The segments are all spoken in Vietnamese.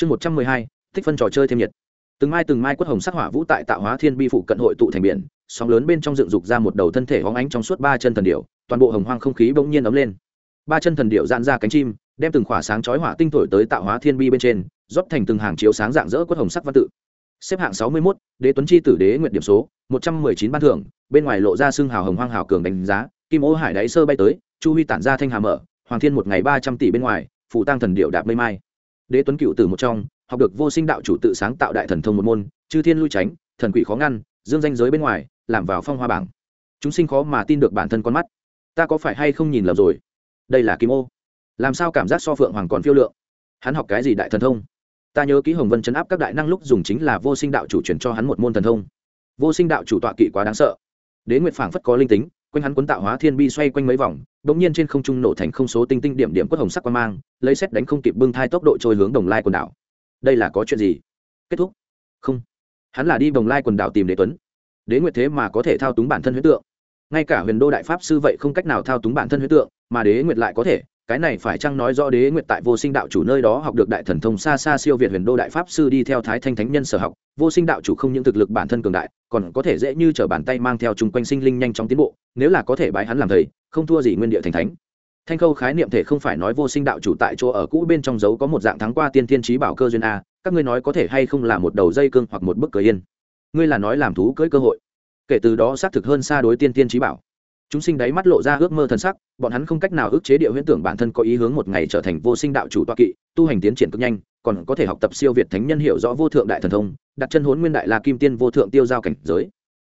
chương một trăm mười hai thích phân trò chơi thêm nhiệt. Từng mai từng mai quất hồng sắc hỏa vũ tại tạo hóa thiên bi phụ cận hội tụ thành biển sóng lớn bên trong dựng dục ra một đầu thân thể hóng ánh trong suốt ba chân thần điệu toàn bộ hồng hoang không khí bỗng nhiên ấm lên. Ba chân thần điệu dạn ra cánh chim đem từng khỏa sáng chói hỏa tinh thổi tới tạo hóa thiên bi bên trên rót thành từng hàng chiếu sáng dạng dỡ quất hồng sắc văn tự. Xếp hạng sáu mươi 61, đế tuấn chi tử đế nguyện điểm số một trăm mười chín ban thưởng bên ngoài lộ ra xương hào hồng hoang hào cường đánh giá kim ô hải đáy sơ bay tới chu huy tản ra thanh hà mở hoàng thiên một ngày ba trăm tỷ bên ngoài phụ tăng thần điệu đạp mây mai đế tuấn cựu tử một trong, học được vô sinh đạo chủ tự sáng tạo đại thần thông một môn, chư thiên lui tránh, thần quỷ khó ngăn, dương danh giới bên ngoài, làm vào phong hoa bảng. Chúng sinh khó mà tin được bản thân con mắt. Ta có phải hay không nhìn lầm rồi? Đây là kim ô. Làm sao cảm giác so phượng hoàng còn phiêu lượng? Hắn học cái gì đại thần thông? Ta nhớ ký hồng vân chấn áp các đại năng lúc dùng chính là vô sinh đạo chủ truyền cho hắn một môn thần thông. Vô sinh đạo chủ tọa kỵ quá đáng sợ. Đế nguyệt phảng phất có linh tính quanh hắn cuốn tạo hóa thiên bi xoay quanh mấy vòng đ ỗ n g nhiên trên không trung nổ thành không số tinh tinh điểm điểm quất hồng sắc quan mang, lấy xét đánh không kịp bưng thai tốc độ trôi hướng đồng lai quần đảo. Đây là có chuyện gì? Kết thúc. Không. Hắn là đi đồng lai quần đảo tìm đế tuấn. Đế nguyệt thế mà có thể thao túng bản thân huyết tượng. Ngay cả huyền đô đại pháp sư vậy không cách nào thao túng bản thân huyết tượng, mà đế nguyệt lại có thể cái này phải chăng nói rõ đế nguyệt tại vô sinh đạo chủ nơi đó học được đại thần thông xa xa siêu việt huyền đô đại pháp sư đi theo thái thanh thánh nhân sở học, vô sinh đạo chủ không những thực lực bản thân cường đại, còn có thể dễ như t r ở bàn tay mang theo chung quanh sinh linh nhanh chóng tiến bộ, nếu là có thể bái hắn làm thầy, không thua gì nguyên địa thành thánh. Thanh khâu khái niệm thể không phải nói vô sinh đạo chủ tại chỗ ở cũ bên trong dấu có một dạng thắng qua tiên thiên trí bảo cơ duyên a, các ngươi nói có thể hay không là một đầu dây cương hoặc một bức cờ yên? Ngươi là nói làm thú cưỡi cơ hội. Kể từ đó xác thực hơn xa đối tiên thiên trí bảo chúng sinh đáy mắt lộ ra ước mơ thần sắc, bọn hắn không cách nào ước chế địa huyễn tưởng bản thân có ý hướng một ngày trở thành vô sinh đạo chủ toa kỵ, tu hành tiến triển cực nhanh, còn có thể học tập siêu việt thánh nhân hiểu rõ vô thượng đại thần thông, đặt chân huấn nguyên đại la kim tiên vô thượng tiêu giao cảnh giới.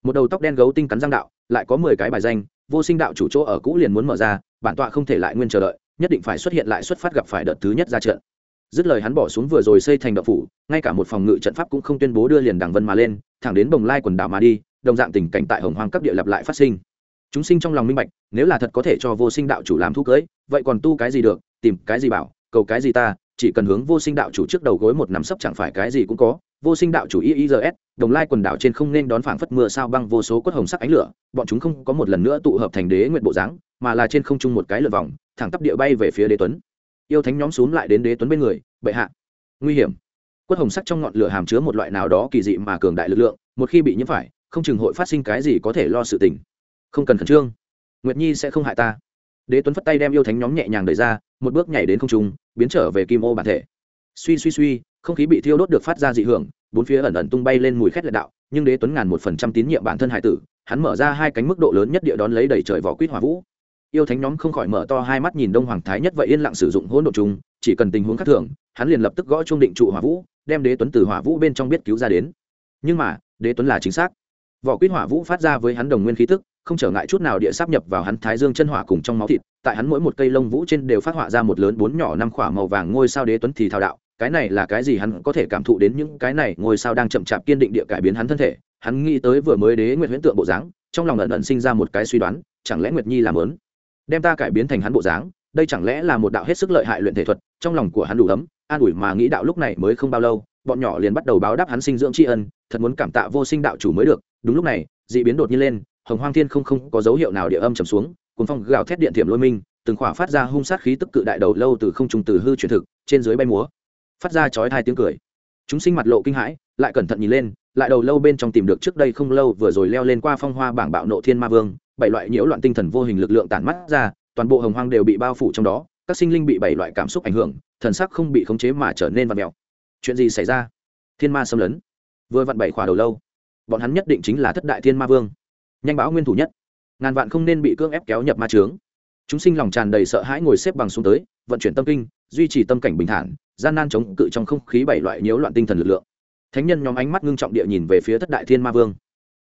Một đầu tóc đen gấu tinh cắn giang đạo, lại có mười cái bài danh, vô sinh đạo chủ chỗ ở cũ liền muốn mở ra, bản tọa không thể lại nguyên chờ đợi, nhất định phải xuất hiện lại xuất phát gặp phải đợt thứ nhất ra trận. Dứt lời hắn bỏ xuống vừa rồi xây thành đậu phủ, ngay cả một phòng ngự trận pháp cũng không tuyên bố đưa liền đằng vân mà lên, thẳng đến bồng lai quần đảo mà đi, đồng dạng tình cảnh tại hồng hoang cấp địa lặp lại phát sinh chúng sinh trong lòng minh bạch, nếu là thật có thể cho vô sinh đạo chủ làm thu cưới, vậy còn tu cái gì được, tìm cái gì bảo, cầu cái gì ta, chỉ cần hướng vô sinh đạo chủ trước đầu gối một nắm sấp chẳng phải cái gì cũng có. Vô sinh đạo chủ iis đồng lai quần đảo trên không nên đón phảng phất mưa sao băng vô số quất hồng sắc ánh lửa, bọn chúng không có một lần nữa tụ hợp thành đế nguyện bộ dáng, mà là trên không trung một cái lượt vòng, thẳng tắp địa bay về phía đế tuấn. Yêu thánh nhóm xuống lại đến đế tuấn bên người, bệ hạ. Nguy hiểm. Quất hồng sắc trong ngọn lửa hàm chứa một loại nào đó kỳ dị mà cường đại lực lượng, một khi bị nhiễm phải, không chừng hội phát sinh cái gì có thể lo sự tình không cần khẩn trương. Nguyệt nhi sẽ không hại ta. Đế tuấn phất tay đem yêu thánh nhóm nhẹ nhàng đẩy ra, một bước nhảy đến không trung, biến trở về kim ô bản thể. Suy suy suy, không khí bị thiêu đốt được phát ra dị hưởng, bốn phía ẩn ẩn tung bay lên mùi khét lệ đạo, nhưng đế tuấn ngàn một phần trăm tín nhiệm bản thân hải tử, hắn mở ra hai cánh mức độ lớn nhất địa đón lấy đẩy trời vỏ quýt hỏa vũ. Yêu thánh nhóm không khỏi mở to hai mắt nhìn đông hoàng thái nhất vậy yên lặng sử dụng hỗn độ chúng chỉ cần tình huống khác thường, hắn liền lập tức gõ chuông định trụ hỏa vũ, đem đế tuấn từ hỏa vũ bên trong biết cứu ra đến. Nhưng mà, đế tuấn là chính xác vỏ quýt hỏa vũ phát ra với hắn đồng nguyên khí tức, không trở ngại chút nào địa sáp nhập vào hắn thái dương chân hỏa cùng trong máu thịt. Tại hắn mỗi một cây lông vũ trên đều phát họa ra một lớn bốn nhỏ năm khỏa màu vàng ngôi sao đế tuấn thì thao đạo. Cái này là cái gì hắn có thể cảm thụ đến những cái này ngôi sao đang chậm chạp kiên định địa cải biến hắn thân thể. Hắn nghĩ tới vừa mới đế nguyệt huyễn tượng bộ dáng, trong lòng ẩn ẩn sinh ra một cái suy đoán, chẳng lẽ nguyệt nhi làm lớn đem ta cải biến thành hắn bộ dáng, đây chẳng lẽ là một đạo hết sức lợi hại luyện thể thuật, trong lòng của hắn đủ ấm, an ủi mà nghĩ đạo lúc này mới không bao lâu bọn nhỏ liền bắt đầu báo đáp hắn sinh dưỡng tri ân, thật muốn cảm tạ vô sinh đạo chủ mới được. Đúng lúc này d ị biến đột nhiên lên, hồng hoang thiên không không có dấu hiệu nào địa âm trầm xuống cuốn phong gào thét điện thiểm lôi minh, từng khỏa phát ra hung sát khí tức cự đại đầu lâu từ không trùng từ hư truyền thực, trên dưới bay múa, phát ra chói hai tiếng cười. Chúng sinh mặt lộ kinh hãi, lại cẩn thận nhìn lên, lại đầu lâu bên trong tìm được trước đây không lâu vừa rồi leo lên qua phong hoa bảng bạo nộ thiên ma vương, bảy loại nhiễu loạn tinh thần vô hình lực lượng tản mắt ra, toàn bộ hồng hoang đều bị bao phủ trong đó, các sinh linh bị bảy loại cảm xúc ảnh hưởng, thần sắc không bị khống chế mà trở nên vặn mèo chuyện gì xảy ra? Thiên ma xâm lấn. Vừa vặn bảy khỏa đầu lâu. Bọn hắn nhất định chính là thất đại thiên ma vương. Nhanh báo nguyên thủ nhất. Ngàn vạn không nên bị cưỡng ép kéo nhập ma trướng. Chúng sinh lòng tràn đầy sợ hãi ngồi xếp bằng xuống tới, vận chuyển tâm kinh, duy trì tâm cảnh bình thản, gian nan chống cự trong không khí bảy loại nhiễu loạn tinh thần lực lượng. Thánh nhân nhóm ánh mắt ngưng trọng địa nhìn về phía thất đại thiên ma vương.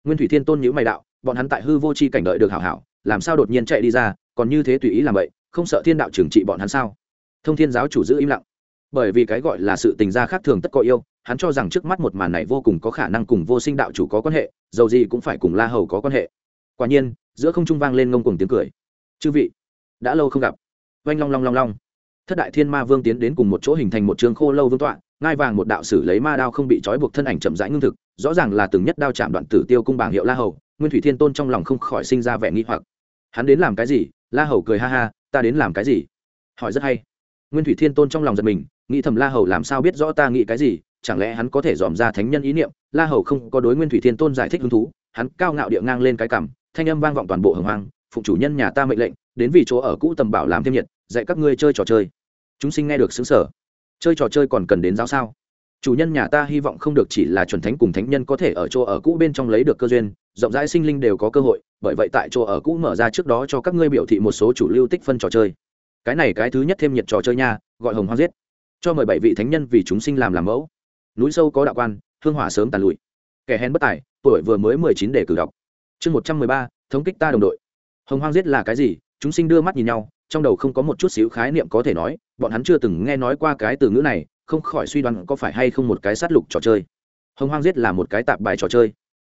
Nguyên thủy thiên tôn nhữ mày đạo, bọn hắn tại hư vô c h i cảnh đợi được hảo hảo, làm sao đột nhiên chạy đi ra, còn như thế tùy ý làm vậy, không sợ thiên đạo trừng trị bọn hắn sao? Thông thiên giáo chủ giữ im lặng bởi vì cái gọi là sự tình gia khác thường tất có yêu, hắn cho rằng trước mắt một màn này vô cùng có khả năng cùng vô sinh đạo chủ có quan hệ, dầu gì cũng phải cùng la hầu có quan hệ. Quả nhiên, giữa không trung vang lên ngông cùng tiếng cười. Chư vị, đã lâu không gặp. Oanh long long long long. Thất đại thiên ma vương tiến đến cùng một chỗ hình thành một trường khô lâu vương tọa, ngai vàng một đạo sử lấy ma đao không bị trói buộc thân ảnh chậm rãi ngưng thực, rõ ràng là từng nhất đao chạm đoạn tử tiêu cung bảng hiệu la hầu, nguyên thủy thiên tôn trong lòng không khỏi sinh ra vẻ nghi hoặc. Hắn đến làm cái gì? La hầu cười ha ha, ta đến làm cái gì? Hỏi rất hay nguyên thủy thiên tôn trong lòng giật mình, nghĩ thầm la hầu làm sao biết rõ ta nghĩ cái gì, chẳng lẽ hắn có thể dòm ra thánh nhân ý niệm? La hầu không có đối nguyên thủy thiên tôn giải thích hứng thú, hắn cao ngạo địa ngang lên cái cằm, thanh âm vang vọng toàn bộ hồng hoang, phụng chủ nhân nhà ta mệnh lệnh, đến vì chỗ ở cũ tầm bảo làm thêm nhiệt, dạy các ngươi chơi trò chơi. Chúng sinh nghe được xứng sở chơi trò chơi còn cần đến giáo sao? Chủ nhân nhà ta hy vọng không được chỉ là chuẩn thánh cùng thánh nhân có thể ở chỗ ở cũ bên trong lấy được cơ duyên, rộng rãi sinh linh đều có cơ hội, bởi vậy tại chỗ ở cũ mở ra trước đó cho các ngươi biểu thị một số chủ lưu tích phân trò chơi cái này cái thứ nhất thêm nhiệt trò chơi nha, gọi hồng hoa giết. Cho mời bảy vị thánh nhân vì chúng sinh làm làm mẫu. Núi sâu có đạo quan, hương hỏa sớm tàn lụi. Kẻ hèn bất tài, tuổi vừa mới mười chín để cử đọc. Chương một trăm mười ba, thống kích ta đồng đội. Hồng hoang giết là cái gì? Chúng sinh đưa mắt nhìn nhau, trong đầu không có một chút xíu khái niệm có thể nói, bọn hắn chưa từng nghe nói qua cái từ ngữ này, không khỏi suy đoán có phải hay không một cái sát lục trò chơi. Hồng hoang giết là một cái tạp bài trò chơi.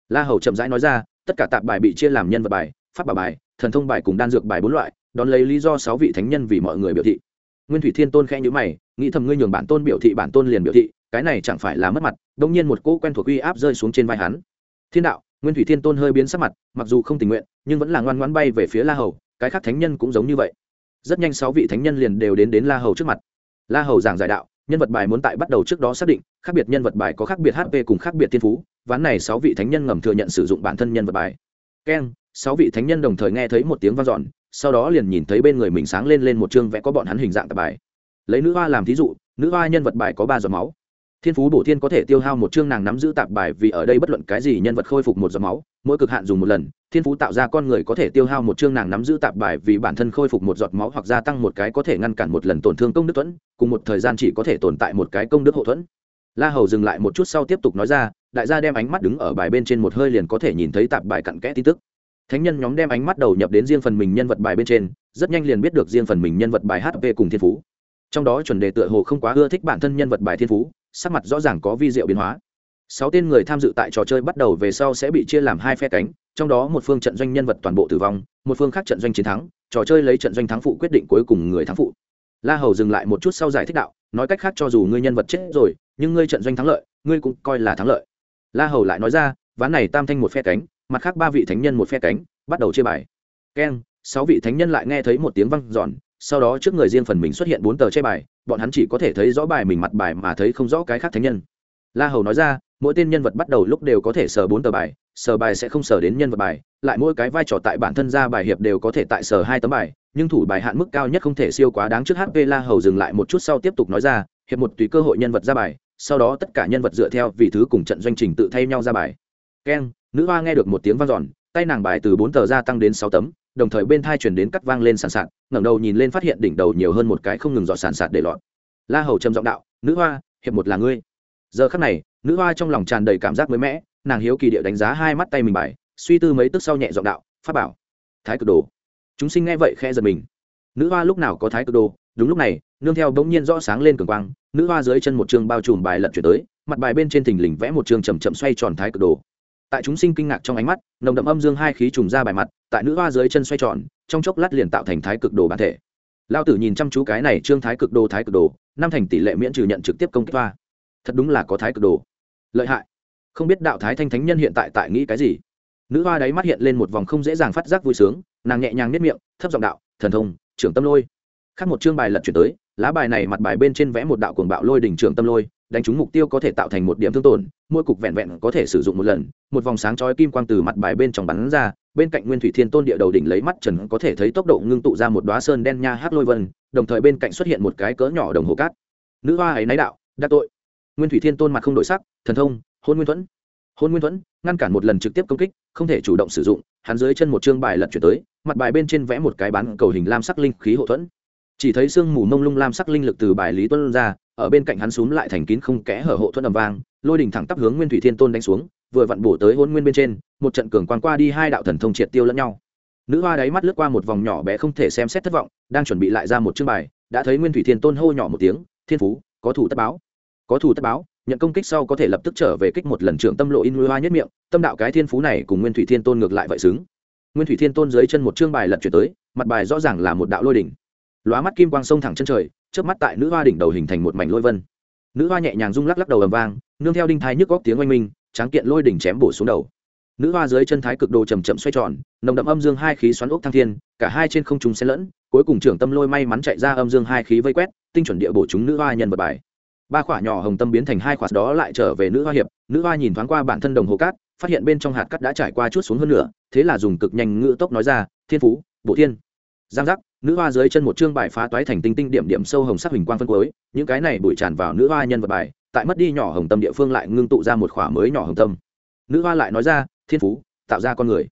La hầu chậm rãi nói ra, tất cả tạp bài bị chia làm nhân vật bài, pháp bảo bài, thần thông bài cùng đan dược bài bốn loại đón lấy lý do sáu vị thánh nhân vì mọi người biểu thị. Nguyên thủy thiên tôn khẽ nhữ mày, nghĩ thầm ngươi nhường bản tôn biểu thị, bản tôn liền biểu thị, cái này chẳng phải là mất mặt, đông nhiên một cỗ quen thuộc uy áp rơi xuống trên vai hắn. Thiên đạo, nguyên thủy thiên tôn hơi biến sắc mặt, mặc dù không tình nguyện, nhưng vẫn là ngoan ngoãn bay về phía la hầu, cái khác thánh nhân cũng giống như vậy. Rất nhanh sáu vị thánh nhân liền đều đến đến la hầu trước mặt. La hầu giảng giải đạo, nhân vật bài muốn tại bắt đầu trước đó xác định, khác biệt nhân vật bài có khác biệt hp cùng khác biệt thiên phú, ván này sáu vị thánh nhân ngầm thừa nhận sử dụng bản thân nhân vật bài. Keng, sáu vị thánh nhân đồng thời nghe thấy một tiếng vang dọn sau đó liền nhìn thấy bên người mình sáng lên lên một chương vẽ có bọn hắn hình dạng tạp bài. Lấy nữ hoa làm thí dụ, nữ hoa nhân vật bài có ba giọt máu. Thiên phú bổ thiên có thể tiêu hao một chương nàng nắm giữ tạp bài vì ở đây bất luận cái gì nhân vật khôi phục một giọt máu, mỗi cực hạn dùng một lần, thiên phú tạo ra con người có thể tiêu hao một chương nàng nắm giữ tạp bài vì bản thân khôi phục một giọt máu hoặc gia tăng một cái có thể ngăn cản một lần tổn thương công đức thuẫn, cùng một thời gian chỉ có thể tồn tại một cái công đức hậu thuẫn. La hầu dừng lại một chút sau tiếp tục nói ra, đại gia đem ánh mắt đứng ở bài bên trên một hơi liền có thể nhìn thấy tạp bài cặn kẽ tin tức thánh nhân nhóm đem ánh mắt đầu nhập đến riêng phần mình nhân vật bài bên trên, rất nhanh liền biết được riêng phần mình nhân vật bài hp cùng thiên phú. Trong đó chuẩn đề tựa hồ không quá ưa thích bản thân nhân vật bài thiên phú, sắc mặt rõ ràng có vi diệu biến hóa. Sáu tên người tham dự tại trò chơi bắt đầu về sau sẽ bị chia làm hai phe cánh, trong đó một phương trận doanh nhân vật toàn bộ tử vong, một phương khác trận doanh chiến thắng, trò chơi lấy trận doanh thắng phụ quyết định cuối cùng người thắng phụ. La hầu dừng lại một chút sau giải thích đạo, nói cách khác cho dù ngươi nhân vật chết rồi, nhưng ngươi trận doanh thắng lợi, ngươi cũng coi là thắng lợi. La hầu lại nói ra, ván này tam thanh một phe cánh mặt khác ba vị thánh nhân một phe cánh, bắt đầu chia bài. Keng, sáu vị thánh nhân lại nghe thấy một tiếng văng giòn sau đó trước người riêng phần mình xuất hiện bốn tờ che bài, bọn hắn chỉ có thể thấy rõ bài mình mặt bài mà thấy không rõ cái khác thánh nhân. La hầu nói ra, mỗi tên nhân vật bắt đầu lúc đều có thể sờ bốn tờ bài, sờ bài sẽ không sờ đến nhân vật bài, lại mỗi cái vai trò tại bản thân ra bài hiệp đều có thể tại sờ hai tấm bài, nhưng thủ bài hạn mức cao nhất không thể siêu quá đáng trước hp la hầu dừng lại một chút sau tiếp tục nói ra, hiệp một tùy cơ hội nhân vật ra bài, sau đó tất cả nhân vật dựa theo vị thứ cùng trận doanh trình tự thay nhau ra bài keng, nữ hoa nghe được một tiếng vang giòn tay nàng bài từ bốn tờ gia tăng đến sáu tấm, đồng thời bên thai chuyển đến cắt vang lên sàn sạt, ngẩng đầu nhìn lên phát hiện đỉnh đầu nhiều hơn một cái không ngừng dọn sàn sạt để lọt. La hầu trầm giọng đạo, nữ hoa, hiệp một là ngươi. Giờ khắc này, nữ hoa trong lòng tràn đầy cảm giác mới mẻ, nàng hiếu kỳ địa đánh giá hai mắt tay mình bài, suy tư mấy tức sau nhẹ giọng đạo phát bảo, thái cực đồ. Chúng sinh nghe vậy khe giật mình. Nữ hoa lúc nào có thái cực đồ? Đúng lúc này, nương theo bỗng nhiên rõ sáng lên cường quang, nữ hoa dưới chân một chương bao trùm bài lật chuyển tới, mặt bài bên trên thình lình vẽ một chương chầm chậm xoay tròn thái cực đồ tại chúng sinh kinh ngạc trong ánh mắt, nồng đậm âm dương hai khí trùng ra bài mặt, tại nữ hoa dưới chân xoay tròn, trong chốc lát liền tạo thành thái cực đồ bản thể. Lao tử nhìn chăm chú cái này trương thái cực đồ, thái cực đồ, năm thành tỷ lệ miễn trừ nhận trực tiếp công kích hoa. Thật đúng là có thái cực đồ. Lợi hại. Không biết đạo thái thanh thánh nhân hiện tại tại nghĩ cái gì. Nữ hoa đáy mắt hiện lên một vòng không dễ dàng phát giác vui sướng, nàng nhẹ nhàng nếp miệng, thấp giọng đạo, thần thông, trưởng tâm lôi. Khác một chương bài lật chuyển tới, lá bài này mặt bài bên trên vẽ một đạo cuồng bạo lôi đỉnh trưởng tâm lôi đánh trúng mục tiêu có thể tạo thành một điểm thương tổn, mỗi cục vẹn vẹn có thể sử dụng một lần, một vòng sáng chói kim quang từ mặt bài bên trong bắn ra, bên cạnh nguyên thủy thiên tôn địa đầu đỉnh lấy mắt trần có thể thấy tốc độ ngưng tụ ra một đoá sơn đen nha hát lôi vân, đồng thời bên cạnh xuất hiện một cái cỡ nhỏ đồng hồ cát. Nữ hoa ấy náy đạo đắc tội. Nguyên thủy thiên tôn mặt không đổi sắc, thần thông, hôn nguyên thuẫn. Hôn nguyên thuẫn, ngăn cản một lần trực tiếp công kích, không thể chủ động sử dụng, hắn dưới chân một chương bài lật chuyển tới, mặt bài bên trên vẽ một cái bán cầu hình lam sắc linh khí hộ thuẫn. Chỉ thấy sương mù mông lung lam sắc linh lực từ bài lý tuân ra ở bên cạnh hắn xúm lại thành kín không kẽ hở hộ thuẫn ầm vang, lôi đỉnh thẳng tắp hướng nguyên thủy thiên tôn đánh xuống, vừa vặn bổ tới hôn nguyên bên trên, một trận cường quang qua đi hai đạo thần thông triệt tiêu lẫn nhau. Nữ hoa đáy mắt lướt qua một vòng nhỏ bé không thể xem xét thất vọng, đang chuẩn bị lại ra một chương bài, đã thấy nguyên thủy thiên tôn hô nhỏ một tiếng, thiên phú, có thủ tất báo. Có thủ tất báo, nhận công kích sau có thể lập tức trở về kích một lần trưởng tâm lộ in hoa nhất miệng, tâm đạo cái thiên phú này cùng nguyên thủy thiên tôn ngược lại vậy xứng. Nguyên thủy thiên tôn dưới chân một chương bài lật chuyển tới, mặt bài rõ ràng là một đạo lôi đỉnh. Lóa mắt kim quang sông thẳng chân trời trước mắt tại nữ hoa đỉnh đầu hình thành một mảnh lôi vân. Nữ hoa nhẹ nhàng rung lắc lắc đầu ầm vang, nương theo đinh thai nhức góc tiếng oanh minh, tráng kiện lôi đỉnh chém bổ xuống đầu. Nữ hoa dưới chân thái cực đồ chầm chậm xoay tròn, nồng đậm âm dương hai khí xoắn ốc thăng thiên, cả hai trên không trùng xen lẫn, cuối cùng trưởng tâm lôi may mắn chạy ra âm dương hai khí vây quét, tinh chuẩn địa bổ chúng nữ hoa nhân vật bài. Ba khỏa nhỏ hồng tâm biến thành hai khỏa đó lại trở về nữ hoa hiệp, nữ hoa nhìn thoáng qua bản thân đồng hồ cát, phát hiện bên trong hạt cát đã trải qua chút xuống hơn nữa thế là dùng cực nhanh ngữ tốc nói ra, thiên phú bộ thiên giang giác, nữ hoa dưới chân một chương bài phá toái thành tinh tinh điểm điểm sâu hồng sắc hình quang phân cuối, những cái này bụi tràn vào nữ hoa nhân vật bài, tại mất đi nhỏ hồng tâm địa phương lại ngưng tụ ra một khỏa mới nhỏ hồng tâm. Nữ hoa lại nói ra, thiên phú, tạo ra con người.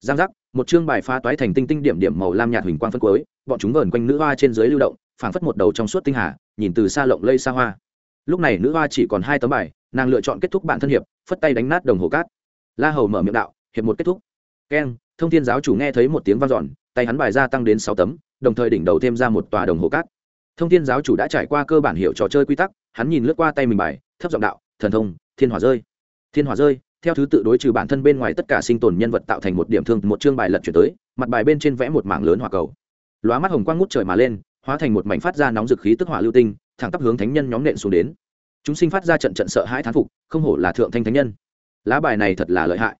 Giang giác, một chương bài phá toái thành tinh tinh điểm điểm màu lam nhạt hình quang phân cuối, bọn chúng vờn quanh nữ hoa trên dưới lưu động, phảng phất một đầu trong suốt tinh hà, nhìn từ xa lộng lây xa hoa. Lúc này nữ hoa chỉ còn hai tấm bài, nàng lựa chọn kết thúc bản thân hiệp, phất tay đánh nát đồng hồ cát. La hầu mở miệng đạo, hiệp một kết thúc. Keng, thông thiên giáo chủ nghe thấy một tiếng vang dọn tay hắn bài gia tăng đến sáu tấm, đồng thời đỉnh đầu thêm ra một tòa đồng hồ cát. Thông thiên giáo chủ đã trải qua cơ bản hiểu trò chơi quy tắc, hắn nhìn lướt qua tay mình bài, thấp giọng đạo, thần thông, thiên hỏa rơi, thiên hỏa rơi. Theo thứ tự đối trừ bản thân bên ngoài tất cả sinh tồn nhân vật tạo thành một điểm thương, một chương bài lật chuyển tới, mặt bài bên trên vẽ một mảng lớn hỏa cầu. Lóa mắt hồng quang ngút trời mà lên, hóa thành một mảnh phát ra nóng dực khí tức hỏa lưu tinh, thẳng tắp hướng thánh nhân nhóm nện xuống đến. Chúng sinh phát ra trận trận sợ hãi thán phục, không hổ là thượng thanh thánh nhân. Lá bài này thật là lợi hại.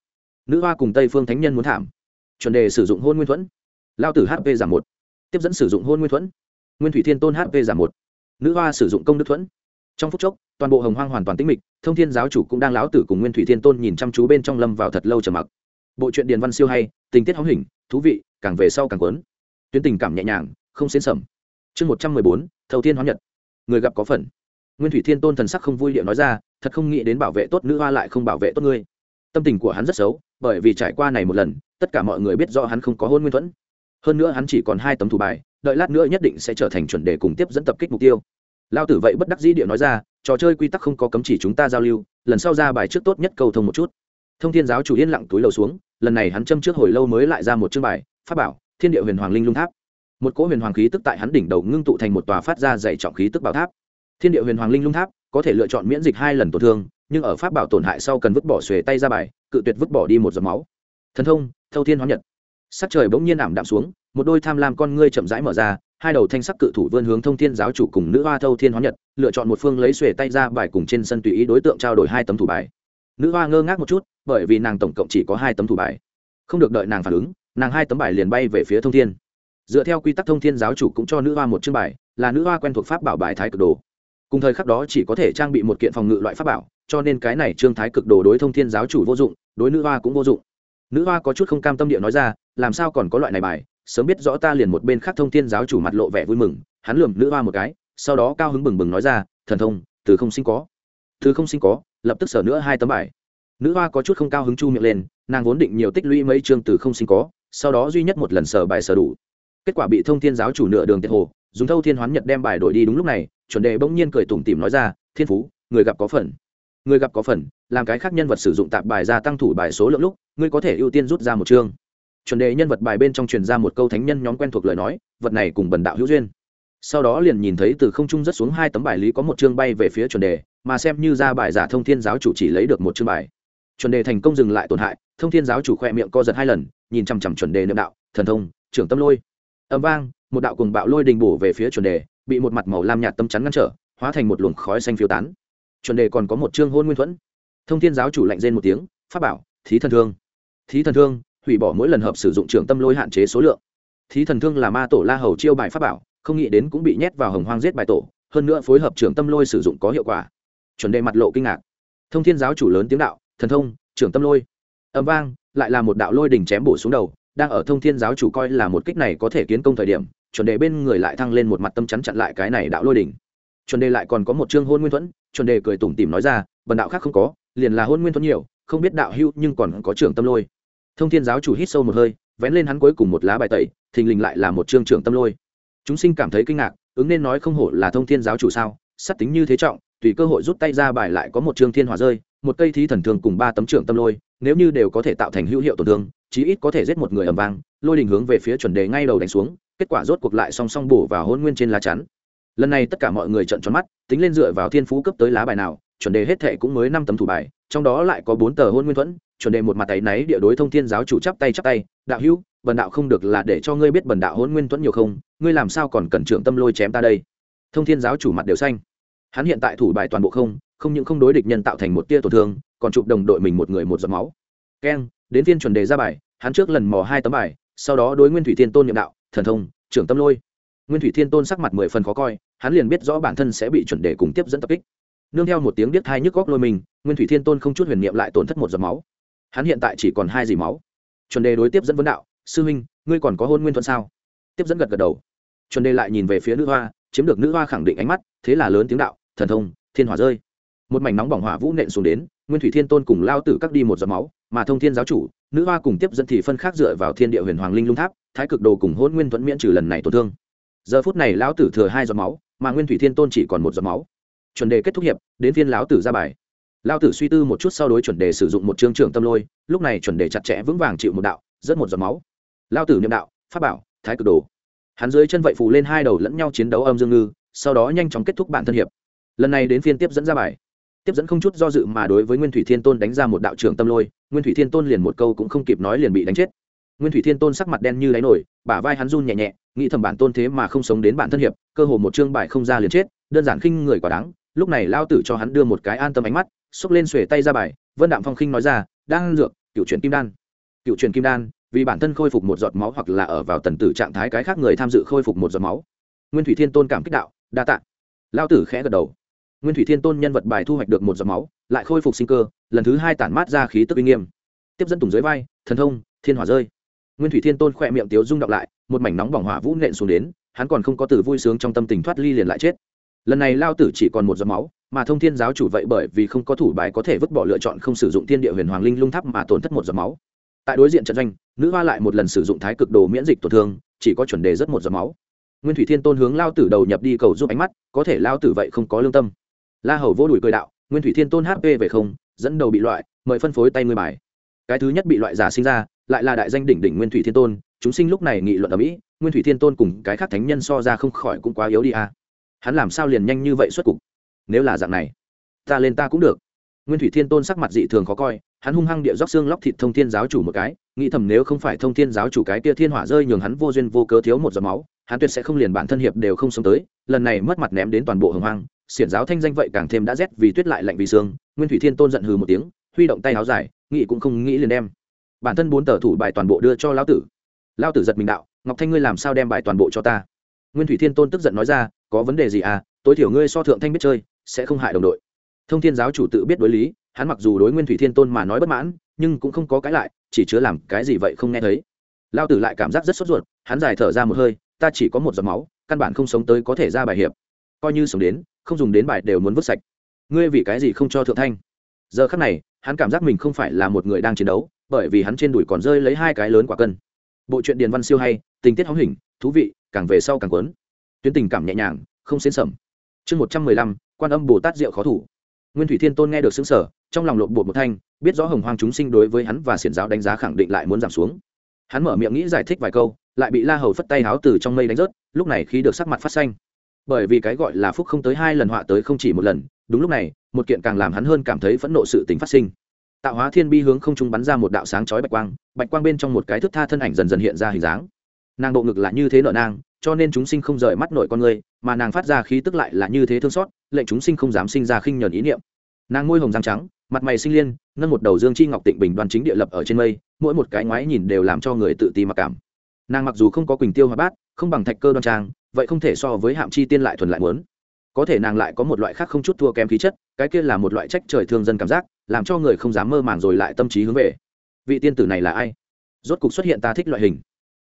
Nữ hoa cùng tây phương thánh nhân muốn thảm. Chuẩn đề sử dụng hôn nguyên thuẫn lao tử hp giảm một. Tiếp dẫn sử dụng hôn nguyên thuẫn. Nguyên thủy thiên tôn hp giảm một. Nữ hoa sử dụng công đức thuẫn. Trong phút chốc, toàn bộ hồng hoang hoàn toàn tĩnh mịch, thông thiên giáo chủ cũng đang láo tử cùng nguyên thủy thiên tôn nhìn chăm chú bên trong lâm vào thật lâu trầm mặc. Bộ truyện điền văn siêu hay, tình tiết hóng hình, thú vị, càng về sau càng quấn tuyến tình cảm nhẹ nhàng, không xến sầm. Chương một trăm mười bốn, thầu thiên hóa nhật. Người gặp có phần. Nguyên thủy thiên tôn thần sắc không vui điệu nói ra, thật không nghĩ đến bảo vệ tốt nữ hoa lại không bảo vệ tốt ngươi. Tâm tình của hắn rất xấu, bởi vì trải qua này một lần, tất cả mọi người biết rõ hắn không có hôn nguyên thuẫn hơn nữa hắn chỉ còn hai tấm thủ bài, đợi lát nữa nhất định sẽ trở thành chuẩn đề cùng tiếp dẫn tập kích mục tiêu. Lao tử vậy bất đắc dĩ địa nói ra, trò chơi quy tắc không có cấm chỉ chúng ta giao lưu, lần sau ra bài trước tốt nhất cầu thông một chút. Thông thiên giáo chủ yên lặng túi lầu xuống, lần này hắn châm trước hồi lâu mới lại ra một chương bài phát bảo, thiên địa huyền hoàng linh lung tháp. Một cỗ huyền hoàng khí tức tại hắn đỉnh đầu ngưng tụ thành một tòa phát ra dày trọng khí tức bảo tháp. Thiên địa huyền hoàng linh lung tháp có thể lựa chọn miễn dịch hai lần tổn thương, nhưng ở pháp bảo tổn hại sau cần vứt bỏ xuề tay ra bài, cự tuyệt vứt bỏ đi một giọt máu. Thần thông, thâu thiên hóa nhật sắc trời bỗng nhiên ảm đạm xuống, một đôi tham lam con ngươi chậm rãi mở ra, hai đầu thanh sắc cự thủ vươn hướng thông thiên giáo chủ cùng nữ hoa thâu thiên hóa nhật, lựa chọn một phương lấy xuề tay ra bài cùng trên sân tùy ý đối tượng trao đổi hai tấm thủ bài. Nữ hoa ngơ ngác một chút, bởi vì nàng tổng cộng chỉ có hai tấm thủ bài. Không được đợi nàng phản ứng, nàng hai tấm bài liền bay về phía thông thiên. Dựa theo quy tắc thông thiên giáo chủ cũng cho nữ hoa một chương bài, là nữ hoa quen thuộc pháp bảo bài thái cực đồ. Cùng thời khắc đó chỉ có thể trang bị một kiện phòng ngự loại pháp bảo, cho nên cái này trương thái cực đồ đối thông thiên giáo chủ vô dụng, đối nữ hoa cũng vô dụng nữ hoa có chút không cam tâm địa nói ra, làm sao còn có loại này bài? Sớm biết rõ ta liền một bên khác thông thiên giáo chủ mặt lộ vẻ vui mừng. Hắn lườm nữ hoa một cái, sau đó cao hứng bừng bừng nói ra, thần thông, từ không sinh có. Từ không sinh có, lập tức sở nữa hai tấm bài. Nữ hoa có chút không cao hứng chu miệng lên, nàng vốn định nhiều tích lũy mấy chương từ không sinh có, sau đó duy nhất một lần sở bài sở đủ. Kết quả bị thông thiên giáo chủ nửa đường tiệt hồ, dùng thâu thiên hoán nhật đem bài đổi đi đúng lúc này, chuẩn đề bỗng nhiên cười tủm tỉm nói ra, thiên phú, người gặp có phần người gặp có phần, làm cái khác nhân vật sử dụng tạp bài gia tăng thủ bài số lượng lúc, ngươi có thể ưu tiên rút ra một chương. Chuẩn đề nhân vật bài bên trong truyền ra một câu thánh nhân nhóm quen thuộc lời nói, vật này cùng bần đạo hữu duyên. Sau đó liền nhìn thấy từ không trung rất xuống hai tấm bài lý có một chương bay về phía chuẩn đề, mà xem như ra bài giả thông thiên giáo chủ chỉ lấy được một chương bài. Chuẩn đề thành công dừng lại tổn hại, thông thiên giáo chủ khoe miệng co giật hai lần, nhìn chằm chằm chuẩn đề niệm đạo, thần thông, trưởng tâm lôi. Âm vang, một đạo cùng bạo lôi đình bổ về phía chuẩn đề, bị một mặt màu lam nhạt tâm chắn ngăn trở, hóa thành một luồng khói xanh phiêu tán chuẩn đề còn có một chương hôn nguyên thuẫn. Thông thiên giáo chủ lạnh rên một tiếng, pháp bảo, thí thần thương. Thí thần thương, hủy bỏ mỗi lần hợp sử dụng trường tâm lôi hạn chế số lượng. Thí thần thương là ma tổ la hầu chiêu bài pháp bảo, không nghĩ đến cũng bị nhét vào hồng hoang giết bài tổ, hơn nữa phối hợp trường tâm lôi sử dụng có hiệu quả. Chuẩn đề mặt lộ kinh ngạc. Thông thiên giáo chủ lớn tiếng đạo, thần thông trường tâm lôi. Ấm vang, lại là một đạo lôi đỉnh chém bổ xuống đầu, đang ở thông thiên giáo chủ coi là một kích này có thể kiến công thời điểm, chuẩn đề bên người lại thăng lên một mặt tâm chắn chặn lại cái này đạo lôi đỉnh. Chuẩn đề lại còn có một chương hôn nguyên thuẫn chuẩn đề cười tủm tỉm nói ra, bần đạo khác không có, liền là hôn nguyên thuẫn nhiều, không biết đạo hưu nhưng còn có trưởng tâm lôi. Thông thiên giáo chủ hít sâu một hơi, vén lên hắn cuối cùng một lá bài tẩy, thình lình lại là một chương trưởng tâm lôi. Chúng sinh cảm thấy kinh ngạc, ứng nên nói không hổ là thông thiên giáo chủ sao? Sắt tính như thế trọng, tùy cơ hội rút tay ra bài lại có một chương thiên hỏa rơi, một cây thí thần thường cùng ba tấm trưởng tâm lôi, nếu như đều có thể tạo thành hữu hiệu tổn thương, chí ít có thể giết một người ầm vang, lôi đình hướng về phía chuẩn đề ngay đầu đánh xuống, kết quả rốt cuộc lại song song bổ vào hôn nguyên trên lá chắn lần này tất cả mọi người trợn tròn mắt, tính lên dựa vào thiên phú cấp tới lá bài nào, chuẩn đề hết thệ cũng mới năm tấm thủ bài, trong đó lại có bốn tờ hôn nguyên thuẫn, chuẩn đề một mặt tay náy địa đối thông thiên giáo chủ chắp tay chắp tay, đạo hữu, bần đạo không được là để cho ngươi biết bần đạo hôn nguyên thuẫn nhiều không, ngươi làm sao còn cần trưởng tâm lôi chém ta đây? Thông thiên giáo chủ mặt đều xanh. Hắn hiện tại thủ bài toàn bộ không không những không đối địch nhân tạo thành một tia tổn thương, còn chụp đồng đội mình một người một giọt máu. Keng, đến phiên chuẩn đề ra bài, hắn trước lần mò hai tấm bài, sau đó đối nguyên thủy thiên tôn nhiệm đạo, thần thông, trưởng tâm lôi. Nguyên thủy thiên tôn sắc mặt mười phần khó coi hắn liền biết rõ bản thân sẽ bị chuẩn đề cùng tiếp dẫn tập kích. Nương theo một tiếng biết thai nhức góc lôi mình, nguyên thủy thiên tôn không chút huyền niệm lại tổn thất một giọt máu. Hắn hiện tại chỉ còn hai dì máu. Chuẩn đề đối tiếp dẫn vấn đạo, sư huynh, ngươi còn có hôn nguyên thuận sao? Tiếp dẫn gật gật đầu. Chuẩn đề lại nhìn về phía nữ hoa, chiếm được nữ hoa khẳng định ánh mắt, thế là lớn tiếng đạo, thần thông, thiên hỏa rơi. Một mảnh nóng bỏng hỏa vũ nện xuống đến, nguyên thủy thiên tôn cùng lao tử cắt đi một giọt máu, mà thông thiên giáo chủ, nữ hoa cùng tiếp dẫn thì phân khác dựa vào thiên địa huyền hoàng linh lung tháp, thái cực đồ cùng hôn nguyên thuẫn miễn trừ lần này tổn thương. Giờ phút này lão tử thừa hai giọt máu mà nguyên thủy thiên tôn chỉ còn một giọt máu. Chuẩn đề kết thúc hiệp, đến phiên lão tử ra bài. Lão tử suy tư một chút sau đối chuẩn đề sử dụng một chương trưởng tâm lôi, lúc này chuẩn đề chặt chẽ vững vàng chịu một đạo rất một giọt máu. Lão tử niệm đạo, pháp bảo, thái cực đồ. Hắn dưới chân vậy phù lên hai đầu lẫn nhau chiến đấu âm dương ngư, sau đó nhanh chóng kết thúc bản thân hiệp. Lần này đến phiên tiếp dẫn ra bài. Tiếp dẫn không chút do dự mà đối với nguyên thủy thiên tôn đánh ra một đạo trưởng tâm lôi, nguyên thủy thiên tôn liền một câu cũng không kịp nói liền bị đánh chết. Nguyên thủy thiên tôn sắc mặt đen như đáy nổi, bả vai hắn run nhẹ nhẹ nghĩ thầm bản tôn thế mà không sống đến bản thân hiệp, cơ hồ một chương bài không ra liền chết, đơn giản khinh người quả đáng. Lúc này lao tử cho hắn đưa một cái an tâm ánh mắt xúc lên xuề tay ra bài, vân đạm phong khinh nói ra, đang dược, cựu truyền kim đan. Cựu truyền kim đan, vì bản thân khôi phục một giọt máu hoặc là ở vào tần tử trạng thái cái khác người tham dự khôi phục một giọt máu. Nguyên thủy thiên tôn cảm kích đạo, đa tạ. Lao tử khẽ gật đầu. Nguyên thủy thiên tôn nhân vật bài thu hoạch được một giọt máu, lại khôi phục sinh cơ, lần thứ hai tản mát ra khí tức uy nghiêm. Tiếp dẫn tùng dưới vai, thần thông, thiên hỏa rơi. Nguyên thủy thiên tôn khỏe miệng tiếu rung động lại một mảnh nóng bỏng hỏa vũ nện xuống đến, hắn còn không có từ vui sướng trong tâm tình thoát ly liền lại chết. Lần này lao tử chỉ còn một giọt máu, mà thông thiên giáo chủ vậy bởi vì không có thủ bài có thể vứt bỏ lựa chọn không sử dụng thiên địa huyền hoàng linh lung tháp mà tổn thất một giọt máu. Tại đối diện trận doanh, nữ hoa lại một lần sử dụng thái cực đồ miễn dịch tổn thương, chỉ có chuẩn đề rất một giọt máu. Nguyên thủy thiên tôn hướng lao tử đầu nhập đi cầu giúp ánh mắt, có thể lao tử vậy không có lương tâm. La hầu vô đùi cười đạo, nguyên thủy thiên tôn hp về không, dẫn đầu bị loại, mời phân phối tay ngươi bài. Cái thứ nhất bị loại giả sinh ra, lại là đại danh đỉnh đỉnh nguyên thủy thiên tôn chúng sinh lúc này nghị luận ở mỹ, nguyên thủy thiên tôn cùng cái khác thánh nhân so ra không khỏi cũng quá yếu đi à. hắn làm sao liền nhanh như vậy xuất cục? Nếu là dạng này, ta lên ta cũng được. Nguyên thủy thiên tôn sắc mặt dị thường khó coi, hắn hung hăng địa dốc xương lóc thịt thông thiên giáo chủ một cái, nghĩ thầm nếu không phải thông thiên giáo chủ cái kia thiên hỏa rơi nhường hắn vô duyên vô cớ thiếu một giọt máu, hắn tuyệt sẽ không liền bản thân hiệp đều không sống tới, lần này mất mặt ném đến toàn bộ hồng hoang, xiển giáo thanh danh vậy càng thêm đã rét vì tuyết lại lạnh vì sương, nguyên thủy thiên tôn giận hừ một tiếng, huy động tay áo dài, nghĩ cũng không nghĩ liền đem. Bản thân bốn tờ thủ bài toàn bộ đưa cho lão tử lão tử giật mình đạo, ngọc thanh ngươi làm sao đem bài toàn bộ cho ta? Nguyên thủy thiên tôn tức giận nói ra, có vấn đề gì à tối thiểu ngươi so thượng thanh biết chơi, sẽ không hại đồng đội. Thông thiên giáo chủ tự biết đối lý, hắn mặc dù đối nguyên thủy thiên tôn mà nói bất mãn, nhưng cũng không có cái lại, chỉ chứa làm cái gì vậy không nghe thấy. Lao tử lại cảm giác rất sốt ruột, hắn dài thở ra một hơi, ta chỉ có một giọt máu, căn bản không sống tới có thể ra bài hiệp. Coi như sống đến, không dùng đến bài đều muốn vứt sạch. Ngươi vì cái gì không cho thượng thanh? Giờ khắc này, hắn cảm giác mình không phải là một người đang chiến đấu, bởi vì hắn trên đùi còn rơi lấy hai cái lớn quả cân bộ truyện điền văn siêu hay, tình tiết hóng hình, thú vị, càng về sau càng quấn tuyến tình cảm nhẹ nhàng, không xến sẩm chương một trăm mười lăm, quan âm bồ tát diệu khó thủ. Nguyên thủy thiên tôn nghe được xứng sở trong lòng lộn bột một thanh, biết rõ hồng hoang chúng sinh đối với hắn và xiển giáo đánh giá khẳng định lại muốn giảm xuống. Hắn mở miệng nghĩ giải thích vài câu, lại bị la hầu phất tay háo từ trong mây đánh rớt, lúc này khi được sắc mặt phát xanh. Bởi vì cái gọi là phúc không tới hai lần, họa tới không chỉ một lần, đúng lúc này, một kiện càng làm hắn hơn cảm thấy phẫn nộ sự tính phát sinh tạo hóa thiên bi hướng không trung bắn ra một đạo sáng chói bạch quang bạch quang bên trong một cái thức tha thân ảnh dần dần hiện ra hình dáng. Nàng độ ngực là như thế nợ nang, cho nên chúng sinh không rời mắt nổi con người, mà nàng phát ra khí tức lại là như thế thương xót, lệnh chúng sinh không dám sinh ra khinh nhờn ý niệm. Nàng môi hồng răng trắng, mặt mày sinh liên, nâng một đầu dương chi ngọc tịnh bình đoan chính địa lập ở trên mây, mỗi một cái ngoái nhìn đều làm cho người tự ti mặc cảm. Nàng mặc dù không có quỳnh tiêu hoa bát, không bằng thạch cơ đoan trang, vậy không thể so với hạm chi tiên lại thuần lại muốn. Có thể nàng lại có một loại khác không chút thua kém khí chất, cái kia là một loại trách trời thương dân cảm giác làm cho người không dám mơ màng rồi lại tâm trí hướng về. Vị tiên tử này là ai? Rốt cục xuất hiện ta thích loại hình.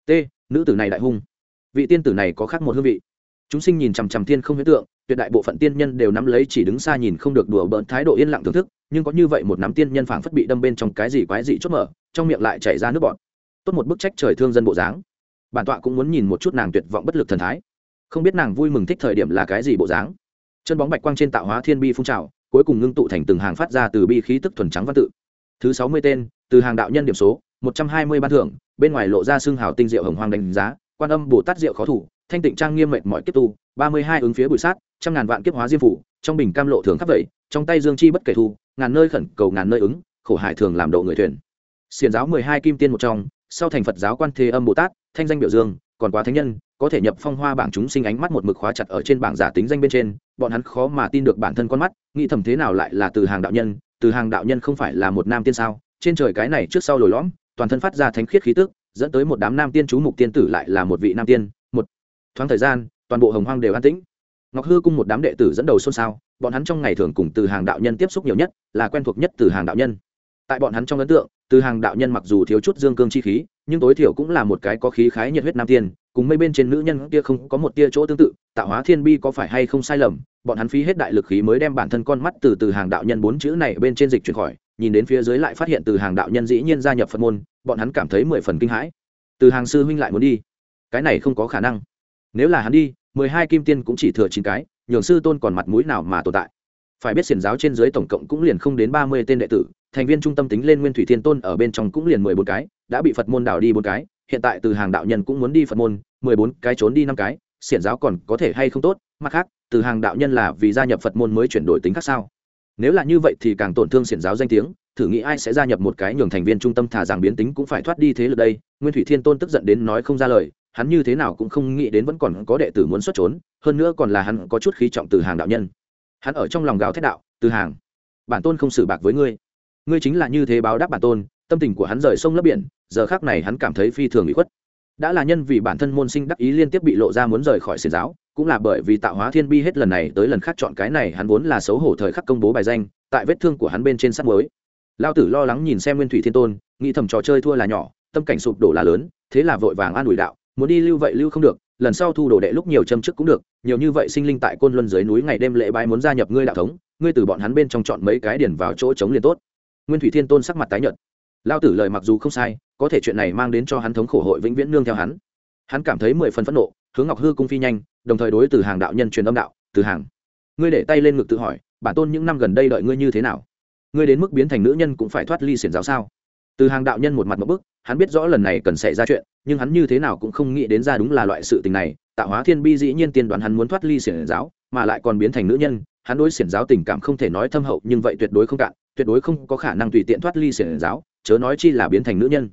T, nữ tử này đại hung. Vị tiên tử này có khác một hương vị. Chúng sinh nhìn chằm chằm tiên không huyễn tượng, tuyệt đại bộ phận tiên nhân đều nắm lấy chỉ đứng xa nhìn không được đùa bỡn thái độ yên lặng thưởng thức, nhưng có như vậy một nắm tiên nhân phảng phất bị đâm bên trong cái gì quái gì chốt mở, trong miệng lại chảy ra nước bọt. Tốt một bức trách trời thương dân bộ dáng. Bản tọa cũng muốn nhìn một chút nàng tuyệt vọng bất lực thần thái. Không biết nàng vui mừng thích thời điểm là cái gì bộ dáng. Chân bóng bạch quang trên tạo hóa thiên bi phun trào cuối cùng ngưng tụ thành từng hàng phát ra từ bi khí tức thuần trắng văn tự. Thứ sáu mươi tên, từ hàng đạo nhân điểm số, một trăm hai mươi ban thưởng, bên ngoài lộ ra xương hào tinh diệu hồng hoang đánh giá, quan âm bồ tát diệu khó thủ, thanh tịnh trang nghiêm mệnh mọi kiếp tu, ba mươi hai ứng phía bụi sát, trăm ngàn vạn kiếp hóa diêm phủ, trong bình cam lộ thường khắp vậy, trong tay dương chi bất kể thu, ngàn nơi khẩn cầu ngàn nơi ứng, khổ hải thường làm độ người thuyền. Xiền giáo mười hai kim tiên một trong, sau thành phật giáo quan thế âm bồ tát, thanh danh biểu dương, còn quá thánh nhân có thể nhập phong hoa bảng chúng sinh ánh mắt một mực khóa chặt ở trên bảng giả tính danh bên trên, bọn hắn khó mà tin được bản thân con mắt, nghĩ thầm thế nào lại là từ hàng đạo nhân, từ hàng đạo nhân không phải là một nam tiên sao? Trên trời cái này trước sau lồi lõm, toàn thân phát ra thánh khiết khí tức, dẫn tới một đám nam tiên chú mục tiên tử lại là một vị nam tiên, một thoáng thời gian, toàn bộ hồng hoang đều an tĩnh. Ngọc hư cung một đám đệ tử dẫn đầu xôn xao, bọn hắn trong ngày thường cùng từ hàng đạo nhân tiếp xúc nhiều nhất, là quen thuộc nhất từ hàng đạo nhân. Tại bọn hắn trong ấn tượng, từ hàng đạo nhân mặc dù thiếu chút dương cương chi khí, nhưng tối thiểu cũng là một cái có khí khái nhiệt huyết nam tiên cùng mây bên trên nữ nhân kia không có một tia chỗ tương tự, tạo hóa thiên bi có phải hay không sai lầm, bọn hắn phí hết đại lực khí mới đem bản thân con mắt từ từ hàng đạo nhân bốn chữ này bên trên dịch chuyển khỏi, nhìn đến phía dưới lại phát hiện từ hàng đạo nhân dĩ nhiên gia nhập phật môn, bọn hắn cảm thấy mười phần kinh hãi. Từ hàng sư huynh lại muốn đi. Cái này không có khả năng. Nếu là hắn đi, mười hai kim tiên cũng chỉ thừa chín cái, nhường sư tôn còn mặt mũi nào mà tồn tại. Phải biết xiển giáo trên dưới tổng cộng cũng liền không đến ba mươi tên đệ tử, thành viên trung tâm tính lên nguyên thủy thiên tôn ở bên trong cũng liền mười bốn cái, đã bị phật môn đảo đi bốn cái hiện tại từ hàng đạo nhân cũng muốn đi phật môn, mười bốn cái trốn đi năm cái, xiển giáo còn có thể hay không tốt, mặt khác, từ hàng đạo nhân là vì gia nhập phật môn mới chuyển đổi tính khác sao? Nếu là như vậy thì càng tổn thương xiển giáo danh tiếng, thử nghĩ ai sẽ gia nhập một cái nhường thành viên trung tâm thả rằng biến tính cũng phải thoát đi thế lực đây, nguyên thủy thiên tôn tức giận đến nói không ra lời, hắn như thế nào cũng không nghĩ đến vẫn còn có đệ tử muốn xuất trốn, hơn nữa còn là hắn có chút khí trọng từ hàng đạo nhân. Hắn ở trong lòng gào thét đạo, từ hàng, bản tôn không xử bạc với ngươi. Ngươi chính là như thế báo đáp bản tôn tâm tình của hắn rời sông lấp biển, giờ khác này hắn cảm thấy phi thường bị khuất. Đã là nhân vì bản thân môn sinh đắc ý liên tiếp bị lộ ra muốn rời khỏi xiền giáo, cũng là bởi vì tạo hóa thiên bi hết lần này tới lần khác chọn cái này, hắn vốn là xấu hổ thời khắc công bố bài danh, tại vết thương của hắn bên trên sắt mới lao tử lo lắng nhìn xem nguyên thủy thiên tôn, nghĩ thầm trò chơi thua là nhỏ, tâm cảnh sụp đổ là lớn, thế là vội vàng an ủi đạo, muốn đi lưu vậy lưu không được, lần sau thu đồ đệ lúc nhiều châm chức cũng được, nhiều như vậy sinh linh tại côn luân dưới núi ngày đêm lễ bái muốn gia nhập ngươi đạo thống, ngươi từ bọn hắn bên trong chọn mấy cái điển vào chỗ chống liền tốt. Nguyên thủy thiên tôn sắc mặt tái nhợt lao tử lời mặc dù không sai, có thể chuyện này mang đến cho hắn thống khổ hội vĩnh viễn nương theo hắn. Hắn cảm thấy mười phần phẫn nộ, hướng ngọc hư cung phi nhanh, đồng thời đối từ hàng đạo nhân truyền âm đạo, từ hàng, ngươi để tay lên ngực tự hỏi, bản tôn những năm gần đây đợi ngươi như thế nào? Ngươi đến mức biến thành nữ nhân cũng phải thoát ly xiển giáo sao? Từ hàng đạo nhân một mặt một bức, hắn biết rõ lần này cần xảy ra chuyện, nhưng hắn như thế nào cũng không nghĩ đến ra đúng là loại sự tình này. Tạo hóa thiên bi dĩ nhiên tiên đoán hắn muốn thoát ly xiển giáo, mà lại còn biến thành nữ nhân, hắn đối xiển giáo tình cảm không thể nói thâm hậu, nhưng vậy tuyệt đối không cạn, tuyệt đối không có khả năng tùy tiện thoát ly xiển giáo chớ nói chi là biến thành nữ nhân.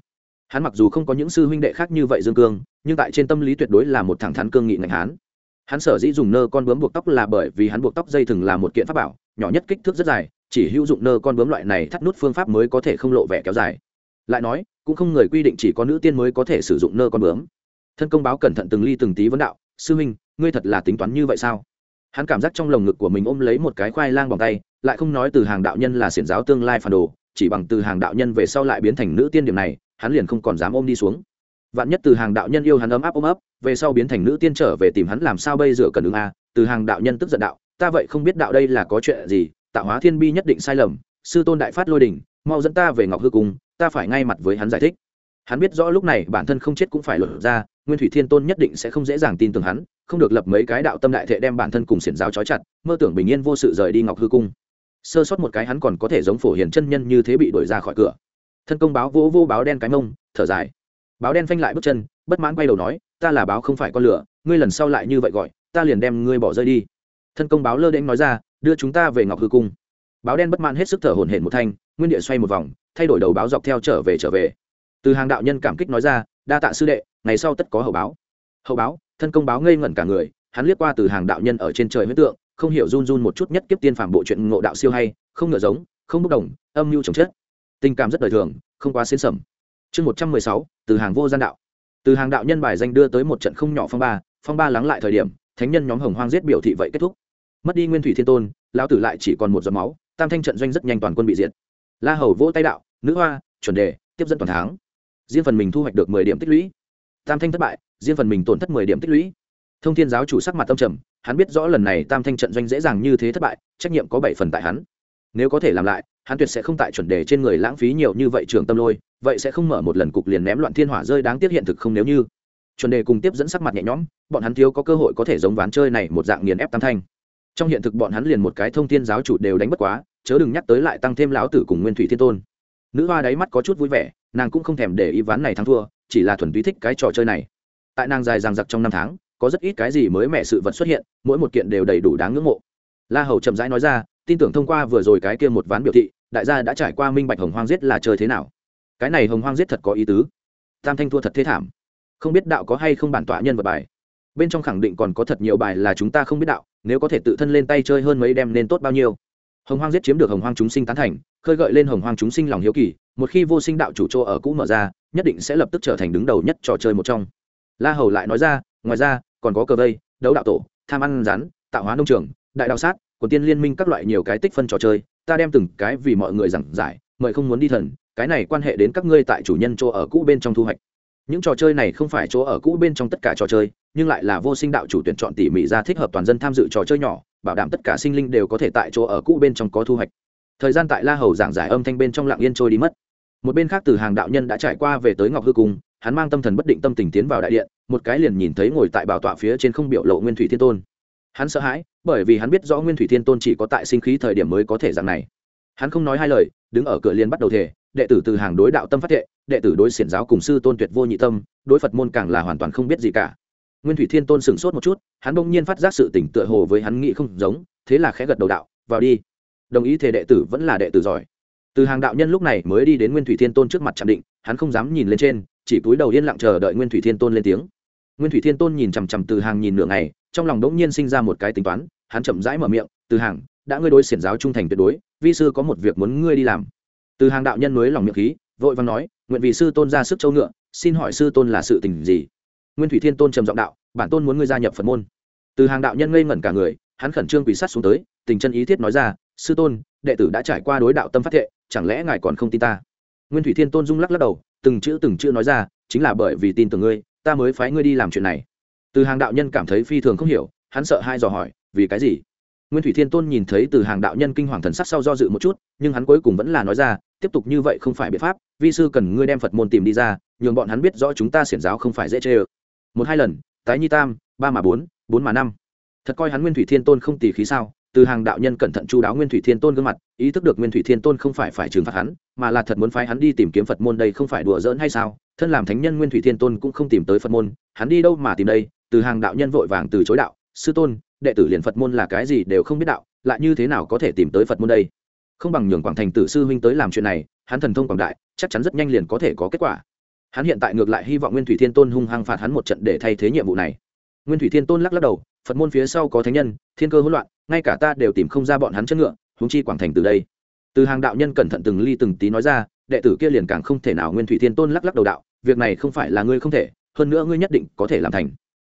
Hắn mặc dù không có những sư huynh đệ khác như vậy dương cương, nhưng tại trên tâm lý tuyệt đối là một thẳng thắn cương nghị ngạch hán. Hắn sở dĩ dùng nơ con bướm buộc tóc là bởi vì hắn buộc tóc dây thừng là một kiện pháp bảo, nhỏ nhất kích thước rất dài, chỉ hữu dụng nơ con bướm loại này thắt nút phương pháp mới có thể không lộ vẻ kéo dài. Lại nói, cũng không người quy định chỉ có nữ tiên mới có thể sử dụng nơ con bướm. Thân công báo cẩn thận từng ly từng tí vấn đạo, sư huynh, ngươi thật là tính toán như vậy sao? Hắn cảm giác trong lồng ngực của mình ôm lấy một cái khoai lang bằng tay, lại không nói từ hàng đạo nhân là xiển giáo tương lai phản đồ chỉ bằng từ hàng đạo nhân về sau lại biến thành nữ tiên điểm này, hắn liền không còn dám ôm đi xuống. Vạn nhất từ hàng đạo nhân yêu hắn ấm áp ôm ấp, về sau biến thành nữ tiên trở về tìm hắn làm sao bây giờ cần ứng a? Từ hàng đạo nhân tức giận đạo, ta vậy không biết đạo đây là có chuyện gì, tạo hóa thiên bi nhất định sai lầm, sư tôn đại phát lôi đình, mau dẫn ta về ngọc hư cung, ta phải ngay mặt với hắn giải thích. Hắn biết rõ lúc này bản thân không chết cũng phải lột ra, nguyên thủy thiên tôn nhất định sẽ không dễ dàng tin tưởng hắn, không được lập mấy cái đạo tâm đại thệ đem bản thân cùng xiển giáo trói chặt, mơ tưởng bình yên vô sự rời đi ngọc hư cung sơ sót một cái hắn còn có thể giống phổ hiền chân nhân như thế bị đuổi ra khỏi cửa. Thân công báo vỗ vô báo đen cái mông, thở dài. Báo đen phanh lại bước chân, bất mãn quay đầu nói, ta là báo không phải con lửa, ngươi lần sau lại như vậy gọi, ta liền đem ngươi bỏ rơi đi. Thân công báo lơ đễnh nói ra, đưa chúng ta về ngọc hư cung. Báo đen bất mãn hết sức thở hổn hển một thanh, nguyên địa xoay một vòng, thay đổi đầu báo dọc theo trở về trở về. Từ hàng đạo nhân cảm kích nói ra, đa tạ sư đệ, ngày sau tất có hậu báo. Hậu báo, thân công báo ngây ngẩn cả người, hắn liếc qua từ hàng đạo nhân ở trên trời huyết tượng không hiểu run run một chút nhất kiếp tiên phàm bộ chuyện ngộ đạo siêu hay, không ngựa giống, không bốc đồng, âm mưu trồng chất tình cảm rất đời thường, không quá xến sầm chương một trăm mười sáu, từ hàng vô gian đạo. Từ hàng đạo nhân bài danh đưa tới một trận không nhỏ phong ba phong ba lắng lại thời điểm, thánh nhân nhóm hồng hoang giết biểu thị vậy kết thúc. Mất đi nguyên thủy thiên tôn, lão tử lại chỉ còn một giọt máu, tam thanh trận doanh rất nhanh toàn quân bị diệt. La hầu vỗ tay đạo, nữ hoa, chuẩn đề, tiếp dẫn toàn tháng riêng phần mình thu hoạch được mười điểm tích lũy. Tam thanh thất bại, riêng phần mình tổn thất mười điểm tích lũy. Thông thiên giáo chủ sắc mặt tâm trầm hắn biết rõ lần này tam thanh trận doanh dễ dàng như thế thất bại, trách nhiệm có bảy phần tại hắn. Nếu có thể làm lại, hắn tuyệt sẽ không tại chuẩn đề trên người lãng phí nhiều như vậy trường tâm lôi, vậy sẽ không mở một lần cục liền ném loạn thiên hỏa rơi đáng tiếc hiện thực không nếu như. Chuẩn đề cùng tiếp dẫn sắc mặt nhẹ nhõm, bọn hắn thiếu có cơ hội có thể giống ván chơi này một dạng nghiền ép tam thanh. Trong hiện thực bọn hắn liền một cái thông thiên giáo chủ đều đánh bất quá, chớ đừng nhắc tới lại tăng thêm lão tử cùng nguyên thủy thiên tôn. Nữ hoa đáy mắt có chút vui vẻ, nàng cũng không thèm để ý ván này thắng thua, chỉ là thuần túy thích cái trò chơi này. Tại nàng dài ràng giặc trong năm tháng có rất ít cái gì mới mẻ sự vật xuất hiện, mỗi một kiện đều đầy đủ đáng ngưỡng mộ. La hầu chậm rãi nói ra, tin tưởng thông qua vừa rồi cái kia một ván biểu thị, đại gia đã trải qua minh bạch hồng hoang giết là chơi thế nào. Cái này hồng hoang giết thật có ý tứ. Tam thanh thua thật thế thảm. Không biết đạo có hay không bản tọa nhân vật bài. Bên trong khẳng định còn có thật nhiều bài là chúng ta không biết đạo, nếu có thể tự thân lên tay chơi hơn mấy đem nên tốt bao nhiêu. Hồng hoang giết chiếm được hồng hoang chúng sinh tán thành, khơi gợi lên hồng hoang chúng sinh lòng hiếu kỳ, một khi vô sinh đạo chủ chỗ ở cũ mở ra, nhất định sẽ lập tức trở thành đứng đầu nhất trò chơi một trong. La hầu lại nói ra, ngoài ra còn có cờ vây, đấu đạo tổ, tham ăn rắn tạo hóa nông trường, đại đạo sát, quần tiên liên minh các loại nhiều cái tích phân trò chơi, ta đem từng cái vì mọi người giảng giải, mời không muốn đi thần, cái này quan hệ đến các ngươi tại chủ nhân chỗ ở cũ bên trong thu hoạch. Những trò chơi này không phải chỗ ở cũ bên trong tất cả trò chơi, nhưng lại là vô sinh đạo chủ tuyển chọn tỉ mỉ ra thích hợp toàn dân tham dự trò chơi nhỏ, bảo đảm tất cả sinh linh đều có thể tại chỗ ở cũ bên trong có thu hoạch. Thời gian tại la hầu giảng giải âm thanh bên trong lạng yên trôi đi mất một bên khác từ hàng đạo nhân đã trải qua về tới ngọc hư cung, hắn mang tâm thần bất định tâm tình tiến vào đại điện, một cái liền nhìn thấy ngồi tại bảo tọa phía trên không biểu lộ nguyên thủy thiên tôn. Hắn sợ hãi, bởi vì hắn biết rõ nguyên thủy thiên tôn chỉ có tại sinh khí thời điểm mới có thể dạng này. Hắn không nói hai lời, đứng ở cửa liền bắt đầu thể đệ tử từ hàng đối đạo tâm phát thệ, đệ tử đối xiển giáo cùng sư tôn tuyệt vô nhị tâm, đối phật môn càng là hoàn toàn không biết gì cả. Nguyên thủy thiên tôn sửng sốt một chút, hắn bỗng nhiên phát giác sự tỉnh tựa hồ với hắn nghĩ không giống, thế là khẽ gật đầu đạo, vào đi. Đồng ý thể đệ tử vẫn là đệ tử giỏi từ hàng đạo nhân lúc này mới đi đến nguyên thủy thiên tôn trước mặt chạm định, hắn không dám nhìn lên trên, chỉ cúi đầu yên lặng chờ đợi nguyên thủy thiên tôn lên tiếng. Nguyên thủy thiên tôn nhìn chằm chằm từ hàng nhìn nửa ngày, trong lòng đỗng nhiên sinh ra một cái tính toán, hắn chậm rãi mở miệng, từ hàng, đã ngươi đối xiển giáo trung thành tuyệt đối, vi sư có một việc muốn ngươi đi làm. Từ hàng đạo nhân mới lòng miệng khí, vội vàng nói, nguyện vì sư tôn ra sức châu ngựa, xin hỏi sư tôn là sự tình gì? Nguyên thủy thiên tôn trầm giọng đạo, bản tôn muốn ngươi gia nhập phật môn. Từ hàng đạo nhân ngây ngẩn cả người, hắn khẩn trương quỷ sát xuống tới, tình chân ý thiết nói ra sư tôn, đệ tử đã trải qua đối đạo tâm phát thệ, chẳng lẽ ngài còn không tin ta? Nguyên thủy thiên tôn rung lắc lắc đầu, từng chữ từng chữ nói ra, chính là bởi vì tin tưởng ngươi, ta mới phái ngươi đi làm chuyện này. Từ hàng đạo nhân cảm thấy phi thường không hiểu, hắn sợ hai dò hỏi, vì cái gì? Nguyên thủy thiên tôn nhìn thấy từ hàng đạo nhân kinh hoàng thần sắc sau do dự một chút, nhưng hắn cuối cùng vẫn là nói ra, tiếp tục như vậy không phải biện pháp, vi sư cần ngươi đem phật môn tìm đi ra, nhường bọn hắn biết rõ chúng ta xiển giáo không phải dễ chê ơ. Một hai lần, tái nhi tam, ba mà bốn bốn mà năm. Thật coi hắn nguyên thủy thiên tôn không tì khí sao? Từ hàng đạo nhân cẩn thận chu đáo nguyên thủy thiên tôn gương mặt, ý thức được nguyên thủy thiên tôn không phải phải trừng phạt hắn, mà là thật muốn phái hắn đi tìm kiếm phật môn đây không phải đùa giỡn hay sao? Thân làm thánh nhân nguyên thủy thiên tôn cũng không tìm tới phật môn, hắn đi đâu mà tìm đây? Từ hàng đạo nhân vội vàng từ chối đạo, sư tôn, đệ tử liền phật môn là cái gì đều không biết đạo, lại như thế nào có thể tìm tới phật môn đây? Không bằng nhường quảng thành tử sư huynh tới làm chuyện này, hắn thần thông quảng đại, chắc chắn rất nhanh liền có thể có kết quả. Hắn hiện tại ngược lại hy vọng nguyên thủy thiên tôn hung hăng phạt hắn một trận để thay thế nhiệm vụ này. Nguyên thủy thiên tôn lắc lắc đầu phật môn phía sau có thánh nhân, thiên cơ hỗn loạn, ngay cả ta đều tìm không ra bọn hắn chất ngựa húng chi quảng thành từ đây. Từ hàng đạo nhân cẩn thận từng ly từng tí nói ra, đệ tử kia liền càng không thể nào nguyên thủy thiên tôn lắc lắc đầu đạo, việc này không phải là ngươi không thể, hơn nữa ngươi nhất định có thể làm thành.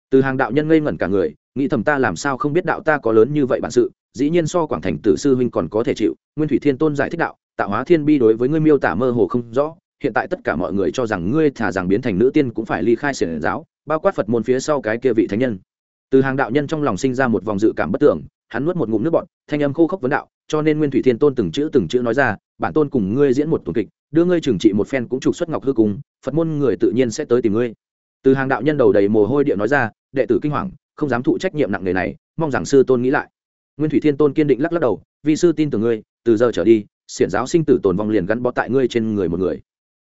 Từ hàng đạo nhân ngây ngẩn cả người, nghĩ thầm ta làm sao không biết đạo ta có lớn như vậy bản sự, dĩ nhiên so quảng thành tử sư huynh còn có thể chịu, nguyên thủy thiên tôn giải thích đạo, tạo hóa thiên bi đối với ngươi miêu tả mơ hồ không rõ, hiện tại tất cả mọi người cho rằng ngươi thả rằng biến thành nữ tiên cũng phải ly khai xiển giáo, bao quát phật môn phía sau cái kia vị thánh nhân từ hàng đạo nhân trong lòng sinh ra một vòng dự cảm bất tưởng, hắn nuốt một ngụm nước bọt, thanh âm khô khốc vấn đạo, cho nên nguyên thủy thiên tôn từng chữ từng chữ nói ra, bản tôn cùng ngươi diễn một tuần kịch, đưa ngươi trừng trị một phen cũng trục xuất ngọc hư cùng phật môn người tự nhiên sẽ tới tìm ngươi. Từ hàng đạo nhân đầu đầy mồ hôi địa nói ra, đệ tử kinh hoàng, không dám thụ trách nhiệm nặng nề này, mong rằng sư tôn nghĩ lại. Nguyên thủy thiên tôn kiên định lắc lắc đầu vì sư tin tưởng ngươi, từ giờ trở đi, xiển giáo sinh tử tồn vong liền gắn bó tại ngươi trên người một người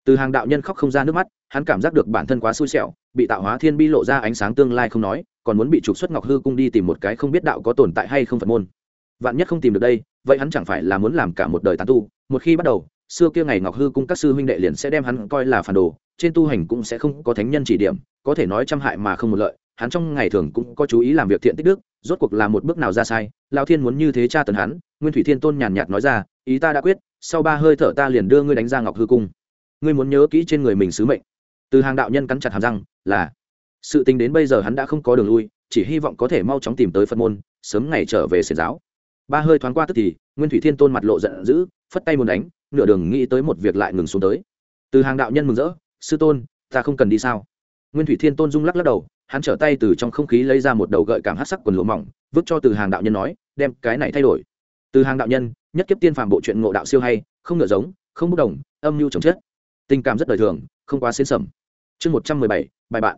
từ hàng đạo nhân khóc không ra nước mắt, hắn cảm giác được bản thân quá xui xẻo, bị tạo hóa thiên bi lộ ra ánh sáng tương lai không nói, còn muốn bị trục xuất ngọc hư cung đi tìm một cái không biết đạo có tồn tại hay không phật môn. Vạn nhất không tìm được đây, vậy hắn chẳng phải là muốn làm cả một đời tán tu. Một khi bắt đầu, xưa kia ngày ngọc hư cung các sư huynh đệ liền sẽ đem hắn coi là phản đồ, trên tu hành cũng sẽ không có thánh nhân chỉ điểm, có thể nói trăm hại mà không một lợi. Hắn trong ngày thường cũng có chú ý làm việc thiện tích đức, rốt cuộc là một bước nào ra sai lao thiên muốn như thế cha tần hắn, nguyên thủy thiên tôn nhàn nhạt nói ra, ý ta đã quyết, sau ba hơi thở ta liền đưa ngươi đánh ra ngọc hư cung ngươi muốn nhớ kỹ trên người mình sứ mệnh. Từ hàng đạo nhân cắn chặt hàm răng, là, sự tình đến bây giờ hắn đã không có đường lui, chỉ hy vọng có thể mau chóng tìm tới phật môn, sớm ngày trở về xiển giáo. Ba hơi thoáng qua tức thì, nguyên thủy thiên tôn mặt lộ giận dữ, phất tay muốn đánh, nửa đường nghĩ tới một việc lại ngừng xuống tới. Từ hàng đạo nhân mừng rỡ, sư tôn, ta không cần đi sao? Nguyên thủy thiên tôn rung lắc lắc đầu, hắn trở tay từ trong không khí lấy ra một đầu gợi cảm hát sắc quần lụa mỏng, vứt cho từ hàng đạo nhân nói, đem cái này thay đổi. Từ hàng đạo nhân, nhất kiếp tiên phàm bộ truyện ngộ đạo siêu hay, không ngựa giống, không bốc đồng, âm mưu trồng chết tình cảm rất đời thường, không quá xến sầm chương một trăm mười bảy, bài bạn.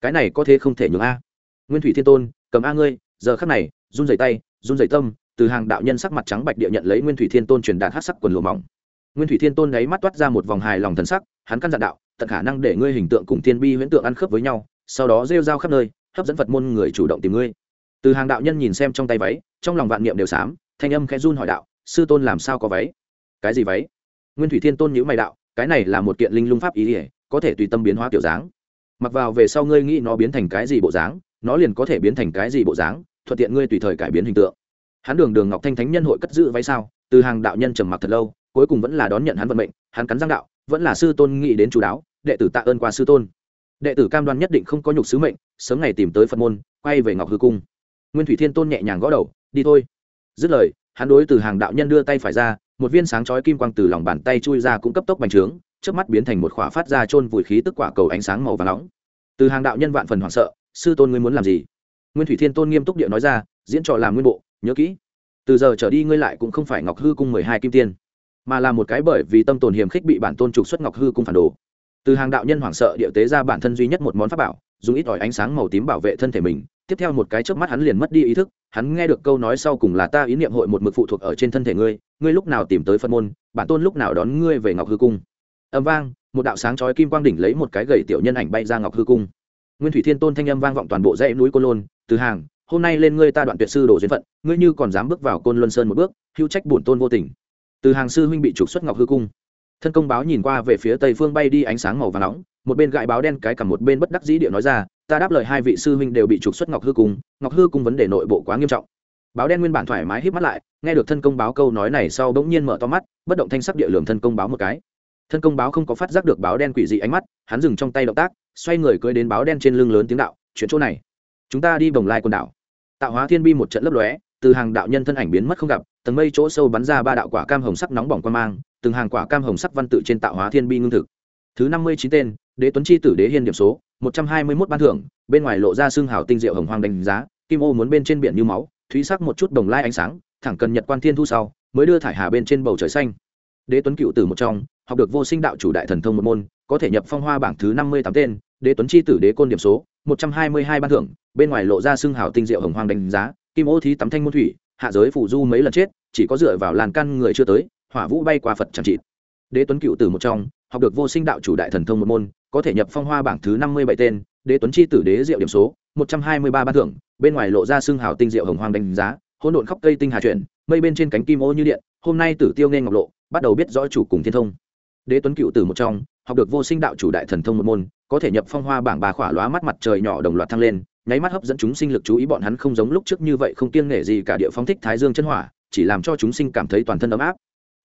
Cái này có thế không thể nhường a. Nguyên thủy thiên tôn, cầm a ngươi, giờ khắc này, run rẩy tay, run rẩy tâm, từ hàng đạo nhân sắc mặt trắng bạch địa nhận lấy nguyên thủy thiên tôn truyền đạt hát sắc quần lụa mỏng. Nguyên thủy thiên tôn đấy mắt toát ra một vòng hài lòng thần sắc, hắn căn dặn đạo, tận khả năng để ngươi hình tượng cùng thiên bi huyễn tượng ăn khớp với nhau, sau đó rêu rao khắp nơi, hấp dẫn phật môn người chủ động tìm ngươi. Từ hàng đạo nhân nhìn xem trong tay váy, trong lòng vạn niệm đều xám, thanh âm khẽ run hỏi đạo, sư tôn làm sao có váy? Cái gì váy? Nguyên thủy thiên tôn nhữ mày đạo cái này là một kiện linh lung pháp ý ỉa, có thể tùy tâm biến hóa kiểu dáng. Mặc vào về sau ngươi nghĩ nó biến thành cái gì bộ dáng, nó liền có thể biến thành cái gì bộ dáng, thuận tiện ngươi tùy thời cải biến hình tượng. Hắn đường đường ngọc thanh thánh nhân hội cất giữ váy sao, từ hàng đạo nhân trầm mặc thật lâu, cuối cùng vẫn là đón nhận hắn vận mệnh, hắn cắn răng đạo, vẫn là sư tôn nghĩ đến chú đáo, đệ tử tạ ơn qua sư tôn. Đệ tử cam đoan nhất định không có nhục sứ mệnh, sớm ngày tìm tới phật môn, quay về ngọc hư cung. Nguyên thủy thiên tôn nhẹ nhàng gõ đầu, đi thôi. Dứt lời, hắn đối từ hàng đạo nhân đưa tay phải ra một viên sáng chói kim quang từ lòng bàn tay chui ra cũng cấp tốc bành trướng trước mắt biến thành một khỏa phát ra chôn vùi khí tức quả cầu ánh sáng màu và nóng. Từ hàng đạo nhân vạn phần hoảng sợ, sư tôn ngươi muốn làm gì? Nguyên thủy thiên tôn nghiêm túc địa nói ra, diễn trò làm nguyên bộ, nhớ kỹ. Từ giờ trở đi ngươi lại cũng không phải ngọc hư cung mười hai kim tiên, mà là một cái bởi vì tâm tồn hiềm khích bị bản tôn trục xuất ngọc hư cung phản đồ. Từ hàng đạo nhân hoảng sợ địa tế ra bản thân duy nhất một món pháp bảo, dùng ít ỏi ánh sáng màu tím bảo vệ thân thể mình tiếp theo một cái chớp mắt hắn liền mất đi ý thức, hắn nghe được câu nói sau cùng là ta ý niệm hội một mực phụ thuộc ở trên thân thể ngươi ngươi lúc nào tìm tới phân môn, bản tôn lúc nào đón ngươi về ngọc hư cung. Âm vang, một đạo sáng chói kim quang đỉnh lấy một cái gầy tiểu nhân ảnh bay ra ngọc hư cung. Nguyên thủy thiên tôn thanh âm vang vọng toàn bộ dãy núi côn lôn, từ hàng, hôm nay lên ngươi ta đoạn tuyệt sư đổ duyên phận, ngươi như còn dám bước vào côn luân sơn một bước hưu trách bổn tôn vô tình. Từ hàng sư huynh bị trục xuất ngọc hư cung. Thân công báo nhìn qua về phía tây phương bay đi ánh sáng màu và nóng, một bên gãi báo đen cái cầm một bên bất đắc dĩ địa nói ra ta đáp lời hai vị sư huynh đều bị trục xuất ngọc hư cung, ngọc hư cung vấn đề nội bộ quá nghiêm trọng. Báo đen nguyên bản thoải mái hít mắt lại, nghe được thân công báo câu nói này sau bỗng nhiên mở to mắt, bất động thanh sắc địa lường thân công báo một cái. Thân công báo không có phát giác được báo đen quỷ dị ánh mắt, hắn dừng trong tay động tác, xoay người cưỡi đến báo đen trên lưng lớn tiếng đạo chuyển chỗ này, chúng ta đi bồng lai quần đảo. Tạo hóa thiên bi một trận lấp lóe, từ hàng đạo nhân thân ảnh biến mất không gặp, tầng mây chỗ sâu bắn ra ba đạo quả cam hồng sắc nóng bỏng quan mang, từng hàng quả cam hồng sắc văn tự trên tạo hóa thiên bi ngưng thực. Thứ năm mươi chín tên, đế tuấn chi tử đế hiên điểm số một trăm hai mươi mốt ban thưởng, bên ngoài lộ ra xương hào tinh diệu hồng hoang đánh giá, kim ô muốn bên trên biển như máu, thúy sắc một chút đồng lai ánh sáng, thẳng cần nhật quan thiên thu sau, mới đưa thải hà bên trên bầu trời xanh. Đế tuấn cựu tử một trong, học được vô sinh đạo chủ đại thần thông một môn, có thể nhập phong hoa bảng thứ năm mươi tám tên, đế tuấn chi tử đế côn điểm số, một trăm hai mươi hai ban thưởng, bên ngoài lộ ra xương hào tinh diệu hồng hoang đánh giá, kim ô thí tắm thanh môn thủy, hạ giới phủ du mấy lần chết, chỉ có dựa vào làn căn người chưa tới, hỏa vũ bay qua phật chẳng trị đế tuấn cựu tử một trong, học được vô sinh đạo chủ đại thần thông một môn có thể nhập phong hoa bảng thứ năm mươi bảy tên, đế tuấn chi tử đế diệu điểm số, một trăm hai mươi ba ban thưởng, bên ngoài lộ ra xương hào tinh diệu hồng hoang đánh giá, hỗn độn khóc cây tinh hà chuyển, mây bên trên cánh kim ô như điện, hôm nay tử tiêu nên ngọc lộ, bắt đầu biết rõ chủ cùng thiên thông. Đế tuấn cựu tử một trong, học được vô sinh đạo chủ đại thần thông một môn, có thể nhập phong hoa bảng bà khỏa lóa mắt mặt trời nhỏ đồng loạt thăng lên, nháy mắt hấp dẫn chúng sinh lực chú ý bọn hắn không giống lúc trước như vậy không kiêng nể gì cả địa phóng thích thái dương chân hỏa, chỉ làm cho chúng sinh cảm thấy toàn thân ấm áp.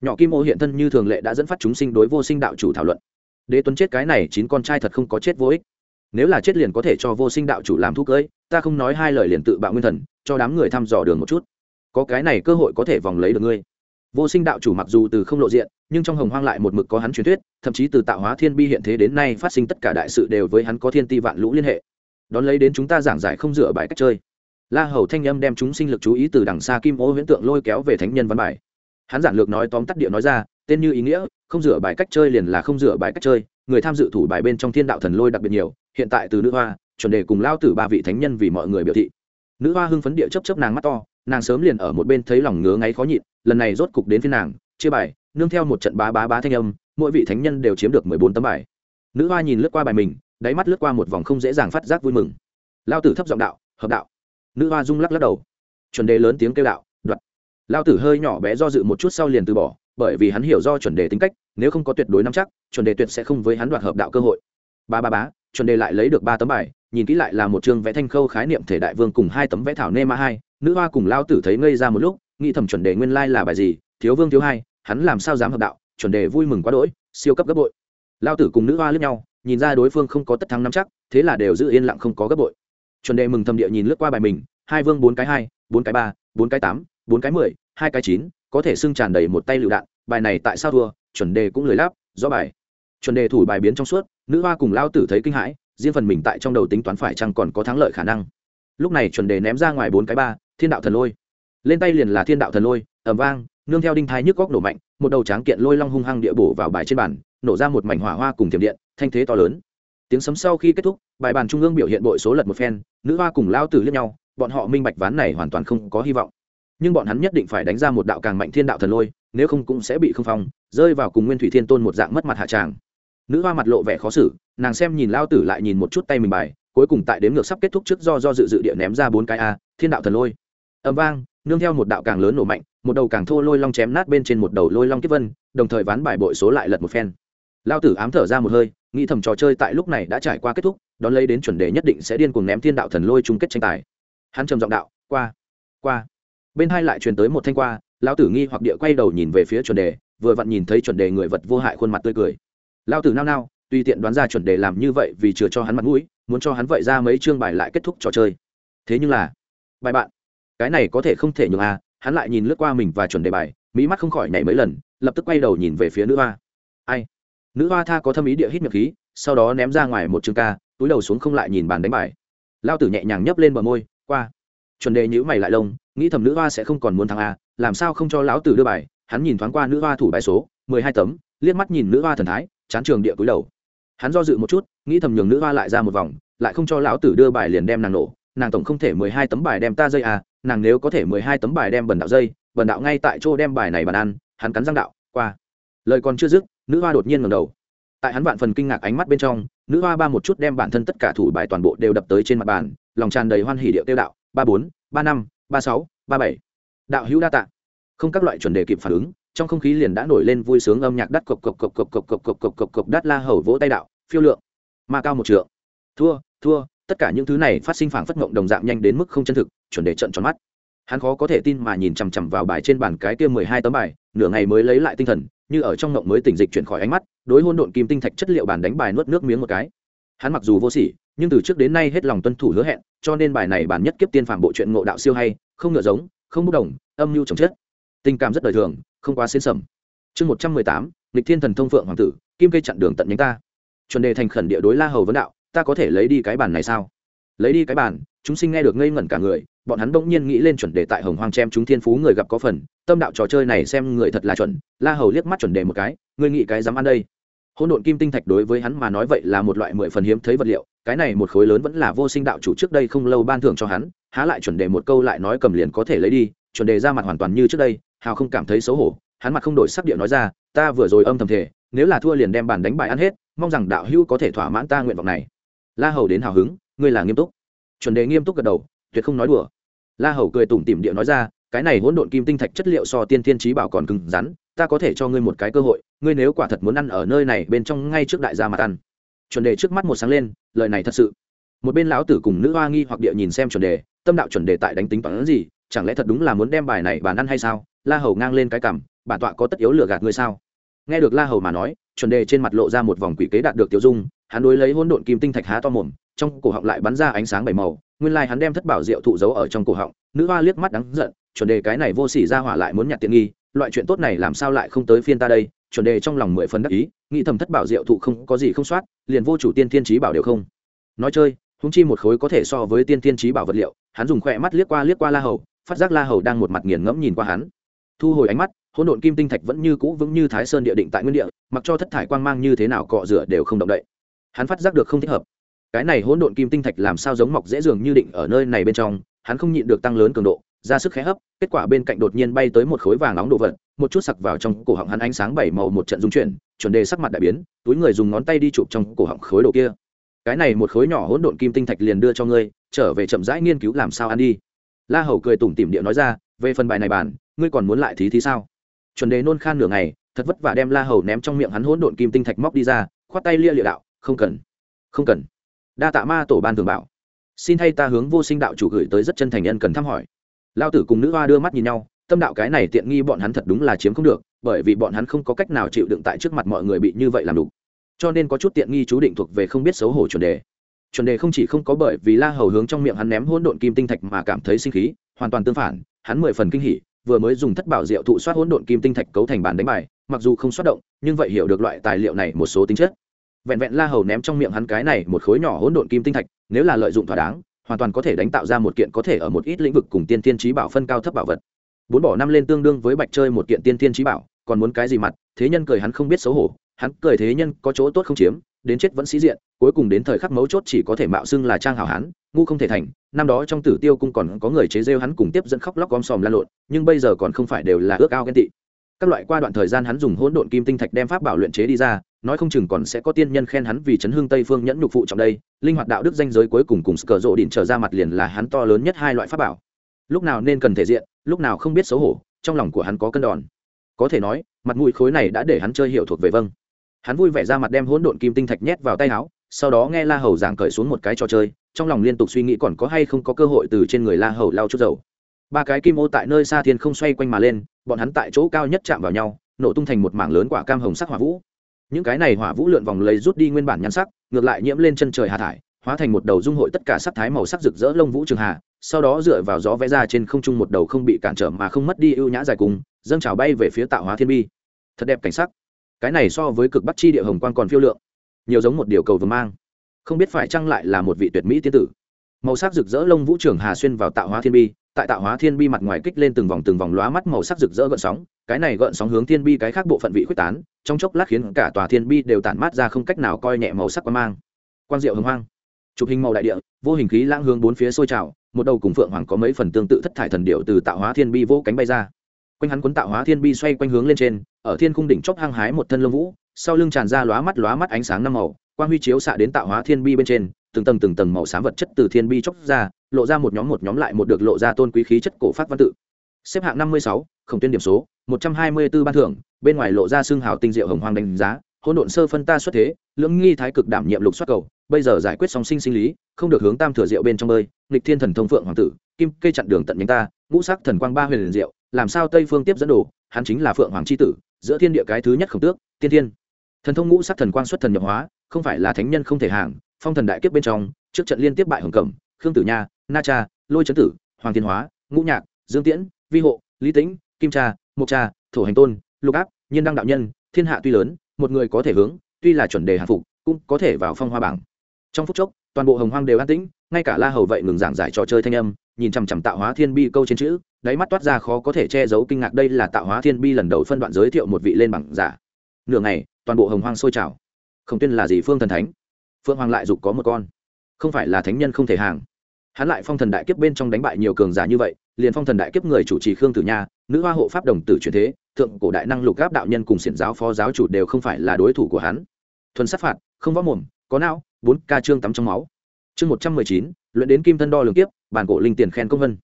Nhỏ kim ô hiện thân như thường lệ đã dẫn phát chúng sinh đối vô sinh đạo chủ thảo luận đế tuấn chết cái này chín con trai thật không có chết vô ích. Nếu là chết liền có thể cho vô sinh đạo chủ làm thuốc cưỡi ta không nói hai lời liền tự bạo nguyên thần, cho đám người thăm dò đường một chút. Có cái này cơ hội có thể vòng lấy được ngươi. Vô sinh đạo chủ mặc dù từ không lộ diện, nhưng trong hồng hoang lại một mực có hắn truyền thuyết, thậm chí từ tạo hóa thiên bi hiện thế đến nay phát sinh tất cả đại sự đều với hắn có thiên ti vạn lũ liên hệ. Đón lấy đến chúng ta giảng giải không dựa bài cách chơi. La hầu thanh âm đem chúng sinh lực chú ý từ đằng xa kim ô huyễn tượng lôi kéo về thánh nhân văn bài hắn giản lược nói tóm tắt địa nói ra, tên như ý nghĩa, không dựa bài cách chơi liền là không dựa bài cách chơi, người tham dự thủ bài bên trong thiên đạo thần lôi đặc biệt nhiều, hiện tại từ nữ hoa, chuẩn đề cùng lao tử ba vị thánh nhân vì mọi người biểu thị. Nữ hoa hưng phấn địa chấp chấp nàng mắt to, nàng sớm liền ở một bên thấy lòng ngứa ngáy khó nhịn, lần này rốt cục đến phiên nàng, chia bài, nương theo một trận bá bá bá thanh âm, mỗi vị thánh nhân đều chiếm được mười bốn tấm bài. Nữ hoa nhìn lướt qua bài mình, đáy mắt lướt qua một vòng không dễ dàng phát giác vui mừng. Lao tử thấp giọng đạo, hợp đạo. Nữ hoa rung lắc lắc đầu. Chuẩn đề lớn tiếng kêu đạo lao tử hơi nhỏ bé do dự một chút sau liền từ bỏ, bởi vì hắn hiểu do chuẩn đề tính cách, nếu không có tuyệt đối nắm chắc, chuẩn đề tuyệt sẽ không với hắn đoạt hợp đạo cơ hội. Ba ba bá chuẩn đề lại lấy được ba tấm bài, nhìn kỹ lại là một chương vẽ thanh khâu khái niệm thể đại vương cùng hai tấm vẽ thảo nê ma hai, nữ hoa cùng lao tử thấy ngây ra một lúc, nghĩ thầm chuẩn đề nguyên lai là bài gì, thiếu vương thiếu hai, hắn làm sao dám hợp đạo, chuẩn đề vui mừng quá đỗi, siêu cấp gấp bội. Lao tử cùng nữ hoa lướt nhau, nhìn ra đối phương không có tất thắng nắm chắc, thế là đều giữ yên lặng không có gấp bội. Chuẩn đề mừng thầm địa nhìn lướt qua bài mình, hai vương bốn cái hai, bốn cái ba, bốn cái tám bốn cái mười, hai cái chín, có thể xưng tràn đầy một tay lựu đạn, bài này tại sao thua, chuẩn đề cũng lười láp do bài. Chuẩn đề thủ bài biến trong suốt, nữ hoa cùng lao tử thấy kinh hãi, riêng phần mình tại trong đầu tính toán phải chăng còn có thắng lợi khả năng. Lúc này chuẩn đề ném ra ngoài bốn cái ba, thiên đạo thần lôi. Lên tay liền là thiên đạo thần lôi ẩm vang, nương theo đinh thái nhức góc nổ mạnh, một đầu tráng kiện lôi long hung hăng địa bổ vào bài trên bàn, nổ ra một mảnh hỏa hoa cùng tiềm điện, thanh thế to lớn. Tiếng sấm sau khi kết thúc, bài bàn trung ương biểu hiện bội số lật một phen, nữ hoa cùng lao tử liếc nhau, bọn họ minh bạch ván này hoàn toàn không có hy vọng nhưng bọn hắn nhất định phải đánh ra một đạo càng mạnh thiên đạo thần lôi, nếu không cũng sẽ bị không phong, rơi vào cùng nguyên thủy thiên tôn một dạng mất mặt hạ tràng. Nữ hoa mặt lộ vẻ khó xử, nàng xem nhìn lao tử lại nhìn một chút tay mình bài, cuối cùng tại đếm ngược sắp kết thúc trước do do dự dự địa ném ra bốn cái a, thiên đạo thần lôi. Ẩm vang, nương theo một đạo càng lớn nổ mạnh, một đầu càng thô lôi long chém nát bên trên một đầu lôi long kiếp vân, đồng thời ván bài bội số lại lật một phen. Lao tử ám thở ra một hơi, nghĩ thầm trò chơi tại lúc này đã trải qua kết thúc, đón lấy đến chuẩn đề nhất định sẽ điên cuồng ném thiên đạo thần lôi chung kết tranh tài. Hắn trầm giọng đạo, qua qua bên hai lại truyền tới một thanh qua lao tử nghi hoặc địa quay đầu nhìn về phía chuẩn đề, vừa vặn nhìn thấy chuẩn đề người vật vô hại khuôn mặt tươi cười. Lao tử nao nao, tùy tiện đoán ra chuẩn đề làm như vậy vì chừa cho hắn mặt mũi, muốn cho hắn vậy ra mấy chương bài lại kết thúc trò chơi. Thế nhưng là, bài bạn, cái này có thể không thể nhường à hắn lại nhìn lướt qua mình và chuẩn đề bài, mỹ mắt không khỏi nhảy mấy lần, lập tức quay đầu nhìn về phía nữ hoa. Ai? Nữ hoa tha có thâm ý địa hít miệng khí, sau đó ném ra ngoài một chương ca, túi đầu xuống không lại nhìn bàn đánh bài. Lao tử nhẹ nhàng nhấp lên bờ môi, qua chuẩn đề nhữ mày lại lông, nghĩ thầm nữ hoa sẽ không còn muốn thắng a, làm sao không cho lão tử đưa bài. Hắn nhìn thoáng qua nữ hoa thủ bài số, mười hai tấm, liếc mắt nhìn nữ hoa thần thái, chán trường địa cúi đầu. Hắn do dự một chút, nghĩ thầm nhường nữ hoa lại ra một vòng, lại không cho lão tử đưa bài liền đem nàng nổ. Nàng tổng không thể mười hai tấm bài đem ta dây à nàng nếu có thể mười hai tấm bài đem bần đạo dây, bần đạo ngay tại chỗ đem bài này bàn ăn, hắn cắn răng đạo, qua. Lời còn chưa dứt, nữ hoa đột nhiên ngầm đầu. Tại hắn vạn phần kinh ngạc ánh mắt bên trong, nữ hoa ba một chút đem bản thân tất cả thủ bài toàn bộ đều đập tới trên mặt bàn, lòng tràn đầy hoan hỉ điệu tiêu đạo ba bốn ba năm ba sáu ba bảy đạo hữu đa tạ không các loại chuẩn đề kịp phản ứng trong không khí liền đã nổi lên vui sướng âm nhạc đắt cộc cộc cộc cộc cộc cộc cộc cộc cộc cộc đắt la hầu vỗ tay đạo phiêu lượng ma cao một trượng thua thua tất cả những thứ này phát sinh phảng phất ngộng đồng dạng nhanh đến mức không chân thực chuẩn đề trận tròn mắt hắn khó có thể tin mà nhìn chằm chằm vào bài trên bàn cái kia mười hai tấm bài nửa ngày mới lấy lại tinh thần như ở trong ngộng mới tỉnh dịch chuyển khỏi ánh mắt đối hôn độn kim tinh thạch chất liệu bàn đánh bài nuốt nước miếng một cái hắn mặc dù vô sỉ nhưng từ trước đến nay hết lòng tuân thủ hứa hẹn cho nên bài này bản nhất kiếp tiên phàm bộ truyện ngộ đạo siêu hay không ngựa giống không bốc đồng âm mưu chồng chết. Tình cảm rất đời thường không quá xến sầm. Chương một trăm mười tám lịch thiên thần thông phượng hoàng tử kim cây chặn đường tận nhánh ta. Chuẩn đề thành khẩn địa đối la hầu vấn đạo ta có thể lấy đi cái bản này sao? Lấy đi cái bản, chúng sinh nghe được ngây ngẩn cả người bọn hắn bỗng nhiên nghĩ lên chuẩn đề tại hồng hoang chém chúng thiên phú người gặp có phần tâm đạo trò chơi này xem người thật là chuẩn. La hầu liếc mắt chuẩn đề một cái người nghĩ cái dám ăn đây? Hỗn độn kim tinh thạch đối với hắn mà nói vậy là một loại mười phần hiếm thấy vật liệu cái này một khối lớn vẫn là vô sinh đạo chủ trước đây không lâu ban thưởng cho hắn, há lại chuẩn đề một câu lại nói cầm liền có thể lấy đi, chuẩn đề ra mặt hoàn toàn như trước đây, hào không cảm thấy xấu hổ, hắn mặt không đổi sắc điệu nói ra, ta vừa rồi âm thầm thể nếu là thua liền đem bàn đánh bại ăn hết, mong rằng đạo hữu có thể thỏa mãn ta nguyện vọng này. La hầu đến hào hứng, ngươi là nghiêm túc. Chuẩn đề nghiêm túc gật đầu, tuyệt không nói đùa. La hầu cười tủm tỉm điệu nói ra, cái này hỗn độn kim tinh thạch chất liệu so tiên thiên trí bảo còn cứng rắn, ta có thể cho ngươi một cái cơ hội, ngươi nếu quả thật muốn ăn ở nơi này bên trong ngay trước đại gia mặt ăn chuẩn đề trước mắt một sáng lên, lời này thật sự. Một bên lão tử cùng nữ hoa nghi hoặc địa nhìn xem chuẩn đề, tâm đạo chuẩn đề tại đánh tính toán gì, chẳng lẽ thật đúng là muốn đem bài này bàn ăn hay sao? La hầu ngang lên cái cằm, bản tọa có tất yếu lừa gạt ngươi sao? Nghe được la hầu mà nói, chuẩn đề trên mặt lộ ra một vòng quỷ kế đạt được tiêu dung, hắn đối lấy hỗn độn kim tinh thạch há to mồm, trong cổ họng lại bắn ra ánh sáng bảy màu, nguyên lai hắn đem thất bảo diệu thụ giấu ở trong cổ họng, nữ hoa liếc mắt đắng giận, chuẩn đề cái này vô sỉ ra hỏa lại muốn nhặt tiện nghi, loại chuyện tốt này làm sao lại không tới phiên ta đây? Chuẩn đề trong lòng mười phần đắc ý, nghĩ thầm thất bảo diệu thụ không có gì không soát, liền vô chủ tiên thiên trí bảo đều không. Nói chơi húng chi một khối có thể so với tiên thiên trí bảo vật liệu, hắn dùng khỏe mắt liếc qua liếc qua la hầu, phát giác la hầu đang một mặt nghiền ngẫm nhìn qua hắn. Thu hồi ánh mắt, hỗn độn kim tinh thạch vẫn như cũ vững như thái sơn địa định tại nguyên địa, mặc cho thất thải quang mang như thế nào cọ rửa đều không động đậy. Hắn phát giác được không thích hợp. Cái này hỗn độn kim tinh thạch làm sao giống mọc dễ dường như định ở nơi này bên trong, hắn không nhịn được tăng lớn cường độ, ra sức khẽ hấp, kết quả bên cạnh đột nhiên bay tới một khối vàng nóng đồ vật một chút sặc vào trong cổ họng hắn ánh sáng bảy màu một trận dung chuyển, chuẩn đề sắc mặt đại biến, túi người dùng ngón tay đi chụp trong cổ họng khối đồ kia. Cái này một khối nhỏ hỗn độn kim tinh thạch liền đưa cho ngươi, trở về chậm rãi nghiên cứu làm sao ăn đi. La hầu cười tủm tỉm điệu nói ra, về phần bài này bàn ngươi còn muốn lại thí thí sao? Chuẩn đề nôn khan nửa ngày, thật vất vả đem la hầu ném trong miệng hắn hỗn độn kim tinh thạch móc đi ra, khoát tay lia lịa đạo, không cần không cần. Đa tạ ma tổ ban thường bảo. Xin thay ta hướng vô sinh đạo chủ gửi tới rất chân thành nhân cần thăm hỏi. Lao tử cùng nữ hoa đưa mắt nhìn nhau tâm đạo cái này tiện nghi bọn hắn thật đúng là chiếm không được, bởi vì bọn hắn không có cách nào chịu đựng tại trước mặt mọi người bị như vậy làm đủ cho nên có chút tiện nghi chú định thuộc về không biết xấu hổ chuẩn đề. Chuẩn đề không chỉ không có bởi vì la hầu hướng trong miệng hắn ném hỗn độn kim tinh thạch mà cảm thấy sinh khí, hoàn toàn tương phản, hắn mười phần kinh hỉ, vừa mới dùng thất bảo diệu thụ soát hỗn độn kim tinh thạch cấu thành bản đánh bài, mặc dù không soát động, nhưng vậy hiểu được loại tài liệu này một số tính chất. Vẹn vẹn la hầu ném trong miệng hắn cái này một khối nhỏ hỗn độn kim tinh thạch, nếu là lợi dụng thỏa đáng, hoàn toàn có thể đánh tạo ra một kiện có thể ở một ít lĩnh vực cùng tiên tiên trí bảo phân cao thấp bảo vật bốn bỏ năm lên tương đương với bạch chơi một kiện tiên tiên trí bảo, còn muốn cái gì mặt, thế nhân cười hắn không biết xấu hổ, hắn cười thế nhân có chỗ tốt không chiếm, đến chết vẫn sĩ diện, cuối cùng đến thời khắc mấu chốt chỉ có thể mạo xưng là trang hảo hán, ngu không thể thành, năm đó trong tử tiêu cung còn có người chế rêu hắn cùng tiếp dẫn khóc lóc gom sòm lan lộn, nhưng bây giờ còn không phải đều là ước ao ghen tị. Các loại qua đoạn thời gian hắn dùng hỗn độn kim tinh thạch đem pháp bảo luyện chế đi ra, nói không chừng còn sẽ có tiên nhân khen hắn vì chấn hương tây phương nhẫn nhục phụ trọng đây, linh hoạt đạo đức danh giới cuối cùng cùng cờ rộ đỉnh trở ra mặt liền là hắn to lớn nhất hai loại pháp bảo lúc nào nên cần thể diện, lúc nào không biết xấu hổ, trong lòng của hắn có cân đòn. Có thể nói, mặt mũi khối này đã để hắn chơi hiểu thuộc về vâng. Hắn vui vẻ ra mặt đem hỗn độn kim tinh thạch nhét vào tay áo, sau đó nghe la hầu giảng cởi xuống một cái trò chơi, trong lòng liên tục suy nghĩ còn có hay không có cơ hội từ trên người la hầu lao chút dầu. Ba cái kim ô tại nơi xa thiên không xoay quanh mà lên, bọn hắn tại chỗ cao nhất chạm vào nhau, nổ tung thành một mảng lớn quả cam hồng sắc hỏa vũ. Những cái này hỏa vũ lượn vòng lấy rút đi nguyên bản nhan sắc, ngược lại nhiễm lên chân trời hạ thải, hóa thành một đầu dung hội tất cả sắc thái màu sắc rực rỡ lông vũ trường hà sau đó dựa vào gió vẽ ra trên không trung một đầu không bị cản trở mà không mất đi ưu nhã dài cùng, dâng trào bay về phía tạo hóa thiên bi. Thật đẹp cảnh sắc. Cái này so với cực bắc chi địa hồng quang còn phiêu lượng. Nhiều giống một điều cầu vừa mang. Không biết phải chăng lại là một vị tuyệt mỹ tiên tử. Màu sắc rực rỡ lông vũ trường hà xuyên vào tạo hóa thiên bi, tại tạo hóa thiên bi mặt ngoài kích lên từng vòng từng vòng lóa mắt màu sắc rực rỡ gợn sóng, cái này gợn sóng hướng thiên bi cái khác bộ phận vị quyết tán, trong chốc lát khiến cả tòa thiên bi đều tản mát ra không cách nào coi nhẹ màu sắc quan mang. Quan diệu hồng hoang chụp hình màu đại địa, vô hình khí lãng hướng bốn phía sôi trào, một đầu cùng phượng hoàng có mấy phần tương tự thất thải thần điệu từ tạo hóa thiên bi vô cánh bay ra. Quanh hắn quấn tạo hóa thiên bi xoay quanh hướng lên trên, ở thiên khung đỉnh chóp hăng hái một thân lông vũ, sau lưng tràn ra lóa mắt lóa mắt ánh sáng năm màu, quang huy chiếu xạ đến tạo hóa thiên bi bên trên, từng tầng từng tầng màu xám vật chất từ thiên bi chóc ra, lộ ra một nhóm một nhóm lại một được lộ ra tôn quý khí chất cổ phát văn tự. Xếp hạng năm mươi sáu, khổng tuyên điểm số, một trăm hai mươi 124 ban thưởng, bên ngoài lộ ra xương hào tinh diệu hồng hoang đánh giá, hỗn độn sơ phân ta xuất thế, lưỡng nghi thái cực đảm nhiệm lục xuất cầu bây giờ giải quyết song sinh sinh lý, không được hướng tam thừa diệu bên trong bơi, nghịch thiên thần thông phượng hoàng tử, kim cây chặn đường tận nhánh ta, ngũ sắc thần quang ba huyền liền diệu, làm sao tây phương tiếp dẫn đồ, hắn chính là phượng hoàng c h i tử, giữa thiên địa cái thứ nhất khổng tước, tiên thiên. Thần thông ngũ sắc thần quang xuất thần nhập hóa, không phải là thánh nhân không thể hàng, phong thần đại kiếp bên trong, trước trận liên tiếp bại hồng cẩm, khương tử nha, na cha, lôi trấn tử, hoàng thiên hóa, ngũ nhạc, dương tiễn, vi hộ, lý tĩnh, kim cha, mộc cha, thổ hành tôn, lục áp, nhiên đăng đạo nhân, thiên hạ tuy lớn, một người có thể hướng, tuy là chuẩn đề hạ phục, cũng có thể vào phong hoa bảng trong phút chốc, toàn bộ hồng hoang đều an tĩnh, ngay cả la hầu vậy ngừng giảng giải trò chơi thanh âm, nhìn chằm chằm tạo hóa thiên bi câu trên chữ, đáy mắt toát ra khó có thể che giấu kinh ngạc đây là tạo hóa thiên bi lần đầu phân đoạn giới thiệu một vị lên bảng giả. Nửa ngày, toàn bộ hồng hoang sôi trào. Không tuyên là gì phương thần thánh? Phương hoàng lại dục có một con. Không phải là thánh nhân không thể hàng. Hắn lại phong thần đại kiếp bên trong đánh bại nhiều cường giả như vậy, liền phong thần đại kiếp người chủ trì khương tử nha, nữ hoa hộ pháp đồng tử truyền thế, thượng cổ đại năng lục gáp đạo nhân cùng xiển giáo phó giáo chủ đều không phải là đối thủ của hắn. Thuần sát phạt, không võ mồm, có não bốn ca trương tắm trong máu. Chương một trăm mười chín, luyện đến kim thân đo lường kiếp, bản cổ linh tiền khen công vân.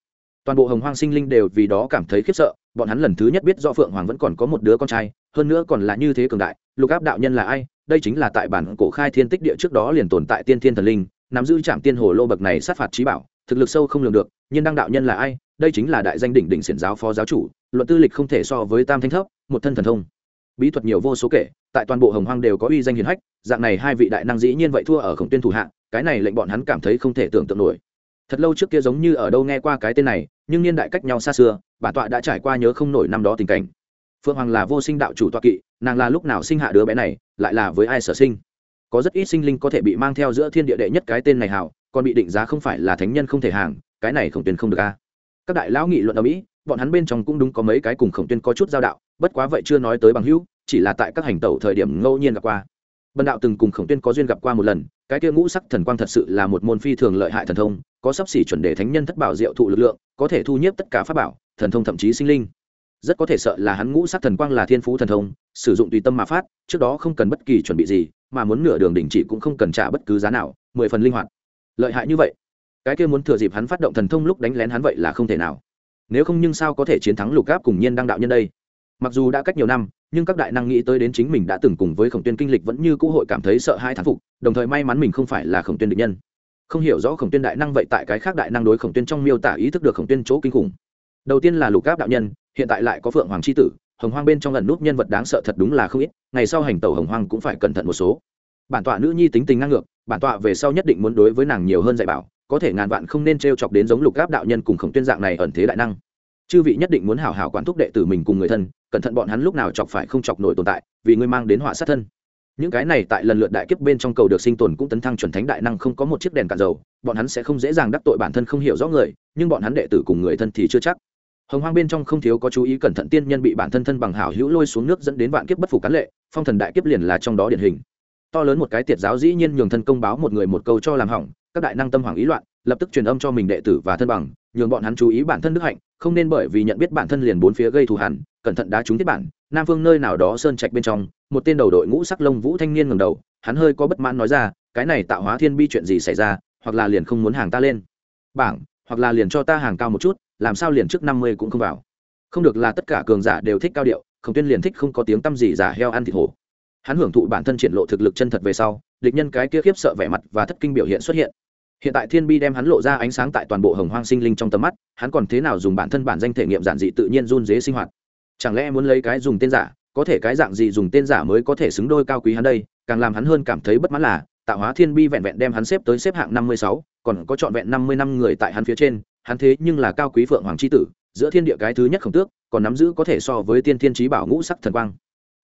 Toàn bộ hồng hoang sinh linh đều vì đó cảm thấy khiếp sợ, bọn hắn lần thứ nhất biết do phượng hoàng vẫn còn có một đứa con trai, hơn nữa còn là như thế cường đại, lục áp đạo nhân là ai, đây chính là tại bản cổ khai thiên tích địa trước đó liền tồn tại tiên thiên thần linh, nắm giữ trạm tiên hồ lô bậc này sát phạt trí bảo, thực lực sâu không lường được, nhưng đăng đạo nhân là ai, đây chính là đại danh đỉnh đỉnh xiển giáo phó giáo chủ, luận tư lịch không thể so với tam thanh thấp, một thân thần thông bí thuật nhiều vô số kể, tại toàn bộ hồng hoang đều có uy danh hiền hách, dạng này hai vị đại năng dĩ nhiên vậy thua ở khổng tuyên thủ hạng cái này lệnh bọn hắn cảm thấy không thể tưởng tượng nổi. Thật lâu trước kia giống như ở đâu nghe qua cái tên này, nhưng niên đại cách nhau xa xưa, bản tọa đã trải qua nhớ không nổi năm đó tình cảnh. Phượng hoàng là vô sinh đạo chủ tọa kỵ, nàng là lúc nào sinh hạ đứa bé này, lại là với ai sở sinh? Có rất ít sinh linh có thể bị mang theo giữa thiên địa đệ nhất cái tên này hảo, còn bị định giá không phải là thánh nhân không thể hàng, cái này khổng tuyên không được a. Các đại lão nghị luận ở mỹ bọn hắn bên trong cũng đúng có mấy cái cùng khổng tuyên có chút giao đạo, bất quá vậy chưa nói tới bằng hữu, chỉ là tại các hành tẩu thời điểm ngẫu nhiên gặp qua. Bần đạo từng cùng khổng tuyên có duyên gặp qua một lần, cái kia ngũ sắc thần quang thật sự là một môn phi thường lợi hại thần thông, có sắp xỉ chuẩn đề thánh nhân thất bảo diệu thụ lực lượng, có thể thu nhiếp tất cả pháp bảo, thần thông thậm chí sinh linh. Rất có thể sợ là hắn ngũ sắc thần quang là thiên phú thần thông, sử dụng tùy tâm mà phát, trước đó không cần bất kỳ chuẩn bị gì, mà muốn nửa đường đình chỉ cũng không cần trả bất cứ giá nào, mười phần linh hoạt. Lợi hại như vậy, cái kia muốn thừa dịp hắn phát động thần thông lúc đánh lén hắn vậy là không thể nào nếu không nhưng sao có thể chiến thắng lục gáp cùng nhiên đăng đạo nhân đây? Mặc dù đã cách nhiều năm, nhưng các đại năng nghĩ tới đến chính mình đã từng cùng với khổng tuyên kinh lịch vẫn như cũ hội cảm thấy sợ hai thán phục, đồng thời may mắn mình không phải là khổng tuyên định nhân. Không hiểu rõ khổng tuyên đại năng vậy tại cái khác đại năng đối khổng tuyên trong miêu tả ý thức được khổng tuyên chỗ kinh khủng. Đầu tiên là lục gáp đạo nhân, hiện tại lại có phượng hoàng c h i tử, hồng hoang bên trong lần nút nhân vật đáng sợ thật đúng là không ít, ngày sau hành tàu hồng hoang cũng phải cẩn thận một số. Bản tọa nữ nhi tính tình ngang ngược, bản tọa về sau nhất định muốn đối với nàng nhiều hơn dạy bảo có thể ngàn vạn không nên t r e o chọc đến giống lục gáp đạo nhân cùng khổng tuyên dạng này ẩn thế đại năng. Chư vị nhất định muốn hảo hảo quản thúc đệ tử mình cùng người thân, cẩn thận bọn hắn lúc nào chọc phải không chọc nổi tồn tại, vì ngươi mang đến họa sát thân. Những cái này tại lần lượt đại kiếp bên trong cầu được sinh tồn cũng tấn thăng chuẩn thánh đại năng không có một chiếc đèn cạn dầu, bọn hắn sẽ không dễ dàng đắc tội bản thân không hiểu rõ người, nhưng bọn hắn đệ tử cùng người thân thì chưa chắc. Hồng hoang bên trong không thiếu có chú ý cẩn thận tiên nhân bị bản thân thân bằng hảo hữu lôi xuống nước dẫn đến vạn kiếp bất phục cán lệ, phong thần đại kiếp liền là trong đó điển hình. To lớn một cái tiệt giáo dĩ nhiên nhường thân công báo một người một câu cho làm hỏng các đại năng tâm hoàng ý loạn, lập tức truyền âm cho mình đệ tử và thân bằng, nhường bọn hắn chú ý bản thân đức hạnh, không nên bởi vì nhận biết bản thân liền bốn phía gây thù hẳn cẩn thận đá trúng thiết bản, nam phương nơi nào đó sơn trạch bên trong, một tên đầu đội ngũ sắc lông vũ thanh niên ngầm đầu, hắn hơi có bất mãn nói ra, cái này tạo hóa thiên bi chuyện gì xảy ra, hoặc là liền không muốn hàng ta lên? Bảng, hoặc là liền cho ta hàng cao một chút, làm sao liền trước năm mươi cũng không vào? Không được là tất cả cường giả đều thích cao điệu không tuyên liền thích không có tiếng tâm gì giả heo ăn thịt hổ. Hắn hưởng thụ bản thân triển lộ thực lực chân thật về sau, địch nhân cái kia khiếp sợ vẻ mặt và thất kinh biểu hiện xuất hiện hiện tại thiên bi đem hắn lộ ra ánh sáng tại toàn bộ hồng hoang sinh linh trong tầm mắt, hắn còn thế nào dùng bản thân bản danh thể nghiệm giản dị tự nhiên run dế sinh hoạt? Chẳng lẽ muốn lấy cái dùng tên giả, có thể cái dạng gì dùng tên giả mới có thể xứng đôi cao quý hắn đây? Càng làm hắn hơn cảm thấy bất mãn là, tạo hóa thiên bi vẹn vẹn đem hắn xếp tới xếp hạng năm mươi sáu, còn có trọn vẹn năm mươi năm người tại hắn phía trên, hắn thế nhưng là cao quý phượng hoàng c h i tử, giữa thiên địa cái thứ nhất khổng tước, còn nắm giữ có thể so với tiên thiên trí bảo ngũ sắc thần quang.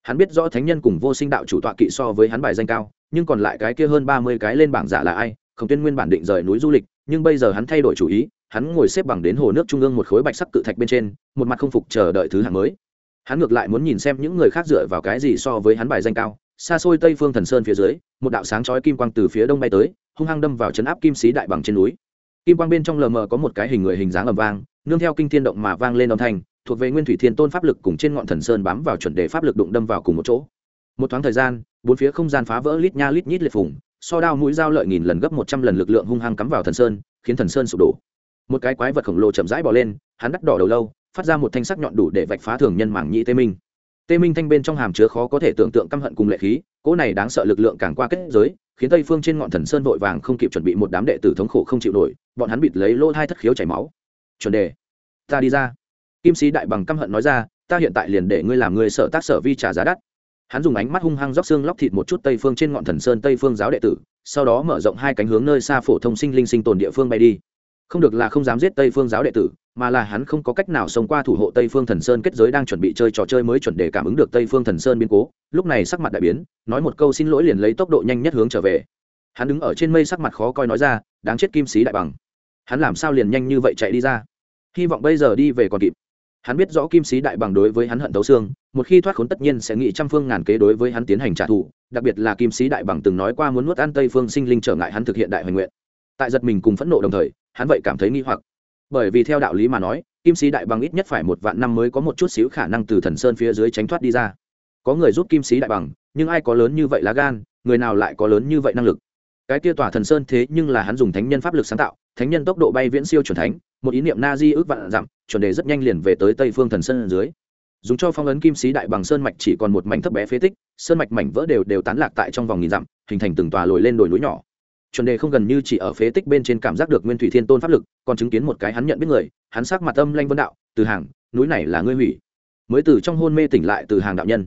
Hắn biết rõ thánh nhân cùng vô sinh đạo chủ tọa kỵ so với hắn bài danh cao, nhưng còn lại cái kia hơn ba mươi cái lên bảng giả là ai? Khổng tuyên nguyên bản định rời núi du lịch, nhưng bây giờ hắn thay đổi chủ ý, hắn ngồi xếp bằng đến hồ nước trung ương một khối bạch sắc cự thạch bên trên, một mặt không phục chờ đợi thứ hạng mới. Hắn ngược lại muốn nhìn xem những người khác dựa vào cái gì so với hắn bài danh cao. Xa xôi tây phương thần sơn phía dưới, một đạo sáng chói kim quang từ phía đông bay tới, hung hăng đâm vào chấn áp kim sĩ đại bằng trên núi. Kim quang bên trong lờ mờ có một cái hình người hình dáng ầm vang, nương theo kinh thiên động mà vang lên âm thanh, thuộc về nguyên thủy thiên tôn pháp lực cùng trên ngọn thần sơn bám vào chuẩn đề pháp lực đụng đâm vào cùng một chỗ. Một thoáng thời gian, bốn phía không gian phá vỡ lít nha lít nhít liệt phùng so đao mũi dao lợi nghìn lần gấp một trăm lần lực lượng hung hăng cắm vào thần sơn, khiến thần sơn sụp đổ. Một cái quái vật khổng lồ chậm rãi bỏ lên, hắn đắt đỏ đầu lâu, phát ra một thanh sắc nhọn đủ để vạch phá thường nhân mảng nhị tê minh. Tê minh thanh bên trong hàm chứa khó có thể tưởng tượng căm hận cùng lệ khí, cỗ này đáng sợ lực lượng càng qua kết giới, khiến tây phương trên ngọn thần sơn vội vàng không kịp chuẩn bị một đám đệ tử thống khổ không chịu nổi, bọn hắn bịt lấy lỗ hai thất khiếu chảy máu. Chuẩn đề, ta đi ra. Kim sĩ đại bằng căm hận nói ra, ta hiện tại liền để ngươi làm người sợ tác sở vi trả giá đắt hắn dùng ánh mắt hung hăng róc xương lóc thịt một chút tây phương trên ngọn thần sơn tây phương giáo đệ tử, sau đó mở rộng hai cánh hướng nơi xa phổ thông sinh linh sinh tồn địa phương bay đi. Không được là không dám giết tây phương giáo đệ tử, mà là hắn không có cách nào sống qua thủ hộ tây phương thần sơn kết giới đang chuẩn bị chơi trò chơi mới chuẩn để cảm ứng được tây phương thần sơn biến cố. Lúc này sắc mặt đại biến, nói một câu xin lỗi liền lấy tốc độ nhanh nhất hướng trở về. Hắn đứng ở trên mây sắc mặt khó coi nói ra, đáng chết kim sĩ đại bằng. Hắn làm sao liền nhanh như vậy chạy đi ra? Hy vọng bây giờ đi về còn kịp hắn biết rõ kim sĩ đại bằng đối với hắn hận tấu xương, một khi thoát khốn tất nhiên sẽ nghĩ trăm phương ngàn kế đối với hắn tiến hành trả thù, đặc biệt là kim sĩ đại bằng từng nói qua muốn nuốt ăn tây phương sinh linh trở ngại hắn thực hiện đại hoành nguyện. Tại giật mình cùng phẫn nộ đồng thời, hắn vậy cảm thấy nghi hoặc. Bởi vì theo đạo lý mà nói, kim sĩ đại bằng ít nhất phải một vạn năm mới có một chút xíu khả năng từ thần sơn phía dưới tránh thoát đi ra. Có người giúp kim sĩ đại bằng, nhưng ai có lớn như vậy lá gan, người nào lại có lớn như vậy năng lực? Cái kia tỏa thần sơn thế nhưng là hắn dùng thánh nhân pháp lực sáng tạo, thánh nhân tốc độ bay viễn siêu chuẩn thánh một ý niệm na di ước vạn dặm, chuẩn đề rất nhanh liền về tới tây phương thần sơn dưới. Dùng cho phong ấn kim sĩ đại bằng sơn mạch chỉ còn một mảnh thấp bé phế tích, sơn mạch mảnh vỡ đều đều tán lạc tại trong vòng nghìn dặm, hình thành từng tòa lồi lên đồi núi nhỏ. Chuẩn đề không gần như chỉ ở phế tích bên trên cảm giác được nguyên thủy thiên tôn pháp lực, còn chứng kiến một cái hắn nhận biết người, hắn sắc mặt âm lanh vân đạo, từ hàng, núi này là ngươi hủy. Mới từ trong hôn mê tỉnh lại từ hàng đạo nhân.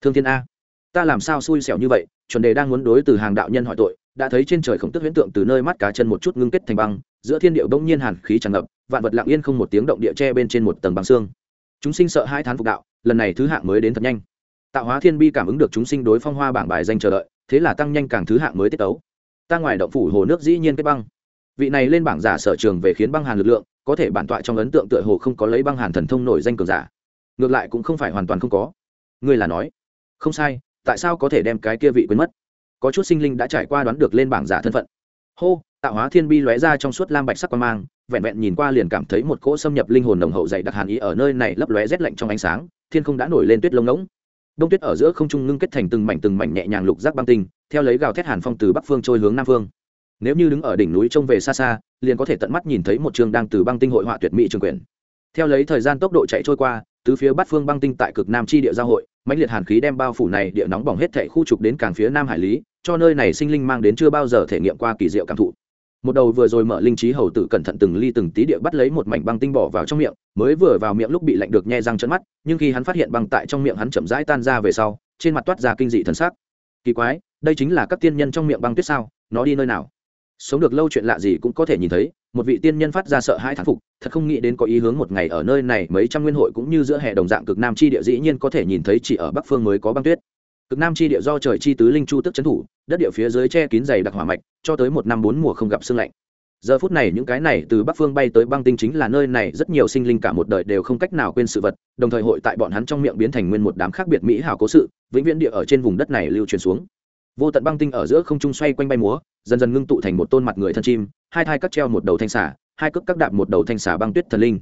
Thương thiên a, ta làm sao xui xẻo như vậy? Chuẩn đề đang muốn đối từ hàng đạo nhân hỏi tội, đã thấy trên trời khổng tức huyễn tượng từ nơi mắt cá chân một chút ngưng kết thành băng giữa thiên điệu bỗng nhiên hàn khí tràn ngập, vạn vật lặng yên không một tiếng động địa tre bên trên một tầng băng xương. Chúng sinh sợ hai thán phục đạo, lần này thứ hạng mới đến thật nhanh. Tạo hóa thiên bi cảm ứng được chúng sinh đối phong hoa bảng bài danh chờ đợi, thế là tăng nhanh càng thứ hạng mới tiết tấu. Ta ngoài động phủ hồ nước dĩ nhiên kết băng. Vị này lên bảng giả sở trường về khiến băng hàn lực lượng, có thể bản tọa trong ấn tượng tựa hồ không có lấy băng hàn thần thông nổi danh cường giả. Ngược lại cũng không phải hoàn toàn không có. Ngươi là nói, không sai, tại sao có thể đem cái kia vị quên mất? Có chút sinh linh đã trải qua đoán được lên bảng giả thân phận. Hô tạo hóa thiên bi lóe ra trong suốt lam bạch sắc quan mang, vẹn vẹn nhìn qua liền cảm thấy một cỗ xâm nhập linh hồn nồng hậu dày đặc hàn ý ở nơi này lấp lóe rét lạnh trong ánh sáng, thiên không đã nổi lên tuyết lông ngỗng. Đông tuyết ở giữa không trung ngưng kết thành từng mảnh từng mảnh nhẹ nhàng lục rác băng tinh, theo lấy gào thét hàn phong từ bắc phương trôi hướng nam phương. Nếu như đứng ở đỉnh núi trông về xa xa, liền có thể tận mắt nhìn thấy một trường đang từ băng tinh hội họa tuyệt mỹ trường quyền. theo lấy thời gian tốc độ chạy trôi qua từ phía bắc phương băng tinh tại cực nam chi địa giao hội, mãnh liệt hàn khí đem bao phủ này địa nóng bỏng hết thảy khu trục đến càng phía nam hải lý, cho nơi này sinh linh mang đến chưa bao giờ thể nghiệm qua kỳ diệu cảm thụ một đầu vừa rồi mở linh trí hầu tử cẩn thận từng ly từng tí địa bắt lấy một mảnh băng tinh bỏ vào trong miệng, mới vừa vào miệng lúc bị lạnh được nhe răng chân mắt, nhưng khi hắn phát hiện băng tại trong miệng hắn chậm rãi tan ra về sau, trên mặt toát ra kinh dị thần sắc. Kỳ quái, đây chính là các tiên nhân trong miệng băng tuyết sao? Nó đi nơi nào? Sống được lâu chuyện lạ gì cũng có thể nhìn thấy, một vị tiên nhân phát ra sợ hãi thán phục, thật không nghĩ đến có ý hướng một ngày ở nơi này mấy trăm nguyên hội cũng như giữa hè đồng dạng cực nam chi địa dĩ nhiên có thể nhìn thấy chỉ ở bắc phương mới có băng tuyết cực nam chi địa do trời chi tứ linh chu tức trấn thủ, đất địa phía dưới che kín dày đặc hỏa mạch, cho tới một năm bốn mùa không gặp sương lạnh. Giờ phút này những cái này từ bắc phương bay tới băng tinh chính là nơi này rất nhiều sinh linh cả một đời đều không cách nào quên sự vật, đồng thời hội tại bọn hắn trong miệng biến thành nguyên một đám khác biệt mỹ hảo cố sự, vĩnh viễn địa ở trên vùng đất này lưu truyền xuống. Vô tận băng tinh ở giữa không trung xoay quanh bay múa, dần dần ngưng tụ thành một tôn mặt người thân chim, hai thai cắt treo một đầu thanh xả hai cước cắt đạp một đầu thanh xả băng tuyết thần linh.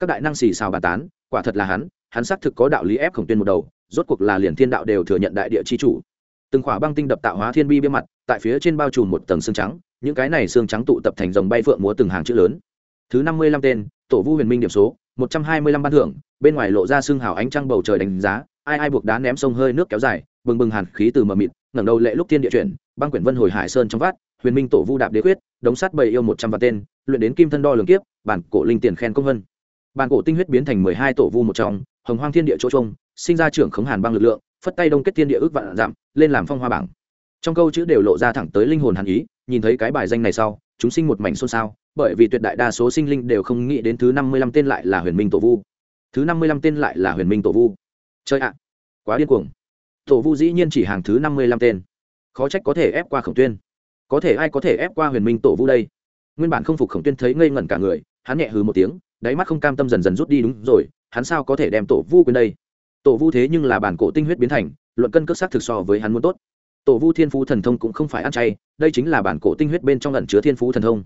Các đại năng xì xào bà tán, quả thật là hắn hắn xác thực có đạo lý ép khổng tuyên một đầu rốt cuộc là liền thiên đạo đều thừa nhận đại địa chi chủ. Từng khỏa băng tinh đập tạo hóa thiên bi bia mặt, tại phía trên bao trùm một tầng xương trắng, những cái này xương trắng tụ tập thành dòng bay phượng múa từng hàng chữ lớn. Thứ năm mươi lăm tên, tổ vu huyền minh điểm số, một trăm hai mươi lăm ban thưởng, bên ngoài lộ ra xương hào ánh trăng bầu trời đánh giá, ai ai buộc đá ném sông hơi nước kéo dài, bừng bừng hàn khí từ mờ mịt, ngẩng đầu lệ lúc thiên địa chuyển, băng quyển vân hồi hải sơn trong vát huyền minh tổ vu đạp đế quyết, đống sát bầy yêu một trăm vạn tên, luyện đến kim thân đo lường kiếp, bản cổ linh tiền khen công vân. Bản cổ tinh huyết biến thành mười hai tổ vu một trong hồng hoang thiên địa chỗ trông, sinh ra trưởng khống hàn băng lực lượng, phất tay đông kết thiên địa ước vạn giảm, lên làm phong hoa bảng. Trong câu chữ đều lộ ra thẳng tới linh hồn hàn ý, nhìn thấy cái bài danh này sau, chúng sinh một mảnh xôn xao, bởi vì tuyệt đại đa số sinh linh đều không nghĩ đến thứ năm mươi lăm tên lại là huyền minh tổ vu. Thứ năm mươi lăm tên lại là huyền minh tổ vu. Chơi ạ, quá điên cuồng. Tổ vu dĩ nhiên chỉ hàng thứ năm mươi lăm tên. Khó trách có thể ép qua khổng tuyên. Có thể ai có thể ép qua huyền minh tổ vu đây? Nguyên bản không phục khổng tuyên thấy ngây ngẩn cả người, hắn nhẹ hừ một tiếng, đáy mắt không cam tâm dần dần rút đi đúng rồi hắn sao có thể đem tổ vu quên đây? Tổ vu thế nhưng là bản cổ tinh huyết biến thành, luận cân cước xác thực so với hắn muốn tốt. Tổ vu thiên phú thần thông cũng không phải ăn chay, đây chính là bản cổ tinh huyết bên trong ẩn chứa thiên phú thần thông.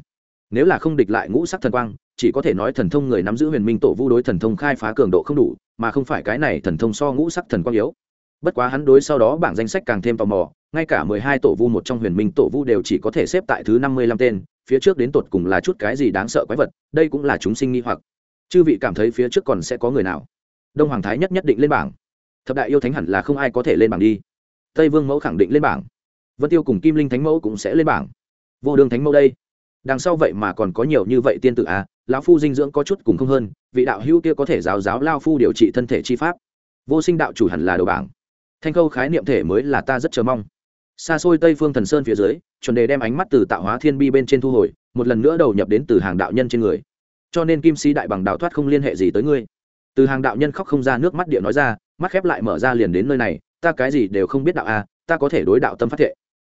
Nếu là không địch lại ngũ sắc thần quang, chỉ có thể nói thần thông người nắm giữ huyền minh tổ vu đối thần thông khai phá cường độ không đủ, mà không phải cái này thần thông so ngũ sắc thần quang yếu. Bất quá hắn đối sau đó bảng danh sách càng thêm tò mò, ngay cả mười hai tổ vu một trong huyền minh tổ vu đều chỉ có thể xếp tại thứ năm mươi lăm tên, phía trước đến tột cùng là chút cái gì đáng sợ quái vật, đây cũng là chúng sinh nghi hoặc chư vị cảm thấy phía trước còn sẽ có người nào? Đông hoàng thái nhất nhất định lên bảng. Thập đại yêu thánh hẳn là không ai có thể lên bảng đi. Tây vương mẫu khẳng định lên bảng. Vân tiêu cùng kim linh thánh mẫu cũng sẽ lên bảng. Vô đường thánh mẫu đây. Đằng sau vậy mà còn có nhiều như vậy tiên tử à? Lão phu dinh dưỡng có chút cùng không hơn, vị đạo hữu kia có thể giáo giáo lao phu điều trị thân thể chi pháp. Vô sinh đạo chủ hẳn là đầu bảng. Thanh khâu khái niệm thể mới là ta rất chờ mong. Xa xôi tây phương thần sơn phía dưới, chuẩn đề đem ánh mắt từ tạo hóa thiên bi bên trên thu hồi, một lần nữa đầu nhập đến từ hàng đạo nhân trên người cho nên kim sĩ đại bằng đào thoát không liên hệ gì tới ngươi. Từ hàng đạo nhân khóc không ra nước mắt địa nói ra, mắt khép lại mở ra liền đến nơi này, ta cái gì đều không biết đạo a, ta có thể đối đạo tâm phát thệ.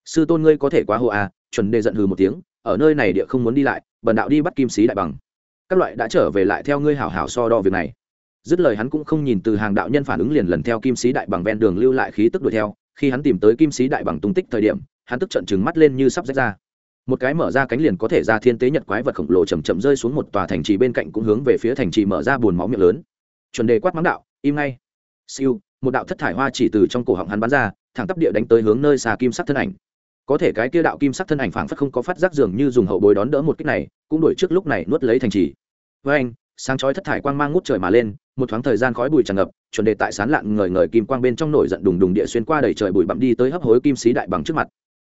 Sư tôn ngươi có thể quá hộ a, chuẩn đề giận hừ một tiếng, ở nơi này địa không muốn đi lại, bần đạo đi bắt kim sĩ đại bằng. Các loại đã trở về lại theo ngươi hảo hảo so đo việc này. Dứt lời hắn cũng không nhìn từ hàng đạo nhân phản ứng liền lần theo kim sĩ đại bằng ven đường lưu lại khí tức đuổi theo, khi hắn tìm tới kim sĩ đại bằng tung tích thời điểm, hắn tức trận trừng mắt lên như sắp rách ra một cái mở ra cánh liền có thể ra thiên tế nhật quái vật khổng lồ chầm chậm rơi xuống một tòa thành trì bên cạnh cũng hướng về phía thành trì mở ra buồn máu miệng lớn. Chuẩn đề quát mắng đạo, im ngay. Siêu, một đạo thất thải hoa chỉ từ trong cổ họng hắn bắn ra, thẳng tắp địa đánh tới hướng nơi xà kim sắc thân ảnh. Có thể cái kia đạo kim sắc thân ảnh phảng phất không có phát giác dường như dùng hậu bối đón đỡ một kích này, cũng đuổi trước lúc này nuốt lấy thành trì. Với anh, sáng chói thất thải quang mang ngút trời mà lên, một thoáng thời gian khói bụi tràn ngập, chuẩn đề tại sán lạn ngời ngời kim quang bên trong nổi giận đùng đùng địa xuyên qua đầy trời bụi bặm đi tới hấp hối kim sĩ đại bằng trước mặt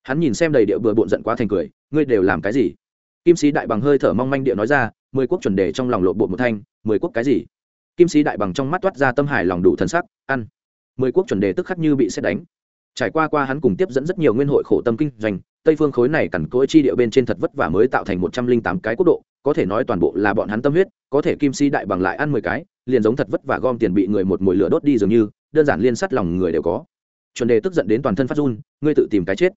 hắn nhìn xem đầy địa bừa bộn giận quá thành cười, ngươi đều làm cái gì? Kim sĩ đại bằng hơi thở mong manh địa nói ra, mười quốc chuẩn đề trong lòng lộ bộ một thanh, mười quốc cái gì? Kim sĩ đại bằng trong mắt toát ra tâm hải lòng đủ thần sắc, ăn. Mười quốc chuẩn đề tức khắc như bị xét đánh. Trải qua qua hắn cùng tiếp dẫn rất nhiều nguyên hội khổ tâm kinh doanh, tây phương khối này cằn cỗi chi địa bên trên thật vất vả mới tạo thành một trăm linh tám cái quốc độ, có thể nói toàn bộ là bọn hắn tâm huyết, có thể kim si đại bằng lại ăn mười cái, liền giống thật vất vả gom tiền bị người một mồi lửa đốt đi dường như, đơn giản liên sắt lòng người đều có. Chuẩn đề tức giận đến toàn thân phát run, ngươi tự tìm cái chết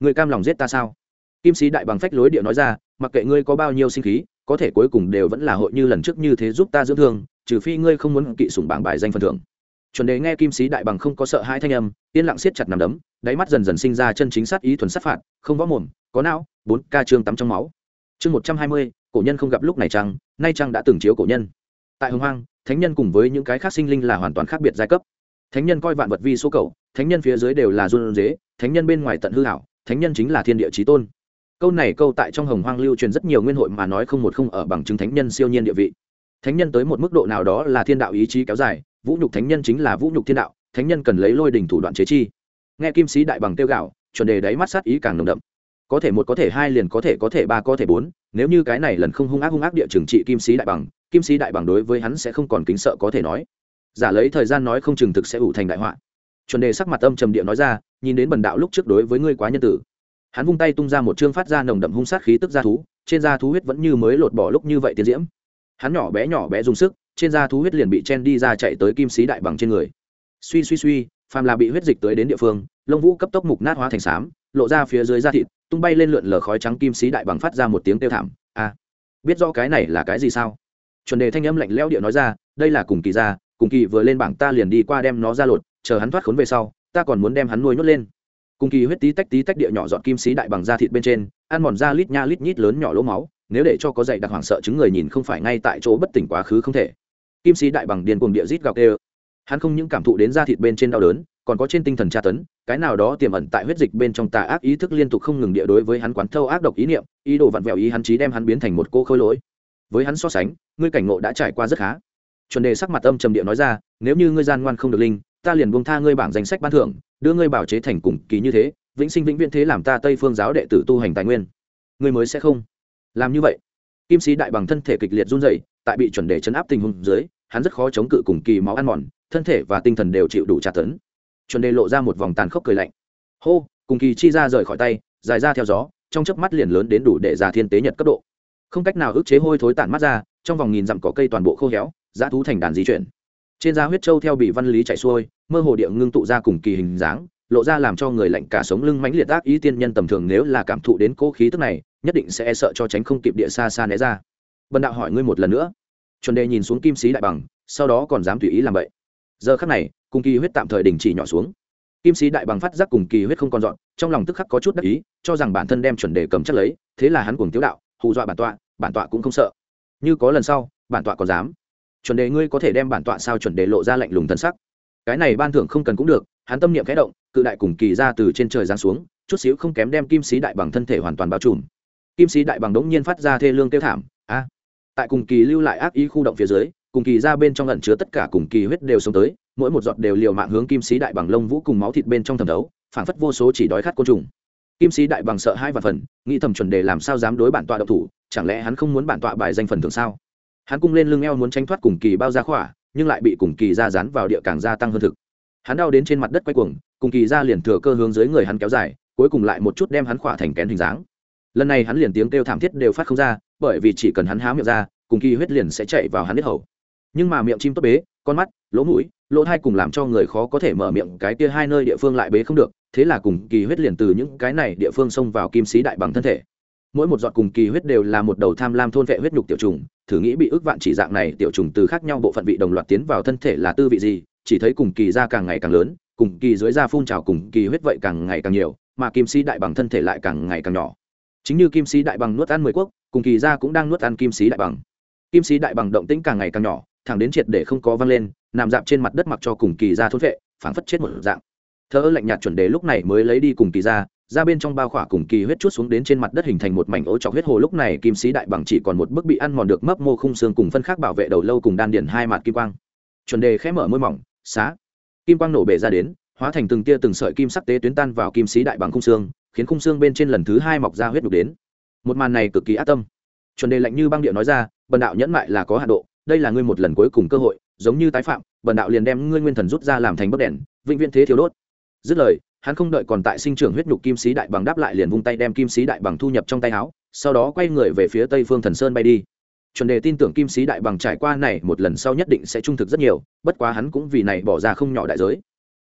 ngươi cam lòng giết ta sao? Kim sĩ đại bằng phách lối địa nói ra, mặc kệ ngươi có bao nhiêu sinh khí, có thể cuối cùng đều vẫn là hội như lần trước như thế giúp ta dưỡng thương, trừ phi ngươi không muốn kỵ sủng bảng bài danh phần thưởng. Chuẩn đề nghe kim sĩ đại bằng không có sợ hai thanh âm, yên lặng siết chặt nằm đấm, đáy mắt dần dần sinh ra chân chính sát ý thuần sát phạt, không võ mồm, có não, bốn ca trương tắm trong máu. Chương một trăm hai mươi, cổ nhân không gặp lúc này trăng nay trăng đã từng chiếu cổ nhân. Tại hồng hoang, thánh nhân cùng với những cái khác sinh linh là hoàn toàn khác biệt giai cấp. Thánh nhân coi vạn vật vi số cầu thánh nhân phía dưới đều là run dế thánh nhân bên ngoài tận hư hảo thánh nhân chính là thiên địa trí tôn. Câu này câu tại trong hồng hoang lưu truyền rất nhiều nguyên hội mà nói không một không ở bằng chứng thánh nhân siêu nhiên địa vị. Thánh nhân tới một mức độ nào đó là thiên đạo ý chí kéo dài, vũ nhục thánh nhân chính là vũ nhục thiên đạo, thánh nhân cần lấy lôi đình thủ đoạn chế chi. Nghe kim sĩ đại bằng tiêu gạo, chuẩn đề đáy mắt sát ý càng nồng đậm. Có thể một, có thể hai, liền có thể có thể ba, có thể bốn, nếu như cái này lần không hung ác hung ác địa trường trị kim sĩ đại bằng, kim sĩ đại bằng đối với hắn sẽ không còn kính sợ có thể nói. Giả lấy thời gian nói không chừng thực sẽ ủ thành đại họa chuẩn đề sắc mặt âm trầm địa nói ra, nhìn đến bần đạo lúc trước đối với ngươi quá nhân tử. Hắn vung tay tung ra một chương phát ra nồng đậm hung sát khí tức ra thú, trên da thú huyết vẫn như mới lột bỏ lúc như vậy tiến diễm. Hắn nhỏ bé nhỏ bé dùng sức, trên da thú huyết liền bị chen đi ra chạy tới kim sĩ đại bằng trên người. Suy suy suy, phàm là bị huyết dịch tới đến địa phương, lông vũ cấp tốc mục nát hóa thành xám, lộ ra phía dưới da thịt, tung bay lên lượn lờ khói trắng kim sĩ đại bằng phát ra một tiếng kêu thảm. A biết rõ cái này là cái gì sao? Chuẩn đề thanh âm lạnh lẽo địa nói ra, đây là cùng kỳ ra, cùng kỳ vừa lên bảng ta liền đi qua đem nó ra lột chờ hắn thoát khốn về sau, ta còn muốn đem hắn nuôi nhốt lên. Cùng kỳ huyết tí tách tí tách địa nhỏ dọn kim sĩ đại bằng da thịt bên trên, ăn mòn da lít nha lít nhít lớn nhỏ lỗ máu, nếu để cho có dạy đặc hoảng sợ chứng người nhìn không phải ngay tại chỗ bất tỉnh quá khứ không thể. Kim sĩ đại bằng điên cuồng địa rít gào kêu. Hắn không những cảm thụ đến da thịt bên trên đau đớn, còn có trên tinh thần tra tấn, cái nào đó tiềm ẩn tại huyết dịch bên trong tà ác ý thức liên tục không ngừng địa đối với hắn quán thâu ác độc ý niệm, ý đồ vặn vẹo ý hắn trí đem hắn biến thành một cô khôi lỗi. Với hắn so sánh, ngươi cảnh ngộ đã trải qua rất khá. Chuẩn đề sắc mặt âm trầm địa nói ra, nếu như ngươi gian ngoan không được linh ta liền buông tha ngươi bảng danh sách ban thưởng, đưa ngươi bảo chế thành cùng kỳ như thế, vĩnh sinh vĩnh viễn thế làm ta tây phương giáo đệ tử tu hành tài nguyên. Ngươi mới sẽ không làm như vậy. Kim sĩ đại bằng thân thể kịch liệt run rẩy, tại bị chuẩn đề chấn áp tình huống dưới, hắn rất khó chống cự cùng kỳ máu ăn mòn, thân thể và tinh thần đều chịu đủ tra tấn. Chuẩn đề lộ ra một vòng tàn khốc cười lạnh. Hô, cùng kỳ chi ra rời khỏi tay, dài ra theo gió, trong chớp mắt liền lớn đến đủ để ra thiên tế nhật cấp độ. Không cách nào ức chế hôi thối tản mắt ra, trong vòng nghìn dặm cỏ cây toàn bộ khô héo, dã thú thành đàn di chuyển. Trên da huyết trâu theo bị văn lý chạy xuôi mơ hồ địa ngưng tụ ra cùng kỳ hình dáng, lộ ra làm cho người lạnh cả sống lưng mãnh liệt ác ý tiên nhân tầm thường nếu là cảm thụ đến cố khí tức này, nhất định sẽ e sợ cho tránh không kịp địa xa xa né ra. Bần đạo hỏi ngươi một lần nữa. Chuẩn đề nhìn xuống kim sĩ đại bằng, sau đó còn dám tùy ý làm vậy. Giờ khắc này, cùng kỳ huyết tạm thời đình chỉ nhỏ xuống. Kim sĩ đại bằng phát giác cùng kỳ huyết không còn dọn, trong lòng tức khắc có chút đắc ý, cho rằng bản thân đem chuẩn đề cầm chắc lấy, thế là hắn cùng tiếu đạo, hù dọa bản tọa bản tọa cũng không sợ. Như có lần sau, bản tọa còn dám. Chuẩn đề ngươi có thể đem bản tọa sao chuẩn đề lộ ra lạnh lùng thân sắc cái này ban thưởng không cần cũng được, hắn tâm niệm khẽ động, cự đại cùng kỳ ra từ trên trời giáng xuống, chút xíu không kém đem kim sĩ đại bằng thân thể hoàn toàn bao trùm. Kim sĩ đại bằng đống nhiên phát ra thê lương tiêu thảm, a! Tại cùng kỳ lưu lại ác ý khu động phía dưới, cùng kỳ ra bên trong lẩn chứa tất cả cùng kỳ huyết đều sống tới, mỗi một giọt đều liều mạng hướng kim sĩ đại bằng lông vũ cùng máu thịt bên trong thẩm thấu, phảng phất vô số chỉ đói khát côn trùng. Kim sĩ đại bằng sợ hai và phần, nghĩ thầm chuẩn đề làm sao dám đối bản tọa độc thủ, chẳng lẽ hắn không muốn bản tọa bài danh phần thường sao? Hắn cung lên lưng eo muốn tránh thoát cùng kỳ bao ra khỏa nhưng lại bị cùng kỳ ra dán vào địa càng gia tăng hơn thực. Hắn đau đến trên mặt đất quay cuồng, cùng kỳ ra liền thừa cơ hướng dưới người hắn kéo dài, cuối cùng lại một chút đem hắn khỏa thành kén hình dáng. Lần này hắn liền tiếng kêu thảm thiết đều phát không ra, bởi vì chỉ cần hắn há miệng ra, cùng kỳ huyết liền sẽ chạy vào hắn hết hầu. Nhưng mà miệng chim tốt bế, con mắt, lỗ mũi, lỗ thai cùng làm cho người khó có thể mở miệng, cái kia hai nơi địa phương lại bế không được, thế là cùng kỳ huyết liền từ những cái này địa phương xông vào kim sĩ đại bằng thân thể mỗi một giọt cùng kỳ huyết đều là một đầu tham lam thôn vệ huyết nhục tiểu trùng, thử nghĩ bị ức vạn chỉ dạng này tiểu trùng từ khác nhau bộ phận vị đồng loạt tiến vào thân thể là tư vị gì, chỉ thấy cùng kỳ da càng ngày càng lớn, cùng kỳ dưới da phun trào cùng kỳ huyết vậy càng ngày càng nhiều, mà kim sĩ đại bằng thân thể lại càng ngày càng nhỏ. Chính như kim sĩ đại bằng nuốt ăn mười quốc, cùng kỳ da cũng đang nuốt ăn kim sĩ đại bằng. Kim sĩ đại bằng động tĩnh càng ngày càng nhỏ, thẳng đến triệt để không có văng lên, nằm dạp trên mặt đất mặc cho cùng kỳ ra thốt vệ, phảng phất chết một dạng. Thơ lạnh nhạt chuẩn đề lúc này mới lấy đi cùng kỳ ra ra bên trong bao khỏa cùng kỳ huyết chút xuống đến trên mặt đất hình thành một mảnh ố trọc huyết hồ. Lúc này, kim sĩ đại bằng chỉ còn một bức bị ăn mòn được mấp mô khung xương cùng phân khác bảo vệ đầu lâu cùng đan điền hai mặt kim quang. Chuẩn đề khẽ mở môi mỏng, xá. Kim quang nổ bể ra đến, hóa thành từng tia từng sợi kim sắc tế tuyến tan vào kim sĩ đại bằng khung xương, khiến khung xương bên trên lần thứ hai mọc ra huyết đục đến. Một màn này cực kỳ ác tâm. Chuẩn đề lạnh như băng điệu nói ra, bần đạo nhẫn mại là có hạ độ, đây là ngươi một lần cuối cùng cơ hội, giống như tái phạm, bần đạo liền đem ngươi nguyên thần rút ra làm thành bấc đèn, vĩnh viễn thế thiếu đốt. Dứt lời hắn không đợi còn tại sinh trưởng huyết nhục kim sĩ đại bằng đáp lại liền vung tay đem kim sĩ đại bằng thu nhập trong tay áo, sau đó quay người về phía tây phương thần sơn bay đi. Chuẩn đề tin tưởng kim sĩ đại bằng trải qua này một lần sau nhất định sẽ trung thực rất nhiều, bất quá hắn cũng vì này bỏ ra không nhỏ đại giới.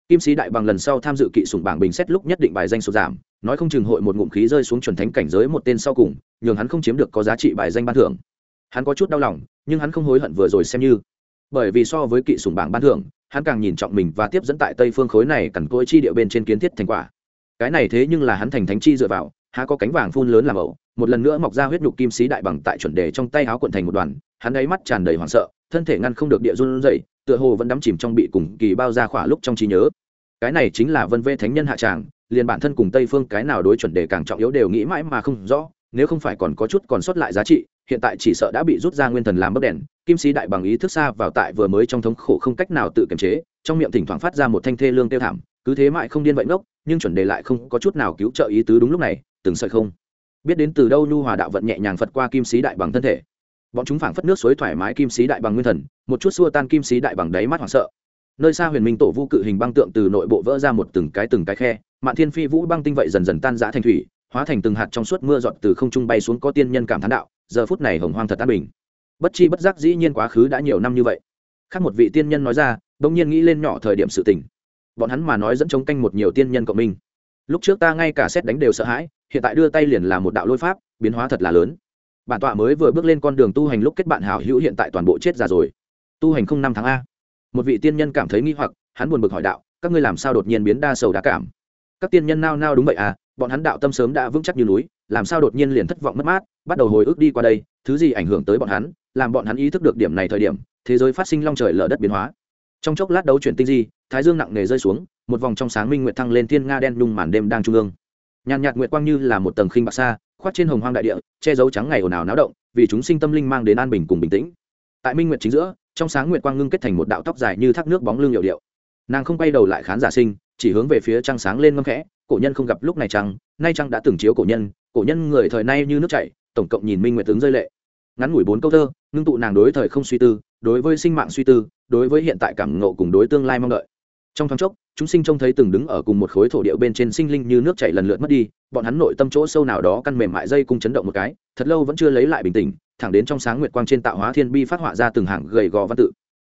Kim sĩ đại bằng lần sau tham dự kỵ sủng bảng bình xét lúc nhất định bài danh sụt giảm, nói không chừng hội một ngụm khí rơi xuống chuẩn thánh cảnh giới một tên sau cùng, nhường hắn không chiếm được có giá trị bài danh ban thưởng. Hắn có chút đau lòng, nhưng hắn không hối hận vừa rồi xem như. Bởi vì so với kỵ sủng bảng ban thưởng hắn càng nhìn trọng mình và tiếp dẫn tại tây phương khối này cằn cỗi chi địa bên trên kiến thiết thành quả. Cái này thế nhưng là hắn thành thánh chi dựa vào, há có cánh vàng phun lớn làm ẩu, một lần nữa mọc ra huyết nhục kim sĩ đại bằng tại chuẩn đề trong tay áo quận thành một đoàn, hắn ấy mắt tràn đầy hoảng sợ, thân thể ngăn không được địa run rẩy, tựa hồ vẫn đắm chìm trong bị cùng kỳ bao ra khỏa lúc trong trí nhớ. Cái này chính là vân vê thánh nhân hạ tràng, liền bản thân cùng tây phương cái nào đối chuẩn đề càng trọng yếu đều nghĩ mãi mà không rõ, nếu không phải còn có chút còn sót lại giá trị hiện tại chỉ sợ đã bị rút ra nguyên thần làm bấc đèn, kim sĩ đại bằng ý thức xa vào tại vừa mới trong thống khổ không cách nào tự kiềm chế, trong miệng thỉnh thoảng phát ra một thanh thê lương tiêu thảm, cứ thế mãi không điên vậy ngốc, nhưng chuẩn đề lại không có chút nào cứu trợ ý tứ đúng lúc này, từng sợi không biết đến từ đâu nhu hòa đạo vận nhẹ nhàng phật qua kim sĩ đại bằng thân thể. Bọn chúng phảng phất nước suối thoải mái kim sĩ đại bằng nguyên thần, một chút xua tan kim sĩ đại bằng đáy mắt hoảng sợ. Nơi xa huyền minh tổ vu cự hình băng tượng từ nội bộ vỡ ra một từng cái từng cái khe, mạn thiên phi vũ băng tinh vậy dần dần tan rã thành thủy hóa thành từng hạt trong suốt mưa giọt từ không trung bay xuống có tiên nhân cảm thán đạo, giờ phút này hồng hoang thật an bình. Bất chi bất giác dĩ nhiên quá khứ đã nhiều năm như vậy. Khác một vị tiên nhân nói ra, bỗng nhiên nghĩ lên nhỏ thời điểm sự tình. Bọn hắn mà nói dẫn chống canh một nhiều tiên nhân cộng minh. Lúc trước ta ngay cả xét đánh đều sợ hãi, hiện tại đưa tay liền là một đạo lôi pháp, biến hóa thật là lớn. Bản tọa mới vừa bước lên con đường tu hành lúc kết bạn hảo hữu hiện tại toàn bộ chết già rồi. Tu hành không năm tháng a. Một vị tiên nhân cảm thấy nghi hoặc, hắn buồn bực hỏi đạo, các ngươi làm sao đột nhiên biến đa sầu đa cảm? Các tiên nhân nao nao đúng vậy à bọn hắn đạo tâm sớm đã vững chắc như núi, làm sao đột nhiên liền thất vọng mất mát, bắt đầu hồi ức đi qua đây, thứ gì ảnh hưởng tới bọn hắn, làm bọn hắn ý thức được điểm này thời điểm, thế giới phát sinh long trời lở đất biến hóa. Trong chốc lát đấu chuyển tinh di, thái dương nặng nề rơi xuống, một vòng trong sáng minh nguyệt thăng lên thiên nga đen nhung màn đêm đang trung ương. Nhàn nhạt nguyệt quang như là một tầng khinh bạc xa, khoác trên hồng hoang đại địa, che giấu trắng ngày ồn ào náo động, vì chúng sinh tâm linh mang đến an bình cùng bình tĩnh. Tại minh nguyệt chính giữa, trong sáng nguyệt quang ngưng kết thành một đạo tóc dài như thác nước bóng lưng hiệu điệu. Nàng không quay đầu lại khán giả sinh chỉ hướng về phía trăng sáng lên ngâm khẽ, cổ nhân không gặp lúc này trăng nay trăng đã từng chiếu cổ nhân cổ nhân người thời nay như nước chảy, tổng cộng nhìn minh nguyệt tướng rơi lệ. Ngắn ngủi bốn câu thơ, ngưng tụ nàng đối thời không suy tư, đối với sinh mạng suy tư, đối với hiện tại cảm ngộ cùng đối tương lai mong đợi. Trong thoáng chốc, chúng sinh trông thấy từng đứng ở cùng một khối thổ địa bên trên sinh linh như nước chảy lần lượt mất đi, bọn hắn nội tâm chỗ sâu nào đó căn mềm mại dây cung chấn động một cái, thật lâu vẫn chưa lấy lại bình tĩnh, thẳng đến trong sáng nguyệt quang trên tạo hóa thiên bi phát họa ra từng hàng gầy gò văn tự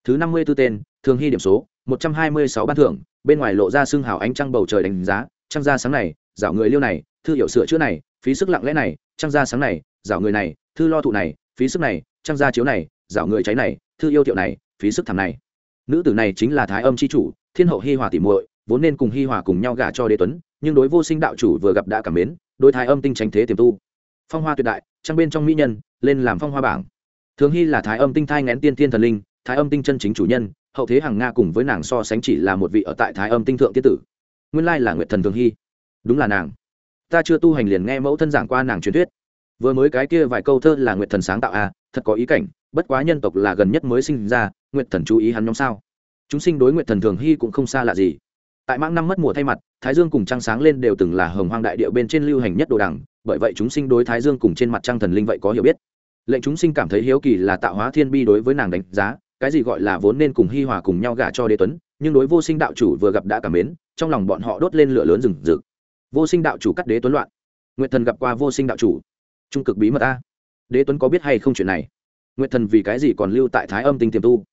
thứ năm mươi b ố tên, thường hy điểm số, một trăm hai mươi sáu ban thưởng, bên ngoài lộ ra xương hào ánh trăng bầu trời đánh giá, trăng ra sáng này, rảo người liêu này, thư hiệu sửa chữa này, phí sức lặng lẽ này, trăng ra sáng này, rảo người này, thư lo thụ này, phí sức này, trăng ra chiếu này, rảo người cháy này, thư yêu thiệu này, phí sức thảm này. Nữ tử này chính là thái âm c h i chủ, thiên hậu hi hòa tỉ muội, vốn nên cùng hi hòa cùng nhau gả cho đế tuấn, nhưng đối vô sinh đạo chủ vừa gặp đã cảm mến, đối thái âm tinh tránh thế tiềm tu. Phong hoa tuyệt đại trang bên trong mỹ nhân, lên làm phong hoa bảng. Thường hy là thái âm tinh thai ngén tiên thiên thần linh thái âm tinh chân chính chủ nhân, hậu thế hàng nga cùng với nàng so sánh chỉ là một vị ở tại thái âm tinh thượng tiên tử. Nguyên lai là nguyệt thần thường hy. Đúng là nàng. Ta chưa tu hành liền nghe mẫu thân giảng qua nàng truyền thuyết. Vừa mới cái kia vài câu thơ là nguyệt thần sáng tạo à thật có ý cảnh, bất quá nhân tộc là gần nhất mới sinh ra, nguyệt thần chú ý hắn nhóm sao? Chúng sinh đối nguyệt thần thường hy cũng không xa lạ gì. Tại mãng năm mất mùa thay mặt, thái dương cùng trăng sáng lên đều từng là hồng hoang đại điệu bên trên lưu hành nhất đồ đằng, bởi vậy chúng sinh đối thái dương cùng trên mặt trăng thần linh vậy có hiểu biết. Lệnh chúng sinh cảm thấy hiếu kỳ là tạo hóa thiên bi đối với nàng đánh giá cái gì gọi là vốn nên cùng hi hòa cùng nhau gả cho đế tuấn, nhưng đối vô sinh đạo chủ vừa gặp đã cảm mến, trong lòng bọn họ đốt lên lửa lớn rừng rực. Vô sinh đạo chủ cắt đế tuấn loạn. Nguyệt thần gặp qua vô sinh đạo chủ. Trung cực bí mật a. Đế tuấn có biết hay không chuyện này? Nguyệt thần vì cái gì còn lưu tại thái âm tinh tiềm tu?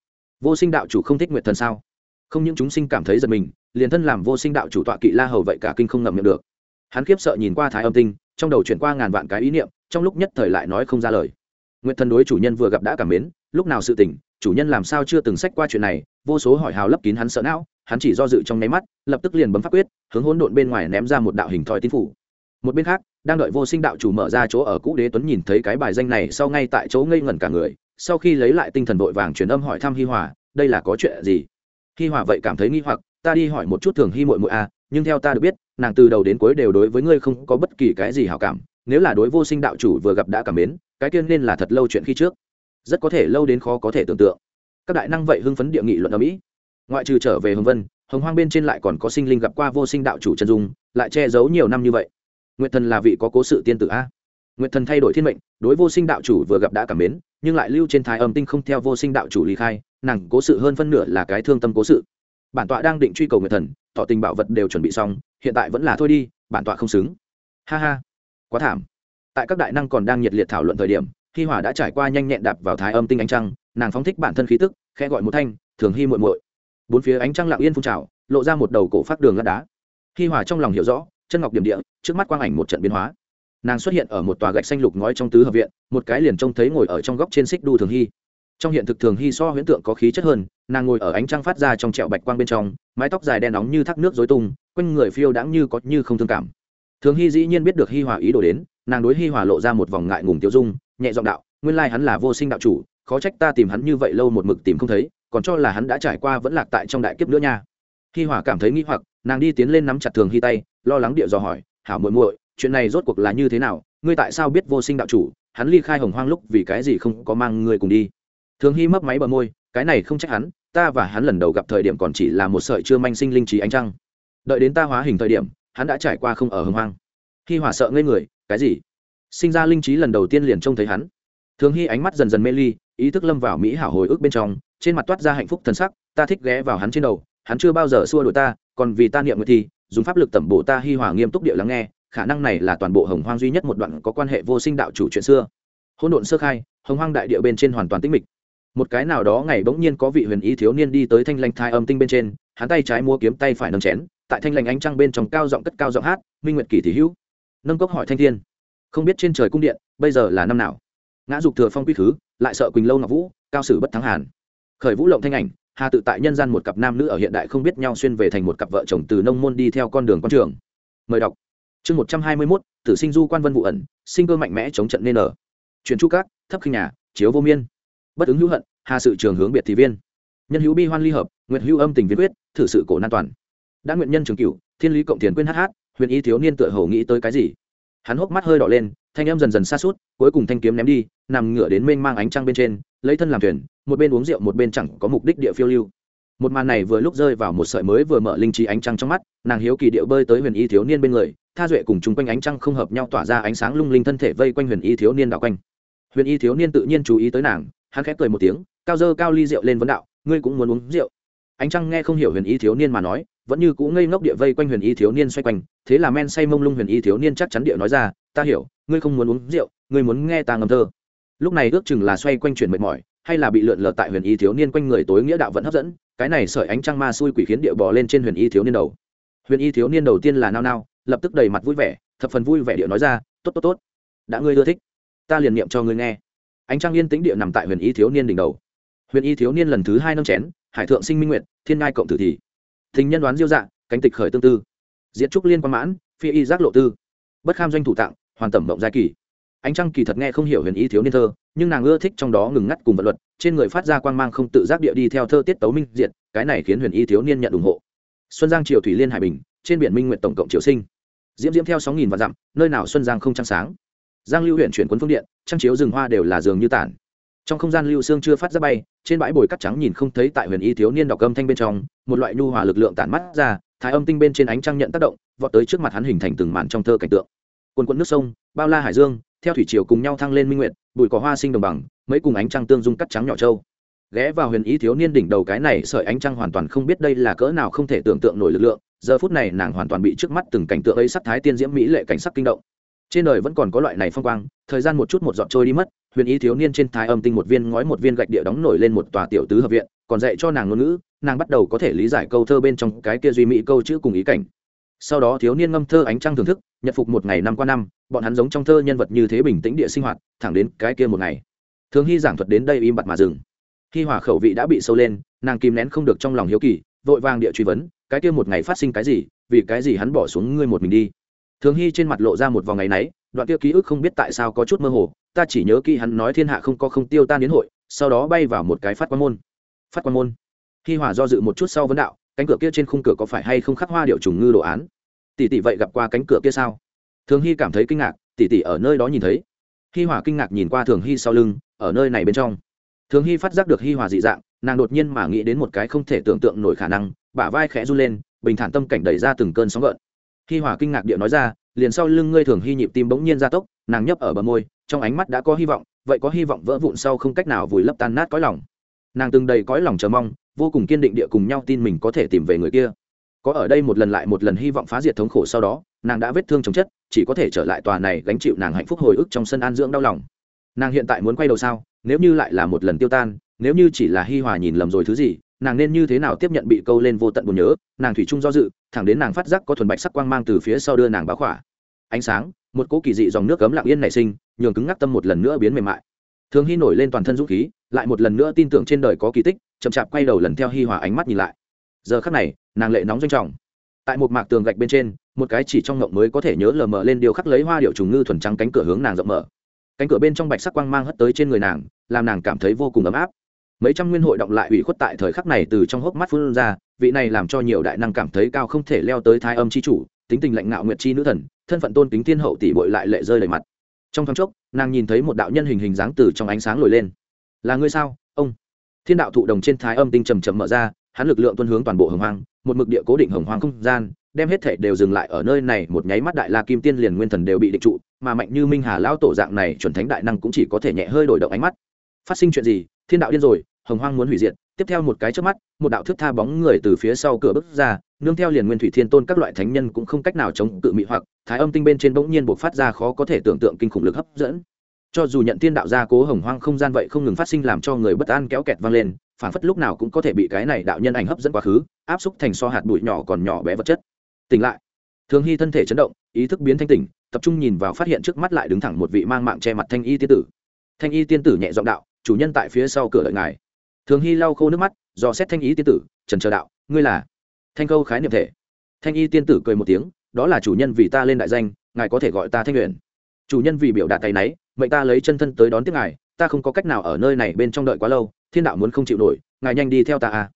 Vô sinh đạo chủ không thích nguyệt thần sao? Không những chúng sinh cảm thấy giật mình, liền thân làm vô sinh đạo chủ tọa kỵ la hầu vậy cả kinh không ngậm miệng được. Hắn khiếp sợ nhìn qua thái âm tinh, trong đầu chuyển qua ngàn vạn cái ý niệm, trong lúc nhất thời lại nói không ra lời. Nguyệt thần đối chủ nhân vừa gặp đã cảm mến, lúc nào sự tỉnh chủ nhân làm sao chưa từng sách qua chuyện này, vô số hỏi hào lấp kín hắn sợ não, hắn chỉ do dự trong nháy mắt, lập tức liền bấm pháp quyết, hướng hỗn độn bên ngoài ném ra một đạo hình thoi tín phủ. Một bên khác, đang đợi vô sinh đạo chủ mở ra chỗ ở cũ đế tuấn nhìn thấy cái bài danh này sau ngay tại chỗ ngây ngẩn cả người, sau khi lấy lại tinh thần vội vàng truyền âm hỏi thăm hi hòa, đây là có chuyện gì? Hi hòa vậy cảm thấy nghi hoặc, ta đi hỏi một chút thường hi muội muội a nhưng theo ta được biết, nàng từ đầu đến cuối đều đối với ngươi không có bất kỳ cái gì hảo cảm, nếu là đối vô sinh đạo chủ vừa gặp đã cảm mến, cái tiên nên là thật lâu chuyện khi trước rất có thể lâu đến khó có thể tưởng tượng. Các đại năng vậy hưng phấn địa nghị luận ở mỹ. Ngoại trừ trở về hồng vân, hồng hoang bên trên lại còn có sinh linh gặp qua vô sinh đạo chủ chân dung, lại che giấu nhiều năm như vậy. Nguyệt thần là vị có cố sự tiên tử a. Nguyệt thần thay đổi thiên mệnh, đối vô sinh đạo chủ vừa gặp đã cảm mến, nhưng lại lưu trên thái âm tinh không theo vô sinh đạo chủ lý khai, nàng cố sự hơn phân nửa là cái thương tâm cố sự. Bản tọa đang định truy cầu nguyệt thần, tỏ tình bảo vật đều chuẩn bị xong, hiện tại vẫn là thôi đi, bản tọa không xứng. Ha ha, quá thảm. Tại các đại năng còn đang nhiệt liệt thảo luận thời điểm hi hỏa đã trải qua nhanh nhẹn đạp vào thái âm tinh ánh trăng, nàng phóng thích bản thân khí tức, khẽ gọi một thanh, thường Hi muội muội. Bốn phía ánh trăng lặng yên phun trào, lộ ra một đầu cổ phát đường lát đá. Hi hỏa trong lòng hiểu rõ, chân ngọc điểm địa, trước mắt quang ảnh một trận biến hóa. Nàng xuất hiện ở một tòa gạch xanh lục ngói trong tứ hợp viện, một cái liền trông thấy ngồi ở trong góc trên xích đu thường hy. Trong hiện thực thường hy so huyễn tượng có khí chất hơn, nàng ngồi ở ánh trăng phát ra trong trẹo bạch quang bên trong, mái tóc dài đen nóng như thác nước dối tung, quanh người phiêu đãng như có như không thương cảm. Thường hy dĩ nhiên biết được hi hòa ý đồ đến, nàng đối hi hòa lộ ra một vòng ngại ngùng tiêu dung nhẹ giọng đạo, nguyên lai hắn là vô sinh đạo chủ, khó trách ta tìm hắn như vậy lâu một mực tìm không thấy, còn cho là hắn đã trải qua vẫn lạc tại trong đại kiếp nữa nha. Hi hòa cảm thấy nghi hoặc, nàng đi tiến lên nắm chặt thường hy tay, lo lắng địa dò hỏi, hảo muội muội, chuyện này rốt cuộc là như thế nào? Ngươi tại sao biết vô sinh đạo chủ? Hắn ly khai hồng hoang lúc vì cái gì không có mang ngươi cùng đi? Thường hy mấp máy bờ môi, cái này không trách hắn, ta và hắn lần đầu gặp thời điểm còn chỉ là một sợi chưa manh sinh linh trí ánh trăng. Đợi đến ta hóa hình thời điểm, hắn đã trải qua không ở hồng hoang. Hy hỏa sợ ngây người, cái gì? Sinh ra linh trí lần đầu tiên liền trông thấy hắn. Thường hy ánh mắt dần dần mê ly, ý thức lâm vào mỹ hảo hồi ức bên trong, trên mặt toát ra hạnh phúc thân sắc, ta thích ghé vào hắn trên đầu, hắn chưa bao giờ xua đuổi ta, còn vì ta niệm nguyệt thi dùng pháp lực tẩm bổ ta hi hòa nghiêm túc địa lắng nghe, khả năng này là toàn bộ hồng hoang duy nhất một đoạn có quan hệ vô sinh đạo chủ chuyện xưa. Hỗn độn sơ khai, hồng hoang đại địa bên trên hoàn toàn tĩnh mịch. Một cái nào đó ngày bỗng nhiên có vị huyền ý thiếu niên đi tới thanh lanh thai âm tinh bên trên, hắn tay trái mua kiếm tay phải nâng chén, tại thanh lanh ánh trăng bên trong cao giọng cất cao giọng hát, minh nguyệt kỳ thị hữu. Nâng cốc hỏi thanh thiên không biết trên trời cung điện bây giờ là năm nào. Ngã dục thừa phong quy khứ lại sợ quỳnh lâu ngọc vũ, cao sử bất thắng hàn. Khởi vũ lộng thanh ảnh, hà tự tại nhân gian một cặp nam nữ ở hiện đại không biết nhau xuyên về thành một cặp vợ chồng từ nông môn đi theo con đường con trường. Mời đọc. Chương một trăm hai mươi mốt, tử sinh du quan vân vụ ẩn, sinh cơ mạnh mẽ chống trận nên ở chuyện chu cát thấp khinh nhà, chiếu vô miên. Bất ứng hữu hận, hà sự trường hướng biệt thị viên. Nhân hữu bi hoan ly hợp, nguyệt hữu âm tình viết quyết, thử sự cổ nan toàn. Đã nguyện nhân trường cửu, thiên lý cộng tiền quyên hh huyền y thiếu niên tựa hồ nghĩ tới cái gì? Hắn hốc mắt hơi đỏ lên, thanh em dần dần xa suốt, cuối cùng thanh kiếm ném đi, nằm ngửa đến mênh mang ánh trăng bên trên, lấy thân làm thuyền, một bên uống rượu một bên chẳng có mục đích địa phiêu lưu. Một màn này vừa lúc rơi vào một sợi mới vừa mở linh trí ánh trăng trong mắt, nàng hiếu kỳ điệu bơi tới huyền y thiếu niên bên người, tha duệ cùng chung quanh ánh trăng không hợp nhau tỏa ra ánh sáng lung linh thân thể vây quanh huyền y thiếu niên đạo quanh. Huyền y thiếu niên tự nhiên chú ý tới nàng, hắn khép cười một tiếng, cao dơ cao ly rượu lên vấn đạo, ngươi cũng muốn uống rượu? Ánh trăng nghe không hiểu huyền y thiếu niên mà nói vẫn như cũ ngây ngốc địa vây quanh huyền y thiếu niên xoay quanh, thế là men say mông lung huyền y thiếu niên chắc chắn địa nói ra, ta hiểu, ngươi không muốn uống rượu, ngươi muốn nghe ta ngâm thơ. Lúc này ước chừng là xoay quanh chuyển mệt mỏi, hay là bị lượn lờ tại huyền y thiếu niên quanh người tối nghĩa đạo vẫn hấp dẫn, cái này sợi ánh trăng ma xui quỷ khiến địa bò lên trên huyền y thiếu niên đầu. Huyền y thiếu niên đầu tiên là nao nao, lập tức đầy mặt vui vẻ, thập phần vui vẻ địa nói ra, tốt tốt tốt, đã ngươi ưa thích, ta liền niệm cho ngươi nghe. Ánh trăng yên tĩnh địa nằm tại huyền y thiếu niên đỉnh đầu. Huyền y thiếu niên lần thứ hai nâng chén, hải thượng sinh minh nguyện thiên ngai cộng tử thì thình nhân đoán diêu dạ cánh tịch khởi tương tư. Diễn trúc liên quan mãn, phi y giác lộ tư. Bất kham doanh thủ tặng, hoàn tẩm mộng giai kỳ. Ánh trăng kỳ thật nghe không hiểu huyền ý thiếu niên thơ, nhưng nàng ưa thích trong đó ngừng ngắt cùng vật luật, trên người phát ra quang mang không tự giác địa đi theo thơ tiết tấu minh diệt, cái này khiến huyền ý thiếu niên nhận ủng hộ. Xuân giang triều thủy liên hải bình, trên biển minh nguyện tổng cộng triều sinh. Diễm diễm theo sáu nghìn vạn dặm, nơi nào xuân giang không trăng sáng? Giang lưu huyện chuyển quân phương điện, trăng chiếu rừng hoa đều là giường như tản trong không gian lưu xương chưa phát ra bay, trên bãi bồi cắt trắng nhìn không thấy tại huyền y thiếu niên đọc âm thanh bên trong, một loại nhu hòa lực lượng tản mắt ra, thái âm tinh bên trên ánh trăng nhận tác động, vọt tới trước mặt hắn hình thành từng màn trong thơ cảnh tượng. Quần quận nước sông, bao la hải dương, theo thủy triều cùng nhau thăng lên minh nguyện bụi cỏ hoa sinh đồng bằng, mấy cùng ánh trăng tương dung cắt trắng nhỏ trâu. Ghé vào huyền ý thiếu niên đỉnh đầu cái này sợi ánh trăng hoàn toàn không biết đây là cỡ nào không thể tưởng tượng nổi lực lượng, giờ phút này nàng hoàn toàn bị trước mắt từng cảnh tượng ấy sắc thái tiên diễm mỹ lệ cảnh sắc kinh động. Trên đời vẫn còn có loại này phong quang, thời gian một chút một dọn trôi đi mất huyền ý thiếu niên trên thái âm tinh một viên ngói một viên gạch địa đóng nổi lên một tòa tiểu tứ hợp viện, còn dạy cho nàng ngôn ngữ, nàng bắt đầu có thể lý giải câu thơ bên trong cái kia duy mỹ câu chữ cùng ý cảnh. Sau đó thiếu niên ngâm thơ ánh trăng thưởng thức, nhật phục một ngày năm qua năm, bọn hắn giống trong thơ nhân vật như thế bình tĩnh địa sinh hoạt, thẳng đến cái kia một ngày. Thường hy giảng thuật đến đây im bặt mà dừng. Khi hòa khẩu vị đã bị sâu lên, nàng kìm nén không được trong lòng hiếu kỳ, vội vàng địa truy vấn, cái kia một ngày phát sinh cái gì, vì cái gì hắn bỏ xuống ngươi một mình đi? Thường hy trên mặt lộ ra một vòng ngày náy đoạn kia ký ức không biết tại sao có chút mơ hồ, ta chỉ nhớ kỹ hắn nói thiên hạ không có không tiêu tan đến hội, sau đó bay vào một cái phát quan môn. Phát quan môn. Khi hòa do dự một chút sau vấn đạo, cánh cửa kia trên khung cửa có phải hay không khắc hoa điệu trùng ngư đồ án? Tỷ tỷ vậy gặp qua cánh cửa kia sao? Thường hy cảm thấy kinh ngạc, tỷ tỷ ở nơi đó nhìn thấy. Hi hòa kinh ngạc nhìn qua thường hy sau lưng, ở nơi này bên trong. Thường hy phát giác được hi hòa dị dạng, nàng đột nhiên mà nghĩ đến một cái không thể tưởng tượng nổi khả năng, bả vai khẽ run lên, bình thản tâm cảnh đẩy ra từng cơn sóng gợn. Hi hòa kinh ngạc địa nói ra liền sau lưng ngươi thường hy nhịp tim bỗng nhiên gia tốc, nàng nhấp ở bờ môi, trong ánh mắt đã có hy vọng, vậy có hy vọng vỡ vụn sau không cách nào vùi lấp tan nát cõi lòng. Nàng từng đầy cõi lòng chờ mong, vô cùng kiên định địa cùng nhau tin mình có thể tìm về người kia. Có ở đây một lần lại một lần hy vọng phá diệt thống khổ sau đó, nàng đã vết thương chồng chất, chỉ có thể trở lại tòa này gánh chịu nàng hạnh phúc hồi ức trong sân an dưỡng đau lòng. Nàng hiện tại muốn quay đầu sao, nếu như lại là một lần tiêu tan, nếu như chỉ là hi hòa nhìn lầm rồi thứ gì nàng nên như thế nào tiếp nhận bị câu lên vô tận buồn nhớ, nàng thủy chung do dự, thẳng đến nàng phát giác có thuần bạch sắc quang mang từ phía sau đưa nàng báo khỏa. Ánh sáng, một cỗ kỳ dị dòng nước cấm lặng yên nảy sinh, nhường cứng ngắc tâm một lần nữa biến mềm mại. Thường hy nổi lên toàn thân dũng khí, lại một lần nữa tin tưởng trên đời có kỳ tích, chậm chạp quay đầu lần theo hi hòa ánh mắt nhìn lại. Giờ khắc này, nàng lệ nóng doanh trọng. Tại một mạc tường gạch bên trên, một cái chỉ trong ngộng mới có thể nhớ lờ mờ lên điều khắc lấy hoa điệu trùng ngư thuần trắng cánh cửa hướng nàng rộng mở. Cánh cửa bên trong bạch sắc quang mang hất tới trên người nàng, làm nàng cảm thấy vô cùng ấm áp mấy trăm nguyên hội động lại ủy khuất tại thời khắc này từ trong hốc mắt phun ra, vị này làm cho nhiều đại năng cảm thấy cao không thể leo tới thái âm c h i chủ, tính tình lạnh ngạo nguyệt chi nữ thần, thân phận tôn kính thiên hậu tỷ bội lại lệ rơi đầy mặt. Trong thoáng chốc, nàng nhìn thấy một đạo nhân hình hình dáng từ trong ánh sáng nổi lên. Là ngươi sao, ông? Thiên đạo thụ đồng trên thái âm tinh trầm trầm mở ra, hắn lực lượng tuân hướng toàn bộ hồng hoang, một mực địa cố định hồng hoang không gian, đem hết thể đều dừng lại ở nơi này, một nháy mắt đại la kim tiên liền nguyên thần đều bị định trụ, mà mạnh như minh hà lão tổ dạng này chuẩn thánh đại năng cũng chỉ có thể nhẹ hơi đổi động ánh mắt. Phát sinh chuyện gì thiên đạo điên rồi, hồng hoang muốn hủy diệt. Tiếp theo một cái trước mắt, một đạo thước tha bóng người từ phía sau cửa bước ra, nương theo liền nguyên thủy thiên tôn các loại thánh nhân cũng không cách nào chống cự mị hoặc, thái âm tinh bên trên bỗng nhiên buộc phát ra khó có thể tưởng tượng kinh khủng lực hấp dẫn. Cho dù nhận thiên đạo gia cố hồng hoang không gian vậy không ngừng phát sinh làm cho người bất an kéo kẹt vang lên phản phất lúc nào cũng có thể bị cái này đạo nhân ảnh hấp dẫn quá khứ, áp xúc thành so hạt bụi nhỏ còn nhỏ bé vật chất. Tỉnh lại. Thường hy thân thể chấn động, ý thức biến thanh tỉnh, tập trung nhìn vào phát hiện trước mắt lại đứng thẳng một vị mang mạng che mặt thanh y tiên tử. Thanh y tiên tử nhẹ giọng đạo chủ nhân tại phía sau cửa đợi ngài. Thường hy lau khô nước mắt do xét thanh ý tiên tử, trần chờ đạo, ngươi là? Thanh câu khái niệm thể. Thanh y tiên tử cười một tiếng, đó là chủ nhân vì ta lên đại danh, ngài có thể gọi ta thanh luyện chủ nhân vì biểu đạt tay náy, mệnh ta lấy chân thân tới đón tiếp ngài, ta không có cách nào ở nơi này bên trong đợi quá lâu, thiên đạo muốn không chịu nổi, ngài nhanh đi theo ta à.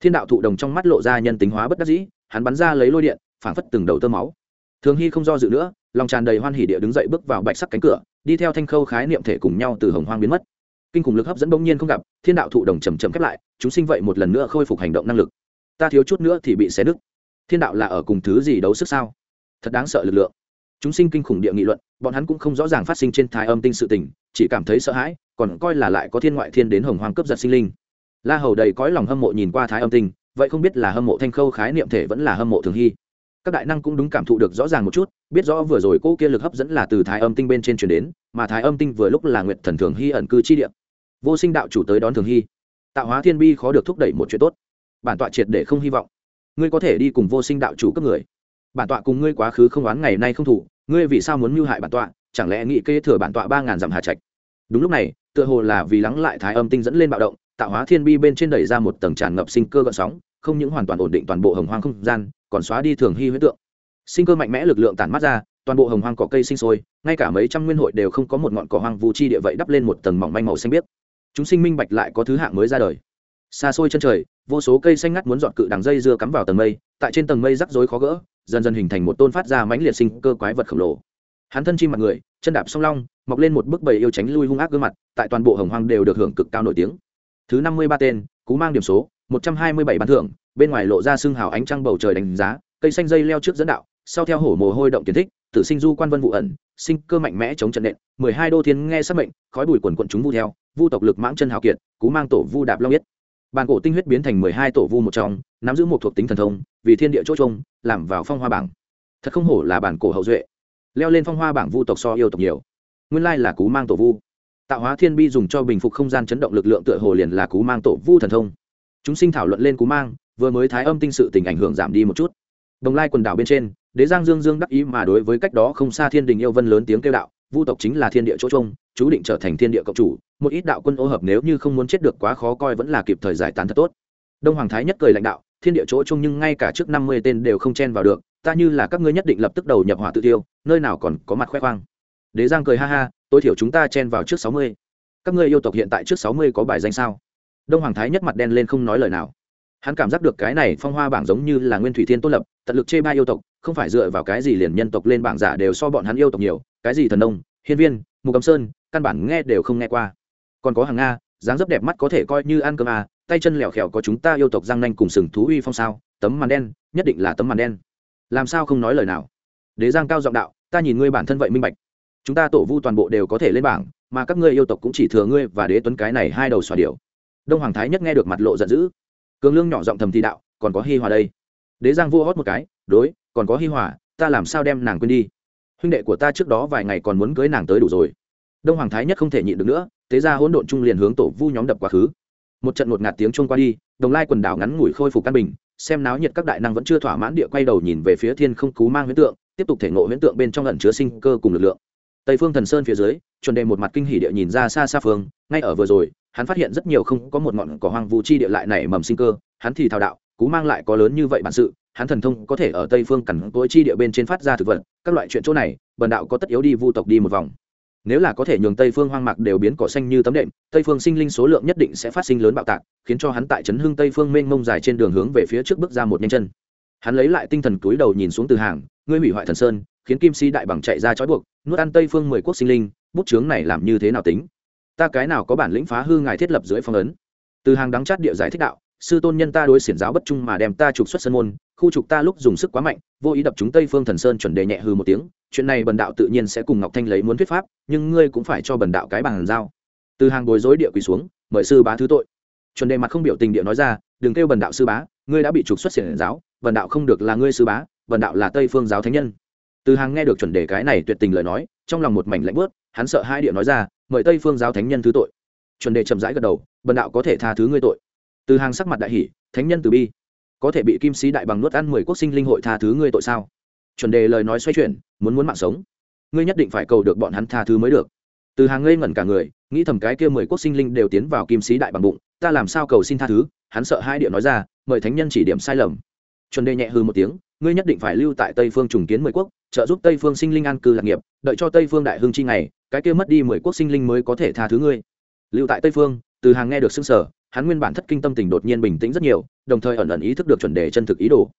Thiên đạo thụ đồng trong mắt lộ ra nhân tính hóa bất đắc dĩ, hắn bắn ra lấy lôi điện, phảng phất từng đầu tơ máu. Thường hy không do dự nữa, lòng tràn đầy hoan hỉ địa đứng dậy bước vào bạch sắc cánh cửa, đi theo thanh khâu khái niệm thể cùng nhau từ hồng hoang biến mất kinh khủng lực hấp dẫn bỗng nhiên không gặp, thiên đạo thụ đồng chầm chầm khép lại, chúng sinh vậy một lần nữa khôi phục hành động năng lực. Ta thiếu chút nữa thì bị xé nứt. Thiên đạo là ở cùng thứ gì đấu sức sao? Thật đáng sợ lực lượng. Chúng sinh kinh khủng địa nghị luận, bọn hắn cũng không rõ ràng phát sinh trên thái âm tinh sự tình, chỉ cảm thấy sợ hãi, còn coi là lại có thiên ngoại thiên đến hồng hoang cướp giật sinh linh. La hầu đầy cõi lòng hâm mộ nhìn qua thái âm tinh, vậy không biết là hâm mộ thanh khâu khái niệm thể vẫn là hâm mộ thường hy. Các đại năng cũng đúng cảm thụ được rõ ràng một chút, biết rõ vừa rồi cô kia lực hấp dẫn là từ thái âm tinh bên trên truyền đến, mà thái âm tinh vừa lúc là nguyệt thần thường hy ẩn cư chi địa vô sinh đạo chủ tới đón thường hy tạo hóa thiên bi khó được thúc đẩy một chuyện tốt bản tọa triệt để không hy vọng ngươi có thể đi cùng vô sinh đạo chủ cấp người bản tọa cùng ngươi quá khứ không oán ngày nay không thủ ngươi vì sao muốn mưu hại bản tọa chẳng lẽ nghĩ kê thừa bản tọa ba ngàn dặm hà trạch đúng lúc này tựa hồ là vì lắng lại thái âm tinh dẫn lên bạo động tạo hóa thiên bi bên trên đẩy ra một tầng tràn ngập sinh cơ gợn sóng không những hoàn toàn ổn định toàn bộ hồng hoang không gian còn xóa đi thường hy huyết tượng sinh cơ mạnh mẽ lực lượng tản mắt ra toàn bộ hồng hoang cỏ cây sinh sôi ngay cả mấy trăm nguyên hội đều không có một ngọn cỏ hoang vu chi địa vậy đắp lên một tầng mỏng manh màu xanh biếc chúng sinh minh bạch lại có thứ hạng mới ra đời. Xa xôi chân trời, vô số cây xanh ngắt muốn dọn cự đằng dây dưa cắm vào tầng mây, tại trên tầng mây rắc rối khó gỡ, dần dần hình thành một tôn phát ra mãnh liệt sinh cơ quái vật khổng lồ. Hắn thân chim mặt người, chân đạp song long, mọc lên một bức bầy yêu tránh lui hung ác gương mặt, tại toàn bộ hồng hoang đều được hưởng cực cao nổi tiếng. Thứ năm mươi ba tên, cú mang điểm số, một trăm hai mươi bảy ban thưởng, bên ngoài lộ ra xương hào ánh trăng bầu trời đánh giá, cây xanh dây leo trước dẫn đạo, sau theo hổ mồ hôi động kiến thích tự sinh du quan vân vụ ẩn, sinh cơ mạnh mẽ chống trận nện, mười hai đô thiên nghe sắc mệnh, khói bùi quần quận chúng vu theo vu tộc lực mãng chân hào kiệt, cú mang tổ vu đạp long yết. Bàn cổ tinh huyết biến thành mười hai tổ vu một trong, nắm giữ một thuộc tính thần thông, vì thiên địa chỗ trông, làm vào phong hoa bảng. Thật không hổ là bản cổ hậu duệ. Leo lên phong hoa bảng vu tộc so yêu tộc nhiều. Nguyên lai là cú mang tổ vu. Tạo hóa thiên bi dùng cho bình phục không gian chấn động lực lượng tựa hồ liền là cú mang tổ vu thần thông. Chúng sinh thảo luận lên cú mang, vừa mới thái âm tinh sự tình ảnh hưởng giảm đi một chút. Đồng lai quần đảo bên trên, đế giang dương dương đắc ý mà đối với cách đó không xa thiên đình yêu vân lớn tiếng kêu đạo vu tộc chính là thiên địa chỗ trông, chú định trở thành thiên địa cộng chủ, một ít đạo quân ô hợp nếu như không muốn chết được quá khó coi vẫn là kịp thời giải tán thật tốt. Đông hoàng thái nhất cười lãnh đạo, thiên địa chỗ trông nhưng ngay cả trước năm mươi tên đều không chen vào được, ta như là các ngươi nhất định lập tức đầu nhập hỏa tự tiêu, nơi nào còn có mặt khoe khoang. Đế giang cười ha ha, tối thiểu chúng ta chen vào trước sáu mươi. Các ngươi yêu tộc hiện tại trước sáu mươi có bài danh sao? Đông hoàng thái nhất mặt đen lên không nói lời nào. Hắn cảm giác được cái này phong hoa bảng giống như là nguyên thủy thiên tôn lập, tận lực chê ba yêu tộc, không phải dựa vào cái gì liền nhân tộc lên bảng giả đều so bọn hắn yêu tộc nhiều cái gì thần nông, hiên viên, mù cầm sơn, căn bản nghe đều không nghe qua. Còn có hàng nga, dáng dấp đẹp mắt có thể coi như ăn cơm à tay chân lẻo khẻo có chúng ta yêu tộc giang nanh cùng sừng thú uy phong sao, tấm màn đen, nhất định là tấm màn đen. Làm sao không nói lời nào? Đế giang cao giọng đạo, ta nhìn ngươi bản thân vậy minh bạch. Chúng ta tổ vu toàn bộ đều có thể lên bảng, mà các ngươi yêu tộc cũng chỉ thừa ngươi và đế tuấn cái này hai đầu xòa điều đông hoàng thái nhất nghe được mặt lộ giận dữ. Cường lương nhỏ giọng thầm thì đạo, còn có hi hòa đây. Đế giang vua hót một cái, đối, còn có hi hòa, ta làm sao đem nàng quên đi? Huynh đệ của ta trước đó vài ngày còn muốn cưới nàng tới đủ rồi. Đông hoàng thái nhất không thể nhịn được nữa, thế ra hỗn độn trung liền hướng tổ vu nhóm đập quá khứ. Một trận một ngạt tiếng trông qua đi, đồng lai quần đảo ngắn ngủi khôi phục căn bình, xem náo nhiệt các đại năng vẫn chưa thỏa mãn địa quay đầu nhìn về phía thiên không cú mang huyễn tượng, tiếp tục thể ngộ huyễn tượng bên trong ẩn chứa sinh cơ cùng lực lượng. Tây phương thần sơn phía dưới, chuẩn đề một mặt kinh hỉ địa nhìn ra xa xa phương, ngay ở vừa rồi, hắn phát hiện rất nhiều không có một ngọn cỏ hoang vũ chi địa lại nảy mầm sinh cơ, hắn thì thao đạo, cú mang lại có lớn như vậy bản sự hắn thần thông có thể ở tây phương cẩn tối chi địa bên trên phát ra thực vật, các loại chuyện chỗ này, bần đạo có tất yếu đi vu tộc đi một vòng. Nếu là có thể nhường tây phương hoang mạc đều biến cỏ xanh như tấm đệm, tây phương sinh linh số lượng nhất định sẽ phát sinh lớn bạo tạc, khiến cho hắn tại trấn hưng tây phương mênh mông dài trên đường hướng về phía trước bước ra một nhanh chân. Hắn lấy lại tinh thần cúi đầu nhìn xuống từ hàng, ngươi hủy hoại thần sơn, khiến kim si đại bằng chạy ra trói buộc, nuốt ăn tây phương mười quốc sinh linh, bút chướng này làm như thế nào tính? Ta cái nào có bản lĩnh phá hư ngài thiết lập dưới phong ấn? Từ hàng đắng chát địa giải thích đạo sư tôn nhân ta đối xiển giáo bất trung mà đem ta trục xuất sân môn, khu trục ta lúc dùng sức quá mạnh, vô ý đập chúng tây phương thần sơn chuẩn đề nhẹ hư một tiếng, chuyện này bần đạo tự nhiên sẽ cùng ngọc thanh lấy muốn thuyết pháp, nhưng ngươi cũng phải cho bần đạo cái bàn giao. Từ hàng bối rối địa quỳ xuống, mời sư bá thứ tội. Chuẩn đề mặt không biểu tình địa nói ra, đừng kêu bần đạo sư bá, ngươi đã bị trục xuất xiển giáo, bần đạo không được là ngươi sư bá, bần đạo là tây phương giáo thánh nhân. Từ hàng nghe được chuẩn đề cái này tuyệt tình lời nói, trong lòng một mảnh lạnh bớt hắn sợ hai địa nói ra, mời tây phương giáo thánh nhân thứ tội. Chuẩn đề chậm rãi gật đầu, bần đạo có thể tha thứ ngươi tội từ hàng sắc mặt đại hỷ thánh nhân từ bi. Có thể bị kim sĩ đại bằng nuốt ăn mười quốc sinh linh hội tha thứ ngươi tội sao? Chuẩn đề lời nói xoay chuyển, muốn muốn mạng sống. Ngươi nhất định phải cầu được bọn hắn tha thứ mới được. Từ hàng ngây ngẩn cả người, nghĩ thầm cái kia mười quốc sinh linh đều tiến vào kim sĩ đại bằng bụng, ta làm sao cầu xin tha thứ? Hắn sợ hai địa nói ra, mời thánh nhân chỉ điểm sai lầm. Chuẩn đề nhẹ hư một tiếng, ngươi nhất định phải lưu tại tây phương trùng kiến mười quốc, trợ giúp tây phương sinh linh an cư lạc nghiệp, đợi cho tây phương đại hưng chi ngày, cái kia mất đi mười quốc sinh linh mới có thể tha thứ ngươi. Lưu tại tây phương, từ hàng nghe được xưng sở hắn nguyên bản thất kinh tâm tình đột nhiên bình tĩnh rất nhiều, đồng thời ẩn ẩn ý thức được chuẩn đề chân thực ý đồ.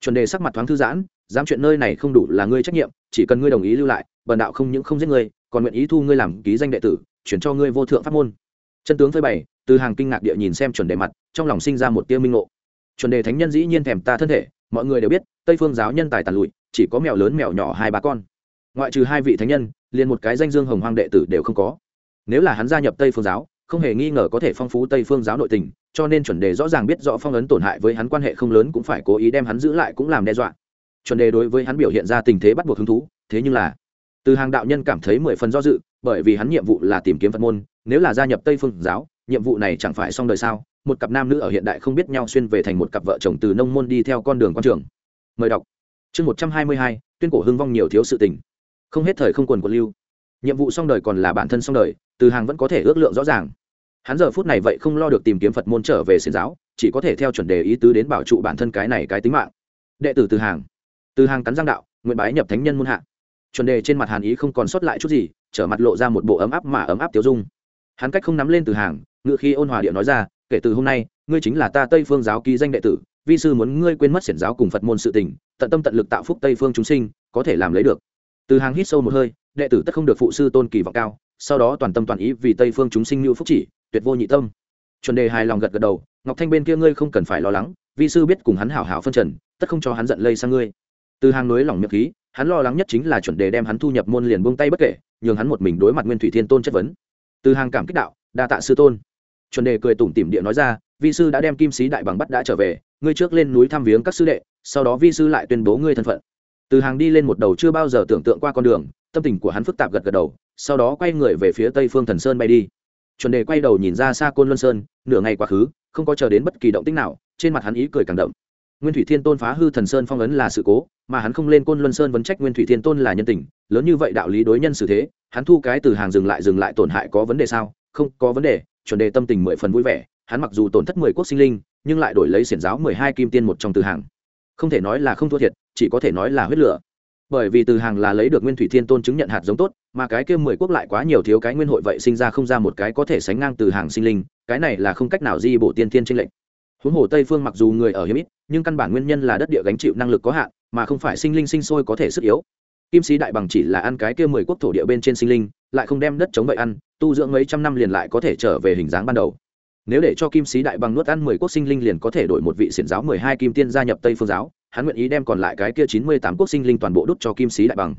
Chuẩn đề sắc mặt thoáng thư giãn dám chuyện nơi này không đủ là ngươi trách nhiệm, chỉ cần ngươi đồng ý lưu lại, bần đạo không những không giết ngươi, còn nguyện ý thu ngươi làm ký danh đệ tử, chuyển cho ngươi vô thượng pháp môn. Chân tướng phơi bày, từ hàng kinh ngạc địa nhìn xem chuẩn đề mặt, trong lòng sinh ra một tia minh ngộ. Chuẩn đề thánh nhân dĩ nhiên thèm ta thân thể, mọi người đều biết, tây phương giáo nhân tài tàn lụi, chỉ có mèo lớn mèo nhỏ hai ba con. Ngoại trừ hai vị thánh nhân, liền một cái danh dương hồng hoang đệ tử đều không có. Nếu là hắn gia nhập tây phương giáo không hề nghi ngờ có thể phong phú tây phương giáo nội tình, cho nên chuẩn đề rõ ràng biết rõ phong ấn tổn hại với hắn quan hệ không lớn cũng phải cố ý đem hắn giữ lại cũng làm đe dọa. Chuẩn đề đối với hắn biểu hiện ra tình thế bắt buộc hứng thú, thế nhưng là, từ hàng đạo nhân cảm thấy mười phần do dự, bởi vì hắn nhiệm vụ là tìm kiếm phật môn, nếu là gia nhập tây phương giáo, nhiệm vụ này chẳng phải xong đời sao? Một cặp nam nữ ở hiện đại không biết nhau xuyên về thành một cặp vợ chồng từ nông môn đi theo con đường quan trường. Mời đọc. Chương một trăm hai mươi hai, tuyên cổ hưng vong nhiều thiếu sự tình. Không hết thời không quần của lưu nhiệm vụ xong đời còn là bản thân xong đời, từ hàng vẫn có thể ước lượng rõ ràng. Hắn giờ phút này vậy không lo được tìm kiếm phật môn trở về xiển giáo, chỉ có thể theo chuẩn đề ý tứ đến bảo trụ bản thân cái này cái tính mạng. Đệ tử từ hàng. Từ hàng cắn giang đạo, nguyện bái nhập thánh nhân muôn hạ. Chuẩn đề trên mặt hàn ý không còn sót lại chút gì, trở mặt lộ ra một bộ ấm áp mà ấm áp tiêu dung. Hắn cách không nắm lên từ hàng, ngự khi ôn hòa điệu nói ra, kể từ hôm nay, ngươi chính là ta tây phương giáo ký danh đệ tử, vi sư muốn ngươi quên mất xiển giáo cùng phật môn sự tình, tận tâm tận lực tạo phúc tây phương chúng sinh, có thể làm lấy được. Từ hàng hít sâu một hơi đệ tử tất không được phụ sư tôn kỳ vọng cao, sau đó toàn tâm toàn ý vì tây phương chúng sinh như phúc chỉ, tuyệt vô nhị tâm. Chuẩn đề hài lòng gật gật đầu, ngọc thanh bên kia ngươi không cần phải lo lắng, vi sư biết cùng hắn hảo hảo phân trần, tất không cho hắn giận lây sang ngươi. Từ hàng núi lòng miệng khí, hắn lo lắng nhất chính là chuẩn đề đem hắn thu nhập môn liền buông tay bất kể, nhường hắn một mình đối mặt nguyên thủy thiên tôn chất vấn. Từ hàng cảm kích đạo, đa tạ sư tôn. Chuẩn đề cười tủm tỉm địa nói ra, vi sư đã đem kim sĩ đại bằng bắt đã trở về, ngươi trước lên núi thăm viếng các sư đệ, sau đó vi sư lại tuyên bố ngươi thân phận. Từ hàng đi lên một đầu chưa bao giờ tưởng tượng qua con đường tâm tình của hắn phức tạp gật gật đầu, sau đó quay người về phía tây phương thần sơn bay đi. Chuẩn đề quay đầu nhìn ra xa côn luân sơn, nửa ngày quá khứ, không có chờ đến bất kỳ động tích nào, trên mặt hắn ý cười càng đậm. Nguyên thủy thiên tôn phá hư thần sơn phong ấn là sự cố, mà hắn không lên côn luân sơn vấn trách nguyên thủy thiên tôn là nhân tình, lớn như vậy đạo lý đối nhân xử thế, hắn thu cái từ hàng dừng lại dừng lại tổn hại có vấn đề sao? Không có vấn đề, chuẩn đề tâm tình mười phần vui vẻ, hắn mặc dù tổn thất mười quốc sinh linh, nhưng lại đổi lấy xiển giáo mười hai kim tiên một trong từ hàng. Không thể nói là không thua thiệt, chỉ có thể nói là huyết lửa bởi vì từ hàng là lấy được nguyên thủy thiên tôn chứng nhận hạt giống tốt, mà cái kia mười quốc lại quá nhiều thiếu cái nguyên hội vậy sinh ra không ra một cái có thể sánh ngang từ hàng sinh linh, cái này là không cách nào di bổ tiên thiên tranh lệnh huống hồ tây phương mặc dù người ở hiếm ít, nhưng căn bản nguyên nhân là đất địa gánh chịu năng lực có hạn, mà không phải sinh linh sinh sôi có thể sức yếu. Kim sĩ đại bằng chỉ là ăn cái kia mười quốc thổ địa bên trên sinh linh, lại không đem đất chống vậy ăn, tu dưỡng mấy trăm năm liền lại có thể trở về hình dáng ban đầu. Nếu để cho kim sĩ đại bằng nuốt ăn mười quốc sinh linh liền có thể đổi một vị xiển giáo mười hai kim tiên gia nhập tây phương giáo hắn nguyện ý đem còn lại cái kia chín mươi tám quốc sinh linh toàn bộ đốt cho kim sĩ đại bằng.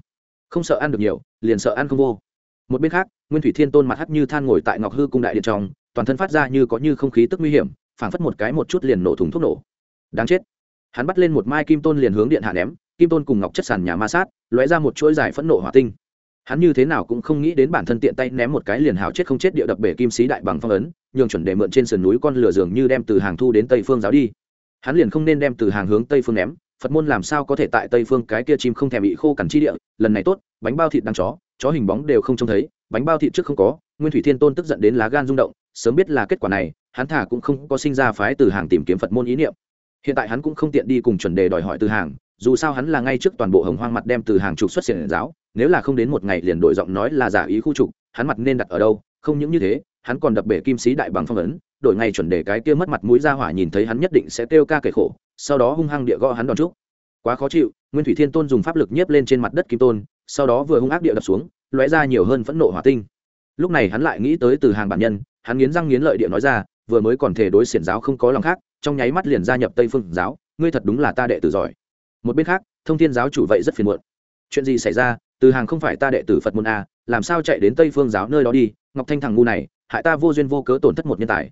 Không sợ ăn được nhiều, liền sợ ăn không vô. Một bên khác, nguyên thủy thiên tôn mặt hắt như than ngồi tại ngọc hư cung đại điện trong, toàn thân phát ra như có như không khí tức nguy hiểm, phảng phất một cái một chút liền nổ thùng thuốc nổ. Đáng chết. Hắn bắt lên một mai kim tôn liền hướng điện hạ ném, kim tôn cùng ngọc chất sàn nhà ma sát, lóe ra một chuỗi dài phẫn nộ hỏa tinh. Hắn như thế nào cũng không nghĩ đến bản thân tiện tay ném một cái liền hào chết không chết địa đập bể kim sĩ đại bằng phong ấn, nhường chuẩn để mượn trên sườn núi con lửa dường như đem từ hàng thu đến tây phương giáo đi. Hắn liền không nên đem từ hàng hướng tây phương ném phật môn làm sao có thể tại tây phương cái kia chim không thèm bị khô cằn chi địa, lần này tốt, bánh bao thịt đang chó chó hình bóng đều không trông thấy, bánh bao thịt trước không có, nguyên thủy thiên tôn tức giận đến lá gan rung động, sớm biết là kết quả này, hắn thả cũng không có sinh ra phái từ hàng tìm kiếm phật môn ý niệm. Hiện tại hắn cũng không tiện đi cùng chuẩn đề đòi hỏi từ hàng, dù sao hắn là ngay trước toàn bộ hồng hoang mặt đem từ hàng trục xuất xiển giáo, nếu là không đến một ngày liền đổi giọng nói là giả ý khu trục, hắn mặt nên đặt ở đâu, không những như thế, hắn còn đập bể kim sĩ đại bằng phong ấn, đổi ngay chuẩn đề cái kia mất mặt mũi ra hỏa nhìn thấy hắn nhất định sẽ kêu ca kể khổ sau đó hung hăng địa gõ hắn đòn trúc. Quá khó chịu, nguyên thủy thiên tôn dùng pháp lực nhiếp lên trên mặt đất kim tôn, sau đó vừa hung ác địa đập xuống, lóe ra nhiều hơn phẫn nộ hỏa tinh. Lúc này hắn lại nghĩ tới từ hàng bản nhân, hắn nghiến răng nghiến lợi địa nói ra, vừa mới còn thể đối xiển giáo không có lòng khác, trong nháy mắt liền gia nhập tây phương giáo, ngươi thật đúng là ta đệ tử giỏi. Một bên khác, thông thiên giáo chủ vậy rất phiền muộn. Chuyện gì xảy ra, từ hàng không phải ta đệ tử phật môn a làm sao chạy đến tây phương giáo nơi đó đi, ngọc thanh thằng ngu này, hại ta vô duyên vô cớ tổn thất một nhân tài.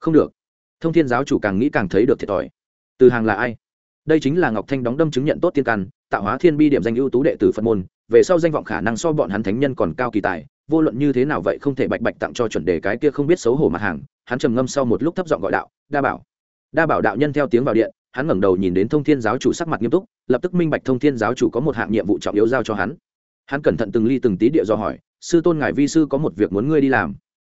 Không được. Thông thiên giáo chủ càng nghĩ càng thấy được thiệt thòi từ hàng là ai? Đây chính là ngọc thanh đóng đâm chứng nhận tốt tiên căn, tạo hóa thiên bi điểm danh ưu tú đệ tử phật môn, về sau danh vọng khả năng so bọn hắn thánh nhân còn cao kỳ tài, vô luận như thế nào vậy không thể bạch bạch tặng cho chuẩn đề cái kia không biết xấu hổ mặt hàng, hắn trầm ngâm sau một lúc thấp giọng gọi đạo, đa bảo. Đa bảo đạo nhân theo tiếng vào điện, hắn ngẩng đầu nhìn đến thông thiên giáo chủ sắc mặt nghiêm túc, lập tức minh bạch thông thiên giáo chủ có một hạng nhiệm vụ trọng yếu giao cho hắn. Hắn cẩn thận từng ly từng tí địa do hỏi, sư tôn ngài vi sư có một việc muốn ngươi đi làm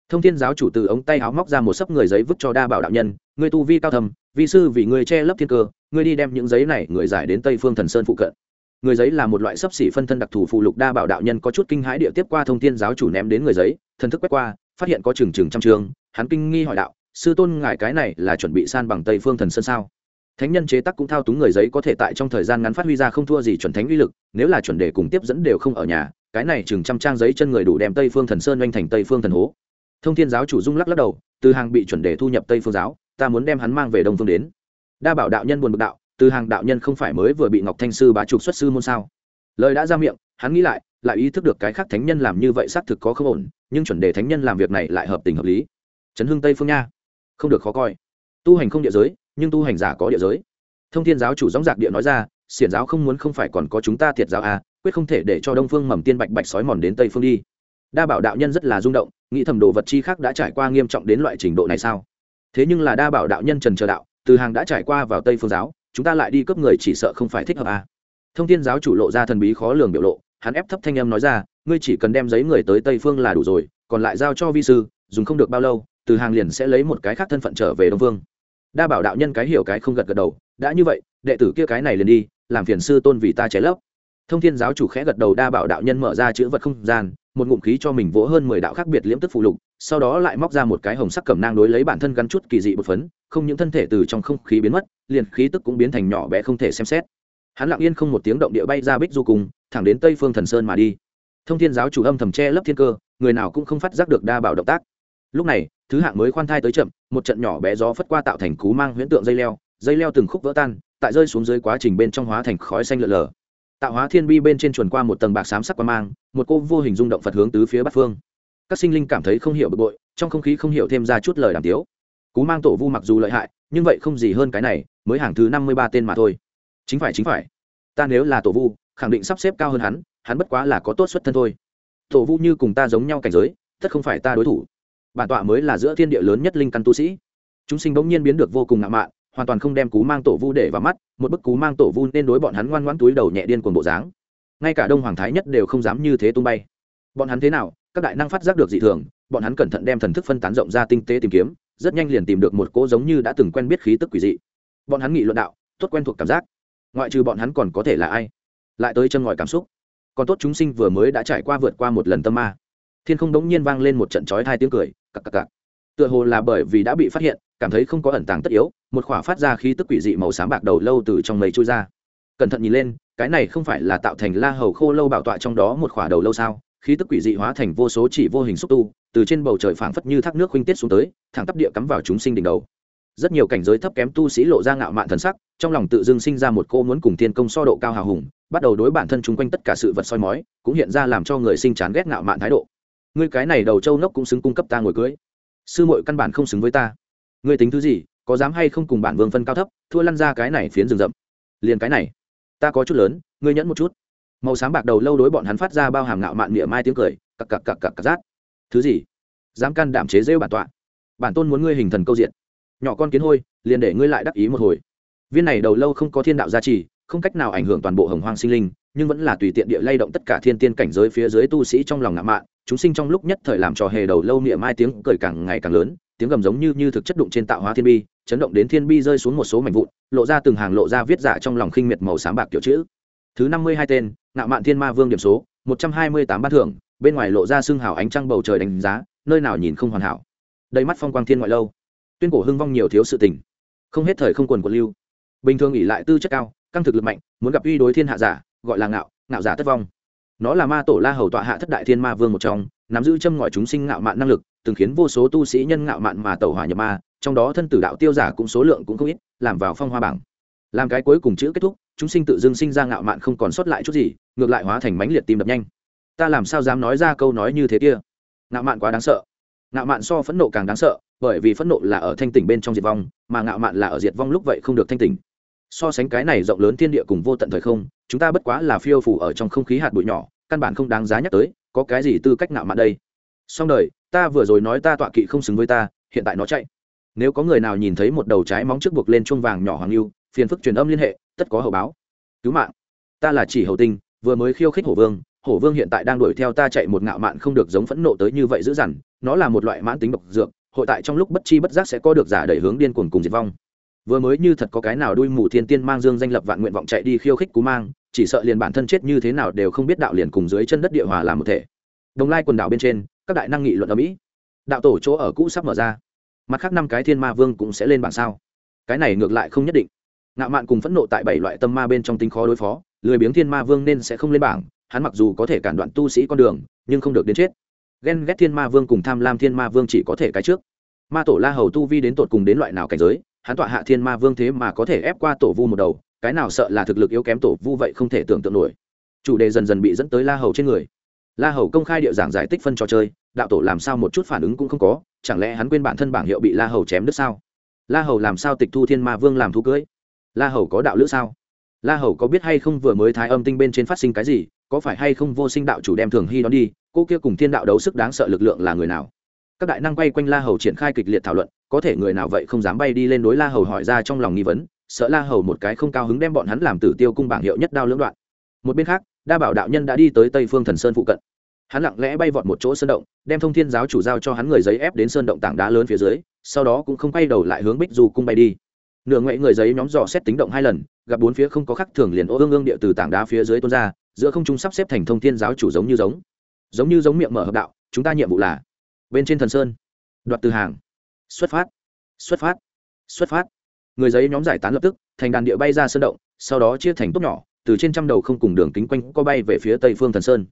thông thiên giáo chủ từ ống tay áo móc ra một sấp người giấy vứt cho đa bảo đạo nhân, ngươi tu vi cao thầm vi sư vì ngươi che lấp thiên cơ, ngươi đi đem những giấy này người giải đến tây phương thần sơn phụ cận. Người giấy là một loại sấp xỉ phân thân đặc thù phụ lục đa bảo đạo nhân có chút kinh hãi địa tiếp qua thông thiên giáo chủ ném đến người giấy, thần thức quét qua, phát hiện có chừng chừng trăm trường hắn kinh nghi hỏi đạo, sư tôn ngài cái này là chuẩn bị san bằng tây phương thần sơn sao? Thánh nhân chế tác cũng thao túng người giấy có thể tại trong thời gian ngắn phát huy ra không thua gì chuẩn thánh uy lực, nếu là chuẩn đề cùng tiếp dẫn đều không ở nhà, cái này chừng trăm trang giấy chân người đủ đem tây phương thần sơn oanh thành tây phương thần hố thông thiên giáo chủ dung lắc lắc đầu, từ hàng bị chuẩn đề thu nhập tây phương giáo, ta muốn đem hắn mang về đông phương đến. Đa bảo đạo nhân buồn bực đạo, từ hàng đạo nhân không phải mới vừa bị ngọc thanh sư bá trục xuất sư môn sao? Lời đã ra miệng, hắn nghĩ lại lại ý thức được cái khác thánh nhân làm như vậy xác thực có không ổn, nhưng chuẩn đề thánh nhân làm việc này lại hợp tình hợp lý. Trấn hưng tây phương nha, không được khó coi. Tu hành không địa giới, nhưng tu hành giả có địa giới. Thông thiên giáo chủ gióng giạc địa nói ra, xiển giáo không muốn không phải còn có chúng ta thiệt giáo à quyết không thể để cho đông phương mầm tiên bạch bạch sói mòn đến tây phương đi đa bảo đạo nhân rất là rung động, nghĩ thầm đồ vật chi khác đã trải qua nghiêm trọng đến loại trình độ này sao? Thế nhưng là đa bảo đạo nhân trần chờ đạo, từ hàng đã trải qua vào tây phương giáo, chúng ta lại đi cướp người chỉ sợ không phải thích hợp à. thông thiên giáo chủ lộ ra thần bí khó lường biểu lộ, hắn ép thấp thanh em nói ra, ngươi chỉ cần đem giấy người tới tây phương là đủ rồi, còn lại giao cho vi sư, dùng không được bao lâu, từ hàng liền sẽ lấy một cái khác thân phận trở về đông phương đa bảo đạo nhân cái hiểu cái không gật gật đầu, đã như vậy, đệ tử kia cái này liền đi, làm phiền sư tôn vì ta cháy lấp thông thiên giáo chủ khẽ gật đầu đa bảo đạo nhân mở ra chữ vật không gian, một ngụm khí cho mình vỗ hơn mười đạo khác biệt liễm tức phụ lục, sau đó lại móc ra một cái hồng sắc cẩm nang đối lấy bản thân gắn chút kỳ dị bột phấn, không những thân thể từ trong không khí biến mất, liền khí tức cũng biến thành nhỏ bé không thể xem xét. Hắn lặng yên không một tiếng động địa bay ra bích du cùng thẳng đến tây phương thần sơn mà đi. Thông thiên giáo chủ âm thầm che lấp thiên cơ, người nào cũng không phát giác được đa bảo động tác. Lúc này, thứ hạng mới khoan thai tới chậm, một trận nhỏ bé gió phất qua tạo thành cú mang huyễn tượng dây leo dây leo từng khúc vỡ tan, tại rơi xuống dưới quá trình bên trong hóa thành khói xanh lợn lờ tạo hóa thiên bi bên trên chuồn qua một tầng bạc xám sắc qua mang, một cô vô hình rung động phật hướng tứ phía bắc phương. Các sinh linh cảm thấy không hiểu bực bội, trong không khí không hiểu thêm ra chút lời đàm tiếu. Cú mang tổ vu mặc dù lợi hại, nhưng vậy không gì hơn cái này, mới hàng thứ năm mươi ba tên mà thôi. Chính phải chính phải. Ta nếu là tổ vu, khẳng định sắp xếp cao hơn hắn hắn bất quá là có tốt xuất thân thôi. Tổ vu như cùng ta giống nhau cảnh giới, tất không phải ta đối thủ. Bản tọa mới là giữa thiên địa lớn nhất linh căn tu sĩ. Chúng sinh bỗng nhiên biến được vô cùng ngạo mạn hoàn toàn không đem cú mang tổ vu để vào mắt, một bức cú mang tổ vu nên đối bọn hắn ngoan ngoãn túi đầu nhẹ điên cuồng bộ dáng. Ngay cả đông hoàng thái nhất đều không dám như thế tung bay. Bọn hắn thế nào, các đại năng phát giác được dị thường, bọn hắn cẩn thận đem thần thức phân tán rộng ra tinh tế tìm kiếm, rất nhanh liền tìm được một cỗ giống như đã từng quen biết khí tức quỷ dị. Bọn hắn nghị luận đạo, tốt quen thuộc cảm giác. Ngoại trừ bọn hắn còn có thể là ai? Lại tới chân ngòi cảm xúc. Còn tốt chúng sinh vừa mới đã trải qua vượt qua một lần tâm ma. Thiên không đống nhiên vang lên một trận chói hai tiếng cười, cặc cặc cặc. Tựa hồ là bởi vì đã bị phát hiện cảm thấy không có ẩn tàng tất yếu, một khỏa phát ra khí tức quỷ dị màu xám bạc đầu lâu từ trong mây trôi ra. Cẩn thận nhìn lên, cái này không phải là tạo thành la hầu khô lâu bảo tọa trong đó một khỏa đầu lâu sao? Khí tức quỷ dị hóa thành vô số chỉ vô hình xúc tu, từ trên bầu trời phảng phất như thác nước khuynh tiết xuống tới, thẳng tắp địa cắm vào chúng sinh đỉnh đầu. Rất nhiều cảnh giới thấp kém tu sĩ lộ ra ngạo mạn thần sắc, trong lòng tự dưng sinh ra một cô muốn cùng thiên công so độ cao hào hùng, bắt đầu đối bản thân chung quanh tất cả sự vật soi mói, cũng hiện ra làm cho người sinh chán ghét ngạo mạn thái độ. Ngươi cái này đầu trâu nốc cũng xứng cung cấp ta ngồi cưới. Sư muội căn bản không xứng với ta ngươi tính thứ gì, có dám hay không cùng bản vương phân cao thấp, thua lăn ra cái này phiến rừng rậm? Liền cái này, ta có chút lớn, ngươi nhẫn một chút. Màu sáng bạc đầu lâu đối bọn hắn phát ra bao hàm ngạo mạn miệng mai tiếng cười, cặc cặc cặc cặc cặc rát. Thứ gì? Dám can đảm chế rêu bản tọa. Bản tôn muốn ngươi hình thần câu diện. Nhỏ con kiến hôi, liền để ngươi lại đắc ý một hồi. Viên này đầu lâu không có thiên đạo gia trì, không cách nào ảnh hưởng toàn bộ hồng hoang sinh linh, nhưng vẫn là tùy tiện địa lay động tất cả thiên tiên cảnh giới phía dưới tu sĩ trong lòng ngạo mạn, chúng sinh trong lúc nhất thời làm trò hề đầu lâu niệm mai tiếng cười càng ngày càng lớn tiếng gầm giống như như thực chất đụng trên tạo hóa thiên bi, chấn động đến thiên bi rơi xuống một số mảnh vụn, lộ ra từng hàng lộ ra viết giả trong lòng khinh miệt màu sáng bạc kiểu chữ. Thứ năm mươi hai tên, ngạo mạn thiên ma vương điểm số, một trăm hai mươi tám bát thưởng, bên ngoài lộ ra xương hào ánh trăng bầu trời đánh giá, nơi nào nhìn không hoàn hảo. Đầy mắt phong quang thiên ngoại lâu. Tuyên cổ hưng vong nhiều thiếu sự tình. Không hết thời không quần của lưu. Bình thường ỉ lại tư chất cao, căng thực lực mạnh, muốn gặp uy đối thiên hạ giả, gọi là ngạo ngạo giả tất vong. Nó là ma tổ la hầu tọa hạ thất đại thiên ma vương một trong, nắm giữ châm ngòi chúng sinh ngạo mạn năng lực từng khiến vô số tu sĩ nhân ngạo mạn mà tẩu hỏa nhập ma, trong đó thân tử đạo tiêu giả cũng số lượng cũng không ít, làm vào phong hoa bảng. Làm cái cuối cùng chữ kết thúc, chúng sinh tự dưng sinh ra ngạo mạn không còn sót lại chút gì, ngược lại hóa thành mãnh liệt tim đập nhanh. Ta làm sao dám nói ra câu nói như thế kia? Ngạo mạn quá đáng sợ. Ngạo mạn so phẫn nộ càng đáng sợ, bởi vì phẫn nộ là ở thanh tỉnh bên trong diệt vong, mà ngạo mạn là ở diệt vong lúc vậy không được thanh tỉnh. So sánh cái này rộng lớn thiên địa cùng vô tận thời không, chúng ta bất quá là phiêu phủ ở trong không khí hạt bụi nhỏ, căn bản không đáng giá nhắc tới, có cái gì tư cách ngạo mạn đây? Xong đời, ta vừa rồi nói ta tọa kỵ không xứng với ta, hiện tại nó chạy. Nếu có người nào nhìn thấy một đầu trái móng trước buộc lên chuông vàng nhỏ hoàng lưu phiền phức truyền âm liên hệ, tất có hậu báo. Cứu mạng. Ta là chỉ hầu tinh, vừa mới khiêu khích hổ vương hổ vương hiện tại đang đuổi theo ta chạy một ngạo mạn không được giống phẫn nộ tới như vậy dữ dằn, nó là một loại mãn tính độc dược, hội tại trong lúc bất chi bất giác sẽ có được giả đẩy hướng điên cuồng cùng diệt vong. Vừa mới như thật có cái nào đuôi mù thiên tiên mang dương danh lập vạn nguyện vọng chạy đi khiêu khích cú mang, chỉ sợ liền bản thân chết như thế nào đều không biết đạo liền cùng dưới chân đất địa hòa làm một thể. Đồng lai quần đảo bên trên các đại năng nghị luận ở mỹ đạo tổ chỗ ở cũ sắp mở ra mặt khác năm cái thiên ma vương cũng sẽ lên bảng sao cái này ngược lại không nhất định ngạo mạn cùng phẫn nộ tại bảy loại tâm ma bên trong tính khó đối phó lười biếng thiên ma vương nên sẽ không lên bảng hắn mặc dù có thể cản đoạn tu sĩ con đường nhưng không được đến chết ghen ghét thiên ma vương cùng tham lam thiên ma vương chỉ có thể cái trước ma tổ la hầu tu vi đến tột cùng đến loại nào cảnh giới hắn tọa hạ thiên ma vương thế mà có thể ép qua tổ vu một đầu cái nào sợ là thực lực yếu kém tổ vu vậy không thể tưởng tượng nổi chủ đề dần dần bị dẫn tới la hầu trên người la hầu công khai địa giảng giải tích phân trò chơi, đạo tổ làm sao một chút phản ứng cũng không có, chẳng lẽ hắn quên bản thân bảng hiệu bị la hầu chém đứt sao? La hầu làm sao tịch thu thiên ma vương làm thú cưới? La hầu có đạo lữ sao? La hầu có biết hay không vừa mới thái âm tinh bên trên phát sinh cái gì, có phải hay không vô sinh đạo chủ đem thường hy đón đi, cô kia cùng thiên đạo đấu sức đáng sợ lực lượng là người nào? Các đại năng quay quanh la hầu triển khai kịch liệt thảo luận, có thể người nào vậy không dám bay đi lên đối la hầu hỏi ra trong lòng nghi vấn, sợ la hầu một cái không cao hứng đem bọn hắn làm tử tiêu cung bảng hiệu nhất đao lưỡng đoạn. Một bên khác, đa bảo đạo nhân đã đi tới tây phương thần sơn phụ cận hắn lặng lẽ bay vọt một chỗ sơn động, đem thông thiên giáo chủ giao cho hắn người giấy ép đến sơn động tảng đá lớn phía dưới, sau đó cũng không quay đầu lại hướng bích du cung bay đi. Nửa ngoại người giấy nhóm dò xét tính động hai lần, gặp bốn phía không có khắc thường liền ô ương ương địa từ tảng đá phía dưới tuôn ra, giữa không trung sắp xếp thành thông thiên giáo chủ giống như giống. Giống như giống miệng mở hợp đạo, chúng ta nhiệm vụ là bên trên thần sơn, đoạt từ hàng, xuất phát xuất phát xuất phát. Người giấy nhóm giải tán lập tức, thành đàn địa bay ra sơn động, sau đó chia thành tốt nhỏ, từ trên trăm đầu không cùng đường kính quanh có bay về phía tây phương thần sơn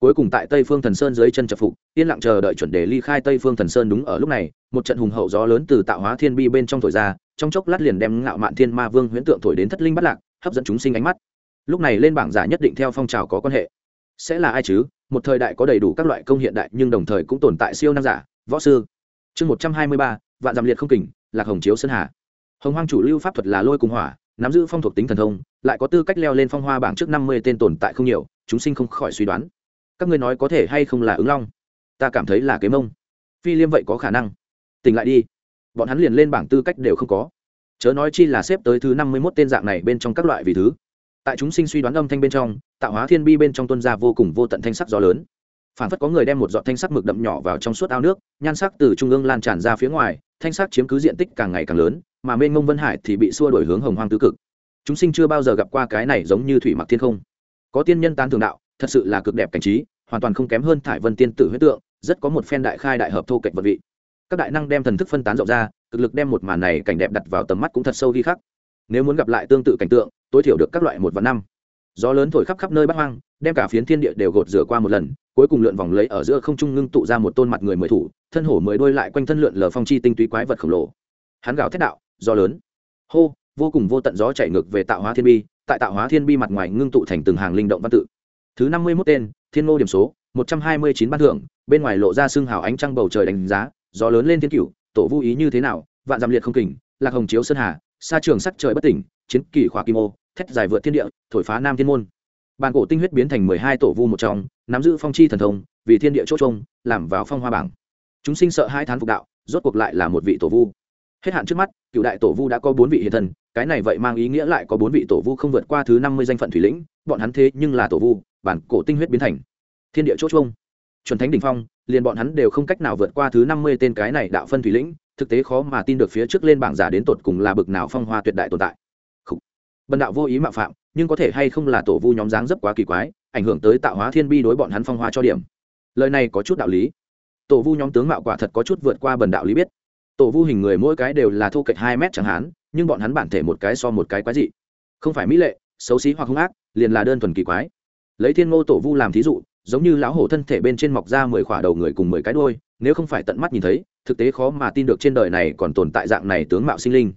cuối cùng tại tây phương thần sơn dưới chân chập phục, yên lặng chờ đợi chuẩn đề ly khai tây phương thần sơn đúng ở lúc này, một trận hùng hậu gió lớn từ tạo hóa thiên bi bên trong thổi ra, trong chốc lát liền đem ngạo mạn thiên ma vương huyễn tượng thổi đến thất linh bắt lạc, hấp dẫn chúng sinh ánh mắt. Lúc này lên bảng giả nhất định theo phong trào có quan hệ. Sẽ là ai chứ? Một thời đại có đầy đủ các loại công hiện đại, nhưng đồng thời cũng tồn tại siêu năng giả, võ sư. Chương một trăm hai mươi ba, vạn dặm liệt không kình, lạc hồng chiếu sơn hà. Hồng hoang chủ lưu pháp thuật là lôi cùng hỏa, nắm giữ phong thuộc tính thần thông, lại có tư cách leo lên phong hoa bảng trước năm mươi tên tồn tại không nhiều, chúng sinh không khỏi suy đoán các ngươi nói có thể hay không là ứng long? Ta cảm thấy là kế mông. Phi liêm vậy có khả năng. Tỉnh lại đi. Bọn hắn liền lên bảng tư cách đều không có. Chớ nói chi là xếp tới thứ năm mươi mốt tên dạng này bên trong các loại vì thứ. Tại chúng sinh suy đoán âm thanh bên trong, tạo hóa thiên bi bên trong tuân ra vô cùng vô tận thanh sắc gió lớn. Phản phất có người đem một giọt thanh sắc mực đậm nhỏ vào trong suốt ao nước, nhan sắc từ trung ương lan tràn ra phía ngoài, thanh sắc chiếm cứ diện tích càng ngày càng lớn, mà mênh mông vân hải thì bị xua đổi hướng hồng hoang tứ cực. Chúng sinh chưa bao giờ gặp qua cái này giống như thủy mặc thiên không. Có tiên nhân tán thường đạo thật sự là cực đẹp cảnh trí, hoàn toàn không kém hơn thải vân tiên tử huyết tượng, rất có một phen đại khai đại hợp thô kệch vật vị. Các đại năng đem thần thức phân tán rộng ra, cực lực đem một màn này cảnh đẹp đặt vào tầm mắt cũng thật sâu ghi khắc. Nếu muốn gặp lại tương tự cảnh tượng, tối thiểu được các loại một và năm. Gió lớn thổi khắp khắp nơi bắt hoang, đem cả phiến thiên địa đều gột rửa qua một lần, cuối cùng lượn vòng lấy ở giữa không trung ngưng tụ ra một tôn mặt người mười thủ, thân hổ mười đôi lại quanh thân lượn lờ phong chi tinh túy quái vật khổng lồ. Hắn gào thét đạo, gió lớn. Hô, vô cùng vô tận gió chạy ngược về tạo hóa thiên bi, tại tạo hóa thiên bi mặt ngoài ngưng tụ thành từng hàng linh động văn tự thứ năm mươi mốt tên, thiên ngô điểm số, một trăm hai mươi chín ban thưởng, bên ngoài lộ ra xương hào ánh trăng bầu trời đánh giá, gió lớn lên thiên cựu tổ vu ý như thế nào, vạn dặm liệt không kình, lạc hồng chiếu sơn hà xa trường sắc trời bất tỉnh, chiến kỳ khỏa kim ô, thét dài vượt thiên địa, thổi phá nam thiên môn. Bàn cổ tinh huyết biến thành mười hai tổ vu một trong, nắm giữ phong chi thần thông, vì thiên địa chỗ trông, làm vào phong hoa bảng. Chúng sinh sợ hai thán phục đạo, rốt cuộc lại là một vị tổ vu. Hết hạn trước mắt, cựu đại tổ vu đã có bốn vị hiện thần cái này vậy mang ý nghĩa lại có bốn vị tổ vu không vượt qua thứ năm mươi danh phận thủy lĩnh, bọn hắn thế nhưng là tổ vu bản cổ tinh huyết biến thành. Thiên địa chỗ chuông. Chuẩn thánh đỉnh phong, liền bọn hắn đều không cách nào vượt qua thứ năm mươi tên cái này đạo phân thủy lĩnh, thực tế khó mà tin được phía trước lên bảng giả đến tột cùng là bực nào phong hoa tuyệt đại tồn tại. Bần đạo vô ý mạo phạm, nhưng có thể hay không là tổ vu nhóm dáng dấp quá kỳ quái, ảnh hưởng tới tạo hóa thiên bi đối bọn hắn phong hoa cho điểm. Lời này có chút đạo lý. Tổ vu nhóm tướng mạo quả thật có chút vượt qua bần đạo lý biết. Tổ vu hình người mỗi cái đều là thô kệch hai mét chẳng hạn, nhưng bọn hắn bản thể một cái so một cái quái dị. Không phải mỹ lệ, xấu xí hoặc hung ác, liền là đơn thuần kỳ quái lấy thiên ngô tổ vu làm thí dụ, giống như lão hổ thân thể bên trên mọc ra mười khỏa đầu người cùng mười cái đôi nếu không phải tận mắt nhìn thấy, thực tế khó mà tin được trên đời này còn tồn tại dạng này tướng mạo sinh linh.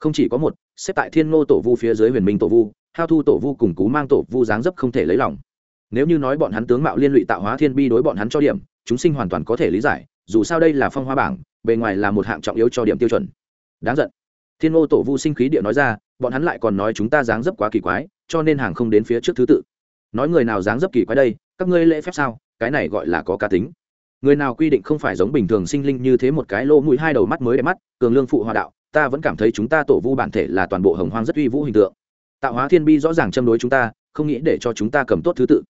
Không chỉ có một, xếp tại thiên ngô tổ vu phía dưới huyền minh tổ vu, hao thu tổ vu cùng cú mang tổ vu dáng dấp không thể lấy lòng. Nếu như nói bọn hắn tướng mạo liên lụy tạo hóa thiên bi đối bọn hắn cho điểm, chúng sinh hoàn toàn có thể lý giải, dù sao đây là phong hoa bảng, bề ngoài là một hạng trọng yếu cho điểm tiêu chuẩn. Đáng giận. Thiên ngô tổ vu sinh khí địa nói ra, bọn hắn lại còn nói chúng ta dáng dấp quá kỳ quái, cho nên hàng không đến phía trước thứ tự nói người nào dáng dấp kỳ quái đây, các ngươi lễ phép sao? Cái này gọi là có cá tính. Người nào quy định không phải giống bình thường sinh linh như thế một cái lỗ mũi hai đầu mắt mới đẹp mắt, cường lương phụ hòa đạo, ta vẫn cảm thấy chúng ta tổ vu bản thể là toàn bộ hồng hoang rất uy vũ hình tượng. Tạo hóa thiên bi rõ ràng châm đối chúng ta, không nghĩ để cho chúng ta cầm tốt thứ tự.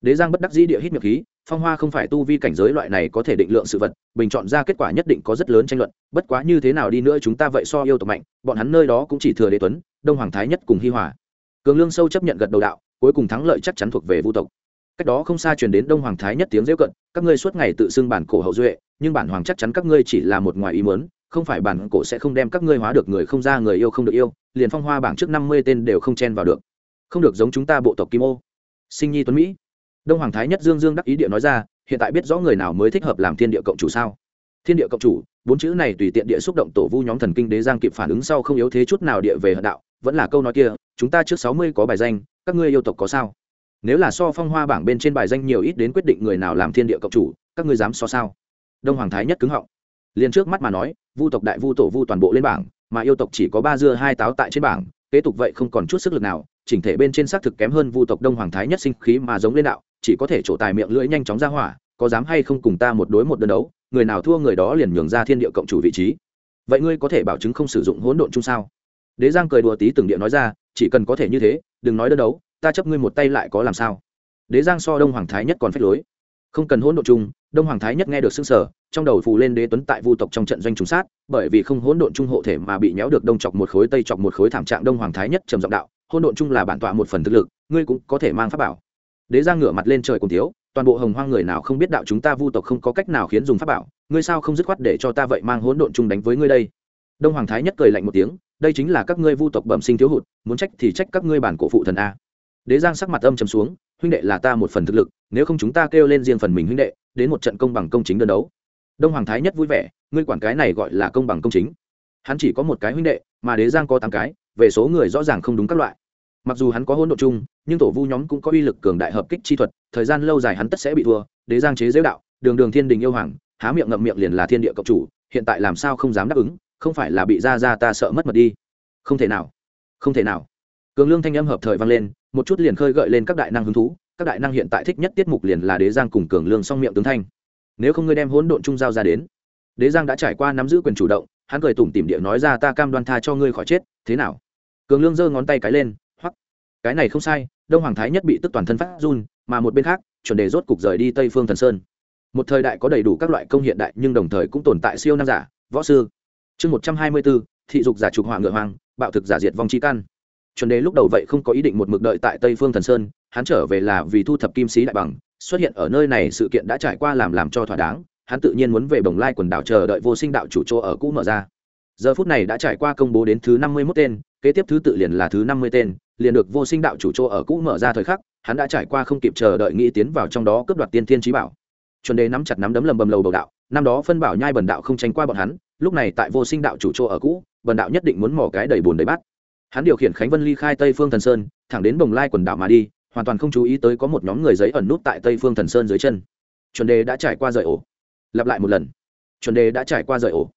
Đế giang bất đắc dĩ địa hít miệng khí, phong hoa không phải tu vi cảnh giới loại này có thể định lượng sự vật, bình chọn ra kết quả nhất định có rất lớn tranh luận, bất quá như thế nào đi nữa chúng ta vậy so yêu tộc mạnh, bọn hắn nơi đó cũng chỉ thừa đế tuấn, đông hoàng thái nhất cùng hi hòa. Cường lương sâu chấp nhận gật đầu đạo cuối cùng thắng lợi chắc chắn thuộc về vu tộc. Cách đó không xa truyền đến đông hoàng thái nhất tiếng rêu cận, các ngươi suốt ngày tự xưng bản cổ hậu duệ, nhưng bản hoàng chắc chắn các ngươi chỉ là một ngoài ý mớn không phải bản cổ sẽ không đem các ngươi hóa được người không ra người yêu không được yêu, liền phong hoa bảng trước năm mươi tên đều không chen vào được. Không được giống chúng ta bộ tộc kim ô. Sinh nhi tuấn mỹ. Đông hoàng thái nhất dương dương đắc ý địa nói ra, hiện tại biết rõ người nào mới thích hợp làm thiên địa cộng chủ sao? Thiên địa cộng chủ, bốn chữ này tùy tiện địa xúc động tổ vu nhóm thần kinh đế giang kịp phản ứng sau không yếu thế chút nào địa về hận đạo, vẫn là câu nói kia chúng ta trước sáu mươi có bài danh, các ngươi yêu tộc có sao? Nếu là so phong hoa bảng bên trên bài danh nhiều ít đến quyết định người nào làm thiên địa cộng chủ, các ngươi dám so sao? Đông hoàng thái nhất cứng họng. Liền trước mắt mà nói, vu tộc đại vu tổ vu toàn bộ lên bảng, mà yêu tộc chỉ có ba dưa hai táo tại trên bảng, kế tục vậy không còn chút sức lực nào, chỉnh thể bên trên xác thực kém hơn vu tộc đông hoàng thái nhất sinh khí mà giống lên đạo, chỉ có thể trổ tài miệng lưỡi nhanh chóng ra hỏa, có dám hay không cùng ta một đối một đơn đấu, người nào thua người đó liền nhường ra thiên địa cộng chủ vị trí. Vậy ngươi có thể bảo chứng không sử dụng hỗn độn chung sao? Đế giang cười đùa tí từng địa nói ra, chỉ cần có thể như thế, đừng nói đơn đấu, ta chấp ngươi một tay lại có làm sao? Đế giang so đông hoàng thái nhất còn phép lối. Không cần hỗn độn chung, đông hoàng thái nhất nghe được xưng sở trong đầu phù lên đế tuấn tại vu tộc trong trận doanh trùng sát, bởi vì không hỗn độn chung hộ thể mà bị nhéo được đông chọc một khối, tây chọc một khối thảm trạng đông hoàng thái nhất trầm giọng đạo, hỗn độn chung là bản tọa một phần thực lực, ngươi cũng có thể mang pháp bảo. Đế giang ngửa mặt lên trời cùng thiếu, toàn bộ hồng hoang người nào không biết đạo chúng ta vu tộc không có cách nào khiến dùng pháp bảo, ngươi sao không dứt khoát để cho ta vậy mang hỗn độn chung đánh với ngươi đây? Đông hoàng thái nhất cười lạnh một tiếng đây chính là các ngươi vu tộc bẩm sinh thiếu hụt, muốn trách thì trách các ngươi bản cổ phụ thần a. Đế giang sắc mặt âm trầm xuống, huynh đệ là ta một phần thực lực, nếu không chúng ta kêu lên riêng phần mình huynh đệ, đến một trận công bằng công chính đơn đấu. Đông hoàng thái nhất vui vẻ, ngươi quản cái này gọi là công bằng công chính. Hắn chỉ có một cái huynh đệ, mà đế giang có tám cái, về số người rõ ràng không đúng các loại. Mặc dù hắn có hỗn độ chung, nhưng tổ vu nhóm cũng có uy lực cường đại hợp kích chi thuật, thời gian lâu dài hắn tất sẽ bị thua, đế giang chế dễu đạo, đường đường thiên đình yêu hoàng, há miệng ngậm miệng liền là thiên địa cộng chủ, hiện tại làm sao không dám đáp ứng? Không phải là bị ra ra ta sợ mất mật đi. Không thể nào. Không thể nào. Cường lương thanh âm hợp thời vang lên, một chút liền khơi gợi lên các đại năng hứng thú, các đại năng hiện tại thích nhất tiết mục liền là đế giang cùng cường lương song miệng tướng thanh. Nếu không ngươi đem hỗn độn trung giao ra đến. Đế giang đã trải qua nắm giữ quyền chủ động, hắn cười tủm tỉm địa nói ra ta cam đoan tha cho ngươi khỏi chết, thế nào? Cường lương giơ ngón tay cái lên, hoắc. Cái này không sai, đông hoàng thái nhất bị tức toàn thân phát run, mà một bên khác, chuẩn đề rốt cục rời đi tây phương thần sơn. Một thời đại có đầy đủ các loại công hiện đại, nhưng đồng thời cũng tồn tại siêu năng giả, võ sư chương một trăm hai mươi bốn, thị dục giả trục hỏa ngựa hoàng bạo thực giả diệt vong chi căn. Chuẩn đề lúc đầu vậy không có ý định một mực đợi tại tây phương thần sơn, hắn trở về là vì thu thập kim sĩ đại bằng, xuất hiện ở nơi này sự kiện đã trải qua làm làm cho thỏa đáng, hắn tự nhiên muốn về bồng lai quần đảo chờ đợi vô sinh đạo chủ chỗ ở cũ mở ra. Giờ phút này đã trải qua công bố đến thứ năm mươi mốt tên, kế tiếp thứ tự liền là thứ năm mươi tên, liền được vô sinh đạo chủ chỗ ở cũ mở ra thời khắc, hắn đã trải qua không kịp chờ đợi nghĩ tiến vào trong đó cướp đoạt tiên thiên trí bảo. Chuẩn đề nắm chặt nắm đấm lầm bầm lầu bầu đạo, năm đó phân bảo nhai bần đạo không tránh qua bọn hắn lúc này tại vô sinh đạo chủ chỗ ở cũ, bần đạo nhất định muốn mỏ cái đầy bùn đầy bát. Hắn điều khiển khánh vân ly khai tây phương thần sơn, thẳng đến bồng lai quần đảo mà đi, hoàn toàn không chú ý tới có một nhóm người giấy ẩn nút tại tây phương thần sơn dưới chân. Chuẩn đề đã trải qua rời ổ. Lặp lại một lần. Chuẩn đề đã trải qua rời ổ.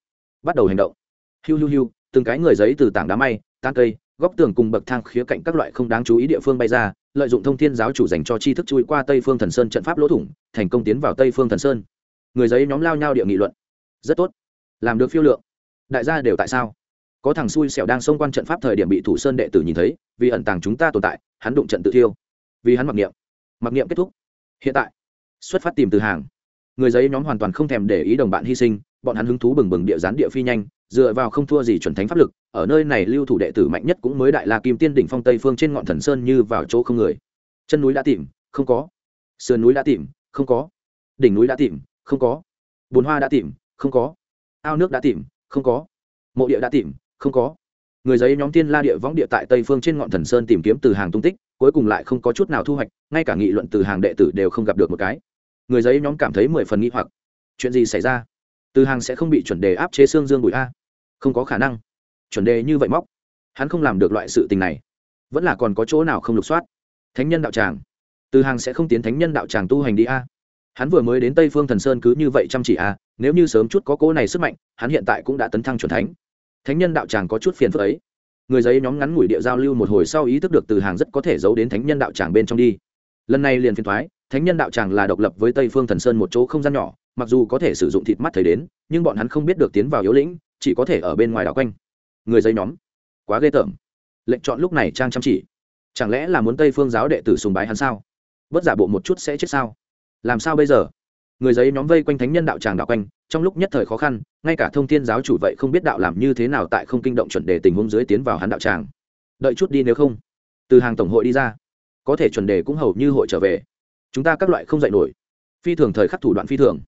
Bắt đầu hành động. Hiu hiu hiu, từng cái người giấy từ tảng đá may tan cây, góc tường cùng bậc thang khía cạnh các loại không đáng chú ý địa phương bay ra, lợi dụng thông thiên giáo chủ dành cho tri thức chui qua tây phương thần sơn trận pháp lỗ thủng, thành công tiến vào tây phương thần sơn. Người giấy nhóm lao nhau địa nghị luận. Rất tốt làm được phiêu lượng. Đại gia đều tại sao? Có thằng xui xẻo đang xông quan trận pháp thời điểm bị thủ sơn đệ tử nhìn thấy, vì ẩn tàng chúng ta tồn tại, hắn đụng trận tự thiêu. Vì hắn mặc niệm. Mặc niệm kết thúc. Hiện tại, xuất phát tìm từ hàng. Người giấy nhóm hoàn toàn không thèm để ý đồng bạn hy sinh, bọn hắn hứng thú bừng bừng địa gián địa phi nhanh, dựa vào không thua gì chuẩn thánh pháp lực, ở nơi này lưu thủ đệ tử mạnh nhất cũng mới đại la kim tiên đỉnh phong tây phương trên ngọn thần sơn như vào chỗ không người. Chân núi đã tìm, không có. Sườn núi đã tìm, không có. Đỉnh núi đã tìm, không có. Bồn hoa đã tìm, không có ao nước đã tìm, không có. Mộ địa đã tìm, không có. Người giấy nhóm tiên la địa võng địa tại tây phương trên ngọn thần sơn tìm kiếm từ hàng tung tích, cuối cùng lại không có chút nào thu hoạch, ngay cả nghị luận từ hàng đệ tử đều không gặp được một cái. Người giấy nhóm cảm thấy mười phần nghi hoặc. Chuyện gì xảy ra? Từ hàng sẽ không bị chuẩn đề áp chế xương dương bụi a? Không có khả năng. Chuẩn đề như vậy móc. Hắn không làm được loại sự tình này. Vẫn là còn có chỗ nào không lục soát? Thánh nhân đạo tràng. Từ hàng sẽ không tiến thánh nhân đạo tràng tu hành đi a? Hắn vừa mới đến tây phương thần sơn cứ như vậy chăm chỉ a nếu như sớm chút có cỗ này sức mạnh, hắn hiện tại cũng đã tấn thăng c thánh. Thánh nhân đạo tràng có chút phiền phức ấy. Người giấy nhóm ngắn ngủi địa giao lưu một hồi sau ý thức được từ hàng rất có thể giấu đến thánh nhân đạo tràng bên trong đi. Lần này liền phiền thoái thánh nhân đạo tràng là độc lập với tây phương thần sơn một chỗ không gian nhỏ, mặc dù có thể sử dụng thịt mắt thấy đến, nhưng bọn hắn không biết được tiến vào yếu lĩnh, chỉ có thể ở bên ngoài đảo quanh. Người giấy nhóm, quá ghê tởm. Lệnh chọn lúc này trang chăm chỉ. Chẳng lẽ là muốn tây phương giáo đệ tử sùng bái hắn sao? Vất giả bộ một chút sẽ chết sao? Làm sao bây giờ? Người giấy nhóm vây quanh thánh nhân đạo tràng đạo quanh, trong lúc nhất thời khó khăn, ngay cả thông thiên giáo chủ vậy không biết đạo làm như thế nào tại không kinh động chuẩn đề tình huống dưới tiến vào hắn đạo tràng. Đợi chút đi nếu không. Từ hàng tổng hội đi ra, có thể chuẩn đề cũng hầu như hội trở về. Chúng ta các loại không dạy nổi. Phi thường thời khắc thủ đoạn phi thường.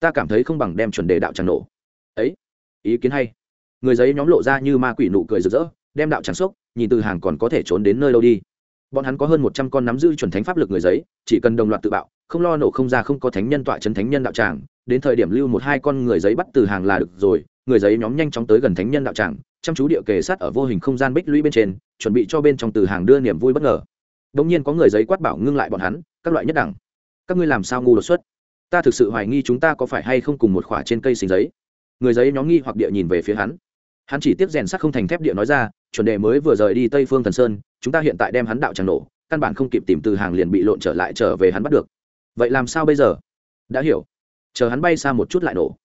Ta cảm thấy không bằng đem chuẩn đề đạo tràng nổ. Ấy, ý kiến hay. Người giấy nhóm lộ ra như ma quỷ nụ cười rực rỡ, đem đạo tràng sốc nhìn từ hàng còn có thể trốn đến nơi đâu đi. Bọn hắn có hơn một trăm con nắm giữ chuẩn thánh pháp lực người giấy, chỉ cần đồng loạt tự bạo không lo nổ không ra không có thánh nhân tọa chấn thánh nhân đạo tràng, đến thời điểm lưu một hai con người giấy bắt từ hàng là được rồi, người giấy nhóm nhanh chóng tới gần thánh nhân đạo tràng, chăm chú địa kề sát ở vô hình không gian bích lũy bên trên, chuẩn bị cho bên trong từ hàng đưa niềm vui bất ngờ. Bỗng nhiên có người giấy quát bảo ngưng lại bọn hắn, các loại nhất đẳng. Các ngươi làm sao ngu đột xuất? Ta thực sự hoài nghi chúng ta có phải hay không cùng một khỏa trên cây xình giấy? Người giấy nhóm nghi hoặc địa nhìn về phía hắn. Hắn chỉ tiếp rèn sắt không thành thép địa nói ra, chuẩn đề mới vừa rời đi tây phương thần sơn, chúng ta hiện tại đem hắn đạo tràng nổ, căn bản không kịp tìm từ hàng liền bị lộn trở lại trở về hắn bắt được vậy làm sao bây giờ? Đã hiểu. Chờ hắn bay xa một chút lại nổ.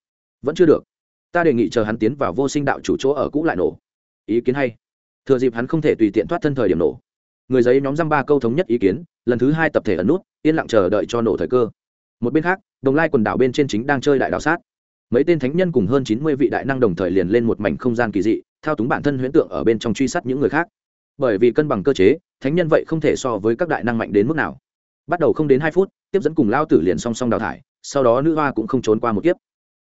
Vẫn chưa được. Ta đề nghị chờ hắn tiến vào vô sinh đạo chủ chỗ ở cũ lại nổ. Ý kiến hay. Thừa dịp hắn không thể tùy tiện thoát thân thời điểm nổ. Người giấy nhóm dăm ba câu thống nhất ý kiến, lần thứ hai tập thể ẩn nút, yên lặng chờ đợi cho nổ thời cơ. Một bên khác, đồng lai quần đảo bên trên chính đang chơi đại đảo sát. Mấy tên thánh nhân cùng hơn chín mươi vị đại năng đồng thời liền lên một mảnh không gian kỳ dị, thao túng bản thân huyễn tượng ở bên trong truy sát những người khác. Bởi vì cân bằng cơ chế, thánh nhân vậy không thể so với các đại năng mạnh đến mức nào bắt đầu không đến hai phút, tiếp dẫn cùng lao tử liền song song đào thải, sau đó nữ hoa cũng không trốn qua một kiếp.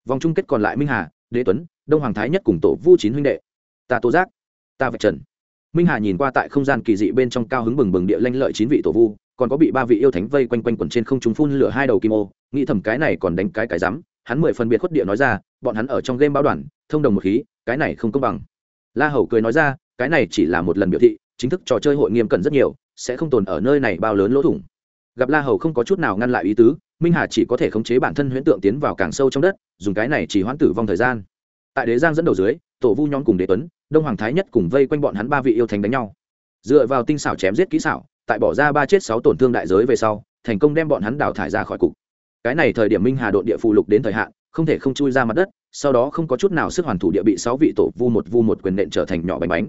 Vòng chung kết còn lại minh hà, đế tuấn, đông hoàng thái nhất cùng tổ vu chín huynh đệ. Ta tố giác, ta vạch trần. Minh hà nhìn qua tại không gian kỳ dị bên trong cao hứng bừng bừng địa lanh lợi chín vị tổ vu, còn có bị ba vị yêu thánh vây quanh quanh quẩn trên không trung phun lửa hai đầu kim ô, nghĩ thầm cái này còn đánh cái cái rắm, hắn mười phân biệt khuất địa nói ra, bọn hắn ở trong game báo đoàn, thông đồng một khí, cái này không công bằng. La hầu cười nói ra, cái này chỉ là một lần biểu thị, chính thức trò chơi hội nghiêm cẩn rất nhiều, sẽ không tồn ở nơi này bao lớn lỗ thủng gặp la hầu không có chút nào ngăn lại ý tứ, minh hà chỉ có thể khống chế bản thân huyễn tượng tiến vào càng sâu trong đất, dùng cái này chỉ hoãn tử vong thời gian. Tại đế giang dẫn đầu dưới, tổ vu nhóm cùng đế tuấn, đông hoàng thái nhất cùng vây quanh bọn hắn ba vị yêu thành đánh nhau. Dựa vào tinh xảo chém giết kỹ xảo, tại bỏ ra ba chết sáu tổn thương đại giới về sau, thành công đem bọn hắn đào thải ra khỏi cục. Cái này thời điểm minh hà đội địa phụ lục đến thời hạn, không thể không chui ra mặt đất, sau đó không có chút nào sức hoàn thủ địa bị sáu vị tổ vu một vu một quyền nện trở thành nhỏ bánh bánh.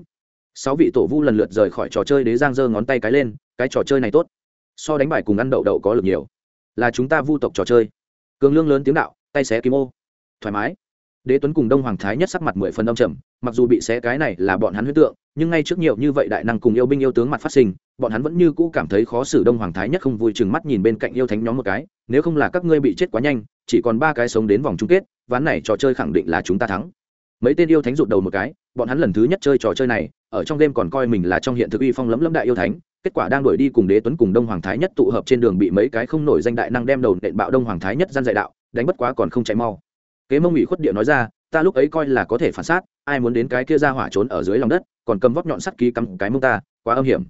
Sáu vị tổ vu lần lượt rời khỏi trò chơi đế giang giơ ngón tay cái lên, cái trò chơi này tốt so đánh bài cùng ăn đậu đậu có lực nhiều. Là chúng ta vu tộc trò chơi. Cường lương lớn tiếng đạo, tay xé kim ô. Thoải mái. Đế tuấn cùng đông hoàng thái nhất sắc mặt mười phần đông trầm, mặc dù bị xé cái này là bọn hắn huyết tượng, nhưng ngay trước nhiều như vậy đại năng cùng yêu binh yêu tướng mặt phát sinh, bọn hắn vẫn như cũ cảm thấy khó xử đông hoàng thái nhất không vui chừng mắt nhìn bên cạnh yêu thánh nhóm một cái, nếu không là các ngươi bị chết quá nhanh, chỉ còn ba cái sống đến vòng chung kết, ván này trò chơi khẳng định là chúng ta thắng. Mấy tên yêu thánh rụt đầu một cái, bọn hắn lần thứ nhất chơi trò chơi này, ở trong đêm còn coi mình là trong hiện thực uy phong lấm lấm đại yêu thánh kết quả đang đuổi đi cùng đế tuấn cùng đông hoàng thái nhất tụ hợp trên đường bị mấy cái không nổi danh đại năng đem đầu nện bạo đông hoàng thái nhất gian dạy đạo, đánh bất quá còn không chạy mau. Kế mông ủy khuất địa nói ra, ta lúc ấy coi là có thể phản sát ai muốn đến cái kia ra hỏa trốn ở dưới lòng đất, còn cầm vóc nhọn sắt ký cắm cái mông ta, quá âm hiểm.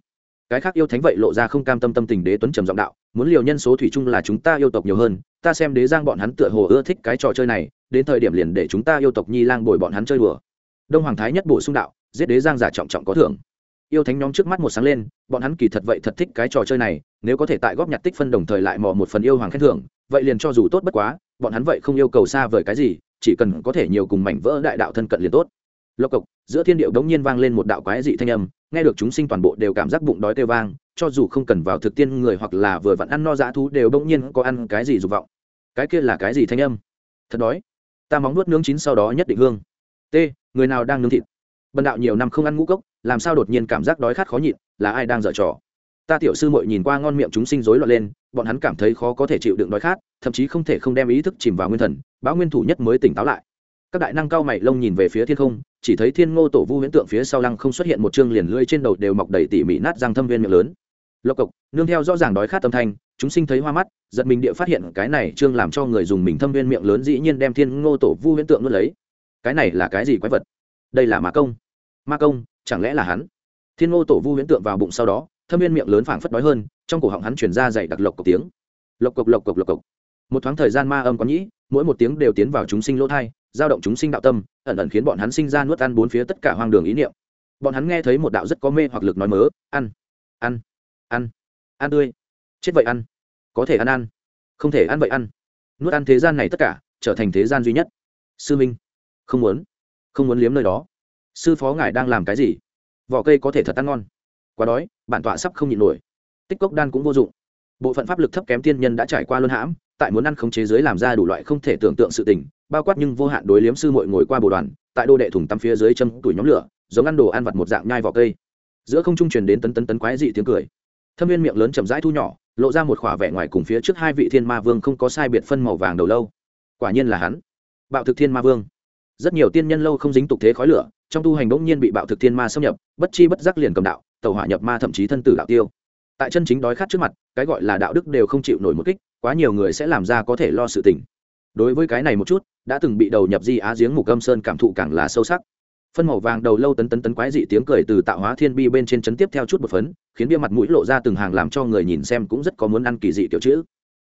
Cái khác yêu thánh vậy lộ ra không cam tâm tâm tình đế tuấn trầm giọng đạo, muốn liều nhân số thủy chung là chúng ta yêu tộc nhiều hơn, ta xem đế giang bọn hắn tựa hồ ưa thích cái trò chơi này, đến thời điểm liền để chúng ta yêu tộc nhi lang bồi bọn hắn chơi đùa. Đông hoàng thái nhất bổ sung đạo, giết đế giang giả trọng trọng có thưởng yêu thánh nhóm trước mắt một sáng lên, bọn hắn kỳ thật vậy thật thích cái trò chơi này, nếu có thể tại góp nhặt tích phân đồng thời lại mò một phần yêu hoàng khen thưởng, vậy liền cho dù tốt bất quá, bọn hắn vậy không yêu cầu xa vời cái gì, chỉ cần có thể nhiều cùng mảnh vỡ đại đạo thân cận liền tốt. Lộc cộc, giữa thiên điệu đống nhiên vang lên một đạo quái dị thanh âm, nghe được chúng sinh toàn bộ đều cảm giác bụng đói kêu vang, cho dù không cần vào thực tiên người hoặc là vừa vặn ăn no dã thú đều đống nhiên có ăn cái gì dục vọng. Cái kia là cái gì thanh âm? Thật đói. Ta móng nuốt nướng chín sau đó nhất định hương. T, người nào đang nướng thịt? Bần đạo nhiều năm không ăn ngũ cốc làm sao đột nhiên cảm giác đói khát khó nhịn, là ai đang dở trò? Ta tiểu sư muội nhìn qua ngon miệng chúng sinh rối loạn lên, bọn hắn cảm thấy khó có thể chịu đựng đói khát, thậm chí không thể không đem ý thức chìm vào nguyên thần, báo nguyên thủ nhất mới tỉnh táo lại. Các đại năng cao mày lông nhìn về phía thiên không, chỉ thấy thiên ngô tổ vu huyễn tượng phía sau lăng không xuất hiện một chương liền lưỡi trên đầu đều mọc đầy tỉ mỉ nát răng thâm viên miệng lớn. Lộc cộc, nương theo rõ ràng đói khát âm thanh, chúng sinh thấy hoa mắt, giật mình địa phát hiện cái này chương làm cho người dùng mình thâm viên miệng lớn dĩ nhiên đem thiên ngô tổ vu huyễn tượng nuốt lấy. Cái này là cái gì quái vật? Đây là ma công. Ma công chẳng lẽ là hắn? Thiên ngô tổ vu huyễn tượng vào bụng sau đó, thâm viên miệng lớn phảng phất đói hơn, trong cổ họng hắn chuyển ra dày đặc lộc cộc tiếng. Lộc cộc lộc cộc lộc cộc. Một thoáng thời gian ma âm có nhĩ, mỗi một tiếng đều tiến vào chúng sinh lỗ thai giao động chúng sinh đạo tâm, ẩn ẩn khiến bọn hắn sinh ra nuốt ăn bốn phía tất cả hoang đường ý niệm. Bọn hắn nghe thấy một đạo rất có mê hoặc lực nói mớ, ăn ăn ăn ăn tươi. Chết vậy ăn, có thể ăn ăn, không thể ăn vậy ăn. Nuốt ăn thế gian này tất cả, trở thành thế gian duy nhất. Sư minh, không muốn không muốn liếm nơi đó sư phó ngài đang làm cái gì? Vỏ cây có thể thật ăn ngon. Quá đói, bản tọa sắp không nhịn nổi. Tích cốc đan cũng vô dụng. Bộ phận pháp lực thấp kém tiên nhân đã trải qua luân hãm, tại muốn ăn khống chế giới làm ra đủ loại không thể tưởng tượng sự tình, bao quát nhưng vô hạn đối liếm sư mội ngồi qua bồ đoàn, tại đô đệ thủng tắm phía dưới châm tuổi nhóm lửa, giống ăn đồ ăn vặt một dạng nhai vỏ cây. Giữa không trung truyền đến tấn tấn tấn quái dị tiếng cười. Thâm viên miệng lớn chậm rãi thu nhỏ, lộ ra một khỏa vẻ ngoài cùng phía trước hai vị thiên ma vương không có sai biệt phân màu vàng đầu lâu. Quả nhiên là hắn. Bạo thực thiên ma vương. Rất nhiều tiên nhân lâu không dính tục thế khói lửa trong tu hành bỗng nhiên bị bạo thực thiên ma xâm nhập, bất chi bất giác liền cầm đạo tàu hỏa nhập ma thậm chí thân tử đạo tiêu. Tại chân chính đói khát trước mặt, cái gọi là đạo đức đều không chịu nổi một kích, quá nhiều người sẽ làm ra có thể lo sự tình. Đối với cái này một chút, đã từng bị đầu nhập di á giếng mục âm sơn cảm thụ càng là sâu sắc. Phân màu vàng đầu lâu tấn tấn tấn quái dị tiếng cười từ tạo hóa thiên bi bên trên chấn tiếp theo chút một phấn, khiến bia mặt mũi lộ ra từng hàng làm cho người nhìn xem cũng rất có muốn ăn kỳ dị kiểu chữ.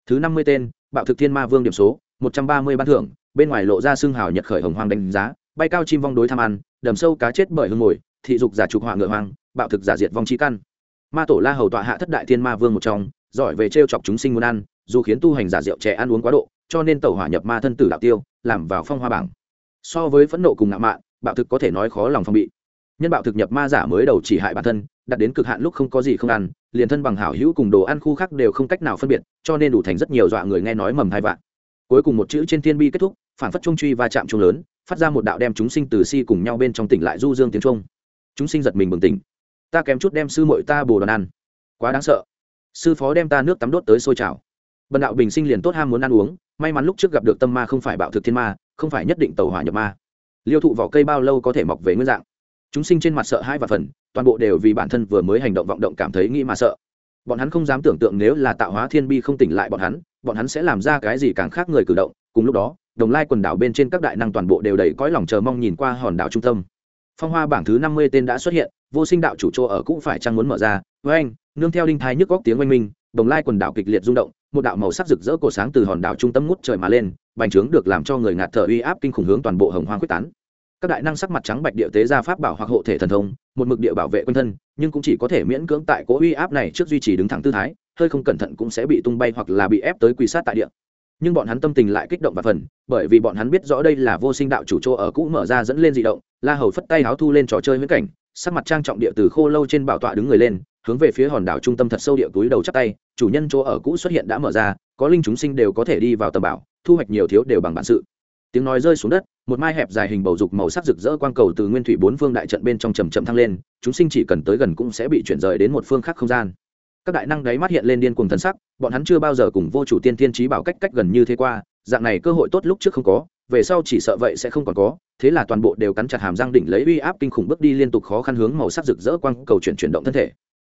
Thứ năm mươi tên, bạo thực thiên ma vương điểm số, một trăm ba mươi ban thưởng, bên ngoài lộ ra xương hào nhật khởi hồng hoang đánh giá bay cao chim vong đối tham ăn, đầm sâu cá chết bởi hương mồi, thị dục giả trục họa ngựa hoang, bạo thực giả diệt vong chi căn. Ma tổ la hầu tọa hạ thất đại thiên ma vương một trong, giỏi về t chọc chúng sinh muốn ăn, dù khiến tu hành giả rượu trẻ ăn uống quá độ, cho nên tẩu hỏa nhập ma thân tử đạo tiêu, làm vào phong hoa bảng. So với phẫn nộ cùng ngạo mạn, bạo thực có thể nói khó lòng phong bị. Nhân bạo thực nhập ma giả mới đầu chỉ hại bản thân, đặt đến cực hạn lúc không có gì không ăn, liền thân bằng hảo hữu cùng đồ ăn khu khác đều không cách nào phân biệt, cho nên đủ thành rất nhiều dọa người nghe nói mầm hai vạn. Cuối cùng một chữ trên thiên bi kết thúc phản phất trung truy va chạm trung lớn, phát ra một đạo đem chúng sinh từ si cùng nhau bên trong tỉnh lại du dương tiếng trung chúng sinh giật mình bừng tỉnh. Ta kém chút đem sư muội ta bồ đoàn ăn. Quá đáng sợ. Sư phó đem ta nước tắm đốt tới sôi trào. Bần đạo bình sinh liền tốt ham muốn ăn uống, may mắn lúc trước gặp được tâm ma không phải bạo thực thiên ma, không phải nhất định tàu hỏa nhập ma. Liêu thụ vỏ cây bao lâu có thể mọc về nguyên dạng. Chúng sinh trên mặt sợ hai và phần, toàn bộ đều vì bản thân vừa mới hành động vọng động cảm thấy nghĩ mà sợ. Bọn hắn không dám tưởng tượng nếu là tạo hóa thiên bi không tỉnh lại bọn hắn bọn hắn sẽ làm ra cái gì càng khác người cử động, cùng lúc đó đồng lai quần đảo bên trên các đại năng toàn bộ đều đầy cõi lòng chờ mong nhìn qua hòn đảo trung tâm. Phong hoa bảng thứ năm mươi tên đã xuất hiện, vô sinh đạo chủ chỗ ở cũng phải chăng muốn mở ra. Với anh nương theo đinh thái nhức góc tiếng oanh minh, đồng lai quần đảo kịch liệt rung động, một đạo màu sắc rực rỡ cổ sáng từ hòn đảo trung tâm ngút trời mà lên, bành trướng được làm cho người ngạt thở uy áp kinh khủng hướng toàn bộ hồng hoang quyết tán. Các đại năng sắc mặt trắng bạch địa tế ra pháp bảo hoặc hộ thể thần thông, một mực địa bảo vệ quanh thân, nhưng cũng chỉ có thể miễn cưỡng tại cố uy áp này trước duy trì đứng thẳng tư thái, hơi không cẩn thận cũng sẽ bị tung bay hoặc là bị ép tới quỳ sát tại địa nhưng bọn hắn tâm tình lại kích động và phần, bởi vì bọn hắn biết rõ đây là vô sinh đạo chủ chỗ ở cũ mở ra dẫn lên dị động, la hầu phất tay háo thu lên trò chơi huyễn cảnh, sắc mặt trang trọng địa từ khô lâu trên bảo tọa đứng người lên, hướng về phía hòn đảo trung tâm thật sâu địa túi đầu chắp tay, chủ nhân chỗ ở cũ xuất hiện đã mở ra, có linh chúng sinh đều có thể đi vào tầm bảo, thu hoạch nhiều thiếu đều bằng bản sự. Tiếng nói rơi xuống đất, một mai hẹp dài hình bầu dục màu sắc rực rỡ quang cầu từ nguyên thủy bốn phương đại trận bên trong trầm trầm thăng lên, chúng sinh chỉ cần tới gần cũng sẽ bị chuyển rời đến một phương khác không gian các đại năng đấy mắt hiện lên điên cuồng thần sắc, bọn hắn chưa bao giờ cùng vô chủ tiên tiên trí bảo cách cách gần như thế qua, dạng này cơ hội tốt lúc trước không có, về sau chỉ sợ vậy sẽ không còn có, thế là toàn bộ đều cắn chặt hàm răng đỉnh lấy uy áp kinh khủng bước đi liên tục khó khăn hướng màu sắc rực rỡ quang cầu chuyển chuyển động thân thể.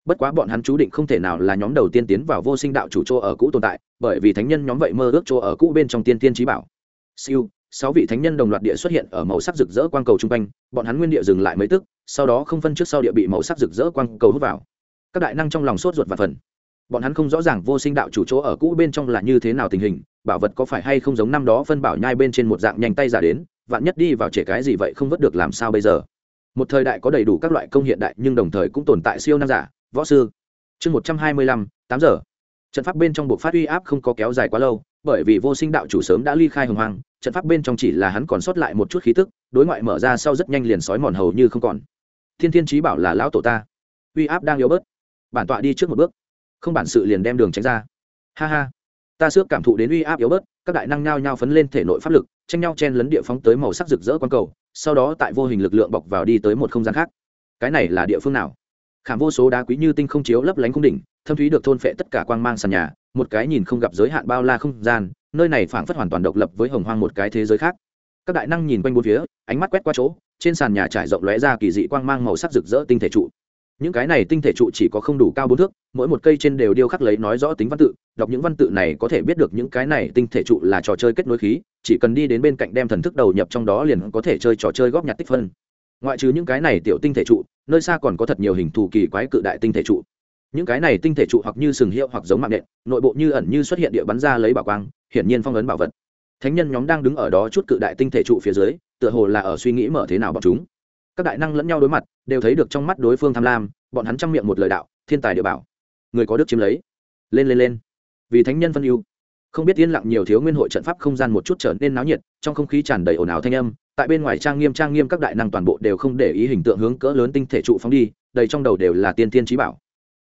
Bất quá bọn hắn chú định không thể nào là nhóm đầu tiên tiến vào vô sinh đạo chủ chỗ ở cũ tồn tại, bởi vì thánh nhân nhóm vậy mơ ước chỗ ở cũ bên trong tiên tiên trí bảo. Siêu, sáu vị thánh nhân đồng loạt địa xuất hiện ở màu sắc rực rỡ quang cầu chung quanh, bọn hắn nguyên địa dừng lại mấy tức, sau đó không phân trước sau địa bị màu sắc rực rỡ quang cầu hút vào các đại năng trong lòng sốt ruột và phần. Bọn hắn không rõ ràng vô sinh đạo chủ chỗ ở cũ bên trong là như thế nào tình hình, bảo vật có phải hay không giống năm đó phân bảo nhai bên trên một dạng nhanh tay giả đến, vạn nhất đi vào trẻ cái gì vậy không vớt được làm sao bây giờ. Một thời đại có đầy đủ các loại công hiện đại nhưng đồng thời cũng tồn tại siêu nam giả, võ sư. Chương một trăm hai mươi lăm, tám giờ. Trận pháp bên trong buộc phát uy áp không có kéo dài quá lâu, bởi vì vô sinh đạo chủ sớm đã ly khai hồng hoang, trận pháp bên trong chỉ là hắn còn sót lại một chút khí tức, đối ngoại mở ra sau rất nhanh liền sói mòn hầu như không còn. Thiên thiên trí bảo là lão tổ ta. Uy áp đang yếu bớt bản tọa đi trước một bước. Không bản sự liền đem đường tránh ra. Ha ha. Ta xước cảm thụ đến uy áp yếu bớt, các đại năng nhao nhao phấn lên thể nội pháp lực, tranh nhau chen lấn địa phóng tới màu sắc rực rỡ q cầu, sau đó tại vô hình lực lượng bọc vào đi tới một không gian khác. Cái này là địa phương nào? Khảm vô số đá quý như tinh không chiếu lấp lánh cung đỉnh, thâm thúy được thôn phệ tất cả quang mang sàn nhà, một cái nhìn không gặp giới hạn bao la không gian, nơi này phảng phất hoàn toàn độc lập với hồng hoang một cái thế giới khác. Các đại năng nhìn quanh bốn phía, ánh mắt quét qua chỗ, trên sàn nhà trải rộng lóe ra kỳ dị quang mang màu sắc rực rỡ tinh thể trụ những cái này tinh thể trụ chỉ có không đủ cao bốn thước, mỗi một cây trên đều điêu khắc lấy nói rõ tính văn tự. Đọc những văn tự này có thể biết được những cái này tinh thể trụ là trò chơi kết nối khí, chỉ cần đi đến bên cạnh đem thần thức đầu nhập trong đó liền có thể chơi trò chơi góp nhặt tích phân. Ngoại trừ những cái này tiểu tinh thể trụ, nơi xa còn có thật nhiều hình thù kỳ quái cự đại tinh thể trụ. Những cái này tinh thể trụ hoặc như sừng hiệu hoặc giống mạng nện, nội bộ như ẩn như xuất hiện địa bắn ra lấy bảo quang, hiển nhiên phong ấn bảo vật. Thánh nhân nhóm đang đứng ở đó chút cự đại tinh thể trụ phía dưới, tựa hồ là ở suy nghĩ mở thế nào bọn chúng các đại năng lẫn nhau đối mặt, đều thấy được trong mắt đối phương tham lam, bọn hắn chăm miệng một lời đạo, thiên tài địa bảo. Người có đức chiếm lấy. Lên lên lên. Vì thánh nhân phân ưu. Không biết yên lặng nhiều thiếu nguyên hội trận pháp không gian một chút trở nên náo nhiệt, trong không khí tràn đầy ồn ào thanh âm, tại bên ngoài trang nghiêm trang nghiêm các đại năng toàn bộ đều không để ý hình tượng hướng cỡ lớn tinh thể trụ phóng đi, đầy trong đầu đều là tiên tiên trí bảo.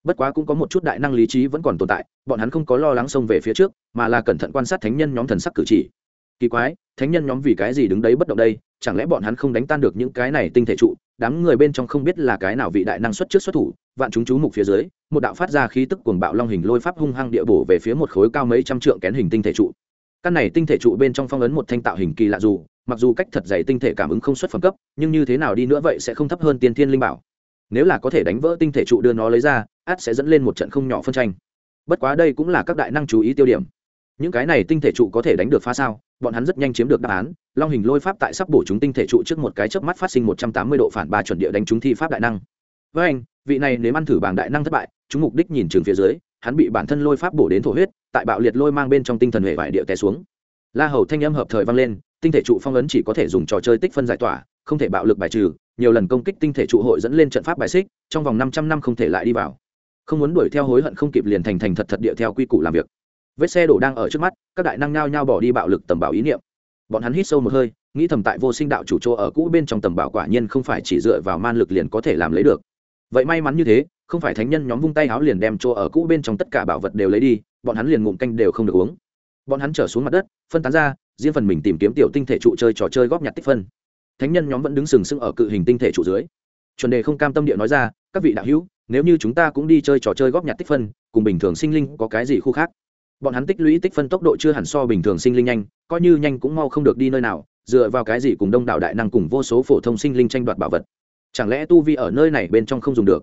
Bất quá cũng có một chút đại năng lý trí vẫn còn tồn tại, bọn hắn không có lo lắng xông về phía trước, mà là cẩn thận quan sát thánh nhân nhóm thần sắc cử chỉ kỳ quái, thánh nhân nhóm vì cái gì đứng đấy bất động đây? Chẳng lẽ bọn hắn không đánh tan được những cái này tinh thể trụ? Đám người bên trong không biết là cái nào vị đại năng xuất trước xuất thủ, vạn chúng chú mục phía dưới, một đạo phát ra khí tức cuồng bạo long hình lôi pháp hung hăng địa bổ về phía một khối cao mấy trăm trượng kén hình tinh thể trụ. Căn này tinh thể trụ bên trong phong ấn một thanh tạo hình kỳ lạ dù, mặc dù cách thật dày tinh thể cảm ứng không xuất phẩm cấp, nhưng như thế nào đi nữa vậy sẽ không thấp hơn tiên thiên linh bảo. Nếu là có thể đánh vỡ tinh thể trụ đưa nó lấy ra, át sẽ dẫn lên một trận không nhỏ phân tranh. Bất quá đây cũng là các đại năng chú ý tiêu điểm những cái này tinh thể trụ có thể đánh được phá sao? Bọn hắn rất nhanh chiếm được đáp án. Long hình lôi pháp tại sắp bổ chúng tinh thể trụ trước một cái chớp mắt phát sinh một trăm tám mươi độ phản ba chuẩn địa đánh chúng thi pháp đại năng. Với anh, vị này nếu ăn thử bảng đại năng thất bại, chúng mục đích nhìn trường phía dưới, hắn bị bản thân lôi pháp bổ đến thổ huyết, tại bạo liệt lôi mang bên trong tinh thần hệ vải địa té xuống. La hầu thanh âm hợp thời vang lên, tinh thể trụ phong ấn chỉ có thể dùng trò chơi tích phân giải tỏa, không thể bạo lực bài trừ, nhiều lần công kích tinh thể trụ hội dẫn lên trận pháp bài xích, trong vòng năm trăm năm không thể lại đi vào. Không muốn đuổi theo hối hận không kịp liền thành thành thật thật địa theo quy củ làm việc vết xe đổ đang ở trước mắt, các đại năng nhao nhao bỏ đi bạo lực tầm bảo ý niệm. Bọn hắn hít sâu một hơi, nghĩ thầm tại vô sinh đạo chủ chỗ ở cũ bên trong tầm bảo quả nhiên không phải chỉ dựa vào man lực liền có thể làm lấy được. Vậy may mắn như thế, không phải thánh nhân nhóm vung tay áo liền đem chỗ ở cũ bên trong tất cả bảo vật đều lấy đi, bọn hắn liền ngụm canh đều không được uống. Bọn hắn trở xuống mặt đất, phân tán ra, riêng phần mình tìm kiếm tiểu tinh thể trụ chơi trò chơi góp nhặt tích phân. Thánh nhân nhóm vẫn đứng sừng sững ở cự hình tinh thể trụ dưới. Chuẩn đề không cam tâm địa nói ra, các vị đạo hữu, nếu như chúng ta cũng đi chơi trò chơi góp nhặt tích phân, cùng bình thường sinh linh có cái gì khu khác? Bọn hắn tích lũy tích phân tốc độ chưa hẳn so bình thường sinh linh nhanh, coi như nhanh cũng mau không được đi nơi nào, dựa vào cái gì cùng đông đảo đại năng cùng vô số phổ thông sinh linh tranh đoạt bảo vật. Chẳng lẽ tu vi ở nơi này bên trong không dùng được?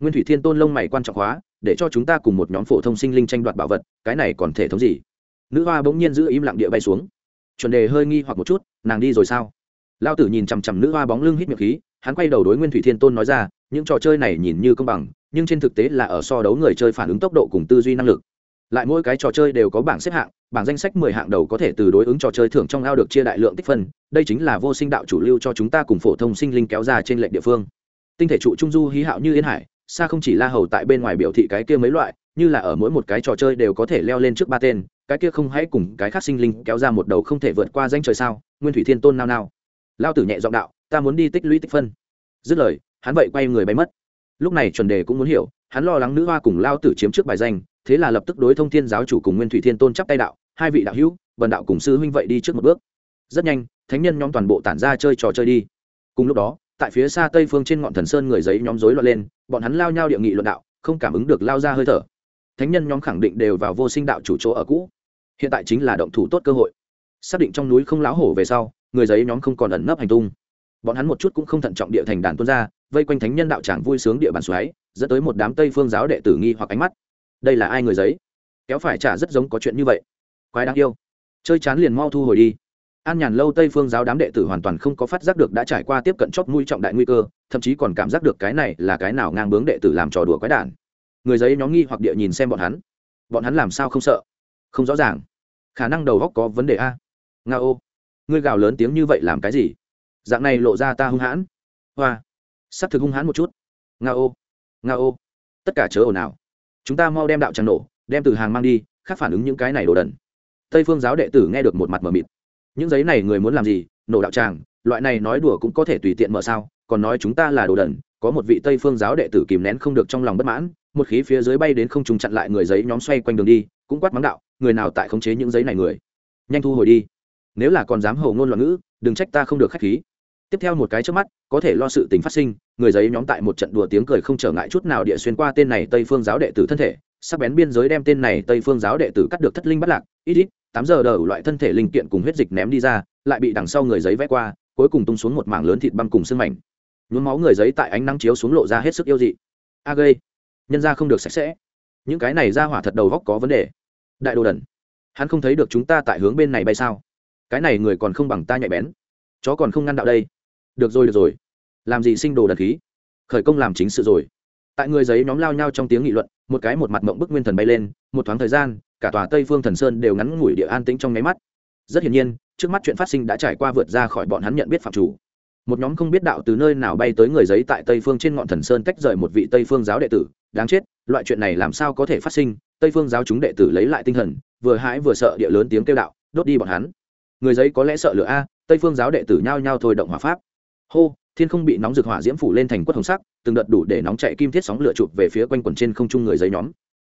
Nguyên thủy thiên tôn lông mày quan trọng hóa, để cho chúng ta cùng một nhóm phổ thông sinh linh tranh đoạt bảo vật, cái này còn thể thống gì? Nữ hoa bỗng nhiên giữ im lặng địa bay xuống. Chuẩn đề hơi nghi hoặc một chút, nàng đi rồi sao? Lao tử nhìn chằm chằm nữ hoa bóng lưng hít miệng khí, hắn quay đầu đối nguyên thủy thiên tôn nói ra, những trò chơi này nhìn như công bằng, nhưng trên thực tế là ở so đấu người chơi phản ứng tốc độ cùng tư duy năng lực lại mỗi cái trò chơi đều có bảng xếp hạng, bảng danh sách mười hạng đầu có thể từ đối ứng trò chơi thưởng trong ao được chia đại lượng tích phân. Đây chính là vô sinh đạo chủ lưu cho chúng ta cùng phổ thông sinh linh kéo ra trên lệnh địa phương. Tinh thể trụ trung du hí hạo như yên hải, xa không chỉ la hầu tại bên ngoài biểu thị cái kia mấy loại, như là ở mỗi một cái trò chơi đều có thể leo lên trước ba tên, cái kia không hãy cùng cái khác sinh linh kéo ra một đầu không thể vượt qua danh trời sao? Nguyên thủy thiên tôn nao nao. Lao tử nhẹ giọng đạo, ta muốn đi tích lũy tích phân. Dứt lời, hắn vậy quay người bay mất. Lúc này chuẩn đề cũng muốn hiểu, hắn lo lắng nữ hoa cùng lao tử chiếm trước bài danh thế là lập tức đối thông thiên giáo chủ cùng nguyên thủy thiên tôn chắp tay đạo, hai vị đạo hữu vần đạo cùng sư huynh vậy đi trước một bước. Rất nhanh, thánh nhân nhóm toàn bộ tản ra chơi trò chơi đi. Cùng lúc đó, tại phía xa tây phương trên ngọn thần sơn người giấy nhóm rối loạn lên, bọn hắn lao nhau địa nghị luận đạo, không cảm ứng được lao ra hơi thở. Thánh nhân nhóm khẳng định đều vào vô sinh đạo chủ chỗ ở cũ. Hiện tại chính là động thủ tốt cơ hội. Xác định trong núi không láo hổ về sau, người giấy nhóm không còn ẩn nấp hành tung. Bọn hắn một chút cũng không thận trọng địa thành đàn tuôn ra, vây quanh thánh nhân đạo tràng vui sướng địa bàn xoáy, dẫn tới một đám tây phương giáo đệ tử nghi hoặc ánh mắt đây là ai người giấy? Kéo phải trả rất giống có chuyện như vậy. Quái đáng yêu. Chơi chán liền mau thu hồi đi. An nhàn lâu tây phương giáo đám đệ tử hoàn toàn không có phát giác được đã trải qua tiếp cận chót mũi trọng đại nguy cơ, thậm chí còn cảm giác được cái này là cái nào ngang bướng đệ tử làm trò đùa quái đản. Người giấy nhóm nghi hoặc địa nhìn xem bọn hắn. Bọn hắn làm sao không sợ? Không rõ ràng. Khả năng đầu góc có vấn đề a. Nga ô. Ngươi gào lớn tiếng như vậy làm cái gì? Dạng này lộ ra ta hung hãn. Hoa. S ắ c thực hung hãn một chút. Nga ô. Nga ô. Tất cả chớ ồn ào chúng ta mau đem đạo tràng nổ, đem từ hàng mang đi, khác phản ứng những cái này đồ đần. Tây phương giáo đệ tử nghe được một mặt mờ mịt. Những giấy này người muốn làm gì? Nổ đạo tràng, loại này nói đùa cũng có thể tùy tiện mở sao? Còn nói chúng ta là đồ đần, có một vị tây phương giáo đệ tử kìm nén không được trong lòng bất mãn, một khí phía dưới bay đến không trùng chặn lại người giấy nhóm xoay quanh đường đi, cũng quát mắng đạo, người nào tại khống chế những giấy này người? Nhanh thu hồi đi. Nếu là còn dám hầu ngôn loạn ngữ, đừng trách ta không được khách khí tiếp theo một cái trước mắt, có thể lo sự tình phát sinh, người giấy nhóm tại một trận đùa tiếng cười không trở ngại chút nào địa xuyên qua tên này tây phương giáo đệ tử thân thể, sắc bén biên giới đem tên này tây phương giáo đệ tử cắt được thất linh bắt lạc, ít ít, tám giờ đờ loại thân thể linh kiện cùng huyết dịch ném đi ra, lại bị đằng sau người giấy vẽ qua, cuối cùng tung xuống một mảng lớn thịt băng cùng sưng mảnh. Nhuốm máu người giấy tại ánh nắng chiếu xuống lộ ra hết sức yêu dị. A gây, nhân ra không được sạch sẽ. Những cái này ra hỏa thật đầu góc có vấn đề. Đại đồ đần, hắn không thấy được chúng ta tại hướng bên này bay sao? Cái này người còn không bằng ta nhạy bén. Chó còn không ngăn đạo đây được rồi được rồi. Làm gì sinh đồ đần khí? Khởi công làm chính sự rồi. Tại người giấy nhóm lao nhau trong tiếng nghị luận, một cái một mặt mộng bức nguyên thần bay lên, một thoáng thời gian, cả tòa tây phương thần sơn đều ngắn ngủi địa an tĩnh trong nháy mắt. Rất hiển nhiên, trước mắt chuyện phát sinh đã trải qua vượt ra khỏi bọn hắn nhận biết phạm chủ. Một nhóm không biết đạo từ nơi nào bay tới người giấy tại tây phương trên ngọn thần sơn tách rời một vị tây phương giáo đệ tử. Đáng chết, loại chuyện này làm sao có thể phát sinh? Tây phương giáo chúng đệ tử lấy lại tinh thần, vừa hãi vừa sợ địa lớn tiếng kêu đạo, đốt đi bọn hắn. Người giấy có lẽ sợ lửa a, tây phương giáo đệ tử nhao nhao thôi động hỏa pháp hô, thiên không bị nóng rực hỏa diễm phủ lên thành quất hồng sắc, từng đợt đủ để nóng chạy kim thiết sóng lửa chụp về phía quanh quần trên không trung người giấy nhóm.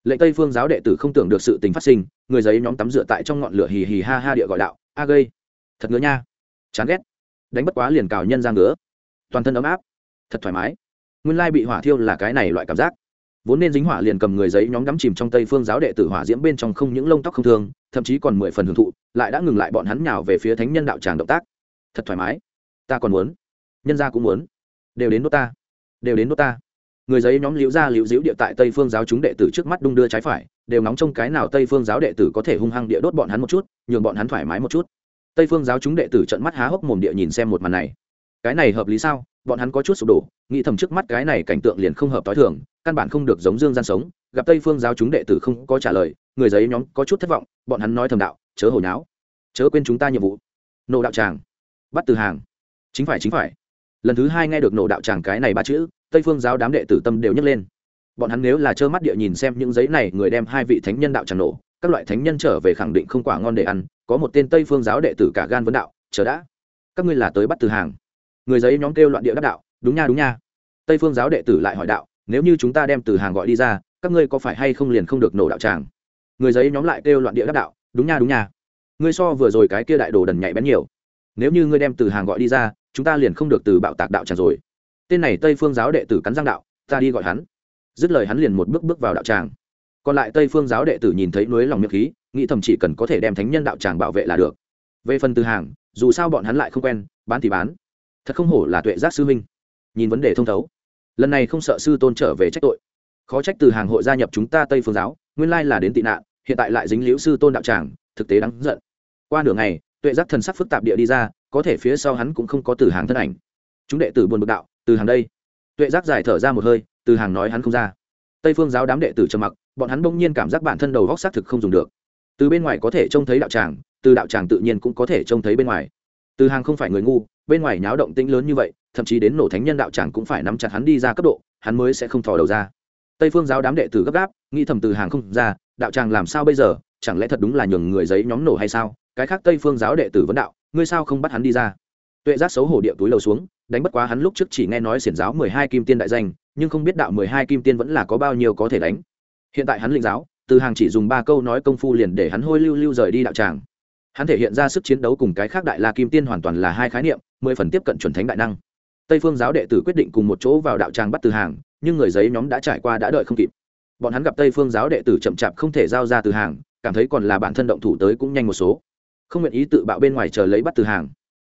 Lệnh tây phương giáo đệ tử không tưởng được sự tình phát sinh, người giấy nhóm tắm rửa tại trong ngọn lửa hì hì ha ha địa gọi đạo, a gây, thật ngứa nha. Chán ghét. Đánh bất quá liền cào nhân ra ngứa. Toàn thân ấm áp. Thật thoải mái. Nguyên lai bị hỏa thiêu là cái này loại cảm giác. Vốn nên dính hỏa liền cầm người giấy nhóm đắm chìm trong tây phương giáo đệ tử hỏa diễm bên trong không những lông tóc không thương, thậm chí còn mười phần hưởng thụ, lại đã ngừng lại bọn hắn nhào về phía thánh nhân đạo tràng động tác. Thật thoải mái. Ta còn muốn nhân gia cũng muốn. Đều đến đốt ta. Đều đến đốt ta. Người giấy nhóm liễu ra liễu diễu địa tại tây phương giáo chúng đệ tử trước mắt đung đưa trái phải, đều nóng trong cái nào tây phương giáo đệ tử có thể hung hăng địa đốt bọn hắn một chút, nhường bọn hắn thoải mái một chút. Tây phương giáo chúng đệ tử trận mắt há hốc mồm địa nhìn xem một màn này. Cái này hợp lý sao? Bọn hắn có chút sụp đổ, nghĩ thầm trước mắt cái này cảnh tượng liền không hợp t h i thường, căn bản không được giống dương gian sống, gặp tây phương giáo chúng đệ tử không có trả lời, người giấy nhóm có chút thất vọng, bọn hắn nói thầm đạo, chớ hồi náo. Chớ quên chúng ta nhiệm vụ. Nộ đạo tràng. Bắt từ hàng. Chính phải chính phải lần thứ hai nghe được nổ đạo tràng cái này ba chữ, tây phương giáo đám đệ tử tâm đều nhấc lên. Bọn hắn nếu là trơ mắt địa nhìn xem những giấy này, người đem hai vị thánh nhân đạo tràng nổ, các loại thánh nhân trở về khẳng định không quả ngon để ăn, có một tên tây phương giáo đệ tử cả gan vấn đạo, chờ đã, các ngươi là tới bắt từ hàng. Người giấy nhóm kêu loạn địa đắc đạo, đúng nha đúng nha. Tây phương giáo đệ tử lại hỏi đạo, nếu như chúng ta đem từ hàng gọi đi ra, các ngươi có phải hay không liền không được nổ đạo tràng? Người giấy nhóm lại kêu loạn địa đắc đạo, đúng nha đúng nha. Ngươi so vừa rồi cái kia đại đồ đần nhạy bén nhiều nếu như ngươi đem từ hàng gọi đi ra, chúng ta liền không được từ bạo tạc đạo tràng rồi. Tên này tây phương giáo đệ tử cắn giang đạo, ta đi gọi hắn. Dứt lời hắn liền một bước bước vào đạo tràng. Còn lại tây phương giáo đệ tử nhìn thấy núi lòng miệng khí, nghĩ thầm chỉ cần có thể đem thánh nhân đạo tràng bảo vệ là được. Về phần từ hàng, dù sao bọn hắn lại không quen, bán thì bán. Thật không hổ là tuệ giác sư minh nhìn vấn đề thông thấu. Lần này không sợ sư tôn trở về trách tội. Khó trách từ hàng hội gia nhập chúng ta tây phương giáo, nguyên lai là đến tị nạn, hiện tại lại dính liễu sư tôn đạo tràng, thực tế đáng giận. Qua nửa ngày tuệ giác thần sắc phức tạp địa đi ra, có thể phía sau hắn cũng không có từ hàng thân ảnh. Chúng đệ tử buồn bực đạo, từ hàng đây. Tuệ giác giải thở ra một hơi, từ hàng nói hắn không ra. Tây phương giáo đám đệ tử trầm mặc, bọn hắn bỗng nhiên cảm giác bản thân đầu góc xác thực không dùng được. Từ bên ngoài có thể trông thấy đạo tràng, từ đạo tràng tự nhiên cũng có thể trông thấy bên ngoài. Từ hàng không phải người ngu, bên ngoài nháo động tĩnh lớn như vậy, thậm chí đến nổ thánh nhân đạo tràng cũng phải nắm chặt hắn đi ra cấp độ, hắn mới sẽ không thò đầu ra. Tây phương giáo đám đệ tử gấp gáp, nghĩ thầm từ hàng không ra, đạo tràng làm sao bây giờ, chẳng lẽ thật đúng là nhường người giấy nhóm nổ hay sao? Cái khác tây phương giáo đệ tử vấn đạo, ngươi sao không bắt hắn đi ra? Tuệ giác xấu hổ địa túi lầu xuống, đánh bất quá hắn lúc trước chỉ nghe nói xiển giáo mười hai kim tiên đại danh, nhưng không biết đạo mười hai kim tiên vẫn là có bao nhiêu có thể đánh. Hiện tại hắn lĩnh giáo, từ hàng chỉ dùng ba câu nói công phu liền để hắn hôi lưu lưu rời đi đạo tràng. Hắn thể hiện ra sức chiến đấu cùng cái khác đại la kim tiên hoàn toàn là hai khái niệm, mười phần tiếp cận chuẩn thánh đại năng. Tây phương giáo đệ tử quyết định cùng một chỗ vào đạo tràng bắt từ hàng, nhưng người giấy nhóm đã trải qua đã đợi không kịp. Bọn hắn gặp tây phương giáo đệ tử chậm chạp không thể giao ra từ hàng, cảm thấy còn là bản thân động thủ tới cũng nhanh một số không nguyện ý tự bạo bên ngoài chờ lấy bắt từ hàng.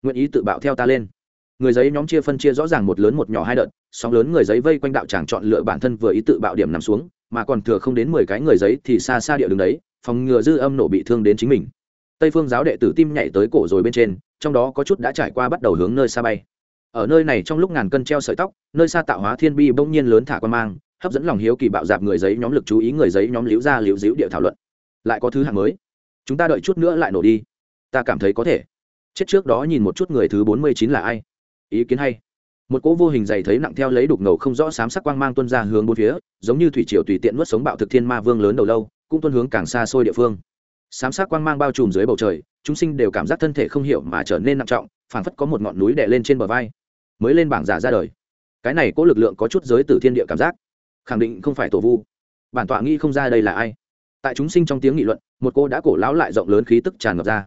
Nguyện ý tự bạo theo ta lên. Người giấy nhóm chia phân chia rõ ràng một lớn một nhỏ hai đợt, sóng lớn người giấy vây quanh đạo tràng chọn lựa bản thân vừa ý tự bạo điểm nằm xuống, mà còn thừa không đến mười cái người giấy thì xa xa địa đường đấy, phòng ngừa dư âm nổ bị thương đến chính mình. Tây phương giáo đệ tử tim nhảy tới cổ rồi bên trên, trong đó có chút đã trải qua bắt đầu hướng nơi xa bay. Ở nơi này trong lúc ngàn cân treo sợi tóc, nơi xa tạo hóa thiên bi bỗng nhiên lớn thả quan mang, hấp dẫn lòng hiếu kỳ bạo dạp người giấy nhóm lực chú ý người giấy nhóm liễu ra liễu diễu địa thảo luận. Lại có thứ hạng mới. Chúng ta đợi chút nữa lại nổ đi ta cảm thấy có thể. Chết trước đó nhìn một chút người thứ bốn mươi chín là ai. Ý kiến hay. Một cỗ vô hình dày thấy nặng theo lấy đục ngầu không rõ sám sắc quang mang tuân ra hướng bốn phía, giống như thủy triều tùy tiện nuốt sống bạo thực thiên ma vương lớn đầu lâu, cũng tuân hướng càng xa xôi địa phương. Sám sắc quang mang bao trùm dưới bầu trời, chúng sinh đều cảm giác thân thể không hiểu mà trở nên nặng trọng, phảng phất có một ngọn núi đè lên trên bờ vai. Mới lên bảng giả ra đời. Cái này cỗ lực lượng có chút giới từ thiên địa cảm giác. Khẳng định không phải tổ vu. Bản tọa nghĩ không ra đây là ai. Tại chúng sinh trong tiếng nghị luận, một cô đã cổ lão lại rộng lớn khí tức tràn ngập ra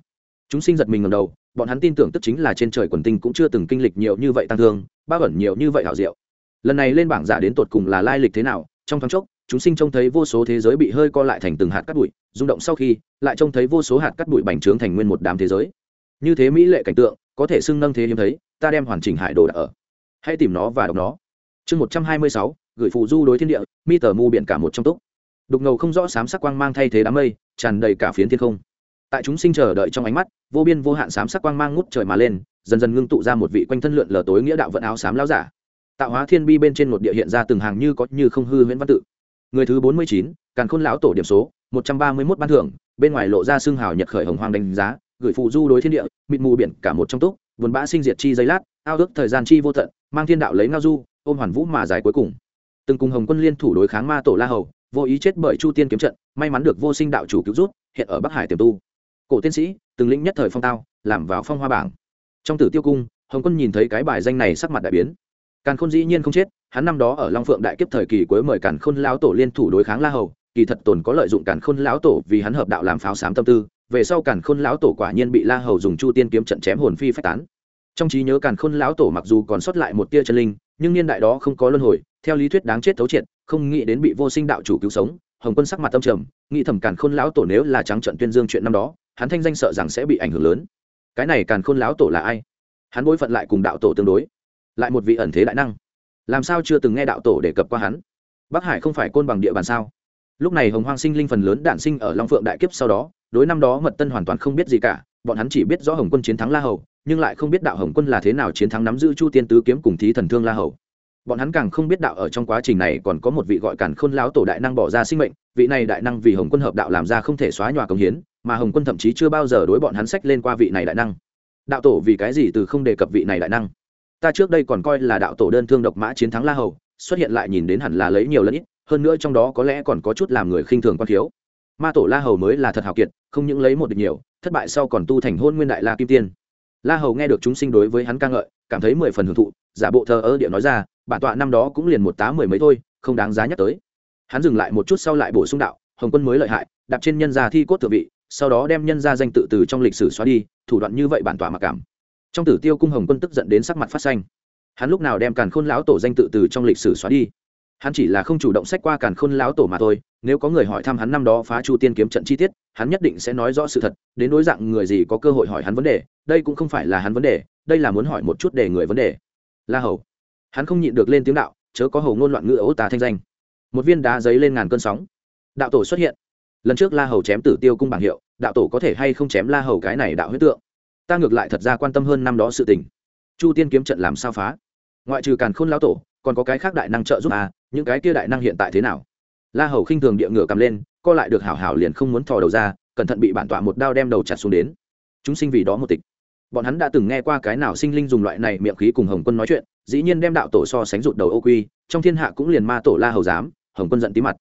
chúng sinh giật mình ngầm đầu, bọn hắn tin tưởng tức chính là trên trời quần tinh cũng chưa từng kinh lịch nhiều như vậy tăng thương ba ẩn nhiều như vậy hảo diệu. Lần này lên bảng giả đến tột cùng là lai lịch thế nào, trong thoáng chốc, chúng sinh trông thấy vô số thế giới bị hơi co lại thành từng hạt cắt bụi, rung động sau khi, lại trông thấy vô số hạt cắt bụi bành trướng thành nguyên một đám thế giới. Như thế mỹ lệ cảnh tượng, có thể xưng nâng thế hiếm thấy, ta đem hoàn chỉnh hải đồ đặt ở. Hãy tìm nó và đọc nó. Chương một trăm hai mươi sáu, gửi phụ du đối thiên địa, mi tờ mu biển cả một trong túc. Đục ngầu không rõ xám sắc quang mang thay thế đám mây, tràn đầy cả phiến thiên không tại chúng sinh chờ đợi trong ánh mắt, vô biên vô hạn sám sắc quang mang ngút trời mà lên, dần dần ngưng tụ ra một vị quanh thân lượn lờ tối nghĩa đạo vận áo sám lao giả. Tạo hóa thiên bi bên trên một địa hiện ra từng hàng như có như không hư huyễn văn tự. Người thứ bốn mươi chín, càn khôn lão tổ điểm số, một trăm ba mươi mốt ban thưởng, bên ngoài lộ ra xương hào nhật khởi hồng hoàng đánh giá, gửi phụ du đối thiên địa, mịt mù biển cả một trong túc vườn bã sinh diệt chi giây lát, ao ước thời gian chi vô tận, mang thiên đạo lấy ngao du, ôm hoàn vũ mà dài cuối cùng. Từng cùng hồng quân liên thủ đối kháng ma tổ la hầu, vô ý chết bởi chu tiên kiếm trận, may mắn được vô sinh đạo chủ cứu rút, hiện ở bắc hải tiềm tu cổ tiên sĩ, từng lĩnh nhất thời phong tao, làm vào phong hoa bảng. Trong tử tiêu cung, hồng quân nhìn thấy cái bài danh này sắc mặt đại biến. Càn khôn dĩ nhiên không chết, hắn năm đó ở long phượng đại kiếp thời kỳ cuối mời càn khôn lão tổ liên thủ đối kháng la hầu, kỳ thật tồn có lợi dụng càn khôn lão tổ vì hắn hợp đạo làm pháo sám tâm tư, về sau càn khôn lão tổ quả nhiên bị la hầu dùng chu tiên kiếm trận chém hồn phi phách tán. Trong trí nhớ càn khôn lão tổ mặc dù còn sót lại một tia chân linh, nhưng niên đại đó không có luân hồi, theo lý thuyết đáng chết thấu triệt, không nghĩ đến bị vô sinh đạo chủ cứu sống, hồng quân sắc mặt tâm trầm, nghĩ thầm càn khôn lão tổ nếu là trắng trận tuyên dương chuyện năm đó hắn thanh danh sợ rằng sẽ bị ảnh hưởng lớn. Cái này càn khôn lão tổ là ai? Hắn bối phận lại cùng đạo tổ tương đối, lại một vị ẩn thế đại năng. Làm sao chưa từng nghe đạo tổ đề cập qua hắn? Bắc hải không phải côn bằng địa bàn sao? Lúc này hồng hoang sinh linh phần lớn đản sinh ở long phượng đại kiếp sau đó, đối năm đó mật tân hoàn toàn không biết gì cả, bọn hắn chỉ biết rõ hồng quân chiến thắng la hầu, nhưng lại không biết đạo hồng quân là thế nào chiến thắng nắm giữ chu tiên tứ kiếm cùng thí thần thương la hầu. Bọn hắn càng không biết đạo ở trong quá trình này còn có một vị gọi cản khôn lão tổ đại năng bỏ ra sinh mệnh, vị này đại năng vì hồng quân hợp đạo làm ra không thể xóa nhòa công hiến mà hồng quân thậm chí chưa bao giờ đối bọn hắn sách lên qua vị này đại năng. Đạo tổ vì cái gì từ không đề cập vị này đại năng? Ta trước đây còn coi là đạo tổ đơn thương độc mã chiến thắng la hầu, xuất hiện lại nhìn đến hẳn là lấy nhiều lẫn ít, hơn nữa trong đó có lẽ còn có chút làm người khinh thường quan thiếu. Ma tổ la hầu mới là thật hào kiệt, không những lấy một được nhiều, thất bại sau còn tu thành hôn nguyên đại la kim tiên. La hầu nghe được chúng sinh đối với hắn ca ngợi, cảm thấy mười phần hưởng thụ, giả bộ thờ ơ địa nói ra, bản tọa năm đó cũng liền một tá mười mấy thôi, không đáng giá nhắc tới. Hắn dừng lại một chút sau lại bổ sung đạo, hồng quân mới lợi hại, đạp trên nhân gia thi cốt thượng vị sau đó đem nhân gia danh tự từ trong lịch sử xóa đi, thủ đoạn như vậy bản tỏa mặc cảm. Trong tử tiêu cung hồng quân tức giận đến sắc mặt phát xanh. Hắn lúc nào đem càn khôn lão tổ danh tự từ trong lịch sử xóa đi? Hắn chỉ là không chủ động sách qua càn khôn lão tổ mà thôi, nếu có người hỏi thăm hắn năm đó phá chu tiên kiếm trận chi tiết, hắn nhất định sẽ nói rõ sự thật, đến đối dạng người gì có cơ hội hỏi hắn vấn đề, đây cũng không phải là hắn vấn đề, đây là muốn hỏi một chút để người vấn đề. La hầu. Hắn không nhịn được lên tiếng đạo, chớ có hầu ngôn loạn ngữ ấu tà thanh danh. Một viên đá giấy lên ngàn cơn sóng. Đạo tổ xuất hiện lần trước la hầu chém tử tiêu cung bảng hiệu, đạo tổ có thể hay không chém la hầu cái này đạo huyết tượng? Ta ngược lại thật ra quan tâm hơn năm đó sự tình. Chu tiên kiếm trận làm sao phá? Ngoại trừ càn khôn lão tổ, còn có cái khác đại năng trợ giúp à những cái kia đại năng hiện tại thế nào? La hầu khinh thường địa ngựa cầm lên, co lại được hảo hảo liền không muốn thò đầu ra, cẩn thận bị bản tọa một đao đem đầu chặt xuống đến. Chúng sinh vì đó một tịch. Bọn hắn đã từng nghe qua cái nào sinh linh dùng loại này miệng khí cùng hồng quân nói chuyện, dĩ nhiên đem đạo tổ so sánh rụt đầu ô quy, trong thiên hạ cũng liền ma tổ la hầu dám, hồng quân giận tí mặt.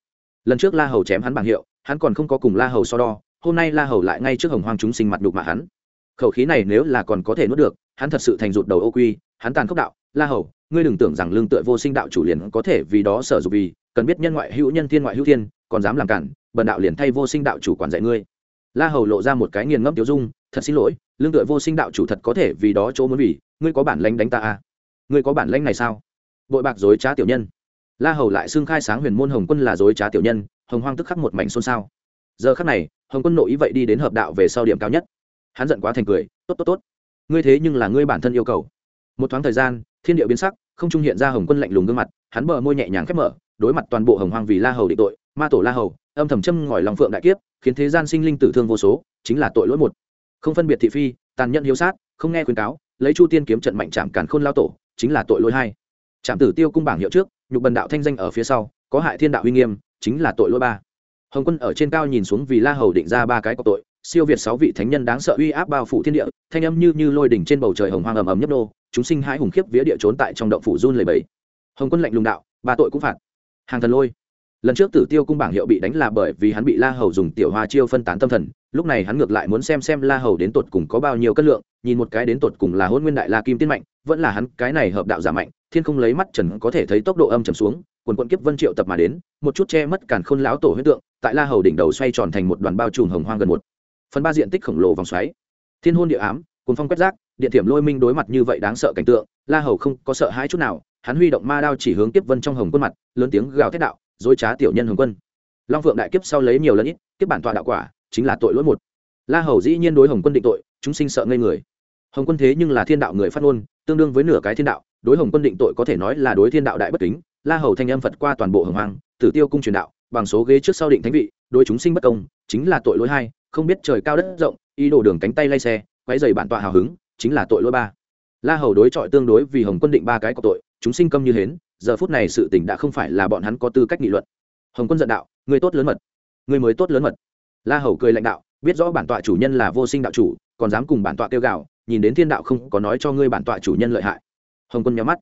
Lần trước la hầu chém hắn bảng hiệu hắn còn không có cùng la hầu so đo, hôm nay la hầu lại ngay trước hồng hoang chúng sinh mặt đục mà hắn. Khẩu khí này nếu là còn có thể nuốt được, hắn thật sự thành rụt đầu ô quy, hắn tàn khốc đạo, la hầu, ngươi đừng tưởng rằng lương tựa vô sinh đạo chủ liền có thể vì đó sở dục vì, cần biết nhân ngoại hữu nhân thiên ngoại hữu thiên, còn dám làm cản, bần đạo liền thay vô sinh đạo chủ quản dạy ngươi. La hầu lộ ra một cái nghiền ngẫm tiêu dung, thật xin lỗi, lương tựa vô sinh đạo chủ thật có thể vì đó chỗ muốn vì, ngươi có bản lanh đánh ta à? Ngươi có bản lanh này sao? Bội bạc dối trá tiểu nhân la hầu lại xưng khai sáng huyền môn hồng quân là dối trá tiểu nhân, hồng hoang tức khắc một mảnh xôn xao. Giờ khắc này, hồng quân nội ý vậy đi đến hợp đạo về sau điểm cao nhất. Hắn giận quá thành cười, tốt tốt tốt. Ngươi thế nhưng là ngươi bản thân yêu cầu. Một thoáng thời gian, thiên địa biến sắc, không trung hiện ra hồng quân lạnh lùng gương mặt, hắn bờ môi nhẹ nhàng khép mở, đối mặt toàn bộ hồng hoang vì la hầu định tội, ma tổ la hầu, âm thầm châm ngòi lòng phượng đại kiếp, khiến thế gian sinh linh tử thương vô số, chính là tội lỗi một. Không phân biệt thị phi, tàn nhẫn hiếu sát, không nghe khuyên cáo, lấy chu tiên kiếm trận mạnh chạm càn khôn lao tổ, chính là tội lỗi hai. Trạm tử tiêu cung bảng hiệu trước nhục bần đạo thanh danh ở phía sau, có hại thiên đạo uy nghiêm, chính là tội lỗi ba. Hồng quân ở trên cao nhìn xuống vì la hầu định ra ba cái có tội, siêu việt sáu vị thánh nhân đáng sợ uy áp bao phủ thiên địa, thanh âm như như lôi đỉnh trên bầu trời hồng hoang ầm ầm nhấp nô, chúng sinh hãi hùng khiếp vía địa trốn tại trong động phủ run lầy bẫy hồng quân lạnh lùng đạo, ba tội cũng phạt. Hàng thần lôi. Lần trước tử tiêu cung bảng hiệu bị đánh là bởi vì hắn bị la hầu dùng tiểu hoa chiêu phân tán tâm thần, lúc này hắn ngược lại muốn xem xem la hầu đến tột cùng có bao nhiêu cân lượng nhìn một cái đến tột cùng là hôn nguyên đại la kim tiên mạnh, vẫn là hắn, cái này hợp đạo giả mạnh, thiên không lấy mắt trần có thể thấy tốc độ âm trầm xuống, quần quận kiếp vân triệu tập mà đến, một chút che mất càn khôn láo tổ huyết tượng, tại la hầu đỉnh đầu xoay tròn thành một đoàn bao trùm hồng hoang gần một. Phần ba diện tích khổng lồ vòng xoáy. Thiên hôn địa ám cùng phong quét rác, điện thiểm lôi minh đối mặt như vậy đáng sợ cảnh tượng, la hầu không có sợ hãi chút nào, hắn huy động ma đao chỉ hướng kiếp vân trong hồng quân mặt, lớn tiếng gào thét đạo, dối trá tiểu nhân hồng quân. Long phượng đại kiếp sau lấy nhiều lần ít, kiếp bản tọa đạo quả, chính là tội lỗi một. La hầu dĩ nhiên đối hồng quân định tội, chúng sinh sợ ngây người hồng quân thế nhưng là thiên đạo người phát ngôn, tương đương với nửa cái thiên đạo, đối hồng quân định tội có thể nói là đối thiên đạo đại bất kính. La hầu thanh âm phật qua toàn bộ hồng hoàng tử tiêu cung truyền đạo, bằng số ghế trước sau định thánh vị, đối chúng sinh bất công, chính là tội lỗi hai, không biết trời cao đất rộng, ý đồ đường cánh tay lay xe, quấy dày bản tọa hào hứng, chính là tội lỗi ba. La hầu đối chọi tương đối vì hồng quân định ba cái có tội, chúng sinh câm như hến, giờ phút này sự tình đã không phải là bọn hắn có tư cách nghị luận. Hồng quân giận đạo người tốt lớn mật người mới tốt lớn mật. La hầu cười lãnh đạo, biết rõ bản tọa chủ nhân là vô sinh đạo chủ, còn dám cùng bản tọa kêu gào nhìn đến thiên đạo không có nói cho ngươi bản tọa chủ nhân lợi hại. Hồng quân nhắm mắt.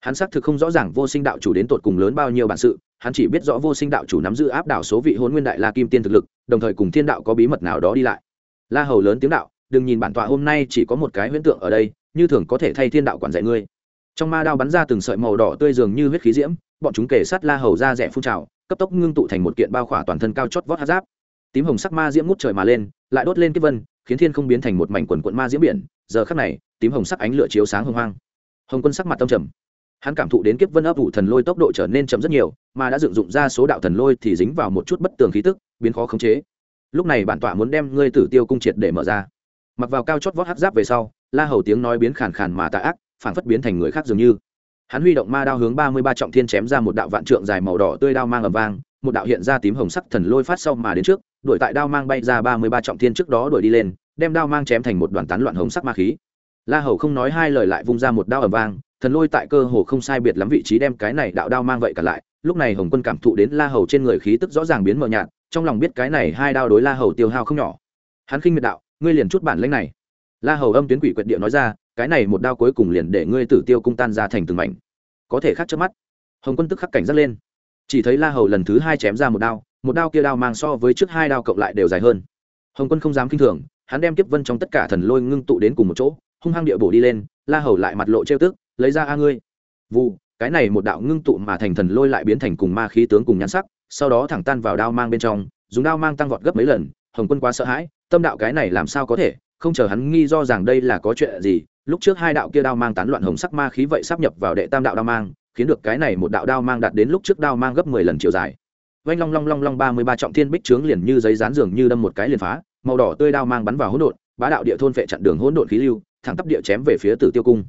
Hắn xác thực không rõ ràng vô sinh đạo chủ đến tột cùng lớn bao nhiêu bản sự, hắn chỉ biết rõ vô sinh đạo chủ nắm giữ áp đảo số vị hôn nguyên đại la kim tiên thực lực, đồng thời cùng thiên đạo có bí mật nào đó đi lại. La hầu lớn tiếng đạo, đừng nhìn bản tọa hôm nay chỉ có một cái huyễn tượng ở đây, như thường có thể thay thiên đạo quản dạy ngươi. Trong ma đao bắn ra từng sợi màu đỏ tươi dường như huyết khí diễm, bọn chúng kể sát la hầu ra rẻ phun trào, cấp tốc ngưng tụ thành một kiện bao khỏa toàn thân cao chót vót hát giáp. Tím hồng sắc ma diễm ngút trời mà lên, lại đốt lên cái vân khiến thiên không biến thành một mảnh quần quận ma diễm biển, giờ khắc này, tím hồng sắc ánh lửa chiếu sáng hồng hoang hồng quân sắc mặt tâm trầm. Hắn cảm thụ đến kiếp vân ấp ủ thần lôi tốc độ trở nên chậm rất nhiều, mà đã dựng dụng ra số đạo thần lôi thì dính vào một chút bất tường khí tức, biến khó khống chế. Lúc này bản tọa muốn đem ngươi tử tiêu cung triệt để mở ra. Mặc vào cao chót vót hát giáp về sau, la hầu tiếng nói biến khàn khàn mà tạ ác, phản phất biến thành người khác dường như. Hắn huy động ma đao hướng ba mươi ba trọng thiên chém ra một đạo vạn trượng dài màu đỏ tươi đao mang ầm vang một đạo hiện ra tím hồng sắc thần lôi phát sau mà đến trước, đuổi tại đao mang bay ra ba mươi ba trọng thiên trước đó đuổi đi lên, đem đao mang chém thành một đoàn tán loạn hồng sắc ma khí. La hầu không nói hai lời lại vung ra một đao ở vang, thần lôi tại cơ hồ không sai biệt lắm vị trí đem cái này đạo đao mang vậy cả lại. Lúc này hồng quân cảm thụ đến la hầu trên người khí tức rõ ràng biến mờ nhạt, trong lòng biết cái này hai đao đối la hầu tiêu hao không nhỏ. Hắn khinh miệt đạo, ngươi liền chút bản lãnh này. La hầu âm tuyến quỷ quyệt địa nói ra, cái này một đao cuối cùng liền để ngươi tử tiêu cung tan ra thành từng mảnh. Có thể khác trước mắt. Hồng quân tức khắc cảnh giác lên chỉ thấy la hầu lần thứ hai chém ra một đao một đao kia đao mang so với trước hai đao cộng lại đều dài hơn. Hồng quân không dám k i n h thường, hắn đem kiếp vân trong tất cả thần lôi ngưng tụ đến cùng một chỗ, hung hăng địa bổ đi lên, la hầu lại mặt lộ trêu tức, lấy ra a ngươi. Vụ cái này một đạo ngưng tụ mà thành thần lôi lại biến thành cùng ma khí tướng cùng nhắn sắc, sau đó thẳng tan vào đao mang bên trong, dùng đao mang tăng vọt gấp mấy lần, hồng quân quá sợ hãi, tâm đạo cái này làm sao có thể, không chờ hắn nghi do rằng đây là có chuyện gì, lúc trước hai đạo kia đao mang tán loạn hồng sắc ma khí vậy sắp nhập vào đệ tam đạo đao mang khiến được cái này một đạo đao mang đạt đến lúc trước đao mang gấp mười lần chiều dài. Vanh long long long long ba mươi ba trọng thiên bích trướng liền như giấy dán dường như đâm một cái liền phá, màu đỏ tươi đao mang bắn vào hỗn độn, bá đạo địa thôn vệ chặn đường hỗn độn khí lưu, thẳng tắp địa chém về phía tử tiêu cung.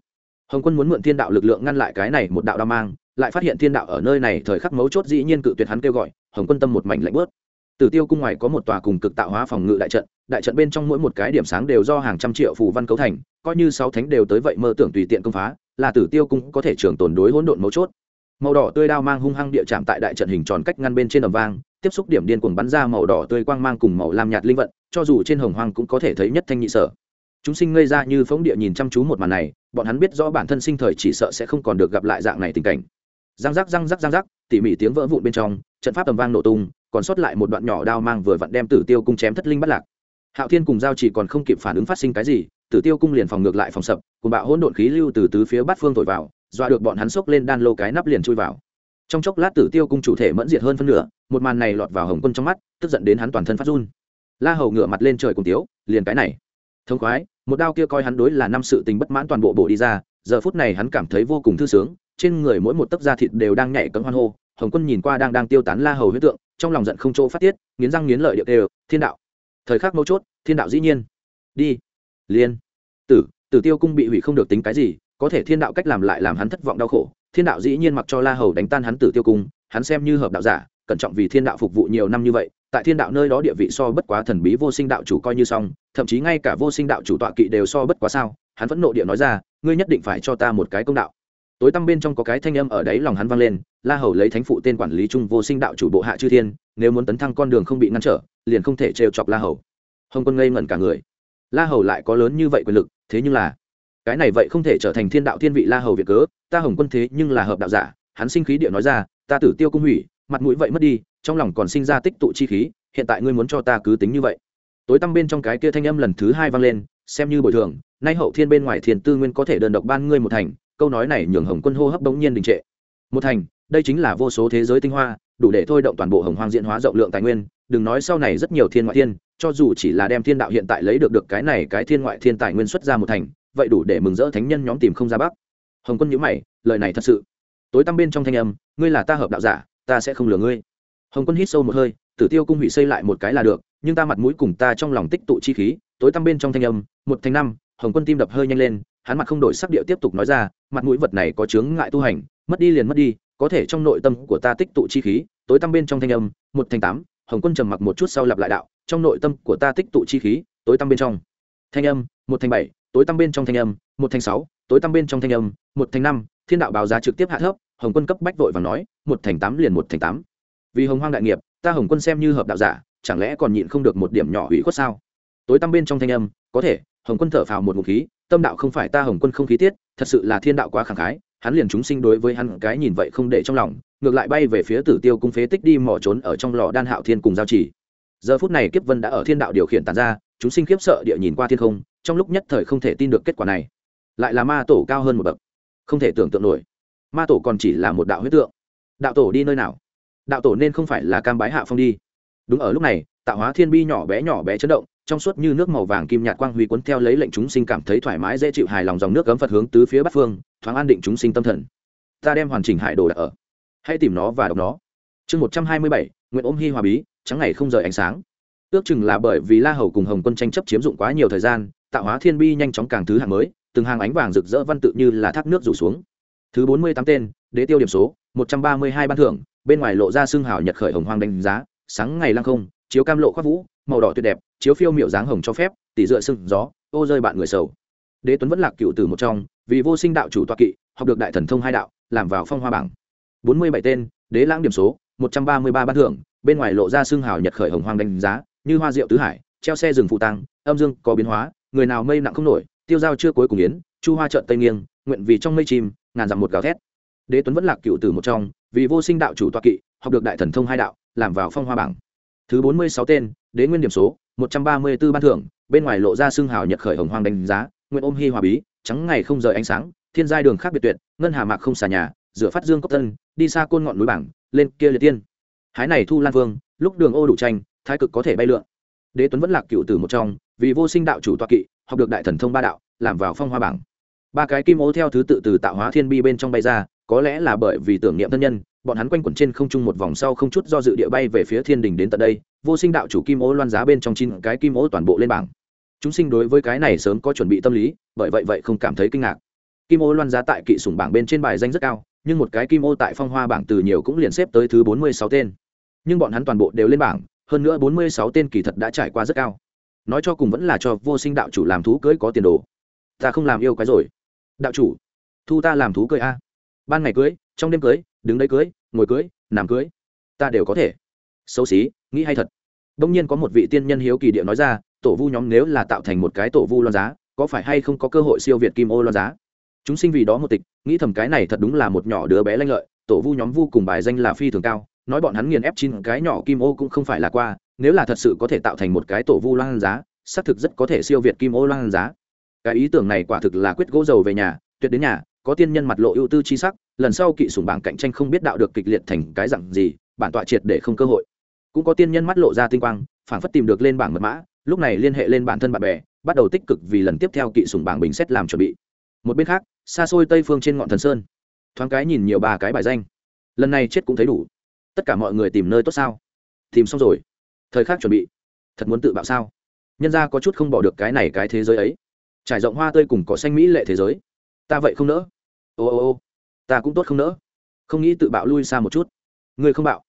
Hồng quân muốn mượn thiên đạo lực lượng ngăn lại cái này một đạo đao mang, lại phát hiện thiên đạo ở nơi này thời khắc mấu chốt dĩ nhiên cự tuyệt hắn kêu gọi, hồng quân tâm một mảnh lạnh bớt. Tử tiêu cung ngoài có một tòa cùng cực tạo hóa phòng ngự đại trận đại trận bên trong mỗi một cái điểm sáng đều do hàng trăm triệu phù văn cấu thành, coi như sáu thánh đều tới vậy mơ tưởng tùy tiện công phá là tử tiêu cung có thể trường tồn đối hỗn độn mấu chốt. Màu đỏ tươi đao mang hung hăng địa chạm tại đại trận hình tròn cách ngăn bên trên ầm vang, tiếp xúc điểm điên cuồng bắn ra màu đỏ tươi quang mang cùng màu lam nhạt linh vận, cho dù trên hồng hoang cũng có thể thấy nhất thanh nhị sở. Chúng sinh ngây ra như phóng địa nhìn chăm chú một màn này, bọn hắn biết rõ bản thân sinh thời chỉ sợ sẽ không còn được gặp lại dạng này tình cảnh. Răng rắc răng rắc răng rắc, tỉ mỉ tiếng vỡ vụn bên trong, trận pháp tầm vang nổ tung, còn sót lại một đoạn nhỏ đao mang vừa vặn đem tử tiêu cung chém thất linh bắt lạc. Hạo thiên cùng giao chỉ còn không kịp phản ứng phát sinh cái gì tử tiêu cung liền phòng ngược lại phòng sập, cùng bạo hỗn độn khí lưu từ tứ phía bát phương thổi vào, dọa được bọn hắn xốc lên đan lô cái nắp liền chui vào. Trong chốc lát tử tiêu cung chủ thể mẫn diệt hơn phân nửa, một màn này lọt vào hồng quân trong mắt, tức giận đến hắn toàn thân phát run. La hầu ngửa mặt lên trời cùng tiếu, liền cái này. Thông khoái, một đao kia coi hắn đối là năm sự tình bất mãn toàn bộ bộ đi ra, giờ phút này hắn cảm thấy vô cùng thư sướng, trên người mỗi một tấc da thịt đều đang nhảy cấm hoan hô, hồng quân nhìn qua đang đang tiêu tán la hầu huyết tượng, trong lòng giận không chỗ phát tiết, nghiến răng nghiến lợi điệu đều thiên đạo. Thời khắc mấu chốt, thiên đạo dĩ nhiên. Đi liên. Tử tử tiêu cung bị hủy không được tính cái gì, có thể thiên đạo cách làm lại làm hắn thất vọng đau khổ. Thiên đạo dĩ nhiên mặc cho la hầu đánh tan hắn tử tiêu cung, hắn xem như hợp đạo giả, cẩn trọng vì thiên đạo phục vụ nhiều năm như vậy, tại thiên đạo nơi đó địa vị so bất quá thần bí vô sinh đạo chủ coi như xong, thậm chí ngay cả vô sinh đạo chủ tọa kỵ đều so bất quá sao. Hắn vẫn nộ địa nói ra, ngươi nhất định phải cho ta một cái công đạo. Tối tăm bên trong có cái thanh âm ở đấy lòng hắn vang lên, la hầu lấy thánh phụ tên quản lý trung vô sinh đạo chủ bộ hạ chư thiên, nếu muốn tấn thăng con đường không bị ngăn trở, liền không thể trêu chọc la hầu. Hồng quân ngây ngẩn cả người la hầu lại có lớn như vậy quyền lực, thế nhưng là, cái này vậy không thể trở thành thiên đạo thiên vị la hầu việt cớ, ta hồng quân thế nhưng là hợp đạo giả, hắn sinh khí địa nói ra, ta tử tiêu cung hủy, mặt mũi vậy mất đi, trong lòng còn sinh ra tích tụ chi khí, hiện tại ngươi muốn cho ta cứ tính như vậy. Tối tăm bên trong cái kia thanh âm lần thứ hai vang lên, xem như bồi thường, nay hậu thiên bên ngoài thiền tư nguyên có thể đơn độc ban ngươi một thành, câu nói này nhường hồng quân hô hấp bỗng nhiên đình trệ. Một thành, đây chính là vô số thế giới tinh hoa đủ để thôi động toàn bộ hồng hoang diễn hóa rộng lượng tài nguyên, đừng nói sau này rất nhiều thiên ngoại thiên, cho dù chỉ là đem thiên đạo hiện tại lấy được được cái này cái thiên ngoại thiên tài nguyên xuất ra một thành, vậy đủ để mừng rỡ thánh nhân nhóm tìm không ra bắc hồng quân nhữ mày, lời này thật sự. Tối tăm bên trong thanh âm, ngươi là ta hợp đạo giả, ta sẽ không lừa ngươi. Hồng quân hít sâu một hơi, tử tiêu cung hủy xây lại một cái là được, nhưng ta mặt mũi cùng ta trong lòng tích tụ chi khí. Tối tăm bên trong thanh âm, một thành năm, hồng quân tim đập hơi nhanh lên, hắn mặt không đổi sắc điệu tiếp tục nói ra, mặt mũi vật này có chướng ngại tu hành, mất đi liền mất đi có thể trong nội tâm của ta tích tụ chi khí, tối tăm bên trong thanh âm, một thành tám, hồng quân trầm mặc một chút sau lặp lại đạo, trong nội tâm của ta tích tụ chi khí, tối tăm bên trong. Thanh âm, một thành bảy, tối tăm bên trong thanh âm, một thành sáu, tối tăm bên trong thanh âm, một thành năm, thiên đạo báo giá trực tiếp hạ thấp, hồng quân cấp bách vội và nói, một thành tám liền một thành tám. Vì hồng hoang đại nghiệp, ta hồng quân xem như hợp đạo giả, chẳng lẽ còn nhịn không được một điểm nhỏ hủy khuất sao? Tối tăm bên trong thanh âm, có thể, hồng quân thở phào một ngụm khí, tâm đạo không phải ta hồng quân không khí tiết, thật sự là thiên đạo quá khẳng khái hắn liền chúng sinh đối với hắn cái nhìn vậy không để trong lòng, ngược lại bay về phía tử tiêu cung phế tích đi mò trốn ở trong lò đan hạo thiên cùng giao chỉ giờ phút này kiếp vân đã ở thiên đạo điều khiển tàn ra, chúng sinh khiếp sợ địa nhìn qua thiên không, trong lúc nhất thời không thể tin được kết quả này. Lại là ma tổ cao hơn một bậc, không thể tưởng tượng nổi. Ma tổ còn chỉ là một đạo huyết tượng. Đạo tổ đi nơi nào? Đạo tổ nên không phải là cam bái hạ phong đi. Đúng ở lúc này, tạo hóa thiên bi nhỏ bé nhỏ bé chấn động trong suốt như nước màu vàng kim nhạt quang huy cuốn theo lấy lệnh chúng sinh cảm thấy thoải mái, dễ chịu hài lòng dòng nước cấm phật hướng tứ phía bát phương, thoáng an định chúng sinh tâm thần. Ta đem hoàn chỉnh hải đồ đặt ở. Hãy tìm nó và đọc nó. Chương một trăm hai mươi bảy nguyễn ôm hy hòa bí, trắng ngày không rời ánh sáng. Ước chừng là bởi vì la hầu cùng hồng quân tranh chấp chiếm dụng quá nhiều thời gian, tạo hóa thiên bi nhanh chóng càng thứ hạng mới, từng hàng ánh vàng rực rỡ văn tự như là thác nước rủ xuống. Thứ bốn mươi tám tên, đế tiêu điểm số, một trăm ba mươi hai ban thưởng, bên ngoài lộ ra xương hào nhật khởi hồng hoang đánh giá, sáng ngày lăng không, chiếu cam lộ khoác vũ màu đỏ tuyệt đẹp, chiếu phiêu miệu dáng hồng cho phép tỷ dựa sưng gió, ô rơi bạn người sầu. Đế tuấn vẫn lạc cựu từ một trong, vì vô sinh đạo chủ toa kỵ, học được đại thần thông hai đạo, làm vào phong hoa bảng. Bốn mươi bảy tên, đế lãng điểm số, một trăm ba mươi ba ban thưởng, bên ngoài lộ ra xương hào nhật khởi hồng hoang đánh giá, như hoa rượu tứ hải, treo xe rừng phụ tăng âm dương có biến hóa, người nào mây nặng không nổi, tiêu dao chưa cuối cùng yến, chu hoa trợn tây nghiêng, nguyện vì trong mây chim, ngàn dặm một gào thét. Đế tuấn vẫn lạc cựu từ một trong, vì vô sinh đạo chủ toa kỵ, học được đại thần thông hai đạo, làm vào phong hoa bảng thứ bốn mươi sáu tên, đế nguyên điểm số, một trăm ba mươi b ố ban thưởng, bên ngoài lộ ra xương hào nhật khởi hồng hoang đánh giá, nguyện ôm hy hòa bí, trắng ngày không rời ánh sáng, thiên giai đường khác biệt tuyệt, ngân hà mạc không xà nhà, rửa phát dương cốc tân đi xa côn ngọn núi bảng, lên kia liệt tiên. Hái này thu lan vương, lúc đường ô đủ tranh, thái cực có thể bay lượn. Đế tuấn vẫn lạc cựu tử một trong, vì vô sinh đạo chủ toa kỵ, học được đại thần thông ba đạo, làm vào phong hoa bảng. Ba cái kim ô theo thứ tự từ tạo hóa thiên bi bên trong bay ra, có lẽ là bởi vì tưởng niệm thân nhân bọn hắn quanh quẩn trên không trung một vòng sau không chút do dự địa bay về phía thiên đình đến tận đây, vô sinh đạo chủ kim ô loan giá bên trong chín cái kim ô toàn bộ lên bảng. Chúng sinh đối với cái này sớm có chuẩn bị tâm lý, bởi vậy vậy không cảm thấy kinh ngạc. Kim ô loan giá tại kỵ sủng bảng bên trên bài danh rất cao, nhưng một cái kim ô tại phong hoa bảng từ nhiều cũng liền xếp tới thứ bốn mươi sáu tên. Nhưng bọn hắn toàn bộ đều lên bảng, hơn nữa bốn mươi sáu tên kỳ thật đã trải qua rất cao. Nói cho cùng vẫn là cho vô sinh đạo chủ làm thú cưới có tiền đồ. Ta không làm yêu cái rồi. Đạo chủ, thu ta làm thú cưới a. Ban ngày cưới, trong đêm cưới đứng đấy cưới, ngồi cưới, nằm cưới. Ta đều có thể. Xấu xí, nghĩ hay thật. Đông nhiên có một vị tiên nhân hiếu kỳ địa nói ra, tổ vu nhóm nếu là tạo thành một cái tổ vu loan giá, có phải hay không có cơ hội siêu việt kim ô loan giá? Chúng sinh vì đó một tịch, nghĩ thầm cái này thật đúng là một nhỏ đứa bé lanh lợi, tổ vu nhóm vu cùng bài danh là phi thường cao, nói bọn hắn nghiền ép chín cái nhỏ kim ô cũng không phải là qua, nếu là thật sự có thể tạo thành một cái tổ vu loan giá, xác thực rất có thể siêu việt kim ô loan giá. Cái ý tưởng này quả thực là quyết gỗ dầu về nhà, tuyệt đến nhà có tiên nhân mặt lộ ưu tư chi sắc, lần sau kỵ sủng bảng cạnh tranh không biết đạo được kịch liệt thành cái dặn gì, bản tọa triệt để không cơ hội. Cũng có tiên nhân mắt lộ ra tinh quang phản phất tìm được lên bảng mật mã, lúc này liên hệ lên bản thân bạn bè, bắt đầu tích cực vì lần tiếp theo kỵ sủng bảng bình xét làm chuẩn bị. Một bên khác, xa xôi tây phương trên ngọn thần sơn. Thoáng cái nhìn nhiều bà cái bài danh. Lần này chết cũng thấy đủ. Tất cả mọi người tìm nơi tốt sao? Tìm xong rồi. Thời khắc chuẩn bị. Thật muốn tự bạo sao? Nhân ra có chút không bỏ được cái này cái thế giới ấy. Trải rộng hoa tươi cùng cỏ xanh mỹ lệ thế giới. Ta vậy không nỡ ô ô ô, ta cũng tốt không nỡ. Không nghĩ tự bạo lui xa một chút. Ngươi không bạo,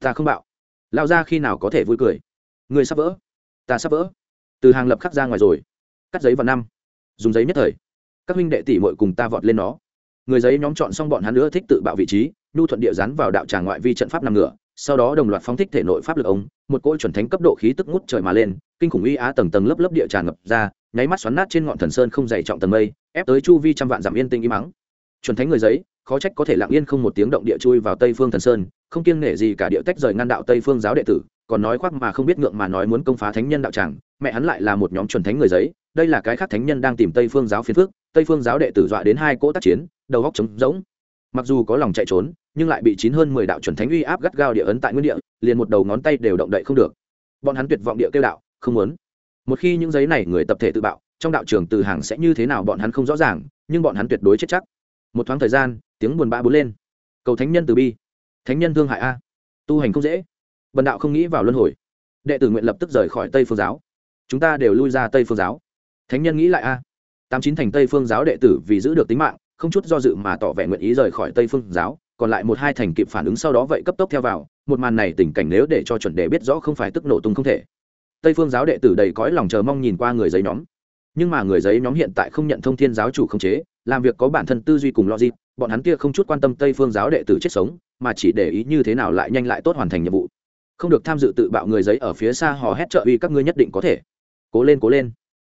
ta không bạo. Lao ra khi nào có thể vui cười? Ngươi sắp vỡ, ta sắp vỡ. Từ hàng lập khắc ra ngoài rồi. Cắt giấy vào năm. Dùng giấy nhất thời. Các huynh đệ tỷ mội cùng ta vọt lên nó. Người giấy nhóm chọn xong bọn hắn nữa thích tự bạo vị trí, nhu thuận địa rán vào đạo tràng ngoại vi trận pháp nằm ngửa, sau đó đồng loạt phóng thích thể nội pháp lực ống một cỗ chuẩn thánh cấp độ khí tức ngút trời mà lên, kinh khủng uy á tầng tầng lớp lớp địa tràn ngập ra, nháy mắt xoắn nát trên ngọn thần sơn không dày trọng tầng mây, ép tới chu vi trăm vạn dặm yên tinh im mắng chuẩn thánh người giấy, khó trách có thể lặng yên không một tiếng động địa chui vào tây phương thần sơn, không kiêng nể gì cả địa tách rời ngăn đạo tây phương giáo đệ tử, còn nói khoác mà không biết ngượng mà nói muốn công phá thánh nhân đạo tràng, mẹ hắn lại là một nhóm chuẩn thánh người giấy, đây là cái khác thánh nhân đang tìm tây phương giáo phiến phước tây phương giáo đệ tử dọa đến hai cỗ tác chiến, đầu góc trống rỗng. Mặc dù có lòng chạy trốn, nhưng lại bị chín hơn mười đạo chuẩn thánh uy áp gắt gao địa ấn tại nguyên địa, liền một đầu ngón tay đều động đậy không được. Bọn hắn tuyệt vọng địa kêu đạo, không muốn. Một khi những giấy này người tập thể tự bạo, trong đạo trường từ hàng sẽ như thế nào bọn hắn không rõ ràng, nhưng bọn hắn tuyệt đối chết chắc một thoáng thời gian, tiếng buồn bã bốn lên. Cầu thánh nhân từ bi. Thánh nhân thương hại a. Tu hành không dễ. Bần đạo không nghĩ vào luân hồi. Đệ tử nguyện lập tức rời khỏi tây phương giáo. Chúng ta đều lui ra tây phương giáo. Thánh nhân nghĩ lại a. Tám chín thành tây phương giáo đệ tử vì giữ được tính mạng, không chút do dự mà tỏ vẻ nguyện ý rời khỏi tây phương giáo, còn lại một hai thành kịp phản ứng sau đó vậy cấp tốc theo vào, một màn này tình cảnh nếu để cho chuẩn đề biết rõ không phải tức nổ tung không thể. Tây phương giáo đệ tử đầy cõi lòng chờ mong nhìn qua người giấy nhóm nhưng mà người giấy nhóm hiện tại không nhận thông thiên giáo chủ không chế, làm việc có bản thân tư duy cùng logic, bọn hắn kia không chút quan tâm tây phương giáo đệ tử chết sống, mà chỉ để ý như thế nào lại nhanh lại tốt hoàn thành nhiệm vụ. Không được tham dự tự bạo người giấy ở phía xa hò hét trợ uy các ngươi nhất định có thể. Cố lên cố lên.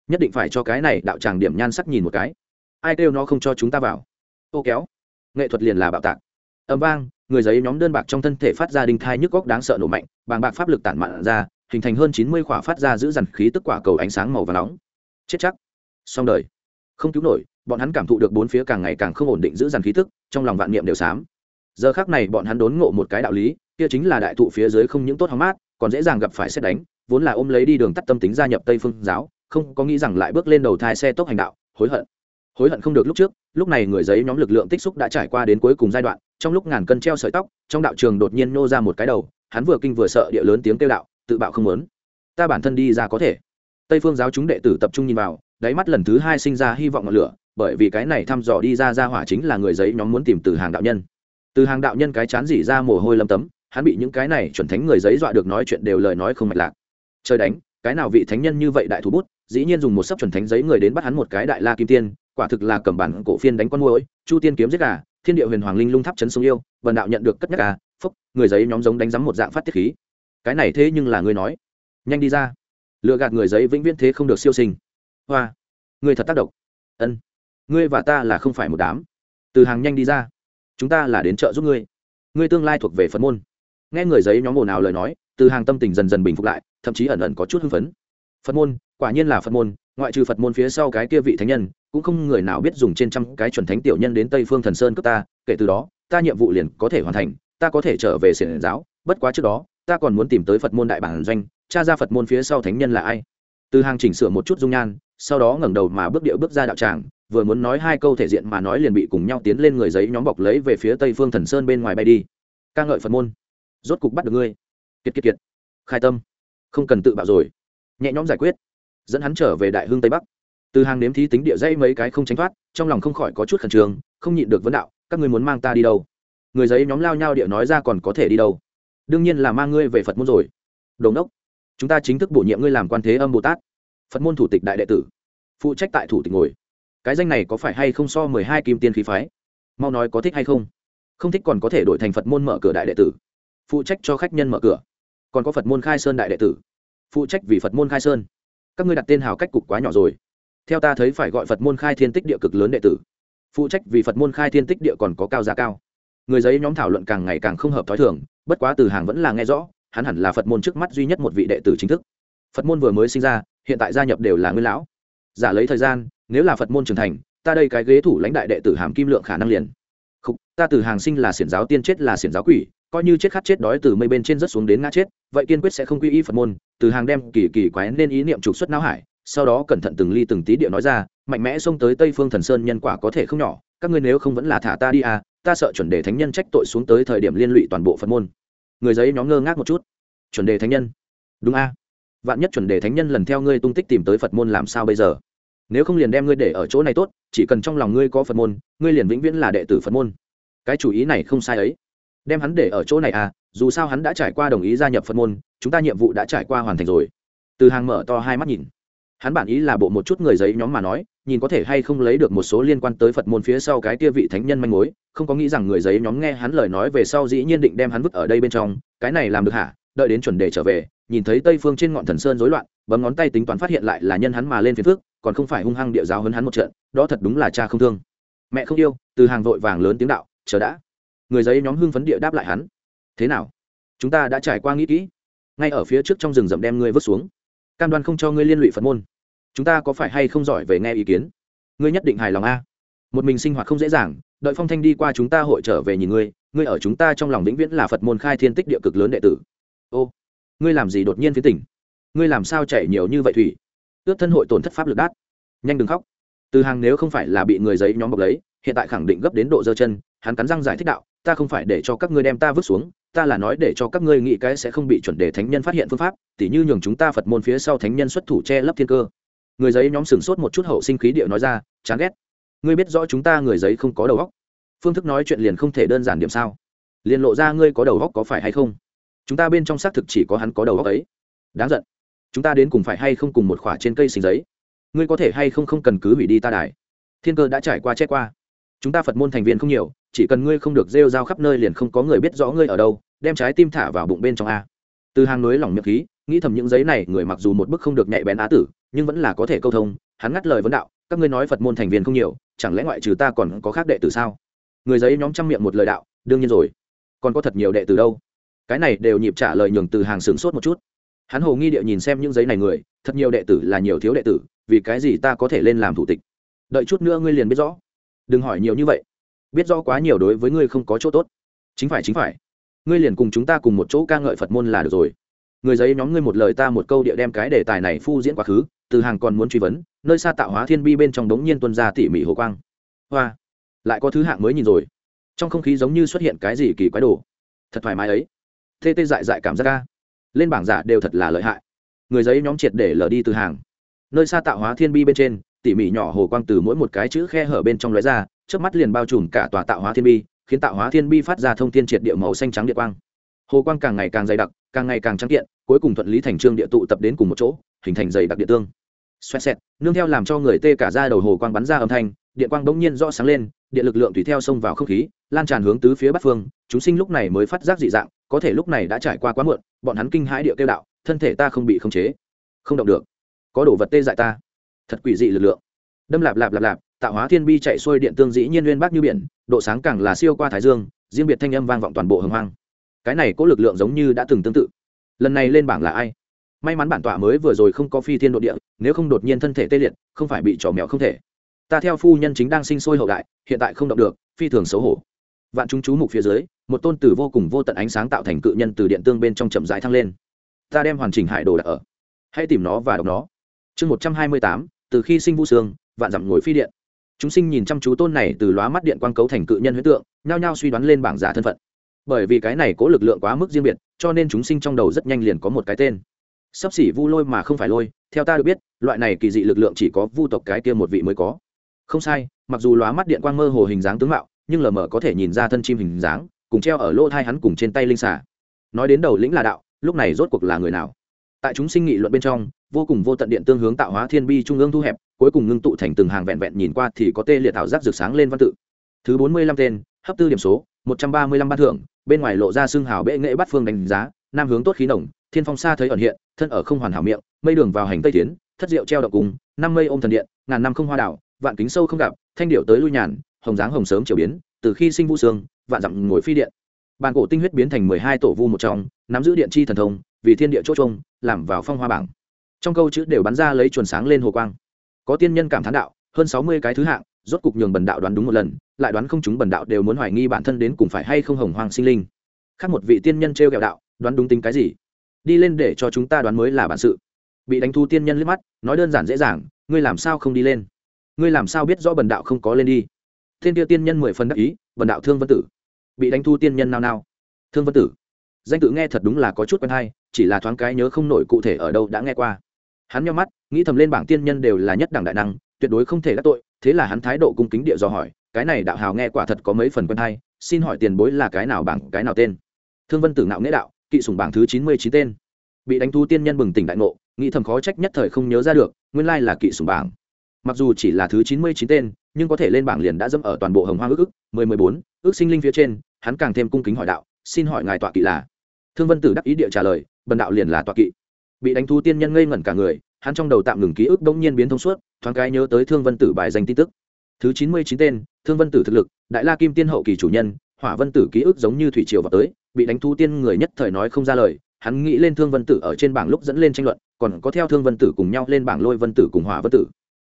Nhất định phải cho cái này đạo tràng điểm nhan sắc nhìn một cái. Ai kêu nó không cho chúng ta vào? Ô kéo. Nghệ thuật liền là bạo tạc. Ẩm vang, người giấy nhóm đơn bạc trong thân thể phát ra đinh thai nhức góc đáng sợ nổ mạnh, bàng bạc pháp lực tản mạn ra, hình thành hơn chín mươi khỏa phát ra giữ dằn khí tức quả cầu ánh sáng màu và nóng chết chắc. Xong đời. Không cứu nổi, bọn hắn cảm thụ được bốn phía càng ngày càng không ổn định giữ dằn khí tức, trong lòng vạn niệm đều xám. Giờ khác này bọn hắn đốn ngộ một cái đạo lý, kia chính là đại thụ phía dưới không những tốt hóng mát, còn dễ dàng gặp phải xét đánh, vốn là ôm lấy đi đường tắt tâm tính gia nhập tây phương giáo, không có nghĩ rằng lại bước lên đầu thai xe tốc hành đạo, hối hận. Hối hận không được lúc trước, lúc này người giấy nhóm lực lượng tích xúc đã trải qua đến cuối cùng giai đoạn, trong lúc ngàn cân treo sợi tóc, trong đạo trường đột nhiên nô ra một cái đầu, hắn vừa kinh vừa sợ địa lớn tiếng kêu đạo, tự bạo không muốn. Ta bản thân đi ra có thể tây phương giáo chúng đệ tử tập trung nhìn vào, đáy mắt lần thứ hai sinh ra hy vọng ngọn lửa, bởi vì cái này thăm dò đi ra ra hỏa chính là người giấy nhóm muốn tìm từ hàng đạo nhân. Từ hàng đạo nhân cái chán dỉ ra mồ hôi lâm tấm, hắn bị những cái này chuẩn thánh người giấy dọa được nói chuyện đều lời nói không mạch lạc. Trời đánh, cái nào vị thánh nhân như vậy đại thủ bút, dĩ nhiên dùng một sấp chuẩn thánh giấy người đến bắt hắn một cái đại la kim tiên, quả thực là cầm bản cổ phiên đánh con môi chu tiên kiếm giết gà, thiên địa huyền hoàng linh lung tháp chấn sông yêu vần đạo nhận được cất nhắc gà, phúc, người giấy nhóm giống đánh giám một dạng phát tiết khí. Cái này thế nhưng là ngươi nói. Nhanh đi ra lựa gạt người giấy vĩnh viễn thế không được siêu sinh. Hoa người thật tác động. Ân, ngươi và ta là không phải một đám. Từ hàng nhanh đi ra. Chúng ta là đến chợ giúp ngươi. Ngươi tương lai thuộc về phật môn. Nghe người giấy nhóm ồn ào lời nói, từ hàng tâm tình dần dần bình phục lại, thậm chí ẩn ẩn có chút hưng phấn. Phật môn, quả nhiên là phật môn, ngoại trừ phật môn phía sau cái kia vị thánh nhân, cũng không người nào biết dùng trên trăm cái chuẩn thánh tiểu nhân đến tây phương thần sơn cấp ta, kể từ đó, ta nhiệm vụ liền có thể hoàn thành, ta có thể trở về xiển giáo, bất quá trước đó, ta còn muốn tìm tới phật môn đại bản doanh cha ra phật môn phía sau thánh nhân là ai từ hàng chỉnh sửa một chút dung nhan sau đó ngẩng đầu mà bước điệu bước ra đạo tràng vừa muốn nói hai câu thể diện mà nói liền bị cùng nhau tiến lên người giấy nhóm bọc lấy về phía tây phương thần sơn bên ngoài bay đi ca ngợi phật môn rốt cục bắt được ngươi kiệt kiệt kiệt khai tâm không cần tự bạo rồi nhẹ nhõm giải quyết dẫn hắn trở về đại hương tây bắc từ hàng nếm thí tính địa dây mấy cái không tránh thoát trong lòng không khỏi có chút khẩn trương không nhịn được vấn đạo các ngươi muốn mang ta đi đâu người giấy nhóm lao nhau địa nói ra còn có thể đi đâu đương nhiên là mang ngươi về phật môn rồi đồ ngốc chúng ta chính thức bổ nhiệm ngươi làm quan thế âm bồ tát. Phật môn thủ tịch đại đệ tử. Phụ trách tại thủ tịch ngồi. Cái danh này có phải hay không so mười hai kim tiên khí phái? Mau nói có thích hay không? Không thích còn có thể đổi thành phật môn mở cửa đại đệ tử. Phụ trách cho khách nhân mở cửa. Còn có phật môn khai sơn đại đệ tử. Phụ trách vì phật môn khai sơn. Các ngươi đặt tên hào cách cục quá nhỏ rồi. Theo ta thấy phải gọi phật môn khai thiên tích địa cực lớn đệ tử. Phụ trách vì phật môn khai thiên tích địa còn có cao giá cao. Người giấy nhóm thảo luận càng ngày càng không hợp t h ó i thường, bất quá từ hàng vẫn là nghe rõ hắn hẳn là phật môn trước mắt duy nhất một vị đệ tử chính thức. Phật môn vừa mới sinh ra, hiện tại gia nhập đều là nguyên lão. Giả lấy thời gian, nếu là phật môn trưởng thành, ta đây cái ghế thủ lãnh đại đệ tử hàm kim lượng khả năng liền. Không ta từ hàng sinh là xiển giáo tiên chết là xiển giáo quỷ, coi như chết khát chết đói từ mây bên trên rất xuống đến ngã chết, vậy kiên quyết sẽ không quy y phật môn, từ hàng đem kỳ kỳ quái nên ý niệm trục xuất não hải, sau đó cẩn thận từng ly từng tí địa nói ra, mạnh mẽ xông tới tây phương thần sơn nhân quả có thể không nhỏ, các ngươi nếu không vẫn là thả ta đi à ta sợ chuẩn đề thánh nhân trách tội xuống tới thời điểm liên lụy toàn bộ phật môn người giấy nhóm ngơ ngác một chút. Chuẩn đề thánh nhân. Đúng a. À? vạn nhất chuẩn đề thánh nhân lần theo ngươi tung tích tìm tới phật môn làm sao bây giờ? Nếu không liền đem ngươi để ở chỗ này tốt, chỉ cần trong lòng ngươi có phật môn, ngươi liền vĩnh viễn là đệ tử phật môn. Cái chủ ý này không sai ấy. Đem hắn để ở chỗ này à dù sao hắn đã trải qua đồng ý gia nhập phật môn, chúng ta nhiệm vụ đã trải qua hoàn thành rồi. Từ hàng mở to hai mắt nhìn. Hắn bản ý là bộ một chút người giấy nhóm mà nói nhìn có thể hay không lấy được một số liên quan tới phật môn phía sau cái kia vị thánh nhân manh mối, không có nghĩ rằng người giấy nhóm nghe hắn lời nói về sau dĩ nhiên định đem hắn vứt ở đây bên trong, cái này làm được hả? Đợi đến chuẩn đề trở về, nhìn thấy tây phương trên ngọn thần sơn rối loạn, bấm ngón tay tính toán phát hiện lại là nhân hắn mà lên phiền phước còn không phải hung hăng địa giáo hơn hắn một trận, đó thật đúng là cha không thương. Mẹ không yêu, từ hàng vội vàng lớn tiếng đạo, chờ đã. Người giấy nhóm hưng phấn địa đáp lại hắn, thế nào? Chúng ta đã trải qua nghĩ kỹ. Ngay ở phía trước trong rừng rậm đem ngươi vứt xuống. Cam đoan không cho ngươi liên lụy phật môn chúng ta có phải hay không giỏi về nghe ý kiến? Ngươi nhất định hài lòng a. Một mình sinh hoạt không dễ dàng, đợi phong thanh đi qua chúng ta hội trở về nhìn ngươi ngươi ở chúng ta trong lòng vĩnh viễn là phật môn khai thiên tích địa cực lớn đệ tử. Ô, ngươi làm gì đột nhiên phía tỉnh? Ngươi làm sao chạy nhiều như vậy thủy? Ước thân hội tổn thất pháp lực đát. Nhanh đừng khóc. Từ hàng nếu không phải là bị người giấy nhóm bọc lấy, hiện tại khẳng định gấp đến độ dơ chân, hắn cắn răng giải thích đạo, ta không phải để cho các ngươi đem ta vứt xuống, ta là nói để cho các ngươi nghĩ cái sẽ không bị chuẩn đề thánh nhân phát hiện phương pháp, tỉ như nhường chúng ta phật môn phía sau thánh nhân xuất thủ che lấp thiên cơ người giấy nhóm sửng sốt một chút hậu sinh khí điệu nói ra, chán ghét. Ngươi biết rõ chúng ta người giấy không có đầu óc. Phương thức nói chuyện liền không thể đơn giản điểm sao. Liền lộ ra ngươi có đầu óc có phải hay không? Chúng ta bên trong xác thực chỉ có hắn có đầu óc ấy. Đáng giận. Chúng ta đến cùng phải hay không cùng một khỏa trên cây xình giấy? Ngươi có thể hay không không cần cứ hủy đi ta đài? Thiên cơ đã trải qua che qua. Chúng ta phật môn thành viên không nhiều, chỉ cần ngươi không được rêu rao khắp nơi liền không có người biết rõ ngươi ở đâu, đem trái tim thả vào bụng bên trong a. Từ hàng núi lỏng miệng khí, nghĩ thầm những giấy này, người mặc dù một bức không được nhạy bén á tử nhưng vẫn là có thể câu thông, hắn ngắt lời vấn đạo, các ngươi nói phật môn thành viên không nhiều, chẳng lẽ ngoại trừ ta còn có khác đệ tử sao? Người giấy nhóm trăm miệng một lời đạo, đương nhiên rồi. Còn có thật nhiều đệ tử đâu? Cái này đều nhịp trả lời nhường từ hàng sửng sốt một chút. Hắn hồ nghi địa nhìn xem những giấy này người, thật nhiều đệ tử là nhiều thiếu đệ tử, vì cái gì ta có thể lên làm thủ tịch? Đợi chút nữa ngươi liền biết rõ. Đừng hỏi nhiều như vậy. Biết rõ quá nhiều đối với ngươi không có chỗ tốt. Chính phải chính phải. Ngươi liền cùng chúng ta cùng một chỗ ca ngợi phật môn là được rồi. Người giấy nhóm ngươi một lời ta một câu địa đem cái đề tài này phu diễn quá khứ từ hàng còn muốn truy vấn, nơi xa tạo hóa thiên bi bên trong đống nhiên tuân ra tỉ mỉ hồ quang. Hoa! Lại có thứ hạng mới nhìn rồi. Trong không khí giống như xuất hiện cái gì kỳ quái đồ. Thật thoải mái ấy. Tê tê dại dại cảm giác ca lên bảng giả đều thật là lợi hại. Người giấy nhóm triệt để lờ đi từ hàng. Nơi xa tạo hóa thiên bi bên trên, tỉ mỉ nhỏ hồ quang từ mỗi một cái chữ khe hở bên trong lóe ra trước mắt liền bao trùm cả tòa tạo hóa thiên bi, khiến tạo hóa thiên bi phát ra thông thiên triệt địa màu xanh trắng địa quang. Hồ quang càng ngày càng dày đặc, càng ngày càng trắng kiện, cuối cùng thuận lý thành trương địa tụ tập đến cùng một chỗ, hình thành dày đặc địa tương xoẹt xẹt, nương theo làm cho người tê cả ra đầu hồ quang bắn ra âm thanh, điện quang bỗng nhiên rõ sáng lên, điện lực lượng tùy theo xông vào không khí, lan tràn hướng tứ phía bắc phương. Chúng sinh lúc này mới phát giác dị dạng, có thể lúc này đã trải qua quá muộn, bọn hắn kinh hãi địa kêu đạo, thân thể ta không bị khống chế, không động được. Có đồ vật tê dại ta. Thật quỷ dị lực lượng. Đâm lạp lạp lạp lạp, tạo hóa thiên bi chạy xuôi điện tương dĩ nhiên nguyên bác như biển, độ sáng càng là siêu qua thái dương, riêng biệt thanh âm vang vọng toàn bộ hồng hoang. Cái này có lực lượng giống như đã từng tương tự. Lần này lên bảng là ai? May mắn bản tọa mới vừa rồi không có phi thiên độ địa, nếu không đột nhiên thân thể tê liệt, không phải bị trò mèo không thể. Ta theo phu nhân chính đang sinh sôi hậu đại, hiện tại không động được, phi thường xấu hổ. Vạn chúng chú mục phía dưới, một tôn tử vô cùng vô tận ánh sáng tạo thành cự nhân từ điện tương bên trong chậm rãi thăng lên. Ta đem hoàn chỉnh hải đồ đặt ở. Hãy tìm nó và đọc nó. Chương một trăm hai mươi tám, từ khi sinh vũ sương, vạn dặm ngồi phi điện. Chúng sinh nhìn chăm chú tôn này từ lóa mắt điện quang cấu thành cự nhân huyết tượng, nhao nhao suy đoán lên bảng giả thân phận. Bởi vì cái này có lực lượng quá mức riêng biệt, cho nên chúng sinh trong đầu rất nhanh liền có một cái tên sắp xỉ vu lôi mà không phải lôi, theo ta được biết, loại này kỳ dị lực lượng chỉ có vu tộc cái kia một vị mới có. Không sai, mặc dù lóa mắt điện quang mơ hồ hình dáng tướng mạo, nhưng lờ mờ có thể nhìn ra thân chim hình dáng, cùng treo ở lỗ thai hắn cùng trên tay linh xà. Nói đến đầu lĩnh là đạo, lúc này rốt cuộc là người nào? Tại chúng sinh nghị luận bên trong, vô cùng vô tận điện tương hướng tạo hóa thiên bi trung ương thu hẹp, cuối cùng ngưng tụ thành từng hàng vẹn vẹn nhìn qua thì có tê liệt thảo giác rực sáng lên văn tự. Thứ bốn mươi lăm tên, hấp tư điểm số, một trăm ba mươi lăm ban thưởng, bên ngoài lộ ra xương hào bệ nghệ bắt phương đánh giá, nam hướng tốt khí nồng thiên phong xa thấy ẩn hiện, thân ở không hoàn hảo miệng, mây đường vào hành tây tiến, thất diệu treo đậu cùng, năm mây ôm thần điện, ngàn năm không hoa đảo, vạn kính sâu không gặp, thanh điệu tới lui nhàn, hồng dáng hồng sớm chiều biến, từ khi sinh vũ sương, vạn dặm ngồi phi điện. Bàn cổ tinh huyết biến thành mười hai tổ vu một trong, nắm giữ điện chi thần thông, vì thiên địa chỗ trông, làm vào phong hoa bảng. Trong câu chữ đều bắn ra lấy chuồn sáng lên hồ quang. Có tiên nhân cảm thán đạo, hơn sáu mươi cái thứ hạng, rốt cục nhường bần đạo đoán đúng một lần, lại đoán không chúng bần đạo đều muốn hoài nghi bản thân đến cùng phải hay không hồng hoàng sinh linh. Khác một vị tiên nhân t r kẹo đạo, đoán đúng tính cái gì? Đi lên để cho chúng ta đoán mới là bản sự. Bị đánh thu tiên nhân liếc mắt, nói đơn giản dễ dàng, ngươi làm sao không đi lên? Ngươi làm sao biết rõ bần đạo không có lên đi? Thiên tiêu tiên nhân mười phần đắc ý, bần đạo thương vân tử. Bị đánh thu tiên nhân nao nao. Thương vân tử. Danh tự nghe thật đúng là có chút quen hay, chỉ là thoáng cái nhớ không nổi cụ thể ở đâu đã nghe qua. Hắn nhau mắt, nghĩ thầm lên bảng tiên nhân đều là nhất đẳng đại năng, tuyệt đối không thể đắc tội, thế là hắn thái độ cung kính địa dò hỏi, cái này đạo hào nghe quả thật có mấy phần quen hay, xin hỏi tiền bối là cái nào bảng, cái nào tên? Thương vân tử ngạo nghĩa đạo kỵ sùng bảng thứ chín mươi chín tên. Bị đánh thu tiên nhân bừng tỉnh đại ngộ, nghĩ thầm khó trách nhất thời không nhớ ra được, nguyên lai là kỵ sùng bảng. Mặc dù chỉ là thứ chín mươi chín tên, nhưng có thể lên bảng liền đã dâm ở toàn bộ hồng hoa ước ước, mười mười bốn, ước sinh linh phía trên, hắn càng thêm cung kính hỏi đạo, xin hỏi ngài tọa kỵ là? Thương vân tử đắc ý địa trả lời, bần đạo liền là tọa kỵ. Bị đánh thu tiên nhân ngây ngẩn cả người, hắn trong đầu tạm ngừng ký ức bỗng nhiên biến thông suốt, thoáng cái nhớ tới thương vân tử bài danh tin tức. Thứ chín mươi chín tên, thương vân tử thực lực, đại la kim tiên hậu kỳ chủ nhân, hỏa vân tử ký ức giống như thủy triều vào tới bị đánh thu tiên người nhất thời nói không ra lời, hắn nghĩ lên thương vân tử ở trên bảng lúc dẫn lên tranh luận, còn có theo thương vân tử cùng nhau lên bảng lôi vân tử cùng hỏa vân tử.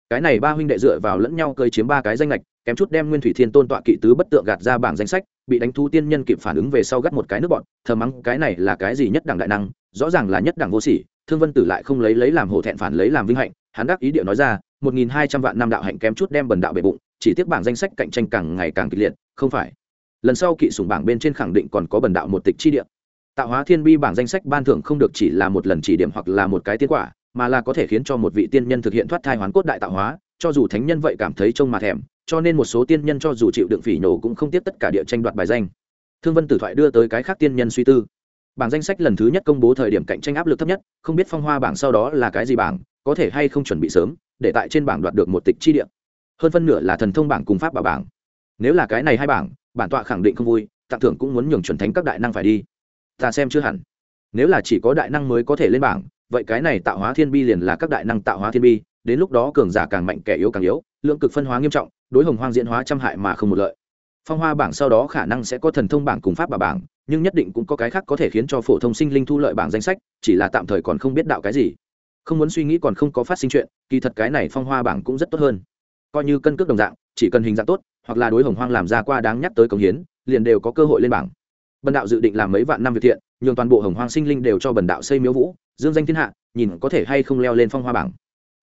Cái này ba huynh đệ dựa vào lẫn nhau cơi chiếm ba cái danh lệch kém chút đem nguyên thủy thiên tôn tọa kỵ tứ bất tượng gạt ra bảng danh sách, bị đánh thu tiên nhân kịp phản ứng về sau gắt một cái nước bọn, thờ mắng cái này là cái gì nhất đẳng đại năng, rõ ràng là nhất đẳng vô sỉ, thương vân tử lại không lấy lấy làm hổ thẹn phản lấy làm vinh hạnh, hắn đắc ý điệu nói ra, một nghìn hai trăm vạn năm đạo hạnh kém chút đem bần đạo bề bụng, chỉ tiếc bảng danh sách cạnh tranh càng ngày càng kịch liệt, không phải lần sau kỵ sủng bảng bên trên khẳng định còn có bần đạo một tịch chi địa. Tạo hóa thiên bi bảng danh sách ban thưởng không được chỉ là một lần chỉ điểm hoặc là một cái tiến quả, mà là có thể khiến cho một vị tiên nhân thực hiện thoát thai hoán cốt đại tạo hóa, cho dù thánh nhân vậy cảm thấy trông mà thèm, cho nên một số tiên nhân cho dù chịu đựng phỉ nhổ cũng không tiếp tất cả địa tranh đoạt bài danh. Thương vân tử thoại đưa tới cái khác tiên nhân suy tư. Bảng danh sách lần thứ nhất công bố thời điểm cạnh tranh áp lực thấp nhất, không biết phong hoa bảng sau đó là cái gì bảng, có thể hay không chuẩn bị sớm, để tại trên bảng đoạt được một tịch chi địa. Hơn phân nửa là thần thông bảng cùng pháp bảo bảng. Nếu là cái này hai bảng bản tọa khẳng định không vui, tặng thưởng cũng muốn nhường chuẩn thánh các đại năng phải đi. Ta xem chưa hẳn. Nếu là chỉ có đại năng mới có thể lên bảng, vậy cái này tạo hóa thiên bi liền là các đại năng tạo hóa thiên bi, đến lúc đó cường giả càng mạnh, kẻ yếu càng yếu, lượng cực phân hóa nghiêm trọng, đối hồng hoang diễn hóa trăm hại mà không một lợi. Phong hoa bảng sau đó khả năng sẽ có thần thông bảng cùng pháp bà bảng, nhưng nhất định cũng có cái khác có thể khiến cho phổ thông sinh linh thu lợi bảng danh sách, chỉ là tạm thời còn không biết đạo cái gì. Không muốn suy nghĩ còn không có phát sinh chuyện, kỳ thật cái này phong hoa bảng cũng rất tốt hơn. Coi như cân cước đồng dạng, chỉ cần hình dạng tốt hoặc là đối hồng hoang làm ra qua đáng nhắc tới công hiến, liền đều có cơ hội lên bảng. Bần đạo dự định làm mấy vạn năm việc thiện, nhường toàn bộ hồng hoang sinh linh đều cho bần đạo xây miếu vũ, dương danh thiên hạ, nhìn có thể hay không leo lên phong hoa bảng.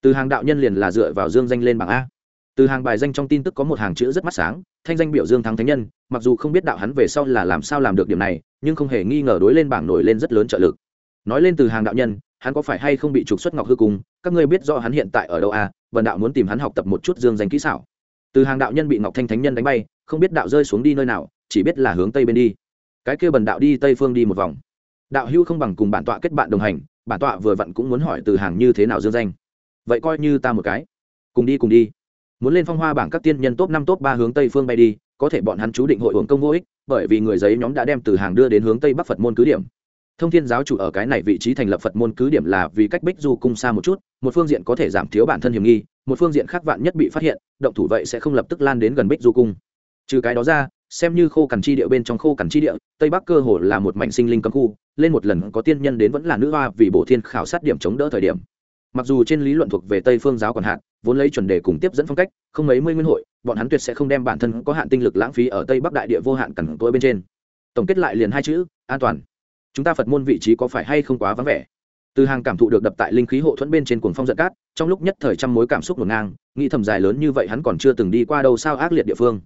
Từ hàng đạo nhân liền là dựa vào dương danh lên bảng a. Từ hàng bài danh trong tin tức có một hàng chữ rất mắt sáng, thanh danh biểu dương thắng thánh nhân, mặc dù không biết đạo hắn về sau là làm sao làm được điểm này, nhưng không hề nghi ngờ đối lên bảng nổi lên rất lớn trợ lực. Nói lên từ hàng đạo nhân, hắn có phải hay không bị trục xuất ngọc hư cung, các ngươi biết rõ hắn hiện tại ở đâu à vần đạo muốn tìm hắn học tập một chút dương danh kỹ xảo từ hàng đạo nhân bị ngọc thanh thánh nhân đánh bay, không biết đạo rơi xuống đi nơi nào, chỉ biết là hướng tây bên đi. Cái kia bần đạo đi tây phương đi một vòng. Đạo hữu không bằng cùng bản tọa kết bạn đồng hành, bản tọa vừa vặn cũng muốn hỏi từ hàng như thế nào dương danh. Vậy coi như ta một cái. Cùng đi cùng đi. Muốn lên phong hoa bảng các tiên nhân top năm, top ba hướng tây phương bay đi, có thể bọn hắn chú định hội hưởng công vô ích, bởi vì người giấy nhóm đã đem từ hàng đưa đến hướng tây bắc phật môn cứ điểm. Thông thiên giáo chủ ở cái này vị trí thành lập phật môn cứ điểm là vì cách bích du cung xa một chút, một phương diện có thể giảm thiếu bản thân hiểm nghi một phương diện khác vạn nhất bị phát hiện, động thủ vậy sẽ không lập tức lan đến gần bích du cung. Trừ cái đó ra, xem như khô cằn chi địa bên trong khô cằn chi địa, tây bắc cơ hồ là một mảnh sinh linh cấm khu, lên một lần có tiên nhân đến vẫn là nữ hoa vì bổ thiên khảo sát điểm chống đỡ thời điểm. Mặc dù trên lý luận thuộc về tây phương giáo còn hạn, vốn lấy chuẩn đề cùng tiếp dẫn phong cách, không mấy mươi nguyên hội, bọn hắn tuyệt sẽ không đem bản thân có hạn tinh lực lãng phí ở tây bắc đại địa vô hạn cằn tôi bên trên. Tổng kết lại liền hai chữ, an toàn. Chúng ta phật môn vị trí có phải hay không quá vắng vẻ? Từ hàng cảm thụ được đập tại linh khí hộ thuẫn bên trên cuồng phong giận cát, trong lúc nhất thời trăm mối cảm xúc ngổn ngang, nghĩ thầm dài lớn như vậy hắn còn chưa từng đi qua đâu sao ác liệt địa phương.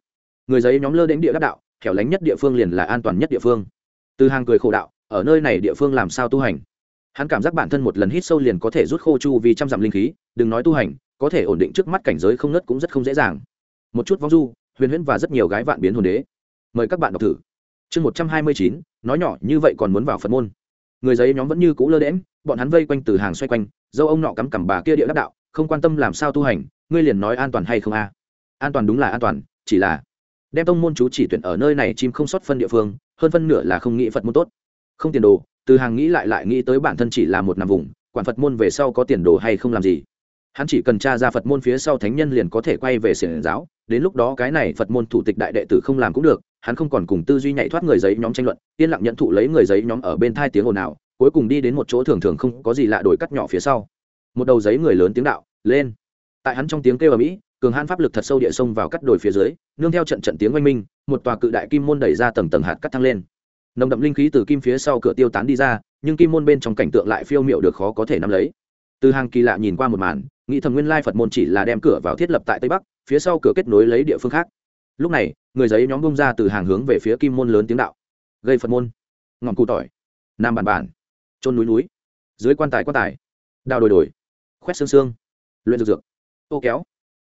Người giấy nhóm lơ đến địa đắc đạo, hẻo lánh nhất địa phương liền là an toàn nhất địa phương. Từ hàng cười khổ đạo, ở nơi này địa phương làm sao tu hành? Hắn cảm giác bản thân một lần hít sâu liền có thể rút khô chu vì trăm dặm linh khí, đừng nói tu hành, có thể ổn định trước mắt cảnh giới không nớt cũng rất không dễ dàng. Một chút vong du, huyền huyễn và rất nhiều gái vạn biến hồn đế. Mời các bạn đọc thử. Chương một trăm hai mươi chín, nói nhỏ như vậy còn muốn vào phật môn người giấy nhóm vẫn như cũ lơ đễm, bọn hắn vây quanh từ hàng xoay quanh, dâu ông nọ cắm cằm bà kia địa đắc đạo, không quan tâm làm sao tu hành, ngươi liền nói an toàn hay không a? An toàn đúng là an toàn, chỉ là đem tông môn chú chỉ tuyển ở nơi này chim không sót phân địa phương, hơn phân nửa là không nghĩ phật môn tốt. Không tiền đồ, từ hàng nghĩ lại lại nghĩ tới bản thân chỉ là một nằm vùng, quản phật môn về sau có tiền đồ hay không làm gì. Hắn chỉ cần tra ra phật môn phía sau thánh nhân liền có thể quay về xiển giáo, đến lúc đó cái này phật môn thủ tịch đại đệ tử không làm cũng được hắn không còn cùng tư duy nhảy thoát người giấy nhóm tranh luận, yên lặng nhận thụ lấy người giấy nhóm ở bên thai tiếng ồn ào, cuối cùng đi đến một chỗ thường thường không có gì lạ đổi cắt nhỏ phía sau. Một đầu giấy người lớn tiếng đạo, lên. Tại hắn trong tiếng kêu ở mỹ, cường hãn pháp lực thật sâu địa sông vào cắt đồi phía dưới, nương theo trận trận tiếng oanh minh, một tòa cự đại kim môn đẩy ra tầng tầng hạt cắt thăng lên. Nồng đậm linh khí từ kim phía sau cửa tiêu tán đi ra, nhưng kim môn bên trong cảnh tượng lại phiêu miệu được khó có thể nắm lấy. Từ hàng kỳ lạ nhìn qua một màn, nghĩ thầm nguyên lai phật môn chỉ là đem cửa vào thiết lập tại tây bắc, phía sau cửa kết nối lấy địa phương khác lúc này, người giấy nhóm bông ra từ hàng hướng về phía kim môn lớn tiếng đạo. Gây phật môn. Ngọn cụ tỏi. Nam bản bản. Trôn núi núi. Dưới quan tài quan tài. Đào đồi đồi. Khoét xương xương. Luyện dược dược. Ô kéo.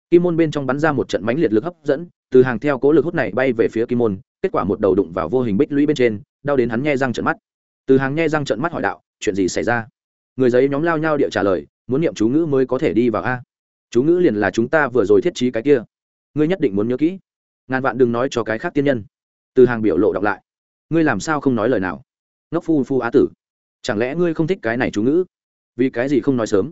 Kim môn bên trong bắn ra một trận mánh liệt lực hấp dẫn, từ hàng theo cố lực hút này bay về phía kim môn, kết quả một đầu đụng vào vô hình bích lũy bên trên, đau đến hắn nghe răng trận mắt. Từ hàng nghe răng trận mắt hỏi đạo, chuyện gì xảy ra? Người giấy nhóm lao nhau địa trả lời, muốn niệm chú ngữ mới có thể đi vào a. Chú ngữ liền là chúng ta vừa rồi thiết trí cái kia. Ngươi nhất định muốn nhớ kỹ ngàn vạn đừng nói cho cái khác tiên nhân. Từ hàng biểu lộ đọc lại. Ngươi làm sao không nói lời nào? Ngốc phu phu á tử. Chẳng lẽ ngươi không thích cái này chú ngữ? Vì cái gì không nói sớm?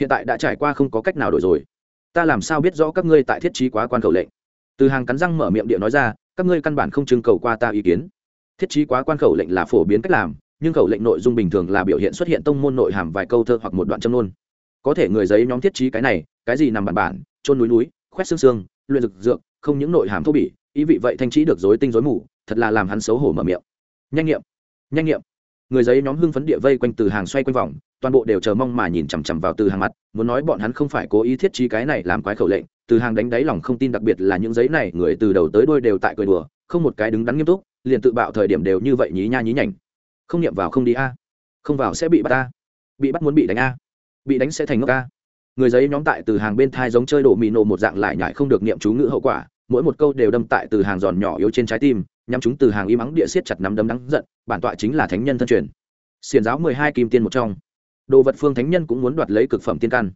Hiện tại đã trải qua không có cách nào đổi rồi. Ta làm sao biết rõ các ngươi tại thiết trí quá quan khẩu lệnh? Từ hàng cắn răng mở miệng địa nói ra, các ngươi căn bản không trưng cầu qua ta ý kiến. Thiết trí quá quan khẩu lệnh là phổ biến cách làm, nhưng khẩu lệnh nội dung bình thường là biểu hiện xuất hiện tông môn nội hàm vài câu thơ hoặc một đoạn châm nôn có thể người giấy nhóm thiết trí cái này, cái gì nằm bản bản trôn núi núi, khoét xương xương, luyện rực dược không những nội hàm thô bỉ, ý vị vậy thanh trí được dối tinh dối mù, thật là làm hắn xấu hổ mở miệng. Nhanh nghiệm nhanh nghiệm. Người giấy nhóm hưng phấn địa vây quanh từ hàng xoay quanh vòng, toàn bộ đều chờ mong mà nhìn chằm chằm vào từ hàng mặt, muốn nói bọn hắn không phải cố ý thiết trí cái này làm quái khẩu lệnh, từ hàng đánh đáy lòng không tin đặc biệt là những giấy này, người từ đầu tới đuôi đều tại cười đùa, không một cái đứng đắn nghiêm túc, liền tự bạo thời điểm đều như vậy nhí nha nhí nhảnh. Không niệm vào không đi a. Không vào sẽ bị bắt a. Bị bắt muốn bị đánh a. Bị đánh sẽ thành ngốc a. Người giấy nhóm tại từ hàng bên thai giống chơi đổ mì nổ một dạng lại nhải không được niệm chú ngữ hậu quả mỗi một câu đều đâm tại từ hàng giòn nhỏ yếu trên trái tim, nhắm chúng từ hàng im ắng địa siết chặt nắm đấm đắng giận, bản tọa chính là thánh nhân thân truyền. Xiền giáo mười hai kim tiên một trong. Đồ vật phương thánh nhân cũng muốn đoạt lấy cực phẩm tiên căn.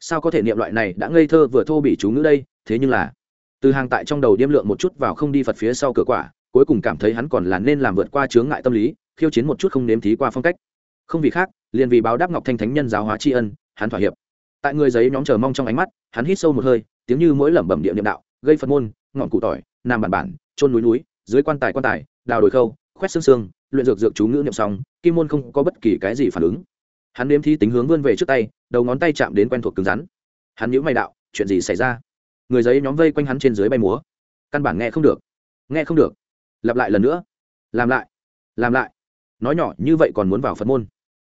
Sao có thể niệm loại này đã ngây thơ vừa thô bị chú ngữ đây, thế nhưng là, từ hàng tại trong đầu điêm lượng một chút vào không đi phật phía sau cửa quả, cuối cùng cảm thấy hắn còn là nên làm vượt qua chướng ngại tâm lý, khiêu chiến một chút không nếm thí qua phong cách. Không vì khác, liền vì báo đáp ngọc thanh thánh nhân giáo hóa tri ân, hắn thỏa hiệp. Tại người giấy nhóm chờ mong trong ánh mắt, hắn hít sâu một hơi, tiếng như mỗi lẩm bẩm địa niệm đạo gây phật môn, ngọn cụ tỏi, nam bản bản trôn núi núi, dưới quan tài quan tài, đào đồi khâu, khoét xương xương, luyện dược dược chú ngữ niệm xong, kim môn không có bất kỳ cái gì phản ứng. Hắn nếm thi tính hướng vươn về trước tay, đầu ngón tay chạm đến quen thuộc cứng rắn. Hắn nhíu mày đạo, chuyện gì xảy ra? Người giấy nhóm vây quanh hắn trên dưới bay múa. Căn bản nghe không được. Nghe không được. Lặp lại lần nữa. Làm lại. Làm lại. Nói nhỏ như vậy còn muốn vào phật môn.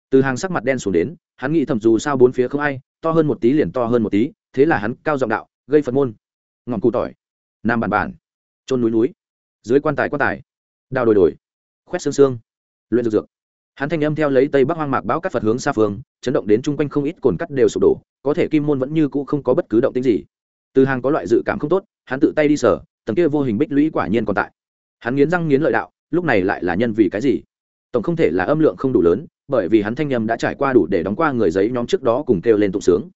Từ hàng sắc mặt đen xuống đến, hắn nghĩ thầm dù sao bốn phía không ai, to hơn một tí liền to hơn một tí, thế là hắn cao giọng đạo, gây phật môn ngọn cụ tỏi, nam bản bản trôn núi núi, dưới quan tài quan tài, đào đồi đồi, khoét xương xương, luyện dược dược. Hắn thanh âm theo lấy tây bắc hoang mạc bão cắt phật hướng xa phương, chấn động đến chung quanh không ít cồn cắt đều sụp đổ, có thể kim môn vẫn như cũ không có bất cứ động tính gì. Từ hàng có loại dự cảm không tốt, hắn tự tay đi sở, tầng kia vô hình bích lũy quả nhiên còn tại. Hắn nghiến răng nghiến lợi đạo, lúc này lại là nhân vì cái gì? Tổng không thể là âm lượng không đủ lớn, bởi vì hắn thanh âm đã trải qua đủ để đóng qua người giấy nhóm trước đó cùng kêu lên tụng sướng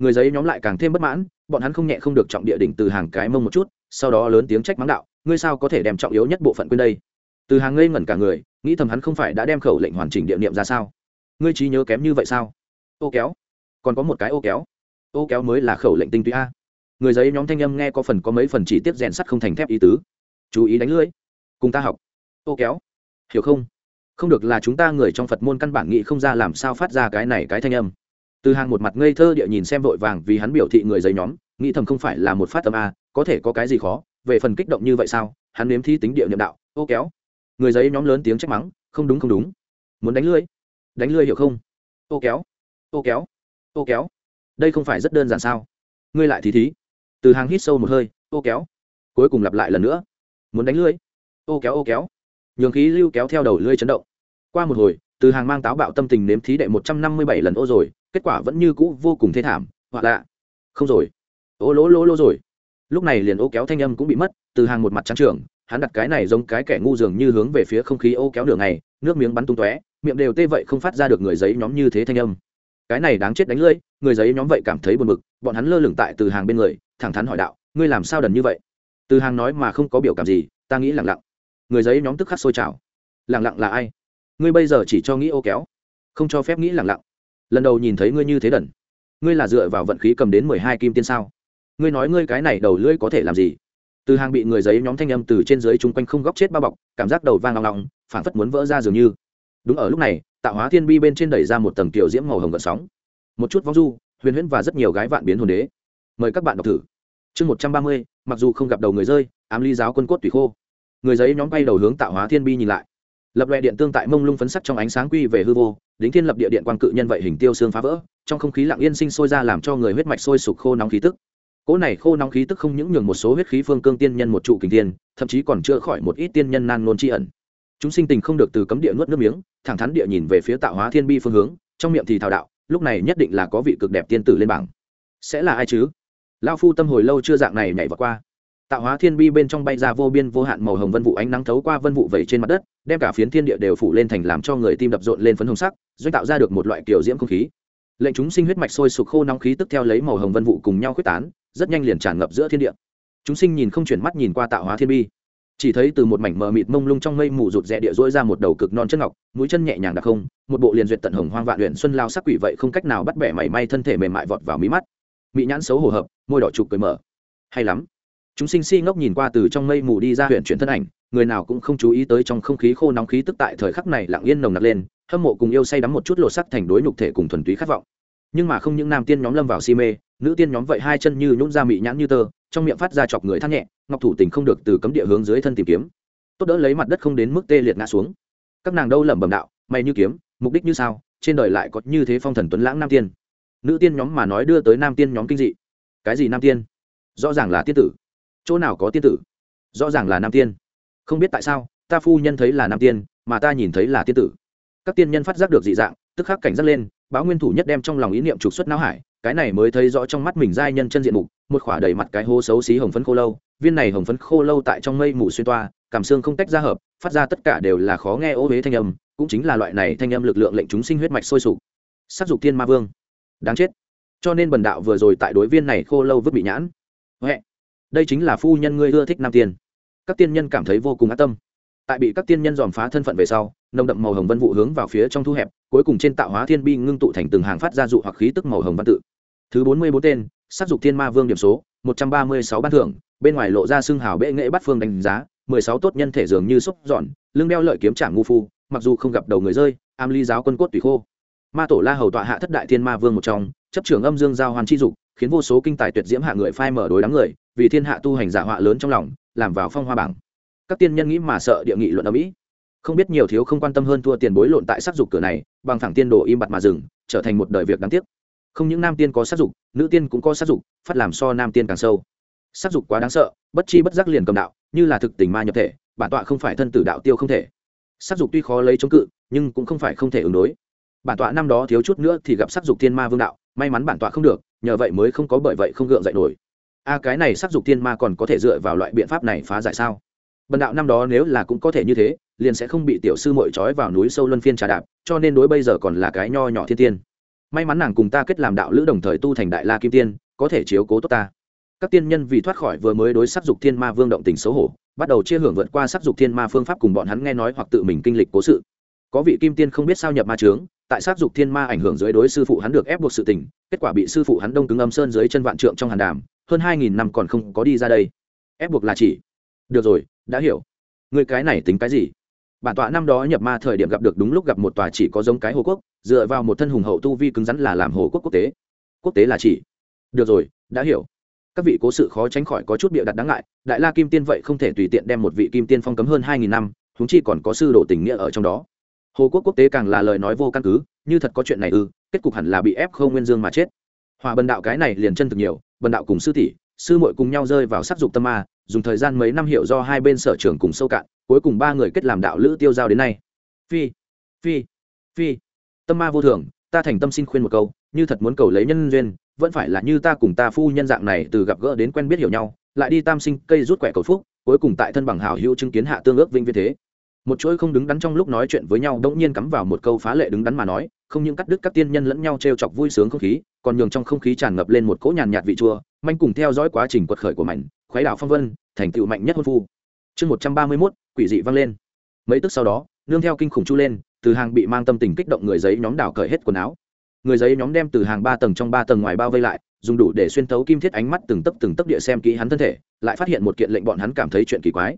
người giấy nhóm lại càng thêm bất mãn, bọn hắn không nhẹ không được trọng địa đỉnh từ hàng cái mông một chút, sau đó lớn tiếng trách mắng đạo, ngươi sao có thể đem trọng yếu nhất bộ phận quên đây? Từ hàng ngây ngẩn cả người, nghĩ thầm hắn không phải đã đem khẩu lệnh hoàn chỉnh địa niệm ra sao? Ngươi trí nhớ kém như vậy sao? Ô kéo, còn có một cái ô kéo. Ô kéo mới là khẩu lệnh tinh túy a. Người giấy nhóm thanh âm nghe có phần có mấy phần chỉ tiết rèn sắt không thành thép ý tứ. Chú ý đánh lưỡi cùng ta học. Ô kéo, hiểu không? Không được là chúng ta người trong phật môn căn bản nghĩ không ra làm sao phát ra cái này cái thanh âm từ hàng một mặt ngây thơ địa nhìn xem vội vàng vì hắn biểu thị người giấy nhóm, nghĩ thầm không phải là một phát tâm a, có thể có cái gì khó, về phần kích động như vậy sao, hắn nếm thi tính địa niệm đạo, ô kéo. Người giấy nhóm lớn tiếng trách mắng, không đúng không đúng. Muốn đánh lưỡi đánh lưỡi hiểu không? Ô kéo ô kéo ô kéo. Đây không phải rất đơn giản sao? Ngươi lại thì thí. Từ hàng hít sâu một hơi, ô kéo. Cuối cùng lặp lại lần nữa, muốn đánh lưỡi ô kéo ô kéo. Nhường khí lưu kéo theo đầu lưỡi chấn động. Qua một hồi, từ hàng mang táo bạo tâm tình nếm thí đệ một trăm năm mươi bảy lần ô rồi kết quả vẫn như cũ vô cùng thê thảm, hoạ lạ. Không rồi. Ô lỗ lỗ lỗ rồi. Lúc này liền ô kéo thanh âm cũng bị mất, từ hàng một mặt trắng trường hắn đặt cái này giống cái kẻ ngu dường như hướng về phía không khí ô kéo đường này nước miếng bắn tung tóe, miệng đều tê vậy không phát ra được người giấy nhóm như thế thanh âm. Cái này đáng chết đánh lưỡi, người giấy nhóm vậy cảm thấy buồn bực, bọn hắn lơ lửng tại từ hàng bên người, thẳng thắn hỏi đạo, ngươi làm sao đần như vậy? Từ hàng nói mà không có biểu cảm gì, ta nghĩ lặng lặng. Người giấy nhóm tức khắc sôi trào. Lặng lặng là ai? Ngươi bây giờ chỉ cho nghĩ ô kéo, không cho phép nghĩ lặng lặng lần đầu nhìn thấy ngươi như thế đần. Ngươi là dựa vào vận khí cầm đến mười hai kim tiên sao? Ngươi nói ngươi cái này đầu lưỡi có thể làm gì? Từ hàng bị người giấy nhóm thanh âm từ trên dưới chung quanh không góc chết bao bọc, cảm giác đầu vang ngọng ngọng phảng phất muốn vỡ ra dường như. Đúng ở lúc này tạo hóa thiên bi bên trên đẩy ra một tầng kiểu diễm màu hồng gợn sóng. Một chút vong du, huyền huyễn và rất nhiều gái vạn biến hồn đế. Mời các bạn đọc thử. Chương một trăm ba mươi, mặc dù không gặp đầu người rơi, ám ly giáo quân cốt tùy khô. Người giấy nhóm bay đầu hướng tạo hóa thiên bi nhìn lại lập loại điện tương tại mông lung phấn sắc trong ánh sáng quy về hư vô, đính thiên lập địa điện quang cự nhân vậy hình tiêu xương phá vỡ, trong không khí lặng yên sinh sôi ra làm cho người huyết mạch sôi sục khô nóng khí tức. Cỗ này khô nóng khí tức không những nhường một số huyết khí phương cương tiên nhân một trụ kình tiên thậm chí còn chữa khỏi một ít tiên nhân nan nôn tri ẩn. Chúng sinh tình không được từ cấm địa nuốt nước miếng, thẳng thắn địa nhìn về phía tạo hóa thiên bi phương hướng, trong miệng thì thảo đạo, lúc này nhất định là có vị cực đẹp tiên tử lên bảng. Sẽ là ai chứ? Lao phu tâm hồi lâu chưa dạng này nhảy vào qua tạo hóa thiên bi bên trong bay ra vô biên vô hạn màu hồng vân vụ ánh nắng thấu qua vân vụ vẩy trên mặt đất, đem cả phiến thiên địa đều phủ lên thành làm cho người tim đập rộn lên phấn hồng sắc, doanh tạo ra được một loại kiểu diễm không khí. Lệnh chúng sinh huyết mạch sôi sục khô nóng khí tức theo lấy màu hồng vân vụ cùng nhau quyết tán, rất nhanh liền tràn ngập giữa thiên địa. Chúng sinh nhìn không chuyển mắt nhìn qua tạo hóa thiên bi. Chỉ thấy từ một mảnh mờ mịt mông lung trong mây mù rụt rè địa dối ra một đầu cực non chân ngọc, mũi chân nhẹ nhàng đặc không, một bộ liền duyệt tận hồng hoang vạn luyện xuân lao sắc quỷ vậy không cách nào bắt bẻ mảy may thân thể mềm mại vọt vào mí mắt. Mị nhãn xấu hổ hợp, môi đỏ trục cười mở. Hay lắm chúng sinh si ngốc nhìn qua từ trong mây mù đi ra huyện chuyển thân ảnh, người nào cũng không chú ý tới trong không khí khô nóng khí tức tại thời khắc này lặng yên nồng nặc lên, hâm mộ cùng yêu say đắm một chút lột sắc thành đối nhục thể cùng thuần túy khát vọng. Nhưng mà không những nam tiên nhóm lâm vào si mê, nữ tiên nhóm vậy hai chân như nhún ra mị nhãn như tơ, trong miệng phát ra chọc người than nhẹ, ngọc thủ tình không được từ cấm địa hướng dưới thân tìm kiếm. Tốt đỡ lấy mặt đất không đến mức tê liệt ngã xuống. Các nàng đâu lẩm bẩm đạo, mày như kiếm, mục đích như sao, trên đời lại có như thế phong thần tuấn lãng nam tiên. Nữ tiên nhóm mà nói đưa tới nam tiên nhóm kinh dị. Cái gì nam tiên? Rõ ràng là tiên tử chỗ nào có tiên tử? Rõ ràng là nam tiên. Không biết tại sao, ta phu nhân thấy là nam tiên, mà ta nhìn thấy là tiên tử. Các tiên nhân phát giác được dị dạng, tức khắc cảnh giác lên, báo nguyên thủ nhất đem trong lòng ý niệm trục xuất não hải, cái này mới thấy rõ trong mắt mình giai nhân chân diện mục, một khỏa đầy mặt cái hô xấu xí hồng phấn khô lâu, viên này hồng phấn khô lâu tại trong mây mù xuyên toa, cảm xương không tách ra hợp, phát ra tất cả đều là khó nghe ô huế thanh âm, cũng chính là loại này thanh âm lực lượng lệnh chúng sinh huyết mạch sôi sục. Sắc dục thiên ma vương. Đáng chết. Cho nên bần đạo vừa rồi tại đối viên này khô lâu vứt bị nhãn. Huệ đây chính là phu nhân ngươi ưa thích nam tiên. Các tiên nhân cảm thấy vô cùng ác tâm. Tại bị các tiên nhân dòm phá thân phận về sau, nồng đậm màu hồng vân vụ hướng vào phía trong thu hẹp, cuối cùng trên tạo hóa thiên bi ngưng tụ thành từng hàng phát ra dụ hoặc khí tức màu hồng văn tự. Thứ bốn mươi bốn tên s á t dục thiên ma vương điểm số, một trăm ba mươi sáu ban thưởng, bên ngoài lộ ra xương hào bệ nghệ bắt phương đánh giá, mười sáu tốt nhân thể dường như xúc giòn lưng đeo lợi kiếm trả ngu phu, mặc dù không gặp đầu người rơi, am ly giáo quân cốt tùy khô. Ma tổ la hầu tọa hạ thất đại thiên ma vương một trong, chấp trưởng âm dương giao hoàn chi dục khiến vô số kinh tài tuyệt diễm hạ người phai mở đối đám người, vì thiên hạ tu hành giả họa lớn trong lòng, làm vào phong hoa bảng. Các tiên nhân nghĩ mà sợ địa nghị luận ở mỹ. Không biết nhiều thiếu không quan tâm hơn thua tiền bối lộn tại sắc dục cửa này, bằng thẳng tiên đồ im bặt mà dừng, trở thành một đời việc đáng tiếc. Không những nam tiên có sắc dục, nữ tiên cũng có sắc dục, phát làm so nam tiên càng sâu. Sắc dục quá đáng sợ, bất chi bất giác liền cầm đạo, như là thực tình ma nhập thể, bản tọa không phải thân tử đạo tiêu không thể. Sắc dục tuy khó lấy chống cự, nhưng cũng không phải không thể ứng đối. Bản tọa năm đó thiếu chút nữa thì gặp sắc dục thiên ma vương đạo, may mắn bản tọa không được nhờ vậy mới không có bởi vậy không gượng dậy nổi. A cái này sắc dục thiên ma còn có thể dựa vào loại biện pháp này phá giải sao? Bần đạo năm đó nếu là cũng có thể như thế, liền sẽ không bị tiểu sư mội trói vào núi sâu luân phiên trà đạp, cho nên đối bây giờ còn là cái nho nhỏ thiên tiên. May mắn nàng cùng ta kết làm đạo lữ đồng thời tu thành đại la kim tiên, có thể chiếu cố tốt ta. Các tiên nhân vì thoát khỏi vừa mới đối sắc dục thiên ma vương động tình xấu hổ, bắt đầu chia hưởng vượt qua sắc dục thiên ma phương pháp cùng bọn hắn nghe nói hoặc tự mình kinh lịch cố sự. Có vị kim tiên không biết sao nhập ma trướng tại sắc dục thiên ma ảnh hưởng dưới đối sư phụ hắn được ép buộc sự tình kết quả bị sư phụ hắn đông cứng âm sơn dưới chân vạn trượng trong hàn đàm, hơn hai nghìn năm còn không có đi ra đây. Ép buộc là chỉ. Được rồi, đã hiểu. Người cái này tính cái gì? Bản tọa năm đó nhập ma thời điểm gặp được đúng lúc gặp một tòa chỉ có giống cái hồ quốc, dựa vào một thân hùng hậu tu vi cứng rắn là làm hồ quốc quốc tế. Quốc tế là chỉ. Được rồi, đã hiểu. Các vị cố sự khó tránh khỏi có chút bịa đặt đáng ngại, đại la kim tiên vậy không thể tùy tiện đem một vị kim tiên phong cấm hơn hai nghìn năm húng chi còn có sư đồ tình nghĩa ở trong đó. Hồ quốc quốc tế càng là lời nói vô căn cứ, như thật có chuyện này ư kết cục hẳn là bị ép không nguyên dương mà chết. Hòa bần đạo cái này liền chân thực nhiều, bần đạo cùng sư tỷ, sư muội cùng nhau rơi vào sắc dục tâm ma, dùng thời gian mấy năm hiểu do hai bên sở trường cùng sâu cạn, cuối cùng ba người kết làm đạo lữ tiêu giao đến nay. Phi phi phi. Tâm ma vô thường, ta thành tâm xin khuyên một câu, như thật muốn cầu lấy nhân duyên, vẫn phải là như ta cùng ta phu nhân dạng này từ gặp gỡ đến quen biết hiểu nhau, lại đi tam sinh cây rút quẻ cầu phúc, cuối cùng tại thân bằng hảo hữu chứng kiến hạ tương ước vinh viên thế một chuỗi không đứng đắn trong lúc nói chuyện với nhau đống nhiên cắm vào một câu phá lệ đứng đắn mà nói, không những cắt đứt các tiên nhân lẫn nhau t chọc vui sướng không khí, còn nhường trong không khí tràn ngập lên một cỗ nhàn nhạt vị chua, manh cùng theo dõi quá trình quật khởi của mảnh khoái đảo phong vân, thành tựu mạnh nhất hôn phu. Chương một trăm ba mươi mốt, quỷ dị vang lên. Mấy tức sau đó, nương theo kinh khủng chu lên, từ hàng bị mang tâm tình kích động người giấy nhóm đảo cởi hết quần áo. Người giấy nhóm đem từ hàng ba tầng trong ba tầng ngoài bao vây lại, dùng đủ để xuyên tấu kim thiết ánh mắt từng tấc từng tấc địa xem kỹ hắn thân thể, lại phát hiện một kiện lệnh bọn hắn cảm thấy chuyện kỳ quái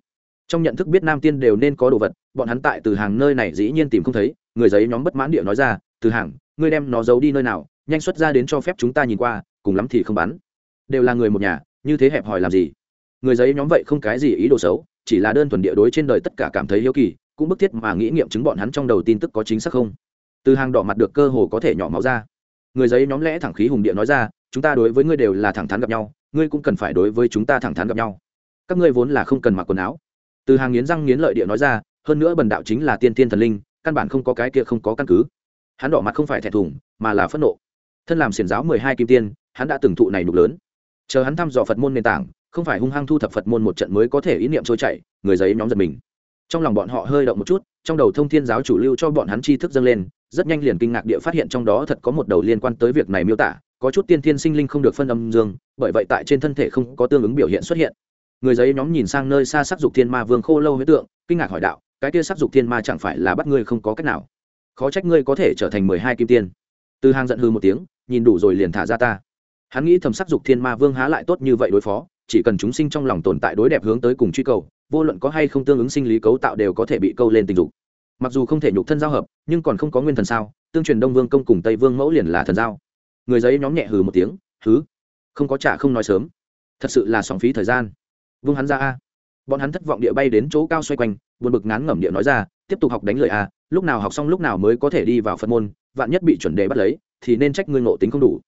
trong nhận thức biết nam tiên đều nên có đồ vật, bọn hắn tại từ hàng nơi này dĩ nhiên tìm không thấy, người giấy nhóm bất mãn địa nói ra, từ hàng, ngươi đem nó giấu đi nơi nào, nhanh xuất ra đến cho phép chúng ta nhìn qua, cùng lắm thì không bắn. Đều là người một nhà, như thế hẹp hòi làm gì? Người giấy nhóm vậy không cái gì ý đồ xấu, chỉ là đơn thuần địa đối trên đời tất cả cảm thấy hiếu kỳ, cũng bức thiết mà nghĩ nghiệm chứng bọn hắn trong đầu tin tức có chính xác không. Từ hàng đỏ mặt được cơ hồ có thể nhỏ máu ra. Người giấy nhóm lẽ thẳng khí hùng địa nói ra, chúng ta đối với ngươi đều là thẳng thắn gặp nhau, ngươi cũng cần phải đối với chúng ta thẳng thắn gặp nhau. Các ngươi vốn là không cần mặc quần áo từ hàng nghiến răng nghiến lợi địa nói ra, hơn nữa bần đạo chính là tiên tiên thần linh, căn bản không có cái kia không có căn cứ. Hắn đỏ mặt không phải thẹn thùng, mà là phẫn nộ. Thân làm xiển giáo mười hai kim tiên, hắn đã từng thụ này nục lớn. Chờ hắn thăm dò phật môn nền tảng, không phải hung hăng thu thập phật môn một trận mới có thể ý niệm trôi chảy, người giấy nhóm giật mình. Trong lòng bọn họ hơi động một chút, trong đầu thông thiên giáo chủ lưu cho bọn hắn tri thức dâng lên, rất nhanh liền kinh ngạc địa phát hiện trong đó thật có một đầu liên quan tới việc này miêu tả, có chút tiên thiên sinh linh không được phân âm dương, bởi vậy tại trên thân thể không có tương ứng biểu hiện xuất hiện người giấy nhóm nhìn sang nơi xa sắc dục thiên ma vương khô lâu huyết tượng, kinh ngạc hỏi đạo, cái kia sắc dục thiên ma chẳng phải là bắt ngươi không có cách nào? Khó trách ngươi có thể trở thành mười hai kim tiên. Từ hàng giận hư một tiếng, nhìn đủ rồi liền thả ra ta. Hắn nghĩ thầm sắc dục thiên ma vương há lại tốt như vậy đối phó, chỉ cần chúng sinh trong lòng tồn tại đối đẹp hướng tới cùng truy cầu, vô luận có hay không tương ứng sinh lý cấu tạo đều có thể bị câu lên tình dục. Mặc dù không thể nhục thân giao hợp, nhưng còn không có nguyên thần sao, tương truyền đông vương công cùng tây vương mẫu liền là thần giao. Người giấy nhóm nhẹ hừ một tiếng, hứ, không có trả không nói sớm. Thật sự là sóng phí thời gian vung hắn ra a. Bọn hắn thất vọng địa bay đến chỗ cao xoay quanh, buồn bực ngán ngẩm địa nói ra, tiếp tục học đánh lời a, lúc nào học xong lúc nào mới có thể đi vào phật môn, vạn nhất bị chuẩn đề bắt lấy, thì nên trách ngươi ngộ tính không đủ.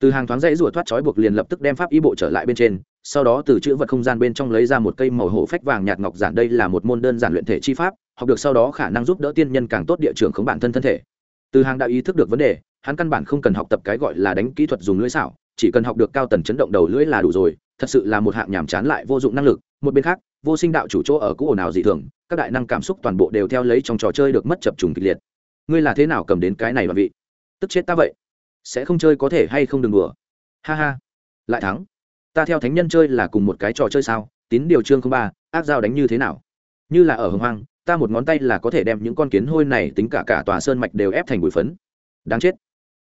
Từ hàng thoáng dãy rủa thoát trói buộc liền lập tức đem pháp y bộ trở lại bên trên, sau đó từ chữ vật không gian bên trong lấy ra một cây màu hổ phách vàng nhạt ngọc giản, đây là một môn đơn giản luyện thể chi pháp, học được sau đó khả năng giúp đỡ tiên nhân càng tốt địa trường khống bản thân thân thể. Từ hàng đã ý thức được vấn đề, hắn căn bản không cần học tập cái gọi là đánh kỹ thuật dùng lưỡi xảo, chỉ cần học được cao tần chấn động đầu lưỡi là đủ rồi thật sự là một hạng nhàm chán lại vô dụng năng lực, một bên khác, vô sinh đạo chủ chỗ ở cũ ồn ào dị thường, các đại năng cảm xúc toàn bộ đều theo lấy trong trò chơi được mất chập trùng kịch liệt. Ngươi là thế nào cầm đến cái này và vị? Tức chết ta vậy. Sẽ không chơi có thể hay không đừng đùa. Ha ha. Lại thắng. Ta theo thánh nhân chơi là cùng một cái trò chơi sao? Tín điều chương không ba, ác dao đánh như thế nào? Như là ở hồng hoang, ta một ngón tay là có thể đem những con kiến hôi này tính cả cả tòa sơn mạch đều ép thành bụi phấn. Đáng chết.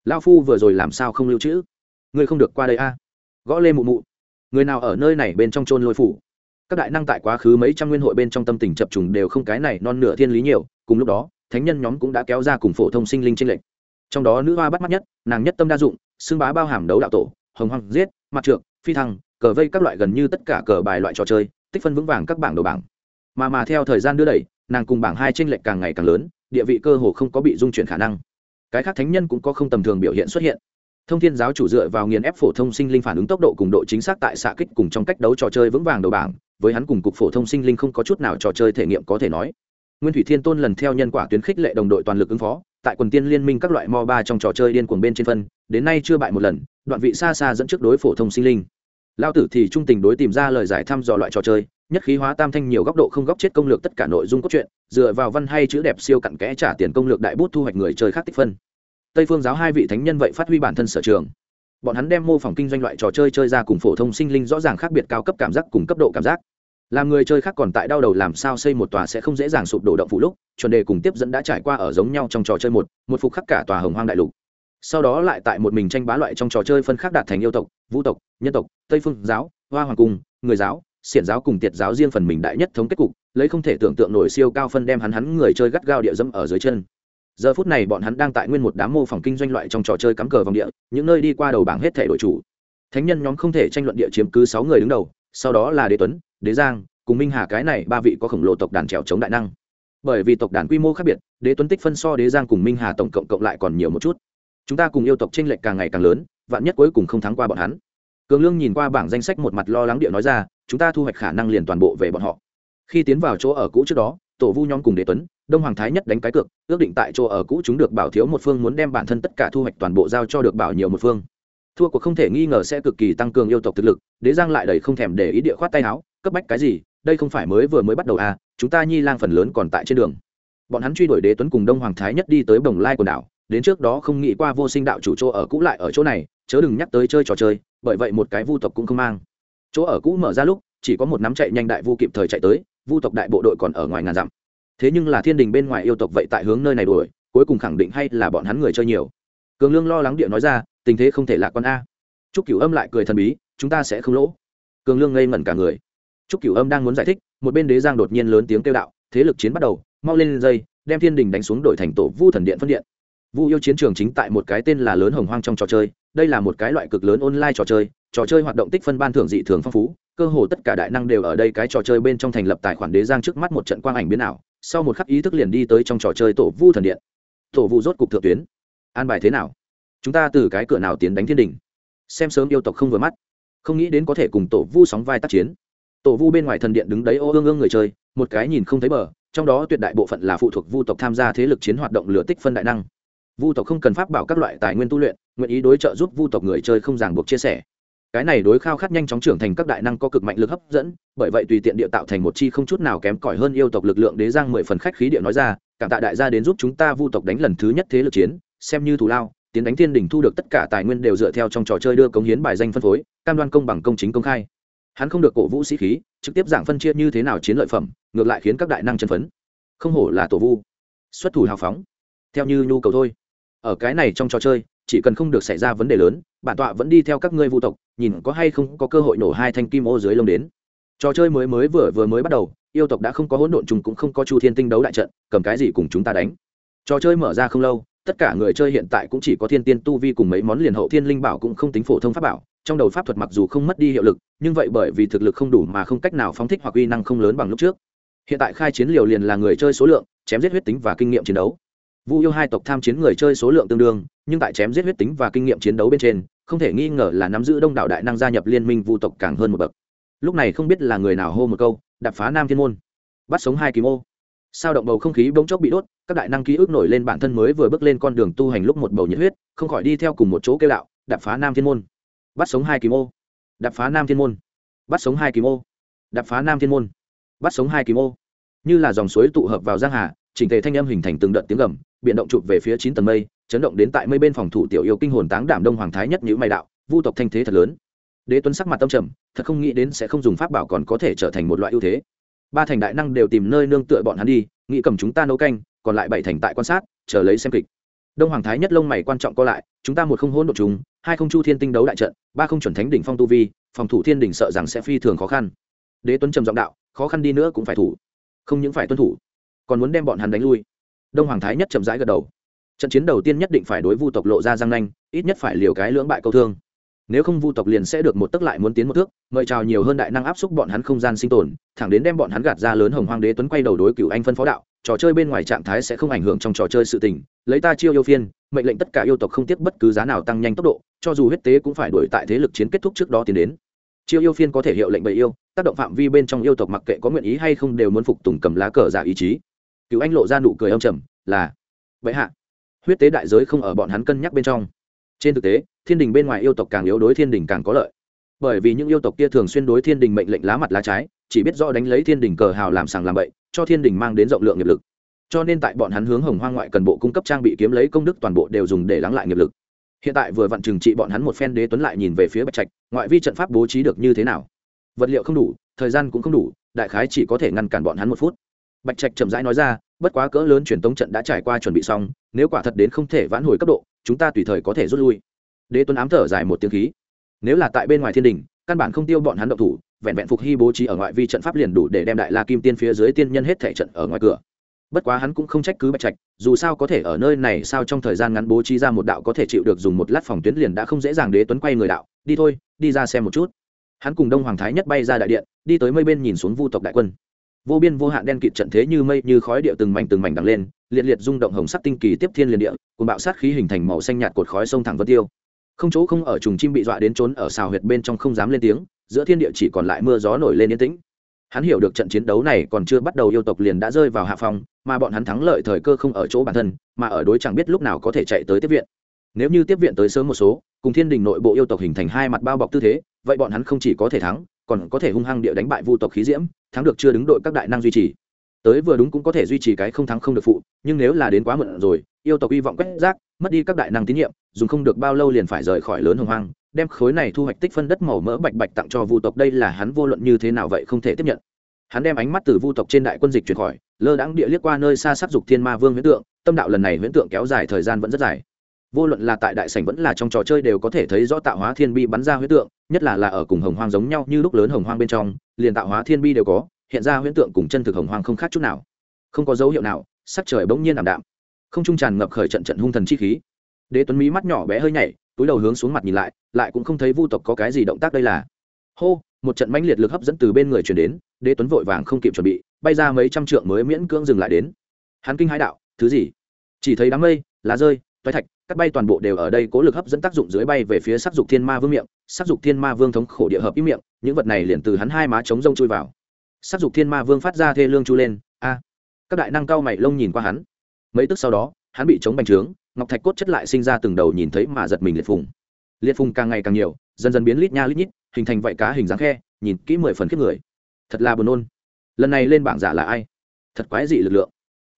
Lao phu vừa rồi làm sao không lưu trữ? Ngươi không được qua đây a. Gõ lê mụ mụ người nào ở nơi này bên trong chôn lôi phủ? Các đại năng tại quá khứ mấy trăm nguyên hội bên trong tâm tình chập trùng đều không cái này non nửa thiên lý nhiều, cùng lúc đó, thánh nhân nhóm cũng đã kéo ra cùng phổ thông sinh linh trên lệnh trong đó nữ hoa bắt mắt nhất, nàng nhất tâm đa dụng, xưng bá bao hàm đấu đạo tổ, hồng hoang giết, mặt trượng, phi thăng, cờ vây các loại gần như tất cả cờ bài loại trò chơi, tích phân vững vàng các bảng đầu bảng. Mà mà theo thời gian đưa đẩy, nàng cùng bảng hai tranh lệch càng ngày càng lớn, địa vị cơ hồ không có bị dung chuyển khả năng. Cái khác thánh nhân cũng có không tầm thường biểu hiện xuất hiện thông thiên giáo chủ dựa vào nghiền ép phổ thông sinh linh phản ứng tốc độ cùng độ chính xác tại xạ kích cùng trong cách đấu trò chơi vững vàng đầu bảng, với hắn cùng cục phổ thông sinh linh không có chút nào trò chơi thể nghiệm có thể nói. Nguyên thủy thiên tôn lần theo nhân quả tuyến khích lệ đồng đội toàn lực ứng phó, tại quần tiên liên minh các loại mo ba trong trò chơi điên cuồng bên trên phân, đến nay chưa bại một lần, đoạn vị xa xa dẫn trước đối phổ thông sinh linh. Lao tử thì trung tình đối tìm ra lời giải thăm dò loại trò chơi, nhất khí hóa tam thanh nhiều góc độ không góc chết công lược tất cả nội dung cốt truyện, dựa vào văn hay chữ đẹp siêu cặn kẽ trả tiền công lược đại bút thu hoạch người chơi khác tích phân tây phương giáo hai vị thánh nhân vậy phát huy bản thân sở trường. Bọn hắn đem mô phỏng kinh doanh loại trò chơi chơi ra cùng phổ thông sinh linh rõ ràng khác biệt cao cấp cảm giác cùng cấp độ cảm giác. Làm người chơi khác còn tại đau đầu làm sao xây một tòa sẽ không dễ dàng sụp đổ động phủ lúc, chuẩn đề cùng tiếp dẫn đã trải qua ở giống nhau trong trò chơi một một phục khắc cả tòa hồng hoang đại lục. Sau đó lại tại một mình tranh bá loại trong trò chơi phân khác đạt thành yêu tộc, vũ tộc, nhân tộc, tây phương giáo, hoa hoàng cung, người giáo, xiển giáo cùng tiệt giáo riêng phần mình đại nhất thống kết cục, lấy không thể tưởng tượng nổi siêu cao phân đem hắn hắn người chơi gắt gao địa dẫm ở dưới chân giờ phút này bọn hắn đang tại nguyên một đám mô phỏng kinh doanh loại trong trò chơi cắm cờ vòng địa, những nơi đi qua đầu bảng hết thể đội chủ. Thánh nhân nhóm không thể tranh luận địa chiếm cứ sáu người đứng đầu, sau đó là đế tuấn, đế giang, cùng minh hà cái này ba vị có khổng lồ tộc đàn trèo chống đại năng. Bởi vì tộc đàn quy mô khác biệt, đế tuấn tích phân so đế giang cùng minh hà tổng cộng cộng lại còn nhiều một chút. Chúng ta cùng yêu tộc tranh lệch càng ngày càng lớn, vạn nhất cuối cùng không thắng qua bọn hắn. Cường lương nhìn qua bảng danh sách một mặt lo lắng địa nói ra, chúng ta thu hoạch khả năng liền toàn bộ về bọn họ. Khi tiến vào chỗ ở cũ trước đó tổ vu nhóm cùng đế tuấn, đông hoàng thái nhất đánh cái cược, ước định tại chỗ ở cũ chúng được bảo thiếu một phương muốn đem bản thân tất cả thu hoạch toàn bộ giao cho được bảo nhiều một phương. Thua cuộc không thể nghi ngờ sẽ cực kỳ tăng cường yêu tộc thực lực, đế giang lại đầy không thèm để ý địa khoát tay áo, cấp bách cái gì, đây không phải mới vừa mới bắt đầu à chúng ta nhi lang phần lớn còn tại trên đường. Bọn hắn truy đuổi đế tuấn cùng đông hoàng thái nhất đi tới bồng lai quần đảo, đến trước đó không nghĩ qua vô sinh đạo chủ chỗ ở cũ lại ở chỗ này, chớ đừng nhắc tới chơi trò chơi, bởi vậy một cái vu tộc cũng không mang. Chỗ ở cũ mở ra lúc, chỉ có một nắm chạy nhanh đại vu kịp thời chạy tới vu tộc đại bộ đội còn ở ngoài ngàn dặm. Thế nhưng là thiên đình bên ngoài yêu tộc vậy tại hướng nơi này đuổi, cuối cùng khẳng định hay là bọn hắn người chơi nhiều. Cường lương lo lắng địa nói ra, tình thế không thể lạc quan a. Trúc cửu âm lại cười thần bí, chúng ta sẽ không lỗ. Cường lương ngây ngẩn cả người. Trúc cửu âm đang muốn giải thích, một bên đế giang đột nhiên lớn tiếng kêu đạo, thế lực chiến bắt đầu, mau lên dây, đem thiên đình đánh xuống đổi thành tổ vu thần điện phân điện. Vu yêu chiến trường chính tại một cái tên là lớn hồng hoang trong trò chơi, đây là một cái loại cực lớn online trò chơi trò chơi hoạt động tích phân ban thưởng dị thường phong phú cơ hồ tất cả đại năng đều ở đây cái trò chơi bên trong thành lập tài khoản đế giang trước mắt một trận quang ảnh biến ảo, sau một khắc ý thức liền đi tới trong trò chơi tổ vu thần điện. Tổ vu rốt cục thượng tuyến. An bài thế nào? Chúng ta từ cái cửa nào tiến đánh thiên đình xem sớm yêu tộc không vừa mắt. Không nghĩ đến có thể cùng tổ vu sóng vai tác chiến. Tổ vu bên ngoài thần điện đứng đấy ô ương ương người chơi, một cái nhìn không thấy bờ, trong đó tuyệt đại bộ phận là phụ thuộc vu tộc tham gia thế lực chiến hoạt động lửa tích phân đại năng. Vu tộc không cần pháp bảo các loại tài nguyên tu luyện, nguyện ý đối trợ giúp vu tộc người chơi không ràng buộc chia sẻ cái này đối khao khát nhanh chóng trưởng thành các đại năng có cực mạnh lực hấp dẫn, bởi vậy tùy tiện địa tạo thành một chi không chút nào kém cỏi hơn yêu tộc lực lượng đế giang mười phần khách khí địa nói ra, cảm tạ đại gia đến giúp chúng ta vu tộc đánh lần thứ nhất thế lực chiến, xem như thù lao, tiến đánh thiên đình thu được tất cả tài nguyên đều dựa theo trong trò chơi đưa cống hiến bài danh phân phối, cam đoan công bằng công chính công khai. Hắn không được cổ vũ sĩ khí, trực tiếp giảng phân chia như thế nào chiến lợi phẩm, ngược lại khiến các đại năng chân phấn. Không hổ là tổ vu, xuất thủ hào phóng, theo như nhu cầu thôi. Ở cái này trong trò chơi chỉ cần không được xảy ra vấn đề lớn, bản tọa vẫn đi theo các ngươi vu tộc, nhìn có hay không có cơ hội nổ hai thanh kim ô dưới lông đến. Trò chơi mới mới vừa vừa mới bắt đầu, yêu tộc đã không có hỗn độn trùng cũng không có chu thiên tinh đấu đại trận, cầm cái gì cùng chúng ta đánh. Trò chơi mở ra không lâu, tất cả người chơi hiện tại cũng chỉ có thiên tiên tu vi cùng mấy món liền hậu thiên linh bảo cũng không tính phổ thông pháp bảo, trong đầu pháp thuật mặc dù không mất đi hiệu lực, nhưng vậy bởi vì thực lực không đủ mà không cách nào phóng thích hoặc uy năng không lớn bằng lúc trước. Hiện tại khai chiến liều liền là người chơi số lượng, chém giết huyết tính và kinh nghiệm chiến đấu vu yêu hai tộc tham chiến người chơi số lượng tương đương, nhưng tại chém giết huyết tính và kinh nghiệm chiến đấu bên trên, không thể nghi ngờ là nắm giữ đông đảo đại năng gia nhập liên minh vu tộc càng hơn một bậc. Lúc này không biết là người nào hô một câu đập phá nam thiên môn. Bắt sống hai kỳ mô. Sao động bầu không khí bỗng chốc bị đốt, các đại năng ký ức nổi lên bản thân mới vừa bước lên con đường tu hành lúc một bầu nhiệt huyết, không khỏi đi theo cùng một chỗ kêu đạo đập phá nam thiên môn. Bắt sống hai kỳ mô. Đập phá nam thiên môn. Bắt sống hai kỳ mô. Đập phá nam thiên môn. Bắt sống hai kỳ mô. Như là dòng suối tụ hợp vào giang hà chỉnh thể thanh âm hình thành từng đợt tiếng gầm biện động chụp về phía chín tầng mây, chấn động đến tại mây bên phòng thủ tiểu yêu kinh hồn táng đảm đông hoàng thái nhất nhữ mày đạo, vu tộc thanh thế thật lớn. Đế tuấn sắc mặt tâm trầm, thật không nghĩ đến sẽ không dùng pháp bảo còn có thể trở thành một loại ưu thế. Ba thành đại năng đều tìm nơi nương tựa bọn hắn đi, nghĩ cầm chúng ta nấu canh, còn lại bảy thành tại quan sát, chờ lấy xem kịch. Đông hoàng thái nhất lông mày quan trọng co lại, chúng ta một không hôn đ ộ chúng, hai không chu thiên tinh đấu đại trận, ba không chuẩn thánh đỉnh phong tu vi, phòng thủ thiên đỉnh sợ rằng sẽ phi thường khó khăn. Đế tuấn trầm giọng đạo, khó khăn đi nữa cũng phải thủ, không những phải tuân thủ còn muốn đem bọn hắn đánh lui. Đông hoàng thái nhất chậm rãi gật đầu. Trận chiến đầu tiên nhất định phải đối vu tộc lộ ra giang nanh, ít nhất phải liều cái lưỡng bại câu thương. Nếu không vu tộc liền sẽ được một tức lại muốn tiến một thước, mời chào nhiều hơn đại năng áp xúc bọn hắn không gian sinh tồn, thẳng đến đem bọn hắn gạt ra lớn hồng hoang đế tuấn quay đầu đối cựu anh phân phó đạo, trò chơi bên ngoài trạng thái sẽ không ảnh hưởng trong trò chơi sự tình, lấy ta chiêu yêu phiên, mệnh lệnh tất cả yêu tộc không tiếc bất cứ giá nào tăng nhanh tốc độ, cho dù huyết tế cũng phải đuổi tại thế lực chiến kết thúc trước đó tiến đến. Chiêu yêu phiên có thể hiệu lệnh bầy yêu, tác động phạm vi bên trong yêu tộc mặc kệ có nguyện ý hay không đều muốn phục tùng cầm lá cờ giả ý chí cựu anh lộ ra nụ cười âm trầm, là, vậy hạ, huyết tế đại giới không ở bọn hắn cân nhắc bên trong. Trên thực tế, thiên đình bên ngoài yêu tộc càng yếu đối thiên đình càng có lợi. Bởi vì những yêu tộc kia thường xuyên đối thiên đình mệnh lệnh lá mặt lá trái, chỉ biết rõ đánh lấy thiên đình cờ hào làm sàng làm bậy, cho thiên đình mang đến rộng lượng nghiệp lực. Cho nên tại bọn hắn hướng hồng hoang ngoại cần bộ cung cấp trang bị kiếm lấy công đức toàn bộ đều dùng để lắng lại nghiệp lực. Hiện tại vừa vặn trừng trị bọn hắn một phen đế tuấn lại nhìn về phía bạch trạch, ngoại vi trận pháp bố trí được như thế nào? Vật liệu không đủ, thời gian cũng không đủ, đại khái chỉ có thể ngăn cản bọn hắn một phút bạch trạch chậm rãi nói ra, bất quá cỡ lớn truyền tống trận đã trải qua chuẩn bị xong, nếu quả thật đến không thể vãn hồi cấp độ, chúng ta tùy thời có thể rút lui. Đế tuấn ám thở dài một tiếng khí. Nếu là tại bên ngoài thiên đình, căn bản không tiêu bọn hắn động thủ, vẹn vẹn phục hy bố trí ở ngoại vi trận pháp liền đủ để đem đại la kim tiên phía dưới tiên nhân hết thể trận ở ngoài cửa. Bất quá hắn cũng không trách cứ bạch trạch, dù sao có thể ở nơi này sao trong thời gian ngắn bố trí ra một đạo có thể chịu được dùng một lát phòng tuyến liền đã không dễ dàng đế tuấn quay người đạo, đi thôi, đi ra xem một chút. Hắn cùng đông hoàng thái nhất bay ra đại điện, đi tới mây bên nhìn xuống vu tộc đại quân vô biên vô hạn đen kịt trận thế như mây như khói địa từng mảnh từng mảnh đằng lên, liệt liệt rung động hồng sắc tinh kỳ tiếp thiên liền địa cùng bạo sát khí hình thành màu xanh nhạt cột khói sông thẳng vân tiêu. Không chỗ không ở trùng chim bị dọa đến trốn ở xào huyệt bên trong không dám lên tiếng, giữa thiên địa chỉ còn lại mưa gió nổi lên yên tĩnh. Hắn hiểu được trận chiến đấu này còn chưa bắt đầu yêu tộc liền đã rơi vào hạ phòng mà bọn hắn thắng lợi thời cơ không ở chỗ bản thân, mà ở đối chẳng biết lúc nào có thể chạy tới tiếp viện. Nếu như tiếp viện tới sớm một số, cùng thiên đình nội bộ yêu tộc hình thành hai mặt bao bọc tư thế, vậy bọn hắn không chỉ có thể thắng còn có thể hung hăng địa đánh bại vu tộc khí diễm, thắng được chưa đứng đội các đại năng duy trì. Tới vừa đúng cũng có thể duy trì cái không thắng không được phụ, nhưng nếu là đến quá muộn rồi, yêu tộc hy vọng quét rác, mất đi các đại năng tín nhiệm, dùng không được bao lâu liền phải rời khỏi lớn hồng hoang, đem khối này thu hoạch tích phân đất màu mỡ bạch bạch tặng cho vu tộc, đây là hắn vô luận như thế nào vậy không thể tiếp nhận. Hắn đem ánh mắt từ vu tộc trên đại quân dịch chuyển khỏi, lơ đãng địa liếc qua nơi xa sắc dục thiên ma vương huyễn tượng, tâm đạo lần này huyễn tượng kéo dài thời gian vẫn rất dài vô luận là tại đại sảnh vẫn là trong trò chơi đều có thể thấy rõ tạo hóa thiên bi bắn ra huyễn tượng, nhất là là ở cùng hồng hoang giống nhau như lúc lớn hồng hoang bên trong, liền tạo hóa thiên bi đều có, hiện ra huyễn tượng cùng chân thực hồng hoang không khác chút nào. Không có dấu hiệu nào, sắc trời bỗng nhiên ảm đạm. Không trung tràn ngập khởi trận trận hung thần chi khí. Đế tuấn mỹ mắt nhỏ bé hơi nhảy, túi đầu hướng xuống mặt nhìn lại lại cũng không thấy vu tộc có cái gì động tác đây là. Hô, một trận mãnh liệt lực hấp dẫn từ bên người chuyển đến, đế tuấn vội vàng không kịp chuẩn bị, bay ra mấy trăm trượng mới miễn cưỡng dừng lại đến. Hắn kinh hãi đạo, thứ gì? Chỉ thấy đám mây, lá rơi toái thạch, cắt bay toàn bộ đều ở đây cố lực hấp dẫn tác dụng dưới bay về phía sắc dục thiên ma vương miệng. Sắc dục thiên ma vương thống khổ địa hợp ý miệng, những vật này liền từ hắn hai má chống rông chui vào. Sắc dục thiên ma vương phát ra thê lương chu lên, a, các đại năng cao mày lông nhìn qua hắn. Mấy tức sau đó, hắn bị chống bành trướng, ngọc thạch cốt chất lại sinh ra từng đầu nhìn thấy mà giật mình liệt phùng. Liệt phùng càng ngày càng nhiều, dần dần biến lít nha lít nhít, hình thành vạy cá hình dáng khe, nhìn kỹ mười phần khiếp người. Thật là buồn nôn. Lần này lên bảng giả là ai? Thật quái dị lực lượng.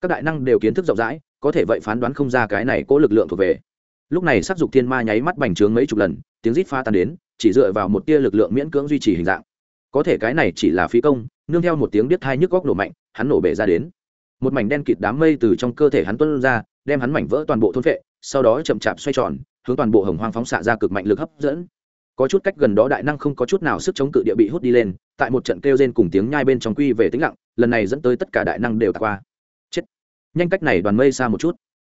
Các đại năng đều kiến thức rộng rãi có thể vậy phán đoán không ra cái này cố lực lượng thuộc về. Lúc này sắc dục thiên ma nháy mắt bành trướng mấy chục lần, tiếng rít pha tan đến, chỉ dựa vào một tia lực lượng miễn cưỡng duy trì hình dạng. Có thể cái này chỉ là phí công, nương theo một tiếng biết thai nhức góc nổ mạnh, hắn nổ bể ra đến. Một mảnh đen kịt đám mây từ trong cơ thể hắn tuân ra, đem hắn mảnh vỡ toàn bộ thôn vệ sau đó chậm chạp xoay tròn, hướng toàn bộ hồng hoang phóng xạ ra cực mạnh lực hấp dẫn. Có chút cách gần đó đại năng không có chút nào sức chống cự địa bị hút đi lên, tại một trận kêu rên cùng tiếng nhai bên trong quy về tĩnh lặng, lần này dẫn tới tất cả đại năng đều tạc qua nhanh cách này đoàn mây xa một chút.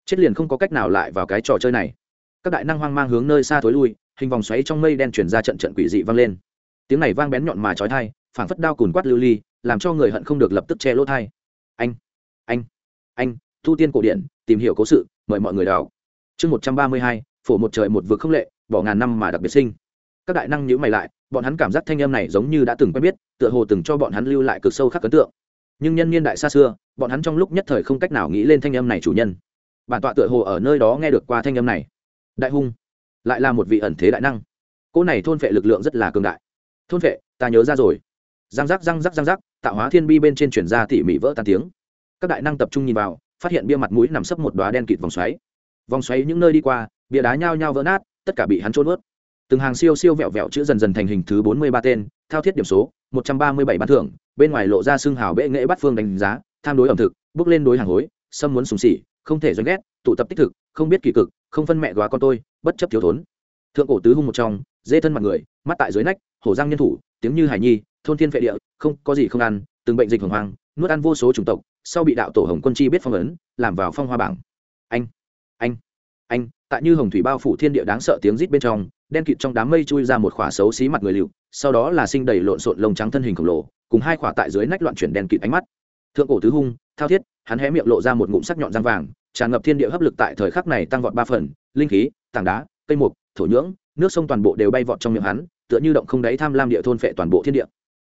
Chết liền không có cách nào lại vào cái trò chơi này. Các đại năng hoang mang hướng nơi xa thối lui, hình vòng xoáy trong mây đen chuyển ra trận trận quỷ dị vang lên. Tiếng này vang bén nhọn mà trói thai phảng phất đao cùn quát lưu ly, làm cho người hận không được lập tức che lỗ thai anh anh anh, thu tiên cổ điển, tìm hiểu cố sự, mời mọi người đào. Chương một trăm ba mươi hai, phổ một trời một vực không lệ, bỏ ngàn năm mà đặc biệt sinh. Các đại năng nhữ mày lại, bọn hắn cảm giác thanh âm này giống như đã từng quen biết, tựa hồ từng cho bọn hắn lưu lại cực sâu khắc ấn tượng nhưng nhân niên đại xa xưa, bọn hắn trong lúc nhất thời không cách nào nghĩ lên thanh âm này chủ nhân. Bản tọa tựa hồ ở nơi đó nghe được qua thanh âm này. Đại hung, lại là một vị ẩn thế đại năng. Cỗ này thôn vệ lực lượng rất là cường đại. Thôn vệ ta nhớ ra rồi. Răng rắc răng rắc răng rắc, tạo hóa thiên bi bên trên chuyển ra tỉ mỉ vỡ tan tiếng. Các đại năng tập trung nhìn vào, phát hiện bia mặt mũi nằm sấp một đoá đen kịt vòng xoáy. Vòng xoáy những nơi đi qua, bia đá nhao nhao vỡ nát, tất cả bị hắn trôn ướt từng hàng siêu siêu vẹo vẹo chữ dần dần thành hình thứ bốn mươi ba tên, thao thiết điểm số, một trăm ba mươi bảy bán thưởng, bên ngoài lộ ra xương hào bệ nghệ bắt phương đánh giá, tham đối ẩm thực, bước lên đối hàng hối, xâm muốn sùng sỉ không thể doanh ghét, tụ tập tích thực, không biết kỳ cực, không phân mẹ góa con tôi, bất chấp thiếu thốn. Thượng cổ tứ hung một trong, dê thân mặt người, mắt tại dưới nách, hổ răng nhân thủ, tiếng như hải nhi, thôn thiên phệ địa, không có gì không ăn, từng bệnh dịch hồng hoang, nuốt ăn vô số chủng tộc, sau bị đạo tổ hồng quân chi biết phong ấn, làm vào phong hoa bảng. Anh anh anh, tại như hồng thủy bao phủ thiên địa đáng sợ tiếng rít bên trong đen kịt trong đám mây chui ra một khỏa xấu xí mặt người liều, sau đó là sinh đầy lộn xộn lông trắng thân hình khổng lồ cùng hai khỏa tại dưới nách loạn chuyển đen kịt ánh mắt. Thượng cổ tứ hung thao thiết hắn hé miệng lộ ra một ngụm sắc nhọn răng vàng tràn ngập thiên địa hấp lực tại thời khắc này tăng vọt ba phần linh khí tảng đá cây mục thổ nhưỡng nước sông toàn bộ đều bay vọt trong miệng hắn tựa như động không đáy tham lam địa thôn phệ toàn bộ thiên địa.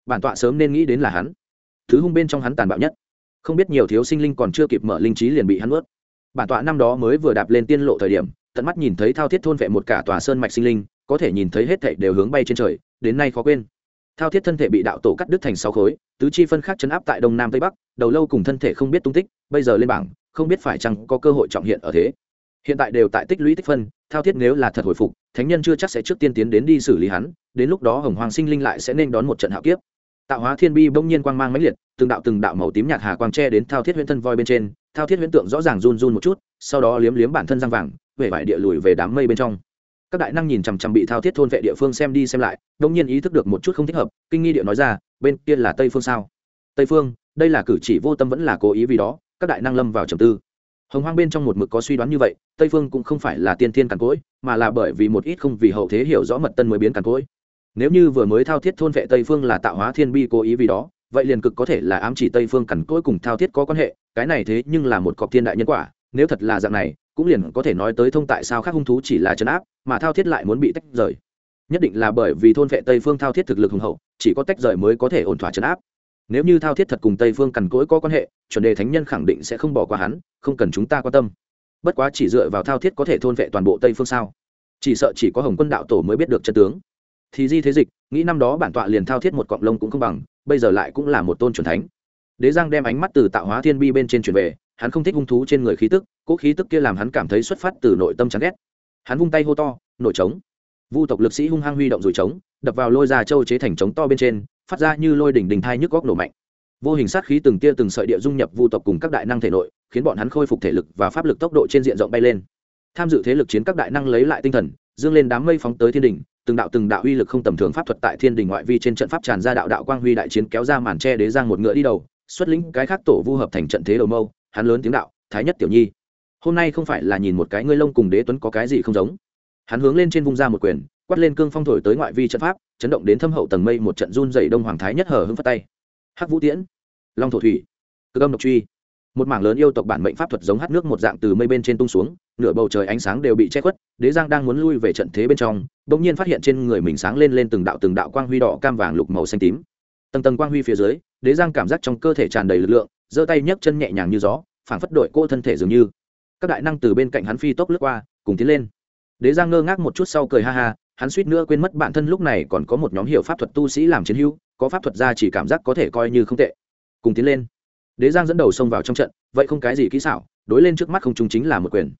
Bản tọa sớm nên nghĩ đến là hắn. Thứ hung bên trong hắn tàn bạo nhất. Không biết nhiều thiếu sinh linh còn chưa kịp mở linh trí liền bị hắn ướt bản tọa năm đó mới vừa đạp lên tiên lộ thời điểm tận mắt nhìn thấy thao thiết thôn vệ một cả tòa sơn mạch sinh linh có thể nhìn thấy hết thảy đều hướng bay trên trời, đến nay khó quên. Thao thiết thân thể bị đạo tổ cắt đứt thành sáu khối, tứ chi phân khác chấn áp tại đông nam tây bắc, đầu lâu cùng thân thể không biết tung tích, bây giờ lên bảng, không biết phải chăng có cơ hội trọng hiện ở thế. Hiện tại đều tại tích lũy tích phân, thao thiết nếu là thật hồi phục, thánh nhân chưa chắc sẽ trước tiên tiến đến đi xử lý hắn, đến lúc đó hồng hoàng sinh linh lại sẽ nên đón một trận hạo kiếp. Tạo hóa thiên bi bỗng nhiên quang mang mãnh liệt, từng đạo từng đạo màu tím nhạt hà quang tre đến thao thiết huyễn thân voi bên trên, thao thiết huyễn tượng rõ ràng run run một chút, sau đó liếm liếm bản thân răng vàng về vải địa lùi về đám mây bên trong các đại năng nhìn chằm chằm bị thao thiết thôn vệ địa phương xem đi xem lại đông nhiên ý thức được một chút không thích hợp, kinh nghi địa nói ra, bên kia là tây phương sao? Tây phương, đây là cử chỉ vô tâm vẫn là cố ý vì đó, các đại năng lâm vào trầm tư. Hồng hoang bên trong một mực có suy đoán như vậy, tây phương cũng không phải là tiên thiên càn cỗi mà là bởi vì một ít không vì hậu thế hiểu rõ mật tân mới biến càn cỗi nếu như vừa mới thao thiết thôn vệ tây phương là tạo hóa thiên bi cố ý vì đó, vậy liền cực có thể là ám chỉ tây phương cằn cỗi cùng thao thiết có quan hệ, cái này thế nhưng là một cọc thiên đại nhân quả, nếu thật là dạng này cũng liền có thể nói tới thông tại sao khác hung thú chỉ là chấn áp, mà thao thiết lại muốn bị tách rời. Nhất định là bởi vì thôn vệ tây phương thao thiết thực lực hùng hậu, chỉ có tách rời mới có thể ổn thỏa chấn áp. Nếu như thao thiết thật cùng tây phương cằn cỗi có quan hệ, chuẩn đề thánh nhân khẳng định sẽ không bỏ qua hắn, không cần chúng ta quan tâm. Bất quá chỉ dựa vào thao thiết có thể thôn vệ toàn bộ tây phương sao? Chỉ sợ chỉ có hồng quân đạo tổ mới biết được chân tướng. Thì di thế dịch, nghĩ năm đó bản tọa liền thao thiết một cọng lông cũng không bằng, bây giờ lại cũng là một tôn c thánh. Đế giang đem ánh mắt từ tạo hóa thiên bi bên trên truyền về hắn không thích hung thú trên người khí tức, cỗ khí tức kia làm hắn cảm thấy xuất phát từ nội tâm chán ghét. Hắn vung tay hô to nổi trống. Vu tộc lực sĩ hung hăng huy động rủi trống, đập vào lôi ra châu chế thành trống to bên trên, phát ra như lôi đỉnh đình thai nhức góc nổ mạnh. Vô hình sát khí từng tia từng sợi địa dung nhập vu tộc cùng các đại năng thể nội, khiến bọn hắn khôi phục thể lực và pháp lực tốc độ trên diện rộng bay lên. Tham dự thế lực chiến các đại năng lấy lại tinh thần, dương lên đám mây phóng tới thiên đình từng đạo từng đạo uy lực không tầm thường pháp thuật tại thiên đình ngoại vi trên trận pháp tràn ra đạo đạo quang huy đại chiến kéo ra màn tre đế giang một ngựa đi đầu, xuất lĩnh cái khác tổ vu hợp thành trận thế đầu mâu hắn lớn tiếng đạo, thái nhất tiểu nhi, hôm nay không phải là nhìn một cái ngươi lông cùng đế tuấn có cái gì không giống? Hắn hướng lên trên vung ra một quyền, quát lên cương phong thổi tới ngoại vi trận pháp, chấn động đến thâm hậu tầng mây một trận run dày đông hoàng thái nhất hở hưng phát tay. Hắc vũ tiễn, long thổ thủy cơ âm độc truy. Một mảng lớn yêu tộc bản mệnh pháp thuật giống hát nước một dạng từ mây bên trên tung xuống, nửa bầu trời ánh sáng đều bị che khuất, đế giang đang muốn lui về trận thế bên trong đ ỗ n g nhiên phát hiện trên người mình sáng lên lên từng đạo từng đạo quang huy đỏ cam vàng lục màu xanh tím tầng tầng quang huy phía dưới, đế giang cảm giác trong cơ thể tràn đầy lực lượng, giơ tay nhấc chân nhẹ nhàng như gió, phảng phất đội cô thân thể dường như. Các đại năng từ bên cạnh hắn phi tốc lướt qua, cùng tiến lên. Đế giang ngơ ngác một chút sau cười ha ha, hắn suýt nữa quên mất bản thân lúc này còn có một nhóm hiệu pháp thuật tu sĩ làm chiến hữu, có pháp thuật ra chỉ cảm giác có thể coi như không tệ. Cùng tiến lên. Đế giang dẫn đầu xông vào trong trận, vậy không cái gì kỹ xảo, đối lên trước mắt không chúng chính là một quyền.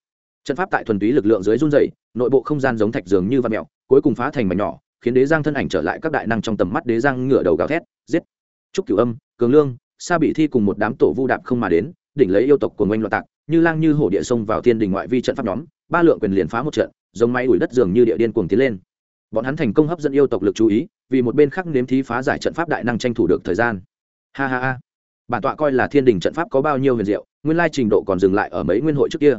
Trận pháp tại thuần túy lực lượng dưới run dày nội bộ không gian giống thạch dường như văn mẹo cuối cùng phá thành mảnh nhỏ khiến đế giang thân ảnh trở lại các đại năng trong tầm mắt đế giang ngửa đầu gào thét, giết. Trúc cửu âm, cường lương, sa bị thi cùng một đám tổ vu đạp không mà đến, đỉnh lấy yêu tộc của ngoanh loạn tạc, như lang như hổ địa sông vào thiên đình ngoại vi trận pháp nhóm, ba lượng quyền liền phá một trận, giống máy đuổi đất dường như địa điên cuồng tiến lên. Bọn hắn thành công hấp dẫn yêu tộc lực chú ý, vì một bên khác nếm thí phá giải trận pháp đại năng tranh thủ được thời gian. Ha ha ha. Bản tọa coi là thiên đình trận pháp có bao nhiêu huyền diệu, nguyên lai trình độ còn dừng lại ở mấy nguyên hội trước kia.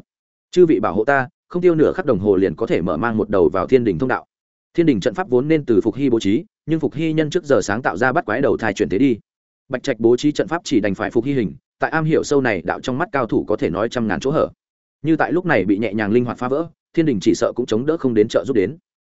Chư vị bảo hộ ta, không tiêu nửa khắc đồng hồ liền có thể mở mang một đầu vào thiên đình thông đạo thiên đình trận pháp vốn nên từ phục hy bố trí, nhưng phục hy nhân trước giờ sáng tạo ra bắt quái đầu thai chuyển thế đi. Bạch trạch bố trí trận pháp chỉ đành phải phục hy hình, tại am hiểu sâu này đạo trong mắt cao thủ có thể nói trăm ngàn chỗ hở. Như tại lúc này bị nhẹ nhàng linh hoạt phá vỡ, thiên đình chỉ sợ cũng chống đỡ không đến trợ giúp đến.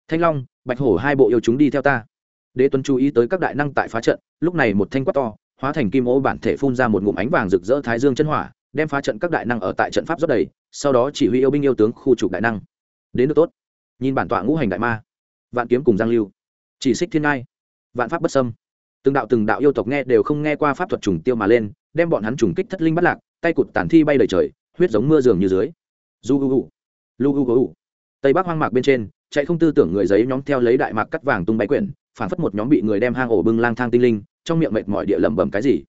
Thanh long, bạch hổ hai bộ yêu chúng đi theo ta. Đế tuấn chú ý tới các đại năng tại phá trận, lúc này một thanh quát to, hóa thành kim ô bản thể phun ra một ngụm ánh vàng rực rỡ thái dương chân hỏa, đem phá trận các đại năng ở tại trận pháp rất đầy, sau đó chỉ huy yêu binh yêu tướng khu trục đại năng. Đến được tốt. Nhìn bản tọa ngũ hành đại ma vạn kiếm cùng giang lưu. Chỉ xích thiên ngai, vạn pháp bất sâm từng đạo từng đạo yêu tộc nghe đều không nghe qua pháp thuật trùng tiêu mà lên, đem bọn hắn trùng kích thất linh bắt lạc, tay cụt tản thi bay đầy trời, huyết giống mưa giường như dưới. Du gu gu lu gu gu tây bắc hoang mạc bên trên, chạy không tư tưởng người giấy nhóm theo lấy đại mạc cắt vàng tung bay quyển, phản phất một nhóm bị người đem hang ổ bưng lang thang tinh linh, trong miệng mệt mỏi địa lẩm bẩm cái gì.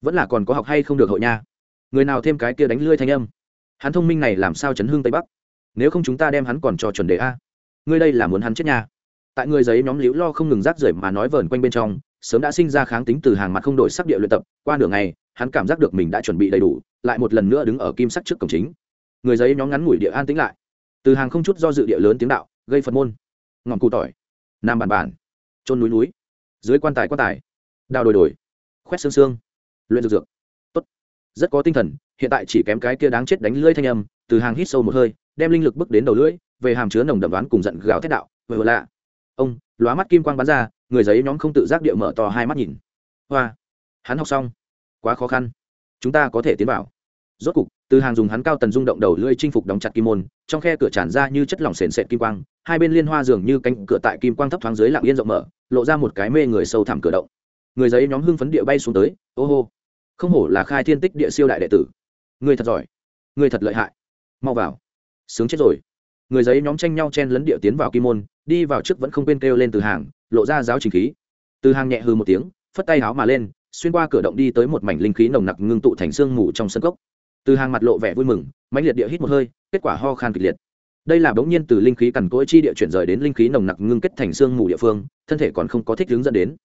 Vẫn là còn có học hay không được hội nha. Người nào thêm cái kia đánh lươi thanh âm. Hắn thông minh này làm sao chấn hương tây bắc? Nếu không chúng ta đem hắn còn cho chuẩn đề a. Ngươi đây là muốn hắn chết nha tại người giấy nhóm liễu lo không ngừng rác rưởi mà nói vờn quanh bên trong, sớm đã sinh ra kháng tính từ hàng mặt không đổi sắc địa luyện tập. Qua nửa ngày, hắn cảm giác được mình đã chuẩn bị đầy đủ, lại một lần nữa đứng ở kim sắc trước cổng chính. Người giấy nhóm ngắn ngủi địa an tĩnh lại. Từ hàng không chút do dự địa lớn tiếng đạo, gây phật môn. Ngọn cụ tỏi. Nam bản bản. Trôn núi núi. Dưới quan tài quan tài. Đào đồi đồi. Khoét xương xương. Luyện dược dược. Tốt. Rất có tinh thần, hiện tại chỉ kém cái kia đáng chết đánh lưỡi thanh âm, từ hàng hít sâu một hơi, đem linh lực bước đến đầu lưỡi, về hàm chứa nồng đậm đoán cùng giận gào thét đạo, vừa lạ ông, lóa mắt kim quang bắn ra, người giấy nhóm không tự giác địa mở to hai mắt nhìn. Hoa, hắn học xong. Quá khó khăn. Chúng ta có thể tiến vào. Rốt cục, từ hàng dùng hắn cao tần rung động đầu lưỡi chinh phục đóng chặt kim môn, trong khe cửa tràn ra như chất lỏng sền sệt kim quang, hai bên liên hoa dường như cánh cửa tại kim quang thấp thoáng dưới lặng yên rộng mở, lộ ra một cái mê người sâu thẳm cửa động. Người giấy nhóm hưng phấn địa bay xuống tới, ô hô. Không hổ là khai thiên tích địa siêu đại đệ tử. Người thật giỏi. Người thật lợi hại. Mau vào. Sướng chết rồi người giấy nhóm tranh nhau chen lấn địa tiến vào kim môn, đi vào trước vẫn không quên kêu lên từ hàng, lộ ra giáo trình khí. Từ hàng nhẹ hư một tiếng, phất tay háo mà lên, xuyên qua cửa động đi tới một mảnh linh khí nồng nặc ngưng tụ thành sương mù trong sân cốc. Từ hàng mặt lộ vẻ vui mừng, mãnh liệt địa hít một hơi, kết quả ho khan kịch liệt. Đây là bỗng nhiên từ linh khí cằn cỗi chi địa chuyển rời đến linh khí nồng nặc ngưng kết thành sương mù địa phương, thân thể còn không có thích hướng dẫn đến.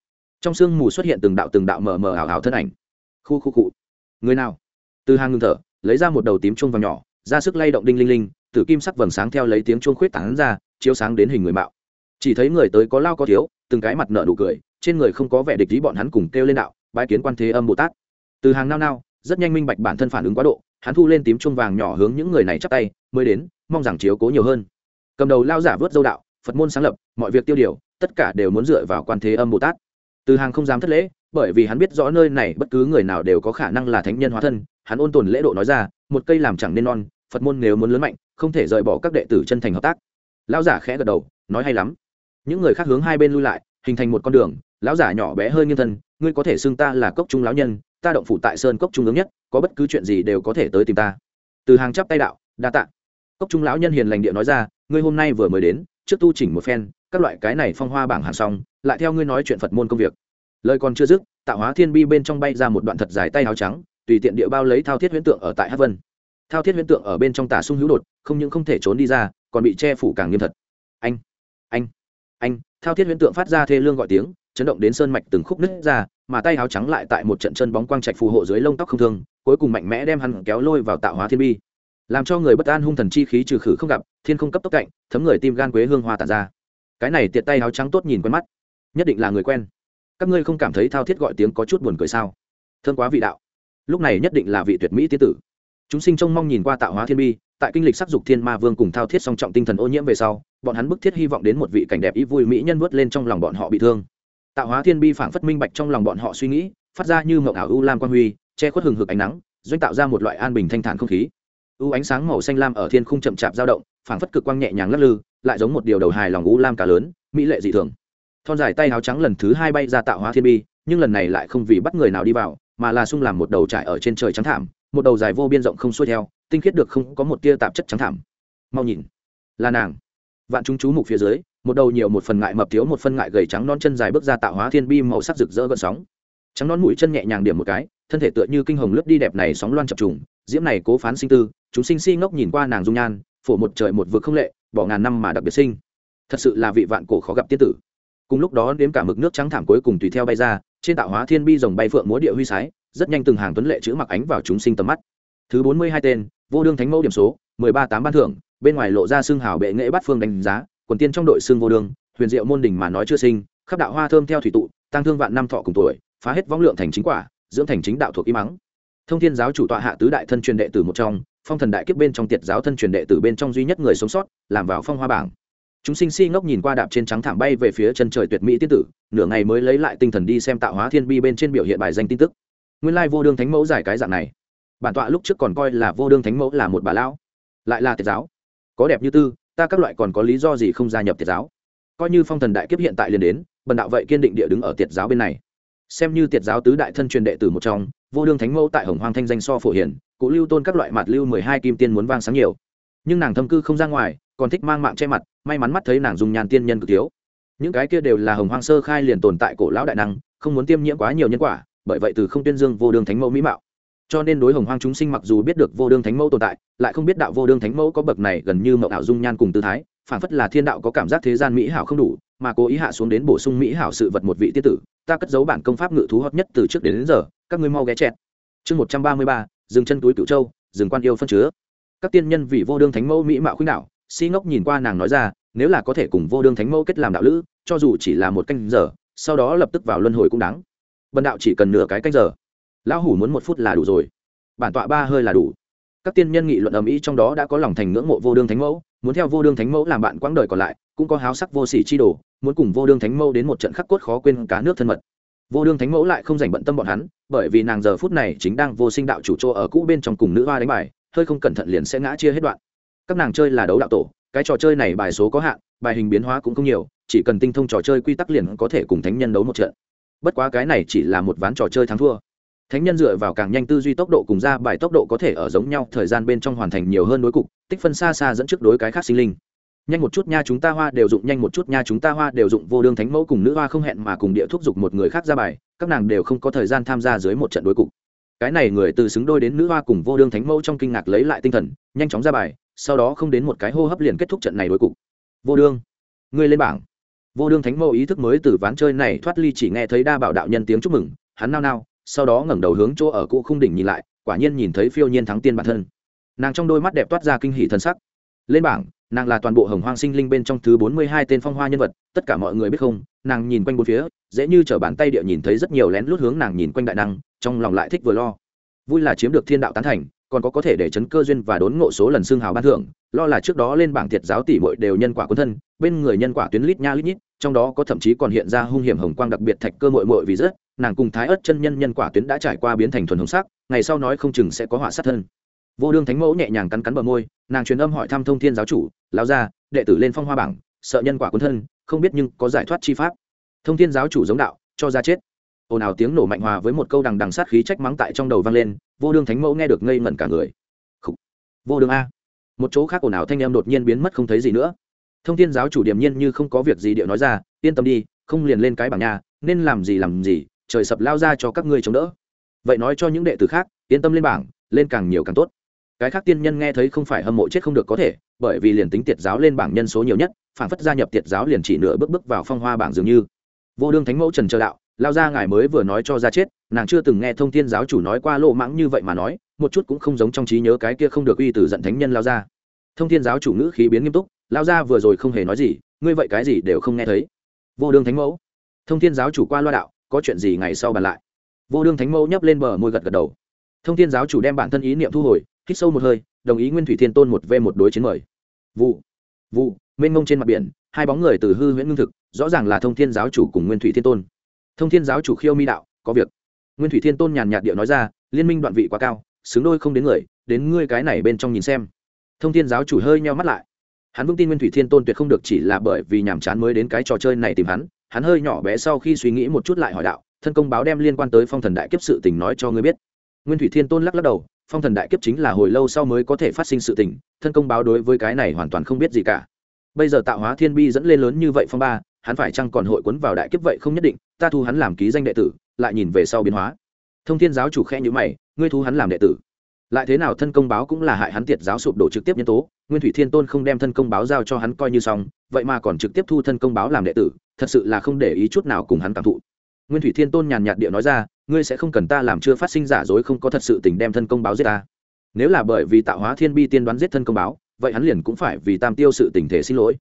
Trong sương mù xuất hiện từng đạo từng đạo mờ mờ ảo ảo thân ảnh. Khu khu cụ người nào? Từ hàng ngưng thở, lấy ra một đầu tím chung vào nhỏ, ra sức lay động đinh linh linh tử kim sắc vầng sáng theo lấy tiếng chuông khuyết tán ra, chiếu sáng đến hình người mạo. Chỉ thấy người tới có lao có thiếu, từng cái mặt nợ nụ cười, trên người không có vẻ địch ý bọn hắn cùng kêu lên đạo, bái kiến quan thế âm bồ tát. Từ hàng nao nao, rất nhanh minh bạch bản thân phản ứng quá độ, hắn thu lên tím chuông vàng nhỏ hướng những người này chắp tay, mới đến, mong rằng chiếu cố nhiều hơn. Cầm đầu lao giả vớt dâu đạo, phật môn sáng lập, mọi việc tiêu điều, tất cả đều muốn dựa vào quan thế âm bồ tát. Từ hàng không dám thất lễ, bởi vì hắn biết rõ nơi này bất cứ người nào đều có khả năng là thánh nhân hóa thân, hắn ôn tồn lễ độ nói ra, một cây làm chẳng nên non, phật môn nếu muốn lớn mạnh không thể rời bỏ các đệ tử chân thành hợp tác. Lão giả khẽ gật đầu, nói hay lắm. Những người khác hướng hai bên lui lại, hình thành một con đường. Lão giả nhỏ bé hơi nghiêng thân, ngươi có thể xưng ta là cốc trung lão nhân, ta động phủ tại sơn cốc trung ứng nhất, có bất cứ chuyện gì đều có thể tới tìm ta. Từ hàng chắp tay đạo, đa tạ. Cốc trung lão nhân hiền lành địa nói ra, ngươi hôm nay vừa mới đến, trước tu chỉnh một phen, các loại cái này phong hoa bảng hàng xong, lại theo ngươi nói chuyện phật môn công việc. Lời còn chưa dứt tạo hóa thiên bi bên trong bay ra một đoạn thật dài tay áo trắng, tùy tiện địa bao lấy thao thiết huyễn tượng ở tại hát vân thao thiết huyễn tượng ở bên trong tả sung hữu đột, không những không thể trốn đi ra, còn bị che phủ càng nghiêm thật. Anh anh anh, thao thiết huyễn tượng phát ra thê lương gọi tiếng, chấn động đến sơn mạch từng khúc nứt ra, mà tay áo trắng lại tại một trận chân bóng quang trạch phù hộ dưới lông tóc không thương, cuối cùng mạnh mẽ đem hắn kéo lôi vào tạo hóa thiên bi. Làm cho người bất an hung thần chi khí trừ khử không gặp, thiên không cấp tốc cạnh, thấm người tim gan quế hương hoa tàn ra. Cái này tiện tay áo trắng tốt nhìn quen mắt. Nhất định là người quen. Các ngươi không cảm thấy thao thiết gọi tiếng có chút buồn cười sao? Thương quá vị đạo. Lúc này nhất định là vị tuyệt mỹ tiên tử chúng sinh trông mong nhìn qua tạo hóa thiên bi, tại kinh lịch sắc dục thiên ma vương cùng thao thiết song trọng tinh thần ô nhiễm về sau, bọn hắn bức thiết hy vọng đến một vị cảnh đẹp ý vui mỹ nhân vớt lên trong lòng bọn họ bị thương. Tạo hóa thiên bi phảng phất minh bạch trong lòng bọn họ suy nghĩ, phát ra như mộng ảo u lam quan huy, che khuất hừng hực ánh nắng, doanh tạo ra một loại an bình thanh thản không khí. U ánh sáng màu xanh lam ở thiên khung chậm chạp dao động, phảng phất cực quang nhẹ nhàng lắc lư, lại giống một điều đầu hài lòng u lam cả lớn, mỹ lệ dị thường. Thon dài tay áo trắng lần thứ hai bay ra tạo hóa thiên bi, nhưng lần này lại không vì bắt người nào đi vào, mà là sung làm một đầu trải ở trên trời trắng thảm một đầu dài vô biên rộng không xuôi theo, tinh khiết được không có một tia tạp chất trắng thảm mau nhìn, là nàng. Vạn chúng chú mục phía dưới, một đầu nhiều một phần ngại mập thiếu một phân ngại gầy trắng non chân dài bước ra tạo hóa thiên bi màu sắc rực rỡ gợn sóng. Trắng non mũi chân nhẹ nhàng điểm một cái, thân thể tựa như kinh hồng lướt đi đẹp này sóng loan chập trùng, diễm này cố phán sinh tư, chúng sinh si ngốc nhìn qua nàng dung nhan, phổ một trời một vực không lệ, bỏ ngàn năm mà đặc biệt sinh. Thật sự là vị vạn cổ khó gặp tiên tử. Cùng lúc đó đếm cả mực nước trắng thảm cuối cùng tùy theo bay ra, trên tạo hóa thiên bi rồng bay phượng múa địa huy sái rất nhanh từng hàng tuấn lệ chữ mặc ánh vào chúng sinh tầm mắt. Thứ bốn mươi hai tên, vô đương thánh mẫu điểm số, mười ba tám ban thưởng, bên ngoài lộ ra xương hào bệ nghệ bát phương đánh giá, quần tiên trong đội xương vô đương, huyền diệu môn đình mà nói chưa sinh, khắp đạo hoa thơm theo thủy tụ, tăng thương vạn năm thọ cùng tuổi, phá hết võng lượng thành chính quả, dưỡng thành chính đạo thuộc y mắng. Thông thiên giáo chủ tọa hạ tứ đại thân truyền đệ tử một trong, phong thần đại kiếp bên trong tiệt giáo thân truyền đệ tử bên trong duy nhất người sống sót, làm vào phong hoa bảng. Chúng sinh si ngốc nhìn qua đạp trên trắng thảm bay về phía chân trời tuyệt mỹ tiên tử, nửa ngày mới lấy lại tinh thần đi xem tạo hóa thiên bi bên trên biểu hiện bài danh tin tức nguyên lai vô đương thánh mẫu giải cái dạng này. Bản tọa lúc trước còn coi là vô đương thánh mẫu là một bà lão, lại là tiệt giáo. Có đẹp như tư, ta các loại còn có lý do gì không gia nhập tiệt giáo? Coi như phong thần đại kiếp hiện tại liền đến, bần đạo vậy kiên định địa đứng ở tiệt giáo bên này. Xem như tiệt giáo tứ đại thân truyền đệ tử một trong, vô đương thánh mẫu tại hồng hoàng thanh danh so phổ hiển cụ lưu tôn các loại mặt lưu mười hai kim tiên muốn vang sáng nhiều. Nhưng nàng thâm cư không ra ngoài, còn thích mang mạng che mặt, may mắn mắt thấy nàng dùng nhàn tiên nhân cực thiếu. Những cái kia đều là hồng hoang sơ khai liền tồn tại cổ lão đại năng, không muốn tiêm nhiễm quá nhiều nhân quả bởi vậy từ không tuyên dương vô đương thánh mẫu mỹ mạo. Cho nên đối hồng hoang chúng sinh mặc dù biết được vô đương thánh mẫu tồn tại lại không biết đạo vô đương thánh mẫu có bậc này gần như mậu ảo dung nhan cùng tư thái phản phất là thiên đạo có cảm giác thế gian mỹ hảo không đủ mà cố ý hạ xuống đến bổ sung mỹ hảo sự vật một vị tiết tử ta cất giấu bản công pháp ngự thú hot nhất từ trước đến, đến giờ các ngươi mau ghé chẹt. Chương một trăm ba mươi ba dừng chân túi cựu châu dừng quan yêu phân chứa. Các tiên nhân vì vô đương thánh mẫu mỹ mạo khuynh đạo si ngốc nhìn qua nàng nói ra nếu là có thể cùng vô đương thánh mẫu kết làm đạo lữ cho dù chỉ là một canh giờ sau đó lập tức vào luân hồi cũng đáng bần đạo chỉ cần nửa cái canh giờ, lão hủ muốn một phút là đủ rồi. Bản tọa ba hơi là đủ. Các tiên nhân nghị luận ầm ĩ trong đó đã có lòng thành ngưỡng mộ vô đương thánh mẫu, muốn theo vô đương thánh mẫu làm bạn quãng đời còn lại, cũng có háo sắc vô sỉ chi đồ, muốn cùng vô đương thánh mẫu đến một trận khắc cốt khó quên cá nước thân mật. Vô đương thánh mẫu lại không dành bận tâm bọn hắn, bởi vì nàng giờ phút này chính đang vô sinh đạo chủ chỗ ở cũ bên trong cùng nữ hoa đánh bài, hơi không cẩn thận liền sẽ ngã chia hết đoạn. Các nàng chơi là đấu đạo tổ, cái trò chơi này bài số có hạn, bài hình biến hóa cũng không nhiều, chỉ cần tinh thông trò chơi quy tắc liền có thể cùng thánh nhân đấu một trận bất quá cái này chỉ là một ván trò chơi thắng thua. Thánh nhân dựa vào càng nhanh tư duy tốc độ cùng ra bài tốc độ có thể ở giống nhau thời gian bên trong hoàn thành nhiều hơn đối cục, tích phân xa xa dẫn trước đối cái khác sinh linh. Nhanh một chút nha chúng ta hoa đều dụng, nhanh một chút nha chúng ta hoa đều dụng, vô đương thánh mẫu cùng nữ hoa không hẹn mà cùng địa thúc giục một người khác ra bài, các nàng đều không có thời gian tham gia dưới một trận đối cục. Cái này người từ xứng đôi đến nữ hoa cùng vô đương thánh mẫu trong kinh ngạc lấy lại tinh thần, nhanh chóng ra bài, sau đó không đến một cái hô hấp liền kết thúc trận này đối cục. Vô đương, ngươi lên bảng vô đương thánh mẫu ý thức mới từ ván chơi này thoát ly chỉ nghe thấy đa bảo đạo nhân tiếng chúc mừng, hắn nao nao, sau đó ngẩng đầu hướng chỗ ở cũ khung đỉnh nhìn lại, quả nhiên nhìn thấy phiêu nhiên thắng tiên bản thân. Nàng trong đôi mắt đẹp toát ra kinh hỷ thân sắc. Lên bảng, nàng là toàn bộ hồng hoang sinh linh bên trong thứ bốn mươi hai tên phong hoa nhân vật, tất cả mọi người biết không, nàng nhìn quanh bốn phía, dễ như t bàn tay địa nhìn thấy rất nhiều lén lút hướng nàng nhìn quanh đại năng, trong lòng lại thích vừa lo. Vui là chiếm được thiên đạo tán thành còn có có thể để chấn cơ duyên và đốn ngộ số lần xương hào ban thưởng, lo là trước đó lên bảng thiệt giáo tỷ bội đều nhân quả quân thân, bên người nhân quả tuyến lít nha lít nhít, trong đó có thậm chí còn hiện ra hung hiểm hồng quang đặc biệt thạch cơ mội mội vì rất nàng cùng thái ớt chân nhân nhân quả tuyến đã trải qua biến thành thuần hồng sắc, ngày sau nói không chừng sẽ có họa sát thân. Vô đương thánh mẫu nhẹ nhàng cắn cắn bờ môi, nàng truyền âm hỏi thăm thông thiên giáo chủ lao ra đệ tử lên phong hoa bảng, sợ nhân quả quân thân, không biết nhưng có giải thoát chi pháp. Thông thiên giáo chủ giống đạo, cho ra chết ồn ào tiếng nổ mạnh hòa với một câu đằng đằng sát khí trách mắng tại trong đầu vang lên, vô đương thánh mẫu nghe được ngây ngẩn cả người. Khủ. vô đương a. Một chỗ khác ồn ào thanh em đột nhiên biến mất không thấy gì nữa. Thông thiên giáo chủ điềm nhiên như không có việc gì điệu nói ra, yên tâm đi, không liền lên cái bảng nhà, nên làm gì làm gì, trời sập lao ra cho các ngươi chống đỡ. Vậy nói cho những đệ tử khác, yên tâm lên bảng, lên càng nhiều càng tốt. Cái khác tiên nhân nghe thấy không phải hâm mộ chết không được có thể, bởi vì liền tính tiệt giáo lên bảng nhân số nhiều nhất phản phất gia nhập tiệt giáo liền chỉ nửa bước bước vào phong hoa bảng dường như. Vô đương thánh mẫu trần chờ đạo lao ra ngài mới vừa nói cho ra chết, nàng chưa từng nghe thông tin giáo chủ nói qua lộ mãng như vậy mà nói, một chút cũng không giống trong trí nhớ cái kia không được uy từ giận thánh nhân lao ra thông thiên giáo chủ ngữ khí biến nghiêm túc, lao ra vừa rồi không hề nói gì, ngươi vậy cái gì đều không nghe thấy. Vô đương thánh mẫu. Thông thiên giáo chủ qua loa đạo, có chuyện gì ngày sau bàn lại. Vô đương thánh mẫu nhấp lên bờ môi gật gật đầu. Thông thiên giáo chủ đem bản thân ý niệm thu hồi, hít sâu một hơi, đồng ý nguyên thủy thiên tôn một v một đối chiến mời. Vụ vụ, mênh mông trên mặt biển, hai bóng người từ hư huyễn ngưng thực, rõ ràng là thông thiên giáo chủ cùng nguyên thủy thiên tôn thông thiên giáo chủ khiêu mi đạo, có việc. Nguyên thủy thiên tôn nhàn nhạt điệu nói ra, liên minh đoạn vị quá cao, xứng đôi không đến người, đến ngươi cái này bên trong nhìn xem. Thông thiên giáo chủ hơi nheo mắt lại. Hắn vững tin nguyên thủy thiên tôn tuyệt không được chỉ là bởi vì nhàm chán mới đến cái trò chơi này tìm hắn hắn hơi nhỏ bé sau khi suy nghĩ một chút lại hỏi đạo, thân công báo đem liên quan tới phong thần đại kiếp sự tình nói cho ngươi biết. Nguyên thủy thiên tôn lắc lắc đầu, phong thần đại kiếp chính là hồi lâu sau mới có thể phát sinh sự tình, thân công báo đối với cái này hoàn toàn không biết gì cả. Bây giờ tạo hóa thiên bi dẫn lên lớn như vậy phong ba hắn phải chăng còn hội quấn vào đại kiếp vậy không nhất định, ta thu hắn làm ký danh đệ tử, lại nhìn về sau biến hóa. Thông thiên giáo chủ khe nhữ mày, ngươi thu hắn làm đệ tử. Lại thế nào thân công báo cũng là hại hắn tiệt giáo sụp đổ trực tiếp nhân tố, nguyên thủy thiên tôn không đem thân công báo giao cho hắn coi như xong, vậy mà còn trực tiếp thu thân công báo làm đệ tử, thật sự là không để ý chút nào cùng hắn cảm thụ. Nguyên thủy thiên tôn nhàn nhạt địa nói ra, ngươi sẽ không cần ta làm chưa phát sinh giả dối không có thật sự tình đem thân công báo giết ta. Nếu là bởi vì tạo hóa thiên bi tiên đoán giết thân công báo, vậy hắn liền cũng phải vì tam tiêu sự tình thể xin lỗi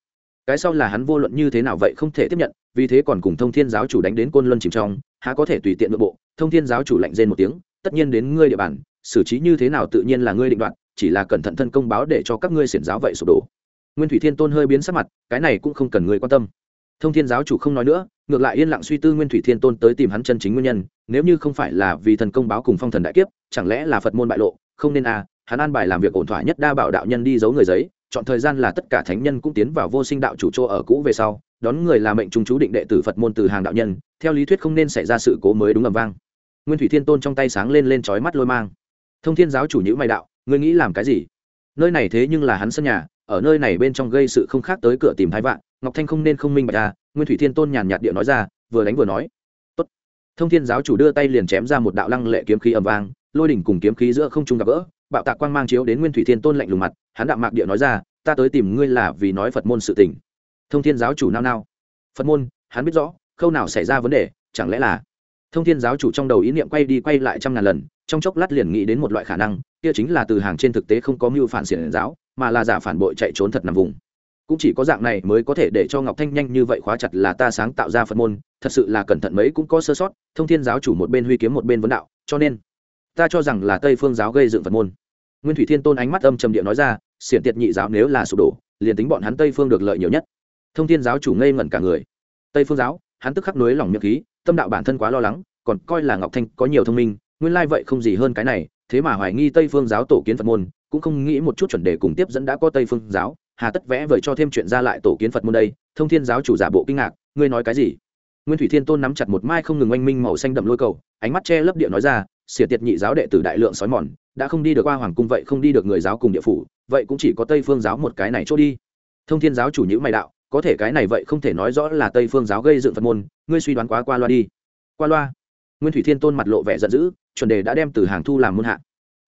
cái sau là hắn vô luận như thế nào vậy không thể tiếp nhận, vì thế còn cùng thông thiên giáo chủ đánh đến côn luân chìm trong, há có thể tùy tiện nội bộ, thông thiên giáo chủ lạnh rên một tiếng, tất nhiên đến ngươi địa bàn, xử trí như thế nào tự nhiên là ngươi định đoạt, chỉ là cẩn thận thân công báo để cho các ngươi xiển giáo vậy sụp đổ. Nguyên thủy thiên tôn hơi biến sắc mặt, cái này cũng không cần ngươi quan tâm. Thông thiên giáo chủ không nói nữa, ngược lại yên lặng suy tư nguyên thủy thiên tôn tới tìm hắn chân chính nguyên nhân, nếu như không phải là vì thần công báo cùng phong thần đại kiếp, chẳng lẽ là phật môn bại lộ, không nên à hắn an bài làm việc ổn thỏa nhất đa bảo đạo nhân đi giấu người giấy chọn thời gian là tất cả thánh nhân cũng tiến vào vô sinh đạo chủ chỗ ở cũ về sau, đón người là mệnh trung chú định đệ tử phật môn từ hàng đạo nhân, theo lý thuyết không nên xảy ra sự cố mới đúng ầm vang. Nguyên thủy thiên tôn trong tay sáng lên lên trói mắt lôi mang. Thông thiên giáo chủ nhữ mày đạo, ngươi nghĩ làm cái gì? Nơi này thế nhưng là hắn sân nhà, ở nơi này bên trong gây sự không khác tới cửa tìm thái vạn, ngọc thanh không nên không minh bạch ra nguyên thủy thiên tôn nhàn nhạt địa nói ra, vừa đánh vừa nói, Tốt. thông thiên giáo chủ đưa tay liền chém ra một đạo lăng lệ kiếm khí ầm vang, lôi đỉnh cùng kiếm khí giữa không trung gặp gỡ bạo tạc quang mang chiếu đến nguyên thủy thiên tôn lạnh lùng mặt, hắn đạm mạc địa nói ra, ta tới tìm ngươi là vì nói phật môn sự tình. Thông thiên giáo chủ nao nao. Phật môn, hắn biết rõ, khâu nào xảy ra vấn đề, chẳng lẽ là thông thiên giáo chủ trong đầu ý niệm quay đi quay lại trăm ngàn lần, trong chốc lát liền nghĩ đến một loại khả năng, kia chính là từ hàng trên thực tế không có mưu phản xiển giáo, mà là giả phản bội chạy trốn thật nằm vùng. Cũng chỉ có dạng này mới có thể để cho ngọc thanh nhanh như vậy khóa chặt là ta sáng tạo ra phật môn, thật sự là cẩn thận mấy cũng có sơ sót, thông thiên giáo chủ một bên huy kiếm một bên vấn đạo, cho nên, ta cho rằng là tây phương giáo gây dựng phật môn nguyên thủy thiên tôn ánh mắt âm trầm điện nói ra, xiển tiệt nhị giáo nếu là sụp đổ, liền tính bọn hắn tây phương được lợi nhiều nhất. Thông thiên giáo chủ ngây ngẩn cả người. Tây phương giáo, hắn tức khắc nối lòng miệng khí, tâm đạo bản thân quá lo lắng, còn coi là ngọc thanh có nhiều thông minh, nguyên lai vậy không gì hơn cái này, thế mà hoài nghi tây phương giáo tổ kiến phật môn, cũng không nghĩ một chút chuẩn đề cùng tiếp dẫn đã có tây phương giáo, hà tất vẽ vời cho thêm chuyện ra lại tổ kiến phật môn đây, thông thiên giáo chủ giả bộ kinh ngạc, ngươi nói cái gì? Nguyên thủy thiên tôn nắm chặt một mai không ngừng oanh minh màu xanh đậm lôi cầu, ánh mắt che lấp địa nói ra xỉa tiệt nhị giáo đệ tử đại lượng sói mòn, đã không đi được qua hoàng cung vậy không đi được người giáo cùng địa phủ, vậy cũng chỉ có tây phương giáo một cái này chỗ đi. Thông thiên giáo chủ nhữ mày đạo, có thể cái này vậy không thể nói rõ là tây phương giáo gây dựng phật môn, ngươi suy đoán quá qua loa đi. Qua loa. Nguyên thủy thiên tôn mặt lộ vẻ giận dữ, chuẩn đề đã đem từ hàng thu làm môn hạ.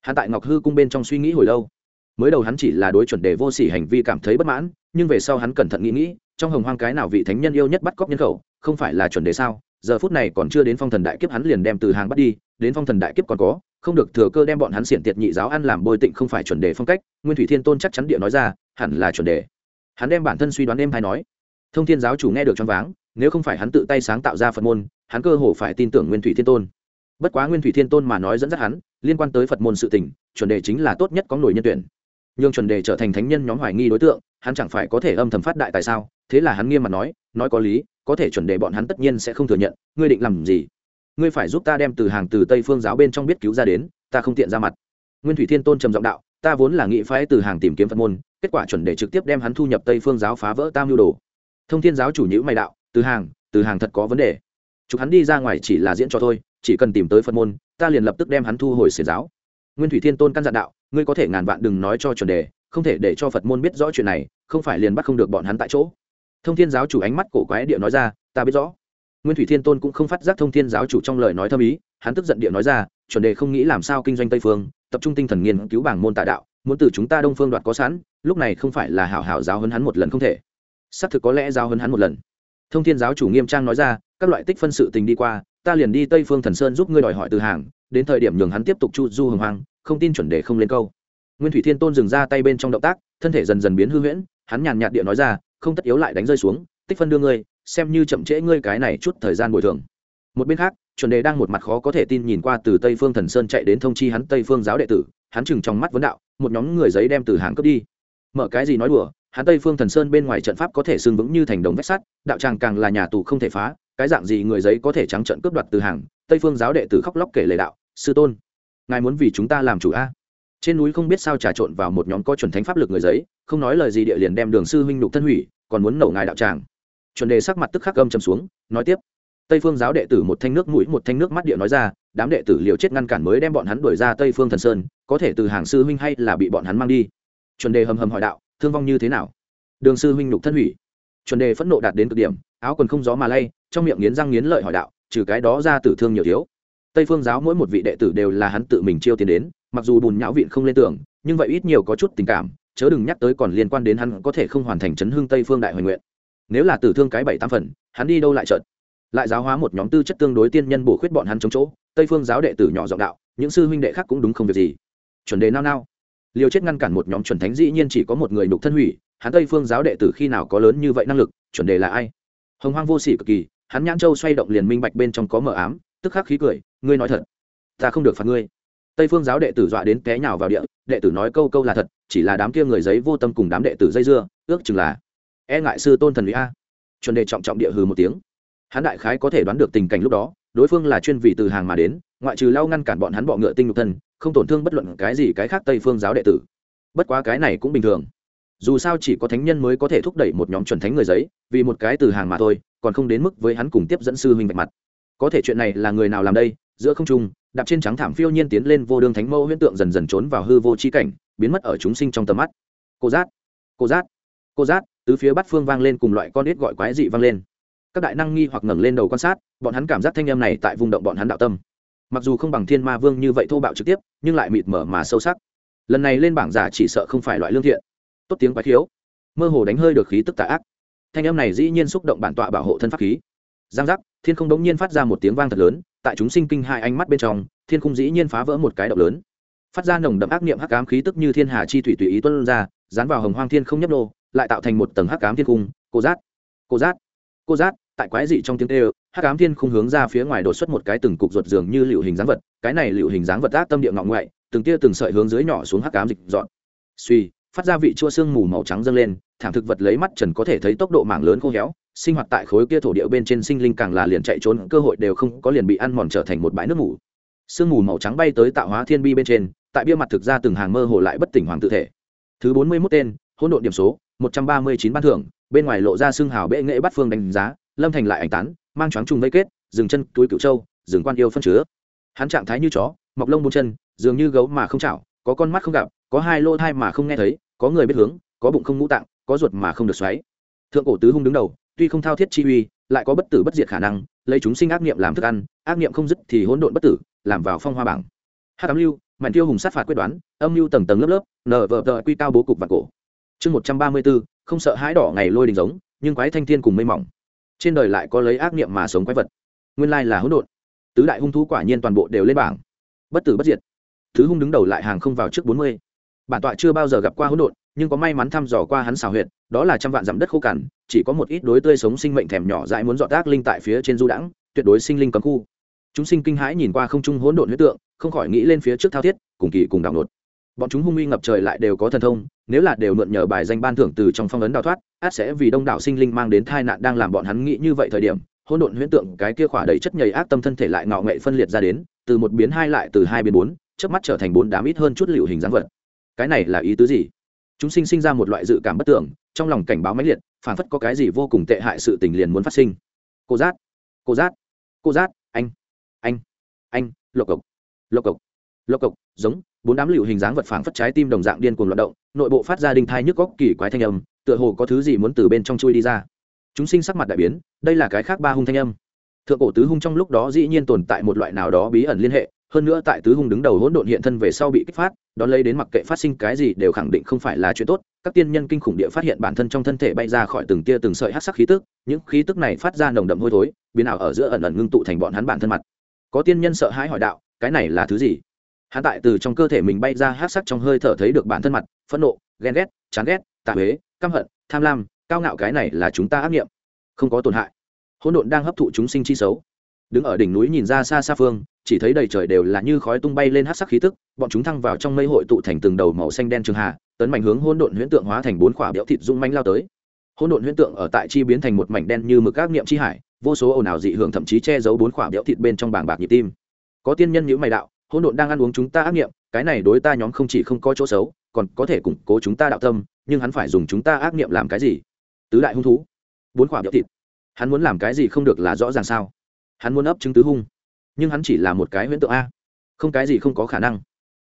Hạ tại ngọc hư cung bên trong suy nghĩ hồi lâu. Mới đầu hắn chỉ là đối chuẩn đề vô sỉ hành vi cảm thấy bất mãn, nhưng về sau hắn cẩn thận nghĩ nghĩ, trong hồng hoang cái nào vị thánh nhân yêu nhất bắt cóc nhân khẩu, không phải là chuẩn đề sao? Giờ phút này còn chưa đến phong thần đại kiếp hắn liền đem từ hàng bắt đi, đến phong thần đại kiếp còn có, không được thừa cơ đem bọn hắn xiển tiệt nhị giáo ăn làm bôi tịnh không phải chuẩn đề phong cách, nguyên thủy thiên tôn chắc chắn địa nói ra, hẳn là chuẩn đề. Hắn đem bản thân suy đoán đêm hay nói. Thông thiên giáo chủ nghe được choáng váng, nếu không phải hắn tự tay sáng tạo ra phật môn, hắn cơ hồ phải tin tưởng nguyên thủy thiên tôn. Bất quá nguyên thủy thiên tôn mà nói dẫn dắt hắn, liên quan tới phật môn sự tình, chuẩn đề chính là tốt nhất có nổi nhân tuyển. Nhưng chuẩn đề trở thành thánh nhân nhóm hoài nghi đối tượng, hắn chẳng phải có thể âm thầm phát đại tại sao? Thế là hắn nghiêm mặt nói nói có lý, có thể chuẩn đề bọn hắn tất nhiên sẽ không thừa nhận, ngươi định làm gì? Ngươi phải giúp ta đem từ hàng từ tây phương giáo bên trong biết cứu ra đến, ta không tiện ra mặt. Nguyên thủy thiên tôn trầm giọng đạo, ta vốn là nghị phái từ hàng tìm kiếm phật môn, kết quả chuẩn đề trực tiếp đem hắn thu nhập tây phương giáo phá vỡ tam lưu đồ. Thông thiên giáo chủ nhữ mày đạo, từ hàng từ hàng thật có vấn đề. Chụp hắn đi ra ngoài chỉ là diễn cho thôi, chỉ cần tìm tới phật môn, ta liền lập tức đem hắn thu hồi xiển giáo. Nguyên thủy thiên tôn căn dặn đạo, ngươi có thể ngàn vạn đừng nói cho chuẩn đề, không thể để cho phật môn biết rõ chuyện này, không phải liền bắt không được bọn hắn tại chỗ thông thiên giáo chủ ánh mắt cổ quái địa nói ra, ta biết rõ. Nguyên thủy thiên tôn cũng không phát giác thông thiên giáo chủ trong lời nói thâm ý, hắn tức giận địa nói ra, chuẩn đề không nghĩ làm sao kinh doanh tây phương, tập trung tinh thần nghiên cứu bảng môn tà đạo, muốn từ chúng ta đông phương đoạt có sẵn, lúc này không phải là hảo hảo giáo hấn hắn một lần không thể. Xác thực có lẽ giáo hấn hắn một lần. Thông thiên giáo chủ nghiêm trang nói ra, các loại tích phân sự tình đi qua, ta liền đi tây phương thần sơn giúp ngươi đòi hỏi từ hàng, đến thời điểm nhường hắn tiếp tục chu du hồng hoang, không tin chuẩn đề không lên câu. Nguyên thủy thiên tôn dừng ra tay bên trong động tác, thân thể dần dần biến hư huyễn, hắn nhàn nhạt địa nói ra không tất yếu lại đánh rơi xuống, tích phân đưa ngươi, xem như chậm trễ ngươi cái này chút thời gian bồi thường. Một bên khác, chuẩn đề đang một mặt khó có thể tin nhìn qua từ tây phương thần sơn chạy đến thông chi hắn tây phương giáo đệ tử, hắn chừng trong mắt vấn đạo, một nhóm người giấy đem từ hàng cướp đi. Mở cái gì nói đùa, hắn tây phương thần sơn bên ngoài trận pháp có thể xương vững như thành đồng vách sắt, đạo tràng càng là nhà tù không thể phá, cái dạng gì người giấy có thể trắng trận cướp đoạt từ hàng, tây phương giáo đệ tử khóc lóc kể lệ đạo, sư tôn, ngài muốn vì chúng ta làm chủ a? Trên núi không biết sao trà trộn vào một nhóm có chuẩn thánh pháp lực người giấy, không nói lời gì địa liền đem đường sư huynh nhục thân hủy, còn muốn nổ ngài đạo tràng. Chuẩn đề sắc mặt tức khắc gâm chầm xuống, nói tiếp. Tây phương giáo đệ tử một thanh nước mũi, một thanh nước mắt địa nói ra, đám đệ tử liều chết ngăn cản mới đem bọn hắn đuổi ra tây phương thần sơn, có thể từ hàng sư huynh hay là bị bọn hắn mang đi? Chuẩn đề hầm hầm hỏi đạo, thương vong như thế nào? Đường sư huynh nhục thân hủy. Chuẩn đề phẫn nộ đạt đến cực điểm, áo quần không gió mà lay, trong miệng nghiến răng nghiến lợi hỏi đạo, trừ cái đó ra tử thương nhiều thiếu tây phương giáo mỗi một vị đệ tử đều là hắn tự mình chiêu tiền đến, mặc dù bùn nhão vịn không lên tưởng nhưng vậy ít nhiều có chút tình cảm, chớ đừng nhắc tới còn liên quan đến hắn có thể không hoàn thành chấn hương tây phương đại hoài nguyện. Nếu là tử thương cái bảy tám phần, hắn đi đâu lại trận lại giáo hóa một nhóm tư chất tương đối tiên nhân bổ khuyết bọn hắn chống chỗ, tây phương giáo đệ tử nhỏ giọng đạo, những sư huynh đệ khác cũng đúng không việc gì. Chuẩn đề nao nao. Liều chết ngăn cản một nhóm chuẩn thánh dĩ nhiên chỉ có một người nục thân hủy, hắn tây phương giáo đệ tử khi nào có lớn như vậy năng lực, chuẩn đề là ai? Hồng hoang vô sỉ cực kỳ, hắn nhãn châu xoay động liền minh bạch bên trong có mờ ám tức khắc khí cười, ngươi nói thật, ta không được phạt ngươi. Tây phương giáo đệ tử dọa đến té nhào vào địa, đệ tử nói câu câu là thật, chỉ là đám kia người giấy vô tâm cùng đám đệ tử dây dưa, ước chừng là e ngại sư tôn thần lý a. Chuẩn đề trọng trọng địa hừ một tiếng. Hắn đại khái có thể đoán được tình cảnh lúc đó, đối phương là chuyên vị từ hàng mà đến, ngoại trừ lau ngăn cản bọn hắn bọ ngựa tinh nhục thân, không tổn thương bất luận cái gì cái khác tây phương giáo đệ tử. Bất quá cái này cũng bình thường. Dù sao chỉ có thánh nhân mới có thể thúc đẩy một nhóm chuẩn thánh người giấy, vì một cái từ hàng mà thôi, còn không đến mức với hắn cùng tiếp dẫn sư huynh bạch mặt có thể chuyện này là người nào làm đây? Giữa không trung, đạp trên trắng thảm phiêu nhiên tiến lên vô đường thánh mẫu huyễn tượng dần dần trốn vào hư vô chi cảnh, biến mất ở chúng sinh trong tầm mắt. Cô giác cô giác cô giác, tứ phía bắt phương vang lên cùng loại con ít gọi quái dị vang lên. Các đại năng nghi hoặc ngẩng lên đầu quan sát, bọn hắn cảm giác thanh em này tại vùng động bọn hắn đạo tâm. Mặc dù không bằng thiên ma vương như vậy thô bạo trực tiếp, nhưng lại mịt mở mà sâu sắc. Lần này lên bảng giả chỉ sợ không phải loại lương thiện. Tốt tiếng quái thiếu mơ hồ đánh hơi được khí tức tà ác. Thanh em này dĩ nhiên xúc động bản tọa bảo hộ thân pháp khí giang giác, thiên không đống nhiên phát ra một tiếng vang thật lớn, tại chúng sinh kinh hai ánh mắt bên trong, thiên không dĩ nhiên phá vỡ một cái động lớn. Phát ra nồng đậm ác niệm hắc ám khí tức như thiên hà chi thủy tùy ý tuân ra, dán vào hồng hoang thiên không nhấp nô, lại tạo thành một tầng hắc ám thiên cung cô giác cô giác cô giác, tại quái dị trong tiếng tê hắc ám thiên không hướng ra phía ngoài đột xuất một cái từng cục ruột dường như liệu hình dáng vật. Cái này liệu hình dáng vật ác tâm địa ngọng ngoại, từng tia từng sợi hướng dưới nhỏ xuống hắc ám dịch dọn. Suy, phát ra vị chua xương mù màu trắng dâng lên, thảm thực vật lấy mắt trần có thể thấy tốc độ mảng lớn khô héo sinh hoạt tại khối kia thổ địa bên trên sinh linh càng là liền chạy trốn, cơ hội đều không có liền bị ăn mòn trở thành một bãi nước mù. Sương mù màu trắng bay tới tạo hóa thiên bi bên trên, tại bia mặt thực ra từng hàng mơ hồ lại bất tỉnh hoàng tự thể. Thứ bốn mươi mốt tên, hỗn độn điểm số, một trăm ba mươi chín ban thưởng, bên ngoài lộ ra xương hào bệ nghệ bắt phương đánh giá, lâm thành lại ảnh tán, mang choáng trùng vây kết, dừng chân, túi cựu châu, dừng quan yêu phân chứa. Hắn trạng thái như chó, mọc lông bốn chân, dường như gấu mà không chảo, có con mắt không gặp, có hai lỗ thai mà không nghe thấy, có người biết hướng, có bụng không ngũ tạng, có ruột mà không được xoáy. Thượng cổ tứ hung đứng đầu tuy không thao thiết chi uy, lại có bất tử bất diệt khả năng, lấy chúng sinh ác niệm làm thức ăn, ác niệm không dứt thì hỗn độn bất tử, làm vào phong hoa bảng. Hát ám lưu mạnh tiêu hùng sát phạt quyết đoán, âm lưu tầng tầng lớp lớp nở vờ tờ quy cao bố cục và cổ. Chương một trăm ba mươi bốn, không sợ hãi đỏ ngày lôi đình giống, nhưng quái thanh thiên cùng mây mỏng. Trên đời lại có lấy ác niệm mà sống quái vật. Nguyên lai là hỗn độn. Tứ đại hung thú quả nhiên toàn bộ đều lên bảng. Bất tử bất diệt. Thứ hung đứng đầu lại hàng không vào trước bốn mươi. Bản tọa chưa bao giờ gặp qua hỗn độn nhưng có may mắn thăm dò qua hắn xào huyệt, đó là trăm vạn dặm đất khô cằn, chỉ có một ít đối tươi sống sinh mệnh thèm nhỏ dãi muốn dọn tác linh tại phía trên du đãng, tuyệt đối sinh linh cấm khu. Chúng sinh kinh hãi nhìn qua không trung hỗn độn huyết tượng, không khỏi nghĩ lên phía trước thao thiết, cùng kỳ cùng đảo nột bọn chúng hung uy ngập trời lại đều có thần thông, nếu là đều mượn nhờ bài danh ban thưởng từ trong phong ấn đào thoát, át sẽ vì đông đảo sinh linh mang đến tai nạn đang làm bọn hắn nghĩ như vậy thời điểm, hỗn độn huyễn tượng cái kia khỏa đầy chất nhầy ác tâm thân thể lại ngạo nghệ phân liệt ra đến, từ một biến hai lại từ hai biến bốn trước mắt trở thành bốn đám ít hơn chút liệu hình dáng vật. Cái này là ý tứ gì? Chúng sinh sinh ra một loại dự cảm bất tưởng, trong lòng cảnh báo mãnh liệt phản phất có cái gì vô cùng tệ hại sự tình liền muốn phát sinh. Cô giác cô giác cô giác anh anh anh, lộc cộc lộc cộc lộc cộc, giống, bốn đám liệu hình dáng vật phản phất trái tim đồng dạng điên cuồng loạt động, nội bộ phát ra đinh thai nhức góc kỳ quái thanh âm, tựa hồ có thứ gì muốn từ bên trong chui đi ra. Chúng sinh sắc mặt đại biến, đây là cái khác ba hung thanh âm. Thượng cổ tứ hung trong lúc đó dĩ nhiên tồn tại một loại nào đó bí ẩn liên hệ hơn nữa tại tứ hung đứng đầu hỗn độn hiện thân về sau bị kích phát, đón lấy đến mặc kệ phát sinh cái gì đều khẳng định không phải là chuyện tốt. Các tiên nhân kinh khủng địa phát hiện bản thân trong thân thể bay ra khỏi từng tia từng sợi hát sắc khí tức, những khí tức này phát ra nồng đậm hôi thối, biến ảo ở giữa ẩn ẩn ngưng tụ thành bọn hắn bản thân mặt. Có tiên nhân sợ hãi hỏi đạo, cái này là thứ gì? Hắn tại từ trong cơ thể mình bay ra hát sắc trong hơi thở thấy được bản thân mặt, phẫn nộ, ghen ghét, chán ghét, tạ huế, căm hận, tham lam, cao ngạo, cái này là chúng ta ác nghiệm, không có tổn hại. Hỗn độn đang hấp thụ chúng sinh chi xấu, đứng ở đỉnh núi nhìn ra xa xa phương chỉ thấy đầy trời đều là như khói tung bay lên hát sắc khí tức, bọn chúng thăng vào trong mây hội tụ thành từng đầu màu xanh đen trường hà tấn mạnh hướng hỗn độn huyễn tượng hóa thành bốn khỏa béo thịt rung manh lao tới. Hỗn độn huyễn tượng ở tại chi biến thành một mảnh đen như mực ác niệm chi hải, vô số ồn ào dị hưởng thậm chí che giấu bốn khỏa béo thịt bên trong bảng bạc nhịp tim. Có tiên nhân nhữ mày đạo, hỗn độn đang ăn uống chúng ta ác niệm, cái này đối ta nhóm không chỉ không có chỗ xấu, còn có thể củng cố chúng ta đạo tâm, nhưng hắn phải dùng chúng ta ác niệm làm cái gì? Tứ đại hung thú. Bốn khỏa béo thịt. Hắn muốn làm cái gì không được là rõ ràng sao? Hắn muốn ấp chứng tứ hung nhưng hắn chỉ là một cái huyễn tượng a. Không cái gì không có khả năng.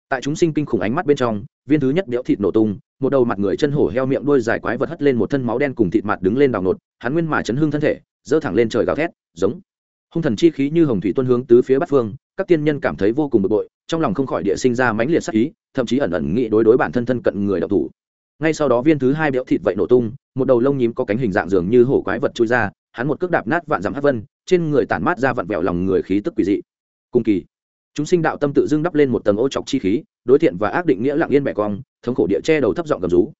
Tại chúng sinh kinh khủng ánh mắt bên trong, viên thứ nhất đẽo thịt nổ tung, một đầu mặt người chân hổ heo miệng đuôi dài quái vật hất lên một thân máu đen cùng thịt mặt đứng lên đào nột, hắn nguyên mà chấn hương thân thể, giơ thẳng lên trời gào thét, giống. Hung thần chi khí như hồng thủy tuân hướng tứ phía bắc phương, các tiên nhân cảm thấy vô cùng bực bội, trong lòng không khỏi địa sinh ra mãnh liệt sắc ý, thậm chí ẩn ẩn nghĩ đối đối bản thân thân cận người đạo thủ. Ngay sau đó viên thứ hai béo thịt vậy nổ tung, một đầu lông nhím có cánh hình dạng dường như hổ quái vật chui ra, hắn một cước đạp nát vạn dặm hát vân trên người tản mát ra vặn vẹo lòng người khí tức quỷ dị. Cùng kỳ, chúng sinh đạo tâm tự dưng đắp lên một tầng ô chọc chi khí, đối thiện và ác định nghĩa lặng yên bẻ cong, thống khổ địa che đầu thấp giọng cầm rú.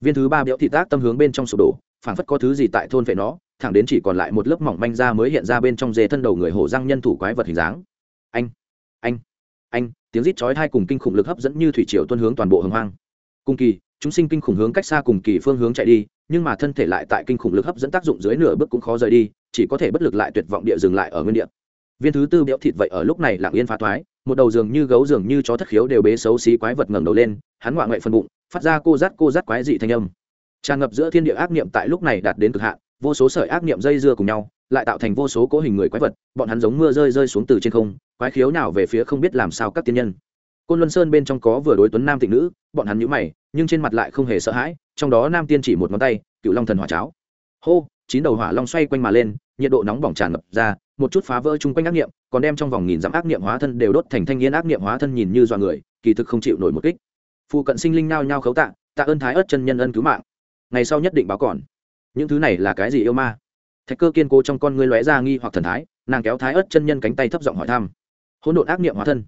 Viên thứ ba béo thị tác tâm hướng bên trong sụp đổ, phảng phất có thứ gì tại thôn vệ nó, thẳng đến chỉ còn lại một lớp mỏng manh ra mới hiện ra bên trong dê thân đầu người hổ răng nhân thủ quái vật hình dáng. Anh anh anh, tiếng rít chói hai cùng kinh khủng lực hấp dẫn như thủy triều tuân hướng toàn bộ hồng hoang. Cùng kỳ, chúng sinh kinh khủng hướng cách xa cùng kỳ phương hướng chạy đi, nhưng mà thân thể lại tại kinh khủng lực hấp dẫn tác dụng dưới nửa bước cũng khó rời đi chỉ có thể bất lực lại tuyệt vọng địa dừng lại ở nguyên địa. Viên thứ tư béo thịt vậy ở lúc này lặng yên phá thoái, một đầu giường như gấu giường như chó thất khiếu đều bế xấu xí quái vật ngẩng đầu lên, hắn ngoạ ngoại phân bụng, phát ra cô rát cô rát quái dị thanh âm. Tràn ngập giữa thiên địa ác niệm tại lúc này đạt đến cực hạn, vô số sợi ác niệm dây dưa cùng nhau, lại tạo thành vô số cố hình người quái vật, bọn hắn giống mưa rơi rơi xuống từ trên không, quái khiếu nào về phía không biết làm sao các tiên nhân. Côn luân sơn bên trong có vừa đối tuấn nam tịnh nữ, bọn hắn nhíu mày, nhưng trên mặt lại không hề sợ hãi, trong đó nam tiên chỉ một ngón tay, cựu long thần hỏa cháo. Hô chín đầu hỏa long xoay quanh mà lên, nhiệt độ nóng bỏng tràn ngập ra, một chút phá vỡ chung quanh ác niệm, còn đem trong vòng nghìn dặm ác niệm hóa thân đều đốt thành thanh niên ác niệm hóa thân nhìn như dọa người, kỳ thực không chịu nổi một kích. Phụ cận sinh linh nao nhao khấu tạ tạ ơn thái ớt chân nhân ân cứu mạng. Ngày sau nhất định báo còn. Những thứ này là cái gì yêu ma? Thạch cơ kiên cố trong con ngươi lóe ra nghi hoặc thần thái, nàng kéo thái ớt chân nhân cánh tay thấp giọng hỏi thăm. Hỗn độn ác niệm hóa thân.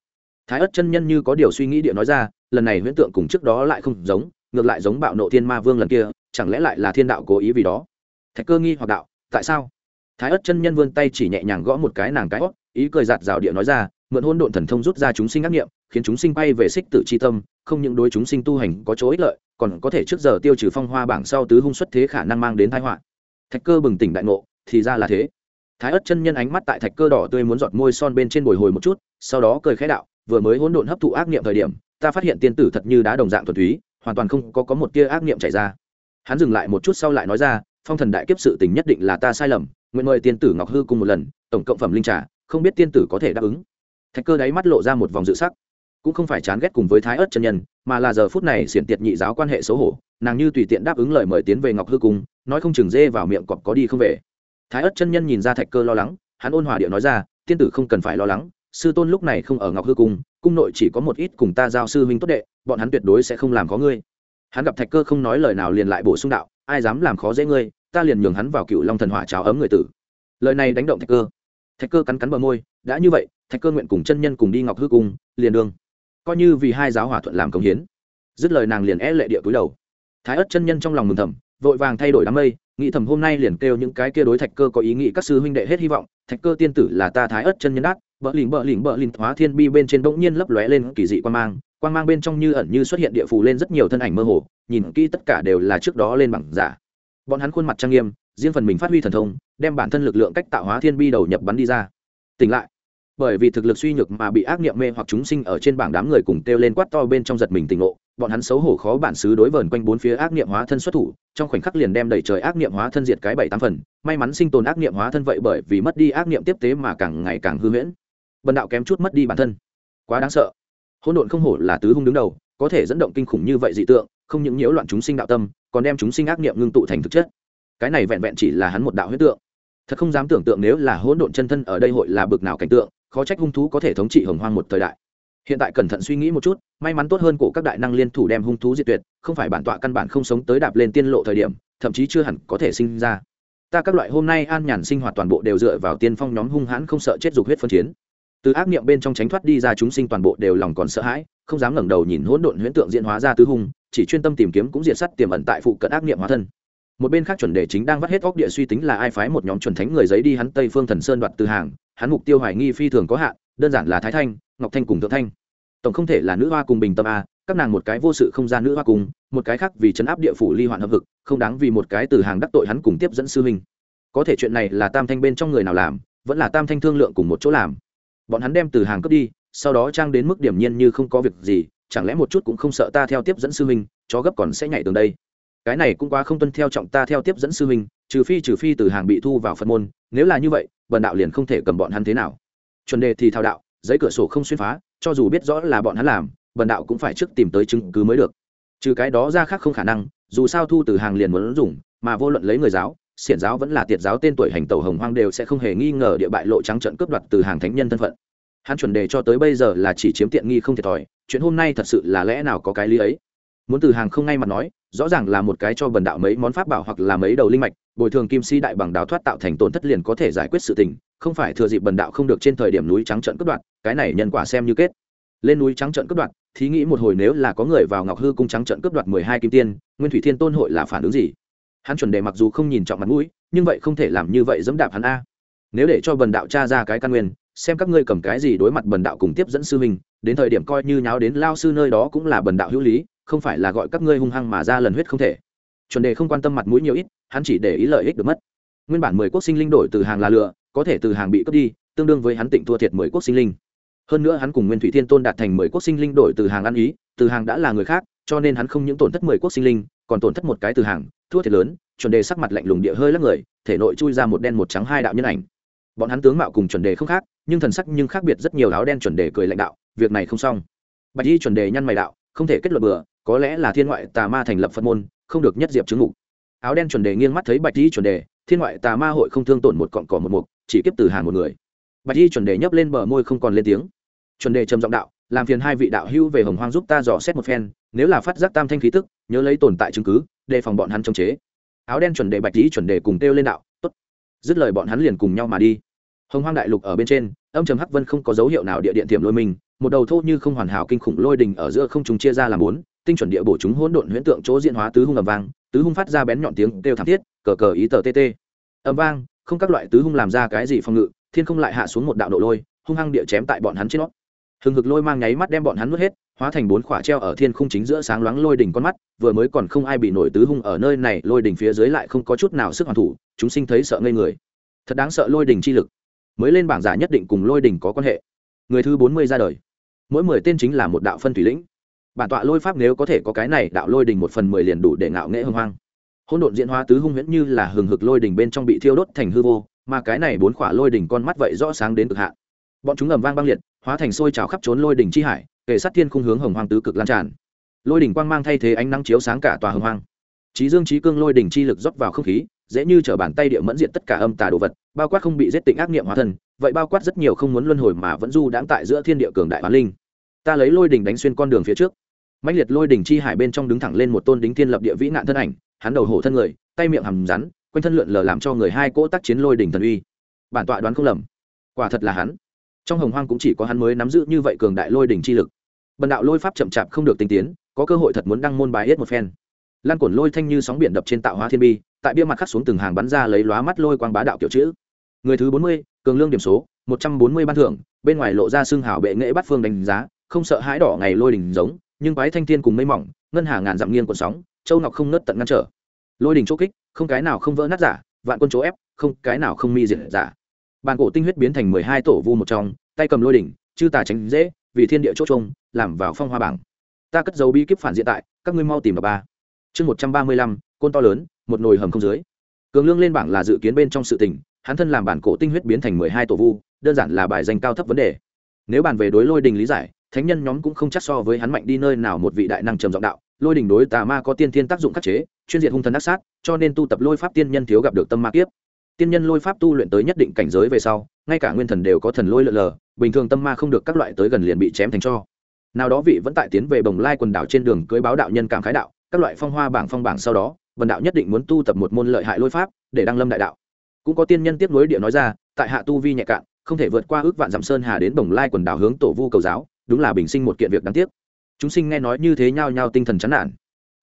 Thái ớt chân nhân như có điều suy nghĩ địa nói ra, lần này huyễn tượng cùng trước đó lại không giống, ngược lại giống bạo nộ thiên ma vương lần kia, chẳng lẽ lại là thiên đạo cố ý vì đó? Thạch cơ nghi hoặc đạo, tại sao? Thái ớt chân nhân vươn tay chỉ nhẹ nhàng gõ một cái nàng cái hót ý cười giạt rào địa nói ra, mượn hôn độn thần thông rút ra chúng sinh ác nghiệm khiến chúng sinh bay về xích tự c h i tâm, không những đối chúng sinh tu hành có chỗ ích lợi, còn có thể trước giờ tiêu trừ phong hoa bảng sau tứ hung xuất thế khả năng mang đến thái họa. Thạch cơ bừng tỉnh đại ngộ, thì ra là thế. Thái ất chân nhân ánh mắt tại thạch cơ đỏ tươi muốn giọt môi son bên trên bồi hồi một chút, sau đó cười khẽ đạo, vừa mới hỗn độn hấp thụ ác niệm thời điểm, ta phát hiện tiên tử thật như đá đồng dạng thuần túy, hoàn toàn không có có một tia ác niệm chảy ra. Hắn dừng lại một chút sau lại nói ra phong thần đại kiếp sự tình nhất định là ta sai lầm, nguyện mời tiên tử ngọc hư cùng một lần, tổng cộng phẩm linh trà, không biết tiên tử có thể đáp ứng. Thạch cơ đáy mắt lộ ra một vòng dự sắc. Cũng không phải chán ghét cùng với thái ớt chân nhân, mà là giờ phút này xiển tiệt nhị giáo quan hệ xấu hổ, nàng như tùy tiện đáp ứng lời mời tiến về ngọc hư cung nói không chừng dê vào miệng cọp có đi không về. Thái ớt chân nhân nhìn ra thạch cơ lo lắng, hắn ôn hòa điệu nói ra, tiên tử không cần phải lo lắng, sư tôn lúc này không ở ngọc hư cung cung nội chỉ có một ít cùng ta giao sư huynh tốt đệ, bọn hắn tuyệt đối sẽ không làm có ngươi. Hắn gặp thạch cơ không nói lời nào liền lại bổ sung đạo ai dám làm khó dễ ngươi ta liền nhường hắn vào cựu long thần hỏa cháo ấm người tử. Lời này đánh động thạch cơ. Thạch cơ cắn cắn bờ môi đã như vậy thạch cơ nguyện cùng chân nhân cùng đi ngọc hư cung liền đương coi như vì hai giáo hòa thuận làm công hiến. Dứt lời nàng liền é lệ địa cúi đầu. Thái ất chân nhân trong lòng mừng thầm vội vàng thay đổi đám mây nghĩ thầm hôm nay liền kêu những cái kia đối thạch cơ có ý nghĩ các sư huynh đệ hết hy vọng thạch cơ tiên tử là ta thái ất chân nhân đắc, bỡ lỉnh bỡ lỉnh bỡ lỉnh hóa thiên bi bên trên bỗng nhiên lấp lóe lên kỳ dị quan mang quan mang bên trong như ẩn như xuất hiện địa phù lên rất nhiều thân ảnh mơ hồ nhìn kỹ tất cả đều là trước đó lên bằng giả. Bọn hắn khuôn mặt trang nghiêm, riêng phần mình phát huy thần thông, đem bản thân lực lượng cách tạo hóa thiên bi đầu nhập bắn đi ra. Tỉnh lại. Bởi vì thực lực suy nhược mà bị ác niệm mê hoặc chúng sinh ở trên bảng đám người cùng kêu lên quát to bên trong giật mình tỉnh ngộ, bọn hắn xấu hổ khó bản xứ đối vờn quanh bốn phía ác niệm hóa thân xuất thủ, trong khoảnh khắc liền đem đẩy trời ác niệm hóa thân diệt cái bảy tám phần, may mắn sinh tồn ác niệm hóa thân vậy bởi vì mất đi ác niệm tiếp tế mà càng ngày càng hư huyễn. Bần đạo kém chút mất đi bản thân. Quá đáng sợ. Hỗn độn không hổ là tứ hung đứng đầu, có thể dẫn động kinh khủng như vậy dị tượng không những nhiễu loạn chúng sinh đạo tâm, còn đem chúng sinh ác niệm ngưng tụ thành thực chất. Cái này vẹn vẹn chỉ là hắn một đạo huyết tượng. Thật không dám tưởng tượng nếu là hỗn độn chân thân ở đây hội là bực nào cảnh tượng, khó trách hung thú có thể thống trị hồng hoang một thời đại. Hiện tại cẩn thận suy nghĩ một chút, may mắn tốt hơn cổ các đại năng liên thủ đem hung thú diệt tuyệt, không phải bản tọa căn bản không sống tới đạp lên tiên lộ thời điểm, thậm chí chưa hẳn có thể sinh ra. Ta các loại hôm nay an nhàn sinh hoạt toàn bộ đều dựa vào tiên phong nhóm hung hãn không sợ chết dục huyết phân chiến. Từ ác niệm bên trong tránh thoát đi ra chúng sinh toàn bộ đều lòng còn sợ hãi, không dám ngẩng đầu nhìn hỗn độn huyễn tượng diễn hóa ra tứ hung chỉ chuyên tâm tìm kiếm cũng diệt sắt tiềm ẩn tại phụ cận ác niệm hóa thân. Một bên khác chuẩn đề chính đang vắt hết óc địa suy tính là ai phái một nhóm chuẩn thánh người giấy đi hắn tây phương thần sơn đoạt từ hàng, hắn mục tiêu hoài nghi phi thường có hạn, đơn giản là thái thanh, ngọc thanh cùng thượng thanh. Tổng không thể là nữ hoa cùng bình tâm a, các nàng một cái vô sự không gian nữ hoa cùng, một cái khác vì chấn áp địa phủ ly hoạn hợp vực, không đáng vì một cái từ hàng đắc tội hắn cùng tiếp dẫn sư huynh. Có thể chuyện này là tam thanh bên trong người nào làm, vẫn là tam thanh thương lượng cùng một chỗ làm. Bọn hắn đem từ hàng cướp đi, sau đó trang đến mức điểm nhiên như không có việc gì chẳng lẽ một chút cũng không sợ ta theo tiếp dẫn sư huynh, chó gấp còn sẽ nhảy tường đây? Cái này cũng quá không tuân theo trọng ta theo tiếp dẫn sư huynh, trừ phi trừ phi từ hàng bị thu vào phật môn, nếu là như vậy, bần đạo liền không thể cầm bọn hắn thế nào. Chuẩn đề thì thao đạo, giấy cửa sổ không xuyên phá, cho dù biết rõ là bọn hắn làm, bần đạo cũng phải trước tìm tới chứng cứ mới được. Trừ cái đó ra khác không khả năng, dù sao thu từ hàng liền muốn dùng, mà vô luận lấy người giáo, xiển giáo vẫn là tiệt giáo tên tuổi hành tẩu hồng hoang đều sẽ không hề nghi ngờ địa bại lộ trắng trận cướp đoạt từ hàng thánh nhân thân phận hắn chuẩn đề cho tới bây giờ là chỉ chiếm tiện nghi không thiệt thòi, chuyện hôm nay thật sự là lẽ nào có cái lý ấy? Muốn từ hàng không ngay mặt nói, rõ ràng là một cái cho bần đạo mấy món pháp bảo hoặc là mấy đầu linh mạch, bồi thường kim si đại bằng đào thoát tạo thành tổn thất liền có thể giải quyết sự tình, không phải thừa dịp bần đạo không được trên thời điểm núi trắng trận cướp đoạt, cái này nhân quả xem như kết. Lên núi trắng trận cướp đoạt, thí nghĩ một hồi nếu là có người vào ngọc hư cung trắng trận cướp đoạt mười hai kim tiên, nguyên thủy thiên tôn hội là phản ứng gì? Hắn chuẩn đề mặc dù không nhìn trọng mặt mũi, nhưng vậy không thể làm như vậy dẫm đạp hắn a. Nếu để cho bần đạo tra ra cái căn nguyên xem các ngươi cầm cái gì đối mặt bần đạo cùng tiếp dẫn sư mình đến thời điểm coi như nháo đến lao sư nơi đó cũng là bần đạo hữu lý, không phải là gọi các ngươi hung hăng mà ra lần huyết không thể. Chuẩn đề không quan tâm mặt mũi nhiều ít, hắn chỉ để ý lợi ích được mất. Nguyên bản mười quốc sinh linh đổi từ hàng là lựa, có thể từ hàng bị cướp đi, tương đương với hắn tịnh thua thiệt mười quốc sinh linh. Hơn nữa hắn cùng nguyên thủy thiên tôn đạt thành mười quốc sinh linh đổi từ hàng ăn ý, từ hàng đã là người khác, cho nên hắn không những tổn thất mười quốc sinh linh, còn tổn thất một cái từ hàng, thua thiệt lớn, chuẩn đề sắc mặt lạnh lùng địa hơi lắc người, thể nội chui ra một đen một trắng hai đạo nhân ảnh bọn hắn tướng mạo cùng chuẩn đề không khác, nhưng thần sắc nhưng khác biệt rất nhiều áo đen chuẩn đề cười lãnh đạo, việc này không xong. Bạch y chuẩn đề nhăn mày đạo, không thể kết luận bừa, có lẽ là thiên ngoại tà ma thành lập phật môn, không được nhất diệp chứng ngục. Áo đen chuẩn đề nghiêng mắt thấy bạch y chuẩn đề, thiên ngoại tà ma hội không thương tổn một cọn cỏ một mục, chỉ kiếp từ hàng một người. Bạch y chuẩn đề nhấp lên bờ môi không còn lên tiếng. Chuẩn đề trầm giọng đạo, làm phiền hai vị đạo hưu về hồng hoang giúp ta dò xét một phen, nếu là phát giác tam thanh khí tức, nhớ lấy tồn tại chứng cứ, đề phòng bọn hắn chống chế. Áo đen chuẩn đề bạch y chuẩn đề cùng kêu lên đạo dứt lời bọn hắn liền cùng nhau mà đi. Hồng hoang đại lục ở bên trên, âm trầm hắc vân không có dấu hiệu nào địa điện tiềm lôi mình, một đầu thô như không hoàn hảo kinh khủng lôi đình ở giữa không chúng chia ra làm bốn, tinh chuẩn địa bổ chúng hỗn độn huyễn tượng chỗ diễn hóa tứ hung ầm vang, tứ hung phát ra bén nhọn tiếng kêu thảm thiết, cờ cờ ý tờ tt ầm vang, không các loại tứ hung làm ra cái gì phòng ngự, thiên không lại hạ xuống một đạo độ lôi, hung hăng địa chém tại bọn hắn trên nó. Hừng hực lôi mang nháy mắt đem bọn hắn nuốt hết hóa thành bốn khỏa treo ở thiên khung chính giữa sáng loáng lôi đỉnh con mắt, vừa mới còn không ai bị nổi tứ hung ở nơi này, lôi đỉnh phía dưới lại không có chút nào sức hoàn thủ, chúng sinh thấy sợ ngây người. Thật đáng sợ lôi đình chi lực. Mới lên bảng giả nhất định cùng lôi đình có quan hệ. Người thứ bốn mươi ra đời. Mỗi mười tên chính là một đạo phân thủy lĩnh. Bản tọa lôi pháp nếu có thể có cái này, đạo lôi đình một phần mười liền đủ để ngạo nghễ hưng hoang. Hỗn độn diễn hóa tứ hung huyễn như là hừng hực lôi đình bên trong bị thiêu đốt thành hư vô, mà cái này bốn khỏa lôi đình con mắt vậy rõ sáng đến cực hạn. Bọn chúng ầm vang băng liệt, hóa thành sôi trào khắp trốn lôi đình chi hải kể sát thiên khung hướng hồng hoang tứ cực lan tràn. Lôi đỉnh quang mang thay thế ánh nắng chiếu sáng cả tòa hồng hoang. Trí dương trí cương lôi đỉnh chi lực rót vào không khí, dễ như t bàn tay địa mẫn diện tất cả âm tà đồ vật, bao quát không bị giết tịnh ác niệm hóa thân, vậy bao quát rất nhiều không muốn luân hồi mà vẫn du đãng tại giữa thiên địa cường đại hóa linh. Ta lấy lôi đỉnh đánh xuyên con đường phía trước. Mạnh liệt lôi đỉnh chi hải bên trong đứng thẳng lên một tôn đính thiên lập địa vĩ nạn thân ảnh, hắn đầu hổ thân người, tay miệng hầm rắn, quanh thân lượn lờ làm cho người hai cỗ tác chiến lôi đỉnh thần uy. Bản tọa đoán không lầm. Quả thật là hắn trong hồng hoang cũng chỉ có hắn mới nắm giữ như vậy cường đại lôi đỉnh chi lực. Bần đạo lôi pháp chậm chạp không được tinh tiến, có cơ hội thật muốn đăng môn bài hết một phen. Lan cổn lôi thanh như sóng biển đập trên tạo hóa thiên bi, tại bia mặt khắc xuống từng hàng bắn ra lấy lóa mắt lôi quang bá đạo kiểu chữ. Người thứ bốn mươi, cường lương điểm số, một trăm bốn mươi ban thưởng, bên ngoài lộ ra xương hào bệ nghệ bắt phương đánh giá, không sợ hãi đỏ ngày lôi đỉnh giống, nhưng quái thanh thiên cùng mây mỏng, ngân hà ngàn dặm nghiêng cuộn sóng, châu ngọc không nớt tận ngăn trở. Lôi đỉnh chỗ kích, không cái nào không vỡ nát giả, vạn quân chỗ ép, không cái nào không mi diệt giả bàn cổ tinh huyết biến thành mười hai tổ vu một trong, tay cầm lôi đỉnh, chư tà tránh dễ, vì thiên địa chỗ trông, làm vào phong hoa bảng. Ta cất dấu bí kíp phản diện tại, các ngươi mau tìm đọc ba. Chương một trăm ba mươi lăm, côn to lớn, một nồi hầm không dưới. Cường lương lên bảng là dự kiến bên trong sự tình, hắn thân làm bản cổ tinh huyết biến thành mười hai tổ vu, đơn giản là bài danh cao thấp vấn đề. Nếu bàn về đối lôi đình lý giải, thánh nhân nhóm cũng không chắc so với hắn mạnh đi nơi nào một vị đại năng trầm giọng đạo, lôi đình đối tà ma có tiên thiên tác dụng khắc chế, chuyên diện hung thần ác sát, cho nên tu tập lôi pháp tiên nhân thiếu gặp được tâm ma kiếp tiên nhân lôi pháp tu luyện tới nhất định cảnh giới về sau, ngay cả nguyên thần đều có thần lôi lợn lờ, bình thường tâm ma không được các loại tới gần liền bị chém thành cho. Nào đó vị vẫn tại tiến về bồng lai quần đảo trên đường cưới báo đạo nhân cảm khái đạo, các loại phong hoa bảng phong bảng sau đó vần đạo nhất định muốn tu tập một môn lợi hại lôi pháp, để đăng lâm đại đạo. Cũng có tiên nhân tiếp nối địa nói ra, tại hạ tu vi nhẹ cạn, không thể vượt qua ước vạn dặm sơn hà đến bồng lai quần đảo hướng tổ vu cầu giáo, đúng là bình sinh một kiện việc đáng tiếc. Chúng sinh nghe nói như thế nhao nhao tinh thần chán nản.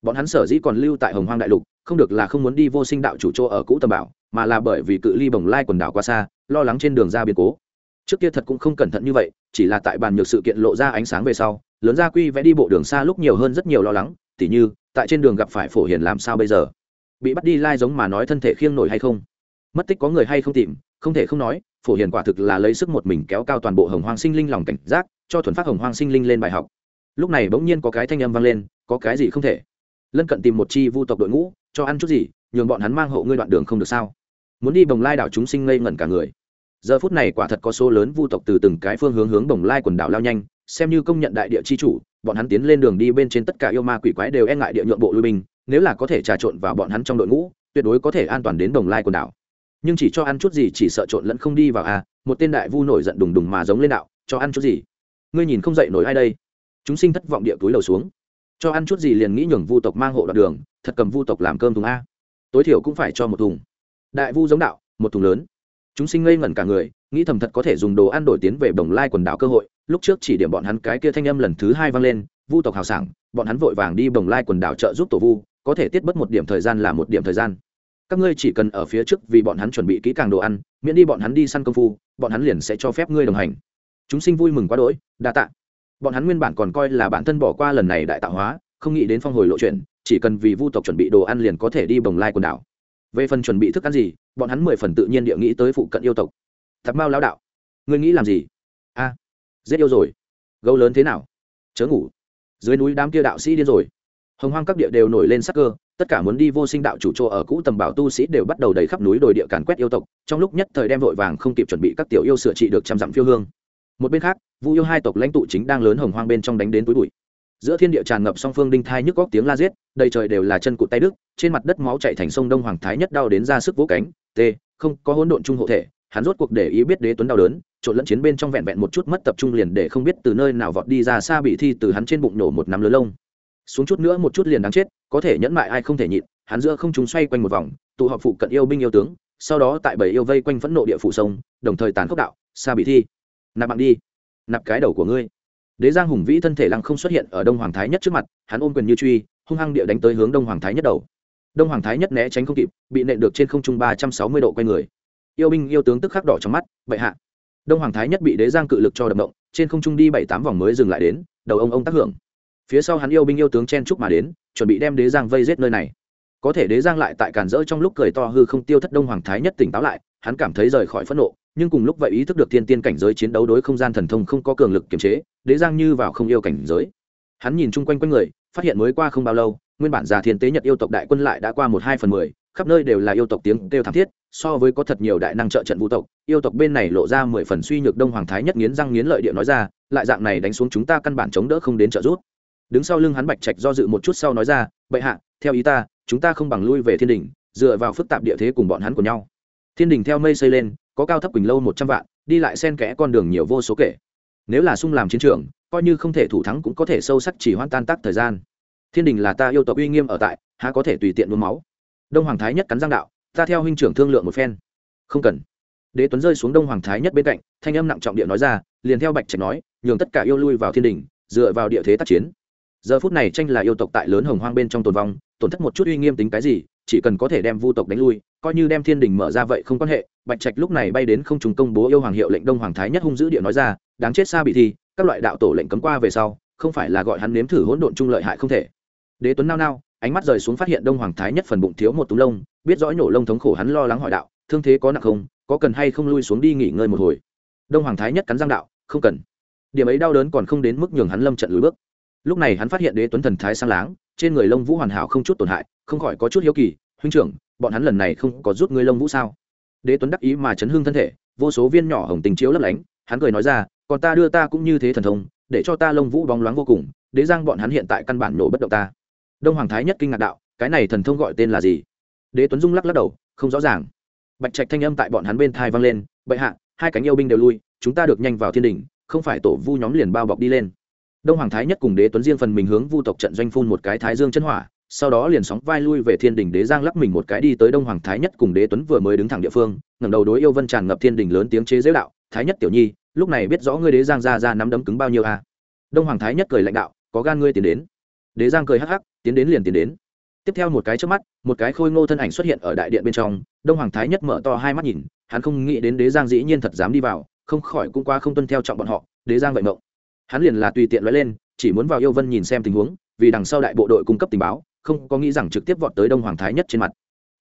Bọn hắn sở dĩ còn lưu tại hồng hoang đại lục không được là không muốn đi vô sinh đạo chủ chỗ ở cũ tầm bảo, mà là bởi vì cự ly bồng lai quần đảo quá xa, lo lắng trên đường ra biến cố. Trước kia thật cũng không cẩn thận như vậy, chỉ là tại bàn nhược sự kiện lộ ra ánh sáng về sau, lớn gia quy vẽ đi bộ đường xa lúc nhiều hơn rất nhiều lo lắng, tỉ như, tại trên đường gặp phải phổ hiền làm sao bây giờ? Bị bắt đi lai giống mà nói thân thể khiêng nổi hay không? Mất tích có người hay không tìm? Không thể không nói, phổ hiền quả thực là lấy sức một mình kéo cao toàn bộ hồng hoang sinh linh lòng cảnh giác, cho thuần phát hồng hoang sinh linh lên bài học. Lúc này bỗng nhiên có cái thanh âm vang lên, có cái gì không thể? Lân cận tìm một chi vu tộc đội ngũ, cho ăn chút gì, nhường bọn hắn mang hộ ngươi đoạn đường không được sao? Muốn đi bồng lai đảo chúng sinh ngây ngẩn cả người. Giờ phút này quả thật có số lớn vu tộc từ từng cái phương hướng hướng bồng lai quần đảo lao nhanh, xem như công nhận đại địa chi chủ, bọn hắn tiến lên đường đi bên trên tất cả yêu ma quỷ quái đều e ngại địa nhượng bộ lui binh, nếu là có thể trà trộn vào bọn hắn trong đội ngũ, tuyệt đối có thể an toàn đến đồng lai quần đảo. Nhưng chỉ cho ăn chút gì chỉ sợ trộn lẫn không đi vào à một tên đại vu nổi giận đùng đùng mà giống lên đạo, cho ăn chút gì? Ngươi nhìn không dậy nổi ai đây? Chúng sinh thất vọng địa túi lầu xuống cho ăn chút gì liền nghĩ nhường vu tộc mang hộ đoạn đường, thật cầm vu tộc làm cơm thùng a. Tối thiểu cũng phải cho một thùng. Đại vu giống đạo, một thùng lớn. Chúng sinh ngây ngẩn cả người, nghĩ thầm thật có thể dùng đồ ăn đổi tiến về đồng lai quần đảo cơ hội. Lúc trước chỉ điểm bọn hắn cái kia thanh âm lần thứ hai vang lên, vu tộc hào sảng, bọn hắn vội vàng đi đồng lai quần đảo trợ giúp tổ vu, có thể tiết bất một điểm thời gian là một điểm thời gian. Các ngươi chỉ cần ở phía trước vì bọn hắn chuẩn bị kỹ càng đồ ăn, miễn đi bọn hắn đi săn công phu, bọn hắn liền sẽ cho phép ngươi đồng hành. Chúng sinh vui mừng quá đỗi, đa tạ bọn hắn nguyên bản còn coi là bản thân bỏ qua lần này đại tạo hóa, không nghĩ đến phong hồi lộ chuyện chỉ cần vì vu tộc chuẩn bị đồ ăn liền có thể đi bồng lai quần đảo. Về phần chuẩn bị thức ăn gì, bọn hắn mười phần tự nhiên địa nghĩ tới phụ cận yêu tộc. Thập mao lao đạo, ngươi nghĩ làm gì? A, giết yêu rồi. Gấu lớn thế nào? Chớ ngủ. Dưới núi đám kia đạo sĩ điên rồi. Hồng hoang các địa đều nổi lên sắc cơ, tất cả muốn đi vô sinh đạo chủ chỗ ở cũ tầm bảo tu sĩ đều bắt đầu đầy khắp núi đồi địa càn quét yêu tộc, trong lúc nhất thời đem vội vàng không kịp chuẩn bị các tiểu yêu sửa trị được trăm dặm phiêu hương một bên khác, vu yêu hai tộc lãnh tụ chính đang lớn hồng hoang bên trong đánh đến túi bụi. Giữa thiên địa tràn ngập song phương đinh thai nhức góc tiếng la giết, đầy trời đều là chân cụt tay đức trên mặt đất máu chạy thành sông đông hoàng thái nhất đau đến ra sức vỗ cánh, t, không, có hỗn độn trung hộ thể. Hắn rốt cuộc để ý biết đế tuấn đau đớn, trộn lẫn chiến bên trong vẹn vẹn một chút mất tập trung liền để không biết từ nơi nào vọt đi ra xa bị thi từ hắn trên bụng nổ một nắm lớn lông. Xuống chút nữa một chút liền đáng chết, có thể nhẫn mại ai không thể nhịn, hắn giữa không chúng xoay quanh một vòng, tụ họp phụ cận yêu binh yêu tướng, sau đó tại bảy yêu vây quanh phẫn nộ địa phủ sông, đồng thời tàn khốc đạo xa bị thi nạp mạng đi, nạp cái đầu của ngươi. Đế giang hùng vĩ thân thể lăng không xuất hiện ở đông hoàng thái nhất trước mặt, hắn ôm quyền như truy, hung hăng địa đánh tới hướng đông hoàng thái nhất đầu. Đông hoàng thái nhất né tránh không kịp, bị nện được trên không trung ba trăm sáu mươi độ quay người. Yêu binh, yêu tướng tức khắc đỏ trong mắt, bệ hạ. Đông hoàng thái nhất bị đế giang cự lực cho đập động, trên không trung đi bảy tám vòng mới dừng lại đến, đầu ông ông tác hưởng. Phía sau hắn yêu binh, yêu tướng chen trúc mà đến, chuẩn bị đem đế giang vây giết nơi này. Có thể đế giang lại tại cản rỡ trong lúc cười to hư không tiêu thất đông hoàng thái nhất tỉnh táo lại hắn cảm thấy rời khỏi phẫn nộ, nhưng cùng lúc vậy ý thức được thiên tiên cảnh giới chiến đấu đối không gian thần thông không có cường lực kiềm chế, đế giang như vào không yêu cảnh giới hắn nhìn chung quanh quanh người, phát hiện mới qua không bao lâu, nguyên bản già thiên tế nhật yêu tộc đại quân lại đã qua một hai phần mười, khắp nơi đều là yêu tộc tiếng kêu thảm thiết, so với có thật nhiều đại năng trợ trận vũ tộc, yêu tộc bên này lộ ra mười phần suy nhược đông hoàng thái nhất nghiến răng nghiến lợi địa nói ra, lại dạng này đánh xuống chúng ta căn bản chống đỡ không đến trợ rút. đứng sau lưng hắn bạch trạch do dự một chút sau nói ra, bệ hạ, theo ý ta, chúng ta không bằng lui về thiên đình dựa vào phức tạp địa thế cùng bọn hắn của nhau thiên đình theo mây xây lên, có cao thấp quỳnh lâu một trăm vạn, đi lại xen kẽ con đường nhiều vô số kể. Nếu là sung làm chiến trường, coi như không thể thủ thắng cũng có thể sâu sắc chỉ hoãn tan tác thời gian. Thiên đình là ta yêu tộc uy nghiêm ở tại, há có thể tùy tiện nhuốm máu. Đông hoàng thái nhất cắn giang đạo, ta theo huynh trưởng thương lượng một phen. Không cần. Đế tuấn rơi xuống đông hoàng thái nhất bên cạnh, thanh âm nặng trọng địa nói ra, liền theo bạch trạch nói, nhường tất cả yêu lui vào thiên đình, dựa vào địa thế tác chiến. Giờ phút này tranh là yêu tộc tại lớn hồng hoang bên trong tồn vong, tổn thất một chút uy nghiêm tính cái gì chỉ cần có thể đem vu tộc đánh lui, coi như đem thiên đình mở ra vậy không quan hệ. Bạch trạch lúc này bay đến không trùng công bố yêu hoàng hiệu lệnh đông hoàng thái nhất hung dữ địa nói ra, đáng chết xa bị thi, các loại đạo tổ lệnh cấm qua về sau, không phải là gọi hắn nếm thử hỗn độn chung lợi hại không thể. Đế tuấn nao nao, ánh mắt rời xuống phát hiện đông hoàng thái nhất phần bụng thiếu một túm lông, biết rõ nhổ lông thống khổ hắn lo lắng hỏi đạo, thương thế có nặng không, có cần hay không lui xuống đi nghỉ ngơi một hồi? Đông hoàng thái nhất cắn răng đạo, không cần. Điểm ấy đau đớn còn không đến mức nhường hắn lâm trận lùi bước. Lúc này hắn phát hiện đế tuấn thần thái sang láng, trên người lông vũ hoàn hảo không chút tổn hại không khỏi có chút hiếu kỳ, huynh trưởng, bọn hắn lần này không có rút ngươi lông vũ sao? Đế tuấn đắc ý mà chấn hương thân thể, vô số viên nhỏ hồng tình chiếu lấp lánh, hắn cười nói ra, còn ta đưa ta cũng như thế thần thông, để cho ta lông vũ bóng loáng vô cùng, đế giang bọn hắn hiện tại căn bản nổ bất động ta. Đông hoàng thái nhất kinh ngạc đạo, cái này thần thông gọi tên là gì? Đế tuấn dung lắc lắc đầu, không rõ ràng. Bạch trạch thanh âm tại bọn hắn bên thai vang lên, bệ hạ, hai cánh yêu binh đều lui, chúng ta được nhanh vào thiên đình không phải tổ vu nhóm liền bao bọc đi lên. Đông hoàng thái nhất cùng đế tuấn riêng phần mình hướng vu tộc trận doanh phun một cái thái dương chân hỏa sau đó liền sóng vai lui về thiên đình đế giang lắc mình một cái đi tới đông hoàng thái nhất cùng đế tuấn vừa mới đứng thẳng địa phương, ngẩng đầu đối yêu vân tràn ngập thiên đình lớn tiếng chế dễ đạo, thái nhất tiểu nhi, lúc này biết rõ ngươi đế giang ra ra nắm đấm cứng bao nhiêu à. đông hoàng thái nhất cười lãnh đạo, có gan ngươi tiến đến. Đế giang cười hắc hắc, tiến đến liền tiến đến. Tiếp theo một cái trước mắt, một cái khôi ngô thân ảnh xuất hiện ở đại điện bên trong, đông hoàng thái nhất mở to hai mắt nhìn, hắn không nghĩ đến đế giang dĩ nhiên thật dám đi vào, không khỏi cũng qua không tuân theo trọng bọn họ, đế giang vậy mộng. Hắn liền là tùy tiện nói lên, chỉ muốn vào yêu vân nhìn xem tình huống, vì đằng sau đại bộ đội cung cấp tình báo không có nghĩ rằng trực tiếp vọt tới đông hoàng thái nhất trên mặt.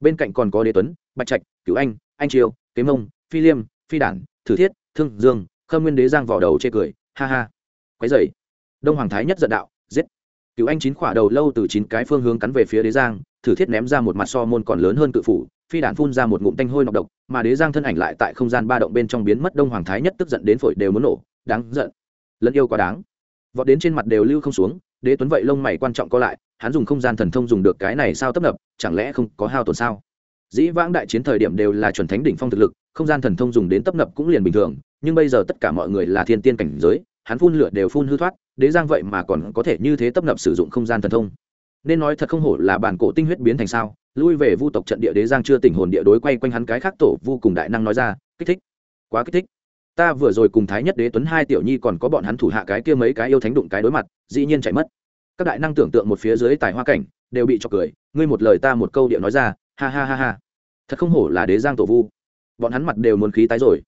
Bên cạnh còn có đế tuấn, bạch trạch, cửu anh anh triều, kế mông, phi liêm, phi đản, thử thiết, thương dương, khâm nguyên đế giang vỏ đầu chê cười, ha ha. Quái dày đông hoàng thái nhất giận đạo, giết. Cứu anh chín khỏa đầu lâu từ chín cái phương hướng cắn về phía đế giang, thử thiết ném ra một mặt so môn còn lớn hơn cự phủ, phi đạn phun ra một ngụm tanh hôi nọc độc, mà đế giang thân ảnh lại tại không gian ba động bên trong biến mất, đông hoàng thái nhất tức giận đến phổi đều muốn nổ, đáng giận. Lẫn yêu quá đáng. Vọt đến trên mặt đều lưu không xuống, đế tuấn vậy lông mày quan trọng có lại hắn dùng không gian thần thông dùng được cái này sao tấp nập, chẳng lẽ không có hao tổn sao? Dĩ vãng đại chiến thời điểm đều là chuẩn thánh đỉnh phong thực lực, không gian thần thông dùng đến tấp nập cũng liền bình thường, nhưng bây giờ tất cả mọi người là thiên tiên cảnh giới, hắn phun lửa đều phun hư thoát, đế giang vậy mà còn có thể như thế tấp nập sử dụng không gian thần thông. Nên nói thật không hổ là bản cổ tinh huyết biến thành sao, lui về vu tộc trận địa đế giang chưa tỉnh hồn địa đối quay quanh hắn cái khác tổ vô cùng đại năng nói ra, kích thích, quá kích thích. Ta vừa rồi cùng thái nhất đế tuấn hai tiểu nhi còn có bọn hắn thủ hạ cái kia mấy cái yêu thánh đụng cái đối mặt, dĩ nhiên chạy mất các đại năng tưởng tượng một phía dưới tài hoa cảnh đều bị cho cười. Ngươi một lời ta một câu điệu nói ra ha ha ha ha. Thật không hổ là đế giang tổ vu. Bọn hắn mặt đều muốn khí tái rồi.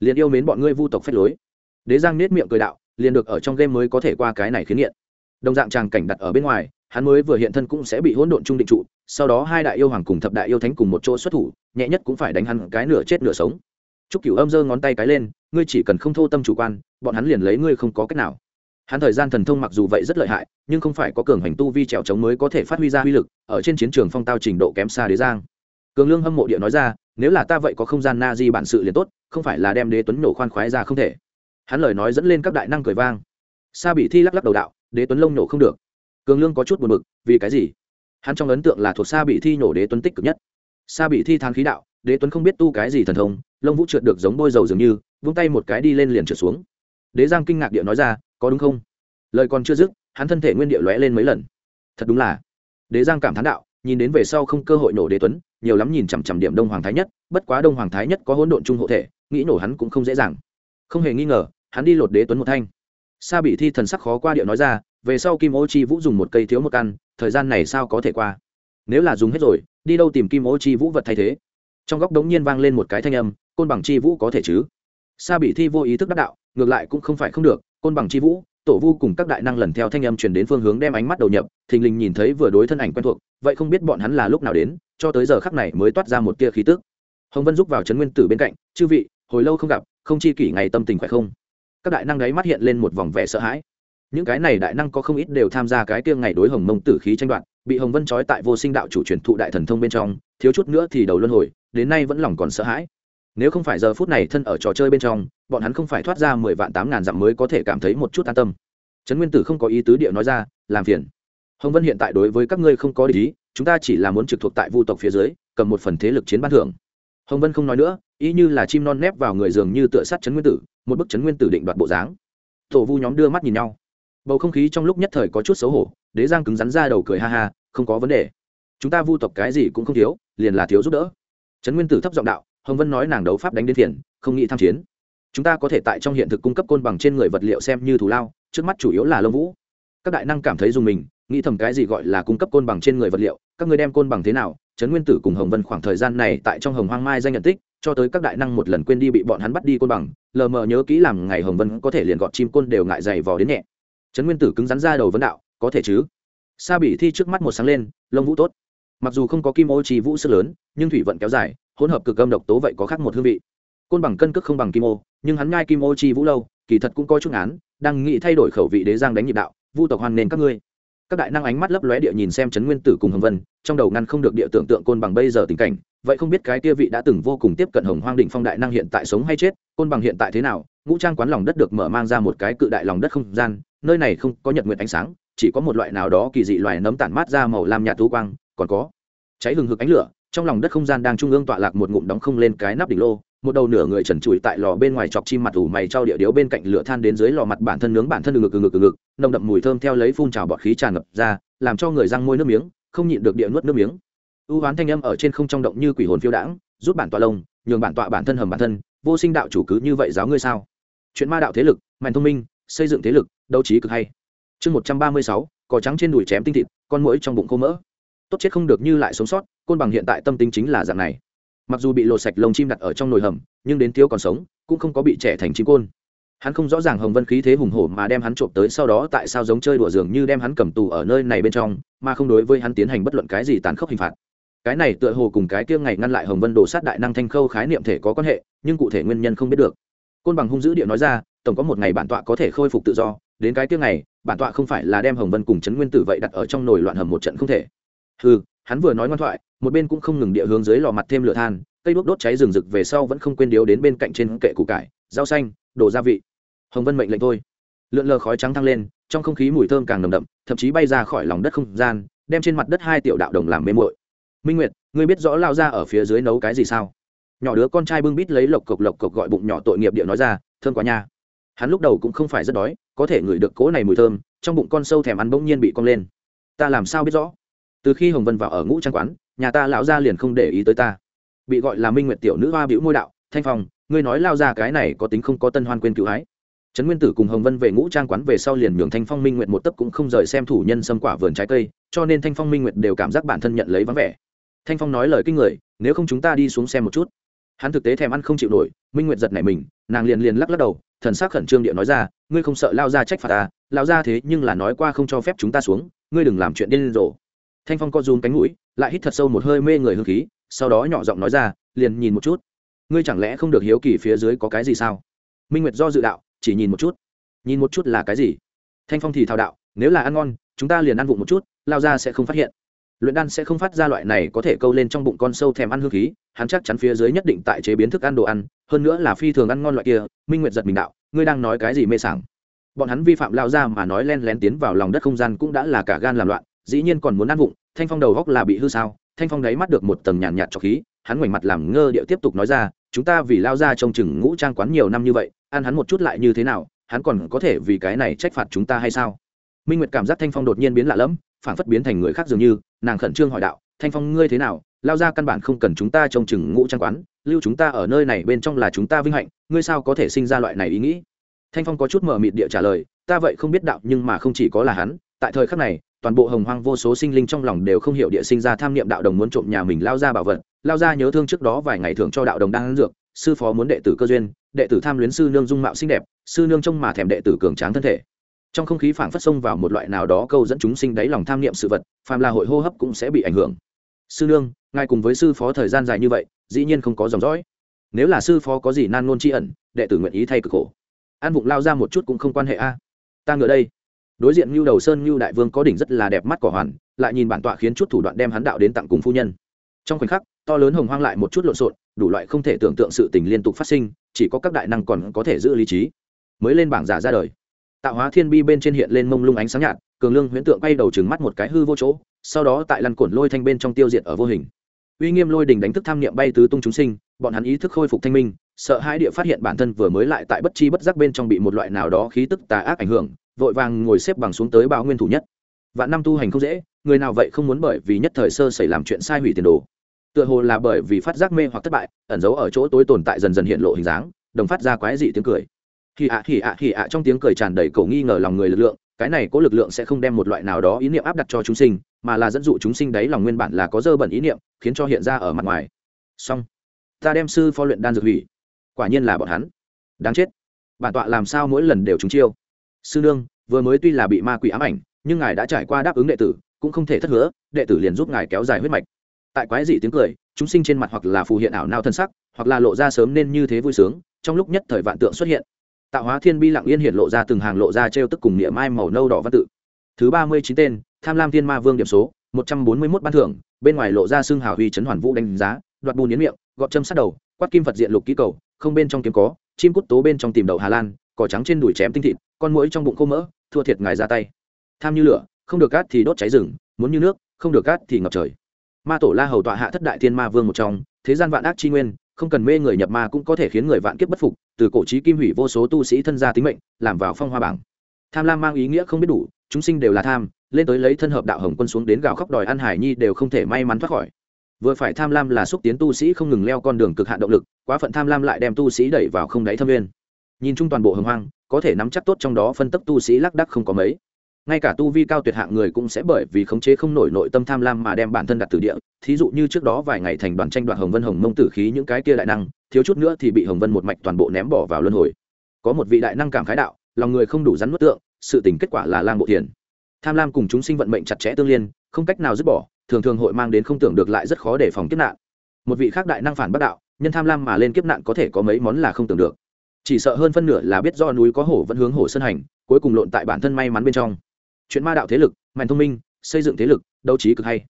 Liền yêu mến bọn ngươi vu tộc phép lối. Đế giang nết miệng cười đạo liền được ở trong game mới có thể qua cái này khiến nghiện. Đồng dạng tràng cảnh đặt ở bên ngoài hắn mới vừa hiện thân cũng sẽ bị hỗn độn trung định trụ sau đó hai đại yêu hoàng cùng thập đại yêu thánh cùng một chỗ xuất thủ nhẹ nhất cũng phải đánh hắn cái nửa chết nửa sống. Trúc Cửu Âm giơ ngón tay cái lên, ngươi chỉ cần không thô tâm chủ quan, bọn hắn liền lấy ngươi không có cách nào. Hắn thời gian thần thông mặc dù vậy rất lợi hại, nhưng không phải có cường hành tu vi trèo chống mới có thể phát huy ra uy lực, ở trên chiến trường phong tao trình độ kém xa Đế Giang. Cường Lương hâm mộ địa nói ra, nếu là ta vậy có không gian na di bản sự liền tốt, không phải là đem Đế Tuấn nổ khoan khoái ra không thể. Hắn lời nói dẫn lên các đại năng cười vang. Sa bị thi lắc lắc đầu đạo, Đế Tuấn lông nổ không được. Cường Lương có chút buồn bực, vì cái gì? Hắn trong ấn tượng là thuộc Sa bị thi nổ Đế Tuấn tích cực nhất. Sa bị thi thang khí đạo, Đế Tuấn không biết tu cái gì thần thông, lông vũ trượt được giống bôi dầu dường như vung tay một cái đi lên liền trượt xuống đế giang kinh ngạc địa nói ra có đúng không? Lời còn chưa dứt, hắn thân thể nguyên địa lóe lên mấy lần. Thật đúng là. Đế giang cảm thán đạo, nhìn đến về sau không cơ hội nổ đế tuấn, nhiều lắm nhìn chằm chằm điểm đông hoàng thái nhất, bất quá đông hoàng thái nhất có hỗn độn trung hộ thể, nghĩ nổ hắn cũng không dễ dàng. Không hề nghi ngờ, hắn đi lột đế tuấn một thanh. Sa bị thi thần sắc khó qua điệu nói ra, về sau kim ô chi vũ dùng một cây thiếu một căn, thời gian này sao có thể qua? Nếu là dùng hết rồi, đi đâu tìm kim ô chi vũ vật thay thế? Trong góc đống nhiên vang lên một cái thanh âm, côn bằng chi vũ có thể chứ? Sa bị thi vô ý thức đắc đạo, ngược lại cũng không phải không được côn bằng chi vũ, tổ vu cùng các đại năng lần theo thanh âm truyền đến phương hướng đem ánh mắt đầu nhập, thình lình nhìn thấy vừa đối thân ảnh quen thuộc, vậy không biết bọn hắn là lúc nào đến, cho tới giờ khắc này mới toát ra một tia khí tức. Hồng vân giúp vào trấn nguyên tử bên cạnh, chư vị, hồi lâu không gặp, không chi kỷ ngày tâm tình khỏe không? Các đại năng đấy mắt hiện lên một vòng vẻ sợ hãi. Những cái này đại năng có không ít đều tham gia cái tiêng ngày đối hồng mông tử khí tranh đoạt, bị hồng vân trói tại vô sinh đạo chủ truyền thụ đại thần thông bên trong, thiếu chút nữa thì đầu luân hồi, đến nay vẫn lòng còn sợ hãi nếu không phải giờ phút này thân ở trò chơi bên trong, bọn hắn không phải thoát ra mười vạn tám ngàn dặm mới có thể cảm thấy một chút an tâm. Trấn nguyên tử không có ý tứ địa nói ra, làm phiền. Hồng vân hiện tại đối với các ngươi không có ý, chúng ta chỉ là muốn trực thuộc tại vu tộc phía dưới, cầm một phần thế lực chiến ban thưởng. Hồng vân không nói nữa, ý như là chim non nép vào người giường như tựa sát trấn nguyên tử, một bức trấn nguyên tử định đoạt bộ dáng. Tổ vu nhóm đưa mắt nhìn nhau. Bầu không khí trong lúc nhất thời có chút xấu hổ, đế giang cứng rắn ra đầu cười ha ha, không có vấn đề. Chúng ta vu tộc cái gì cũng không thiếu, liền là thiếu giúp đỡ. Trấn nguyên tử thấp giọng đạo hồng vân nói nàng đấu pháp đánh đến thiền không nghĩ tham chiến. chúng ta có thể tại trong hiện thực cung cấp côn bằng trên người vật liệu xem như thù lao, trước mắt chủ yếu là lông vũ. các đại năng cảm thấy dùng mình, nghĩ thầm cái gì gọi là cung cấp côn bằng trên người vật liệu, các người đem côn bằng thế nào, trấn nguyên tử cùng hồng vân khoảng thời gian này tại trong hồng hoang mai danh nhận tích, cho tới các đại năng một lần quên đi bị bọn hắn bắt đi côn bằng, lờ mờ nhớ kỹ làm ngày hồng vân có thể liền gọt chim côn đều ngại dày vò đến nhẹ. trấn nguyên tử cứng rắn ra đầu vấn đạo, có thể chứ? Sa bị thi trước mắt một sáng lên, lông vũ tốt. mặc dù không có kim ô trì vũ sức lớn, nhưng thủy vận kéo dài hỗn hợp cực âm độc tố vậy có khác một hương vị. Côn bằng cân cước không bằng kim ô, nhưng hắn ngai kim ô chi vũ lâu, kỳ thật cũng có chút án đang nghĩ thay đổi khẩu vị đế giang đánh nhịp đạo, vu tộc hoan nên các ngươi. Các đại năng ánh mắt lấp lóe địa nhìn xem trấn nguyên tử cùng hồng vân, trong đầu ngăn không được địa tưởng tượng côn bằng bây giờ tình cảnh, vậy không biết cái kia vị đã từng vô cùng tiếp cận hồng hoang đỉnh phong đại năng hiện tại sống hay chết, côn bằng hiện tại thế nào, ngũ trang quán lòng đất được mở mang ra một cái cự đại lòng đất không gian, nơi này không có nhật nguyện ánh sáng, chỉ có một loại nào đó kỳ dị loài nấm tản mát ra màu lam nhạt thú quang, còn có cháy hừng hực ánh lửa trong lòng đất không gian đang trung ương tọa lạc một ngụm đóng không lên cái nắp đỉnh lô, một đầu nửa người trần trụi tại lò bên ngoài chọc chim mặt ủ mày trao địa điếu bên cạnh lửa than đến dưới lò mặt bản thân nướng bản thân ngực ngực ngực nồng đậm mùi thơm theo lấy phun trào bọt khí tràn ngập ra, làm cho người răng môi nước miếng, không nhịn được địa nuốt nước miếng. U hoán thanh âm ở trên không trong động như quỷ hồn phiêu đãng, rút bản tọa lông, nhường bản tọa bản thân hầm bản thân, vô sinh đạo chủ cứ như vậy giáo ngươi sao? Chuyện ma đạo thế lực mạnh thông minh, xây dựng thế lực, đấu trí cực hay. Chương một trăm ba mươi sáu, cỏ trắng trên đùi chém tinh thịt, con mũi trong bụng khô mỡ tốt chết không được như lại sống sót, côn bằng hiện tại tâm tính chính là dạng này. Mặc dù bị lột sạch lông chim đặt ở trong nồi hầm, nhưng đến thiếu còn sống, cũng không có bị trẻ thành chim côn. Hắn không rõ ràng hồng vân khí thế hùng hổ mà đem hắn trộm tới sau đó tại sao giống chơi đùa dường như đem hắn cầm tù ở nơi này bên trong, mà không đối với hắn tiến hành bất luận cái gì tàn khốc hình phạt. Cái này tựa hồ cùng cái kia ngày ngăn lại hồng vân đồ sát đại năng thanh khâu khái niệm thể có quan hệ, nhưng cụ thể nguyên nhân không biết được. Côn bằng hung dữ địa nói ra, tổng có một ngày bản tọa có thể khôi phục tự do, đến cái kia ngày, bản tọa không phải là đem hồng vân cùng trấn nguyên tử vậy đặt ở trong nồi loạn hầm một trận không thể. Hừ, hắn vừa nói ngoan thoại một bên cũng không ngừng địa hướng dưới lò mặt thêm lửa than cây đuốc đốt cháy rừng rực về sau vẫn không quên điếu đến bên cạnh trên kệ củ cải rau xanh đồ gia vị. Hồng vân mệnh lệnh thôi. Lượn lờ khói trắng thăng lên trong không khí mùi thơm càng nồng đậm thậm chí bay ra khỏi lòng đất không gian đem trên mặt đất hai tiểu đạo đồng làm mê muội. Minh nguyệt ngươi biết rõ lao ra ở phía dưới nấu cái gì sao? Nhỏ đứa con trai bưng bít lấy lộc cộc lộc cộc gọi bụng nhỏ tội nghiệp địa nói ra thương quá nha. Hắn lúc đầu cũng không phải rất đói có thể ngửi được cỗ này mùi thơm trong bụng con sâu thèm ăn bỗng nhiên bị cong lên. Ta làm sao biết rõ? Từ khi hồng vân vào ở ngũ trang quán, nhà ta lão gia liền không để ý tới ta. Bị gọi là minh nguyệt tiểu nữ hoa biểu môi đạo, thanh phong, ngươi nói lao ra cái này có tính không có tân hoan quên cựu hái? Trấn nguyên tử cùng hồng vân về ngũ trang quán về sau liền nhường thanh phong minh nguyệt một tấc cũng không rời xem thủ nhân xâm quả vườn trái cây, cho nên thanh phong minh nguyệt đều cảm giác bản thân nhận lấy vắng vẻ. Thanh phong nói lời kinh người, nếu không chúng ta đi xuống xem một chút. Hắn thực tế thèm ăn không chịu nổi, minh nguyệt giật nảy mình, nàng liền liền lắc lắc đầu, thần s ắ c khẩn trương địa nói ra, ngươi không sợ lao ra trách phạt ta lao ra thế nhưng là nói qua không cho phép chúng ta xuống, ngươi đừng làm chuyện điên rồ thanh phong co rúm cánh mũi, lại hít thật sâu một hơi mê người hương khí, sau đó nhỏ giọng nói ra, liền nhìn một chút. Ngươi chẳng lẽ không được hiếu kỳ phía dưới có cái gì sao? Minh nguyệt do dự đạo, chỉ nhìn một chút. Nhìn một chút là cái gì? Thanh phong thì thao đạo, nếu là ăn ngon, chúng ta liền ăn vụng một chút, lao ra sẽ không phát hiện. Luyện đan sẽ không phát ra loại này có thể câu lên trong bụng con sâu thèm ăn hương khí, hắn chắc chắn phía dưới nhất định tại chế biến thức ăn đồ ăn, hơn nữa là phi thường ăn ngon loại kia, minh nguyệt giật mình đạo, ngươi đang nói cái gì mê sảng? Bọn hắn vi phạm lao ra mà nói len lén tiến vào lòng đất không gian cũng đã là cả gan làm loạn dĩ nhiên còn muốn ăn vụng thanh phong đầu góc là bị hư sao? Thanh phong đáy mắt được một tầng nhàn nhạt, nhạt cho khí hắn ngoảnh mặt làm ngơ điệu tiếp tục nói ra chúng ta vì lao ra trông chừng ngũ trang quán nhiều năm như vậy ăn hắn một chút lại như thế nào hắn còn có thể vì cái này trách phạt chúng ta hay sao? Minh nguyệt cảm giác thanh phong đột nhiên biến lạ lẫm phản phất biến thành người khác dường như nàng khẩn trương hỏi đạo thanh phong ngươi thế nào? Lao ra căn bản không cần chúng ta trông chừng ngũ trang quán lưu chúng ta ở nơi này bên trong là chúng ta vinh hạnh ngươi sao có thể sinh ra loại này ý nghĩ? Thanh phong có chút mờ mịt địa trả lời ta vậy không biết đạo nhưng mà không chỉ có là hắn tại thời khắc này toàn bộ hồng hoang vô số sinh linh trong lòng đều không hiểu địa sinh ra tham niệm đạo đồng muốn trộm nhà mình lao ra bảo vật. Lao ra nhớ thương trước đó vài ngày thường cho đạo đồng đang ăn dược, sư phó muốn đệ tử cơ duyên, đệ tử tham luyến sư nương dung mạo xinh đẹp, sư nương trông mà thèm đệ tử cường tráng thân thể. Trong không khí phảng phất xông vào một loại nào đó câu dẫn chúng sinh đáy lòng tham niệm sự vật, phàm là hội hô hấp cũng sẽ bị ảnh hưởng. Sư nương, ngài cùng với sư phó thời gian dài như vậy, dĩ nhiên không có dòng dõi. Nếu là sư phó có gì nan ngôn tri ẩn, đệ tử nguyện ý thay cực khổ. An vụng lao ra một chút cũng không quan hệ a. Ta ngựa đây đối diện ngưu đầu sơn, ngưu đại vương có đỉnh rất là đẹp mắt cỏ hoàn, lại nhìn bản tọa khiến chút thủ đoạn đem hắn đạo đến tặng cùng phu nhân. Trong khoảnh khắc, to lớn hồng hoang lại một chút lộn xộn, đủ loại không thể tưởng tượng sự tình liên tục phát sinh, chỉ có các đại năng còn có thể giữ lý trí. Mới lên bảng giả ra đời. Tạo hóa thiên bi bên trên hiện lên mông lung ánh sáng nhạt, cường lương huyễn tượng bay đầu trừng mắt một cái hư vô chỗ, sau đó tại lăn cuộn lôi thanh bên trong tiêu diệt ở vô hình. Uy nghiêm lôi đình đánh thức tham niệm bay tứ tung chúng sinh, bọn hắn ý thức khôi phục thanh minh, sợ hai địa phát hiện bản thân vừa mới lại tại bất chi bất giác bên trong bị một loại nào đó khí tức tà ác ảnh hưởng vội vàng ngồi xếp bằng xuống tới báo nguyên thủ nhất. Vạn năm tu hành không dễ, người nào vậy không muốn bởi vì nhất thời sơ xảy làm chuyện sai hủy tiền đồ. Tựa hồ là bởi vì phát giác mê hoặc thất bại, ẩn giấu ở chỗ tối tồn tại dần dần hiện lộ hình dáng, đồng phát ra quái dị tiếng cười. Hì ạ hì ạ hì ạ trong tiếng cười tràn đầy cầu nghi ngờ lòng người lực lượng, cái này có lực lượng sẽ không đem một loại nào đó ý niệm áp đặt cho chúng sinh, mà là dẫn dụ chúng sinh đấy lòng nguyên bản là có dơ bẩn ý niệm, khiến cho hiện ra ở mặt ngoài. Xong, ta đem sư pho luyện đan dược hủy. Quả nhiên là bọn hắn. Đáng chết. Bản tọa làm sao mỗi lần đều chúng chiêu? Sư nương, vừa mới tuy là bị ma quỷ ám ảnh, nhưng ngài đã trải qua đáp ứng đệ tử, cũng không thể thất hứa, đệ tử liền giúp ngài kéo dài huyết mạch. Tại quái dị tiếng cười, chúng sinh trên mặt hoặc là phù hiện ảo nao thân sắc, hoặc là lộ ra sớm nên như thế vui sướng, trong lúc nhất thời vạn tượng xuất hiện. Tạo hóa thiên bi lặng yên hiện lộ ra từng hàng lộ ra trêu tức cùng niệm mai màu nâu đỏ văn tự. Thứ ba mươi chín tên, tham lam thiên ma vương điểm số, một trăm bốn mươi mốt ban thưởng, bên ngoài lộ ra xương hào huy trấn hoàn vũ đánh giá, đoạt bùn yến miệng, gọt châm sát đầu, quát kim phật diện lục ký cầu, không bên trong kiếm có, chim cút tố bên trong tìm đầu hà lan cỏ trắng trên đùi chém tinh thịt, con mũi trong bụng khô mỡ, thua thiệt ngài ra tay. Tham như lửa, không được cát thì đốt cháy rừng, muốn như nước, không được cát thì ngập trời. Ma tổ la hầu tọa hạ thất đại thiên ma vương một trong, thế gian vạn ác chi nguyên, không cần mê người nhập ma cũng có thể khiến người vạn kiếp bất phục, từ cổ trí kim hủy vô số tu sĩ thân gia tính mệnh, làm vào phong hoa bảng. Tham lam mang ý nghĩa không biết đủ, chúng sinh đều là tham, lên tới lấy thân hợp đạo hồng quân xuống đến gào khóc đòi ăn hải nhi đều không thể may mắn thoát khỏi. Vừa phải tham lam là xúc tiến tu sĩ không ngừng leo con đường cực hạn động lực, quá phận tham lam lại đem tu sĩ đẩy vào không đáy thâm nguyên nhìn chung toàn bộ hồng hoang, có thể nắm chắc tốt trong đó phân tấp tu sĩ lác đắc không có mấy. Ngay cả tu vi cao tuyệt hạng người cũng sẽ bởi vì khống chế không nổi nội tâm tham lam mà đem bản thân đặt từ địa. Thí dụ như trước đó vài ngày thành đoàn tranh đoạt hồng vân hồng mông tử khí những cái kia đại năng, thiếu chút nữa thì bị hồng vân một mạch toàn bộ ném bỏ vào luân hồi. Có một vị đại năng cảm khái đạo, lòng người không đủ rắn nuốt tượng, sự tình kết quả là lang bộ tiền tham lam cùng chúng sinh vận mệnh chặt chẽ tương liên, không cách nào dứt bỏ, thường thường hội mang đến không tưởng được lại rất khó để phòng kiếp nạn. Một vị khác đại năng phản bất đạo, nhân tham lam mà lên kiếp nạn có thể có mấy món là không tưởng được chỉ sợ hơn phân nửa là biết do núi có hổ vẫn hướng hổ sơn hành, cuối cùng lộn tại bản thân may mắn bên trong. Chuyện ma đạo thế lực mạnh thông minh, xây dựng thế lực, đấu trí cực hay.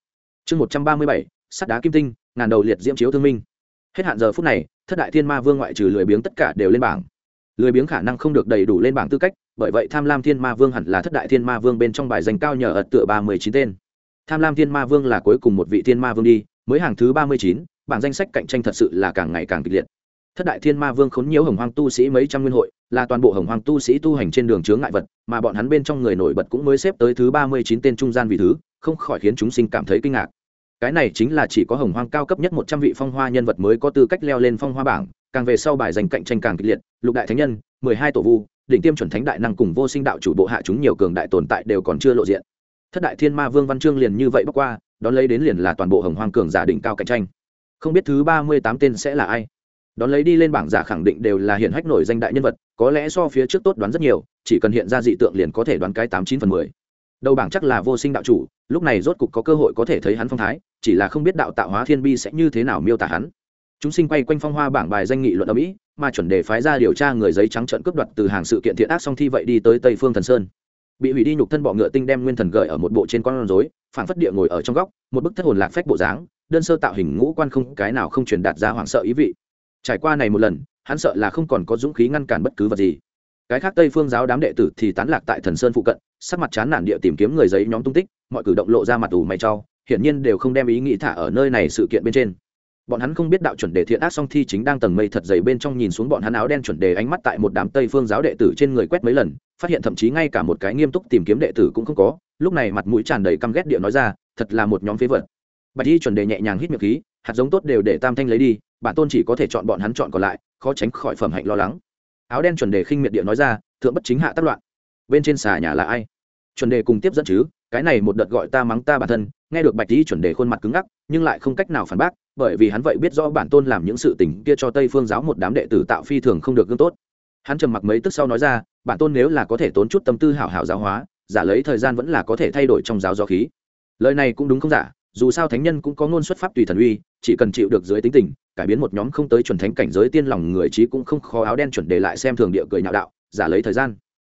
Chương một trăm ba mươi bảy, sắt đá kim tinh, ngàn đầu liệt diễm chiếu thương minh. Hết hạn giờ phút này, thất đại thiên ma vương ngoại trừ lười biếng tất cả đều lên bảng. Lười biếng khả năng không được đầy đủ lên bảng tư cách, bởi vậy tham lam thiên ma vương hẳn là thất đại thiên ma vương bên trong bài danh cao nhờ ật tựa ba mươi chín tên. Tham lam thiên ma vương là cuối cùng một vị thiên ma vương đi, mới hàng thứ ba mươi chín, bảng danh sách cạnh tranh thật sự là càng ngày càng kịch liệt thất đại thiên ma vương khốn nhiễu hồng hoang tu sĩ mấy trăm nguyên hội, là toàn bộ hồng hoang tu sĩ tu hành trên đường chướng ngại vật, mà bọn hắn bên trong người nổi bật cũng mới xếp tới thứ ba mươi chín tên trung gian vị thứ, không khỏi khiến chúng sinh cảm thấy kinh ngạc. Cái này chính là chỉ có hồng hoang cao cấp nhất một trăm vị phong hoa nhân vật mới có tư cách leo lên phong hoa bảng, càng về sau bài giành cạnh tranh càng kịch liệt, lục đại thánh nhân, mười hai tổ vu, đỉnh tiêm chuẩn thánh đại năng cùng vô sinh đạo chủ bộ hạ chúng nhiều cường đại tồn tại đều còn chưa lộ diện. Thất đại thiên ma vương văn chương liền như vậy bắc qua, đón lấy đến liền là toàn bộ hồng hoang cường giả đỉnh cao cạnh tranh. Không biết thứ ba mươi tám tên sẽ là ai? Đón lấy đi lên bảng giả khẳng định đều là hiện hách nổi danh đại nhân vật, có lẽ so phía trước tốt đoán rất nhiều, chỉ cần hiện ra dị tượng liền có thể đoán cái tám chín phần mười. Đầu bảng chắc là vô sinh đạo chủ, lúc này rốt cục có cơ hội có thể thấy hắn phong thái, chỉ là không biết đạo tạo hóa thiên bi sẽ như thế nào miêu tả hắn. Chúng sinh quay quanh phong hoa bảng bài danh nghị luận ở mỹ, mà chuẩn đề phái ra điều tra người giấy trắng trận cướp đoạt từ hàng sự kiện thiện ác song thi vậy đi tới tây phương thần sơn. Bị hủy đi nhục thân bọ ngựa tinh đem nguyên thần gợi ở một bộ trên con rối phản phất địa ngồi ở trong góc, một bức thất hồn lạc phách bộ dáng, đơn sơ tạo hình ngũ quan không cái nào không truyền đạt ra hoảng sợ ý vị trải qua này một lần, hắn sợ là không còn có dũng khí ngăn cản bất cứ vật gì. Cái khác tây phương giáo đám đệ tử thì tán lạc tại thần sơn phụ cận, sắc mặt chán nản địa tìm kiếm người giấy nhóm tung tích, mọi cử động lộ ra mặt ủ mày trau hiển nhiên đều không đem ý nghĩ thả ở nơi này sự kiện bên trên. Bọn hắn không biết đạo chuẩn đề thiện ác song thi chính đang tầng mây thật dày bên trong nhìn xuống bọn hắn áo đen chuẩn đề ánh mắt tại một đám tây phương giáo đệ tử trên người quét mấy lần, phát hiện thậm chí ngay cả một cái nghiêm túc tìm kiếm đệ tử cũng không có, lúc này mặt mũi tràn đầy căm ghét địa nói ra, thật là một nhóm phế vật. Bạch y chuẩn đề nhẹ nhàng hít miệng khí, hạt giống tốt đều để tam thanh lấy đi bản tôn chỉ có thể chọn bọn hắn chọn còn lại, khó tránh khỏi phẩm hạnh lo lắng. Áo đen chuẩn đề khinh miệt địa nói ra, thượng bất chính hạ tác loạn. Bên trên xà nhà là ai? Chuẩn đề cùng tiếp dẫn chứ, cái này một đợt gọi ta mắng ta bản thân, nghe được bạch lý chuẩn đề khuôn mặt cứng ngắc, nhưng lại không cách nào phản bác, bởi vì hắn vậy biết rõ bản tôn làm những sự tình kia cho tây phương giáo một đám đệ tử tạo phi thường không được gương tốt. Hắn trầm mặc mấy tức sau nói ra, bản tôn nếu là có thể tốn chút tâm tư hảo hảo giáo hóa, giả lấy thời gian vẫn là có thể thay đổi trong giáo do khí. Lời này cũng đúng không giả? Dù sao thánh nhân cũng có ngôn xuất pháp tùy thần uy, chỉ cần chịu được dưới tính tình, cải biến một nhóm không tới chuẩn thánh cảnh giới tiên lòng người trí cũng không khó áo đen chuẩn đề lại xem thường địa cười nhạo đạo, giả lấy thời gian.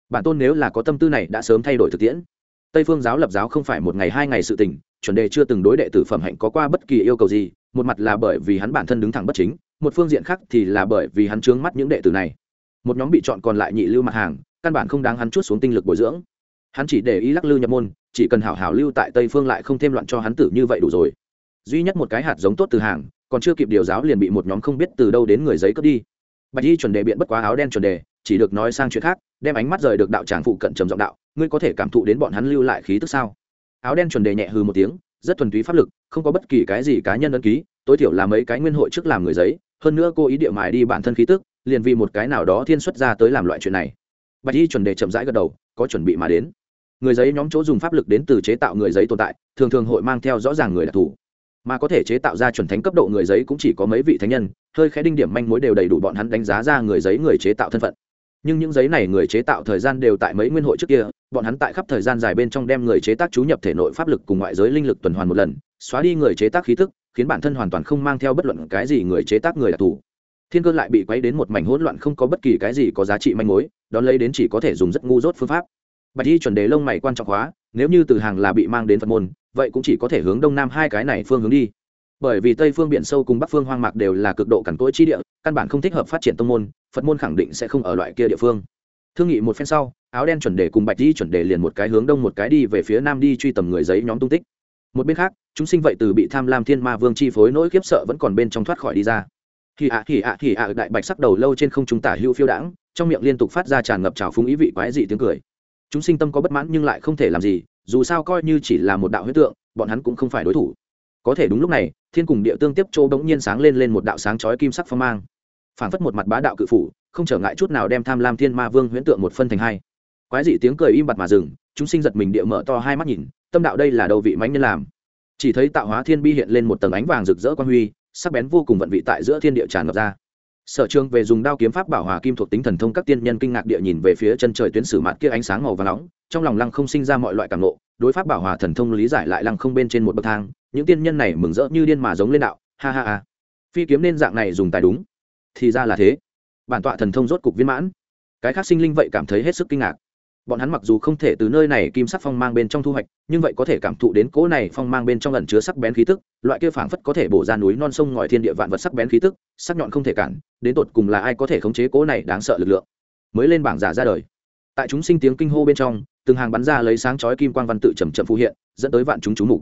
Bản tôn nếu là có tâm tư này đã sớm thay đổi thực tiễn. Tây phương giáo lập giáo không phải một ngày hai ngày sự tình, chuẩn đề chưa từng đối đệ tử phẩm hạnh có qua bất kỳ yêu cầu gì, một mặt là bởi vì hắn bản thân đứng thẳng bất chính, một phương diện khác thì là bởi vì hắn trướng mắt những đệ tử này. Một nhóm bị chọn còn lại nhị lưu mặt hàng, căn bản không đáng hắn chút xuống tinh lực bồi dưỡng. Hắn chỉ để ý lắc lư nhập môn chỉ cần hảo hảo lưu tại tây phương lại không thêm loạn cho hắn tử như vậy đủ rồi. Duy nhất một cái hạt giống tốt từ hàng, còn chưa kịp điều giáo liền bị một nhóm không biết từ đâu đến người giấy cướp đi. Bạch y chuẩn đề biện bất quá áo đen chuẩn đề, chỉ được nói sang chuyện khác, đem ánh mắt rời được đạo tràng phụ cận trầm giọng đạo, ngươi có thể cảm thụ đến bọn hắn lưu lại khí tức sao? Áo đen chuẩn đề nhẹ hư một tiếng, rất thuần túy pháp lực, không có bất kỳ cái gì cá nhân ấn ký, tối thiểu là mấy cái nguyên hội trước làm người giấy, hơn nữa cô ý địa mài đi bản thân khí tức, liền vì một cái nào đó thiên xuất ra tới làm loại chuyện này. Bạch y chuẩn đề chậm rãi gật đầu, có chuẩn bị mà đến người giấy nhóm chỗ dùng pháp lực đến từ chế tạo người giấy tồn tại, thường thường hội mang theo rõ ràng người đặc thù. Mà có thể chế tạo ra chuẩn thánh cấp độ người giấy cũng chỉ có mấy vị thánh nhân, hơi khẽ đinh điểm manh mối đều đầy đủ bọn hắn đánh giá ra người giấy người chế tạo thân phận. Nhưng những giấy này người chế tạo thời gian đều tại mấy nguyên hội trước kia, bọn hắn tại khắp thời gian dài bên trong đem người chế tác chú nhập thể nội pháp lực cùng ngoại giới linh lực tuần hoàn một lần, xóa đi người chế tác khí thức, khiến bản thân hoàn toàn không mang theo bất luận cái gì người chế tác người đặc thù. Thiên cơ lại bị quấy đến một mảnh hỗn loạn không có bất kỳ cái gì có giá trị manh mối, đón lấy đến chỉ có thể dùng rất ngu dốt phương pháp bạch y chuẩn đề lông mày quan trọng hóa, nếu như từ hàng là bị mang đến phật môn, vậy cũng chỉ có thể hướng đông nam hai cái này phương hướng đi. Bởi vì tây phương biển sâu cùng bắc phương hoang mạc đều là cực độ cằn cỗi chi địa, căn bản không thích hợp phát triển tông môn, phật môn khẳng định sẽ không ở loại kia địa phương. Thương nghị một phen sau, áo đen chuẩn đề cùng bạch di chuẩn đề liền một cái hướng đông một cái đi về phía nam đi truy tầm người giấy nhóm tung tích. Một bên khác, chúng sinh vậy từ bị tham lam thiên ma vương chi phối nỗi khiếp sợ vẫn còn bên trong thoát khỏi đi ra. Thì ạ thì ạ thì ạ, đại bạch sắc đầu lâu trên không chúng tả hữu phiêu đãng, trong miệng liên tục phát ra tràn ngập trào phúng ý vị quái dị tiếng cười chúng sinh tâm có bất mãn nhưng lại không thể làm gì, dù sao coi như chỉ là một đạo huyết tượng, bọn hắn cũng không phải đối thủ. Có thể đúng lúc này, thiên cùng địa tương tiếp châu bỗng nhiên sáng lên lên một đạo sáng chói kim sắc phong mang. Phảng phất một mặt bá đạo cự phủ, không trở ngại chút nào đem tham lam thiên ma vương huyễn tượng một phân thành hai. Quái dị tiếng cười im bặt mà dừng, chúng sinh giật mình địa mở to hai mắt nhìn, tâm đạo đây là đầu vị mánh nhân làm. Chỉ thấy tạo hóa thiên bi hiện lên một tầng ánh vàng rực rỡ quan huy, sắc bén vô cùng vận vị tại giữa thiên địa tràn ngập ra sở trường về dùng đao kiếm pháp bảo hòa kim thuộc tính thần thông các tiên nhân kinh ngạc địa nhìn về phía chân trời tuyến sử mạt kia ánh sáng màu và nóng, trong lòng lăng không sinh ra mọi loại cảm nộ đối pháp bảo hòa thần thông lý giải lại lăng không bên trên một bậc thang, những tiên nhân này mừng rỡ như điên mà giống lên đạo, ha ha ha. Phi kiếm nên dạng này dùng tài đúng. Thì ra là thế. Bản tọa thần thông rốt cục viên mãn. Cái khác sinh linh vậy cảm thấy hết sức kinh ngạc bọn hắn mặc dù không thể từ nơi này kim sắc phong mang bên trong thu hoạch, nhưng vậy có thể cảm thụ đến cỗ này phong mang bên trong lần chứa sắc bén khí tức, loại kia phảng phất có thể bổ ra núi non sông ngòi thiên địa vạn vật sắc bén khí tức, sắc nhọn không thể cản, đến tột cùng là ai có thể khống chế cỗ này đáng sợ lực lượng. Mới lên bảng giả ra đời. Tại chúng sinh tiếng kinh hô bên trong, từng hàng bắn ra lấy sáng chói kim quang văn tự chầm chậm phụ hiện, dẫn tới vạn chúng chú mục.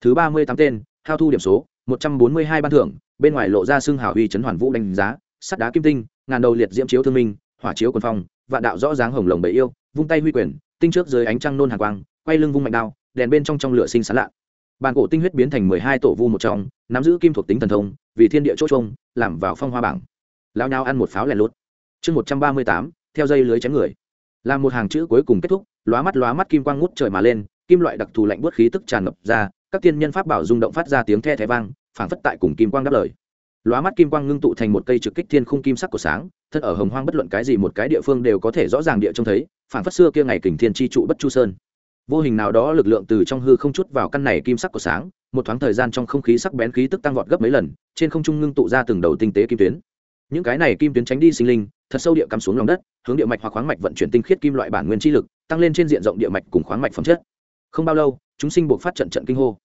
Thứ ba mươi tám tên, hao thu điểm số, một trăm bốn mươi hai ban thưởng, bên ngoài lộ ra xương hào huy trấn hoàn vũ đánh giá, sắt đá kim tinh, ngàn đầu liệt diễm chiếu thương minh, hỏa chiếu quần phong vạn đạo rõ ràng hồng lồng bầy yêu, vung tay huy quyền, tinh trước dưới ánh trăng nôn hàng quang, quay lưng vung mạnh đao, đèn bên trong trong lửa sinh sán lạ. Bàn cổ tinh huyết biến thành mười hai tổ vu một trong, nắm giữ kim thuộc tính thần thông, vì thiên địa chỗ trông làm vào phong hoa bảng. Lao nhau ăn một pháo lẻ lốt. Chương một trăm ba mươi tám, theo dây lưới chém người. Làm một hàng chữ cuối cùng kết thúc, lóa mắt lóa mắt kim quang ngút trời mà lên, kim loại đặc thù lạnh bớt khí tức tràn ngập ra, các tiên nhân pháp bảo rung động phát ra tiếng the thé vang, phảng phất tại cùng kim quang đáp lời. Lóa mắt kim quang ngưng tụ thành một cây trực kích thiên khung kim sắc của sáng thân ở hồng hoang bất luận cái gì một cái địa phương đều có thể rõ ràng địa trông thấy phản phát xưa kia ngày kình thiên chi trụ bất chu sơn. Vô hình nào đó lực lượng từ trong hư không chút vào căn này kim sắc của sáng, một thoáng thời gian trong không khí sắc bén khí tức tăng vọt gấp mấy lần, trên không trung ngưng tụ ra từng đầu tinh tế kim tuyến. Những cái này kim tuyến tránh đi sinh linh, thật sâu địa cắm xuống lòng đất, hướng địa mạch hoặc khoáng mạch vận chuyển tinh khiết kim loại bản nguyên chi lực, tăng lên trên diện rộng địa mạch cùng khoáng mạch phẩm chất. Không bao lâu, chúng sinh buộc phát trận trận kinh hô.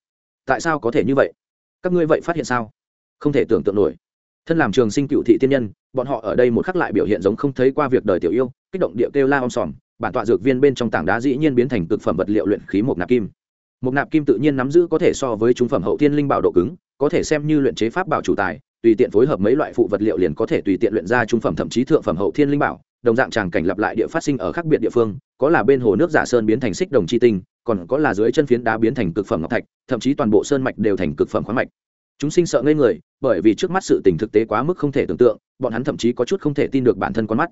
Tại sao có thể như vậy? Các ngươi vậy phát hiện sao? Không thể tưởng tượng nổi thân làm trường sinh cựu thị tiên nhân, bọn họ ở đây một khắc lại biểu hiện giống không thấy qua việc đời tiểu yêu, kích động địa kêu la om sòm, bản tọa dược viên bên trong tảng đá dĩ nhiên biến thành cực phẩm vật liệu luyện khí một nạp kim. Một nạp kim tự nhiên nắm giữ có thể so với trung phẩm hậu thiên linh bảo độ cứng, có thể xem như luyện chế pháp bảo chủ tài, tùy tiện phối hợp mấy loại phụ vật liệu liền có thể tùy tiện luyện ra trung phẩm thậm chí thượng phẩm hậu thiên linh bảo, đồng dạng tràng cảnh lặp lại địa phát sinh ở khác biệt địa phương, có là bên hồ nước giả sơn biến thành xích đồng chi tinh, còn có là dưới chân phiến đá biến thành cực phẩm ngọc thạch, thậm chí toàn bộ sơn mạch đều thành cực phẩm khoáng mạch chúng sinh sợ ngây người, bởi vì trước mắt sự tình thực tế quá mức không thể tưởng tượng, bọn hắn thậm chí có chút không thể tin được bản thân con mắt.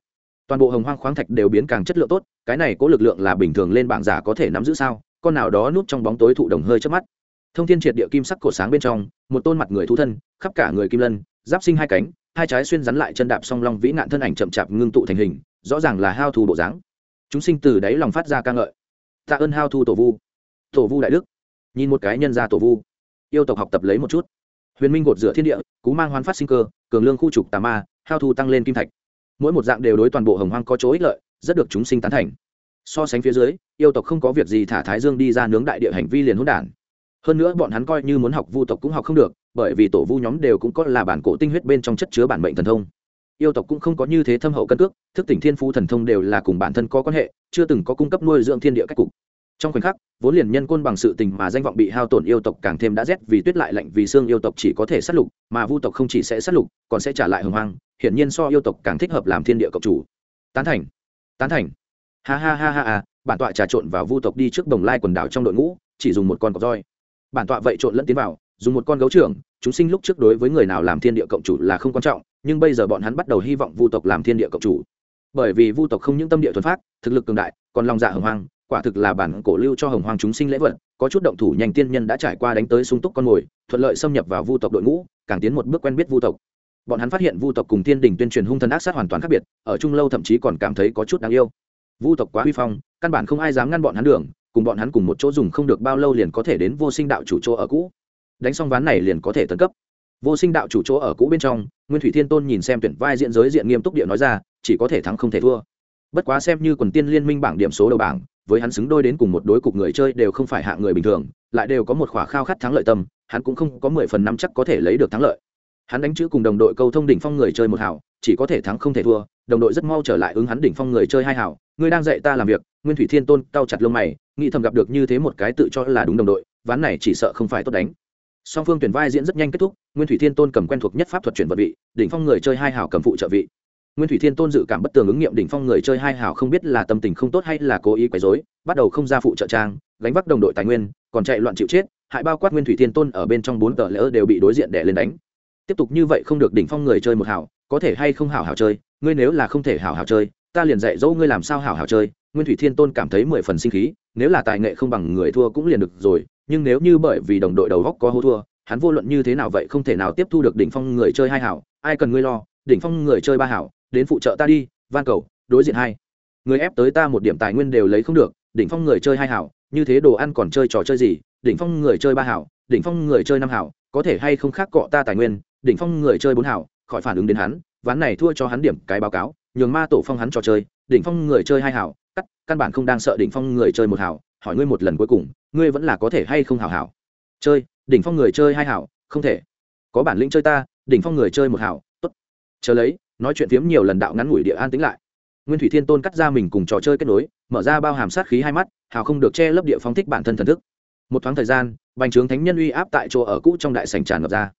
Toàn bộ hồng hoang khoáng thạch đều biến càng chất lượng tốt, cái này có lực lượng là bình thường lên bảng giả có thể nắm giữ sao? Con nào đó núp trong bóng tối thụ đồng hơi trước mắt. Thông thiên triệt địa kim sắc cổ sáng bên trong, một tôn mặt người thú thân, khắp cả người kim lân, giáp sinh hai cánh, hai trái xuyên rắn lại chân đạp song long vĩ nạn thân ảnh chậm chạp ngưng tụ thành hình, rõ ràng là hao thu bộ dáng. Chúng sinh từ đáy lòng phát ra ca ngợi. Tạ ơn hao thu tổ vu. Tổ vu đại đức. Nhìn một cái nhân ra tổ vu. Yêu tộc học tập lấy một chút huyền minh gột rửa thiên địa, cú mang hoán phát sinh cơ, cường lương khu trục tà ma, hao thu tăng lên kim thạch. Mỗi một dạng đều đối toàn bộ hồng hoang có chỗ ích lợi, rất được chúng sinh tán thành. So sánh phía dưới, yêu tộc không có việc gì thả thái dương đi ra nướng đại địa hành vi liền hỗn đản. Hơn nữa bọn hắn coi như muốn học vu tộc cũng học không được, bởi vì tổ vu nhóm đều cũng có là bản cổ tinh huyết bên trong chất chứa bản mệnh thần thông. Yêu tộc cũng không có như thế thâm hậu cân cước, thức tỉnh thiên phú thần thông đều là cùng bản thân có quan hệ, chưa từng có cung cấp nuôi dưỡng thiên địa cách cục trong khoảnh khắc, vốn liền nhân quân bằng sự tình mà danh vọng bị hao tổn yêu tộc càng thêm đã rét vì tuyết lại lạnh vì xương yêu tộc chỉ có thể sát lục, mà vu tộc không chỉ sẽ sát lục, còn sẽ trả lại hồng hoang, hiển nhiên so yêu tộc càng thích hợp làm thiên địa cộng chủ. Tán thành. Tán thành. Ha ha ha ha ha, bản tọa trà trộn vào vu tộc đi trước đồng lai quần đảo trong đội ngũ, chỉ dùng một con cọc roi. Bản tọa vậy trộn lẫn tiến vào, dùng một con gấu trưởng, chúng sinh lúc trước đối với người nào làm thiên địa cộng chủ là không quan trọng, nhưng bây giờ bọn hắn bắt đầu hy vọng vu tộc làm thiên địa cộng chủ. Bởi vì vu tộc không những tâm địa thuần phát thực lực cường đại, còn lòng dạ hồng hoang quả thực là bản cổ lưu cho hồng hoàng chúng sinh lễ vật, có chút động thủ nhanh tiên nhân đã trải qua đánh tới sung túc con mồi, thuận lợi xâm nhập vào vu tộc đội ngũ, càng tiến một bước quen biết vu tộc. Bọn hắn phát hiện vu tộc cùng tiên đình tuyên truyền hung thần ác sát hoàn toàn khác biệt, ở trung lâu thậm chí còn cảm thấy có chút đáng yêu. Vu tộc quá huy phong, căn bản không ai dám ngăn bọn hắn đường, cùng bọn hắn cùng một chỗ dùng không được bao lâu liền có thể đến vô sinh đạo chủ chỗ ở cũ. Đánh xong ván này liền có thể tấn cấp. Vô sinh đạo chủ chỗ ở cũ bên trong, nguyên thủy thiên tôn nhìn xem tuyển vai diện giới diện nghiêm túc địa nói ra, chỉ có thể thắng không thể thua. Bất quá xem như quần tiên liên minh bảng điểm số đầu bảng với hắn xứng đôi đến cùng một đối cục người chơi đều không phải hạ người bình thường, lại đều có một khỏa khao khát thắng lợi tâm, hắn cũng không có mười phần năm chắc có thể lấy được thắng lợi. Hắn đánh chữ cùng đồng đội câu thông đỉnh phong người chơi một hảo, chỉ có thể thắng không thể thua, đồng đội rất mau trở lại ứng hắn đỉnh phong người chơi hai hảo. Ngươi đang dạy ta làm việc, nguyên thủy thiên tôn cao chặt lông mày, nghĩ thầm gặp được như thế một cái tự cho là đúng đồng đội, ván này chỉ sợ không phải tốt đánh. Song phương tuyển vai diễn rất nhanh kết thúc, nguyên thủy thiên tôn cầm quen thuộc nhất pháp thuật chuyển vật vị, đỉnh phong người chơi hai hảo cầm phụ trợ vị nguyên thủy thiên tôn dự cảm bất tường ứng nghiệm đỉnh phong người chơi hai hảo không biết là tâm tình không tốt hay là cố ý quấy dối bắt đầu không ra phụ trợ trang, gánh vác đồng đội tài nguyên, còn chạy loạn chịu chết, hại bao quát nguyên thủy thiên tôn ở bên trong bốn tờ lỡ đều bị đối diện đẻ lên đánh. Tiếp tục như vậy không được đỉnh phong người chơi một hảo có thể hay không hảo hảo chơi, ngươi nếu là không thể hảo hảo chơi, ta liền dạy dỗ ngươi làm sao hảo hảo chơi. Nguyên thủy thiên tôn cảm thấy mười phần sinh khí, nếu là tài nghệ không bằng người thua cũng liền được rồi, nhưng nếu như bởi vì đồng đội đầu góc có hô thua, hắn vô luận như thế nào vậy không thể nào tiếp thu được đỉnh phong người chơi hai hảo ai cần ngươi lo, đỉnh phong người chơi ba hảo đến phụ trợ ta đi, van cầu, đối diện hai. Người ép tới ta một điểm tài nguyên đều lấy không được, đỉnh phong người chơi hai hảo, như thế đồ ăn còn chơi trò chơi gì, đỉnh phong người chơi ba hảo, đỉnh phong người chơi năm hảo, có thể hay không khác cọ ta tài nguyên, đỉnh phong người chơi bốn hảo, khỏi phản ứng đến hắn, ván này thua cho hắn điểm cái báo cáo, nhường ma tổ phong hắn trò chơi, đỉnh phong người chơi hai hảo, cắt, căn bản không đang sợ đỉnh phong người chơi một hảo, hỏi ngươi một lần cuối cùng, ngươi vẫn là có thể hay không hảo hảo? Chơi, đỉnh phong người chơi hai hảo, không thể. Có bản lĩnh chơi ta, đỉnh phong người chơi một hảo, tốt. Chờ lấy nói chuyện phiếm nhiều lần đạo ngắn ngủi địa an tĩnh lại. Nguyên thủy thiên tôn cắt ra mình cùng trò chơi kết nối, mở ra bao hàm sát khí hai mắt, hào không được che lấp địa phóng thích bản thân thần thức. Một thoáng thời gian, bành trướng thánh nhân uy áp tại chỗ ở cũ trong đại sành tràn ngập ra.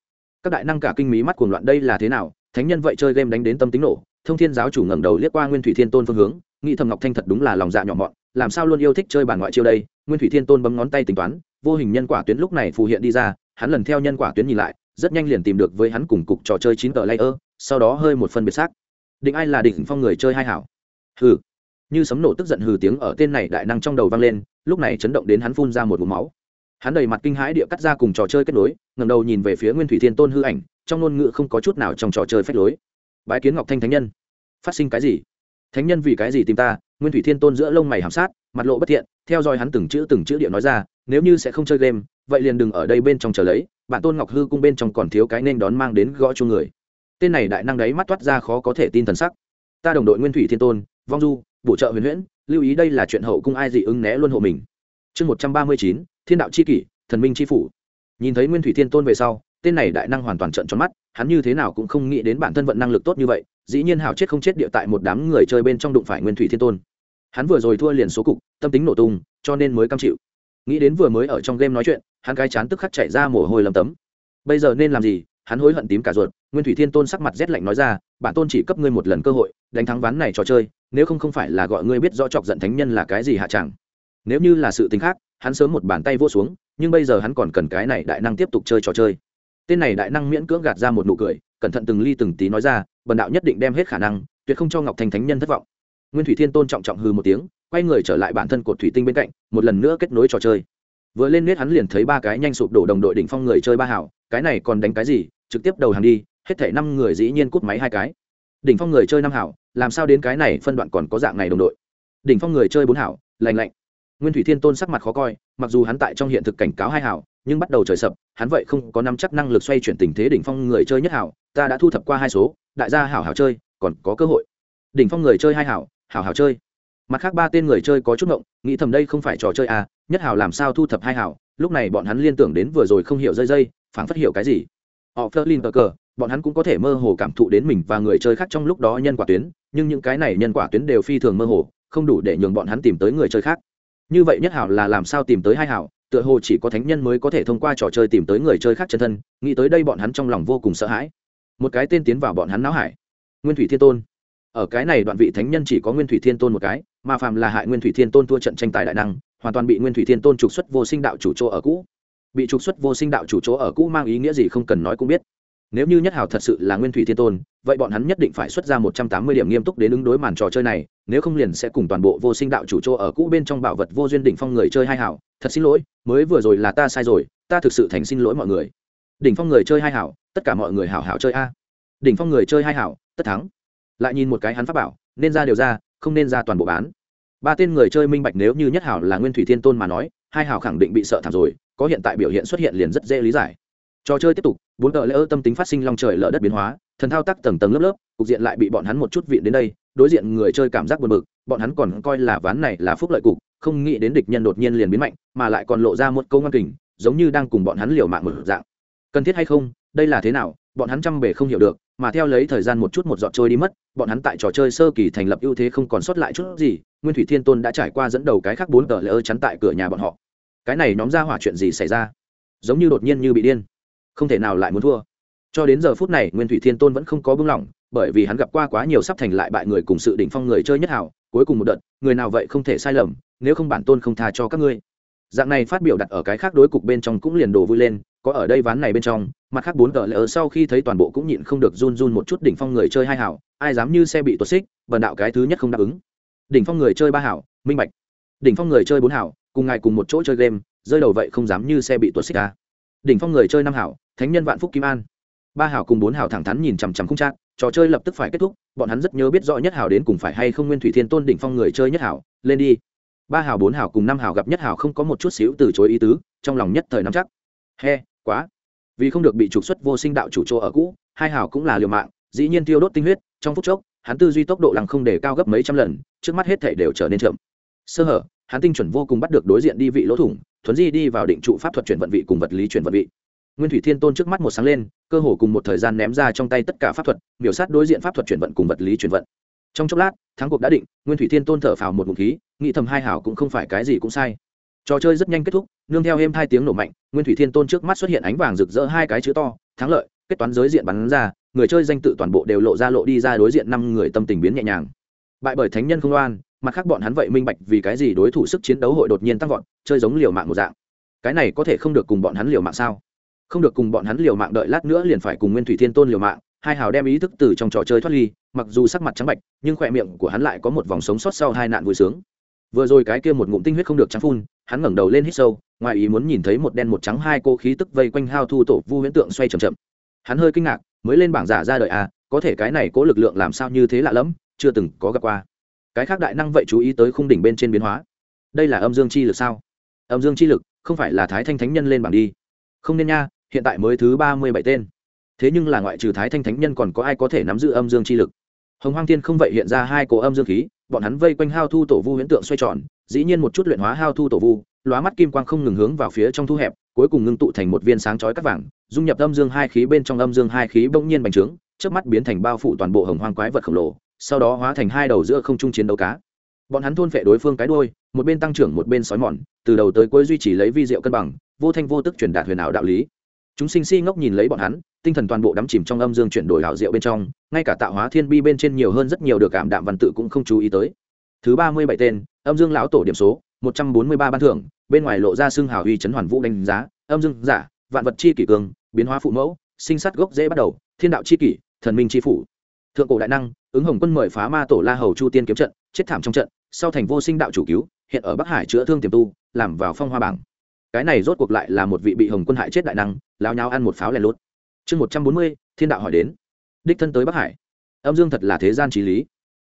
Các đại năng cả kinh mí mắt cuồng loạn đây là thế nào? Thánh nhân vậy chơi game đánh đến tâm tính nổ, thông thiên giáo chủ ngẩng đầu liếc qua nguyên thủy thiên tôn phương hướng, nghĩ thầm ngọc thanh thật đúng là lòng dạ nhỏ mọn, làm sao luôn yêu thích chơi bản ngoại chiêu đây? Nguyên thủy thiên tôn bấm ngón tay tính toán, vô hình nhân quả tuyến lúc này phù hiện đi ra, hắn lần theo nhân quả tuyến nhìn lại, rất nhanh liền tìm được với hắn cùng cục trò chơi chín tờ layer sau đó hơi một phân biệt xác. Định ai là đỉnh phong người chơi hai hảo. Hừ. Như sấm nổ tức giận hừ tiếng ở tên này đại năng trong đầu vang lên, lúc này chấn động đến hắn phun ra một vùng máu. Hắn đầy mặt kinh hãi địa cắt ra cùng trò chơi kết nối ngầm đầu nhìn về phía nguyên thủy thiên tôn hư ảnh, trong ngôn ngữ không có chút nào trong trò chơi phách lối. Bái kiến ngọc thanh thánh nhân. Phát sinh cái gì? Thánh nhân vì cái gì tìm ta? Nguyên thủy thiên tôn giữa lông mày hàm sát, mặt lộ bất thiện, theo dõi hắn từng chữ từng chữ địa nói ra, nếu như sẽ không chơi game, vậy liền đừng ở đây bên trong chờ lấy, bạn tôn ngọc hư cung bên trong còn thiếu cái nên đón mang đến gõ chu người tên này đại năng đấy mắt toát ra khó có thể tin thần sắc. Ta đồng đội nguyên thủy thiên tôn, vong du, bổ trợ huyền huyễn, lưu ý đây là chuyện hậu cung ai dị ứng né luôn hộ mình. Chương một trăm ba mươi chín, thiên đạo c h i kỷ, thần minh c h i phủ. Nhìn thấy nguyên thủy thiên tôn về sau, tên này đại năng hoàn toàn trận tròn mắt, hắn như thế nào cũng không nghĩ đến bản thân vận năng lực tốt như vậy, dĩ nhiên hào chết không chết địa tại một đám người chơi bên trong đụng phải nguyên thủy thiên tôn. Hắn vừa rồi thua liền số cục, tâm tính nổ tung, cho nên mới cam chịu. Nghĩ đến vừa mới ở trong game nói chuyện, hắn cái chán tức khắc chạy ra mồ hôi lầm tấm. Bây giờ nên làm gì? Hắn hối hận tím cả ruột, nguyên thủy thiên tôn sắc mặt rét lạnh nói ra, bản tôn chỉ cấp ngươi một lần cơ hội, đánh thắng ván này trò chơi, nếu không không phải là gọi ngươi biết rõ chọc giận thánh nhân là cái gì hạ chẳng. Nếu như là sự tính khác, hắn sớm một bàn tay vô xuống, nhưng bây giờ hắn còn cần cái này đại năng tiếp tục chơi trò chơi. Tên này đại năng miễn cưỡng gạt ra một nụ cười, cẩn thận từng ly từng tí nói ra, bần đạo nhất định đem hết khả năng, tuyệt không cho ngọc thành thánh nhân thất vọng. Nguyên thủy thiên tôn trọng trọng hư một tiếng, quay người trở lại bản thân cột thủy tinh bên cạnh, một lần nữa kết nối trò chơi. Vừa lên nết hắn liền thấy ba cái nhanh sụp đổ đồng đội đỉnh phong người chơi ba hảo cái này còn đánh cái gì, trực tiếp đầu hàng đi, hết thể năm người dĩ nhiên cút máy hai cái. Đỉnh phong người chơi năm hảo, làm sao đến cái này phân đoạn còn có dạng này đồng đội? Đỉnh phong người chơi bốn hảo lành lạnh. Nguyên thủy thiên tôn sắc mặt khó coi, mặc dù hắn tại trong hiện thực cảnh cáo hai hảo, nhưng bắt đầu trời sập, hắn vậy không có nắm chắc năng lực xoay chuyển tình thế đỉnh phong người chơi nhất hảo, ta đã thu thập qua hai số, đại gia hảo hảo chơi, còn có cơ hội. Đỉnh phong người chơi hai hảo hảo hảo chơi. Mặt khác ba tên người chơi có chút ngộng, nghĩ thầm đây không phải trò chơi à nhất hảo làm sao thu thập hai hảo, lúc này bọn hắn liên tưởng đến vừa rồi không hiểu dây dây phảng phất hiểu cái gì. Họ Flerlin cờ cờ, bọn hắn cũng có thể mơ hồ cảm thụ đến mình và người chơi khác trong lúc đó nhân quả tuyến, nhưng những cái này nhân quả tuyến đều phi thường mơ hồ, không đủ để nhường bọn hắn tìm tới người chơi khác. Như vậy nhất hảo là làm sao tìm tới hai hảo, tựa hồ chỉ có thánh nhân mới có thể thông qua trò chơi tìm tới người chơi khác chân thân, nghĩ tới đây bọn hắn trong lòng vô cùng sợ hãi. Một cái tên tiến vào bọn hắn não hải. Nguyên thủy thiên tôn. Ở cái này đoạn vị thánh nhân chỉ có nguyên thủy thiên tôn một cái, mà phàm là hại nguyên thủy thiên tôn thua trận tranh tài đại năng, hoàn toàn bị nguyên thủy thiên tôn trục xuất vô sinh đạo chủ chỗ ở cũ bị trục xuất vô sinh đạo chủ chỗ ở cũ mang ý nghĩa gì không cần nói cũng biết. Nếu như nhất hào thật sự là nguyên thủy thiên tôn, vậy bọn hắn nhất định phải xuất ra một trăm tám mươi điểm nghiêm túc đến ứng đối màn trò chơi này, nếu không liền sẽ cùng toàn bộ vô sinh đạo chủ chỗ ở cũ bên trong bảo vật vô duyên đỉnh phong người chơi hai hảo. Thật xin lỗi, mới vừa rồi là ta sai rồi, ta thực sự thành xin lỗi mọi người. Đỉnh phong người chơi hai hảo, tất cả mọi người hảo hảo chơi a. Đỉnh phong người chơi hai hảo, tất thắng. Lại nhìn một cái hắn pháp bảo, nên ra đều ra, không nên ra toàn bộ bán. Ba tên người chơi minh bạch nếu như nhất hảo là nguyên thủy thiên tôn mà nói, hai hảo khẳng định bị sợ thảm rồi có hiện tại biểu hiện xuất hiện liền rất dễ lý giải. Trò chơi tiếp tục, bốn tờ lễ tâm tính phát sinh long trời lở đất biến hóa, thần thao tác tầng tầng lớp lớp, cục diện lại bị bọn hắn một chút vịn đến đây, đối diện người chơi cảm giác buồn bực, bọn hắn còn coi là ván này là phúc lợi cục, không nghĩ đến địch nhân đột nhiên liền biến mạnh, mà lại còn lộ ra một câu ngang kình, giống như đang cùng bọn hắn liều mạng một dạng. Cần thiết hay không, đây là thế nào, bọn hắn chăm bề không hiểu được, mà theo lấy thời gian một chút một giọt trôi đi mất, bọn hắn tại trò chơi sơ kỳ thành lập ưu thế không còn sót lại chút gì, nguyên thủy thiên tôn đã trải qua dẫn đầu cái khác bốn tờ lễ chắn tại cửa nhà bọn họ cái này nhóm ra hỏa chuyện gì xảy ra? Giống như đột nhiên như bị điên. Không thể nào lại muốn thua. Cho đến giờ phút này, nguyên thủy thiên tôn vẫn không có bưng lỏng, bởi vì hắn gặp qua quá nhiều sắp thành lại bại người cùng sự đỉnh phong người chơi nhất hảo, cuối cùng một đợt, người nào vậy không thể sai lầm, nếu không bản tôn không tha cho các ngươi. Dạng này phát biểu đặt ở cái khác đối cục bên trong cũng liền đổ vui lên, có ở đây ván này bên trong, mặt khác bốn tờ lỡ sau khi thấy toàn bộ cũng nhịn không được run run một chút đỉnh phong người chơi hai hảo, ai dám như xe bị tuột xích, bần đạo cái thứ nhất không đáp ứng. Đỉnh phong người chơi ba hảo, minh bạch. Đỉnh phong người chơi bốn hảo cùng ngài cùng một chỗ chơi game, rơi đầu vậy không dám như xe bị tuột xích ra. Đỉnh phong người chơi năm hảo, thánh nhân vạn phúc kim an. Ba hảo cùng bốn hảo thẳng thắn nhìn chằm chằm không chát, trò chơi lập tức phải kết thúc, bọn hắn rất nhớ biết rõ nhất hảo đến cùng phải hay không nguyên thủy thiên tôn đỉnh phong người chơi nhất hảo, lên đi. Ba hảo bốn hảo cùng năm hảo gặp nhất hảo không có một chút xíu từ chối ý tứ, trong lòng nhất thời nắm chắc. He, quá. Vì không được bị trục xuất vô sinh đạo chủ chỗ ở cũ, hai hảo cũng là liều mạng, dĩ nhiên tiêu đốt tinh huyết, trong phút chốc, hắn tư duy tốc độ lằng không để cao gấp mấy trăm lần, trước mắt hết thể đều trở nên chậm. Sơ hở hắn tinh chuẩn vô cùng bắt được đối diện đi vị lỗ thủng, thuấn di đi vào định trụ pháp thuật chuyển vận vị cùng vật lý chuyển vận vị. Nguyên thủy thiên tôn trước mắt một sáng lên, cơ hồ cùng một thời gian ném ra trong tay tất cả pháp thuật, biểu sát đối diện pháp thuật chuyển vận cùng vật lý chuyển vận. Trong chốc lát, thắng cuộc đã định, nguyên thủy thiên tôn thở phào một ngụm khí, nghĩ thầm hai hảo cũng không phải cái gì cũng sai. Trò chơi rất nhanh kết thúc, nương theo êm hai tiếng nổ mạnh, nguyên thủy thiên tôn trước mắt xuất hiện ánh vàng rực rỡ hai cái chữ to, thắng lợi, kết toán giới diện bắn ra, người chơi danh tự toàn bộ đều lộ ra lộ đi ra đối diện năm người tâm tình biến nhẹ nhàng. Bại bởi thánh nhân không loan mặt khác bọn hắn vậy minh bạch vì cái gì đối thủ sức chiến đấu hội đột nhiên tăng vọt, chơi giống liều mạng một dạng. Cái này có thể không được cùng bọn hắn liều mạng sao? Không được cùng bọn hắn liều mạng đợi lát nữa liền phải cùng nguyên thủy thiên tôn liều mạng, hai hào đem ý thức từ trong trò chơi thoát ly, mặc dù sắc mặt trắng bạch, nhưng khỏe miệng của hắn lại có một vòng sống sót sau hai nạn vui sướng. Vừa rồi cái kia một ngụm tinh huyết không được trắng phun, hắn ngẩng đầu lên hít sâu, ngoài ý muốn nhìn thấy một đen một trắng hai cô khí tức vây quanh hao thu tổ vu huyễn tượng xoay c h ậ m chậm. Hắn hơi kinh ngạc, mới lên bảng giả ra đời à có thể cái này cố lực lượng làm sao như thế lạ lẫm, chưa từng có gặp qua cái khác đại năng vậy chú ý tới khung đỉnh bên trên biến hóa. Đây là âm dương chi lực sao? Âm dương chi lực, không phải là thái thanh thánh nhân lên bảng đi. Không nên nha, hiện tại mới thứ ba mươi bảy tên. Thế nhưng là ngoại trừ thái thanh thánh nhân còn có ai có thể nắm giữ âm dương chi lực? Hồng hoang tiên không vậy hiện ra hai cổ âm dương khí, bọn hắn vây quanh hao thu tổ vu huyễn tượng xoay tròn, dĩ nhiên một chút luyện hóa hao thu tổ vu, lóa mắt kim quang không ngừng hướng vào phía trong thu hẹp, cuối cùng ngưng tụ thành một viên sáng chói cắt vàng, dung nhập âm dương hai khí bên trong âm dương hai khí bỗng nhiên bành trướng trước mắt biến thành bao phủ toàn bộ hồng hoang quái vật khổng lồ sau đó hóa thành hai đầu giữa không trung chiến đấu cá. Bọn hắn thôn phệ đối phương cái đôi một bên tăng trưởng một bên sói mòn, từ đầu tới cuối duy trì lấy vi diệu cân bằng, vô thanh vô tức truyền đạt huyền ảo đạo lý. Chúng sinh si ngốc nhìn lấy bọn hắn, tinh thần toàn bộ đắm chìm trong âm dương chuyển đổi hảo diệu bên trong, ngay cả tạo hóa thiên bi bên trên nhiều hơn rất nhiều được cảm đạm văn tự cũng không chú ý tới. Thứ ba mươi bảy tên, âm dương lão tổ điểm số, một trăm bốn mươi ba ban thưởng, bên ngoài lộ ra xương hào uy chấn hoàn vũ đánh giá, âm dương giả, vạn vật chi kỷ cường, biến hóa phụ mẫu, sinh sát gốc dễ bắt đầu, thiên đạo chi kỷ, thần minh chi phủ. Thượng cổ đại năng ứng hồng quân mời phá ma tổ la hầu chu tiên kiếm trận, chết thảm trong trận, sau thành vô sinh đạo chủ cứu, hiện ở bắc hải chữa thương tiềm tu, làm vào phong hoa bảng. Cái này rốt cuộc lại là một vị bị hồng quân hại chết đại năng, lao nhau ăn một pháo lẻ lốt. Chương một trăm bốn mươi, thiên đạo hỏi đến. Đích thân tới bắc hải. Âm dương thật là thế gian trí lý.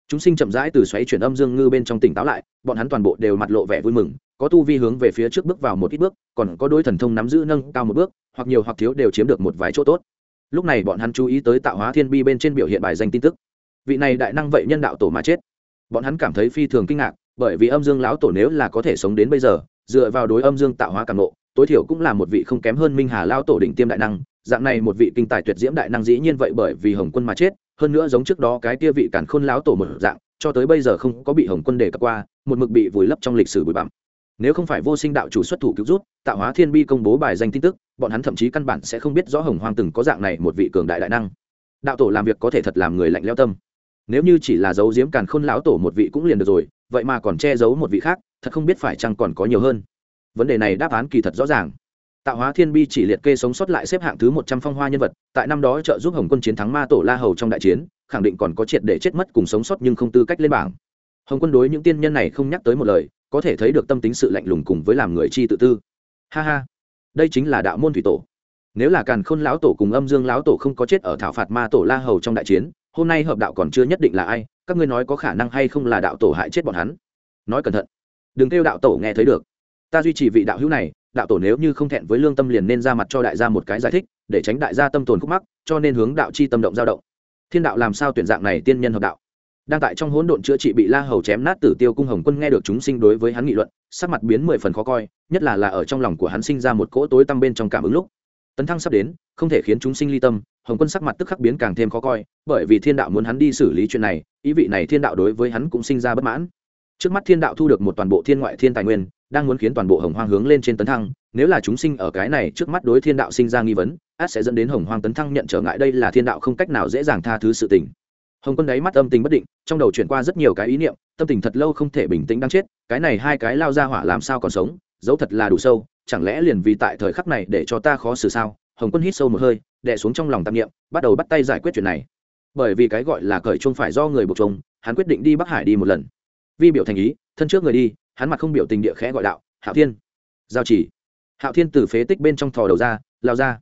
Chúng sinh chậm rãi từ xoáy chuyển âm dương ngư bên trong tỉnh táo lại, bọn hắn toàn bộ đều mặt lộ vẻ vui mừng, có tu vi hướng về phía trước bước vào một ít bước, còn có đôi thần thông nắm giữ nâng cao một bước, hoặc nhiều hoặc thiếu đều chiếm được một vài chỗ tốt. Lúc này bọn hắn chú ý tới tạo hóa thiên bi bên trên biểu hiện bài danh tin tức vị này đại năng vậy nhân đạo tổ mà chết. Bọn hắn cảm thấy phi thường kinh ngạc, bởi vì âm dương lão tổ nếu là có thể sống đến bây giờ, dựa vào đối âm dương tạo hóa càng nộ tối thiểu cũng là một vị không kém hơn minh hà lao tổ đỉnh tiêm đại năng. Dạng này một vị kinh tài tuyệt diễm đại năng dĩ nhiên vậy bởi vì hồng quân mà chết, hơn nữa giống trước đó cái kia vị cản khôn lão tổ một dạng, cho tới bây giờ không có bị hồng quân đề cập qua, một mực bị vùi lấp trong lịch sử bụi bặm. Nếu không phải vô sinh đạo chủ xuất thủ cứu rút tạo hóa thiên bi công bố bài danh tin tức, bọn hắn thậm chí căn bản sẽ không biết rõ hồng hoang từng có dạng này một vị cường đại đại năng. Đạo tổ làm việc có thể thật làm người lạnh leo tâm nếu như chỉ là giấu giếm càn khôn lão tổ một vị cũng liền được rồi, vậy mà còn che giấu một vị khác, thật không biết phải chăng còn có nhiều hơn. Vấn đề này đáp án kỳ thật rõ ràng. Tạo hóa thiên bi chỉ liệt kê sống sót lại xếp hạng thứ một trăm phong hoa nhân vật, tại năm đó trợ giúp hồng quân chiến thắng ma tổ la hầu trong đại chiến, khẳng định còn có triệt để chết mất cùng sống sót nhưng không tư cách lên bảng. Hồng quân đối những tiên nhân này không nhắc tới một lời, có thể thấy được tâm tính sự lạnh lùng cùng với làm người chi tự tư. Ha ha, đây chính là đạo môn thủy tổ. Nếu là càn khôn lão tổ cùng âm dương lão tổ không có chết ở thảo phạt ma tổ la hầu trong đại chiến hôm nay hợp đạo còn chưa nhất định là ai, các ngươi nói có khả năng hay không là đạo tổ hại chết bọn hắn? Nói cẩn thận. Đừng kêu đạo tổ nghe thấy được. Ta duy trì vị đạo hữu này, đạo tổ nếu như không thẹn với lương tâm liền nên ra mặt cho đại gia một cái giải thích, để tránh đại gia tâm tồn khúc mắc, cho nên hướng đạo chi tâm động dao động. Thiên đạo làm sao tuyển dạng này tiên nhân hợp đạo? Đang tại trong hỗn độn chữa trị bị la hầu chém nát tử tiêu cung hồng quân nghe được chúng sinh đối với hắn nghị luận, sắc mặt biến mười phần khó coi, nhất là là ở trong lòng của hắn sinh ra một cỗ tối tăm bên trong cảm ứng lúc tấn thăng sắp đến, không thể khiến chúng sinh ly tâm, hồng quân sắc mặt tức khắc biến càng thêm khó coi, bởi vì thiên đạo muốn hắn đi xử lý chuyện này, ý vị này thiên đạo đối với hắn cũng sinh ra bất mãn. Trước mắt thiên đạo thu được một toàn bộ thiên ngoại thiên tài nguyên, đang muốn khiến toàn bộ hồng hoang hướng lên trên tấn thăng, nếu là chúng sinh ở cái này trước mắt đối thiên đạo sinh ra nghi vấn, át sẽ dẫn đến hồng hoang tấn thăng nhận trở ngại đây là thiên đạo không cách nào dễ dàng tha thứ sự tình. Hồng quân đáy mắt âm tình bất định, trong đầu chuyển qua rất nhiều cái ý niệm, tâm tình thật lâu không thể bình tĩnh đang chết, cái này hai cái lao ra hỏa làm sao còn sống? Dấu thật là đủ sâu, chẳng lẽ liền vì tại thời khắc này để cho ta khó xử sao? Hồng quân hít sâu một hơi, đè xuống trong lòng tạp nghiệm bắt đầu bắt tay giải quyết chuyện này. Bởi vì cái gọi là cởi chung phải do người buộc chung hắn quyết định đi bắc hải đi một lần. Vi biểu thành ý, thân trước người đi, hắn mặt không biểu tình địa khẽ gọi đạo, hạo thiên. Giao chỉ. Hạo thiên từ phế tích bên trong thò đầu ra, lao ra.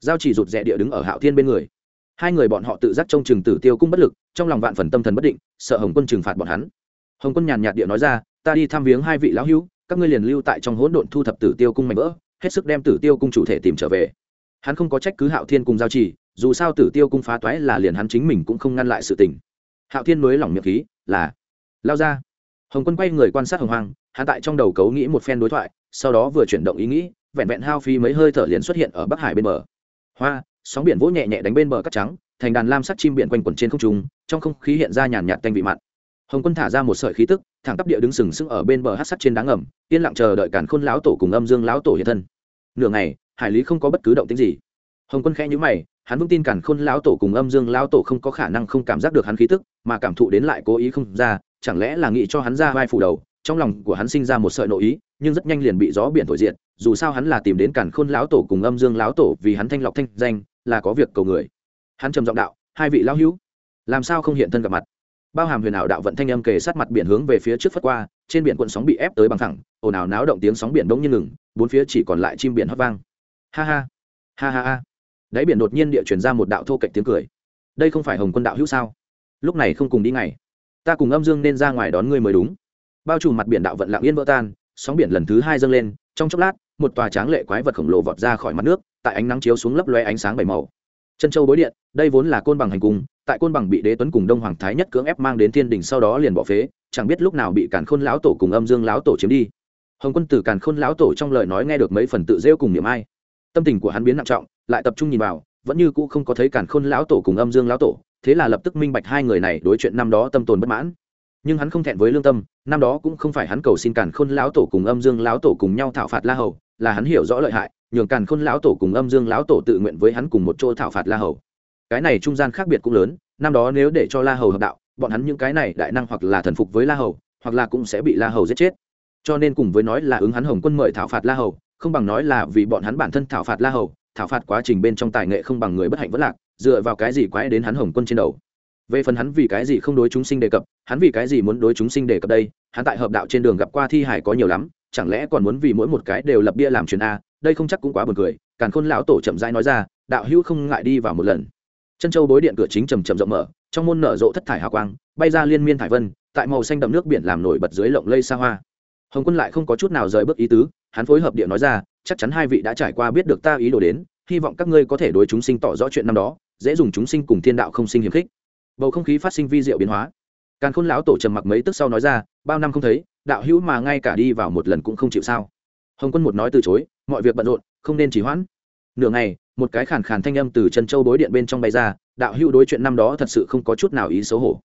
Giao chỉ rụt rè địa đứng ở hạo thiên bên người. Hai người bọn họ tự giác trông chừng tử tiêu cung bất lực, trong lòng vạn phần tâm thần bất định, sợ hồng quân trừng phạt bọn hắn. Hồng quân nhàn nhạt địa nói ra, ta đi thăm viếng hai vị lão hữu các ngươi liền lưu tại trong hỗn độn thu thập tử tiêu cung mạnh vỡ, hết sức đem tử tiêu cung chủ thể tìm trở về. Hắn không có trách cứ hạo thiên cùng giao chỉ dù sao tử tiêu cung phá toái là liền hắn chính mình cũng không ngăn lại sự tình. Hạo thiên nối lỏng miệng khí, là, lao ra. Hồng quân quay người quan sát hồng hoang, hắn tại trong đầu cấu nghĩ một phen đối thoại, sau đó vừa chuyển động ý nghĩ, vẹn vẹn hao phi mấy hơi thở liền xuất hiện ở bắc hải bên bờ. Hoa, sóng biển vỗ nhẹ nhẹ đánh bên bờ cát trắng, thành đàn lam sắc chim biển quanh quẩn trên không trung, trong không khí hiện ra nhàn nhạt tanh vị mặn hồng quân thả ra một sợi khí tức, thẳng tắp địa đứng sừng sững ở bên bờ hát sắt trên đá ngầm, yên lặng chờ đợi cản khôn lão tổ cùng âm dương lão tổ hiện thân. Nửa ngày, hải lý không có bất cứ động tĩnh gì. Hồng quân khẽ nhíu mày, hắn vững tin cản khôn lão tổ cùng âm dương lão tổ không có khả năng không cảm giác được hắn khí tức, mà cảm thụ đến lại cố ý không ra, chẳng lẽ là nghĩ cho hắn ra vai phủ đầu, trong lòng của hắn sinh ra một sợi nội ý, nhưng rất nhanh liền bị gió biển thổi diệt, dù sao hắn là tìm đến cản khôn lão tổ cùng âm dương lão tổ vì hắn thanh lọc thanh danh, là có việc cầu người. Hắn trầm giọng đạo, hai vị lão hữu, làm sao không hiện thân gặp mặt? Bao hàm huyền ảo đạo vận thanh âm kề sát mặt biển hướng về phía trước phất qua, trên biển cuộn sóng bị ép tới bằng thẳng, ồn ào náo động tiếng sóng biển đông như ngừng, bốn phía chỉ còn lại chim biển hót vang. Ha ha ha ha ha. Đáy biển đột nhiên địa chuyển ra một đạo thô cạnh tiếng cười. Đây không phải hồng quân đạo hữu sao? Lúc này không cùng đi ngày. Ta cùng âm dương nên ra ngoài đón ngươi mới đúng. Bao trùm mặt biển đạo vận lặng yên vỡ tan, sóng biển lần thứ hai dâng lên, trong chốc lát, một tòa tráng lệ quái vật khổng lồ vọt ra khỏi mặt nước, tại ánh nắng chiếu xuống lấp loe ánh sáng bảy màu chân châu bối điện, đây vốn là côn bằng hành cung, tại côn bằng bị đế tuấn cùng đông hoàng thái nhất cưỡng ép mang đến thiên đình sau đó liền bỏ phế, chẳng biết lúc nào bị càn khôn lão tổ cùng âm dương lão tổ chiếm đi. Hồng quân tử càn khôn lão tổ trong lời nói nghe được mấy phần tự rêu cùng niệm ai. Tâm tình của hắn biến nặng trọng, lại tập trung nhìn vào, vẫn như cũ không có thấy càn khôn lão tổ cùng âm dương lão tổ, thế là lập tức minh bạch hai người này đối chuyện năm đó tâm tồn bất mãn nhưng hắn không thẹn với lương tâm, năm đó cũng không phải hắn cầu xin càn khôn lão tổ cùng âm dương lão tổ cùng nhau thảo phạt la hầu, là hắn hiểu rõ lợi hại, nhường càn khôn lão tổ cùng âm dương lão tổ tự nguyện với hắn cùng một chỗ thảo phạt la hầu. Cái này trung gian khác biệt cũng lớn, năm đó nếu để cho la hầu hợp đạo, bọn hắn những cái này đại năng hoặc là thần phục với la hầu, hoặc là cũng sẽ bị la hầu giết chết. Cho nên cùng với nói là ứng hắn hồng quân mời thảo phạt la hầu, không bằng nói là vì bọn hắn bản thân thảo phạt la hầu, thảo phạt quá trình bên trong tài nghệ không bằng người bất hạnh vất lạc, dựa vào cái gì quái đến hắn hồng quân trên đầu về phần hắn vì cái gì không đối chúng sinh đề cập, hắn vì cái gì muốn đối chúng sinh đề cập đây? Hắn tại hợp đạo trên đường gặp qua thi hải có nhiều lắm, chẳng lẽ còn muốn vì mỗi một cái đều lập bia làm chuyện a? Đây không chắc cũng quá buồn cười, càn khôn lão tổ chậm rãi nói ra, đạo hữu không ngại đi vào một lần. Chân châu bối điện cửa chính chầm chậm rộng mở, trong môn nở rộ thất thải hào quang, bay ra liên miên thải vân, tại màu xanh đậm nước biển làm nổi bật dưới lộng lây xa hoa. Hồng quân lại không có chút nào rời bước ý tứ, hắn phối hợp địa nói ra, chắc chắn hai vị đã trải qua biết được ta ý đồ đến, hy vọng các ngươi có thể đối chúng sinh tỏ rõ chuyện năm đó, dễ dùng chúng sinh cùng thiên đạo không sinh hiềm khích bầu không khí phát sinh vi diệu biến hóa. Càn khôn lão tổ trầm mặc mấy tức sau nói ra, bao năm không thấy, đạo hữu mà ngay cả đi vào một lần cũng không chịu sao? Hồng quân một nói từ chối, mọi việc bận rộn, không nên chỉ hoãn. Nửa ngày, một cái khàn khàn thanh âm từ chân châu bối điện bên trong bay ra, đạo hữu đối chuyện năm đó thật sự không có chút nào ý xấu hổ.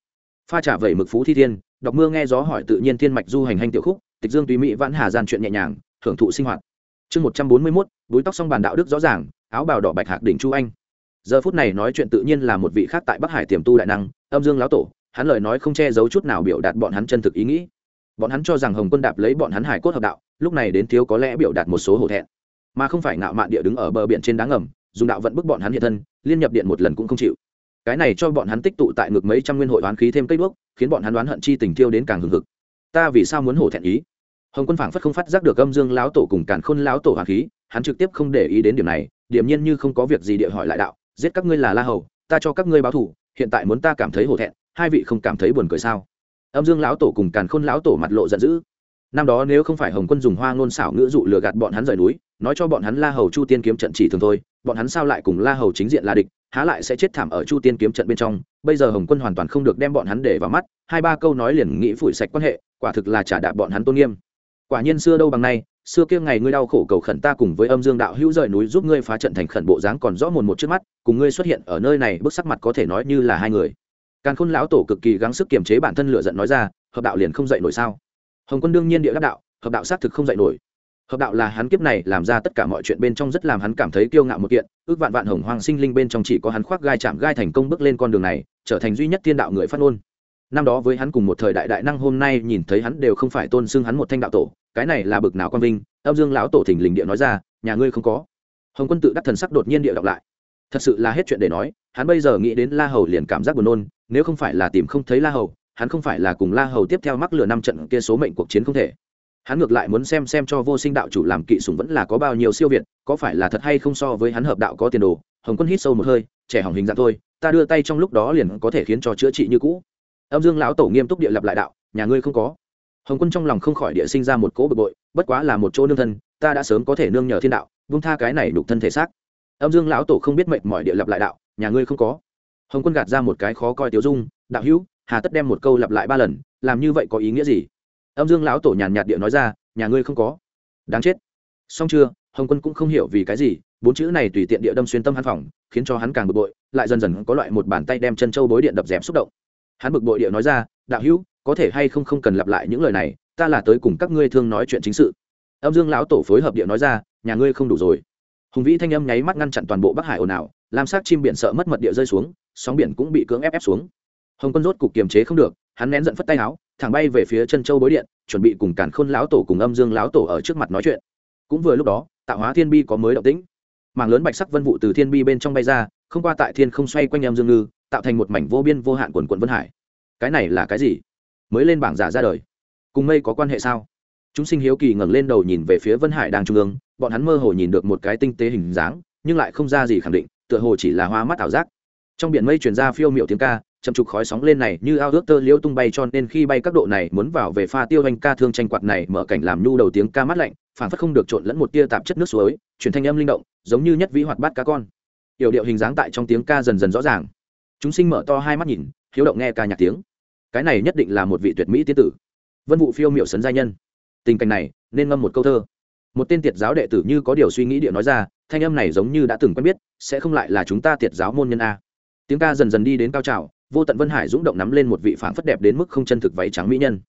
Pha trả vẩy mực phú thi thiên, đọc mưa nghe gió hỏi tự nhiên thiên mạch du hành hành tiểu khúc, tịch dương tùy mỹ vãn hà gian chuyện nhẹ nhàng, thưởng thụ sinh hoạt. Chương một trăm bốn mươi mốt, búi tóc xong bàn đạo đức rõ ràng, áo bào đỏ bạch hạc đỉnh chu anh giờ phút này nói chuyện tự nhiên là một vị khác tại bắc hải tiềm tu đại năng âm dương lão tổ hắn lời nói không che giấu chút nào biểu đạt bọn hắn chân thực ý nghĩ. Bọn hắn cho rằng hồng quân đạp lấy bọn hắn hải cốt hợp đạo lúc này đến thiếu có lẽ biểu đạt một số hổ thẹn. Mà không phải ngạo mạn địa đứng ở bờ biển trên đá ngầm dùng đạo vẫn bức bọn hắn hiện thân liên nhập điện một lần cũng không chịu. Cái này cho bọn hắn tích tụ tại ngực mấy trăm nguyên hội oán khí thêm cây bước, khiến bọn hắn đoán hận chi tình thiêu đến càng hừng hực. Ta vì sao muốn hổ thẹn ý? Hồng quân phảng phất không phát giác được âm dương lão tổ cùng càn khôn lão tổ hoàng khí hắn trực tiếp không để ý đến điểm này điểm nhiên như không có việc gì địa hỏi lại đạo giết các ngươi là la hầu, ta cho các ngươi báo thủ hiện tại muốn ta cảm thấy hổ thẹn, hai vị không cảm thấy buồn cười sao? Âm dương lão tổ cùng càn khôn lão tổ mặt lộ giận dữ. Năm đó nếu không phải hồng quân dùng hoa ngôn xảo ngữ dụ lừa gạt bọn hắn rời núi, nói cho bọn hắn la hầu chu tiên kiếm trận chỉ thường thôi, bọn hắn sao lại cùng la hầu chính diện là địch, há lại sẽ chết thảm ở chu tiên kiếm trận bên trong. Bây giờ hồng quân hoàn toàn không được đem bọn hắn để vào mắt, hai ba câu nói liền nghĩ phủi sạch quan hệ, quả thực là trả đạp bọn hắn tôn nghiêm. Quả nhiên xưa đâu bằng nay xưa kia ngày ngươi đau khổ cầu khẩn ta cùng với âm dương đạo hữu rời núi giúp ngươi phá trận thành khẩn bộ dáng còn rõ mồn một trước mắt, cùng ngươi xuất hiện ở nơi này, bức sắc mặt có thể nói như là hai người. Càn khôn lão tổ cực kỳ gắng sức kiềm chế bản thân lựa giận nói ra, hợp đạo liền không dậy nổi sao? Hồng quân đương nhiên địa đắc đạo, hợp đạo xác thực không dậy nổi. Hợp đạo là hắn kiếp này làm ra tất cả mọi chuyện bên trong rất làm hắn cảm thấy kiêu ngạo một kiện, ước vạn vạn hồng hoang sinh linh bên trong chỉ có hắn khoác gai chạm gai thành công bước lên con đường này, trở thành duy nhất thiên đạo người phát ngôn năm đó với hắn cùng một thời đại đại năng hôm nay nhìn thấy hắn đều không phải tôn xưng hắn một thanh đạo tổ, cái này là bực nào quan vinh, âm dương lão tổ thỉnh lình địa nói ra, nhà ngươi không có. Hồng quân tự đắc thần sắc đột nhiên địa đọc lại. Thật sự là hết chuyện để nói, hắn bây giờ nghĩ đến la hầu liền cảm giác buồn nôn, nếu không phải là tìm không thấy la hầu, hắn không phải là cùng la hầu tiếp theo mắc lửa năm trận kia số mệnh cuộc chiến không thể. Hắn ngược lại muốn xem xem cho vô sinh đạo chủ làm kỵ sùng vẫn là có bao nhiêu siêu việt, có phải là thật hay không so với hắn hợp đạo có tiền đồ. Hồng quân hít sâu một hơi, trẻ hỏng hình dạng thôi, ta đưa tay trong lúc đó liền có thể khiến cho chữa trị như cũ âm dương lão tổ nghiêm túc địa lập lại đạo, nhà ngươi không có. Hồng quân trong lòng không khỏi địa sinh ra một cỗ bực bội, bất quá là một chỗ nương thân, ta đã sớm có thể nương nhờ thiên đạo vung tha cái này đục thân thể xác. Âm dương lão tổ không biết mệnh mọi địa lập lại đạo, nhà ngươi không có. Hồng quân gạt ra một cái khó coi tiểu dung, đạo hữu, hà tất đem một câu lặp lại ba lần, làm như vậy có ý nghĩa gì? Âm dương lão tổ nhàn nhạt địa nói ra, nhà ngươi không có. Đáng chết. Xong chưa, hồng quân cũng không hiểu vì cái gì, bốn chữ này tùy tiện địa đâm xuyên tâm hắn phòng, khiến cho hắn càng bực bội, lại dần dần có loại một bàn tay đem chân châu bối điện đập dẹp xúc động hắn bực bội địa nói ra, đạo hữu, có thể hay không không cần lặp lại những lời này, ta là tới cùng các ngươi thương nói chuyện chính sự. Âm dương lão tổ phối hợp địa nói ra, nhà ngươi không đủ rồi. Hùng vĩ thanh âm nháy mắt ngăn chặn toàn bộ bắc hải ồn ào, lam sát chim biển sợ mất mật địa rơi xuống, sóng biển cũng bị cưỡng ép ép xuống. Hồng quân rốt cục kiềm chế không được, hắn nén giận phất tay áo, thẳng bay về phía chân châu bối điện, chuẩn bị cùng cản khôn lão tổ cùng âm dương lão tổ ở trước mặt nói chuyện. Cũng vừa lúc đó, tạo hóa thiên bi có mới động tĩnh. Mảng lớn bạch sắc vân vụ từ thiên bi bên trong bay ra, không qua tại thiên không xoay quanh âm dương ngư tạo thành một mảnh vô biên vô hạn quần quận vân hải. Cái này là cái gì? Mới lên bảng giả ra đời. Cùng mây có quan hệ sao? Chúng sinh hiếu kỳ ngẩng lên đầu nhìn về phía vân hải đang trung ương, bọn hắn mơ hồ nhìn được một cái tinh tế hình dáng, nhưng lại không ra gì khẳng định, tựa hồ chỉ là hoa mắt ảo giác. Trong biển mây truyền ra phiêu miệu tiếng ca, chậm trục khói sóng lên này như ao ước tơ liễu tung bay, cho nên khi bay các độ này muốn vào về pha tiêu anh ca thương tranh quạt này, mở cảnh làm nhu đầu tiếng ca mát lạnh, phản phất không được trộn lẫn một tia tạp chất nước suối chuyển thanh âm linh động, giống như nhất vĩ hoạt bát cá con. Yểu điệu hình dáng tại trong tiếng ca dần dần rõ ràng chúng sinh mở to hai mắt nhìn, hiếu động nghe ca nhạc tiếng. Cái này nhất định là một vị tuyệt mỹ tiên tử. Vân vụ phiêu miệu sấn giai nhân. Tình cảnh này, nên ngâm một câu thơ. Một tên tiệt giáo đệ tử như có điều suy nghĩ địa nói ra, thanh âm này giống như đã từng quen biết, sẽ không lại là chúng ta tiệt giáo môn nhân a. Tiếng ca dần dần đi đến cao trào, vô tận vân hải dũng động nắm lên một vị phảng phất đẹp đến mức không chân thực váy trắng mỹ nhân.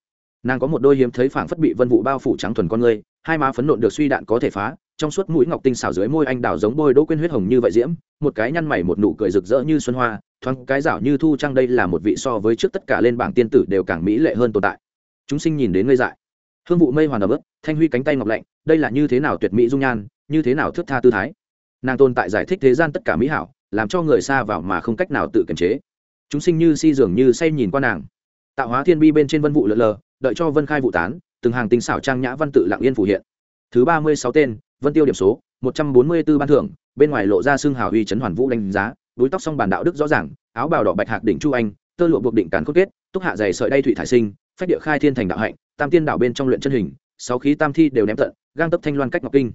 Nàng có một đôi hiếm thấy phảng phất bị vân vụ bao phủ trắng thuần con người, hai má phấn nộn được suy đạn có thể phá trong suốt mũi ngọc tinh xảo dưới môi anh đào giống bôi đỗ quên huyết hồng như vậy diễm, một cái nhăn mày một nụ cười rực rỡ như xuân hoa, thoáng cái rảo như thu trăng đây là một vị so với trước tất cả lên bảng tiên tử đều càng mỹ lệ hơn tồn tại. Chúng sinh nhìn đến ngây dại. Hương vụ mây hoàn ấm ức, thanh huy cánh tay ngọc lạnh, đây là như thế nào tuyệt mỹ dung nhan, như thế nào thước tha tư thái. Nàng tồn tại giải thích thế gian tất cả mỹ hảo, làm cho người xa vào mà không cách nào tự kiềm chế. Chúng sinh như si dường như say nhìn qua nàng. Tạo hóa thiên bi bên trên vân vụ lờ lờ, đợi cho vân khai vụ tán, từng hàng tinh xảo trang nhã văn tự lặng yên phủ hiện. Thứ ba mươi sáu tên vân tiêu điểm số một trăm bốn mươi b ố ban thưởng bên ngoài lộ ra xương hào uy trấn hoàn vũ đánh giá đuối tóc song bản đạo đức rõ ràng áo bào đỏ bạch hạc đỉnh chu anh tơ lụa buộc định càn cốt kết túc hạ dày sợi đay thủy thải sinh phách địa khai thiên thành đạo hạnh tam tiên đạo bên trong luyện chân hình sáu khí tam thi đều ném tận gang tấp thanh loan cách ngọc kinh.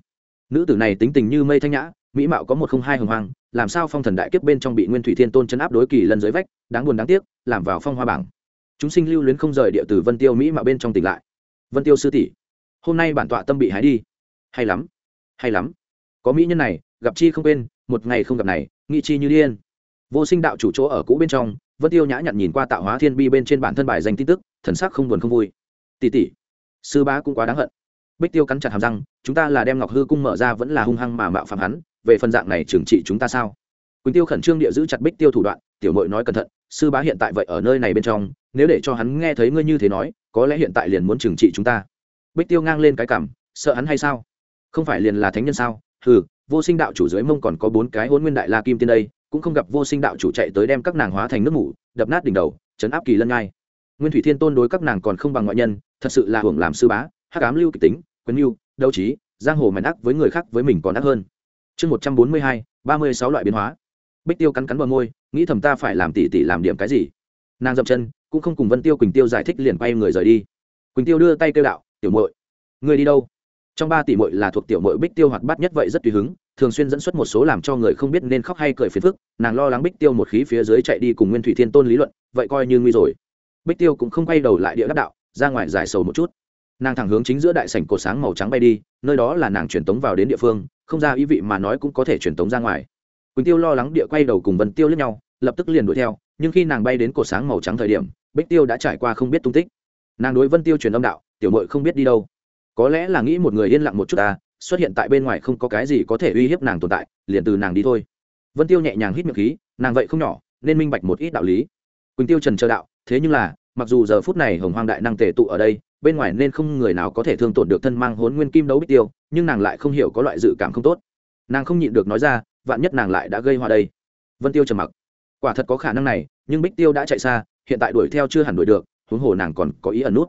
Nữ tử này tính tình như mây thanh nhã mỹ mạo có một không hai hồng hoàng, làm sao phong thần đại kiếp bên trong bị nguyên thủy thiên tôn chấn áp đối kỳ lần dưới vách đáng buồn đáng tiếc làm vào phong hoa bảng. Chúng sinh lưu luyến không rời địa tử vân tiêu mỹ mạo bên trong tỉnh lại. Vân tiêu sư tỷ hôm nay bản tọa tâm bị hái đi. Hay lắm hay lắm. Có mỹ nhân này, gặp chi không quên, một ngày không gặp này nghị chi như điên. Vô sinh đạo chủ chỗ ở cũ bên trong, vân tiêu nhã nhặn nhìn qua tạo hóa thiên bi bên trên bản thân bài danh tin tức, thần sắc không buồn không vui. Tỷ tỷ, sư bá cũng quá đáng hận. Bích tiêu cắn chặt hàm răng, chúng ta là đem ngọc hư cung mở ra vẫn là hung hăng mà mạo phạm hắn, về phần dạng này trừng trị chúng ta sao? Quỳnh tiêu khẩn trương địa giữ chặt bích tiêu thủ đoạn, tiểu mội nói cẩn thận, sư bá hiện tại vậy ở nơi này bên trong, nếu để cho hắn nghe thấy ngươi như thế nói, có lẽ hiện tại liền muốn trừng trị chúng ta. Bích tiêu ngang lên cái cảm sợ hắn hay sao? Không phải liền là thánh nhân sao? Ừ vô sinh đạo chủ dưới mông còn có bốn cái hôn nguyên đại la kim tiên đây cũng không gặp vô sinh đạo chủ chạy tới đem các nàng hóa thành nước mủ đập nát đỉnh đầu chấn áp kỳ lân ngai. Nguyên thủy thiên tôn đối các nàng còn không bằng ngoại nhân thật sự là hưởng làm sư bá hắc ám lưu kịch tính quân mưu đấu trí giang hồ mảnh ác với người khác với mình còn ác hơn. Chương một trăm bốn mươi hai ba mươi sáu loại biến hóa. Bích tiêu cắn cắn bờ môi nghĩ thầm ta phải làm tỉ tỉ làm điểm cái gì. Nàng dậm chân cũng không cùng vân tiêu quỳnh tiêu giải thích liền quay người rời đi. Quỳnh tiêu đưa tay kêu đạo tiểu muội, người đi đâu? Trong ba tỷ mội là thuộc tiểu mội bích tiêu hoạt bát nhất vậy rất tùy hứng, thường xuyên dẫn xuất một số làm cho người không biết nên khóc hay cười phiền phức, nàng lo lắng bích tiêu một khí phía dưới chạy đi cùng nguyên thủy thiên tôn lý luận, vậy coi như nguy rồi. Bích tiêu cũng không quay đầu lại địa đắc đạo, ra ngoài giải sầu một chút. Nàng thẳng hướng chính giữa đại sảnh cột sáng màu trắng bay đi, nơi đó là nàng truyền tống vào đến địa phương, không ra ý vị mà nói cũng có thể truyền tống ra ngoài. Quỳnh tiêu lo lắng địa quay đầu cùng vân tiêu lướt nhau, lập tức liền đuổi theo, nhưng khi nàng bay đến cột sáng màu trắng thời điểm, bích tiêu đã trải qua không biết tung tích. Nàng đối vân tiêu truyền âm đạo, tiểu mội không biết đi đâu có lẽ là nghĩ một người yên lặng một chút ta, xuất hiện tại bên ngoài không có cái gì có thể uy hiếp nàng tồn tại, liền từ nàng đi thôi. Vân tiêu nhẹ nhàng hít miệng khí, nàng vậy không nhỏ, nên minh bạch một ít đạo lý. Quỳnh tiêu trần chờ đạo, thế nhưng là, mặc dù giờ phút này hồng hoang đại năng tề tụ ở đây, bên ngoài nên không người nào có thể thương tổn được thân mang hốn nguyên kim đấu bích tiêu, nhưng nàng lại không hiểu có loại dự cảm không tốt. Nàng không nhịn được nói ra, vạn nhất nàng lại đã gây họa đây. Vân tiêu trầm mặc. Quả thật có khả năng này, nhưng bích tiêu đã chạy xa, hiện tại đuổi theo chưa hẳn đuổi được, huống hồ nàng còn có ý ẩn nút.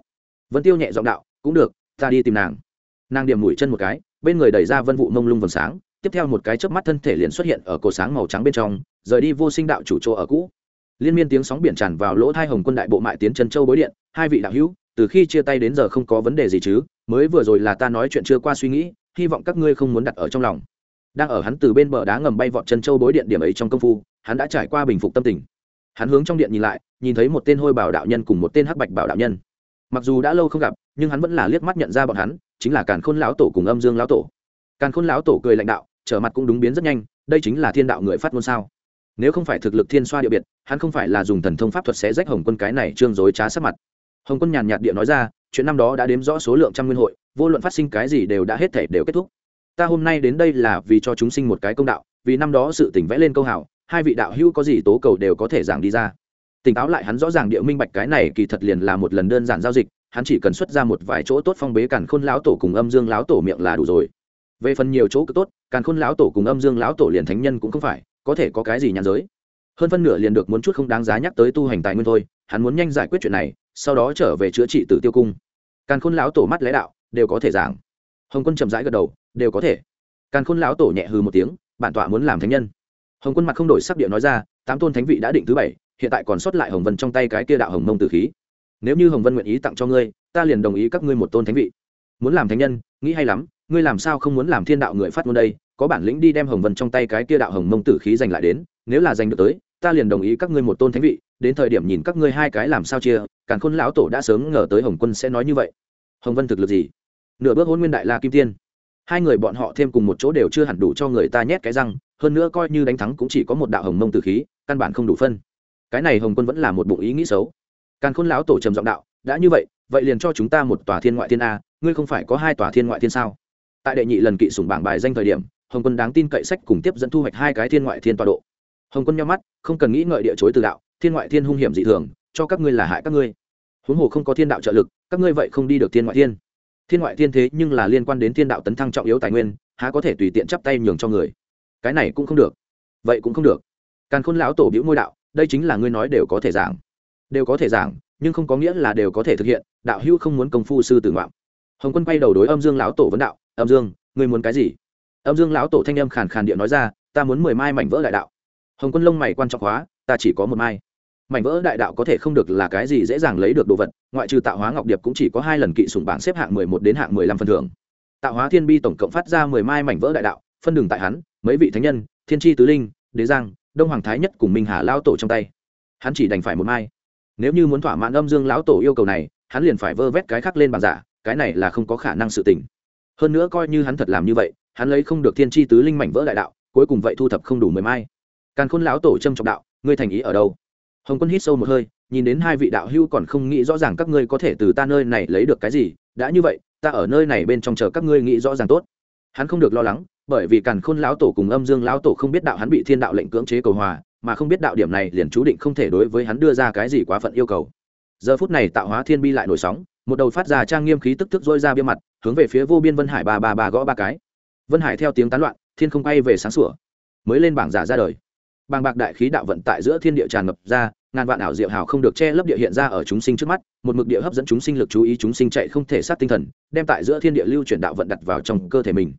Vân tiêu nhẹ giọng đạo, cũng được ta đi tìm nàng. Nàng điểm mũi chân một cái, bên người đẩy ra vân vụ mông lung vầng sáng, tiếp theo một cái chớp mắt thân thể liền xuất hiện ở cổ sáng màu trắng bên trong, rời đi vô sinh đạo chủ chỗ ở cũ. Liên miên tiếng sóng biển tràn vào lỗ thai hồng quân đại bộ mại tiến chân châu bối điện, hai vị đạo hữu, từ khi chia tay đến giờ không có vấn đề gì chứ, mới vừa rồi là ta nói chuyện chưa qua suy nghĩ, hy vọng các ngươi không muốn đặt ở trong lòng. Đang ở hắn từ bên bờ đá ngầm bay vọt chân châu bối điện điểm ấy trong công phu, hắn đã trải qua bình phục tâm tình. Hắn hướng trong điện nhìn lại, nhìn thấy một tên hôi bảo đạo nhân cùng một tên hắc bạch bảo đạo nhân. Mặc dù đã lâu không gặp nhưng hắn vẫn là liếc mắt nhận ra bọn hắn, chính là càn khôn lão tổ cùng âm dương lão tổ. Càn khôn lão tổ cười lãnh đạo, trở mặt cũng đúng biến rất nhanh, đây chính là thiên đạo người phát ngôn sao? Nếu không phải thực lực thiên xoa địa biệt, hắn không phải là dùng thần thông pháp thuật sẽ rách hồng quân cái này trương dối trá sắc mặt. Hồng quân nhàn nhạt địa nói ra, chuyện năm đó đã đếm rõ số lượng trăm nguyên hội, vô luận phát sinh cái gì đều đã hết thể đều kết thúc. Ta hôm nay đến đây là vì cho chúng sinh một cái công đạo, vì năm đó sự tỉnh vẽ lên câu hảo, hai vị đạo hữu có gì tố cầu đều có thể giảng đi ra. Tỉnh táo lại hắn rõ ràng địa minh bạch cái này kỳ thật liền là một lần đơn giản giao dịch hắn chỉ cần xuất ra một vài chỗ tốt phong bế càn khôn lão tổ cùng âm dương lão tổ miệng là đủ rồi. Về phần nhiều chỗ cực tốt, càn khôn lão tổ cùng âm dương lão tổ liền thánh nhân cũng không phải, có thể có cái gì nhàn giới. Hơn phân nửa liền được muốn chút không đáng giá nhắc tới tu hành tài nguyên thôi, hắn muốn nhanh giải quyết chuyện này, sau đó trở về chữa trị tử tiêu cung. Càn khôn lão tổ mắt lẽ đạo, đều có thể giảng. Hồng quân chậm rãi gật đầu, đều có thể. Càn khôn lão tổ nhẹ hừ một tiếng, bản tọa muốn làm thánh nhân. Hồng quân mặt không đổi sắc địa nói ra, tám tôn thánh vị đã định thứ bảy, hiện tại còn sót lại hồng vân trong tay cái kia đạo hồng mông tử khí nếu như hồng vân nguyện ý tặng cho ngươi, ta liền đồng ý các ngươi một tôn thánh vị. Muốn làm thánh nhân, nghĩ hay lắm, ngươi làm sao không muốn làm thiên đạo người phát ngôn đây? Có bản lĩnh đi đem hồng vân trong tay cái kia đạo hồng mông tử khí giành lại đến, nếu là giành được tới, ta liền đồng ý các ngươi một tôn thánh vị, đến thời điểm nhìn các ngươi hai cái làm sao chia, càn khôn lão tổ đã sớm ngờ tới hồng quân sẽ nói như vậy. Hồng vân thực lực gì? Nửa bước hôn nguyên đại la kim tiên. Hai người bọn họ thêm cùng một chỗ đều chưa hẳn đủ cho người ta nhét cái răng, hơn nữa coi như đánh thắng cũng chỉ có một đạo hồng mông tử khí, căn bản không đủ phân. Cái này hồng quân vẫn là một bụng ý nghĩ xấu càn khôn lão tổ trầm giọng đạo, đã như vậy vậy liền cho chúng ta một tòa thiên ngoại thiên a, ngươi không phải có hai tòa thiên ngoại thiên sao? Tại đệ nhị lần kỵ sủng bảng bài danh thời điểm, hồng quân đáng tin cậy sách cùng tiếp dẫn thu hoạch hai cái thiên ngoại thiên tọa độ. Hồng quân nhau mắt, không cần nghĩ ngợi địa chối từ đạo, thiên ngoại thiên hung hiểm dị thường, cho các ngươi là hại các ngươi. Huống hồ không có thiên đạo trợ lực, các ngươi vậy không đi được thiên ngoại thiên. Thiên ngoại thiên thế nhưng là liên quan đến thiên đạo tấn thăng trọng yếu tài nguyên, há có thể tùy tiện chắp tay nhường cho người. Cái này cũng không được. Vậy cũng không được. Càn khôn lão tổ biểu môi đạo, đây chính là ngươi nói đều có thể giảng đều có thể giảng, nhưng không có nghĩa là đều có thể thực hiện, đạo hữu không muốn công phu sư tử ngoạm. Hồng quân quay đầu đối âm dương lão tổ vấn đạo, âm dương, ngươi muốn cái gì? Âm dương lão tổ thanh âm khàn khàn điện nói ra, ta muốn mười mai mảnh vỡ đại đạo. Hồng quân lông mày quan trọng hóa, ta chỉ có một mai. Mảnh vỡ đại đạo có thể không được là cái gì dễ dàng lấy được đồ vật, ngoại trừ tạo hóa ngọc điệp cũng chỉ có hai lần kỵ sủng bảng xếp hạng mười một đến hạng mười lăm phần thưởng. Tạo hóa thiên bi tổng cộng phát ra mười mai mảnh vỡ đại đạo, phân đường tại hắn, mấy vị thánh nhân, thiên tri tứ linh, đế giang, đông hoàng thái nhất cùng minh hà lao tổ trong tay. Hắn chỉ đành phải một mai nếu như muốn thỏa mãn âm dương lão tổ yêu cầu này, hắn liền phải vơ vét cái khác lên bàn giả, cái này là không có khả năng sự tình. Hơn nữa coi như hắn thật làm như vậy, hắn lấy không được thiên tri tứ linh mảnh vỡ đại đạo, cuối cùng vậy thu thập không đủ mười mai. Càn khôn lão tổ trâm trọng đạo, ngươi thành ý ở đâu? Hồng quân hít sâu một hơi, nhìn đến hai vị đạo hưu còn không nghĩ rõ ràng các ngươi có thể từ ta nơi này lấy được cái gì, đã như vậy, ta ở nơi này bên trong chờ các ngươi nghĩ rõ ràng tốt. Hắn không được lo lắng, bởi vì càn khôn lão tổ cùng âm dương lão tổ không biết đạo hắn bị thiên đạo lệnh cưỡng chế cầu hòa mà không biết đạo điểm này liền chú định không thể đối với hắn đưa ra cái gì quá phận yêu cầu. Giờ phút này tạo hóa thiên bi lại nổi sóng, một đầu phát ra trang nghiêm khí tức tức dôi ra bia mặt, hướng về phía vô biên vân hải ba ba ba gõ ba cái. Vân hải theo tiếng tán loạn, thiên không bay về sáng sủa, mới lên bảng giả ra đời. Bàng bạc đại khí đạo vận tại giữa thiên địa tràn ngập ra, ngàn vạn ảo diệu hào không được che lấp địa hiện ra ở chúng sinh trước mắt, một mực địa hấp dẫn chúng sinh lực chú ý, chúng sinh chạy không thể sát tinh thần, đem tại giữa thiên địa lưu chuyển đạo vận đặt vào trong cơ thể mình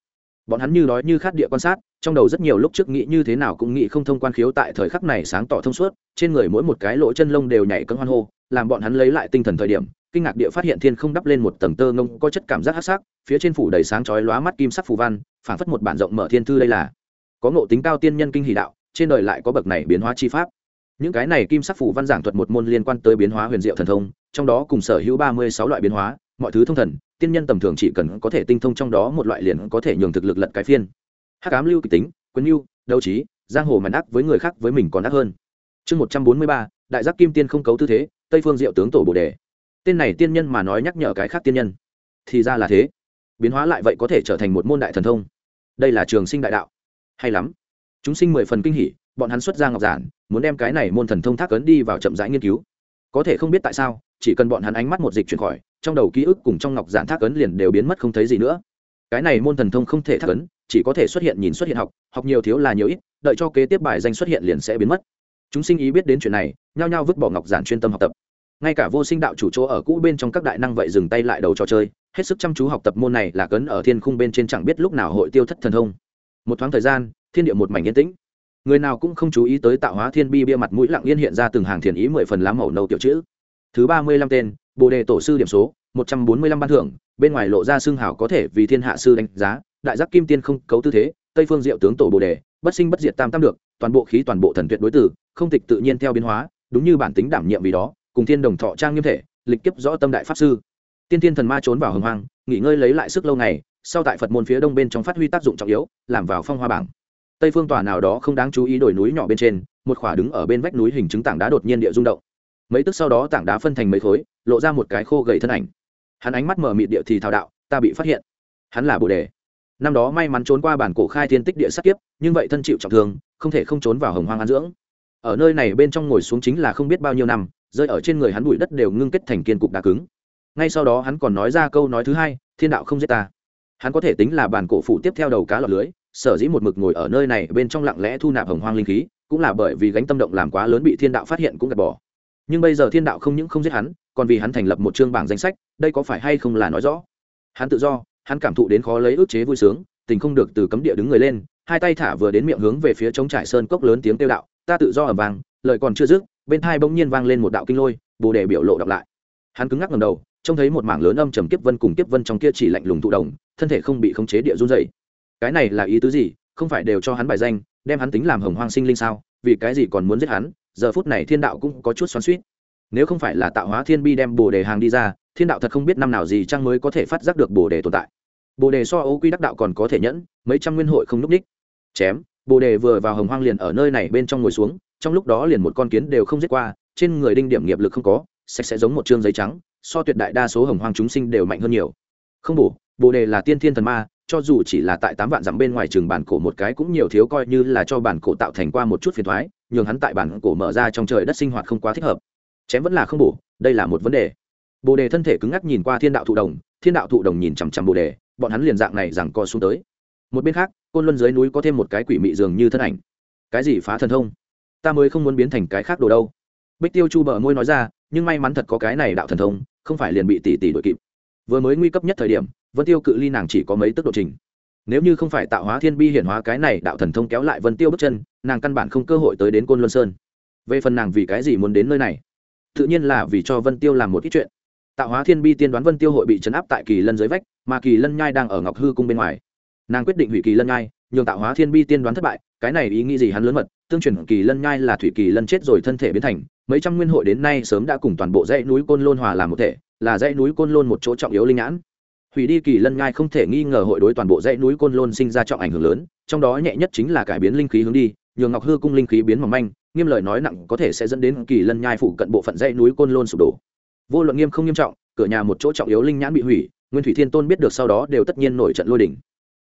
bọn hắn như đói như khát địa quan sát, trong đầu rất nhiều lúc trước nghĩ như thế nào cũng nghĩ không thông quan khiếu tại thời khắc này sáng tỏ thông suốt, trên người mỗi một cái lỗ chân lông đều nhảy cân hoan hô, làm bọn hắn lấy lại tinh thần thời điểm, kinh ngạc địa phát hiện thiên không đắp lên một tầng tơ ngông có chất cảm giác hát sắc, phía trên phủ đầy sáng chói lóa mắt kim sắc phù văn phản phất một bản rộng mở thiên thư đây là. Có ngộ tính cao tiên nhân kinh hỷ đạo, trên đời lại có bậc này biến hóa chi pháp. Những cái này kim sắc phù văn giảng thuật một môn liên quan tới biến hóa huyền diệu thần thông, trong đó cùng sở hữu ba mươi sáu loại biến hóa mọi thứ thông thần, tiên nhân tầm thường chỉ cần có thể tinh thông trong đó một loại liền có thể nhường thực lực lật cái phiên. Hắc ám lưu kịch tính quân lưu đấu trí giang hồ màn ác với người khác với mình còn ác hơn. Chương một trăm bốn mươi ba, đại giác kim tiên không cấu tư thế, tây phương diệu tướng tổ bồ đề. Tên này tiên nhân mà nói nhắc nhở cái khác tiên nhân. Thì ra là thế. Biến hóa lại vậy có thể trở thành một môn đại thần thông. Đây là trường sinh đại đạo. Hay lắm. Chúng sinh mười phần kinh hỉ, bọn hắn xuất ra ngọc giản, muốn đem cái này môn thần thông thác ấn đi vào chậm rãi nghiên cứu. Có thể không biết tại sao, chỉ cần bọn hắn ánh mắt một dịch chuyển khỏi trong đầu ký ức cùng trong ngọc giản thác ấn liền đều biến mất không thấy gì nữa. Cái này môn thần thông không thể thác ấn, chỉ có thể xuất hiện nhìn xuất hiện học học nhiều thiếu là nhiều ít, đợi cho kế tiếp bài danh xuất hiện liền sẽ biến mất. Chúng sinh ý biết đến chuyện này, nhao nhao vứt bỏ ngọc giản chuyên tâm học tập. Ngay cả vô sinh đạo chủ chỗ ở cũ bên trong các đại năng vậy dừng tay lại đầu trò chơi, hết sức chăm chú học tập môn này là cấn ở thiên khung bên trên chẳng biết lúc nào hội tiêu thất thần thông. Một thoáng thời gian, thiên địa một mảnh yên tĩnh. Người nào cũng không chú ý tới tạo hóa thiên bi bia mặt mũi lặng yên hiện ra từng hàng thiền ý mười phần lá màu nâu tiểu chữ. Thứ ba mươi lăm tên bồ đề tổ sư điểm số, một trăm bốn mươi lăm ban thưởng, bên ngoài lộ ra xương hảo có thể vì thiên hạ sư đánh giá, đại giác kim tiên không cấu tư thế, tây phương diệu tướng tổ bồ đề, bất sinh bất diệt tam tam được, toàn bộ khí toàn bộ thần tuyệt đối tử, không tịch tự nhiên theo biến hóa, đúng như bản tính đảm nhiệm vì đó, cùng thiên đồng thọ trang nghiêm thể, lịch kiếp rõ tâm đại pháp sư. Tiên tiên thần ma trốn vào hồng hoang, nghỉ ngơi lấy lại sức lâu ngày, sau tại phật môn phía đông bên trong phát huy tác dụng trọng yếu, làm vào phong hoa bảng. Tây phương tòa nào đó không đáng chú ý đồi núi nhỏ bên trên, một khỏa đứng ở bên vách núi hình chứng tảng đá đột nhiên địa rung động mấy tức sau đó tảng đá phân thành mấy khối, lộ ra một cái khô gầy thân ảnh. Hắn ánh mắt mở mịt địa thì thao đạo, ta bị phát hiện. Hắn là bồ đề. Năm đó may mắn trốn qua bản cổ khai thiên tích địa sát kiếp, nhưng vậy thân chịu trọng thương, không thể không trốn vào hồng hoang an dưỡng. Ở nơi này bên trong ngồi xuống chính là không biết bao nhiêu năm, rơi ở trên người hắn bụi đất đều ngưng kết thành kiên cục đá cứng. Ngay sau đó hắn còn nói ra câu nói thứ hai, thiên đạo không giết ta. Hắn có thể tính là bản cổ phụ tiếp theo đầu cá lọt lưới, sở dĩ một mực ngồi ở nơi này bên trong lặng lẽ thu nạp hồng hoang linh khí, cũng là bởi vì gánh tâm động làm quá lớn bị thiên đạo phát hiện cũng gạt bỏ nhưng bây giờ thiên đạo không những không giết hắn, còn vì hắn thành lập một chương bảng danh sách, đây có phải hay không là nói rõ? Hắn tự do, hắn cảm thụ đến khó lấy ước chế vui sướng, tình không được từ cấm địa đứng người lên, hai tay thả vừa đến miệng hướng về phía trống trải sơn cốc lớn tiếng kêu đạo, ta tự do ở vàng lời còn chưa dứt, bên thai bỗng nhiên vang lên một đạo kinh lôi, bồ đề biểu lộ đọc lại. Hắn cứng ngắc ngầm đầu, trông thấy một mảng lớn âm trầm kiếp vân cùng kiếp vân trong kia chỉ lạnh lùng thụ đồng thân thể không bị khống chế địa run dày cái này là ý tứ gì? Không phải đều cho hắn bài danh, đem hắn tính làm hồng hoang sinh linh sao? Vì cái gì còn muốn giết hắn? Giờ phút này thiên đạo cũng có chút xoắn suýt nếu không phải là tạo hóa thiên bi đem bồ đề hàng đi ra, thiên đạo thật không biết năm nào gì trang mới có thể phát giác được bồ đề tồn tại. Bồ đề so ô quy đắc đạo còn có thể nhẫn, mấy trăm nguyên hội không n ú c ních. Chém, bồ đề vừa vào hồng hoang liền ở nơi này bên trong ngồi xuống, trong lúc đó liền một con kiến đều không giết qua, trên người đinh điểm nghiệp lực không có, sạch sẽ giống một chương giấy trắng, so tuyệt đại đa số hồng hoang chúng sinh đều mạnh hơn nhiều. Không bổ, bồ đề là tiên thiên thần ma cho dù chỉ là tại tám vạn dặm bên ngoài trường bản cổ một cái cũng nhiều thiếu coi như là cho bản cổ tạo thành qua một chút phiền thoái, nhường hắn tại bản cổ mở ra trong trời đất sinh hoạt không quá thích hợp. Chém vẫn là không bổ, đây là một vấn đề. Bồ đề thân thể cứng ngắc nhìn qua thiên đạo thụ đồng, thiên đạo thụ đồng nhìn chằm chằm bồ đề, bọn hắn liền dạng này rằng co xuống tới. Một bên khác, côn luân dưới núi có thêm một cái quỷ mị dường như thân ảnh. Cái gì phá thần thông? Ta mới không muốn biến thành cái khác đồ đâu. Bích tiêu chu bờ môi nói ra, nhưng may mắn thật có cái này đạo thần thông, không phải liền bị tỷ tỷ đội kịp. Vừa mới nguy cấp nhất thời điểm vân tiêu cự ly nàng chỉ có mấy tức độ trình. Nếu như không phải tạo hóa thiên bi hiển hóa cái này đạo thần thông kéo lại vân tiêu bước chân, nàng căn bản không cơ hội tới đến côn luân sơn. Về phần nàng vì cái gì muốn đến nơi này? Tự nhiên là vì cho vân tiêu làm một ít chuyện. Tạo hóa thiên bi tiên đoán vân tiêu hội bị chấn áp tại kỳ lân dưới vách, mà kỳ lân nhai đang ở ngọc hư cung bên ngoài. Nàng quyết định hủy kỳ lân nhai, nhường tạo hóa thiên bi tiên đoán thất bại, cái này ý nghĩ gì hắn lớn mật, tương truyền kỳ lân nhai là thủy kỳ lân chết rồi thân thể biến thành, mấy trăm nguyên hội đến nay sớm đã cùng toàn bộ dãy núi côn lôn hòa làm một thể, là dãy núi côn lôn một chỗ trọng yếu linh nhãn hủy đi kỳ lân nhai không thể nghi ngờ hội đối toàn bộ dãy núi côn lôn sinh ra trọng ảnh hưởng lớn, trong đó nhẹ nhất chính là cải biến linh khí hướng đi, nhường ngọc hư cung linh khí biến mỏng manh, nghiêm lời nói nặng có thể sẽ dẫn đến kỳ lân nhai phụ cận bộ phận dãy núi côn lôn sụp đổ. Vô luận nghiêm không nghiêm trọng, cửa nhà một chỗ trọng yếu linh nhãn bị hủy, nguyên thủy thiên tôn biết được sau đó đều tất nhiên nổi trận lôi đỉnh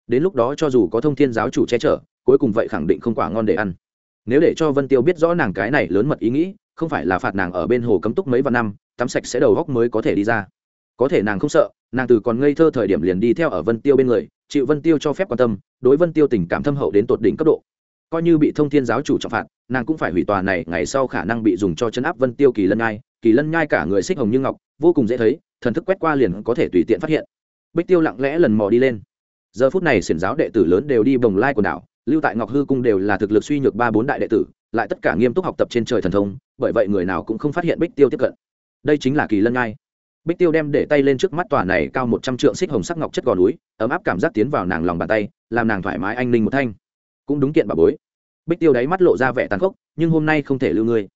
đến lúc đó cho dù có thông thiên giáo chủ che chở, cuối cùng vậy khẳng định không quả ngon để ăn. Nếu để cho vân tiêu biết rõ nàng cái này lớn mật ý nghĩ, không phải là phạt nàng ở bên hồ cấm túc mấy vạn năm, tắm sạch sẽ đầu góc mới có thể đi ra. Có thể nàng không sợ nàng từ còn ngây thơ thời điểm liền đi theo ở vân tiêu bên người, chịu vân tiêu cho phép quan tâm, đối vân tiêu tình cảm thâm hậu đến tột đỉnh cấp độ. Coi như bị thông thiên giáo chủ trọng phạt, nàng cũng phải hủy tòa này, ngày sau khả năng bị dùng cho chấn áp vân tiêu kỳ lân nhai, kỳ lân nhai cả người xích hồng như ngọc, vô cùng dễ thấy, thần thức quét qua liền có thể tùy tiện phát hiện. Bích tiêu lặng lẽ lần mò đi lên. Giờ phút này xiển giáo đệ tử lớn đều đi bồng lai quần đảo, lưu tại ngọc hư cung đều là thực lực suy nhược ba bốn đại đệ tử, lại tất cả nghiêm túc học tập trên trời thần thông, bởi vậy người nào cũng không phát hiện bích tiêu tiếp cận. Đây chính là kỳ lân nhai bích tiêu đem để tay lên trước mắt tòa này cao một trăm trượng xích hồng sắc ngọc chất gò núi, ấm áp cảm giác tiến vào nàng lòng bàn tay, làm nàng thoải mái anh ninh một thanh. Cũng đúng kiện bà bối. Bích tiêu đáy mắt lộ ra vẻ tàn khốc, nhưng hôm nay không thể lưu ngươi.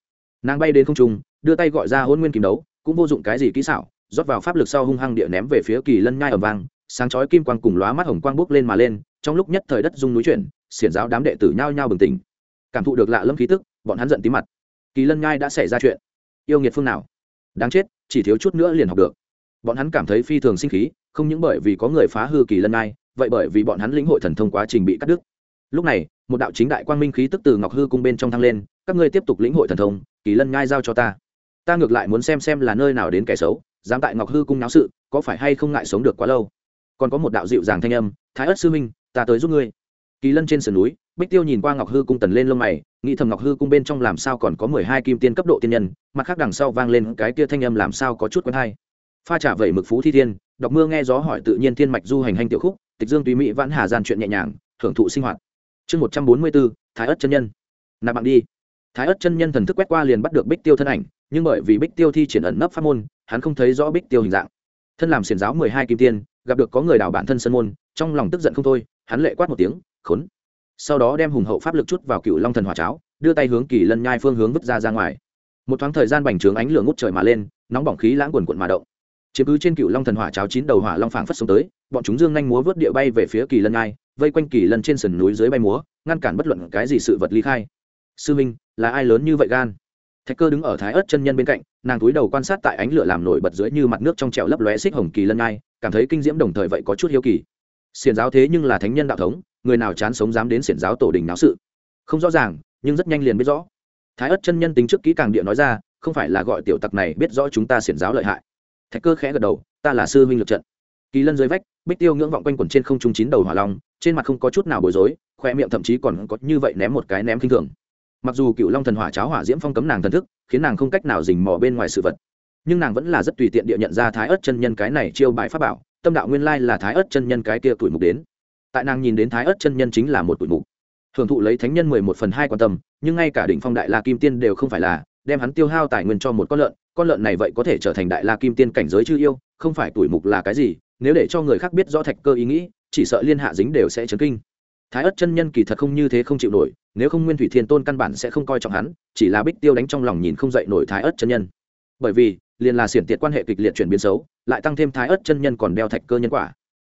Nàng bay đến không trung, đưa tay gọi ra hôn nguyên kìm đấu, cũng vô dụng cái gì kỹ xảo, rót vào pháp lực sau hung hăng địa ném về phía kỳ lân nhai ầm vang, sáng chói kim quang cùng lóa mắt hồng quang bốc lên mà lên, trong lúc nhất thời đất rung núi chuyển, xiển giáo đám đệ tử nhao nhao bừng tỉnh. Cảm thụ được lạ lâm khí tức, bọn hắn giận tí mặt. Kỳ lân nhai đã xảy ra chuyện. Yêu nghiệt phương nào? Đáng chết chỉ thiếu chút nữa liền học được. Bọn hắn cảm thấy phi thường sinh khí không những bởi vì có người phá hư kỳ lân ngai, vậy bởi vì bọn hắn lĩnh hội thần thông quá trình bị cắt đứt. Lúc này một đạo chính đại quang minh khí tức từ ngọc hư cung bên trong thăng lên các ngươi tiếp tục lĩnh hội thần thông kỳ lân ngai giao cho ta. Ta ngược lại muốn xem xem là nơi nào đến kẻ xấu dám tại ngọc hư cung náo sự có phải hay không ngại sống được quá lâu? Còn có một đạo dịu dàng thanh âm thái ất sư minh ta tới giúp ngươi kỳ lân trên sườn núi, bích tiêu nhìn qua ngọc hư cung tần lên lông mày, nghĩ thầm ngọc hư cung bên trong làm sao còn có mười hai kim tiên cấp độ tiên nhân, mặt khác đằng sau vang lên cái kia thanh âm làm sao có chút quen hay. Pha trả vẩy mực phú thi thiên, đọc mưa nghe gió hỏi tự nhiên thiên mạch du hành hành tiểu khúc, tịch dương tùy mỹ vãn hà gian chuyện nhẹ nhàng, hưởng thụ sinh hoạt. Chương một trăm bốn mươi bốn, thái ất chân nhân. Nạp bạn đi. Thái ất chân nhân thần thức quét qua liền bắt được bích tiêu thân ảnh, nhưng bởi vì bích tiêu thi triển ẩn nấp pháp môn, hắn không thấy rõ bích tiêu hình dạng. Thân làm xiền giáo mười hai kim tiên, gặp được có người đào bản thân sân môn, trong lòng tức giận không thôi, hắn lệ quát một tiếng khốn. Sau đó đem hùng hậu pháp lực chút vào cựu long thần hỏa cháo, đưa tay hướng kỳ lân nhai phương hướng vứt ra ra ngoài. Một thoáng thời gian bành trướng ánh lửa ngút trời mà lên, nóng bỏng khí lãng quần quận mà động. Chiếm cứ trên cựu long thần hỏa cháo chín đầu hỏa long phảng phất xuống tới, bọn chúng dương nhanh múa vớt địa bay về phía kỳ lân nhai, vây quanh kỳ lân trên sườn núi dưới bay múa, ngăn cản bất luận cái gì sự vật ly khai. Sư minh, là ai lớn như vậy gan? Thạch cơ đứng ở thái ớt chân nhân bên cạnh, nàng túi đầu quan sát tại ánh lửa làm nổi bật dưới như mặt nước trong trèo lấp lóe xích hồng kỳ lân nhai, cảm thấy kinh diễm đồng thời vậy có chút hiếu kỳ xiển giáo thế nhưng là thánh nhân đạo thống, người nào chán sống dám đến xiển giáo tổ đình náo sự. Không rõ ràng, nhưng rất nhanh liền biết rõ. Thái ất chân nhân tính trước kỹ càng địa nói ra, không phải là gọi tiểu tặc này biết rõ chúng ta xiển giáo lợi hại. Thạch cơ khẽ gật đầu, ta là sư huynh lực trận. Kỳ lân dưới vách, bích tiêu ngưỡng vọng quanh quẩn trên không trung chín đầu hỏa long, trên mặt không có chút nào bối rối, khoe miệng thậm chí còn có như vậy ném một cái ném kinh thường. Mặc dù cựu long thần hỏa cháo hỏa diễm phong cấm nàng thần thức, khiến nàng không cách nào dình mò bên ngoài sự vật, nhưng nàng vẫn là rất tùy tiện địa nhận ra thái ớt chân nhân cái này chiêu bài pháp bảo tâm đạo nguyên lai là thái ớt chân nhân cái kia tuổi mục đến. Tại nàng nhìn đến thái ớt chân nhân chính là một tuổi mục. Hưởng thụ lấy thánh nhân mười một phần hai quan tâm, nhưng ngay cả đỉnh phong đại la kim tiên đều không phải là, đem hắn tiêu hao tài nguyên cho một con lợn con lợn này vậy có thể trở thành đại la kim tiên cảnh giới chư yêu, không phải tuổi mục là cái gì, nếu để cho người khác biết rõ thạch cơ ý nghĩ, chỉ sợ liên hạ dính đều sẽ chấn kinh. Thái ất chân nhân kỳ thật không như thế không chịu nổi, nếu không nguyên thủy thiên tôn căn bản sẽ không coi trọng hắn, chỉ là bích tiêu đánh trong lòng nhìn không dậy nổi thái ất chân nhân. Bởi vì, liền là xiển tiệt quan hệ kịch liệt chuyển biến xấu lại tăng thêm thái ất chân nhân còn đeo thạch cơ nhân quả.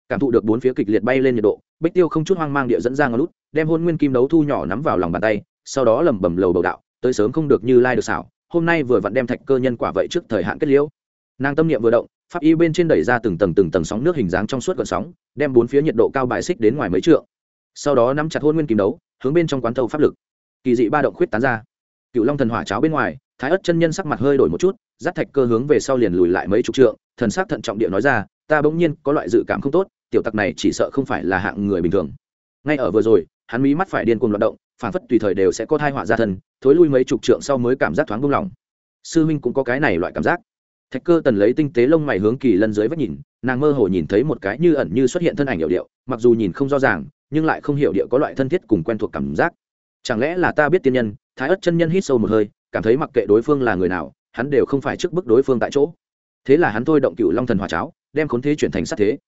Cảm thụ được bốn phía kịch liệt bay lên nhiệt độ, bích tiêu không chút hoang mang địa dẫn ra ngón lút, đem hôn nguyên kim đấu thu nhỏ nắm vào lòng bàn tay, sau đó lẩm bẩm lầu bầu đạo, tới sớm không được như lai được xảo, hôm nay vừa vặn đem thạch cơ nhân quả vậy trước thời hạn kết liễu. Nàng tâm niệm vừa động, pháp y bên trên đẩy ra từng tầng từng tầng sóng nước hình dáng trong suốt gợn sóng, đem bốn phía nhiệt độ cao bài xích đến ngoài mấy trượng. Sau đó nắm chặt hôn nguyên kim đấu, hướng bên trong quán thâu pháp lực. Kỳ dị ba động khuyết tán ra. Cựu long thần hỏa cháo bên ngoài, thái ất chân nhân sắc mặt hơi đổi một chút dắt thạch cơ hướng về sau liền lùi lại mấy chục trượng, thần sắc thận trọng địa nói ra, ta bỗng nhiên có loại dự cảm không tốt, tiểu tặc này chỉ sợ không phải là hạng người bình thường. Ngay ở vừa rồi, hắn mí mắt phải điên cuồng loạt động, phản phất tùy thời đều sẽ có thai họa ra thân, thối lui mấy chục trượng sau mới cảm giác thoáng buông lỏng. Sư huynh cũng có cái này loại cảm giác. Thạch cơ tần lấy tinh tế lông mày hướng kỳ lân dưới vách nhìn, nàng mơ hồ nhìn thấy một cái như ẩn như xuất hiện thân ảnh hiệu điệu, mặc dù nhìn không rõ ràng, nhưng lại không hiểu điệu có loại thân thiết cùng quen thuộc cảm giác. Chẳng lẽ là ta biết tiên nhân? Thái ất chân nhân hít sâu một hơi, cảm thấy mặc kệ đối phương là người nào hắn đều không phải trước bức đối phương tại chỗ. Thế là hắn thôi động cựu long thần hỏa cháo, đem khốn thế chuyển thành sát thế.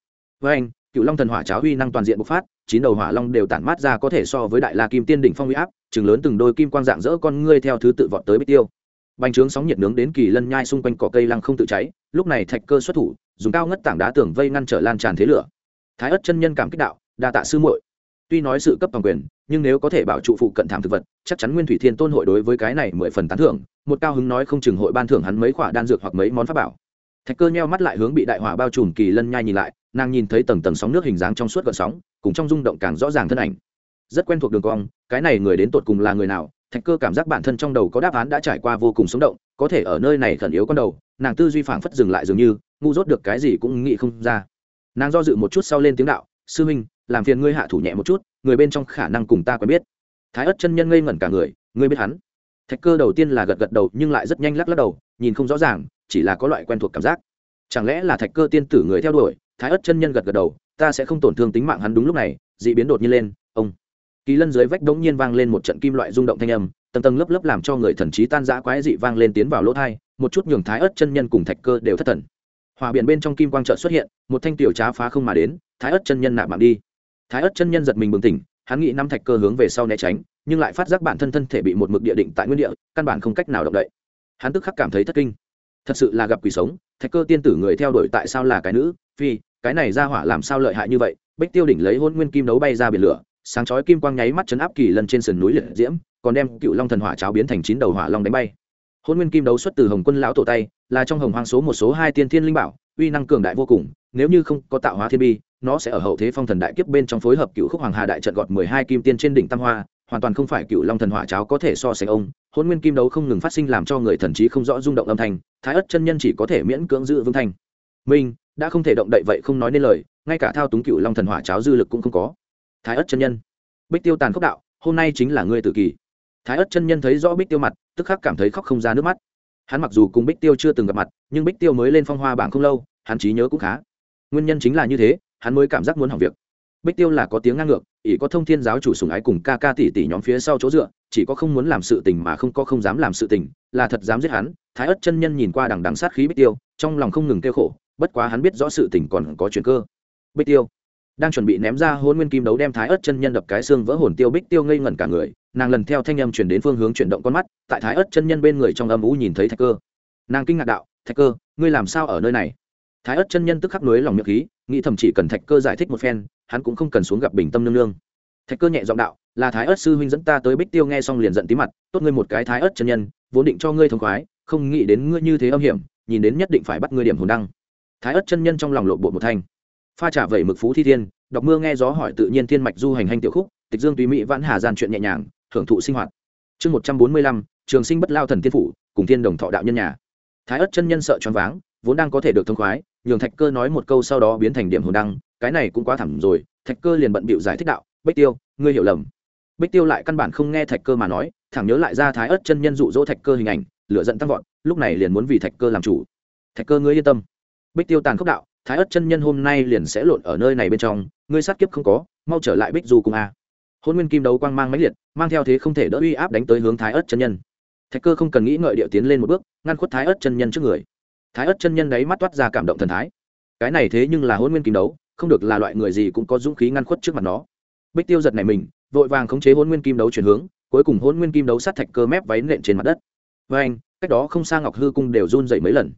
Với anh cựu long thần hỏa cháo uy năng toàn diện bộc phát, chín đầu hỏa long đều tản mát ra có thể so với đại la kim tiên đỉnh phong uy áp chừng lớn từng đôi kim quang dạng dỡ con ngươi theo thứ tự vọt tới bích tiêu. Bành trướng sóng nhiệt nướng đến kỳ lân nhai xung quanh cỏ cây lăng không tự cháy, lúc này thạch cơ xuất thủ, dùng cao ngất tảng đá tường vây ngăn trở lan tràn thế lửa. Thái ất chân nhân cảm kích đạo, đa tạ sư muội tuy nói sự cấp bằng quyền, nhưng nếu có thể bảo trụ phụ cận thảm thực vật, chắc chắn nguyên thủy thiên tôn hội đối với cái này mười phần tán thưởng, một cao hứng nói không chừng hội ban thưởng hắn mấy khoả đan dược hoặc mấy món pháp bảo. Thạch cơ nheo mắt lại hướng bị đại hỏa bao trùm kỳ lân nhai nhìn lại, nàng nhìn thấy tầng tầng sóng nước hình dáng trong suốt gợn sóng, cùng trong rung động càng rõ ràng thân ảnh. Rất quen thuộc đường cong, cái này người đến tột cùng là người nào? Thạch cơ cảm giác bản thân trong đầu có đáp án đã trải qua vô cùng sống động, có thể ở nơi này khẩn yếu con đầu, nàng tư duy phảng phất dừng lại dường như, ngu dốt được cái gì cũng nghĩ không ra. Nàng do dự một chút sau lên tiếng đạo, sư huynh làm phiền ngươi hạ thủ nhẹ một chút, người bên trong khả năng cùng ta quen biết. Thái ất chân nhân ngây ngẩn cả người, ngươi biết hắn. Thạch cơ đầu tiên là gật gật đầu, nhưng lại rất nhanh lắc lắc đầu, nhìn không rõ ràng, chỉ là có loại quen thuộc cảm giác. Chẳng lẽ là thạch cơ tiên tử người theo đuổi? Thái ất chân nhân gật gật đầu, ta sẽ không tổn thương tính mạng hắn đúng lúc này d ị biến đột nhiên lên, ông. Kỳ lân dưới vách đống nhiên vang lên một trận kim loại rung động thanh âm, tầng tầng lớp lớp làm cho người thần trí tan giã quái dị vang lên tiến vào lỗ thai, một chút nhường thái ớt chân nhân cùng thạch cơ đều thất thần. Hòa biển bên trong kim quang trợ xuất hiện, một thanh tiểu trá phá không mà đến, thái ớt chân nhân nạp mạng đi thái ớt chân nhân giật mình bừng tỉnh, hắn nghĩ năm thạch cơ hướng về sau né tránh, nhưng lại phát giác bản thân thân thể bị một mực địa định tại nguyên địa, căn bản không cách nào động đậy. Hắn tức khắc cảm thấy thất kinh. Thật sự là gặp quỷ sống, thạch cơ tiên tử người theo đuổi tại sao là cái nữ? Phi, cái này ra hỏa làm sao lợi hại như vậy? Bích tiêu đỉnh lấy hôn nguyên kim đấu bay ra biển lửa, sáng chói kim quang nháy mắt chấn áp kỳ lần trên sườn núi liệt diễm, còn đem cựu long thần hỏa cháo biến thành chín đầu hỏa long đánh bay. Hôn nguyên kim đấu xuất từ hồng quân lão tổ tay, là trong hồng hoang số một số hai tiên thiên linh bảo, uy năng cường đại vô cùng, nếu như không có tạo hóa thiên bi nó sẽ ở hậu thế phong thần đại kiếp bên trong phối hợp cựu khúc hoàng hà đại trận gọt mười hai kim tiên trên đỉnh tam hoa, hoàn toàn không phải cựu long thần hỏa cháo có thể so sánh ông. Hôn nguyên kim đấu không ngừng phát sinh làm cho người thần trí không rõ rung động âm thanh, thái ất chân nhân chỉ có thể miễn cưỡng giữ vững thanh. Minh, đã không thể động đậy vậy không nói nên lời, ngay cả thao túng cựu long thần hỏa cháo dư lực cũng không có. Thái ất chân nhân, bích tiêu tàn khốc đạo, hôm nay chính là ngươi tự kỳ. Thái ất chân nhân thấy rõ bích tiêu mặt, tức khắc cảm thấy khóc không ra nước mắt. Hắn mặc dù cùng bích tiêu chưa từng gặp mặt, nhưng bích tiêu mới lên phong hoa bảng không lâu, hắn trí nhớ cũng khá. Nguyên nhân chính là như thế hắn mới cảm giác muốn hỏng việc. Bích tiêu là có tiếng ngang ngược, ỷ có thông thiên giáo chủ sùng ái cùng ca ca tỷ tỷ nhóm phía sau chỗ dựa, chỉ có không muốn làm sự tình mà không có không dám làm sự tình, là thật dám giết hắn. Thái ất chân nhân nhìn qua đằng đằng sát khí bích tiêu, trong lòng không ngừng kêu khổ, bất quá hắn biết rõ sự tình còn có chuyện cơ. Bích tiêu đang chuẩn bị ném ra hôn nguyên kim đấu đem thái ớt chân nhân đập cái xương vỡ hồn tiêu bích tiêu ngây ngẩn cả người, nàng lần theo thanh âm chuyển đến phương hướng chuyển động con mắt, tại thái ớt chân nhân bên người trong âm ú nhìn thấy thạch cơ. Nàng kinh ngạc đạo, thạch cơ, ngươi làm sao ở nơi này? Thái ớt chân nhân tức khắc núi lòng miệng khí nghĩ thầm chỉ cần thạch cơ giải thích một phen, hắn cũng không cần xuống gặp bình tâm nương nương. Thạch cơ nhẹ giọng đạo, là thái ớt sư huynh dẫn ta tới bích tiêu nghe xong liền giận tí mặt, tốt ngươi một cái thái ớt chân nhân, vốn định cho ngươi thông khoái, không nghĩ đến ngươi như thế âm hiểm, nhìn đến nhất định phải bắt ngươi điểm hồn đăng. Thái ớt chân nhân trong lòng lộ bộ một thanh. Pha trả vẩy mực phú thi thiên, đọc mưa nghe gió hỏi tự nhiên thiên mạch du hành hành tiểu khúc, tịch dương tùy mỹ vãn hà gian chuyện nhẹ nhàng hưởng thụ sinh hoạt. Chương một trăm bốn mươi lăm, trường sinh bất lao thần tiên phủ, cùng thiên đồng thọ đạo nhân nhà. Thái ất chân nhân sợ choáng váng, vốn đang có thể được thông khoái nhường thạch cơ nói một câu sau đó biến thành điểm hồn đăng, cái này cũng quá thẳng rồi, thạch cơ liền bận bịu giải thích đạo, bích tiêu, ngươi hiểu lầm. Bích tiêu lại căn bản không nghe thạch cơ mà nói, thẳng nhớ lại ra thái ớt chân nhân dụ dỗ thạch cơ hình ảnh lựa giận tăng vọt, lúc này liền muốn vì thạch cơ làm chủ. Thạch cơ ngươi yên tâm. Bích tiêu tàn khốc đạo, thái ớt chân nhân hôm nay liền sẽ lộn ở nơi này bên trong, ngươi sát kiếp không có, mau trở lại bích du cùng a. Hôn nguyên kim đấu quang mang máy liệt, mang theo thế không thể đỡ uy áp đánh tới hướng thái ất chân nhân. Thạch cơ không cần nghĩ ngợi điệu tiến lên một bước, ngăn khuất thái ất chân nhân trước người thái ất chân nhân đấy mắt toát ra cảm động thần thái. Cái này thế nhưng là hôn nguyên kim đấu, không được là loại người gì cũng có dũng khí ngăn khuất trước mặt nó. Bích tiêu giật này mình, vội vàng khống chế hôn nguyên kim đấu chuyển hướng, cuối cùng hôn nguyên kim đấu sát thạch cơ mép váy nện trên mặt đất. Với anh, cách đó không xa ngọc hư cung đều run dậy mấy lần.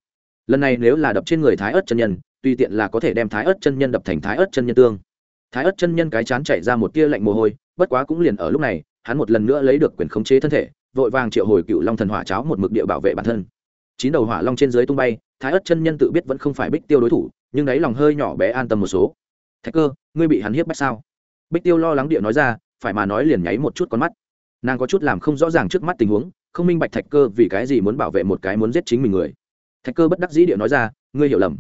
Lần này nếu là đập trên người thái ớt chân nhân, tùy tiện là có thể đem thái ớt chân nhân đập thành thái ớt chân nhân tương. Thái ớt chân nhân cái chán chạy ra một tia lạnh mồ hôi, bất quá cũng liền ở lúc này, hắn một lần nữa lấy được quyền khống chế thân thể, vội vàng triệu hồi cựu long thần hỏa cháo một mực địa bảo vệ bản thân chín đầu hỏa long trên dưới tung bay, thái ớt chân nhân tự biết vẫn không phải bích tiêu đối thủ, nhưng đáy lòng hơi nhỏ bé an tâm một số. Thạch cơ, ngươi bị hắn hiếp bách sao? Bích tiêu lo lắng địa nói ra, phải mà nói liền nháy một chút con mắt. Nàng có chút làm không rõ ràng trước mắt tình huống, không minh bạch thạch cơ vì cái gì muốn bảo vệ một cái muốn giết chính mình người. Thạch cơ bất đắc dĩ địa nói ra, ngươi hiểu lầm.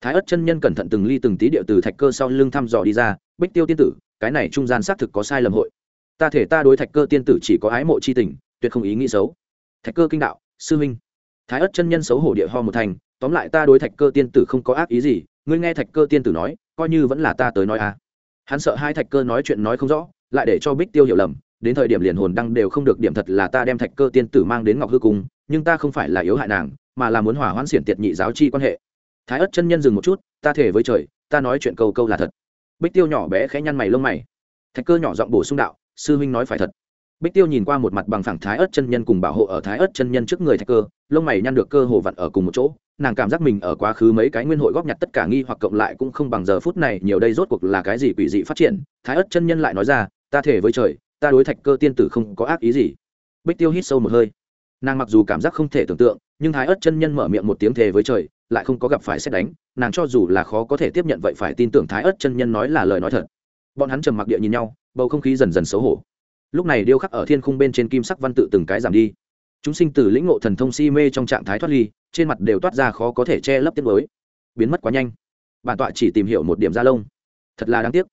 Thái ất chân nhân cẩn thận từng ly từng tí địa từ thạch cơ sau lưng thăm dò đi ra, bích tiêu tiên tử, cái này trung gian xác thực có sai lầm hội. Ta thể ta đối thạch cơ tiên tử chỉ có ái mộ c h i tình, tuyệt không ý nghĩ xấu. Thạch cơ kinh đạo, sư huynh thái ất chân nhân xấu hổ địa ho một thành, tóm lại ta đối thạch cơ tiên tử không có ác ý gì, ngươi nghe thạch cơ tiên tử nói, coi như vẫn là ta tới nói à. Hắn sợ hai thạch cơ nói chuyện nói không rõ, lại để cho bích tiêu hiểu lầm, đến thời điểm liền hồn đăng đều không được, điểm thật là ta đem thạch cơ tiên tử mang đến ngọc hư cung, nhưng ta không phải là yếu hại nàng, mà là muốn hỏa hoãn xiển tiệt nhị giáo chi quan hệ. Thái ất chân nhân dừng một chút, ta thể với trời, ta nói chuyện câu câu là thật. Bích tiêu nhỏ bé khẽ nhăn mày lông mày. Thạch cơ nhỏ giọng bổ sung đạo, sư huynh nói phải thật bích tiêu nhìn qua một mặt bằng phẳng thái ớt chân nhân cùng bảo hộ ở thái ớt chân nhân trước người thạch cơ, lông mày nhăn được cơ hồ vặn ở cùng một chỗ, nàng cảm giác mình ở quá khứ mấy cái nguyên hội góp nhặt tất cả nghi hoặc cộng lại cũng không bằng giờ phút này, nhiều đây rốt cuộc là cái gì quỷ dị phát triển? Thái ớt chân nhân lại nói ra, ta thể với trời, ta đối thạch cơ tiên tử không có ác ý gì. Bích tiêu hít sâu một hơi. Nàng mặc dù cảm giác không thể tưởng tượng, nhưng thái ớt chân nhân mở miệng một tiếng thề với trời lại không có gặp phải xét đánh, nàng cho dù là khó có thể tiếp nhận vậy phải tin tưởng thái ớt chân nhân nói là lời nói thật. Bọn hắn trầm mặc địa nhìn nhau, bầu không khí dần dần xấu hổ lúc này điêu khắc ở thiên khung bên trên kim sắc văn tự từng cái giảm đi. Chúng sinh từ lĩnh ngộ thần thông si mê trong trạng thái thoát ly, trên mặt đều toát ra khó có thể che lấp tiết mới. Biến mất quá nhanh. Bản tọa chỉ tìm hiểu một điểm da lông. Thật là đáng tiếc.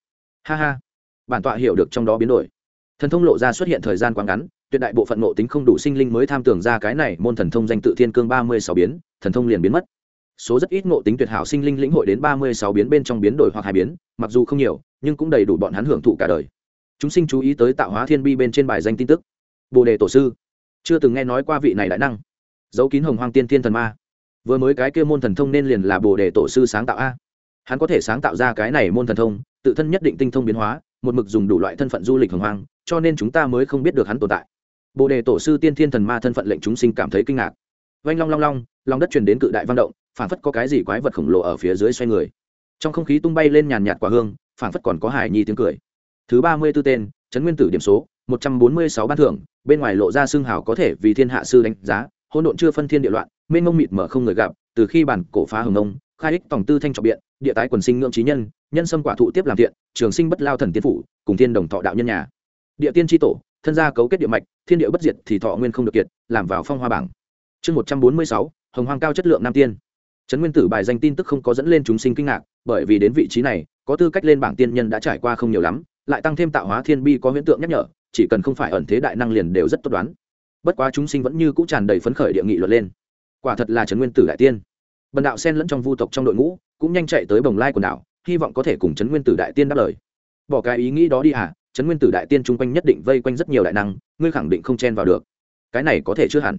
Ha ha. Bản tọa hiểu được trong đó biến đổi. Thần thông lộ ra xuất hiện thời gian quá ngắn, tuyệt đại bộ phận ngộ tính không đủ sinh linh mới tham tưởng ra cái này môn thần thông danh tự thiên cương ba mươi sáu biến, thần thông liền biến mất. Số rất ít ngộ tính tuyệt hảo sinh linh lĩnh hội đến ba mươi sáu biến bên trong biến đổi hoặc hai biến, mặc dù không nhiều, nhưng cũng đầy đủ bọn hắn hưởng thụ cả đời chúng sinh chú ý tới tạo hóa thiên bi bên trên bài danh tin tức. Bồ đề tổ sư, chưa từng nghe nói qua vị này đại năng. Giấu kín hồng hoang tiên thiên thần ma. Vừa mới cái kia môn thần thông nên liền là bồ đề tổ sư sáng tạo a. Hắn có thể sáng tạo ra cái này môn thần thông, tự thân nhất định tinh thông biến hóa, một mực dùng đủ loại thân phận du lịch hồng hoang, cho nên chúng ta mới không biết được hắn tồn tại. Bồ đề tổ sư tiên thiên thần ma thân phận lệnh chúng sinh cảm thấy kinh ngạc. Vanh long long long, lòng đất truyền đến cự đại văn động phản phất có cái gì quái vật khổng lồ ở phía dưới xoay người. Trong không khí tung bay lên nhàn nhạt quả hương phản phất còn có hải nhi tiếng cười thứ ba mươi b ố tên, trấn nguyên tử điểm số, một trăm bốn mươi sáu ban thưởng, bên ngoài lộ ra xương hào có thể vì thiên hạ sư đánh giá, hỗn độn chưa phân thiên địa loạn, mênh mông mịt mở không người gặp, từ khi bản cổ phá hồng ông khai ích tổng tư thanh trọng biện, địa tái quần sinh ngưỡng trí nhân nhân sâm quả thụ tiếp làm thiện, trường sinh bất lao thần tiên phủ, cùng thiên đồng thọ đạo nhân nhà. Địa tiên tri tổ, thân gia cấu kết địa mạch, thiên địa bất diệt thì thọ nguyên không được kiệt, làm vào phong hoa bảng. Chương một trăm bốn mươi sáu, hồng hoang cao chất lượng nam tiên. Trấn nguyên tử bài danh tin tức không có dẫn lên chúng sinh kinh ngạc, bởi vì đến vị trí này, có tư cách lên bảng tiên nhân đã trải qua không nhiều lắm lại tăng thêm tạo hóa thiên bi có huyễn tượng nhắc nhở, chỉ cần không phải ẩn thế đại năng liền đều rất tốt đoán. Bất quá chúng sinh vẫn như cũ tràn đầy phấn khởi địa nghị luận lên. Quả thật là trấn nguyên tử đại tiên. Bần đạo sen lẫn trong vu tộc trong đội ngũ, cũng nhanh chạy tới bồng lai quần đảo, hy vọng có thể cùng trấn nguyên tử đại tiên đáp lời. Bỏ cái ý nghĩ đó đi à trấn nguyên tử đại tiên chung quanh nhất định vây quanh rất nhiều đại năng, ngươi khẳng định không chen vào được. Cái này có thể chưa hẳn.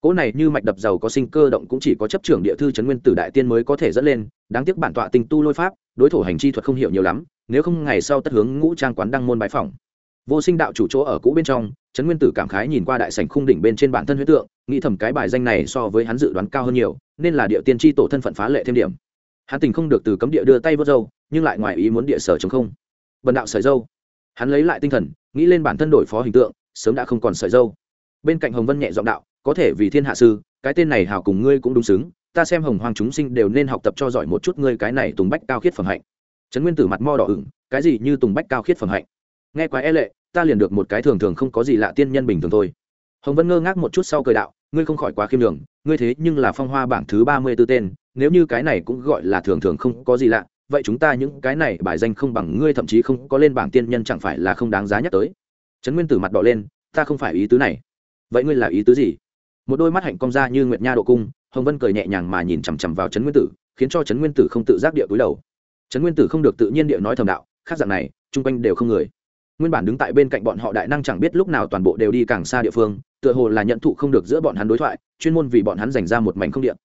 Cỗ này như mạch đập giàu có sinh cơ động cũng chỉ có chấp trưởng địa thư trấn nguyên tử đại tiên mới có thể dẫn lên, đáng tiếc bản tọa tình tu lôi pháp, đối thủ hành chi thuật không hiểu nhiều lắm nếu không ngày sau tất hướng ngũ trang quán đăng môn bái phỏng. Vô sinh đạo chủ chỗ ở cũ bên trong, trấn nguyên tử cảm khái nhìn qua đại sảnh khung đỉnh bên trên bản thân huyết tượng, nghĩ thầm cái bài danh này so với hắn dự đoán cao hơn nhiều, nên là địa tiên tri tổ thân phận phá lệ thêm điểm. Hắn tình không được từ cấm địa đưa tay vớt dâu nhưng lại ngoài ý muốn địa sở chống không. Bần đạo sợi dâu hắn lấy lại tinh thần, nghĩ lên bản thân đổi phó hình tượng, sớm đã không còn sợi dâu bên cạnh hồng vân nhẹ giọng đạo, có thể vì thiên hạ sư, cái tên này hào cùng ngươi cũng đúng xứng, ta xem hồng hoàng chúng sinh đều nên học tập cho giỏi một chút ngươi cái này tùng bách cao khiết phẩm hạnh trấn nguyên tử mặt mo đỏ ửng, cái gì như tùng bách cao khiết phẩm hạnh. Nghe quá e lệ, ta liền được một cái thường thường không có gì lạ tiên nhân bình thường thôi. Hồng vân ngơ ngác một chút sau cười đạo, ngươi không khỏi quá khiêm đường ngươi thế nhưng là phong hoa bảng thứ ba mươi b ố tên, nếu như cái này cũng gọi là thường thường không có gì lạ, vậy chúng ta những cái này bài danh không bằng ngươi thậm chí không có lên bảng tiên nhân chẳng phải là không đáng giá nhắc tới. Trấn nguyên tử mặt đỏ lên, ta không phải ý tứ này. Vậy ngươi là ý tứ gì? Một đôi mắt hạnh cong ra như nguyệt nha độ cung, hồng vân cười nhẹ nhàng mà nhìn chằm chằm vào trấn nguyên tử, khiến cho trấn nguyên tử không tự giác địa cúi đầu trấn nguyên tử không được tự nhiên địa nói thầm đạo, khác dạng này, chung quanh đều không người. Nguyên bản đứng tại bên cạnh bọn họ đại năng chẳng biết lúc nào toàn bộ đều đi càng xa địa phương, tựa hồ là nhận thụ không được giữa bọn hắn đối thoại, chuyên môn vì bọn hắn dành ra một mảnh không điện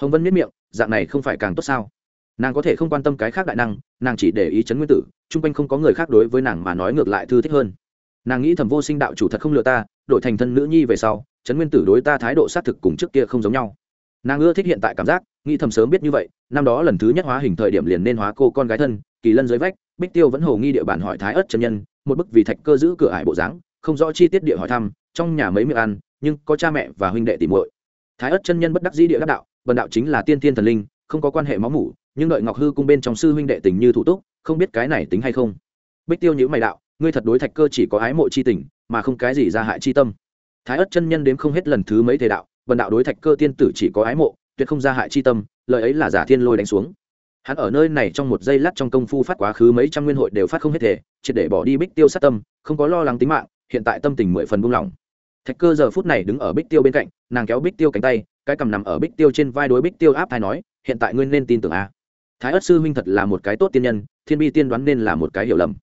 hồng vân miết miệng, dạng này không phải càng tốt sao? Nàng có thể không quan tâm cái khác đại năng, nàng chỉ để ý chấn nguyên tử, chung quanh không có người khác đối với nàng mà nói ngược lại thư thích hơn. Nàng nghĩ thầm vô sinh đạo chủ thật không lừa ta, đổi thành thân nữ nhi về sau chấn nguyên tử đối ta thái độ xác thực cùng trước kia không giống nhau. Nàng ưa thích hiện tại cảm giác nghĩ thầm sớm biết như vậy, năm đó lần thứ nhất hóa hình thời điểm liền nên hóa cô con gái thân, kỳ lân dưới vách, bích tiêu vẫn hồ nghi địa bản hỏi thái ất chân nhân, một bức vì thạch cơ giữ cửa ải bộ dáng, không rõ chi tiết địa hỏi thăm, trong nhà mấy miệng ăn, nhưng có cha mẹ và huynh đệ tìm muội. Thái ất chân nhân bất đắc dĩ địa đắc đạo, bần đạo chính là tiên thiên thần linh, không có quan hệ máu mủ, nhưng đợi ngọc hư cung bên trong sư huynh đệ tình như thủ túc, không biết cái này tính hay không? Bích tiêu nhữ mày đạo, ngươi thật đối thạch cơ chỉ có ái mộ chi tình, mà không cái gì ra hại chi tâm. Thái ất chân nhân đếm không hết lần thứ mấy thể đạo, bần đạo đối thạch cơ tiên tử chỉ có ái mộ tuyệt không ra hại chi tâm, lời ấy là giả thiên lôi đánh xuống. Hắn ở nơi này trong một giây lát trong công phu phát quá khứ mấy trăm nguyên hội đều phát không hết thể, triệt để bỏ đi bích tiêu sát tâm, không có lo lắng tính mạng, hiện tại tâm tình mười phần buông lỏng. Thạch cơ giờ phút này đứng ở bích tiêu bên cạnh, nàng kéo bích tiêu cánh tay, cái cầm nằm ở bích tiêu trên vai đối bích tiêu áp thai nói, hiện tại ngươi nên tin tưởng a. Thái ất sư huynh thật là một cái tốt tiên nhân, thiên bi tiên đoán nên là một cái hiểu lầm.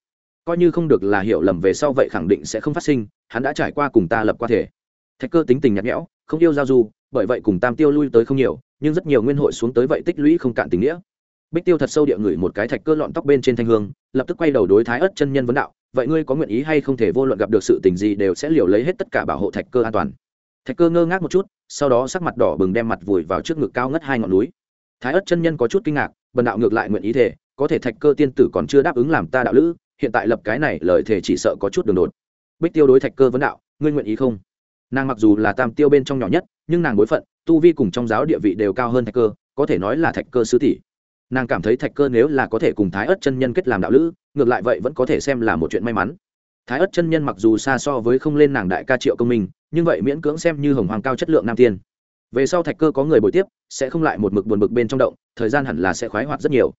Coi như không được là hiểu lầm về sau vậy khẳng định sẽ không phát sinh, hắn đã trải qua cùng ta lập qua thể. Thạch cơ tính tình nhạt nhẽo, không yêu giao du bởi vậy cùng tam tiêu lui tới không nhiều, nhưng rất nhiều nguyên hội xuống tới vậy tích lũy không cạn tình nghĩa. Bích tiêu thật sâu địa ngửi một cái thạch cơ lọn tóc bên trên thanh hương, lập tức quay đầu đối thái ất chân nhân vấn đạo, vậy ngươi có nguyện ý hay không thể vô luận gặp được sự tình gì đều sẽ liều lấy hết tất cả bảo hộ thạch cơ an toàn? Thạch cơ ngơ ngác một chút, sau đó sắc mặt đỏ bừng đem mặt vùi vào trước ngực cao ngất hai ngọn núi. Thái ất chân nhân có chút kinh ngạc, bần đạo ngược lại nguyện ý thể có thể thạch cơ tiên tử còn chưa đáp ứng làm ta đạo lữ, hiện tại lập cái này lời thể chỉ sợ có chút đường đột. Bích tiêu đối thạch cơ vấn đạo, ngươi nguyện ý không? Nàng mặc dù là tam tiêu bên trong nhỏ nhất nhưng nàng bối phận, tu vi cùng trong giáo địa vị đều cao hơn thạch cơ, có thể nói là thạch cơ sứ tỷ. Nàng cảm thấy thạch cơ nếu là có thể cùng thái ớt chân nhân kết làm đạo lữ, ngược lại vậy vẫn có thể xem là một chuyện may mắn. Thái ớt chân nhân mặc dù xa so với không lên nàng đại ca triệu công minh, nhưng vậy miễn cưỡng xem như hồng hoàng cao chất lượng nam tiên. Về sau thạch cơ có người bồi tiếp, sẽ không lại một mực buồn bực bên trong động, thời gian hẳn là sẽ khoái hoạt rất nhiều.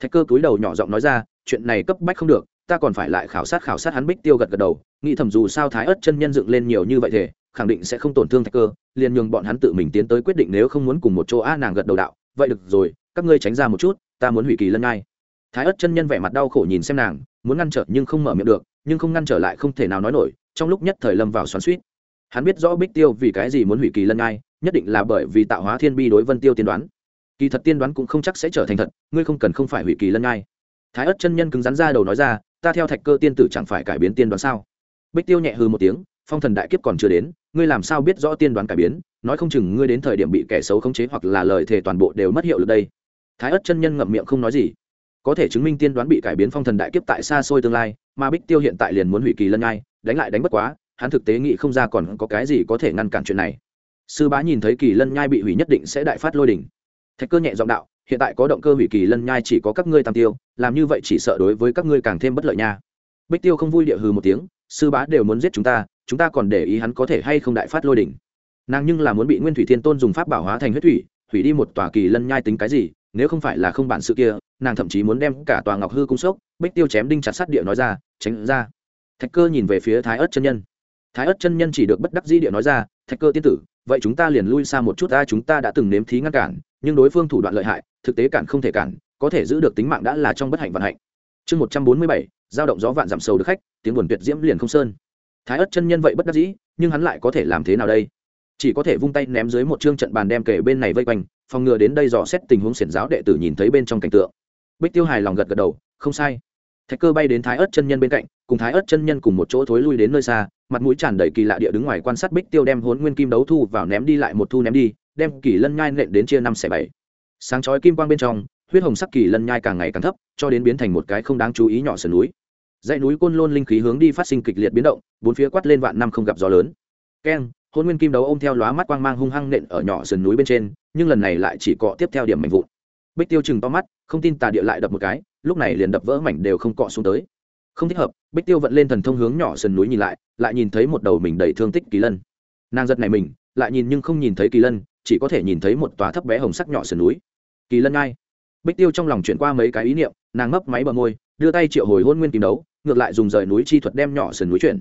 Thạch cơ cúi đầu nhỏ giọng nói ra, chuyện này cấp bách không được, ta còn phải lại khảo sát khảo sát hắn bích tiêu gật gật đầu, nghĩ thầm dù sao thái ớt chân nhân dựng lên nhiều như vậy thể khẳng định sẽ không tổn thương thạch cơ, liền nhường bọn hắn tự mình tiến tới quyết định nếu không muốn cùng một chỗ a nàng gật đầu đạo, vậy được rồi, các ngươi tránh ra một chút, ta muốn hủy kỳ lân ngai. Thái ất chân nhân vẻ mặt đau khổ nhìn xem nàng, muốn ngăn trở nhưng không mở miệng được, nhưng không ngăn trở lại không thể nào nói nổi, trong lúc nhất thời lâm vào xoắn suýt hắn biết rõ bích tiêu vì cái gì muốn hủy kỳ lân ngai, nhất định là bởi vì tạo hóa thiên bi đối vân tiêu tiên đoán. Kỳ thật tiên đoán cũng không chắc sẽ trở thành thật, ngươi không cần không phải hủy kỳ lân ngai. Thái ất chân nhân cứng rắn ra đầu nói ra, ta theo thạch cơ tiên tử chẳng phải cải biến tiên đoán sao? Bích tiêu nhẹ hư một tiếng, phong thần đại kiếp còn chưa đến ngươi làm sao biết rõ tiên đoán cải biến, nói không chừng ngươi đến thời điểm bị kẻ xấu khống chế hoặc là lời thề toàn bộ đều mất hiệu lực đây. Thái ất chân nhân ngậm miệng không nói gì. Có thể chứng minh tiên đoán bị cải biến phong thần đại kiếp tại xa xôi tương lai, mà bích tiêu hiện tại liền muốn hủy kỳ lân ngai đánh lại đánh bất quá, hắn thực tế nghĩ không ra còn có cái gì có thể ngăn cản chuyện này. Sư bá nhìn thấy kỳ lân nhai bị hủy nhất định sẽ đại phát lôi đỉnh thạch cơ nhẹ giọng đạo, hiện tại có động cơ hủy kỳ lân nhai chỉ có các ngươi tam tiêu, làm như vậy chỉ sợ đối với các ngươi càng thêm bất lợi nha. Bích tiêu không vui địa hừ một tiếng sư bá đều muốn giết chúng ta chúng ta còn để ý hắn có thể hay không đại phát lôi đỉnh. Nàng nhưng là muốn bị nguyên thủy thiên tôn dùng pháp bảo hóa thành huyết thủy, hủy đi một tòa kỳ lân nhai tính cái gì, nếu không phải là không bản sự kia, nàng thậm chí muốn đem cả tòa ngọc hư cung sốc, bích tiêu chém đinh chặt sát địa nói ra, tránh ra. Thạch cơ nhìn về phía thái ớt chân nhân. Thái ớt chân nhân chỉ được bất đắc dĩ địa nói ra, thạch cơ tiên tử, vậy chúng ta liền lui xa một chút, ta, chúng ta đã từng nếm thí ngăn cản, nhưng đối phương thủ đoạn lợi hại, thực tế cản không thể cản, có thể giữ được tính mạng đã là trong bất hạnh vận hạnh chương một trăm bốn mươi bảy giao động gió vạn giảm sầu được khách, tiếng buồn tuyệt diễm liền không sơn. Thái ất chân nhân vậy bất đắc dĩ, nhưng hắn lại có thể làm thế nào đây? Chỉ có thể vung tay ném dưới một chương trận bàn đem kể bên này vây quanh, phòng ngừa đến đây dò xét tình huống xiển giáo đệ tử nhìn thấy bên trong cảnh tượng. Bích tiêu hài lòng gật gật đầu, không sai. Thạch cơ bay đến thái ớt chân nhân bên cạnh, cùng thái ớt chân nhân cùng một chỗ thối lui đến nơi xa, mặt mũi tràn đầy kỳ lạ địa đứng ngoài quan sát bích tiêu đem hốn nguyên kim đấu thu vào ném đi lại một thu ném đi, đem kỳ lân nhai nện đến chia năm xẻ bảy. Sáng chói kim quang bên trong huyết hồng sắc kỳ lân nhai càng ngày càng thấp, cho đến biến thành một cái không đáng chú ý nhỏ sườn núi. Dãy núi côn lôn linh khí hướng đi phát sinh kịch liệt biến động, bốn phía quát lên vạn năm không gặp gió lớn. Keng, hôn nguyên kim đấu ôm theo lóa mắt quang mang hung hăng nện ở nhỏ sườn núi bên trên, nhưng lần này lại chỉ cọ tiếp theo điểm mạnh vụn. Bích tiêu chừng to mắt, không tin tà địa lại đập một cái, lúc này liền đập vỡ mảnh đều không cọ xuống tới. Không thích hợp, bích tiêu vận lên thần thông hướng nhỏ sườn núi nhìn lại lại nhìn thấy một đầu mình đầy thương tích kỳ lân. Nàng giật này mình, lại nhìn nhưng không nhìn thấy kỳ lân, chỉ có thể nhìn thấy một tòa thấp bé hồng sắc nhỏ sườn núi. Kỳ lân ngai bích tiêu trong lòng chuyển qua mấy cái ý niệm, nàng ngấp máy bờ môi, đưa tay triệu hồi hôn nguyên kim đấu, ngược lại dùng rời núi chi thuật đem nhỏ sườn núi chuyển.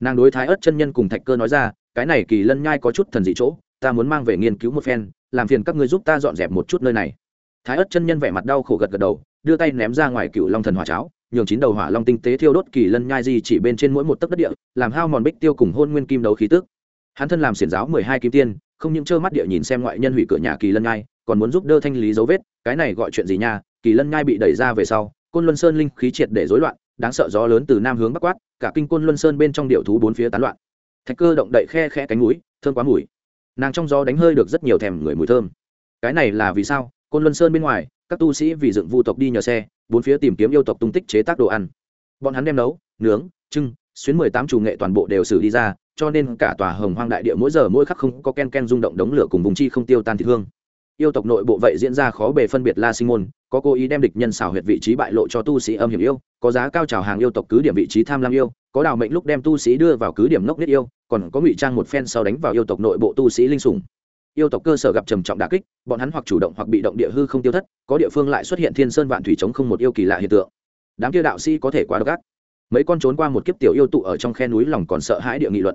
Nàng đối thái ớt chân nhân cùng thạch cơ nói ra, cái này kỳ lân nhai có chút thần dị chỗ, ta muốn mang về nghiên cứu một phen, làm phiền các ngươi giúp ta dọn dẹp một chút nơi này. Thái ớt chân nhân vẻ mặt đau khổ gật gật đầu, đưa tay ném ra ngoài cựu long thần hỏa cháo, nhường chín đầu hỏa long tinh tế thiêu đốt kỳ lân nhai di chỉ bên trên mỗi một tấc đất địa, làm hao mòn bích tiêu cùng hôn nguyên kim đấu khí tức. Hắn thân làm xiển giáo mười hai kim tiên, không những trơ mắt địa nhìn xem ngoại nhân hủy cửa nhà kỳ lân nhai còn muốn giúp đỡ thanh lý dấu vết, cái này gọi chuyện gì nha? Kỳ lân nhai bị đẩy ra về sau, côn luân sơn linh khí triệt để rối loạn, đáng sợ gió lớn từ nam hướng bắc quát, cả kinh côn luân sơn bên trong điệu thú bốn phía tán loạn. Thạch cơ động đậy khe khe cánh núi thơm quá mùi. Nàng trong gió đánh hơi được rất nhiều thèm người mùi thơm. Cái này là vì sao? Côn luân sơn bên ngoài, các tu sĩ vì dựng vu tộc đi nhờ xe, bốn phía tìm kiếm yêu tộc tung tích chế tác đồ ăn. Bọn hắn đem nấu, nướng trưng xuyến mười tám chủ nghệ toàn bộ đều xử đi ra, cho nên cả tòa hồng hoang đại địa mỗi giờ mỗi khắc không có ken ken rung động đống lửa cùng vùng chi không tiêu tan thịt hương yêu tộc nội bộ vậy diễn ra khó bề phân biệt la sinh môn, có cố ý đem địch nhân xảo huyệt vị trí bại lộ cho tu sĩ âm hiểm yêu, có giá cao trào hàng yêu tộc cứ điểm vị trí tham lam yêu, có đào mệnh lúc đem tu sĩ đưa vào cứ điểm nốc nết yêu, còn có ngụy trang một phen sau đánh vào yêu tộc nội bộ tu sĩ linh sủng. Yêu tộc cơ sở gặp trầm trọng đà kích, bọn hắn hoặc chủ động hoặc bị động địa hư không tiêu thất, có địa phương lại xuất hiện thiên sơn vạn thủy chống không một yêu kỳ lạ hiện tượng. Đám kia đạo sĩ có thể quá độc ác. Mấy con trốn qua một kiếp tiểu yêu tụ ở trong khe núi lòng còn sợ hãi địa nghị luận.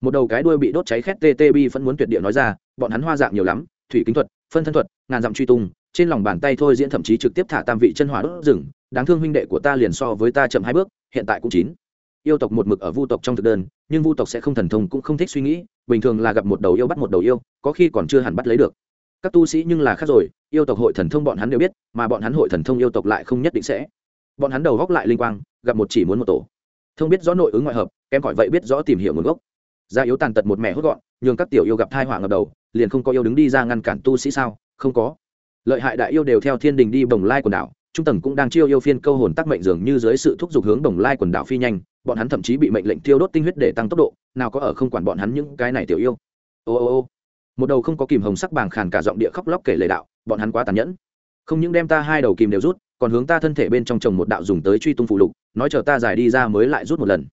Một đầu cái đuôi bị đốt cháy khét tê tê bi vẫn muốn tuyệt địa nói ra, bọn hắn hoa dạng nhiều lắm thủy kính thuật, phân thân thuật, ngàn dặm truy tung, trên lòng bàn tay thôi diễn thậm chí trực tiếp thả tam vị chân hỏa đốt rừng, đáng thương huynh đệ của ta liền so với ta chậm hai bước, hiện tại cũng chín. Yêu tộc một mực ở vu tộc trong thực đơn, nhưng vu tộc sẽ không thần thông cũng không thích suy nghĩ, bình thường là gặp một đầu yêu bắt một đầu yêu, có khi còn chưa hẳn bắt lấy được. Các tu sĩ nhưng là khác rồi, yêu tộc hội thần thông bọn hắn đều biết, mà bọn hắn hội thần thông yêu tộc lại không nhất định sẽ. Bọn hắn đầu góc lại linh quang, gặp một chỉ muốn một tổ. Thông biết rõ nội ứng ngoại hợp, kém cỏi vậy biết rõ tìm hiểu nguồn gốc gia yếu tàn tật một mẹ hốt gọn, nhường các tiểu yêu gặp thai họa ngập đầu, liền không có yêu đứng đi ra ngăn cản tu sĩ sao? Không có. Lợi hại đại yêu đều theo thiên đình đi bồng lai quần đảo, trung tầng cũng đang chiêu yêu phiên câu hồn tắc mệnh dường như dưới sự thúc giục hướng bồng lai quần đảo phi nhanh, bọn hắn thậm chí bị mệnh lệnh tiêu đốt tinh huyết để tăng tốc độ, nào có ở không quản bọn hắn những cái này tiểu yêu. Ô ô ô. Một đầu không có kìm hồng sắc bàng khàn cả giọng địa khóc lóc kể lệ đạo, bọn hắn quá tàn nhẫn. Không những đem ta hai đầu kìm đều rút, còn hướng ta thân thể bên trong chồng một đạo dùng tới truy tung phụ lục, nói chờ ta giải đi ra mới lại rút một lần.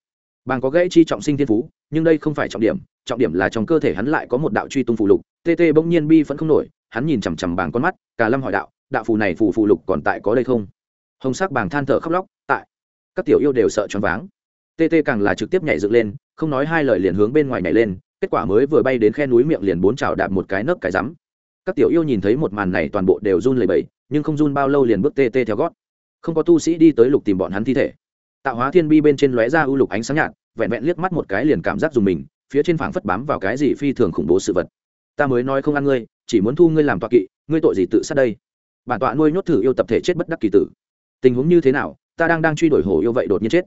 Bàng có gãy chi trọng sinh thiên phú nhưng đây không phải trọng điểm trọng điểm là trong cơ thể hắn lại có một đạo truy tung phụ lục TT bỗng nhiên bi vẫn không nổi, hắn nhìn chằm chằm bàng con mắt, cả lâm hỏi đạo đạo phù này phù phụ lục còn tại có đây không? Hồng sắc bàng than thở khóc lóc, tại. Các tiểu yêu đều sợ choáng váng. TT càng là trực tiếp nhảy dựng lên, không nói hai lời liền hướng bên ngoài nhảy lên, kết quả mới vừa bay đến khe núi miệng liền bốn chảo đạp một cái nấc cái rắm. Các tiểu yêu nhìn thấy một màn này toàn bộ đều run lẩy bẩy, nhưng không run bao lâu liền bước tê tê theo gót. Không có tu sĩ đi tới lục tìm bọn hắn thi thể. Tạo hóa thiên bi bên trên lóe ra ưu lục ánh sáng nhạt vẹn vẹn liếc mắt một cái liền cảm giác dùng mình, phía trên phảng phất bám vào cái gì phi thường khủng bố sự vật. Ta mới nói không ăn ngươi, chỉ muốn thu ngươi làm tọa kỵ, ngươi tội gì tự sát đây? Bản tọa nuôi nhốt thử yêu tập thể chết bất đắc kỳ tử. Tình huống như thế nào? Ta đang đang truy đuổi hổ yêu vậy đột nhiên chết.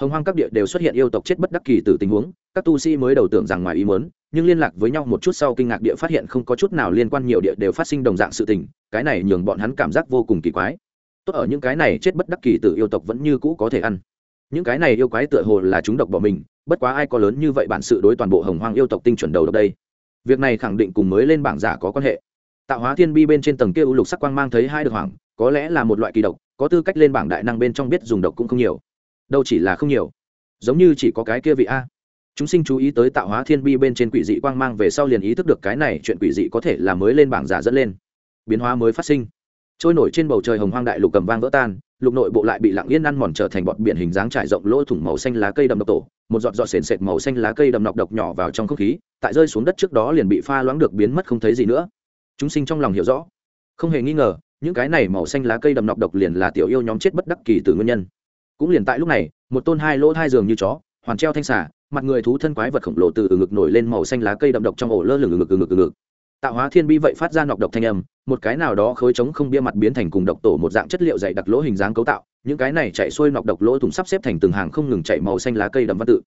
Hồng hoang các địa đều xuất hiện yêu tộc chết bất đắc kỳ tử tình huống, các tu sĩ mới đầu tưởng rằng ngoài ý muốn, nhưng liên lạc với nhau một chút sau kinh ngạc địa phát hiện không có chút nào liên quan nhiều địa đều phát sinh đồng dạng sự tình, cái này nhường bọn hắn cảm giác vô cùng kỳ quái. Tốt ở những cái này chết bất đắc kỳ tử yêu tộc vẫn như cũ có thể ăn những cái này yêu quái tựa hồ là chúng độc bỏ mình, bất quá ai có lớn như vậy bản sự đối toàn bộ hồng hoang yêu tộc tinh chuẩn đầu độc đây? Việc này khẳng định cùng mới lên bảng giả có quan hệ. Tạo hóa thiên bi bên trên tầng kia u lục sắc quang mang thấy hai được hoàng có lẽ là một loại kỳ độc, có tư cách lên bảng đại năng bên trong biết dùng độc cũng không nhiều. Đâu chỉ là không nhiều, giống như chỉ có cái kia vị a. Chúng sinh chú ý tới tạo hóa thiên bi bên trên quỷ dị quang mang về sau liền ý thức được cái này chuyện quỷ dị có thể là mới lên bảng giả dẫn lên. Biến hóa mới phát sinh. Trôi nổi trên bầu trời hồng hoang đại lục cầm vang vỡ tan lục nội bộ lại bị lặng yên ăn mòn trở thành bọt biển hình dáng trải rộng lỗ thủng màu xanh lá cây đầm độc tổ, một giọt giọt sền sệt màu xanh lá cây đầm nọc độc nhỏ vào trong không khí, tại rơi xuống đất trước đó liền bị pha loãng được biến mất không thấy gì nữa. Chúng sinh trong lòng hiểu rõ. Không hề nghi ngờ, những cái này màu xanh lá cây đầm nọc độc liền là tiểu yêu nhóm chết bất đắc kỳ từ nguyên nhân. Cũng liền tại lúc này, một tôn hai lỗ hai giường như chó, hoàn treo thanh xả mặt người thú thân quái vật khổng lồ từ ngực nổi lên màu xanh lá cây đậm độc trong ổ lơ lửng ngực ngực ngực tạo hóa thiên bi vậy phát ra nọc độc thanh âm, một cái nào đó khối trống không bia mặt biến thành cùng độc tổ một dạng chất liệu dày đặc lỗ hình dáng cấu tạo, những cái này chạy xuôi nọc độc lỗ thủng sắp xếp thành từng hàng không ngừng chạy màu xanh lá cây đậm văn tự.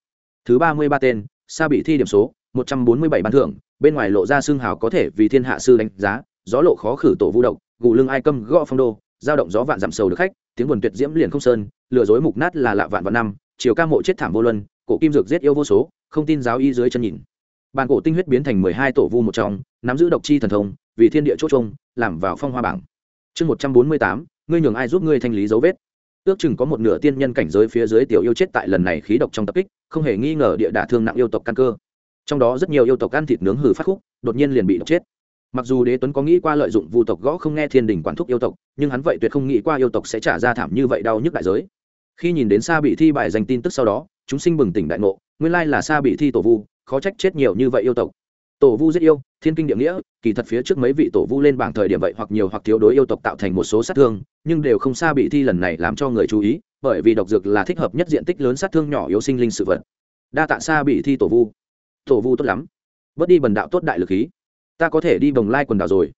Thứ ba mươi ba tên, sa bị thi điểm số, một trăm bốn mươi bảy ban thưởng, bên ngoài lộ ra xương hào có thể vì thiên hạ sư đánh giá, gió lộ khó khử tổ vũ độc, gù lưng ai câm gõ phong đô giao động gió vạn giảm sầu được khách, tiếng buồn tuyệt diễm liền không sơn lừa dối mục nát là lạ vạn vạn năm, chiều ca mộ chết thảm vô luân, cổ kim dược giết yêu vô số, không tin giáo y dưới chân nhìn bàn cổ tinh huyết biến thành mười hai tổ vu một trong, nắm giữ độc chi thần thông, vì thiên địa chốt trông, làm vào phong hoa bảng. Chương một trăm bốn mươi tám, ngươi nhường ai giúp ngươi thanh lý dấu vết? Ước chừng có một nửa tiên nhân cảnh giới phía dưới tiểu yêu chết tại lần này khí độc trong tập kích, không hề nghi ngờ địa đả thương nặng yêu tộc căn cơ. Trong đó rất nhiều yêu tộc ăn thịt nướng hử phát khúc, đột nhiên liền bị độc chết. Mặc dù đế tuấn có nghĩ qua lợi dụng vu tộc gõ không nghe thiên đình quản thúc yêu tộc, nhưng hắn vậy tuyệt không nghĩ qua yêu tộc sẽ trả ra thảm như vậy đau nhức đại giới. Khi nhìn đến xa bị thi bài danh tin tức sau đó, chúng sinh bừng tỉnh đại ngộ, nguyên lai là xa bị thi tổ vu khó trách chết nhiều như vậy yêu tộc. Tổ vu giết yêu, thiên kinh địa nghĩa, kỳ thật phía trước mấy vị tổ vu lên bảng thời điểm vậy hoặc nhiều hoặc thiếu đối yêu tộc tạo thành một số sát thương, nhưng đều không xa bị thi lần này làm cho người chú ý, bởi vì độc dược là thích hợp nhất diện tích lớn sát thương nhỏ yếu sinh linh sự vật. Đa tạ xa bị thi tổ vu. Tổ vu tốt lắm. Bớt đi bần đạo tốt đại lực khí. Ta có thể đi bồng lai quần đảo rồi.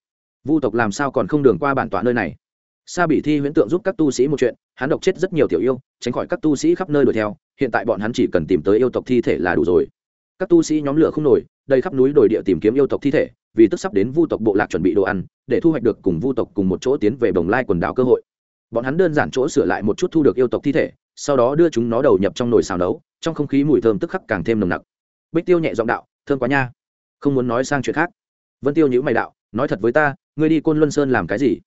Vu tộc làm sao còn không đường qua bản tọa nơi này? Sa bị thi huyễn tượng giúp các tu sĩ một chuyện, hắn độc chết rất nhiều tiểu yêu, tránh khỏi các tu sĩ khắp nơi đuổi theo, hiện tại bọn hắn chỉ cần tìm tới yêu tộc thi thể là đủ rồi các tu sĩ nhóm lửa không nổi, đầy khắp núi đồi địa tìm kiếm yêu tộc thi thể, vì tức sắp đến vu tộc bộ lạc chuẩn bị đồ ăn, để thu hoạch được cùng vu tộc cùng một chỗ tiến về bồng lai quần đảo cơ hội. Bọn hắn đơn giản chỗ sửa lại một chút thu được yêu tộc thi thể, sau đó đưa chúng nó đầu nhập trong nồi xào nấu, trong không khí mùi thơm tức khắc càng thêm nồng nặc. Bích tiêu nhẹ giọng đạo, thơm quá nha. Không muốn nói sang chuyện khác. Vân tiêu nhữ mày đạo, nói thật với ta, ngươi đi côn luân sơn làm cái gì?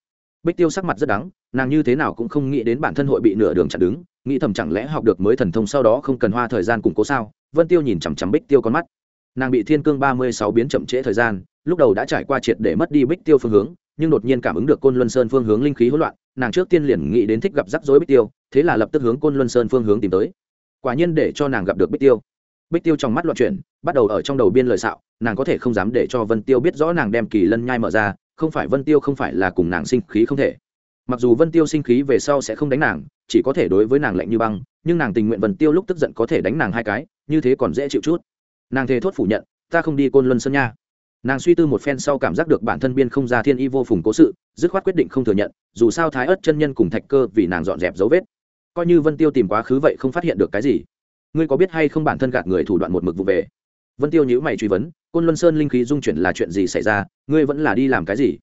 Bích tiêu sắc mặt rất đắng, nàng như thế nào cũng không nghĩ đến bản thân hội bị nửa đường chặn đứng nghĩ thầm chẳng lẽ học được mới thần thông sau đó không cần hoa thời gian củng cố sao? Vân tiêu nhìn chằm chằm bích tiêu con mắt. Nàng bị thiên cương ba mươi sáu biến chậm trễ thời gian, lúc đầu đã trải qua triệt để mất đi bích tiêu phương hướng, nhưng đột nhiên cảm ứng được côn luân sơn phương hướng linh khí hỗn loạn, nàng trước tiên liền nghĩ đến thích gặp rắc rối bích tiêu, thế là lập tức hướng côn luân sơn phương hướng tìm tới. Quả nhiên để cho nàng gặp được bích tiêu. Bích tiêu trong mắt loạn chuyển, bắt đầu ở trong đầu biên lời xạo, nàng có thể không dám để cho vân tiêu biết rõ nàng đem kỳ lân nhai mở ra, không phải vân tiêu không phải là cùng nàng sinh khí không thể mặc dù vân tiêu sinh khí về sau sẽ không đánh nàng, chỉ có thể đối với nàng lạnh như băng, nhưng nàng tình nguyện vân tiêu lúc tức giận có thể đánh nàng hai cái, như thế còn dễ chịu chút. Nàng thề thốt phủ nhận, ta không đi côn luân sơn nha. Nàng suy tư một phen sau cảm giác được bản thân biên không ra thiên y vô phùng cố sự, dứt khoát quyết định không thừa nhận, dù sao thái ớt chân nhân cùng thạch cơ vì nàng dọn dẹp dấu vết. Coi như vân tiêu tìm quá khứ vậy không phát hiện được cái gì. Ngươi có biết hay không bản thân gạt người thủ đoạn một mực vụ về? Vân tiêu nhữ mày truy vấn, côn luân sơn linh khí dung chuyển là chuyện gì xảy ra? Ngươi vẫn là đi làm cái gì?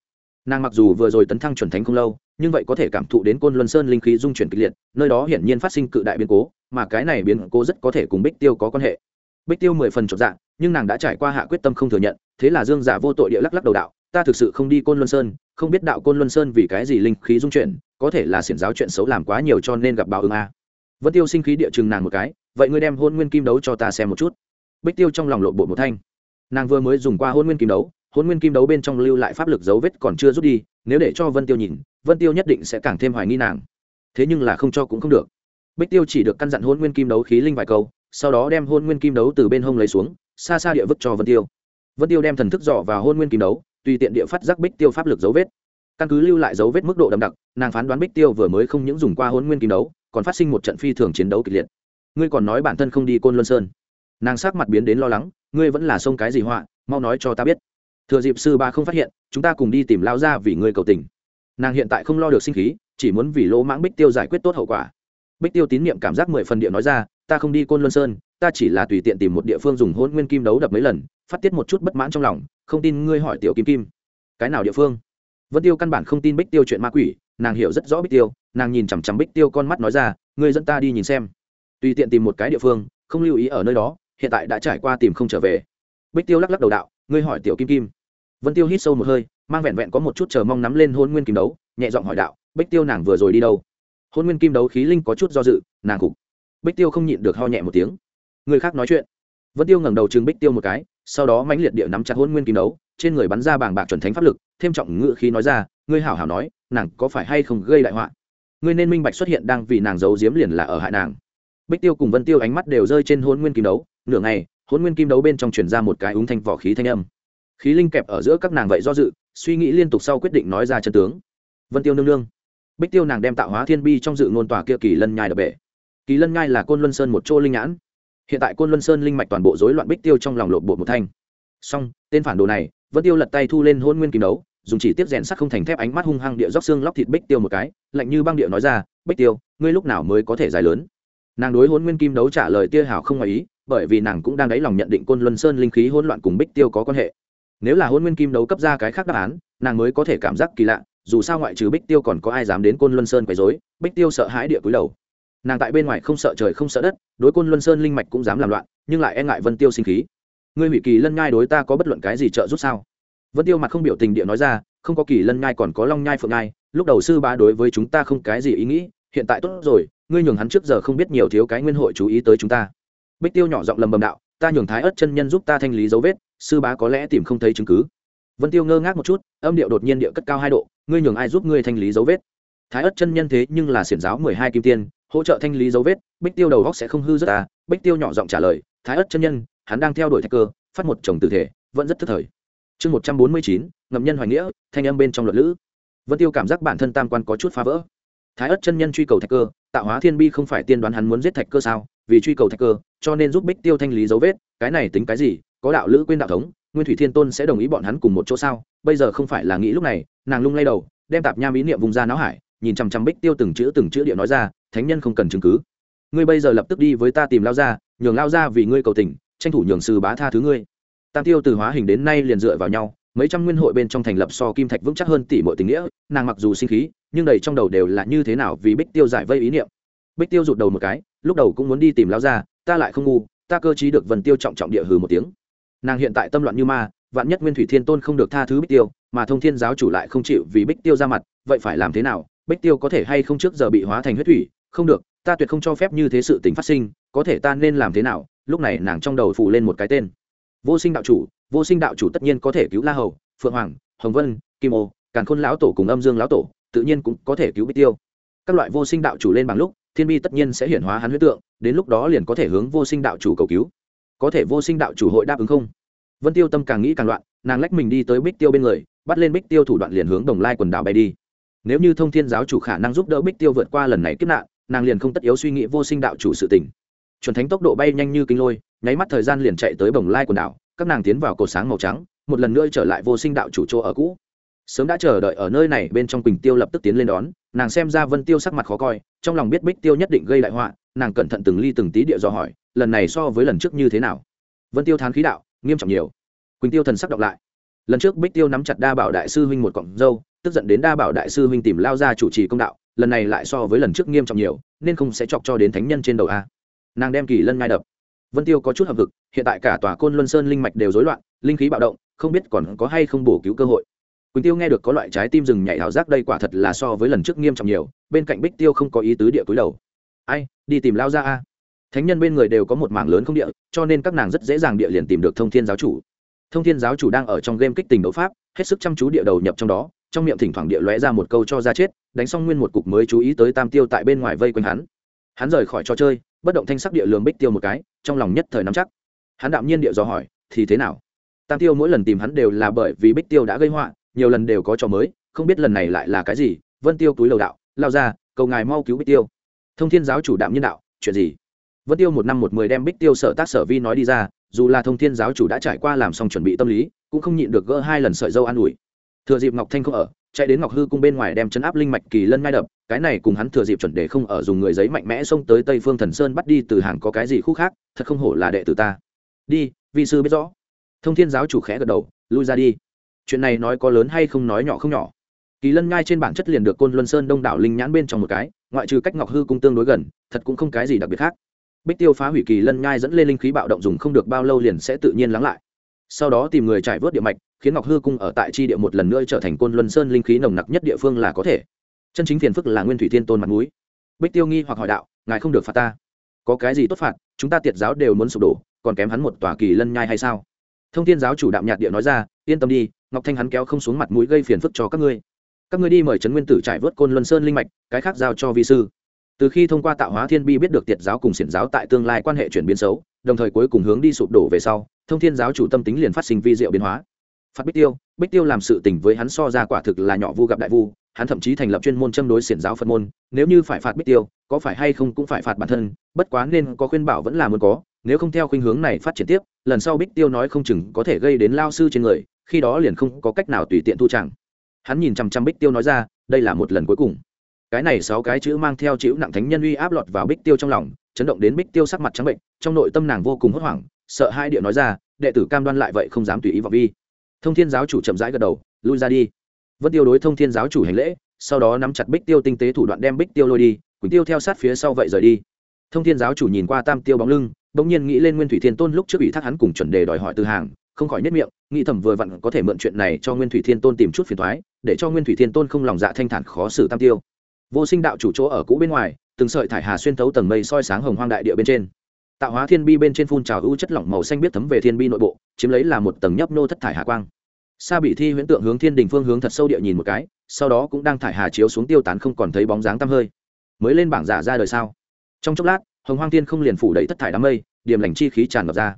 Nàng mặc dù vừa rồi tấn thăng chuẩn thánh không lâu nhưng vậy có thể cảm thụ đến côn luân sơn linh khí dung chuyển kịch liệt, nơi đó hiển nhiên phát sinh cự đại biến cố, mà cái này biến cố rất có thể cùng bích tiêu có quan hệ. Bích tiêu mười phần chột dạng nhưng nàng đã trải qua hạ quyết tâm không thừa nhận, thế là dương giả vô tội địa lắc lắc đầu đạo, ta thực sự không đi côn luân sơn, không biết đạo côn luân sơn vì cái gì linh khí dung chuyển, có thể là xiển giáo chuyện xấu làm quá nhiều cho nên gặp báo ứng a. Vẫn tiêu sinh khí địa chừng nàng một cái, vậy ngươi đem hôn nguyên kim đấu cho ta xem một chút. Bích tiêu trong lòng lộ bộ một thanh. Nàng vừa mới dùng qua hôn nguyên kim đấu hôn nguyên kim đấu bên trong lưu lại pháp lực dấu vết còn chưa rút đi, nếu để cho vân tiêu nhìn, vân tiêu nhất định sẽ càng thêm hoài nghi nàng. Thế nhưng là không cho cũng không được. Bích tiêu chỉ được căn dặn hôn nguyên kim đấu khí linh vài câu, sau đó đem hôn nguyên kim đấu từ bên hông lấy xuống, xa xa địa vứt cho vân tiêu. Vân tiêu đem thần thức dò vào hôn nguyên kim đấu, tùy tiện địa phát giác bích tiêu pháp lực dấu vết. Căn cứ lưu lại dấu vết mức độ đậm đặc, nàng phán đoán bích tiêu vừa mới không những dùng qua hôn nguyên kim đấu, còn phát sinh một trận phi thường chiến đấu kịch liệt. Ngươi còn nói bản thân không đi côn luân sơn. Nàng sắc mặt biến đến lo lắng, ngươi vẫn là xông cái gì họa, mau nói cho ta biết thừa dịp sư ba không phát hiện, chúng ta cùng đi tìm lao ra vì người cầu tình. Nàng hiện tại không lo được sinh khí, chỉ muốn vì lỗ mãng bích tiêu giải quyết tốt hậu quả. Bích tiêu tín nhiệm cảm giác mười phần địa nói ra, ta không đi côn luân sơn, ta chỉ là tùy tiện tìm một địa phương dùng hôn nguyên kim đấu đập mấy lần, phát tiết một chút bất mãn trong lòng, không tin ngươi hỏi tiểu kim kim. Cái nào địa phương? Vân tiêu căn bản không tin bích tiêu chuyện ma quỷ, nàng hiểu rất rõ bích tiêu, nàng nhìn chằm chằm bích tiêu con mắt nói ra, ngươi dẫn ta đi nhìn xem. Tùy tiện tìm một cái địa phương, không lưu ý ở nơi đó, hiện tại đã trải qua tìm không trở về. Bích tiêu lắc lắc đầu đạo, ngươi hỏi tiểu kim kim vân tiêu hít sâu một hơi, mang vẹn vẹn có một chút chờ mong nắm lên hôn nguyên kim đấu, nhẹ giọng hỏi đạo, bích tiêu nàng vừa rồi đi đâu? Hôn nguyên kim đấu khí linh có chút do dự, nàng cục bích tiêu không nhịn được ho nhẹ một tiếng. Người khác nói chuyện. Vân tiêu ngẩng đầu chừng bích tiêu một cái, sau đó mãnh liệt địa nắm chặt hôn nguyên kim đấu, trên người bắn ra bảng bạc chuẩn thánh pháp lực, thêm trọng ngự khí nói ra, ngươi hảo hảo nói, nàng có phải hay không gây đại họa? Ngươi nên minh bạch xuất hiện đang vì nàng giấu giếm liền là ở hại nàng. Bích tiêu cùng vân tiêu ánh mắt đều rơi trên hôn nguyên kim đấu, nửa ngày, hôn nguyên kim đấu bên trong truyền ra một cái úng thanh vỏ khí thanh âm khí linh kẹp ở giữa các nàng vậy do dự, suy nghĩ liên tục sau quyết định nói ra chân tướng. Vân tiêu nương nương. Bích tiêu nàng đem tạo hóa thiên bi trong dự ngôn tòa kia kỳ lân nhai đập bể. Kỳ lân nhai là côn luân sơn một chỗ linh nhãn. Hiện tại côn luân sơn linh mạch toàn bộ rối loạn bích tiêu trong lòng lộp bộ một thanh. Song tên phản đồ này, vân tiêu lật tay thu lên hôn nguyên kim đấu, dùng chỉ tiếp rèn sắt không thành thép ánh mắt hung hăng địa róc xương lóc thịt bích tiêu một cái, lạnh như băng địa nói ra, bích tiêu, ngươi lúc nào mới có thể dài lớn? Nàng đối hôn nguyên kim đấu trả lời tia hảo không ngoài ý, bởi vì nàng cũng đang đáy lòng nhận định côn luân sơn linh khí hỗn loạn cùng bích tiêu có quan hệ nếu là hôn nguyên kim đấu cấp ra cái khác đáp án, nàng mới có thể cảm giác kỳ lạ, dù sao ngoại trừ bích tiêu còn có ai dám đến côn luân sơn quấy dối bích tiêu sợ hãi địa cúi đầu. Nàng tại bên ngoài không sợ trời không sợ đất, đối côn luân sơn linh mạch cũng dám làm loạn, nhưng lại e ngại vân tiêu sinh khí. Ngươi hủy kỳ lân nhai đối ta có bất luận cái gì trợ giúp sao? Vân tiêu mặt không biểu tình địa nói ra, không có kỳ lân nhai còn có long nhai phượng nhai, lúc đầu sư ba đối với chúng ta không cái gì ý nghĩ, hiện tại tốt rồi, ngươi nhường hắn trước giờ không biết nhiều thiếu cái nguyên hội chú ý tới chúng ta. Bích tiêu nhỏ giọng lầm bầm đạo, ta nhường thái ớt chân nhân giúp ta thanh lý dấu vết sư bá có lẽ tìm không thấy chứng cứ. Vân tiêu ngơ ngác một chút, âm điệu đột nhiên địa cất cao hai độ, ngươi nhường ai giúp ngươi thanh lý dấu vết? Thái ất chân nhân thế nhưng là xiển giáo mười hai kim tiên, hỗ trợ thanh lý dấu vết, bích tiêu đầu góc sẽ không hư rất à? bích tiêu nhỏ giọng trả lời, thái ất chân nhân, hắn đang theo đuổi thạch cơ, phát một chồng tử thể, vẫn rất thức thời. Chương một trăm bốn mươi chín, ngậm nhân hoài nghĩa, thanh âm bên trong luật lữ. Vân tiêu cảm giác bản thân tam quan có chút phá vỡ. Thái ất chân nhân truy cầu thạch cơ, tạo hóa thiên bi không phải tiên đoán hắn muốn giết thạch cơ sao? Vì truy cầu thạch cơ, cho nên giúp bích tiêu thanh lý dấu vết, cái này tính cái gì? Có đạo lữ quên đạo thống, nguyên thủy thiên tôn sẽ đồng ý bọn hắn cùng một chỗ sao? Bây giờ không phải là nghĩ lúc này, nàng lung lay đầu, đem tạp nham ý niệm vùng ra não hải, nhìn chằm chằm bích tiêu từng chữ từng chữ địa nói ra, thánh nhân không cần chứng cứ. Ngươi bây giờ lập tức đi với ta tìm lao ra nhường lao ra vì ngươi cầu tình, tranh thủ nhường sư bá tha thứ ngươi. Tam tiêu từ hóa hình đến nay liền dựa vào nhau, mấy trăm nguyên hội bên trong thành lập so kim thạch vững chắc hơn tỷ mọi tình nghĩa, nàng mặc dù sinh khí, nhưng đầy trong đầu đều là như thế nào vì bích tiêu giải vây ý niệm. Bích tiêu rụt đầu một cái, lúc đầu cũng muốn đi tìm lao ra ta lại không ngu, ta cơ chí được vần tiêu trọng trọng địa hừ một tiếng nàng hiện tại tâm loạn như ma, vạn nhất nguyên thủy thiên tôn không được tha thứ bích tiêu, mà thông thiên giáo chủ lại không chịu vì bích tiêu ra mặt, vậy phải làm thế nào? Bích tiêu có thể hay không trước giờ bị hóa thành huyết thủy? Không được, ta tuyệt không cho phép như thế sự tình phát sinh, có thể ta nên làm thế nào? Lúc này nàng trong đầu phủ lên một cái tên. Vô sinh đạo chủ, vô sinh đạo chủ tất nhiên có thể cứu la hầu, phượng hoàng, hồng vân, kim ô, càn khôn lão tổ cùng âm dương lão tổ, tự nhiên cũng có thể cứu bích tiêu. Các loại vô sinh đạo chủ lên bằng lúc, thiên bi tất nhiên sẽ hiển hóa hắn huyết tượng, đến lúc đó liền có thể hướng vô sinh đạo chủ cầu cứu có thể vô sinh đạo chủ hội đáp ứng không? Vân tiêu tâm càng nghĩ càng loạn, nàng lách mình đi tới bích tiêu bên người, bắt lên bích tiêu thủ đoạn liền hướng đồng lai quần đảo bay đi. Nếu như thông thiên giáo chủ khả năng giúp đỡ bích tiêu vượt qua lần này kiếp nạn, nàng liền không tất yếu suy nghĩ vô sinh đạo chủ sự tình. Chuẩn thánh tốc độ bay nhanh như kinh lôi, nháy mắt thời gian liền chạy tới bồng lai quần đảo, các nàng tiến vào cột sáng màu trắng, một lần nữa trở lại vô sinh đạo chủ chỗ ở cũ sớm đã chờ đợi ở nơi này, bên trong quỳnh tiêu lập tức tiến lên đón. Nàng xem ra vân tiêu sắc mặt khó coi, trong lòng biết bích tiêu nhất định gây đại họa, nàng cẩn thận từng ly từng tí địa dò hỏi, lần này so với lần trước như thế nào? Vân tiêu thán khí đạo, nghiêm trọng nhiều. Quỳnh tiêu thần sắc đọc lại. Lần trước bích tiêu nắm chặt đa bảo đại sư huynh một cọng dâu tức giận đến đa bảo đại sư huynh tìm lao ra chủ trì công đạo, lần này lại so với lần trước nghiêm trọng nhiều, nên không sẽ chọc cho đến thánh nhân trên đầu a. Nàng đem kỳ lân ngai đập. Vân tiêu có chút hợp vực hiện tại cả tòa côn luân sơn linh mạch đều rối loạn, linh khí bạo động, không biết còn có hay không bổ cứu cơ hội quỳnh tiêu nghe được có loại trái tim rừng nhảy hảo giác đây quả thật là so với lần trước nghiêm trọng nhiều bên cạnh bích tiêu không có ý tứ địa cúi đầu ai đi tìm lao ra a thánh nhân bên người đều có một mảng lớn không địa cho nên các nàng rất dễ dàng địa liền tìm được thông thiên giáo chủ thông thiên giáo chủ đang ở trong game kích tình đấu pháp hết sức chăm chú địa đầu nhập trong đó trong miệng thỉnh thoảng địa lóe ra một câu cho ra chết đánh xong nguyên một cục mới chú ý tới tam tiêu tại bên ngoài vây quanh hắn hắn rời khỏi trò chơi bất động thanh sắc địa lường bích tiêu một cái trong lòng nhất thời nắm chắc hắn đạm nhiên địa dò hỏi thì thế nào tam tiêu mỗi lần tìm hắn đều là bởi vì bích tiêu đã gây họa nhiều lần đều có trò mới, không biết lần này lại là cái gì, vân tiêu túi lầu đạo, lao ra, cầu ngài mau cứu bích tiêu. Thông thiên giáo chủ đạm nhân đạo, chuyện gì? Vân tiêu một năm một mười đem bích tiêu sở tác sở vi nói đi ra, dù là thông thiên giáo chủ đã trải qua làm xong chuẩn bị tâm lý, cũng không nhịn được gỡ hai lần sợi dâu an ủi. Thừa dịp ngọc thanh không ở, chạy đến ngọc hư cung bên ngoài đem chấn áp linh mạch kỳ lân ngay đập, cái này cùng hắn thừa dịp chuẩn để không ở dùng người giấy mạnh mẽ xông tới tây phương thần sơn bắt đi từ hàng có cái gì khúc khác, thật không hổ là đệ tử ta. Đi, Vi sư biết rõ. Thông thiên giáo chủ khẽ gật đầu, lui ra đi chuyện này nói có lớn hay không nói nhỏ không nhỏ. Kỳ lân ngai trên bản chất liền được côn luân sơn đông đảo linh nhãn bên trong một cái, ngoại trừ cách ngọc hư cung tương đối gần, thật cũng không cái gì đặc biệt khác. Bích tiêu phá hủy kỳ lân nhai dẫn lên linh khí bạo động dùng không được bao lâu liền sẽ tự nhiên lắng lại. Sau đó tìm người trải vớt địa mạch, khiến ngọc hư cung ở tại tri địa một lần nữa trở thành côn luân sơn linh khí nồng nặc nhất địa phương là có thể. Chân chính phiền phức là nguyên thủy thiên tôn mặt núi bích tiêu nghi hoặc hỏi đạo, ngài không được phạt ta? Có cái gì tốt phạt? Chúng ta tiệt giáo đều muốn sụp đổ, còn kém hắn một tòa kỳ lân nhai hay sao? Thông thiên giáo chủ đạm nhạt địa nói ra, yên tâm đi, ngọc thanh hắn kéo không xuống mặt mũi gây phiền phức cho các ngươi. Các ngươi đi mời trấn nguyên tử trải vớt côn luân sơn linh mạch, cái khác giao cho vi sư. Từ khi thông qua tạo hóa thiên bi biết được tiệt giáo cùng xiển giáo tại tương lai quan hệ chuyển biến xấu, đồng thời cuối cùng hướng đi sụp đổ về sau, thông thiên giáo chủ tâm tính liền phát sinh vi diệu biến hóa. Phát bích tiêu bích tiêu làm sự tình với hắn so ra quả thực là nhỏ vu gặp đại vu, hắn thậm chí thành lập chuyên môn châm đối xiển giáo phật môn, nếu như phải phạt bích tiêu, có phải hay không cũng phải phạt bản thân, bất quá nên có khuyên bảo vẫn là muốn có, nếu không theo khuynh hướng này phát triển tiếp lần sau bích tiêu nói không chừng có thể gây đến lao sư trên người, khi đó liền không có cách nào tùy tiện thu chẳng. Hắn nhìn chằm chằm bích tiêu nói ra, đây là một lần cuối cùng. Cái này sáu cái chữ mang theo chữ nặng thánh nhân uy áp lọt vào bích tiêu trong lòng, chấn động đến bích tiêu sắc mặt trắng bệnh, trong nội tâm nàng vô cùng hốt hoảng, sợ hai địa nói ra, đệ tử cam đoan lại vậy không dám tùy ý vào vi. Thông thiên giáo chủ chậm rãi gật đầu, lui ra đi. Vân tiêu đối thông thiên giáo chủ hành lễ, sau đó nắm chặt bích tiêu tinh tế thủ đoạn đem bích tiêu lôi đi, quỳnh tiêu theo sát phía sau vậy rời đi. Thông thiên giáo chủ nhìn qua tam tiêu bóng lưng bỗng nhiên nghĩ lên nguyên thủy thiên tôn lúc trước ủy thác hắn cùng chuẩn đề đòi hỏi từ hàng, không khỏi nhất miệng, nghĩ thầm vừa vặn có thể mượn chuyện này cho nguyên thủy thiên tôn tìm chút phiền thoái để cho nguyên thủy thiên tôn không lòng dạ thanh thản khó xử tam tiêu. Vô sinh đạo chủ chỗ ở cũ bên ngoài, từng sợi thải hà xuyên thấu tầng mây soi sáng hồng hoang đại địa bên trên. Tạo hóa thiên bi bên trên phun trào ưu chất lỏng màu xanh biết thấm về thiên bi nội bộ, chiếm lấy là một tầng nhấp nô thất thải hà quang. Sa bị thi huyễn tượng hướng thiên đình phương hướng thật sâu địa nhìn một cái, sau đó cũng đang thải hà chiếu xuống tiêu tán không còn thấy bóng dáng tăm hơi. Mới lên bảng giả ra đời sao? Trong chốc lát hồng hoang tiên không liền phủ đầy thất thải đám mây điểm lành chi khí tràn ngập ra.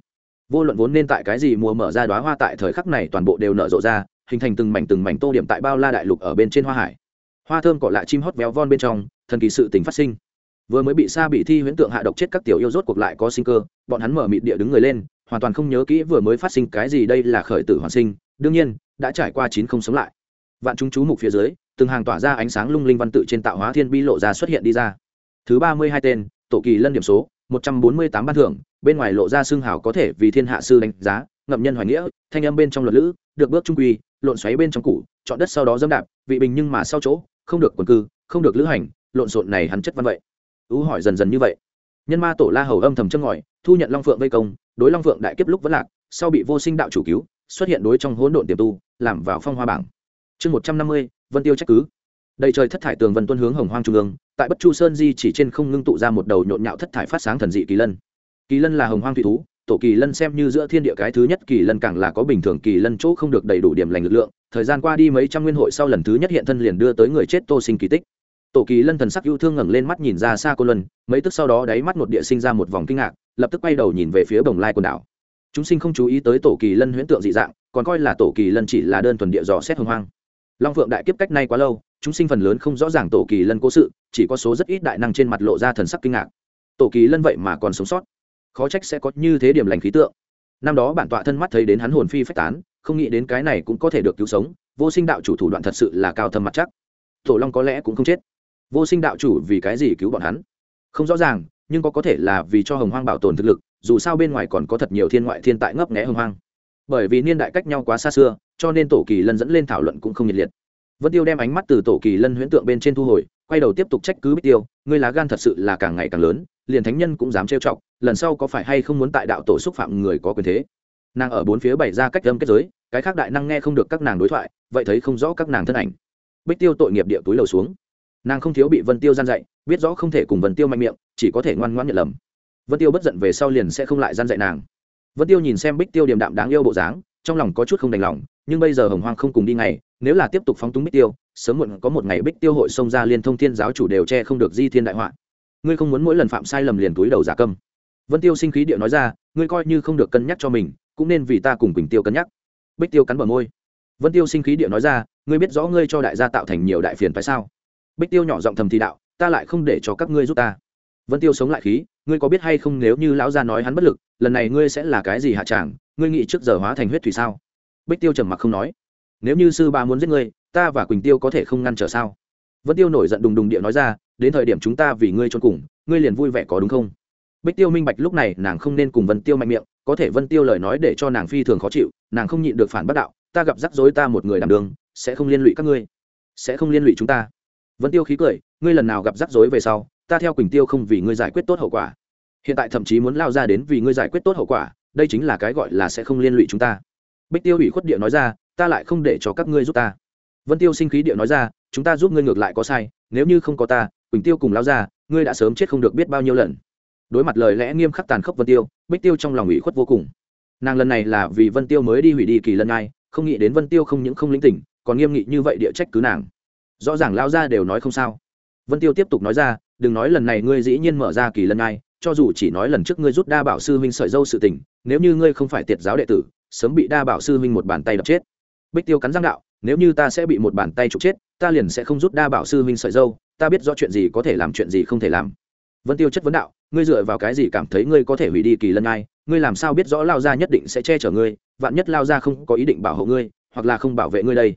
Vô luận vốn nên tại cái gì mùa mở ra đoá hoa tại thời khắc này toàn bộ đều nở rộ ra, hình thành từng mảnh từng mảnh tô điểm tại bao la đại lục ở bên trên hoa hải. Hoa thơm cỏ lạ chim hót véo von bên trong, thần kỳ sự tình phát sinh. Vừa mới bị sa bị thi huyễn tượng hạ độc chết các tiểu yêu rốt cuộc lại có sinh cơ, bọn hắn mở mịt địa đứng người lên, hoàn toàn không nhớ kỹ vừa mới phát sinh cái gì đây là khởi tử hoàn sinh, đương nhiên, đã trải qua chín không sống lại. Vạn chúng chú mục phía dưới, từng hàng tỏa ra ánh sáng lung linh văn tự trên tạo hóa thiên bi lộ ra xuất hiện đi ra. Thứ ba mươi hai tên tổ kỳ lân điểm số, một trăm bốn mươi tám ban thưởng, bên ngoài lộ ra xương hào có thể vì thiên hạ sư đánh giá, ngậm nhân hoài nghĩa, thanh âm bên trong luật lữ, được bước trung quy, lộn xoáy bên trong củ, chọn đất sau đó dâm đạp, vị bình nhưng mà sau chỗ, không được quần cư, không được lữ hành, lộn xộn này hắn chất văn vậy. Ú hỏi dần dần như vậy. Nhân ma tổ la hầu âm thầm chân ngòi, thu nhận long phượng vây công, đối long phượng đại kiếp lúc vẫn lạc, sau bị vô sinh đạo chủ cứu, xuất hiện đối trong hỗn độn tiềm tu, làm vào phong hoa bảng. Chương một trăm năm mươi, vân tiêu trách cứ đầy trời thất thải tường vân tuân hướng hồng hoang trung ương, tại bất chu sơn di chỉ trên không ngưng tụ ra một đầu nhộn nhạo thất thải phát sáng thần dị kỳ lân. Kỳ lân là hồng hoang thủy thú, tổ kỳ lân xem như giữa thiên địa cái thứ nhất, kỳ lân càng là có bình thường, kỳ lân chỗ không được đầy đủ điểm lành lực lượng. Thời gian qua đi mấy trăm nguyên hội sau lần thứ nhất hiện thân liền đưa tới người chết tô sinh kỳ tích. Tổ kỳ lân thần sắc yêu thương ngẩng lên mắt nhìn ra xa cô luân, mấy tức sau đó đáy mắt một địa sinh ra một vòng kinh ngạc, lập tức quay đầu nhìn về phía bồng lai quần đảo. Chúng sinh không chú ý tới tổ kỳ lân huyễn tượng dị dạng, còn coi là tổ kỳ lân chỉ là đơn thuần địa dò xét hồng hoang. Long phượng đại kiếp cách nay quá lâu chúng sinh phần lớn không rõ ràng tổ kỳ lân cố sự, chỉ có số rất ít đại năng trên mặt lộ ra thần sắc kinh ngạc. Tổ kỳ lân vậy mà còn sống sót. Khó trách sẽ có như thế điểm lành khí tượng. Năm đó bản tọa thân mắt thấy đến hắn hồn phi phách tán, không nghĩ đến cái này cũng có thể được cứu sống, vô sinh đạo chủ thủ đoạn thật sự là cao thâm mặt chắc. Tổ long có lẽ cũng không chết. Vô sinh đạo chủ vì cái gì cứu bọn hắn? Không rõ ràng, nhưng có có thể là vì cho hồng hoang bảo tồn thực lực, dù sao bên ngoài còn có thật nhiều thiên ngoại thiên tại ngấp nghẽ hồng hoang. Bởi vì niên đại cách nhau quá xa xưa, cho nên tổ kỳ lân dẫn lên thảo luận cũng không nhiệt liệt vân tiêu đem ánh mắt từ tổ kỳ lân huyễn tượng bên trên thu hồi, quay đầu tiếp tục trách cứ bích tiêu, ngươi lá gan thật sự là càng ngày càng lớn, liền thánh nhân cũng dám trêu chọc, lần sau có phải hay không muốn tại đạo tổ xúc phạm người có quyền thế? Nàng ở bốn phía bày ra cách âm kết giới, cái khác đại năng nghe không được các nàng đối thoại, vậy thấy không rõ các nàng thân ảnh. Bích tiêu tội nghiệp địa túi lầu xuống. Nàng không thiếu bị vân tiêu gian dạy, biết rõ không thể cùng vân tiêu mạnh miệng, chỉ có thể ngoan ngoãn nhận lầm. Vân tiêu bất giận về sau liền sẽ không lại gian dạy nàng. Vân tiêu nhìn xem bích tiêu điềm đạm đáng yêu bộ dáng, trong lòng có chút không đành lòng, nhưng bây giờ hồng hoang không cùng đi ngày nếu là tiếp tục phóng túng bích tiêu, sớm muộn có một ngày bích tiêu hội xông ra liên thông thiên giáo chủ đều che không được di thiên đại họa. Ngươi không muốn mỗi lần phạm sai lầm liền túi đầu giả câm. Vân tiêu sinh khí điệu nói ra, ngươi coi như không được cân nhắc cho mình, cũng nên vì ta cùng quỳnh tiêu cân nhắc. Bích tiêu cắn bờ môi. Vân tiêu sinh khí điệu nói ra, ngươi biết rõ ngươi cho đại gia tạo thành nhiều đại phiền phải sao? Bích tiêu nhỏ giọng thầm thì đạo, ta lại không để cho các ngươi giúp ta. Vân tiêu sống lại khí, ngươi có biết hay không nếu như lão gia nói hắn bất lực, lần này ngươi sẽ là cái gì hạ tràng, ngươi nghĩ trước giờ hóa thành huyết thủy sao? Bích tiêu trầm mặc không nói nếu như sư ba muốn giết ngươi, ta và quỳnh tiêu có thể không ngăn trở sao? Vân tiêu nổi giận đùng đùng địa nói ra, đến thời điểm chúng ta vì ngươi trốn cùng, ngươi liền vui vẻ có đúng không? Bích tiêu minh bạch lúc này nàng không nên cùng vân tiêu mạnh miệng, có thể vân tiêu lời nói để cho nàng phi thường khó chịu, nàng không nhịn được phản bất đạo, ta gặp rắc rối ta một người đảm đường sẽ không liên lụy các ngươi, sẽ không liên lụy chúng ta. Vân tiêu khí cười, ngươi lần nào gặp rắc rối về sau, ta theo quỳnh tiêu không vì ngươi giải quyết tốt hậu quả. Hiện tại thậm chí muốn lao ra đến vì ngươi giải quyết tốt hậu quả, đây chính là cái gọi là sẽ không liên lụy chúng ta. Bích tiêu ủy khuất địa nói ra ta lại không để cho các ngươi giúp ta. Vân tiêu sinh khí điệu nói ra, chúng ta giúp ngươi ngược lại có sai, nếu như không có ta, quỳnh tiêu cùng lao ra ngươi đã sớm chết không được biết bao nhiêu lần. Đối mặt lời lẽ nghiêm khắc tàn khốc vân tiêu, bích tiêu trong lòng ủy khuất vô cùng. Nàng lần này là vì vân tiêu mới đi hủy đi kỳ lân này không nghĩ đến vân tiêu không những không linh tỉnh, còn nghiêm nghị như vậy địa trách cứ nàng. Rõ ràng lao ra đều nói không sao. Vân tiêu tiếp tục nói ra, đừng nói lần này ngươi dĩ nhiên mở ra kỳ lân này cho dù chỉ nói lần trước ngươi rút đa bảo sư huynh sợi dâu sự tình, nếu như ngươi không phải tiệt giáo đệ tử, sớm bị đa bảo sư huynh một bàn tay đập chết bích tiêu cắn răng đạo, nếu như ta sẽ bị một bàn tay trục chết, ta liền sẽ không rút đa bảo sư huynh sợi dâu, ta biết rõ chuyện gì có thể làm chuyện gì không thể làm. Vân tiêu chất vấn đạo, ngươi dựa vào cái gì cảm thấy ngươi có thể hủy đi kỳ lân ai? Ngươi làm sao biết rõ lao gia nhất định sẽ che chở ngươi, vạn nhất lao gia không có ý định bảo hộ ngươi, hoặc là không bảo vệ ngươi đây?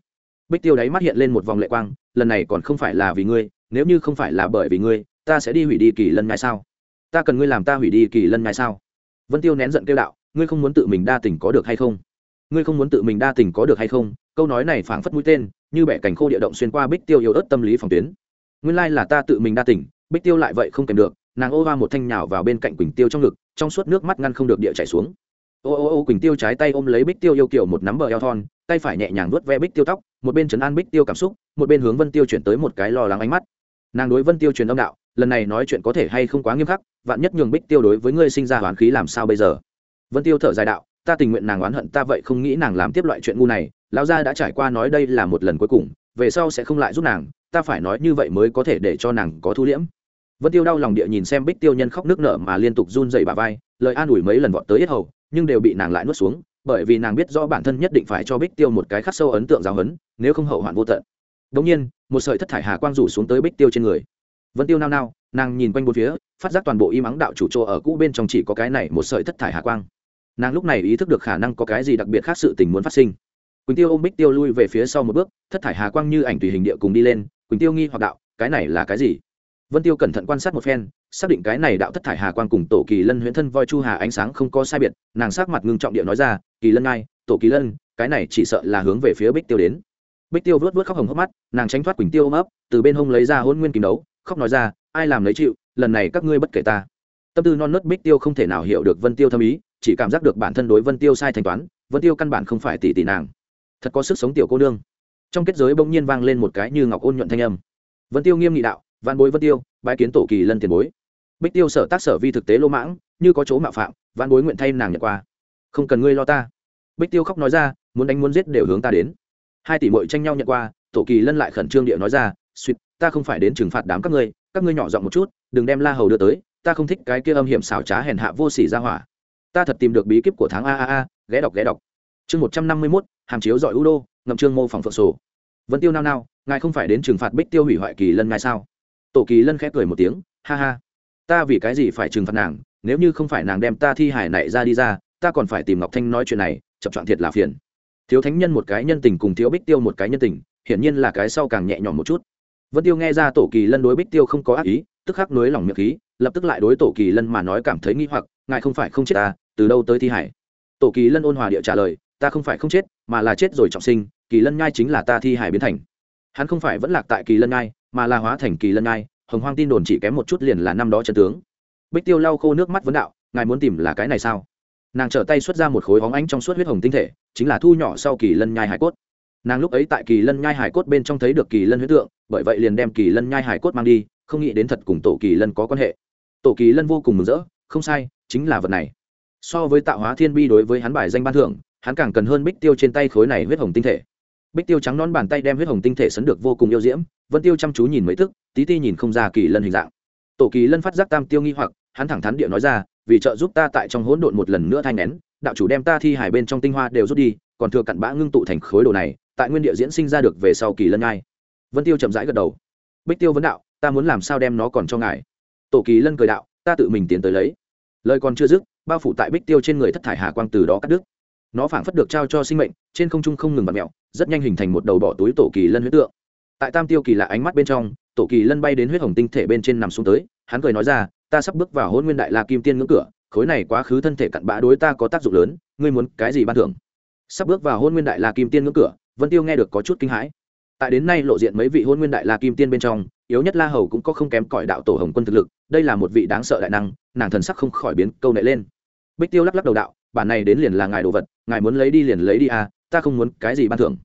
Bích tiêu đáy mắt hiện lên một vòng lệ quang, lần này còn không phải là vì ngươi, nếu như không phải là bởi vì ngươi, ta sẽ đi hủy đi kỳ lân nhai sao? Ta cần ngươi làm ta hủy đi kỳ lân nhai sao? Vân tiêu nén giận kêu đạo, ngươi không muốn tự mình đa tình có được hay không? Ngươi không muốn tự mình đa tình có được hay không? Câu nói này phảng phất mũi tên, như bẻ cành khô địa động xuyên qua bích tiêu yếu ớt tâm lý phòng tuyến. Nguyên lai là ta tự mình đa tình, bích tiêu lại vậy không kèm được, nàng ô va một thanh nhào vào bên cạnh quỳnh tiêu trong ngực, trong suốt nước mắt ngăn không được địa chảy xuống. Ô ô ô, quỳnh tiêu trái tay ôm lấy bích tiêu yêu kiểu một nắm bờ eo thon, tay phải nhẹ nhàng vuốt ve bích tiêu tóc, một bên trấn an bích tiêu cảm xúc, một bên hướng vân tiêu chuyển tới một cái lo lắng ánh mắt. Nàng đối vân tiêu truyền âm đạo, lần này nói chuyện có thể hay không quá nghiêm khắc, vạn nhất nhường bích tiêu đối với ngươi sinh ra hoán khí làm sao bây giờ? Vân tiêu thở dài đạo ta tình nguyện nàng oán hận ta vậy không nghĩ nàng làm tiếp loại chuyện ngu này, lão gia đã trải qua nói đây là một lần cuối cùng, về sau sẽ không lại giúp nàng, ta phải nói như vậy mới có thể để cho nàng có thu liễm. Vân tiêu đau lòng địa nhìn xem bích tiêu nhân khóc nước nở mà liên tục run dày bà vai, lời an ủi mấy lần vọt tới hết hầu, nhưng đều bị nàng lại nuốt xuống, bởi vì nàng biết rõ bản thân nhất định phải cho bích tiêu một cái khắc sâu ấn tượng giáo hấn nếu không hậu hoạn vô tận. Đống nhiên, một sợi thất thải hà quang rủ xuống tới bích tiêu trên người. Vân tiêu nao nao, nàng nhìn quanh bốn phía, phát giác toàn bộ y mắng đạo chủ chỗ ở cũ bên trong chỉ có cái này một sợi thất thải hà quang nàng lúc này ý thức được khả năng có cái gì đặc biệt khác sự tình muốn phát sinh. Quỳnh tiêu ôm bích tiêu lui về phía sau một bước, thất thải hà quang như ảnh tùy hình địa cùng đi lên, quỳnh tiêu nghi hoặc đạo, cái này là cái gì? Vân tiêu cẩn thận quan sát một phen, xác định cái này đạo thất thải hà quang cùng tổ kỳ lân huyễn thân voi chu hà ánh sáng không có sai biệt, nàng sát mặt ngưng trọng địa nói ra, kỳ lân ngai tổ kỳ lân, cái này chỉ sợ là hướng về phía bích tiêu đến. Bích tiêu vớt vớt khóc hồng hốc mắt, nàng tránh thoát quỳnh tiêu ôm ấp, từ bên hông lấy ra hôn nguyên kìm đấu khóc nói ra, ai làm lấy chịu, lần này các ngươi bất kể ta. Tâm tư non nớt bích tiêu không thể nào hiểu được vân tiêu thâm ý chỉ cảm giác được bản thân đối vân tiêu sai thanh toán, vân tiêu căn bản không phải tỷ tỷ nàng. Thật có sức sống tiểu cô nương. Trong kết giới bỗng nhiên vang lên một cái như ngọc ôn nhuận thanh âm. Vân tiêu nghiêm nghị đạo văn bối vân tiêu bãi kiến tổ kỳ lân tiền bối. Bích tiêu sở tác sở vi thực tế lô mãng, như có chỗ mạo phạm văn bối nguyện thay nàng nhận qua không cần ngươi lo ta. Bích tiêu khóc nói ra, muốn đánh muốn giết đều hướng ta đến. Hai tỷ mội tranh nhau nhận qua tổ kỳ lân lại khẩn trương địa nói ra suýt ta không phải đến trừng phạt đám các ngươi các ngươi nhỏ giọng một chút, đừng đem la hầu đưa tới, ta không thích cái kia âm hiểm xảo trá hèn hạ vô sỉ ra hỏa ta thật tìm được bí kíp của tháng a a a, ghé đọc ghé đọc. Chương một trăm năm mươi mốt, hàm chiếu giỏi u đô ngậm trương mô phỏng phượng sổ. Vân tiêu nao nao, ngài không phải đến trừng phạt bích tiêu hủy hoại kỳ lân ngài sao? Tổ kỳ lân khẽ cười một tiếng, ha ha. Ta vì cái gì phải trừng phạt nàng, nếu như không phải nàng đem ta thi hải này ra đi ra, ta còn phải tìm ngọc thanh nói chuyện này, chập chọn thiệt là phiền. Thiếu thánh nhân một cái nhân tình cùng thiếu bích tiêu một cái nhân tình, hiển nhiên là cái sau càng nhẹ nhõm một chút. Vân tiêu nghe ra tổ kỳ lân đối bích tiêu không có ác ý, tức khắc nối lòng miệng khí, lập tức lại đối tổ kỳ lân mà nói cảm thấy nghi hoặc, ngài không phải không chết ta từ đâu tới thi hải tổ kỳ lân ôn hòa địa trả lời ta không phải không chết mà là chết rồi trọng sinh kỳ lân nhai chính là ta thi hải biến thành hắn không phải vẫn lạc tại kỳ lân nhai mà là hóa thành kỳ lân nhai hồng hoang tin đồn chỉ kém một chút liền là năm đó trần tướng bích tiêu lau khô nước mắt vấn đạo ngài muốn tìm là cái này sao nàng trở tay xuất ra một khối hóng ánh trong suốt huyết hồng tinh thể chính là thu nhỏ sau kỳ lân nhai hải cốt nàng lúc ấy tại kỳ lân nhai hải cốt bên trong thấy được kỳ lân huyết tượng bởi vậy liền đem kỳ lân nhai hải cốt mang đi không nghĩ đến thật cùng tổ kỳ lân có quan hệ tổ kỳ lân vô cùng mừng rỡ không sai chính là vật này so với tạo hóa thiên bi đối với hắn bài danh ban thưởng, hắn càng cần hơn bích tiêu trên tay khối này huyết hồng tinh thể. Bích tiêu trắng non bàn tay đem huyết hồng tinh thể sấn được vô cùng yêu diễm, vân tiêu chăm chú nhìn mấy thức, tí ti nhìn không ra kỳ lân hình dạng. Tổ kỳ lân phát giác tam tiêu nghi hoặc, hắn thẳng thắn địa nói ra, vì trợ giúp ta tại trong hỗn độn một lần nữa thanh nén, đạo chủ đem ta thi hải bên trong tinh hoa đều rút đi, còn thừa cặn bã ngưng tụ thành khối đồ này, tại nguyên địa diễn sinh ra được về sau kỳ lân ngai. Vân tiêu chậm rãi gật đầu. Bích tiêu vấn đạo, ta muốn làm sao đem nó còn cho ngài? Tổ kỳ lân cười đạo, ta tự mình tiến tới lấy. Lời còn chưa dứt bao phủ tại bích tiêu trên người thất thải hà quang từ đó cắt đứt. Nó phảng phất được trao cho sinh mệnh, trên không trung không ngừng bật mẹo rất nhanh hình thành một đầu bỏ túi tổ kỳ lân huyết tượng. Tại tam tiêu kỳ lạ ánh mắt bên trong, tổ kỳ lân bay đến huyết hồng tinh thể bên trên nằm xuống tới, hắn cười nói ra, ta sắp bước vào hôn nguyên đại la kim tiên ngưỡng cửa, khối này quá khứ thân thể cặn bã đối ta có tác dụng lớn, ngươi muốn cái gì ban thưởng? Sắp bước vào hôn nguyên đại la kim tiên ngưỡng cửa, vân tiêu nghe được có chút kinh hãi tại đến nay lộ diện mấy vị hôn nguyên đại la kim tiên bên trong, yếu nhất la hầu cũng có không kém cỏi đạo tổ hồng quân thực lực, đây là một vị đáng sợ đại năng, nàng thần sắc không khỏi biến câu nệ lên. Bích tiêu lắc lắc đầu đạo bản này đến liền là ngài đồ vật, ngài muốn lấy đi liền lấy đi à ta không muốn cái gì ban thưởng.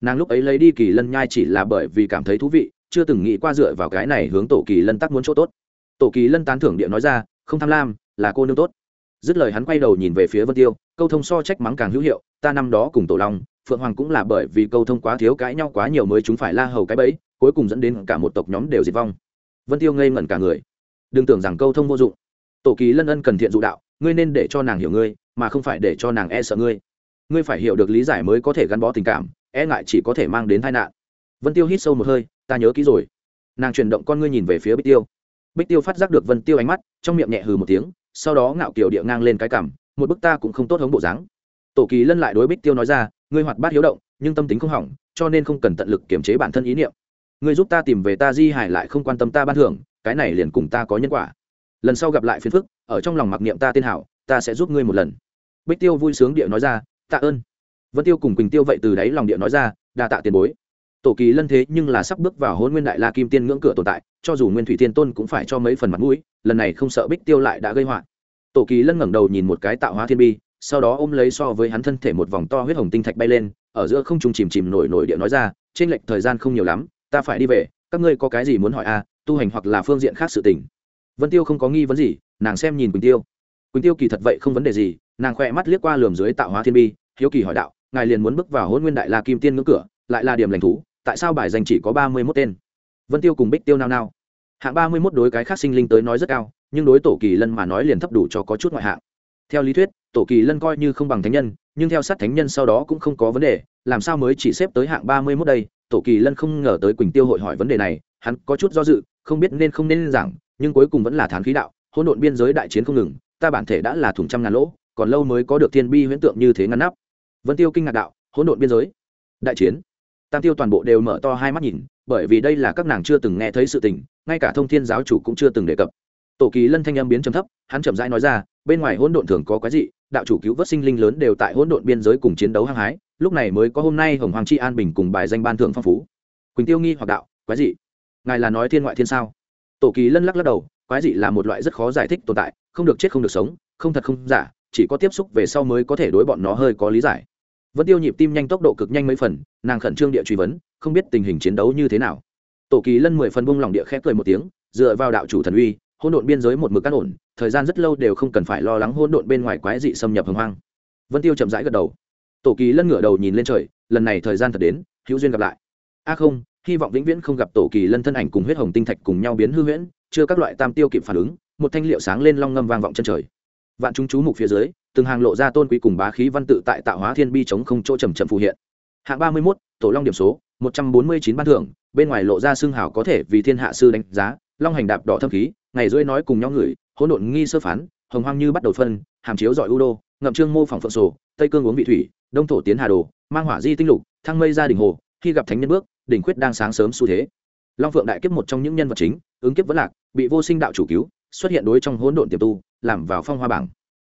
Nàng lúc ấy lấy đi kỳ lân nhai chỉ là bởi vì cảm thấy thú vị, chưa từng nghĩ qua dựa vào cái này hướng tổ kỳ lân tắc muốn chỗ tốt. Tổ kỳ lân tán thưởng địa nói ra, không tham lam, là cô nương tốt. Dứt lời hắn quay đầu nhìn về phía vân tiêu, câu thông so trách mắng càng hữu hiệu, ta năm đó cùng tổ long phượng hoàng cũng là bởi vì câu thông quá thiếu cãi nhau quá nhiều mới chúng phải la hầu cái bẫy, cuối cùng dẫn đến cả một tộc nhóm đều diệt vong. Vân tiêu ngây ngẩn cả người. Đừng tưởng rằng câu thông vô dụng. Tổ kỳ lân ân cần thiện dụ đạo, ngươi nên để cho nàng hiểu ngươi, mà không phải để cho nàng e sợ ngươi. Ngươi phải hiểu được lý giải mới có thể gắn bó tình cảm e ngại chỉ có thể mang đến tai nạn. Vân tiêu hít sâu một hơi, ta nhớ kỹ rồi. Nàng chuyển động con ngươi nhìn về phía bích tiêu. Bích tiêu phát giác được vân tiêu ánh mắt, trong miệng nhẹ hừ một tiếng, sau đó ngạo kiểu địa ngang lên cái cằm, một bức ta cũng không tốt hống bộ dáng. Tổ kỳ lân lại đối bích tiêu nói ra ngươi hoạt bát hiếu động, nhưng tâm tính không hỏng, cho nên không cần tận lực kiềm chế bản thân ý niệm. Ngươi giúp ta tìm về ta di hải lại không quan tâm ta ban thưởng, cái này liền cùng ta có nhân quả. Lần sau gặp lại phiền phức, ở trong lòng mặc niệm ta tên hảo, ta sẽ giúp ngươi một lần. Bích tiêu vui sướng địa nói ra, tạ ơn. Vân tiêu cùng quỳnh tiêu vậy từ đáy lòng địa nói ra, đa tạ tiền bối. Tổ kỳ lân thế nhưng là sắp bước vào hôn nguyên đại la kim tiên ngưỡng cửa tồn tại, cho dù nguyên thủy thiên tôn cũng phải cho mấy phần mặt mũi, lần này không sợ bích tiêu lại đã gây họa. Tổ kỳ lân ngẩng đầu nhìn một cái tạo hóa thiên bi sau đó ôm lấy so với hắn thân thể một vòng to huyết hồng tinh thạch bay lên ở giữa không trung chìm chìm nổi nổi địa nói ra trên lệch thời gian không nhiều lắm ta phải đi về các ngươi có cái gì muốn hỏi a à, tu hành hoặc là phương diện khác sự tình. Vân tiêu không có nghi vấn gì nàng xem nhìn quỳnh tiêu. Quỳnh tiêu kỳ thật vậy không vấn đề gì nàng khỏe mắt liếc qua lườm dưới tạo hóa thiên bi hiếu kỳ hỏi đạo ngài liền muốn bước vào hôn nguyên đại la kim tiên ngưỡng cửa lại là điểm lành thú tại sao bài danh chỉ có ba mươi mốt tên? Vân tiêu cùng bích tiêu nao nao. Hạng ba mươi mốt đối cái khác sinh linh tới nói rất cao nhưng đối tổ kỳ lân mà nói liền thấp đủ cho có chút ngoại hạng. Theo lý thuyết tổ kỳ lân coi như không bằng thánh nhân, nhưng theo sát thánh nhân sau đó cũng không có vấn đề, làm sao mới chỉ xếp tới hạng ba mươi mốt đây? Tổ kỳ lân không ngờ tới quỳnh tiêu hội hỏi vấn đề này, hắn có chút do dự, không biết nên không nên giảng, nhưng cuối cùng vẫn là thán khí đạo, hỗn độn biên giới đại chiến không ngừng, ta bản thể đã là thủng trăm ngàn lỗ, còn lâu mới có được thiên bi huyễn tượng như thế ngăn nắp. Vân tiêu kinh ngạc đạo, hỗn độn biên giới, đại chiến. Tam tiêu toàn bộ đều mở to hai mắt nhìn, bởi vì đây là các nàng chưa từng nghe thấy sự tình, ngay cả thông thiên giáo chủ cũng chưa từng đề cập. Tổ kỳ lân thanh âm biến trầm thấp, hắn chậm rãi nói ra, bên ngoài hỗn độn thường có quái dị đạo chủ cứu vớt sinh linh lớn đều tại hỗn độn biên giới cùng chiến đấu hăng hái, lúc này mới có hôm nay hồng hoàng chi an bình cùng bài danh ban thượng phong phú. Quỳnh tiêu nghi hoặc đạo, quái dị. Ngài là nói thiên ngoại thiên sao? Tổ kỳ lân lắc lắc đầu, quái dị là một loại rất khó giải thích tồn tại, không được chết không được sống, không thật không giả, chỉ có tiếp xúc về sau mới có thể đối bọn nó hơi có lý giải. Vẫn tiêu nhịp tim nhanh tốc độ cực nhanh mấy phần, nàng khẩn trương địa truy vấn, không biết tình hình chiến đấu như thế nào. Tổ kỳ lân mười phần bung lòng địa khép cười một tiếng, dựa vào đạo chủ thần uy hỗn độn biên giới một mực cát ổn, thời gian rất lâu đều không cần phải lo lắng hỗn độn bên ngoài quái dị xâm nhập hồng hoang. Vân tiêu chậm rãi gật đầu. Tổ kỳ lân ngửa đầu nhìn lên trời, lần này thời gian thật đến, hữu duyên gặp lại. A à không, hy vọng vĩnh viễn không gặp tổ kỳ lân thân ảnh cùng huyết hồng tinh thạch cùng nhau biến hư huyễn, chưa các loại tam tiêu kịp phản ứng, một thanh liệu sáng lên long ngâm vang vọng chân trời. Vạn chúng chú mục phía dưới, từng hàng lộ ra tôn quý cùng bá khí văn tự tại tạo hóa thiên bi chống không chỗ trầm trầm phù hiện. Hạng ba mươi mốt, tổ long điểm số, một trăm bốn mươi chín ban thưởng, bên ngoài lộ ra xương hào có thể vì thiên hạ sư đánh giá, long hành đạp đỏ thâm khí ngày rưỡi nói cùng nhau người hỗn độn nghi sơ phán, hồng hoang như bắt đầu phân, hàm chiếu giỏi u đô, ngậm trương mô phỏng phượng sổ, tây cương uống vị thủy, đông thổ tiến hà đồ, mang hỏa di tinh lục, thăng mây ra đỉnh hồ, khi gặp thánh nhân bước, đỉnh quyết đang sáng sớm xu thế. Long phượng đại kiếp một trong những nhân vật chính, ứng kiếp vẫn lạc, bị vô sinh đạo chủ cứu, xuất hiện đối trong hỗn độn tiềm tu, làm vào phong hoa bảng.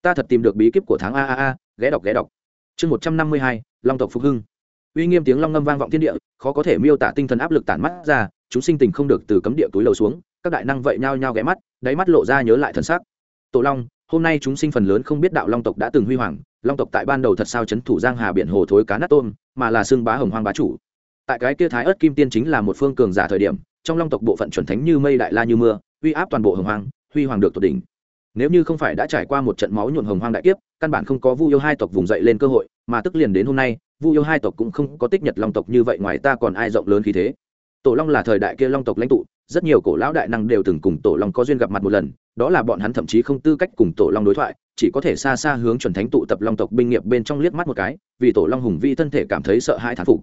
Ta thật tìm được bí kíp của tháng a a a, ghé đọc ghé đọc. Chương một trăm năm mươi hai, long tộc phục hưng. Uy nghiêm tiếng long ngâm vang vọng thiên địa, khó có thể miêu tả tinh thần áp lực tản mắt ra, chúng sinh tình không được từ cấm địa túi lầu xuống các đại năng vậy nhao nhao ghé mắt, đáy mắt lộ ra nhớ lại thần sắc. Tổ long, hôm nay chúng sinh phần lớn không biết đạo long tộc đã từng huy hoàng, long tộc tại ban đầu thật sao chấn thủ giang hà biển hồ thối cá nát tôm, mà là xương bá hồng hoang bá chủ. Tại cái kia thái ớt kim tiên chính là một phương cường giả thời điểm, trong long tộc bộ phận chuẩn thánh như mây đại la như mưa, uy áp toàn bộ hồng hoang, huy hoàng được tột đỉnh. Nếu như không phải đã trải qua một trận máu nhuộn hồng hoang đại kiếp, căn bản không có vu yêu hai tộc vùng dậy lên cơ hội, mà tức liền đến hôm nay, vu yêu hai tộc cũng không có tích nhật long tộc như vậy ngoài ta còn ai rộng lớn khí thế tổ long là thời đại kia long tộc lãnh tụ, rất nhiều cổ lão đại năng đều từng cùng tổ long có duyên gặp mặt một lần, đó là bọn hắn thậm chí không tư cách cùng tổ long đối thoại, chỉ có thể xa xa hướng chuẩn thánh tụ tập long tộc binh nghiệp bên trong liếc mắt một cái, vì tổ long hùng vi thân thể cảm thấy sợ hãi thán phục.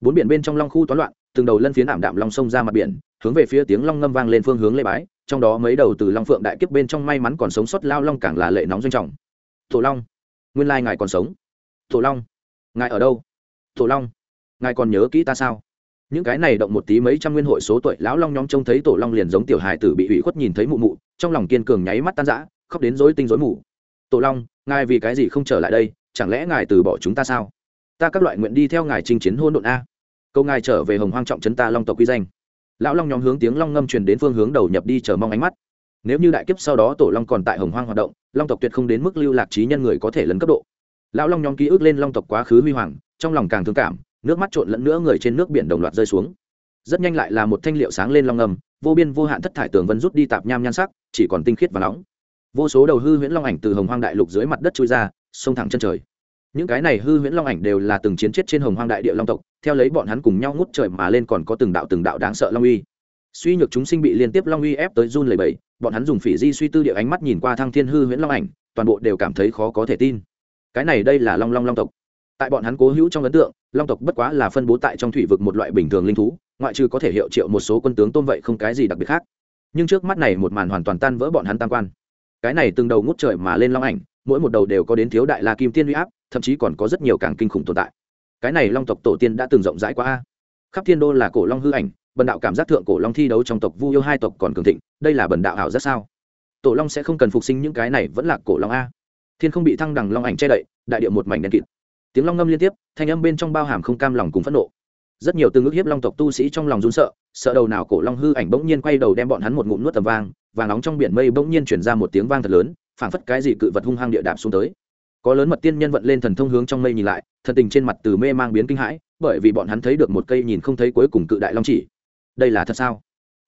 Bốn biển bên trong long khu toán loạn, từng đầu lân phiến ảm đạm long sông ra mặt biển, hướng về phía tiếng long ngâm vang lên phương hướng lê bái, trong đó mấy đầu từ long phượng đại kiếp bên trong may mắn còn sống sót lao long càng là lệ nóng doanh trọng. Tổ long, nguyên lai ngài còn sống. Tổ long, ngài ở đâu? Tổ long, ngài còn nhớ kỹ ta sao? Những cái này động một tí mấy trăm nguyên hội số tuổi, lão long nhóm trông thấy tổ long liền giống tiểu hài tử bị hủy khuất nhìn thấy mụ mụ, trong lòng kiên cường nháy mắt tan rã, khóc đến rối tinh rối mù. Tổ long, ngài vì cái gì không trở lại đây? Chẳng lẽ ngài từ bỏ chúng ta sao? Ta các loại nguyện đi theo ngài chinh chiến hôn độn a. Câu ngài trở về hồng hoang trọng trấn ta long tộc quy danh. Lão long nhóm hướng tiếng long ngâm truyền đến phương hướng đầu nhập đi chờ mong ánh mắt. Nếu như đại kiếp sau đó tổ long còn tại hồng hoang hoạt động, long tộc tuyệt không đến mức lưu lạc trí nhân người có thể lấn cấp độ. Lão long nhóm ký ức lên long tộc quá khứ huy hoàng, trong lòng càng thương cảm nước mắt trộn lẫn nữa người trên nước biển đồng loạt rơi xuống. Rất nhanh lại là một thanh liệu sáng lên long ngầm vô biên vô hạn thất thải tường vân rút đi tạp nham nhan sắc, chỉ còn tinh khiết và nóng. Vô số đầu hư huyễn long ảnh từ hồng hoang đại lục dưới mặt đất trôi ra sông thẳng chân trời. Những cái này hư huyễn long ảnh đều là từng chiến chết trên hồng hoang đại địa long tộc, theo lấy bọn hắn cùng nhau ngút trời mà lên còn có từng đạo từng đạo đáng sợ long uy. Suy nhược chúng sinh bị liên tiếp long uy ép tới run lầy bầy bọn hắn dùng phỉ di suy tư địa ánh mắt nhìn qua thăng thiên hư huyễn long ảnh, toàn bộ đều cảm thấy khó có thể tin. Cái này đây là long long long tộc. Tại bọn hắn cố hữu trong ấn tượng long tộc bất quá là phân bố tại trong thủy vực một loại bình thường linh thú, ngoại trừ có thể hiệu triệu một số quân tướng tôm vậy không cái gì đặc biệt khác. Nhưng trước mắt này một màn hoàn toàn tan vỡ bọn hắn tam quan. Cái này từng đầu ngút trời mà lên long ảnh, mỗi một đầu đều có đến thiếu đại la kim tiên huy áp, thậm chí còn có rất nhiều càng kinh khủng tồn tại. Cái này long tộc tổ tiên đã từng rộng rãi quá a. Khắp thiên đô là cổ long hư ảnh, bần đạo cảm giác thượng cổ long thi đấu trong tộc vu yêu hai tộc còn cường thịnh, đây là bần đạo ảo rất sao? Tổ long sẽ không cần phục sinh những cái này vẫn là cổ long a. Thiên không bị thăng đằng long ảnh che đậy, đại điệu một mảnh đen kịt tiếng long ngâm liên tiếp, thanh âm bên trong bao hàm không cam lòng cùng phẫn nộ. Rất nhiều từng ước hiếp long tộc tu sĩ trong lòng run sợ sợ đầu nào cổ long hư ảnh bỗng nhiên quay đầu đem bọn hắn một ngụm nuốt tầm vang, và nóng trong biển mây bỗng nhiên chuyển ra một tiếng vang thật lớn, phảng phất cái gì cự vật hung hăng địa đạp xuống tới. Có lớn mật tiên nhân vận lên thần thông hướng trong mây nhìn lại, thần tình trên mặt từ mê mang biến kinh hãi, bởi vì bọn hắn thấy được một cây nhìn không thấy cuối cùng cự đại long chỉ. Đây là thật sao?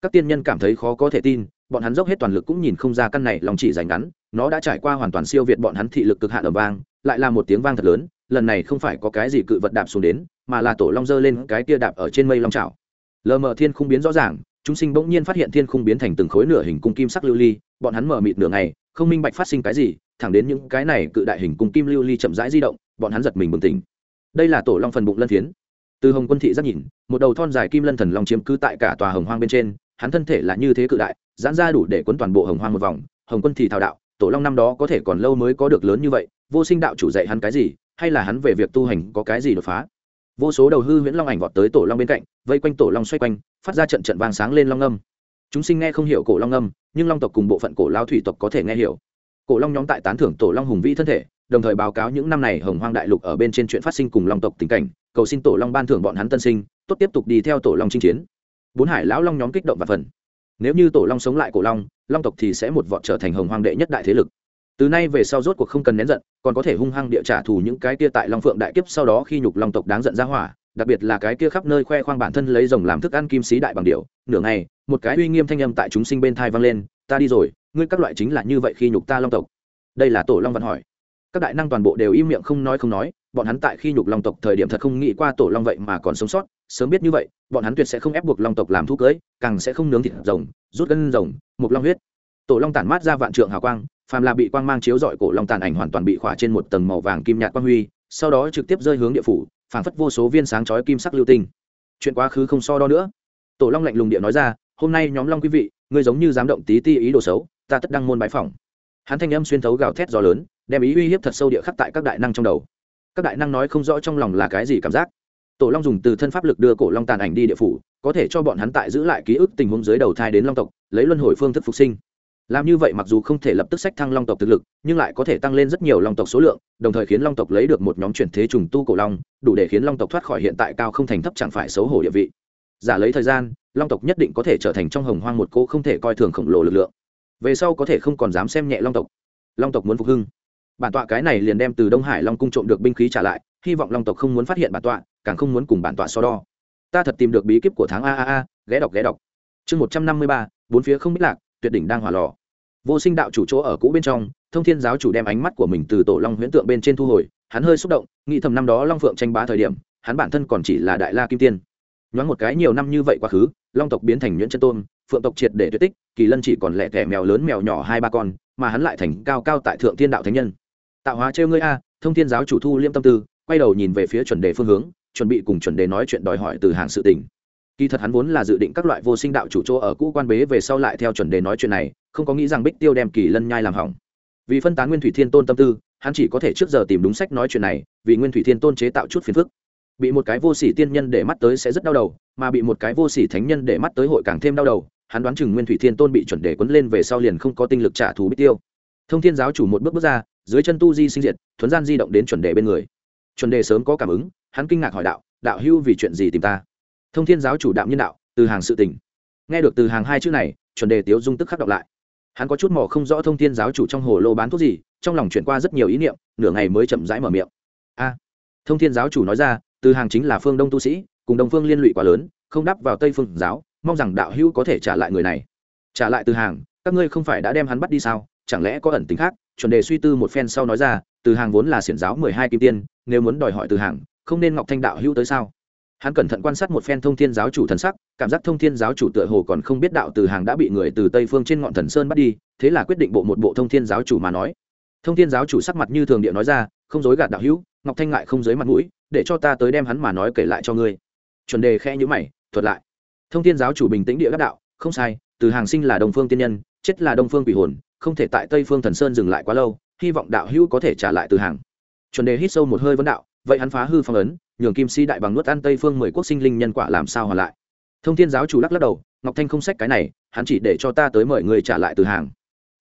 Các tiên nhân cảm thấy khó có thể tin, bọn hắn dốc hết toàn lực cũng nhìn không ra căn này long chỉ dành ngắn, nó đã trải qua hoàn toàn siêu việt bọn hắn thị lực cực hạn ở vang, lại là một tiếng vang thật lớn lần này không phải có cái gì cự vật đạp xuống đến, mà là tổ long dơ lên cái kia đạp ở trên mây long trào lờ mờ thiên không biến rõ ràng, chúng sinh bỗng nhiên phát hiện thiên không biến thành từng khối nửa hình cung kim sắc lưu ly, bọn hắn mở mịt nửa ngày, không minh bạch phát sinh cái gì, thẳng đến những cái này cự đại hình cung kim lưu ly chậm rãi di động, bọn hắn giật mình bừng tỉnh. Đây là tổ long phần bụng lân phiến. Từ hồng quân thị rất nhìn, một đầu thon dài kim lân thần long chiếm cứ tại cả tòa hồng hoang bên trên, hắn thân thể là như thế cự đại, giãn ra đủ để quấn toàn bộ hồng hoang một vòng. Hồng quân thì thảo đạo, tổ long năm đó có thể còn lâu mới có được lớn như vậy, vô sinh đạo chủ dạy hắn cái gì hay là hắn về việc tu hành có cái gì đột phá? Vô số đầu hư huyễn long ảnh vọt tới tổ long bên cạnh, vây quanh tổ long xoay quanh, phát ra trận trận vàng sáng lên long âm. Chúng sinh nghe không hiểu cổ long âm, nhưng long tộc cùng bộ phận cổ lao thủy tộc có thể nghe hiểu. Cổ long nhóm tại tán thưởng tổ long hùng vĩ thân thể, đồng thời báo cáo những năm này hồng hoang đại lục ở bên trên chuyện phát sinh cùng long tộc tình cảnh, cầu xin tổ long ban thưởng bọn hắn tân sinh, tốt tiếp tục đi theo tổ long chinh chiến. Bốn hải lão long nhóm kích động và phần nếu như tổ long sống lại cổ long long tộc thì sẽ một vọt trở thành hồng hoang đệ nhất đại thế lực từ nay về sau rốt cuộc không cần nén giận, còn có thể hung hăng địa trả thù những cái kia tại long phượng đại kiếp sau đó khi nhục long tộc đáng giận ra hỏa, đặc biệt là cái kia khắp nơi khoe khoang bản thân lấy rồng làm thức ăn kim sĩ đại bằng điệu nửa ngày, một cái uy nghiêm thanh âm tại chúng sinh bên thai vang lên, ta đi rồi, ngươi các loại chính là như vậy khi nhục ta long tộc. Đây là tổ long văn hỏi. Các đại năng toàn bộ đều im miệng không nói không nói, bọn hắn tại khi nhục long tộc thời điểm thật không nghĩ qua tổ long vậy mà còn sống sót, sớm biết như vậy, bọn hắn tuyệt sẽ không ép buộc long tộc làm thuốc cưới, càng sẽ không nướng thịt rồng, rút gân rồng mục long huyết. Tổ long tản mát ra vạn trượng hào quang phàm là bị quang mang chiếu rọi cổ long tàn ảnh hoàn toàn bị khỏa trên một tầng màu vàng kim nhạt quang huy, sau đó trực tiếp rơi hướng địa phủ, phảng phất vô số viên sáng chói kim sắc lưu tinh. Chuyện quá khứ không so đo nữa. Tổ long lạnh lùng địa nói ra, hôm nay nhóm long quý vị, ngươi giống như dám động tí ti ý đồ xấu, ta tất đăng môn bái phỏng. Hắn thanh âm xuyên thấu gào thét gió lớn, đem ý uy hiếp thật sâu địa khắc tại các đại năng trong đầu. Các đại năng nói không rõ trong lòng là cái gì cảm giác. Tổ long dùng từ thân pháp lực đưa cổ long tàn ảnh đi địa phủ, có thể cho bọn hắn tại giữ lại ký ức tình huống dưới đầu thai đến long tộc, lấy luân hồi phương thức phục sinh làm như vậy mặc dù không thể lập tức sách thăng long tộc thực lực, nhưng lại có thể tăng lên rất nhiều long tộc số lượng, đồng thời khiến long tộc lấy được một nhóm chuyển thế trùng tu cổ long, đủ để khiến long tộc thoát khỏi hiện tại cao không thành thấp chẳng phải xấu hổ địa vị. Giả lấy thời gian, long tộc nhất định có thể trở thành trong hồng hoang một cô không thể coi thường khổng lồ lực lượng. Về sau có thể không còn dám xem nhẹ long tộc. Long tộc muốn phục hưng. Bản tọa cái này liền đem từ đông hải long cung trộm được binh khí trả lại, hy vọng long tộc không muốn phát hiện bản tọa, càng không muốn cùng bản tọa so đo. Ta thật tìm được bí kíp của tháng a a a, ghé đọc ghé đọc. Chương một trăm năm mươi ba, bốn phía không biết lạc, tuyệt đỉnh đang hỏa lò vô sinh đạo chủ chỗ ở cũ bên trong, thông thiên giáo chủ đem ánh mắt của mình từ tổ long huyễn tượng bên trên thu hồi, hắn hơi xúc động, nghĩ thầm năm đó long phượng tranh bá thời điểm, hắn bản thân còn chỉ là đại la kim tiên. Nhoáng một cái nhiều năm như vậy quá khứ, long tộc biến thành nhuyễn chân tôn, phượng tộc triệt để tuyệt tích, kỳ lân chỉ còn lẻ kẻ mèo lớn mèo nhỏ hai ba con, mà hắn lại thành cao cao tại thượng thiên đạo thánh nhân. Tạo hóa trêu ngươi a, thông thiên giáo chủ thu liêm tâm tư, quay đầu nhìn về phía chuẩn đề phương hướng, chuẩn bị cùng chuẩn đề nói chuyện đòi hỏi từ hàng sự tình kỳ thật hắn vốn là dự định các loại vô sinh đạo chủ chỗ ở cũ quan bế về sau lại theo chuẩn đề nói chuyện này, không có nghĩ rằng bích tiêu đem kỳ lân nhai làm hỏng. Vì phân tán nguyên thủy thiên tôn tâm tư, hắn chỉ có thể trước giờ tìm đúng sách nói chuyện này, vì nguyên thủy thiên tôn chế tạo chút phiền phức. Bị một cái vô sỉ tiên nhân để mắt tới sẽ rất đau đầu, mà bị một cái vô sỉ thánh nhân để mắt tới hội càng thêm đau đầu, hắn đoán chừng nguyên thủy thiên tôn bị chuẩn đề quấn lên về sau liền không có tinh lực trả thù bích tiêu. Thông thiên giáo chủ một bước bước ra, dưới chân tu di sinh diệt, thuấn gian di động đến chuẩn đề bên người. Chuẩn đề sớm có cảm ứng, hắn kinh ngạc hỏi đạo đạo hưu vì chuyện gì tìm ta? Thông thiên giáo chủ đạm nhân đạo, từ hàng sự tình. Nghe được từ hàng hai chữ này, chuẩn đề tiếu dung tức khắc đọc lại. Hắn có chút mò không rõ thông thiên giáo chủ trong hồ lô bán thuốc gì, trong lòng chuyển qua rất nhiều ý niệm, nửa ngày mới chậm rãi mở miệng. A, thông thiên giáo chủ nói ra, từ hàng chính là phương đông tu sĩ, cùng đồng phương liên lụy quá lớn, không đáp vào tây phương giáo, mong rằng đạo hữu có thể trả lại người này. Trả lại từ hàng, các ngươi không phải đã đem hắn bắt đi sao? Chẳng lẽ có ẩn tính khác? Chuẩn đề suy tư một phen sau nói ra, từ hàng vốn là xiển giáo mười hai kim tiên, nếu muốn đòi hỏi từ hàng, không nên ngọc thanh đạo hữu tới sao? Hắn cẩn thận quan sát một phen thông thiên giáo chủ thần sắc, cảm giác thông thiên giáo chủ tựa hồ còn không biết đạo từ hàng đã bị người từ tây phương trên ngọn thần sơn bắt đi, thế là quyết định bộ một bộ thông thiên giáo chủ mà nói. Thông thiên giáo chủ sắc mặt như thường địa nói ra, không dối gạt đạo hữu, ngọc thanh ngại không dưới mặt mũi, để cho ta tới đem hắn mà nói kể lại cho ngươi. Chuẩn đề khe nhữ mày, thuật lại. Thông thiên giáo chủ bình tĩnh địa đắc đạo, không sai, từ hàng sinh là đồng phương tiên nhân, chết là đông phương quỷ hồn, không thể tại tây phương thần sơn dừng lại quá lâu, hy vọng đạo hữu có thể trả lại từ hàng. Chuẩn đề hít sâu một hơi vấn đạo, vậy hắn phá hư phong ấn nhường kim si đại bằng nuốt ăn tây phương mười quốc sinh linh nhân quả làm sao hòa lại. Thông thiên giáo chủ lắc lắc đầu, ngọc thanh không xách cái này, hắn chỉ để cho ta tới mời người trả lại từ hàng.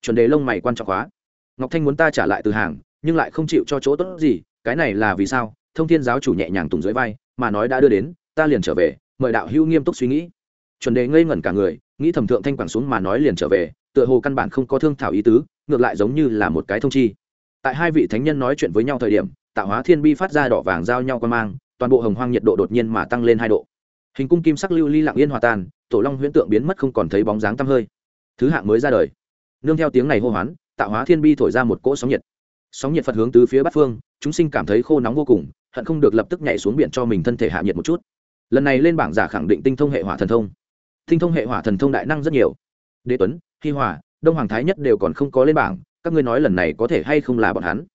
Chuẩn đề lông mày quan trọng quá ngọc thanh muốn ta trả lại từ hàng, nhưng lại không chịu cho chỗ tốt gì, cái này là vì sao? Thông thiên giáo chủ nhẹ nhàng tùng dưới vai, mà nói đã đưa đến, ta liền trở về, mời đạo hữu nghiêm túc suy nghĩ. Chuẩn đề ngây ngẩn cả người, nghĩ thẩm thượng thanh quảng xuống mà nói liền trở về, tựa hồ căn bản không có thương thảo ý tứ, ngược lại giống như là một cái thông chi. Tại hai vị thánh nhân nói chuyện với nhau thời điểm, tạo hóa thiên bi phát ra đỏ vàng giao nhau quan mang toàn bộ hồng hoang nhiệt độ đột nhiên mà tăng lên hai độ. Hình cung kim sắc lưu ly lặng yên hòa tan, tổ long huyễn tượng biến mất không còn thấy bóng dáng tăm hơi. Thứ hạng mới ra đời. Nương theo tiếng này hô hoán, tạo hóa thiên bi thổi ra một cỗ sóng nhiệt. Sóng nhiệt phật hướng từ phía bắc phương, chúng sinh cảm thấy khô nóng vô cùng, hận không được lập tức nhảy xuống biển cho mình thân thể hạ nhiệt một chút. Lần này lên bảng giả khẳng định tinh thông hệ hỏa thần thông. Tinh thông hệ hỏa thần thông đại năng rất nhiều. Đế tuấn, hi hòa, đông hoàng thái nhất đều còn không có lên bảng, các ngươi nói lần này có thể hay không là bọn hắn?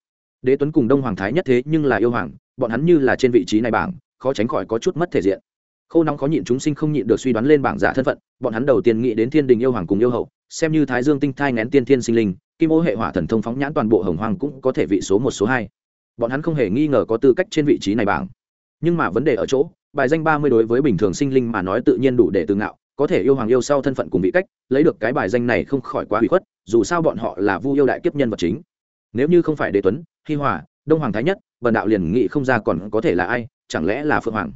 Đế tuấn cùng đông hoàng thái nhất thế nhưng là yêu hoàng bọn hắn như là trên vị trí này bảng, khó tránh khỏi có chút mất thể diện. Khô nóng khó nhịn chúng sinh không nhịn được suy đoán lên bảng giả thân phận, bọn hắn đầu tiên nghĩ đến thiên đình yêu hoàng cùng yêu hậu, xem như thái dương tinh thai ngén tiên thiên sinh linh, kim ô hệ hỏa thần thông phóng nhãn toàn bộ hồng hoàng cũng có thể vị số một, số hai. Bọn hắn không hề nghi ngờ có tư cách trên vị trí này bảng. Nhưng mà vấn đề ở chỗ, bài danh ba mươi đối với bình thường sinh linh mà nói tự nhiên đủ để từ ngạo, có thể yêu hoàng yêu sau thân phận cùng vị cách, lấy được cái bài danh này không khỏi quá hủy khuất, dù sao bọn họ là vu yêu đại kiếp nhân vật chính. Nếu như không phải đế tuấn, hi hòa, đông hoàng thái nhất bần đạo liền nghĩ không ra còn có thể là ai, chẳng lẽ là phượng hoàng?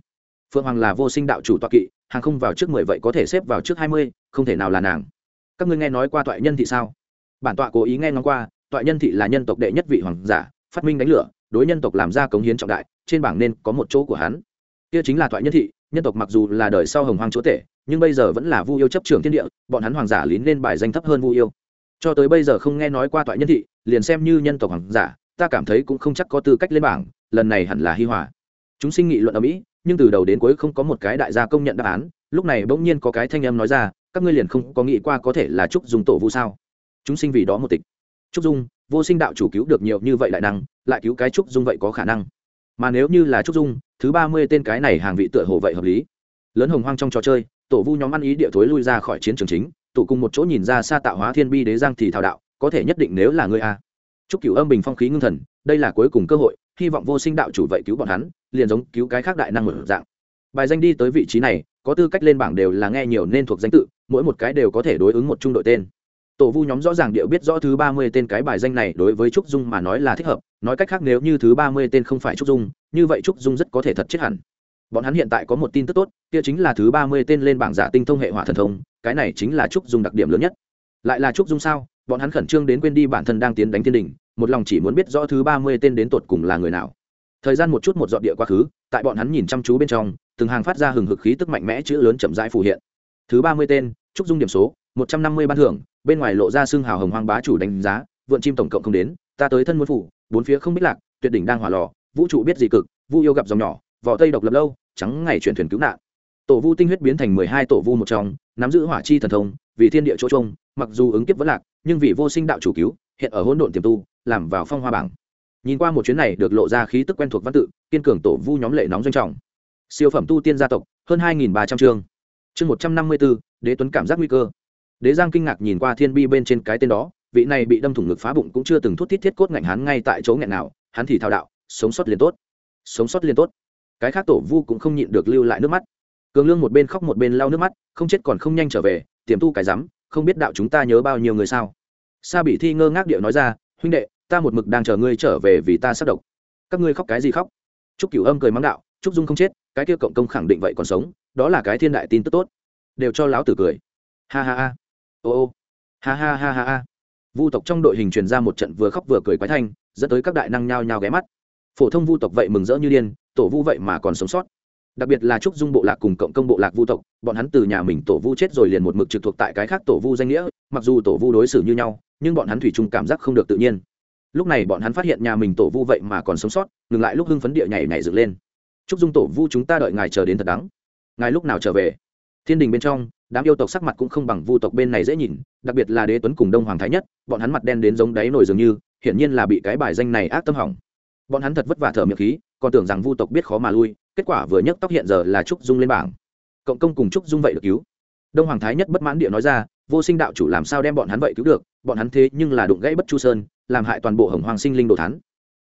Phượng hoàng là vô sinh đạo chủ toạ kỵ, hàng không vào trước mười vậy có thể xếp vào trước hai mươi, không thể nào là nàng. Các ngươi nghe nói qua toại nhân thị sao? Bản tọa cố ý nghe ngóng qua, toại nhân thị là nhân tộc đệ nhất vị hoàng giả, phát minh đánh lửa, đối nhân tộc làm ra cống hiến trọng đại, trên bảng nên có một chỗ của hắn. Kia chính là toại nhân thị, nhân tộc mặc dù là đời sau hồng hoàng chúa tể, nhưng bây giờ vẫn là vu yêu chấp trưởng thiên địa, bọn hắn hoàng giả lín lên bài danh thấp hơn vu yêu. Cho tới bây giờ không nghe nói qua toại nhân thị, liền xem như nhân tộc hoàng giả ta cảm thấy cũng không chắc có tư cách lên bảng, lần này hẳn là hi hòa. Chúng sinh nghị luận ở mỹ, nhưng từ đầu đến cuối không có một cái đại gia công nhận đáp án, lúc này bỗng nhiên có cái thanh âm nói ra, các ngươi liền không có nghĩ qua có thể là trúc dung tổ vu sao? Chúng sinh vì đó một tịch. Trúc dung, vô sinh đạo chủ cứu được nhiều như vậy lại năng, lại cứu cái trúc dung vậy có khả năng? Mà nếu như là trúc dung, thứ ba mươi tên cái này hàng vị tựa hồ vậy hợp lý. Lớn hồng hoang trong trò chơi, tổ vu nhóm ăn ý địa thối lui ra khỏi chiến trường chính, tụ cùng một chỗ nhìn ra xa tạo hóa thiên bi đế giang thì thảo đạo, có thể nhất định nếu là ngươi a chúc cửu âm bình phong khí ngưng thần, đây là cuối cùng cơ hội, hy vọng vô sinh đạo chủ vậy cứu bọn hắn, liền giống cứu cái khác đại năng một dạng. Bài danh đi tới vị trí này, có tư cách lên bảng đều là nghe nhiều nên thuộc danh tự, mỗi một cái đều có thể đối ứng một trung đội tên. Tổ vu nhóm rõ ràng điệu biết rõ thứ ba mươi tên cái bài danh này đối với trúc dung mà nói là thích hợp, nói cách khác nếu như thứ ba mươi tên không phải trúc dung, như vậy trúc dung rất có thể thật chết hẳn. Bọn hắn hiện tại có một tin tức tốt, kia chính là thứ ba mươi tên lên bảng giả tinh thông hệ hỏa thần thông, cái này chính là trúc dung đặc điểm lớn nhất. Lại là trúc dung sao? Bọn hắn khẩn trương đến quên đi bản thân đang tiến đánh thiên đình, một lòng chỉ muốn biết rõ thứ ba mươi tên đến tột cùng là người nào. Thời gian một chút một dọn địa quá khứ, tại bọn hắn nhìn chăm chú bên trong, từng hàng phát ra hừng hực khí tức mạnh mẽ chữ lớn chậm rãi phủ hiện. Thứ ba mươi tên, trúc dung điểm số, một trăm năm mươi ban thưởng, bên ngoài lộ ra xương hào hồng hoang bá chủ đánh giá, vượn chim tổng cộng không đến, ta tới thân muốn phủ, bốn phía không biết lạc, tuyệt đỉnh đang hỏa lò, vũ trụ biết gì cực, vu yêu gặp dòng nhỏ, vỏ tây độc lập lâu, trắng ngày chuyển thuyền cứu nạn. Tổ vu tinh huyết biến thành mười hai tổ vu một trong, nắm giữ hỏa chi thần thông, vì thiên địa chỗ trông, mặc dù ứng kiếp vẫn lạc nhưng vì vô sinh đạo chủ cứu, hiện ở hỗn độn tiềm tu, làm vào phong hoa bảng. Nhìn qua một chuyến này được lộ ra khí tức quen thuộc văn tự, kiên cường tổ vu nhóm lệ nóng doanh trọng. Siêu phẩm tu tiên gia tộc, hơn hai ba trăm chương. Chương một trăm năm mươi bốn đế tuấn cảm giác nguy cơ. Đế giang kinh ngạc nhìn qua thiên bi bên trên cái tên đó, vị này bị đâm thủng ngực phá bụng cũng chưa từng thút thiết thiết cốt ngạnh hắn ngay tại chỗ nghẹn nào, hắn thì thao đạo, sống sót liền tốt. Sống sót liền tốt. Cái khác tổ vu cũng không nhịn được lưu lại nước mắt. Cường lương một bên khóc một bên lau nước mắt, không chết còn không nhanh trở về, tiềm tu cái rắm, không biết đạo chúng ta nhớ bao nhiêu người sao sa bị thi ngơ ngác điệu nói ra, huynh đệ, ta một mực đang chờ ngươi trở về vì ta sắp độc. Các ngươi khóc cái gì khóc? Trúc cửu âm cười mắng đạo, trúc dung không chết, cái kia cộng công khẳng định vậy còn sống, đó là cái thiên đại tin tức tốt. Đều cho lão tử cười. Ha ha ha. Ô ô. Ha ha ha ha ha. Vu tộc trong đội hình truyền ra một trận vừa khóc vừa cười quái thanh, dẫn tới các đại năng nhao nhao ghé mắt. Phổ thông vu tộc vậy mừng rỡ như điên, tổ vu vậy mà còn sống sót. Đặc biệt là trúc dung bộ lạc cùng cộng công bộ lạc vu tộc, bọn hắn từ nhà mình tổ vu chết rồi liền một mực trực thuộc tại cái khác tổ vu danh nghĩa mặc dù tổ vu đối xử như nhau, nhưng bọn hắn thủy chung cảm giác không được tự nhiên. Lúc này bọn hắn phát hiện nhà mình tổ vu vậy mà còn sống sót, ngừng lại lúc hưng phấn địa nhảy nhảy dựng lên. Trúc dung tổ vu chúng ta đợi ngài chờ đến thật đắng. Ngài lúc nào trở về? Thiên đình bên trong, đám yêu tộc sắc mặt cũng không bằng vu tộc bên này dễ nhìn, đặc biệt là đế tuấn cùng đông hoàng thái nhất, bọn hắn mặt đen đến giống đáy nổi dường như, hiển nhiên là bị cái bài danh này ác tâm hỏng. Bọn hắn thật vất vả thở miệng khí, còn tưởng rằng vu tộc biết khó mà lui, kết quả vừa nhấc tóc hiện giờ là trúc dung lên bảng. Cộng công cùng trúc dung vậy được cứu. Đông hoàng thái nhất bất mãn địa nói ra vô sinh đạo chủ làm sao đem bọn hắn vậy cứu được, bọn hắn thế nhưng là đụng gãy bất chu sơn, làm hại toàn bộ hồng hoàng sinh linh đồ thắn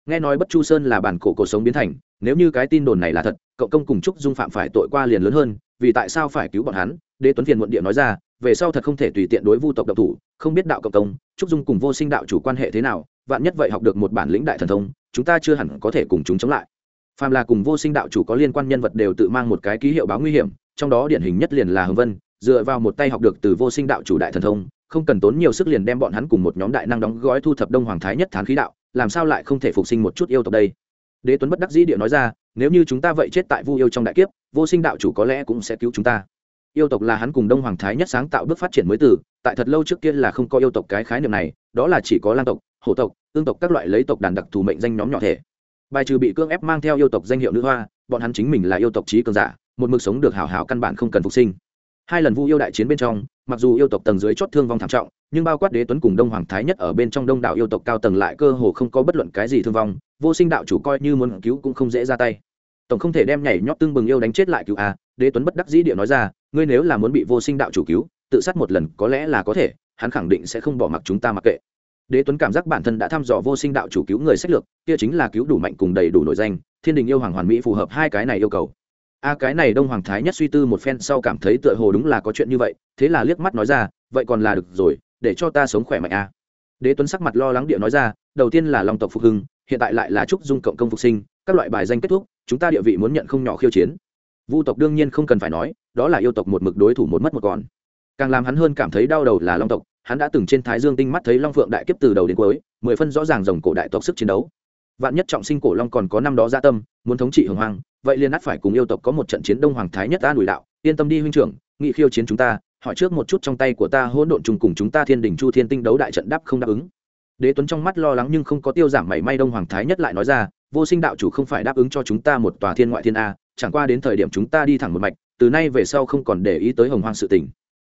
nghe nói bất chu sơn là bản cổ cổ sống biến thành, nếu như cái tin đồn này là thật, Cậu công cùng trúc dung phạm phải tội qua liền lớn hơn, vì tại sao phải cứu bọn hắn? Đế tuấn phiền muộn địa nói ra, về sau thật không thể tùy tiện đối vu tộc độc thủ, không biết đạo cộng công, trúc dung cùng vô sinh đạo chủ quan hệ thế nào, vạn nhất vậy học được một bản lĩnh đại thần thông, chúng ta chưa hẳn có thể cùng chúng chống lại. Phàm là cùng vô sinh đạo chủ có liên quan nhân vật đều tự mang một cái ký hiệu báo nguy hiểm, trong đó điển hình nhất liền là hồng vân dựa vào một tay học được từ vô sinh đạo chủ đại thần thông, không cần tốn nhiều sức liền đem bọn hắn cùng một nhóm đại năng đóng gói thu thập đông hoàng thái nhất thán khí đạo, làm sao lại không thể phục sinh một chút yêu tộc đây? Đế tuấn bất đắc dĩ địa nói ra, nếu như chúng ta vậy chết tại vu yêu trong đại kiếp, vô sinh đạo chủ có lẽ cũng sẽ cứu chúng ta. Yêu tộc là hắn cùng đông hoàng thái nhất sáng tạo bước phát triển mới từ, tại thật lâu trước kia là không có yêu tộc cái khái niệm này, đó là chỉ có lang tộc, hổ tộc, tương tộc các loại lấy tộc đàn đặc thù mệnh danh nhóm nhỏ thể. Bài trừ bị cưỡng ép mang theo yêu tộc danh hiệu nữ hoa, bọn hắn chính mình là yêu tộc trí cường giả, một mực sống được hảo hảo căn bản không cần phục sinh hai lần vu yêu đại chiến bên trong, mặc dù yêu tộc tầng dưới chót thương vong thảm trọng, nhưng bao quát đế tuấn cùng đông hoàng thái nhất ở bên trong đông đảo yêu tộc cao tầng lại cơ hồ không có bất luận cái gì thương vong, vô sinh đạo chủ coi như muốn cứu cũng không dễ ra tay. Tổng không thể đem nhảy nhót tương bừng yêu đánh chết lại cứu a đế tuấn bất đắc dĩ địa nói ra, ngươi nếu là muốn bị vô sinh đạo chủ cứu, tự sát một lần có lẽ là có thể, hắn khẳng định sẽ không bỏ mặc chúng ta mặc kệ. Đế tuấn cảm giác bản thân đã thăm dò vô sinh đạo chủ cứu người sách lược, kia chính là cứu đủ mạnh cùng đầy đủ nội danh, thiên đình yêu hoàng hoàn mỹ phù hợp hai cái này yêu cầu a cái này đông hoàng thái nhất suy tư một phen sau cảm thấy tựa hồ đúng là có chuyện như vậy, thế là liếc mắt nói ra, vậy còn là được rồi, để cho ta sống khỏe mạnh a đế tuấn sắc mặt lo lắng địa nói ra, đầu tiên là long tộc phục hưng, hiện tại lại là trúc dung cộng công phục sinh, các loại bài danh kết thúc, chúng ta địa vị muốn nhận không nhỏ khiêu chiến. Vu tộc đương nhiên không cần phải nói, đó là yêu tộc một mực đối thủ một mất một còn. Càng làm hắn hơn cảm thấy đau đầu là long tộc, hắn đã từng trên thái dương tinh mắt thấy long phượng đại kiếp từ đầu đến cuối, mười phân rõ ràng rồng cổ đại tộc sức chiến đấu. Vạn nhất trọng sinh cổ long còn có năm đó gia tâm, muốn thống trị hồng hoang vậy liên át phải cùng yêu tộc có một trận chiến đông hoàng thái nhất ta đùi đạo, yên tâm đi huynh trưởng, nghị khiêu chiến chúng ta, hỏi trước một chút trong tay của ta hỗn độn trùng cùng chúng ta thiên đình chu thiên tinh đấu đại trận đáp không đáp ứng. Đế tuấn trong mắt lo lắng nhưng không có tiêu giảm mảy may đông hoàng thái nhất lại nói ra, vô sinh đạo chủ không phải đáp ứng cho chúng ta một tòa thiên ngoại thiên a, chẳng qua đến thời điểm chúng ta đi thẳng một mạch, từ nay về sau không còn để ý tới hồng hoang sự tình.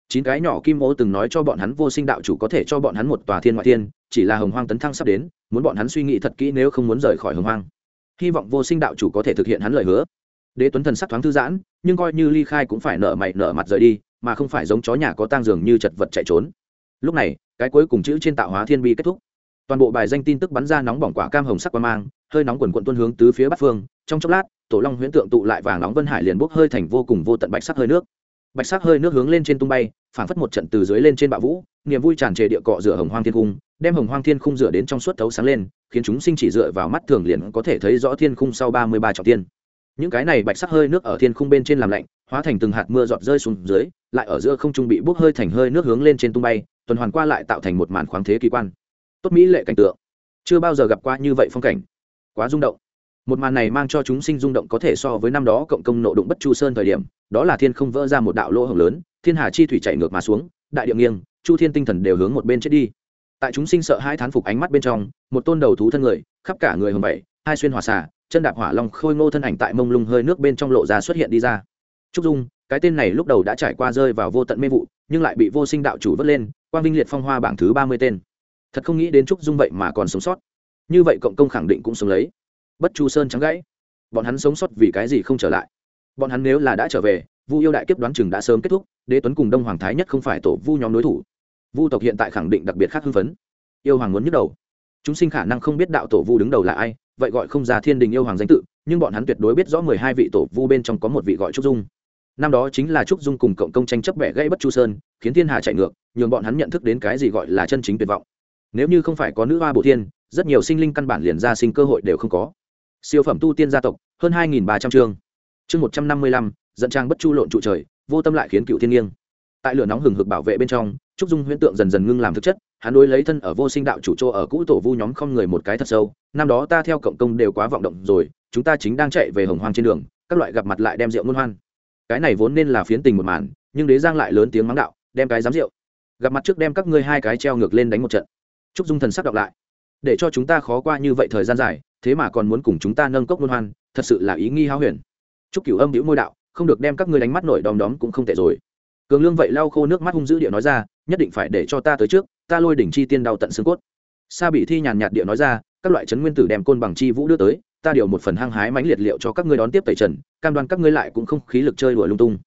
Chín cái nhỏ kim ô từng nói cho bọn hắn vô sinh đạo chủ có thể cho bọn hắn một tòa thiên ngoại thiên, chỉ là hồng hoang tấn thăng sắp đến, muốn bọn hắn suy nghĩ thật kỹ nếu không muốn rời khỏi hồng hoang hy vọng vô sinh đạo chủ có thể thực hiện hắn lời hứa. Đế tuấn thần sắc thoáng thư giãn, nhưng coi như ly khai cũng phải nở mày nở mặt rời đi, mà không phải giống chó nhà có tang giường như chật vật chạy trốn. Lúc này, cái cuối cùng chữ trên tạo hóa thiên bi kết thúc. Toàn bộ bài danh tin tức bắn ra nóng bỏng quả cam hồng sắc qua mang, hơi nóng quần quận tuân hướng tứ phía bắc phương. Trong chốc lát, tổ long huyễn tượng tụ lại vàng nóng vân hải liền bốc hơi thành vô cùng vô tận bạch sắc hơi nước. Bạch sắc hơi nước hướng lên trên tung bay phản phất một trận từ dưới lên trên bạo vũ, niềm vui tràn trề địa cọ rửa hồng hoang thiên cung, đem hồng hoang thiên khung rửa đến trong suốt thấu sáng lên khiến chúng sinh chỉ dựa vào mắt thường liền có thể thấy rõ thiên khung sau ba mươi ba trọng tiên những cái này bạch sắc hơi nước ở thiên khung bên trên làm lạnh, hóa thành từng hạt mưa giọt rơi xuống dưới, lại ở giữa không trung bị bốc hơi thành hơi nước hướng lên trên tung bay, tuần hoàn qua lại tạo thành một màn khoáng thế kỳ quan. Tốt mỹ lệ cảnh tượng. Chưa bao giờ gặp qua như vậy phong cảnh. Quá rung động. Một màn này mang cho chúng sinh rung động có thể so với năm đó cộng công nộ đụng bất chu sơn thời điểm, đó là thiên không vỡ ra một đạo lỗ hồng lớn, thiên hà chi thủy chạy ngược mà xuống, đại địa nghiêng, chu thiên tinh thần đều hướng một bên chết đi tại chúng sinh sợ hai thán phục ánh mắt bên trong, một tôn đầu thú thân người, khắp cả người hầm bảy, hai xuyên hỏa xả chân đạp hỏa long khôi ngô thân ảnh tại mông lung hơi nước bên trong lộ ra xuất hiện đi ra. Trúc dung, cái tên này lúc đầu đã trải qua rơi vào vô tận mê vụ, nhưng lại bị vô sinh đạo chủ vớt lên, quang vinh liệt phong hoa bảng thứ ba mươi tên. Thật không nghĩ đến trúc dung vậy mà còn sống sót. Như vậy cộng công khẳng định cũng sống lấy. Bất chu sơn trắng gãy. Bọn hắn sống sót vì cái gì không trở lại? Bọn hắn nếu là đã trở về, vu yêu đại kiếp đoán chừng đã sớm kết thúc, đế tuấn cùng đông hoàng thái nhất không phải tổ vu nhóm đối thủ vu tộc hiện tại khẳng định đặc biệt khác hưng phấn. Yêu hoàng muốn nhức đầu. Chúng sinh khả năng không biết đạo tổ vu đứng đầu là ai, vậy gọi không ra thiên đình yêu hoàng danh tự, nhưng bọn hắn tuyệt đối biết rõ mười hai vị tổ vu bên trong có một vị gọi trúc dung. Năm đó chính là trúc dung cùng cộng công tranh chấp bẻ gãy bất chu sơn, khiến thiên hà chạy ngược, nhường bọn hắn nhận thức đến cái gì gọi là chân chính tuyệt vọng. Nếu như không phải có nữ hoa bộ thiên, rất nhiều sinh linh căn bản liền ra sinh cơ hội đều không có. Siêu phẩm tu tiên gia tộc, hơn hai ba trăm chương. Chương một trăm năm mươi lăm, dẫn trang bất chu lộn trụ trời, vô tâm lại khiến cựu thiên nghiêng tại lửa nóng hừng hực bảo vệ bên trong, trúc dung huyễn tượng dần dần ngưng làm thực chất, hắn đối lấy thân ở vô sinh đạo chủ chỗ ở cũ tổ vu nhóm không người một cái thật sâu, năm đó ta theo cộng công đều quá vọng động rồi, chúng ta chính đang chạy về hồng hoang trên đường, các loại gặp mặt lại đem rượu ngôn hoan. Cái này vốn nên là phiến tình một màn, nhưng đế giang lại lớn tiếng mắng đạo, đem cái dám rượu. Gặp mặt trước đem các ngươi hai cái treo ngược lên đánh một trận. Trúc dung thần sắc đọc lại. Để cho chúng ta khó qua như vậy thời gian dài, thế mà còn muốn cùng chúng ta nâng cốc ngôn hoan, thật sự là ý nghi háo huyền. Trúc cửu âm hữu môi đạo, không được đem các ngươi đánh mắt nổi đom đóm cũng không tệ rồi cường lương vậy lau khô nước mắt hung dữ địa nói ra, nhất định phải để cho ta tới trước, ta lôi đỉnh chi tiên đau tận xương cốt. Sa bị thi nhàn nhạt địa nói ra, các loại chấn nguyên tử đem côn bằng chi vũ đưa tới, ta điều một phần hăng hái mãnh liệt liệu cho các ngươi đón tiếp tẩy trần, cam đoan các ngươi lại cũng không khí lực chơi đùa lung tung.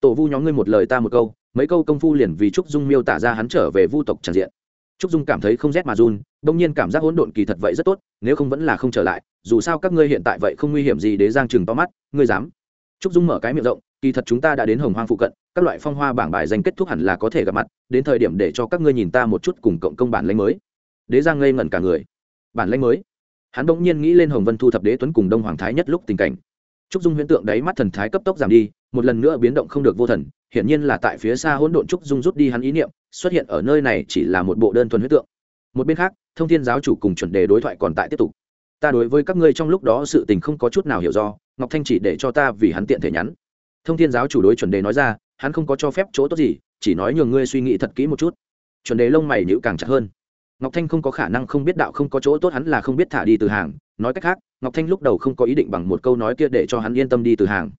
Tổ vu nhóm ngươi một lời ta một câu, mấy câu công phu liền vì trúc dung miêu tả ra hắn trở về vu tộc tràn diện. Trúc dung cảm thấy không rét mà run đông nhiên cảm giác hỗn độn kỳ thật vậy rất tốt, nếu không vẫn là không trở lại, dù sao các ngươi hiện tại vậy không nguy hiểm gì để giang chừng to mắt, ngươi dám. Trúc dung mở cái miệng rộng, kỳ thật chúng ta đã đến hồng hoang phụ cận các loại phong hoa bảng bài danh kết thúc hẳn là có thể gặp mặt, đến thời điểm để cho các ngươi nhìn ta một chút cùng cộng công bản lãnh mới. Đế giang ngây ngẩn cả người. Bản lãnh mới? Hắn bỗng nhiên nghĩ lên hồng vân thu thập đế tuấn cùng đông hoàng thái nhất lúc tình cảnh. Trúc dung huyễn tượng đáy mắt thần thái cấp tốc giảm đi, một lần nữa biến động không được vô thần, hiển nhiên là tại phía xa hỗn độn trúc dung rút đi hắn ý niệm, xuất hiện ở nơi này chỉ là một bộ đơn thuần huyễn tượng. Một bên khác, thông thiên giáo chủ cùng chuẩn đề đối thoại còn tại tiếp tục. Ta đối với các ngươi trong lúc đó sự tình không có chút nào hiểu do, ngọc thanh chỉ để cho ta vì hắn tiện thể nhắn. Thông thiên giáo chủ đối chuẩn đề nói ra hắn không có cho phép chỗ tốt gì, chỉ nói nhường ngươi suy nghĩ thật kỹ một chút. Chuẩn đề lông mày nhữ càng chặt hơn. Ngọc thanh không có khả năng không biết đạo không có chỗ tốt, hắn là không biết thả đi từ hàng. Nói cách khác, ngọc thanh lúc đầu không có ý định bằng một câu nói kia để cho hắn yên tâm đi từ hàng.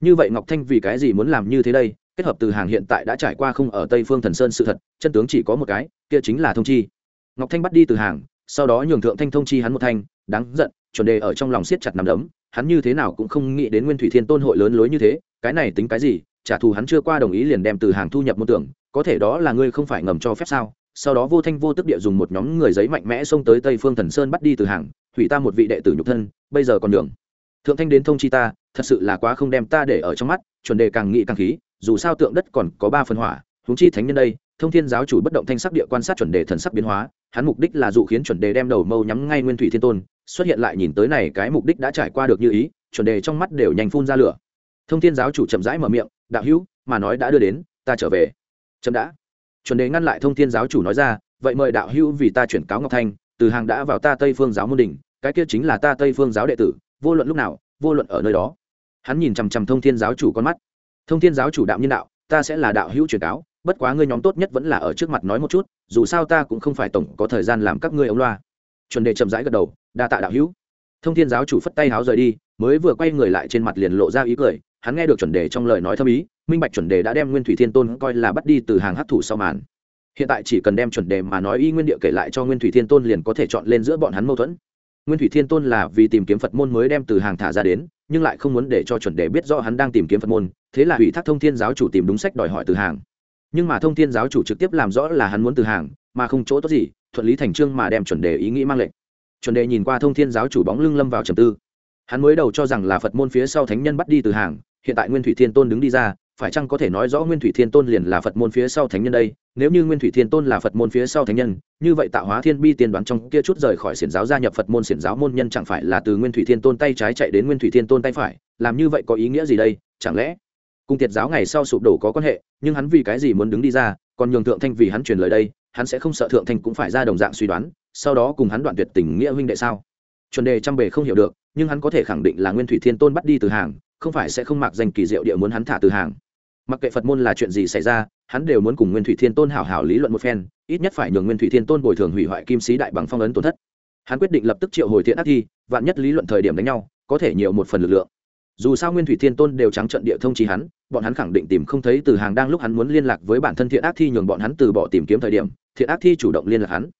Như vậy ngọc thanh vì cái gì muốn làm như thế đây? Kết hợp từ hàng hiện tại đã trải qua không ở tây phương thần sơn sự thật, chân tướng chỉ có một cái, kia chính là thông chi. Ngọc thanh bắt đi từ hàng, sau đó nhường thượng thanh thông chi hắn một thanh, đáng giận, chuẩn đề ở trong lòng siết chặt nằm đấm, hắn như thế nào cũng không nghĩ đến nguyên thủy thiên tôn hội lớn lối như thế, cái này tính cái gì? Trả thù hắn chưa qua đồng ý liền đem từ hàng thu nhập môn tưởng, có thể đó là ngươi không phải ngầm cho phép sao? Sau đó vô thanh vô tức địa dùng một nhóm người giấy mạnh mẽ xông tới tây phương thần sơn bắt đi từ hàng, hủy ta một vị đệ tử nhục thân, bây giờ còn đường. Thượng thanh đến thông chi ta, thật sự là quá không đem ta để ở trong mắt, chuẩn đề càng nghị càng khí, dù sao tượng đất còn có ba phần hỏa, huống chi thánh nhân đây, thông thiên giáo chủ bất động thanh sắc địa quan sát chuẩn đề thần sắc biến hóa, hắn mục đích là dụ khiến chuẩn đề đem đầu mâu nhắm ngay nguyên thủy thiên tôn, xuất hiện lại nhìn tới này cái mục đích đã trải qua được như ý, chuẩn đề trong mắt đều nhanh phun ra lửa. Thông thiên giáo chủ chậm rãi mở miệng đạo hữu, mà nói đã đưa đến, ta trở về. Chậm đã. Chuẩn đề ngăn lại thông thiên giáo chủ nói ra, vậy mời đạo hữu vì ta chuyển cáo ngọc thanh, từ hàng đã vào ta tây phương giáo môn đình, cái kia chính là ta tây phương giáo đệ tử, vô luận lúc nào, vô luận ở nơi đó. Hắn nhìn chằm chằm thông thiên giáo chủ con mắt. Thông thiên giáo chủ đạo nhân đạo, ta sẽ là đạo hữu truyền cáo, bất quá ngươi nhóm tốt nhất vẫn là ở trước mặt nói một chút, dù sao ta cũng không phải tổng có thời gian làm các ngươi ống loa. Chuẩn đề chậm rãi gật đầu, đa tạ đạo hữu. Thông thiên giáo chủ phất tay háo rời đi, mới vừa quay người lại trên mặt liền lộ ra ý cười hắn nghe được chuẩn đề trong lời nói thâm ý, minh bạch chuẩn đề đã đem nguyên thủy thiên tôn coi là bắt đi từ hàng hấp thụ sau màn. Hiện tại chỉ cần đem chuẩn đề mà nói y nguyên địa kể lại cho nguyên thủy thiên tôn liền có thể chọn lên giữa bọn hắn mâu thuẫn. Nguyên thủy thiên tôn là vì tìm kiếm phật môn mới đem từ hàng thả ra đến, nhưng lại không muốn để cho chuẩn đề biết rõ hắn đang tìm kiếm phật môn, thế là ủy thác thông thiên giáo chủ tìm đúng sách đòi hỏi từ hàng. Nhưng mà thông thiên giáo chủ trực tiếp làm rõ là hắn muốn từ hàng, mà không chỗ tốt gì, thuận lý thành trương mà đem chuẩn đề ý nghĩ mang lệnh. Chuẩn đề nhìn qua thông thiên giáo chủ bóng lưng lâm vào trầm tư. Hắn mới đầu cho rằng là phật môn phía sau thánh nhân bắt đi từ hàng hiện tại nguyên thủy thiên tôn đứng đi ra, phải chăng có thể nói rõ nguyên thủy thiên tôn liền là phật môn phía sau thánh nhân đây? Nếu như nguyên thủy thiên tôn là phật môn phía sau thánh nhân, như vậy tạo hóa thiên bi tiên đoán trong kia chút rời khỏi xiển giáo gia nhập phật môn xiển giáo môn nhân chẳng phải là từ nguyên thủy thiên tôn tay trái chạy đến nguyên thủy thiên tôn tay phải? Làm như vậy có ý nghĩa gì đây? Chẳng lẽ cùng tiệt giáo ngày sau sụp đổ có quan hệ, nhưng hắn vì cái gì muốn đứng đi ra, còn nhường thượng thanh vì hắn truyền lời đây, hắn sẽ không sợ thượng thanh cũng phải ra đồng dạng suy đoán, sau đó cùng hắn đoạn tuyệt tình nghĩa huynh đệ sao? Chuẩn đề trăm bề không hiểu được, nhưng hắn có thể khẳng định là nguyên thủy thiên tôn bắt đi từ hàng không phải sẽ không mặc danh kỳ diệu địa muốn hắn thả từ hàng. Mặc kệ phật môn là chuyện gì xảy ra, hắn đều muốn cùng nguyên thủy thiên tôn hảo hảo lý luận một phen, ít nhất phải nhường nguyên thủy thiên tôn bồi thường hủy hoại kim sĩ đại bằng phong ấn tổn thất. Hắn quyết định lập tức triệu hồi thiện ác thi, vạn nhất lý luận thời điểm đánh nhau, có thể nhiều một phần lực lượng. Dù sao nguyên thủy thiên tôn đều trắng trận địa thông trí hắn, bọn hắn khẳng định tìm không thấy từ hàng đang lúc hắn muốn liên lạc với bản thân thiện ác thi nhường bọn hắn từ bỏ tìm kiếm thời điểm, thiện ác thi chủ động liên lạc hắn.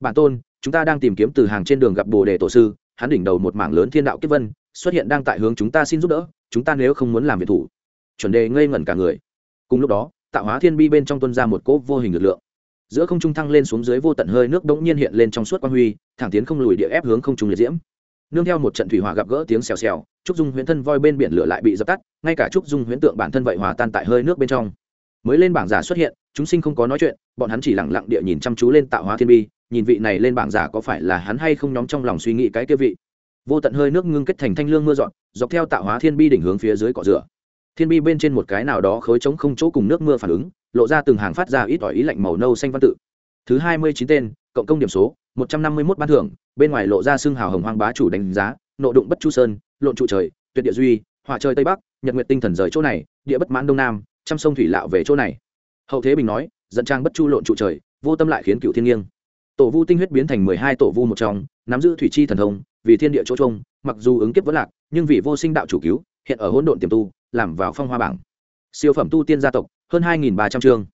Bản tôn, chúng ta đang tìm kiếm từ hàng trên đường gặp bồ đề tổ sư, hắn đỉnh đầu một mảng lớn thiên đạo kiếp vân xuất hiện đang tại hướng chúng ta xin giúp đỡ, chúng ta nếu không muốn làm việc thủ. Chuẩn đề ngây ngẩn cả người. Cùng lúc đó, tạo hóa thiên bi bên trong tuân ra một cỗ vô hình lực lượng. Giữa không trung thăng lên xuống dưới vô tận hơi nước đống nhiên hiện lên trong suốt quang huy, thẳng tiến không lùi địa ép hướng không trung liệt diễm. Nương theo một trận thủy hỏa gặp gỡ tiếng xèo xèo, trúc dung huyễn thân voi bên biển lửa lại bị dập tắt, ngay cả trúc dung huyễn tượng bản thân vậy hòa tan tại hơi nước bên trong. Mới lên bảng giả xuất hiện, chúng sinh không có nói chuyện, bọn hắn chỉ lặng lặng địa nhìn chăm chú lên tạo hóa thiên bi, nhìn vị này lên bảng giả có phải là hắn hay không nhóm trong lòng suy nghĩ cái kia vị vô tận hơi nước ngưng kết thành thanh lương mưa dọn, dọc theo tạo hóa thiên bi đỉnh hướng phía dưới cỏ rửa. Thiên bi bên trên một cái nào đó khối trống không chỗ cùng nước mưa phản ứng, lộ ra từng hàng phát ra ít ỏi ý lạnh màu nâu xanh văn tự. Thứ hai mươi chín tên, cộng công điểm số, một trăm năm mươi mốt ban thưởng, bên ngoài lộ ra xương hào hồng hoang bá chủ đánh giá, nộ đụng bất chu sơn, lộn trụ trời, tuyệt địa duy họa trời tây bắc, nhật nguyệt tinh thần rời chỗ này, địa bất mãn đông nam, trăm sông thủy lạo về chỗ này. Hậu thế bình nói, dẫn trang bất chu lộn trụ trời, vô tâm lại khiến cựu thiên nghiêng. Tổ vu tinh huyết biến thành mười hai tổ vu một trong, nắm giữ thủy chi thần thông vì thiên địa chỗ trông, mặc dù ứng kiếp vẫn lạc, nhưng vì vô sinh đạo chủ cứu, hiện ở hỗn độn tiềm tu, làm vào phong hoa bảng. Siêu phẩm tu tiên gia tộc, hơn hai ba trăm chương.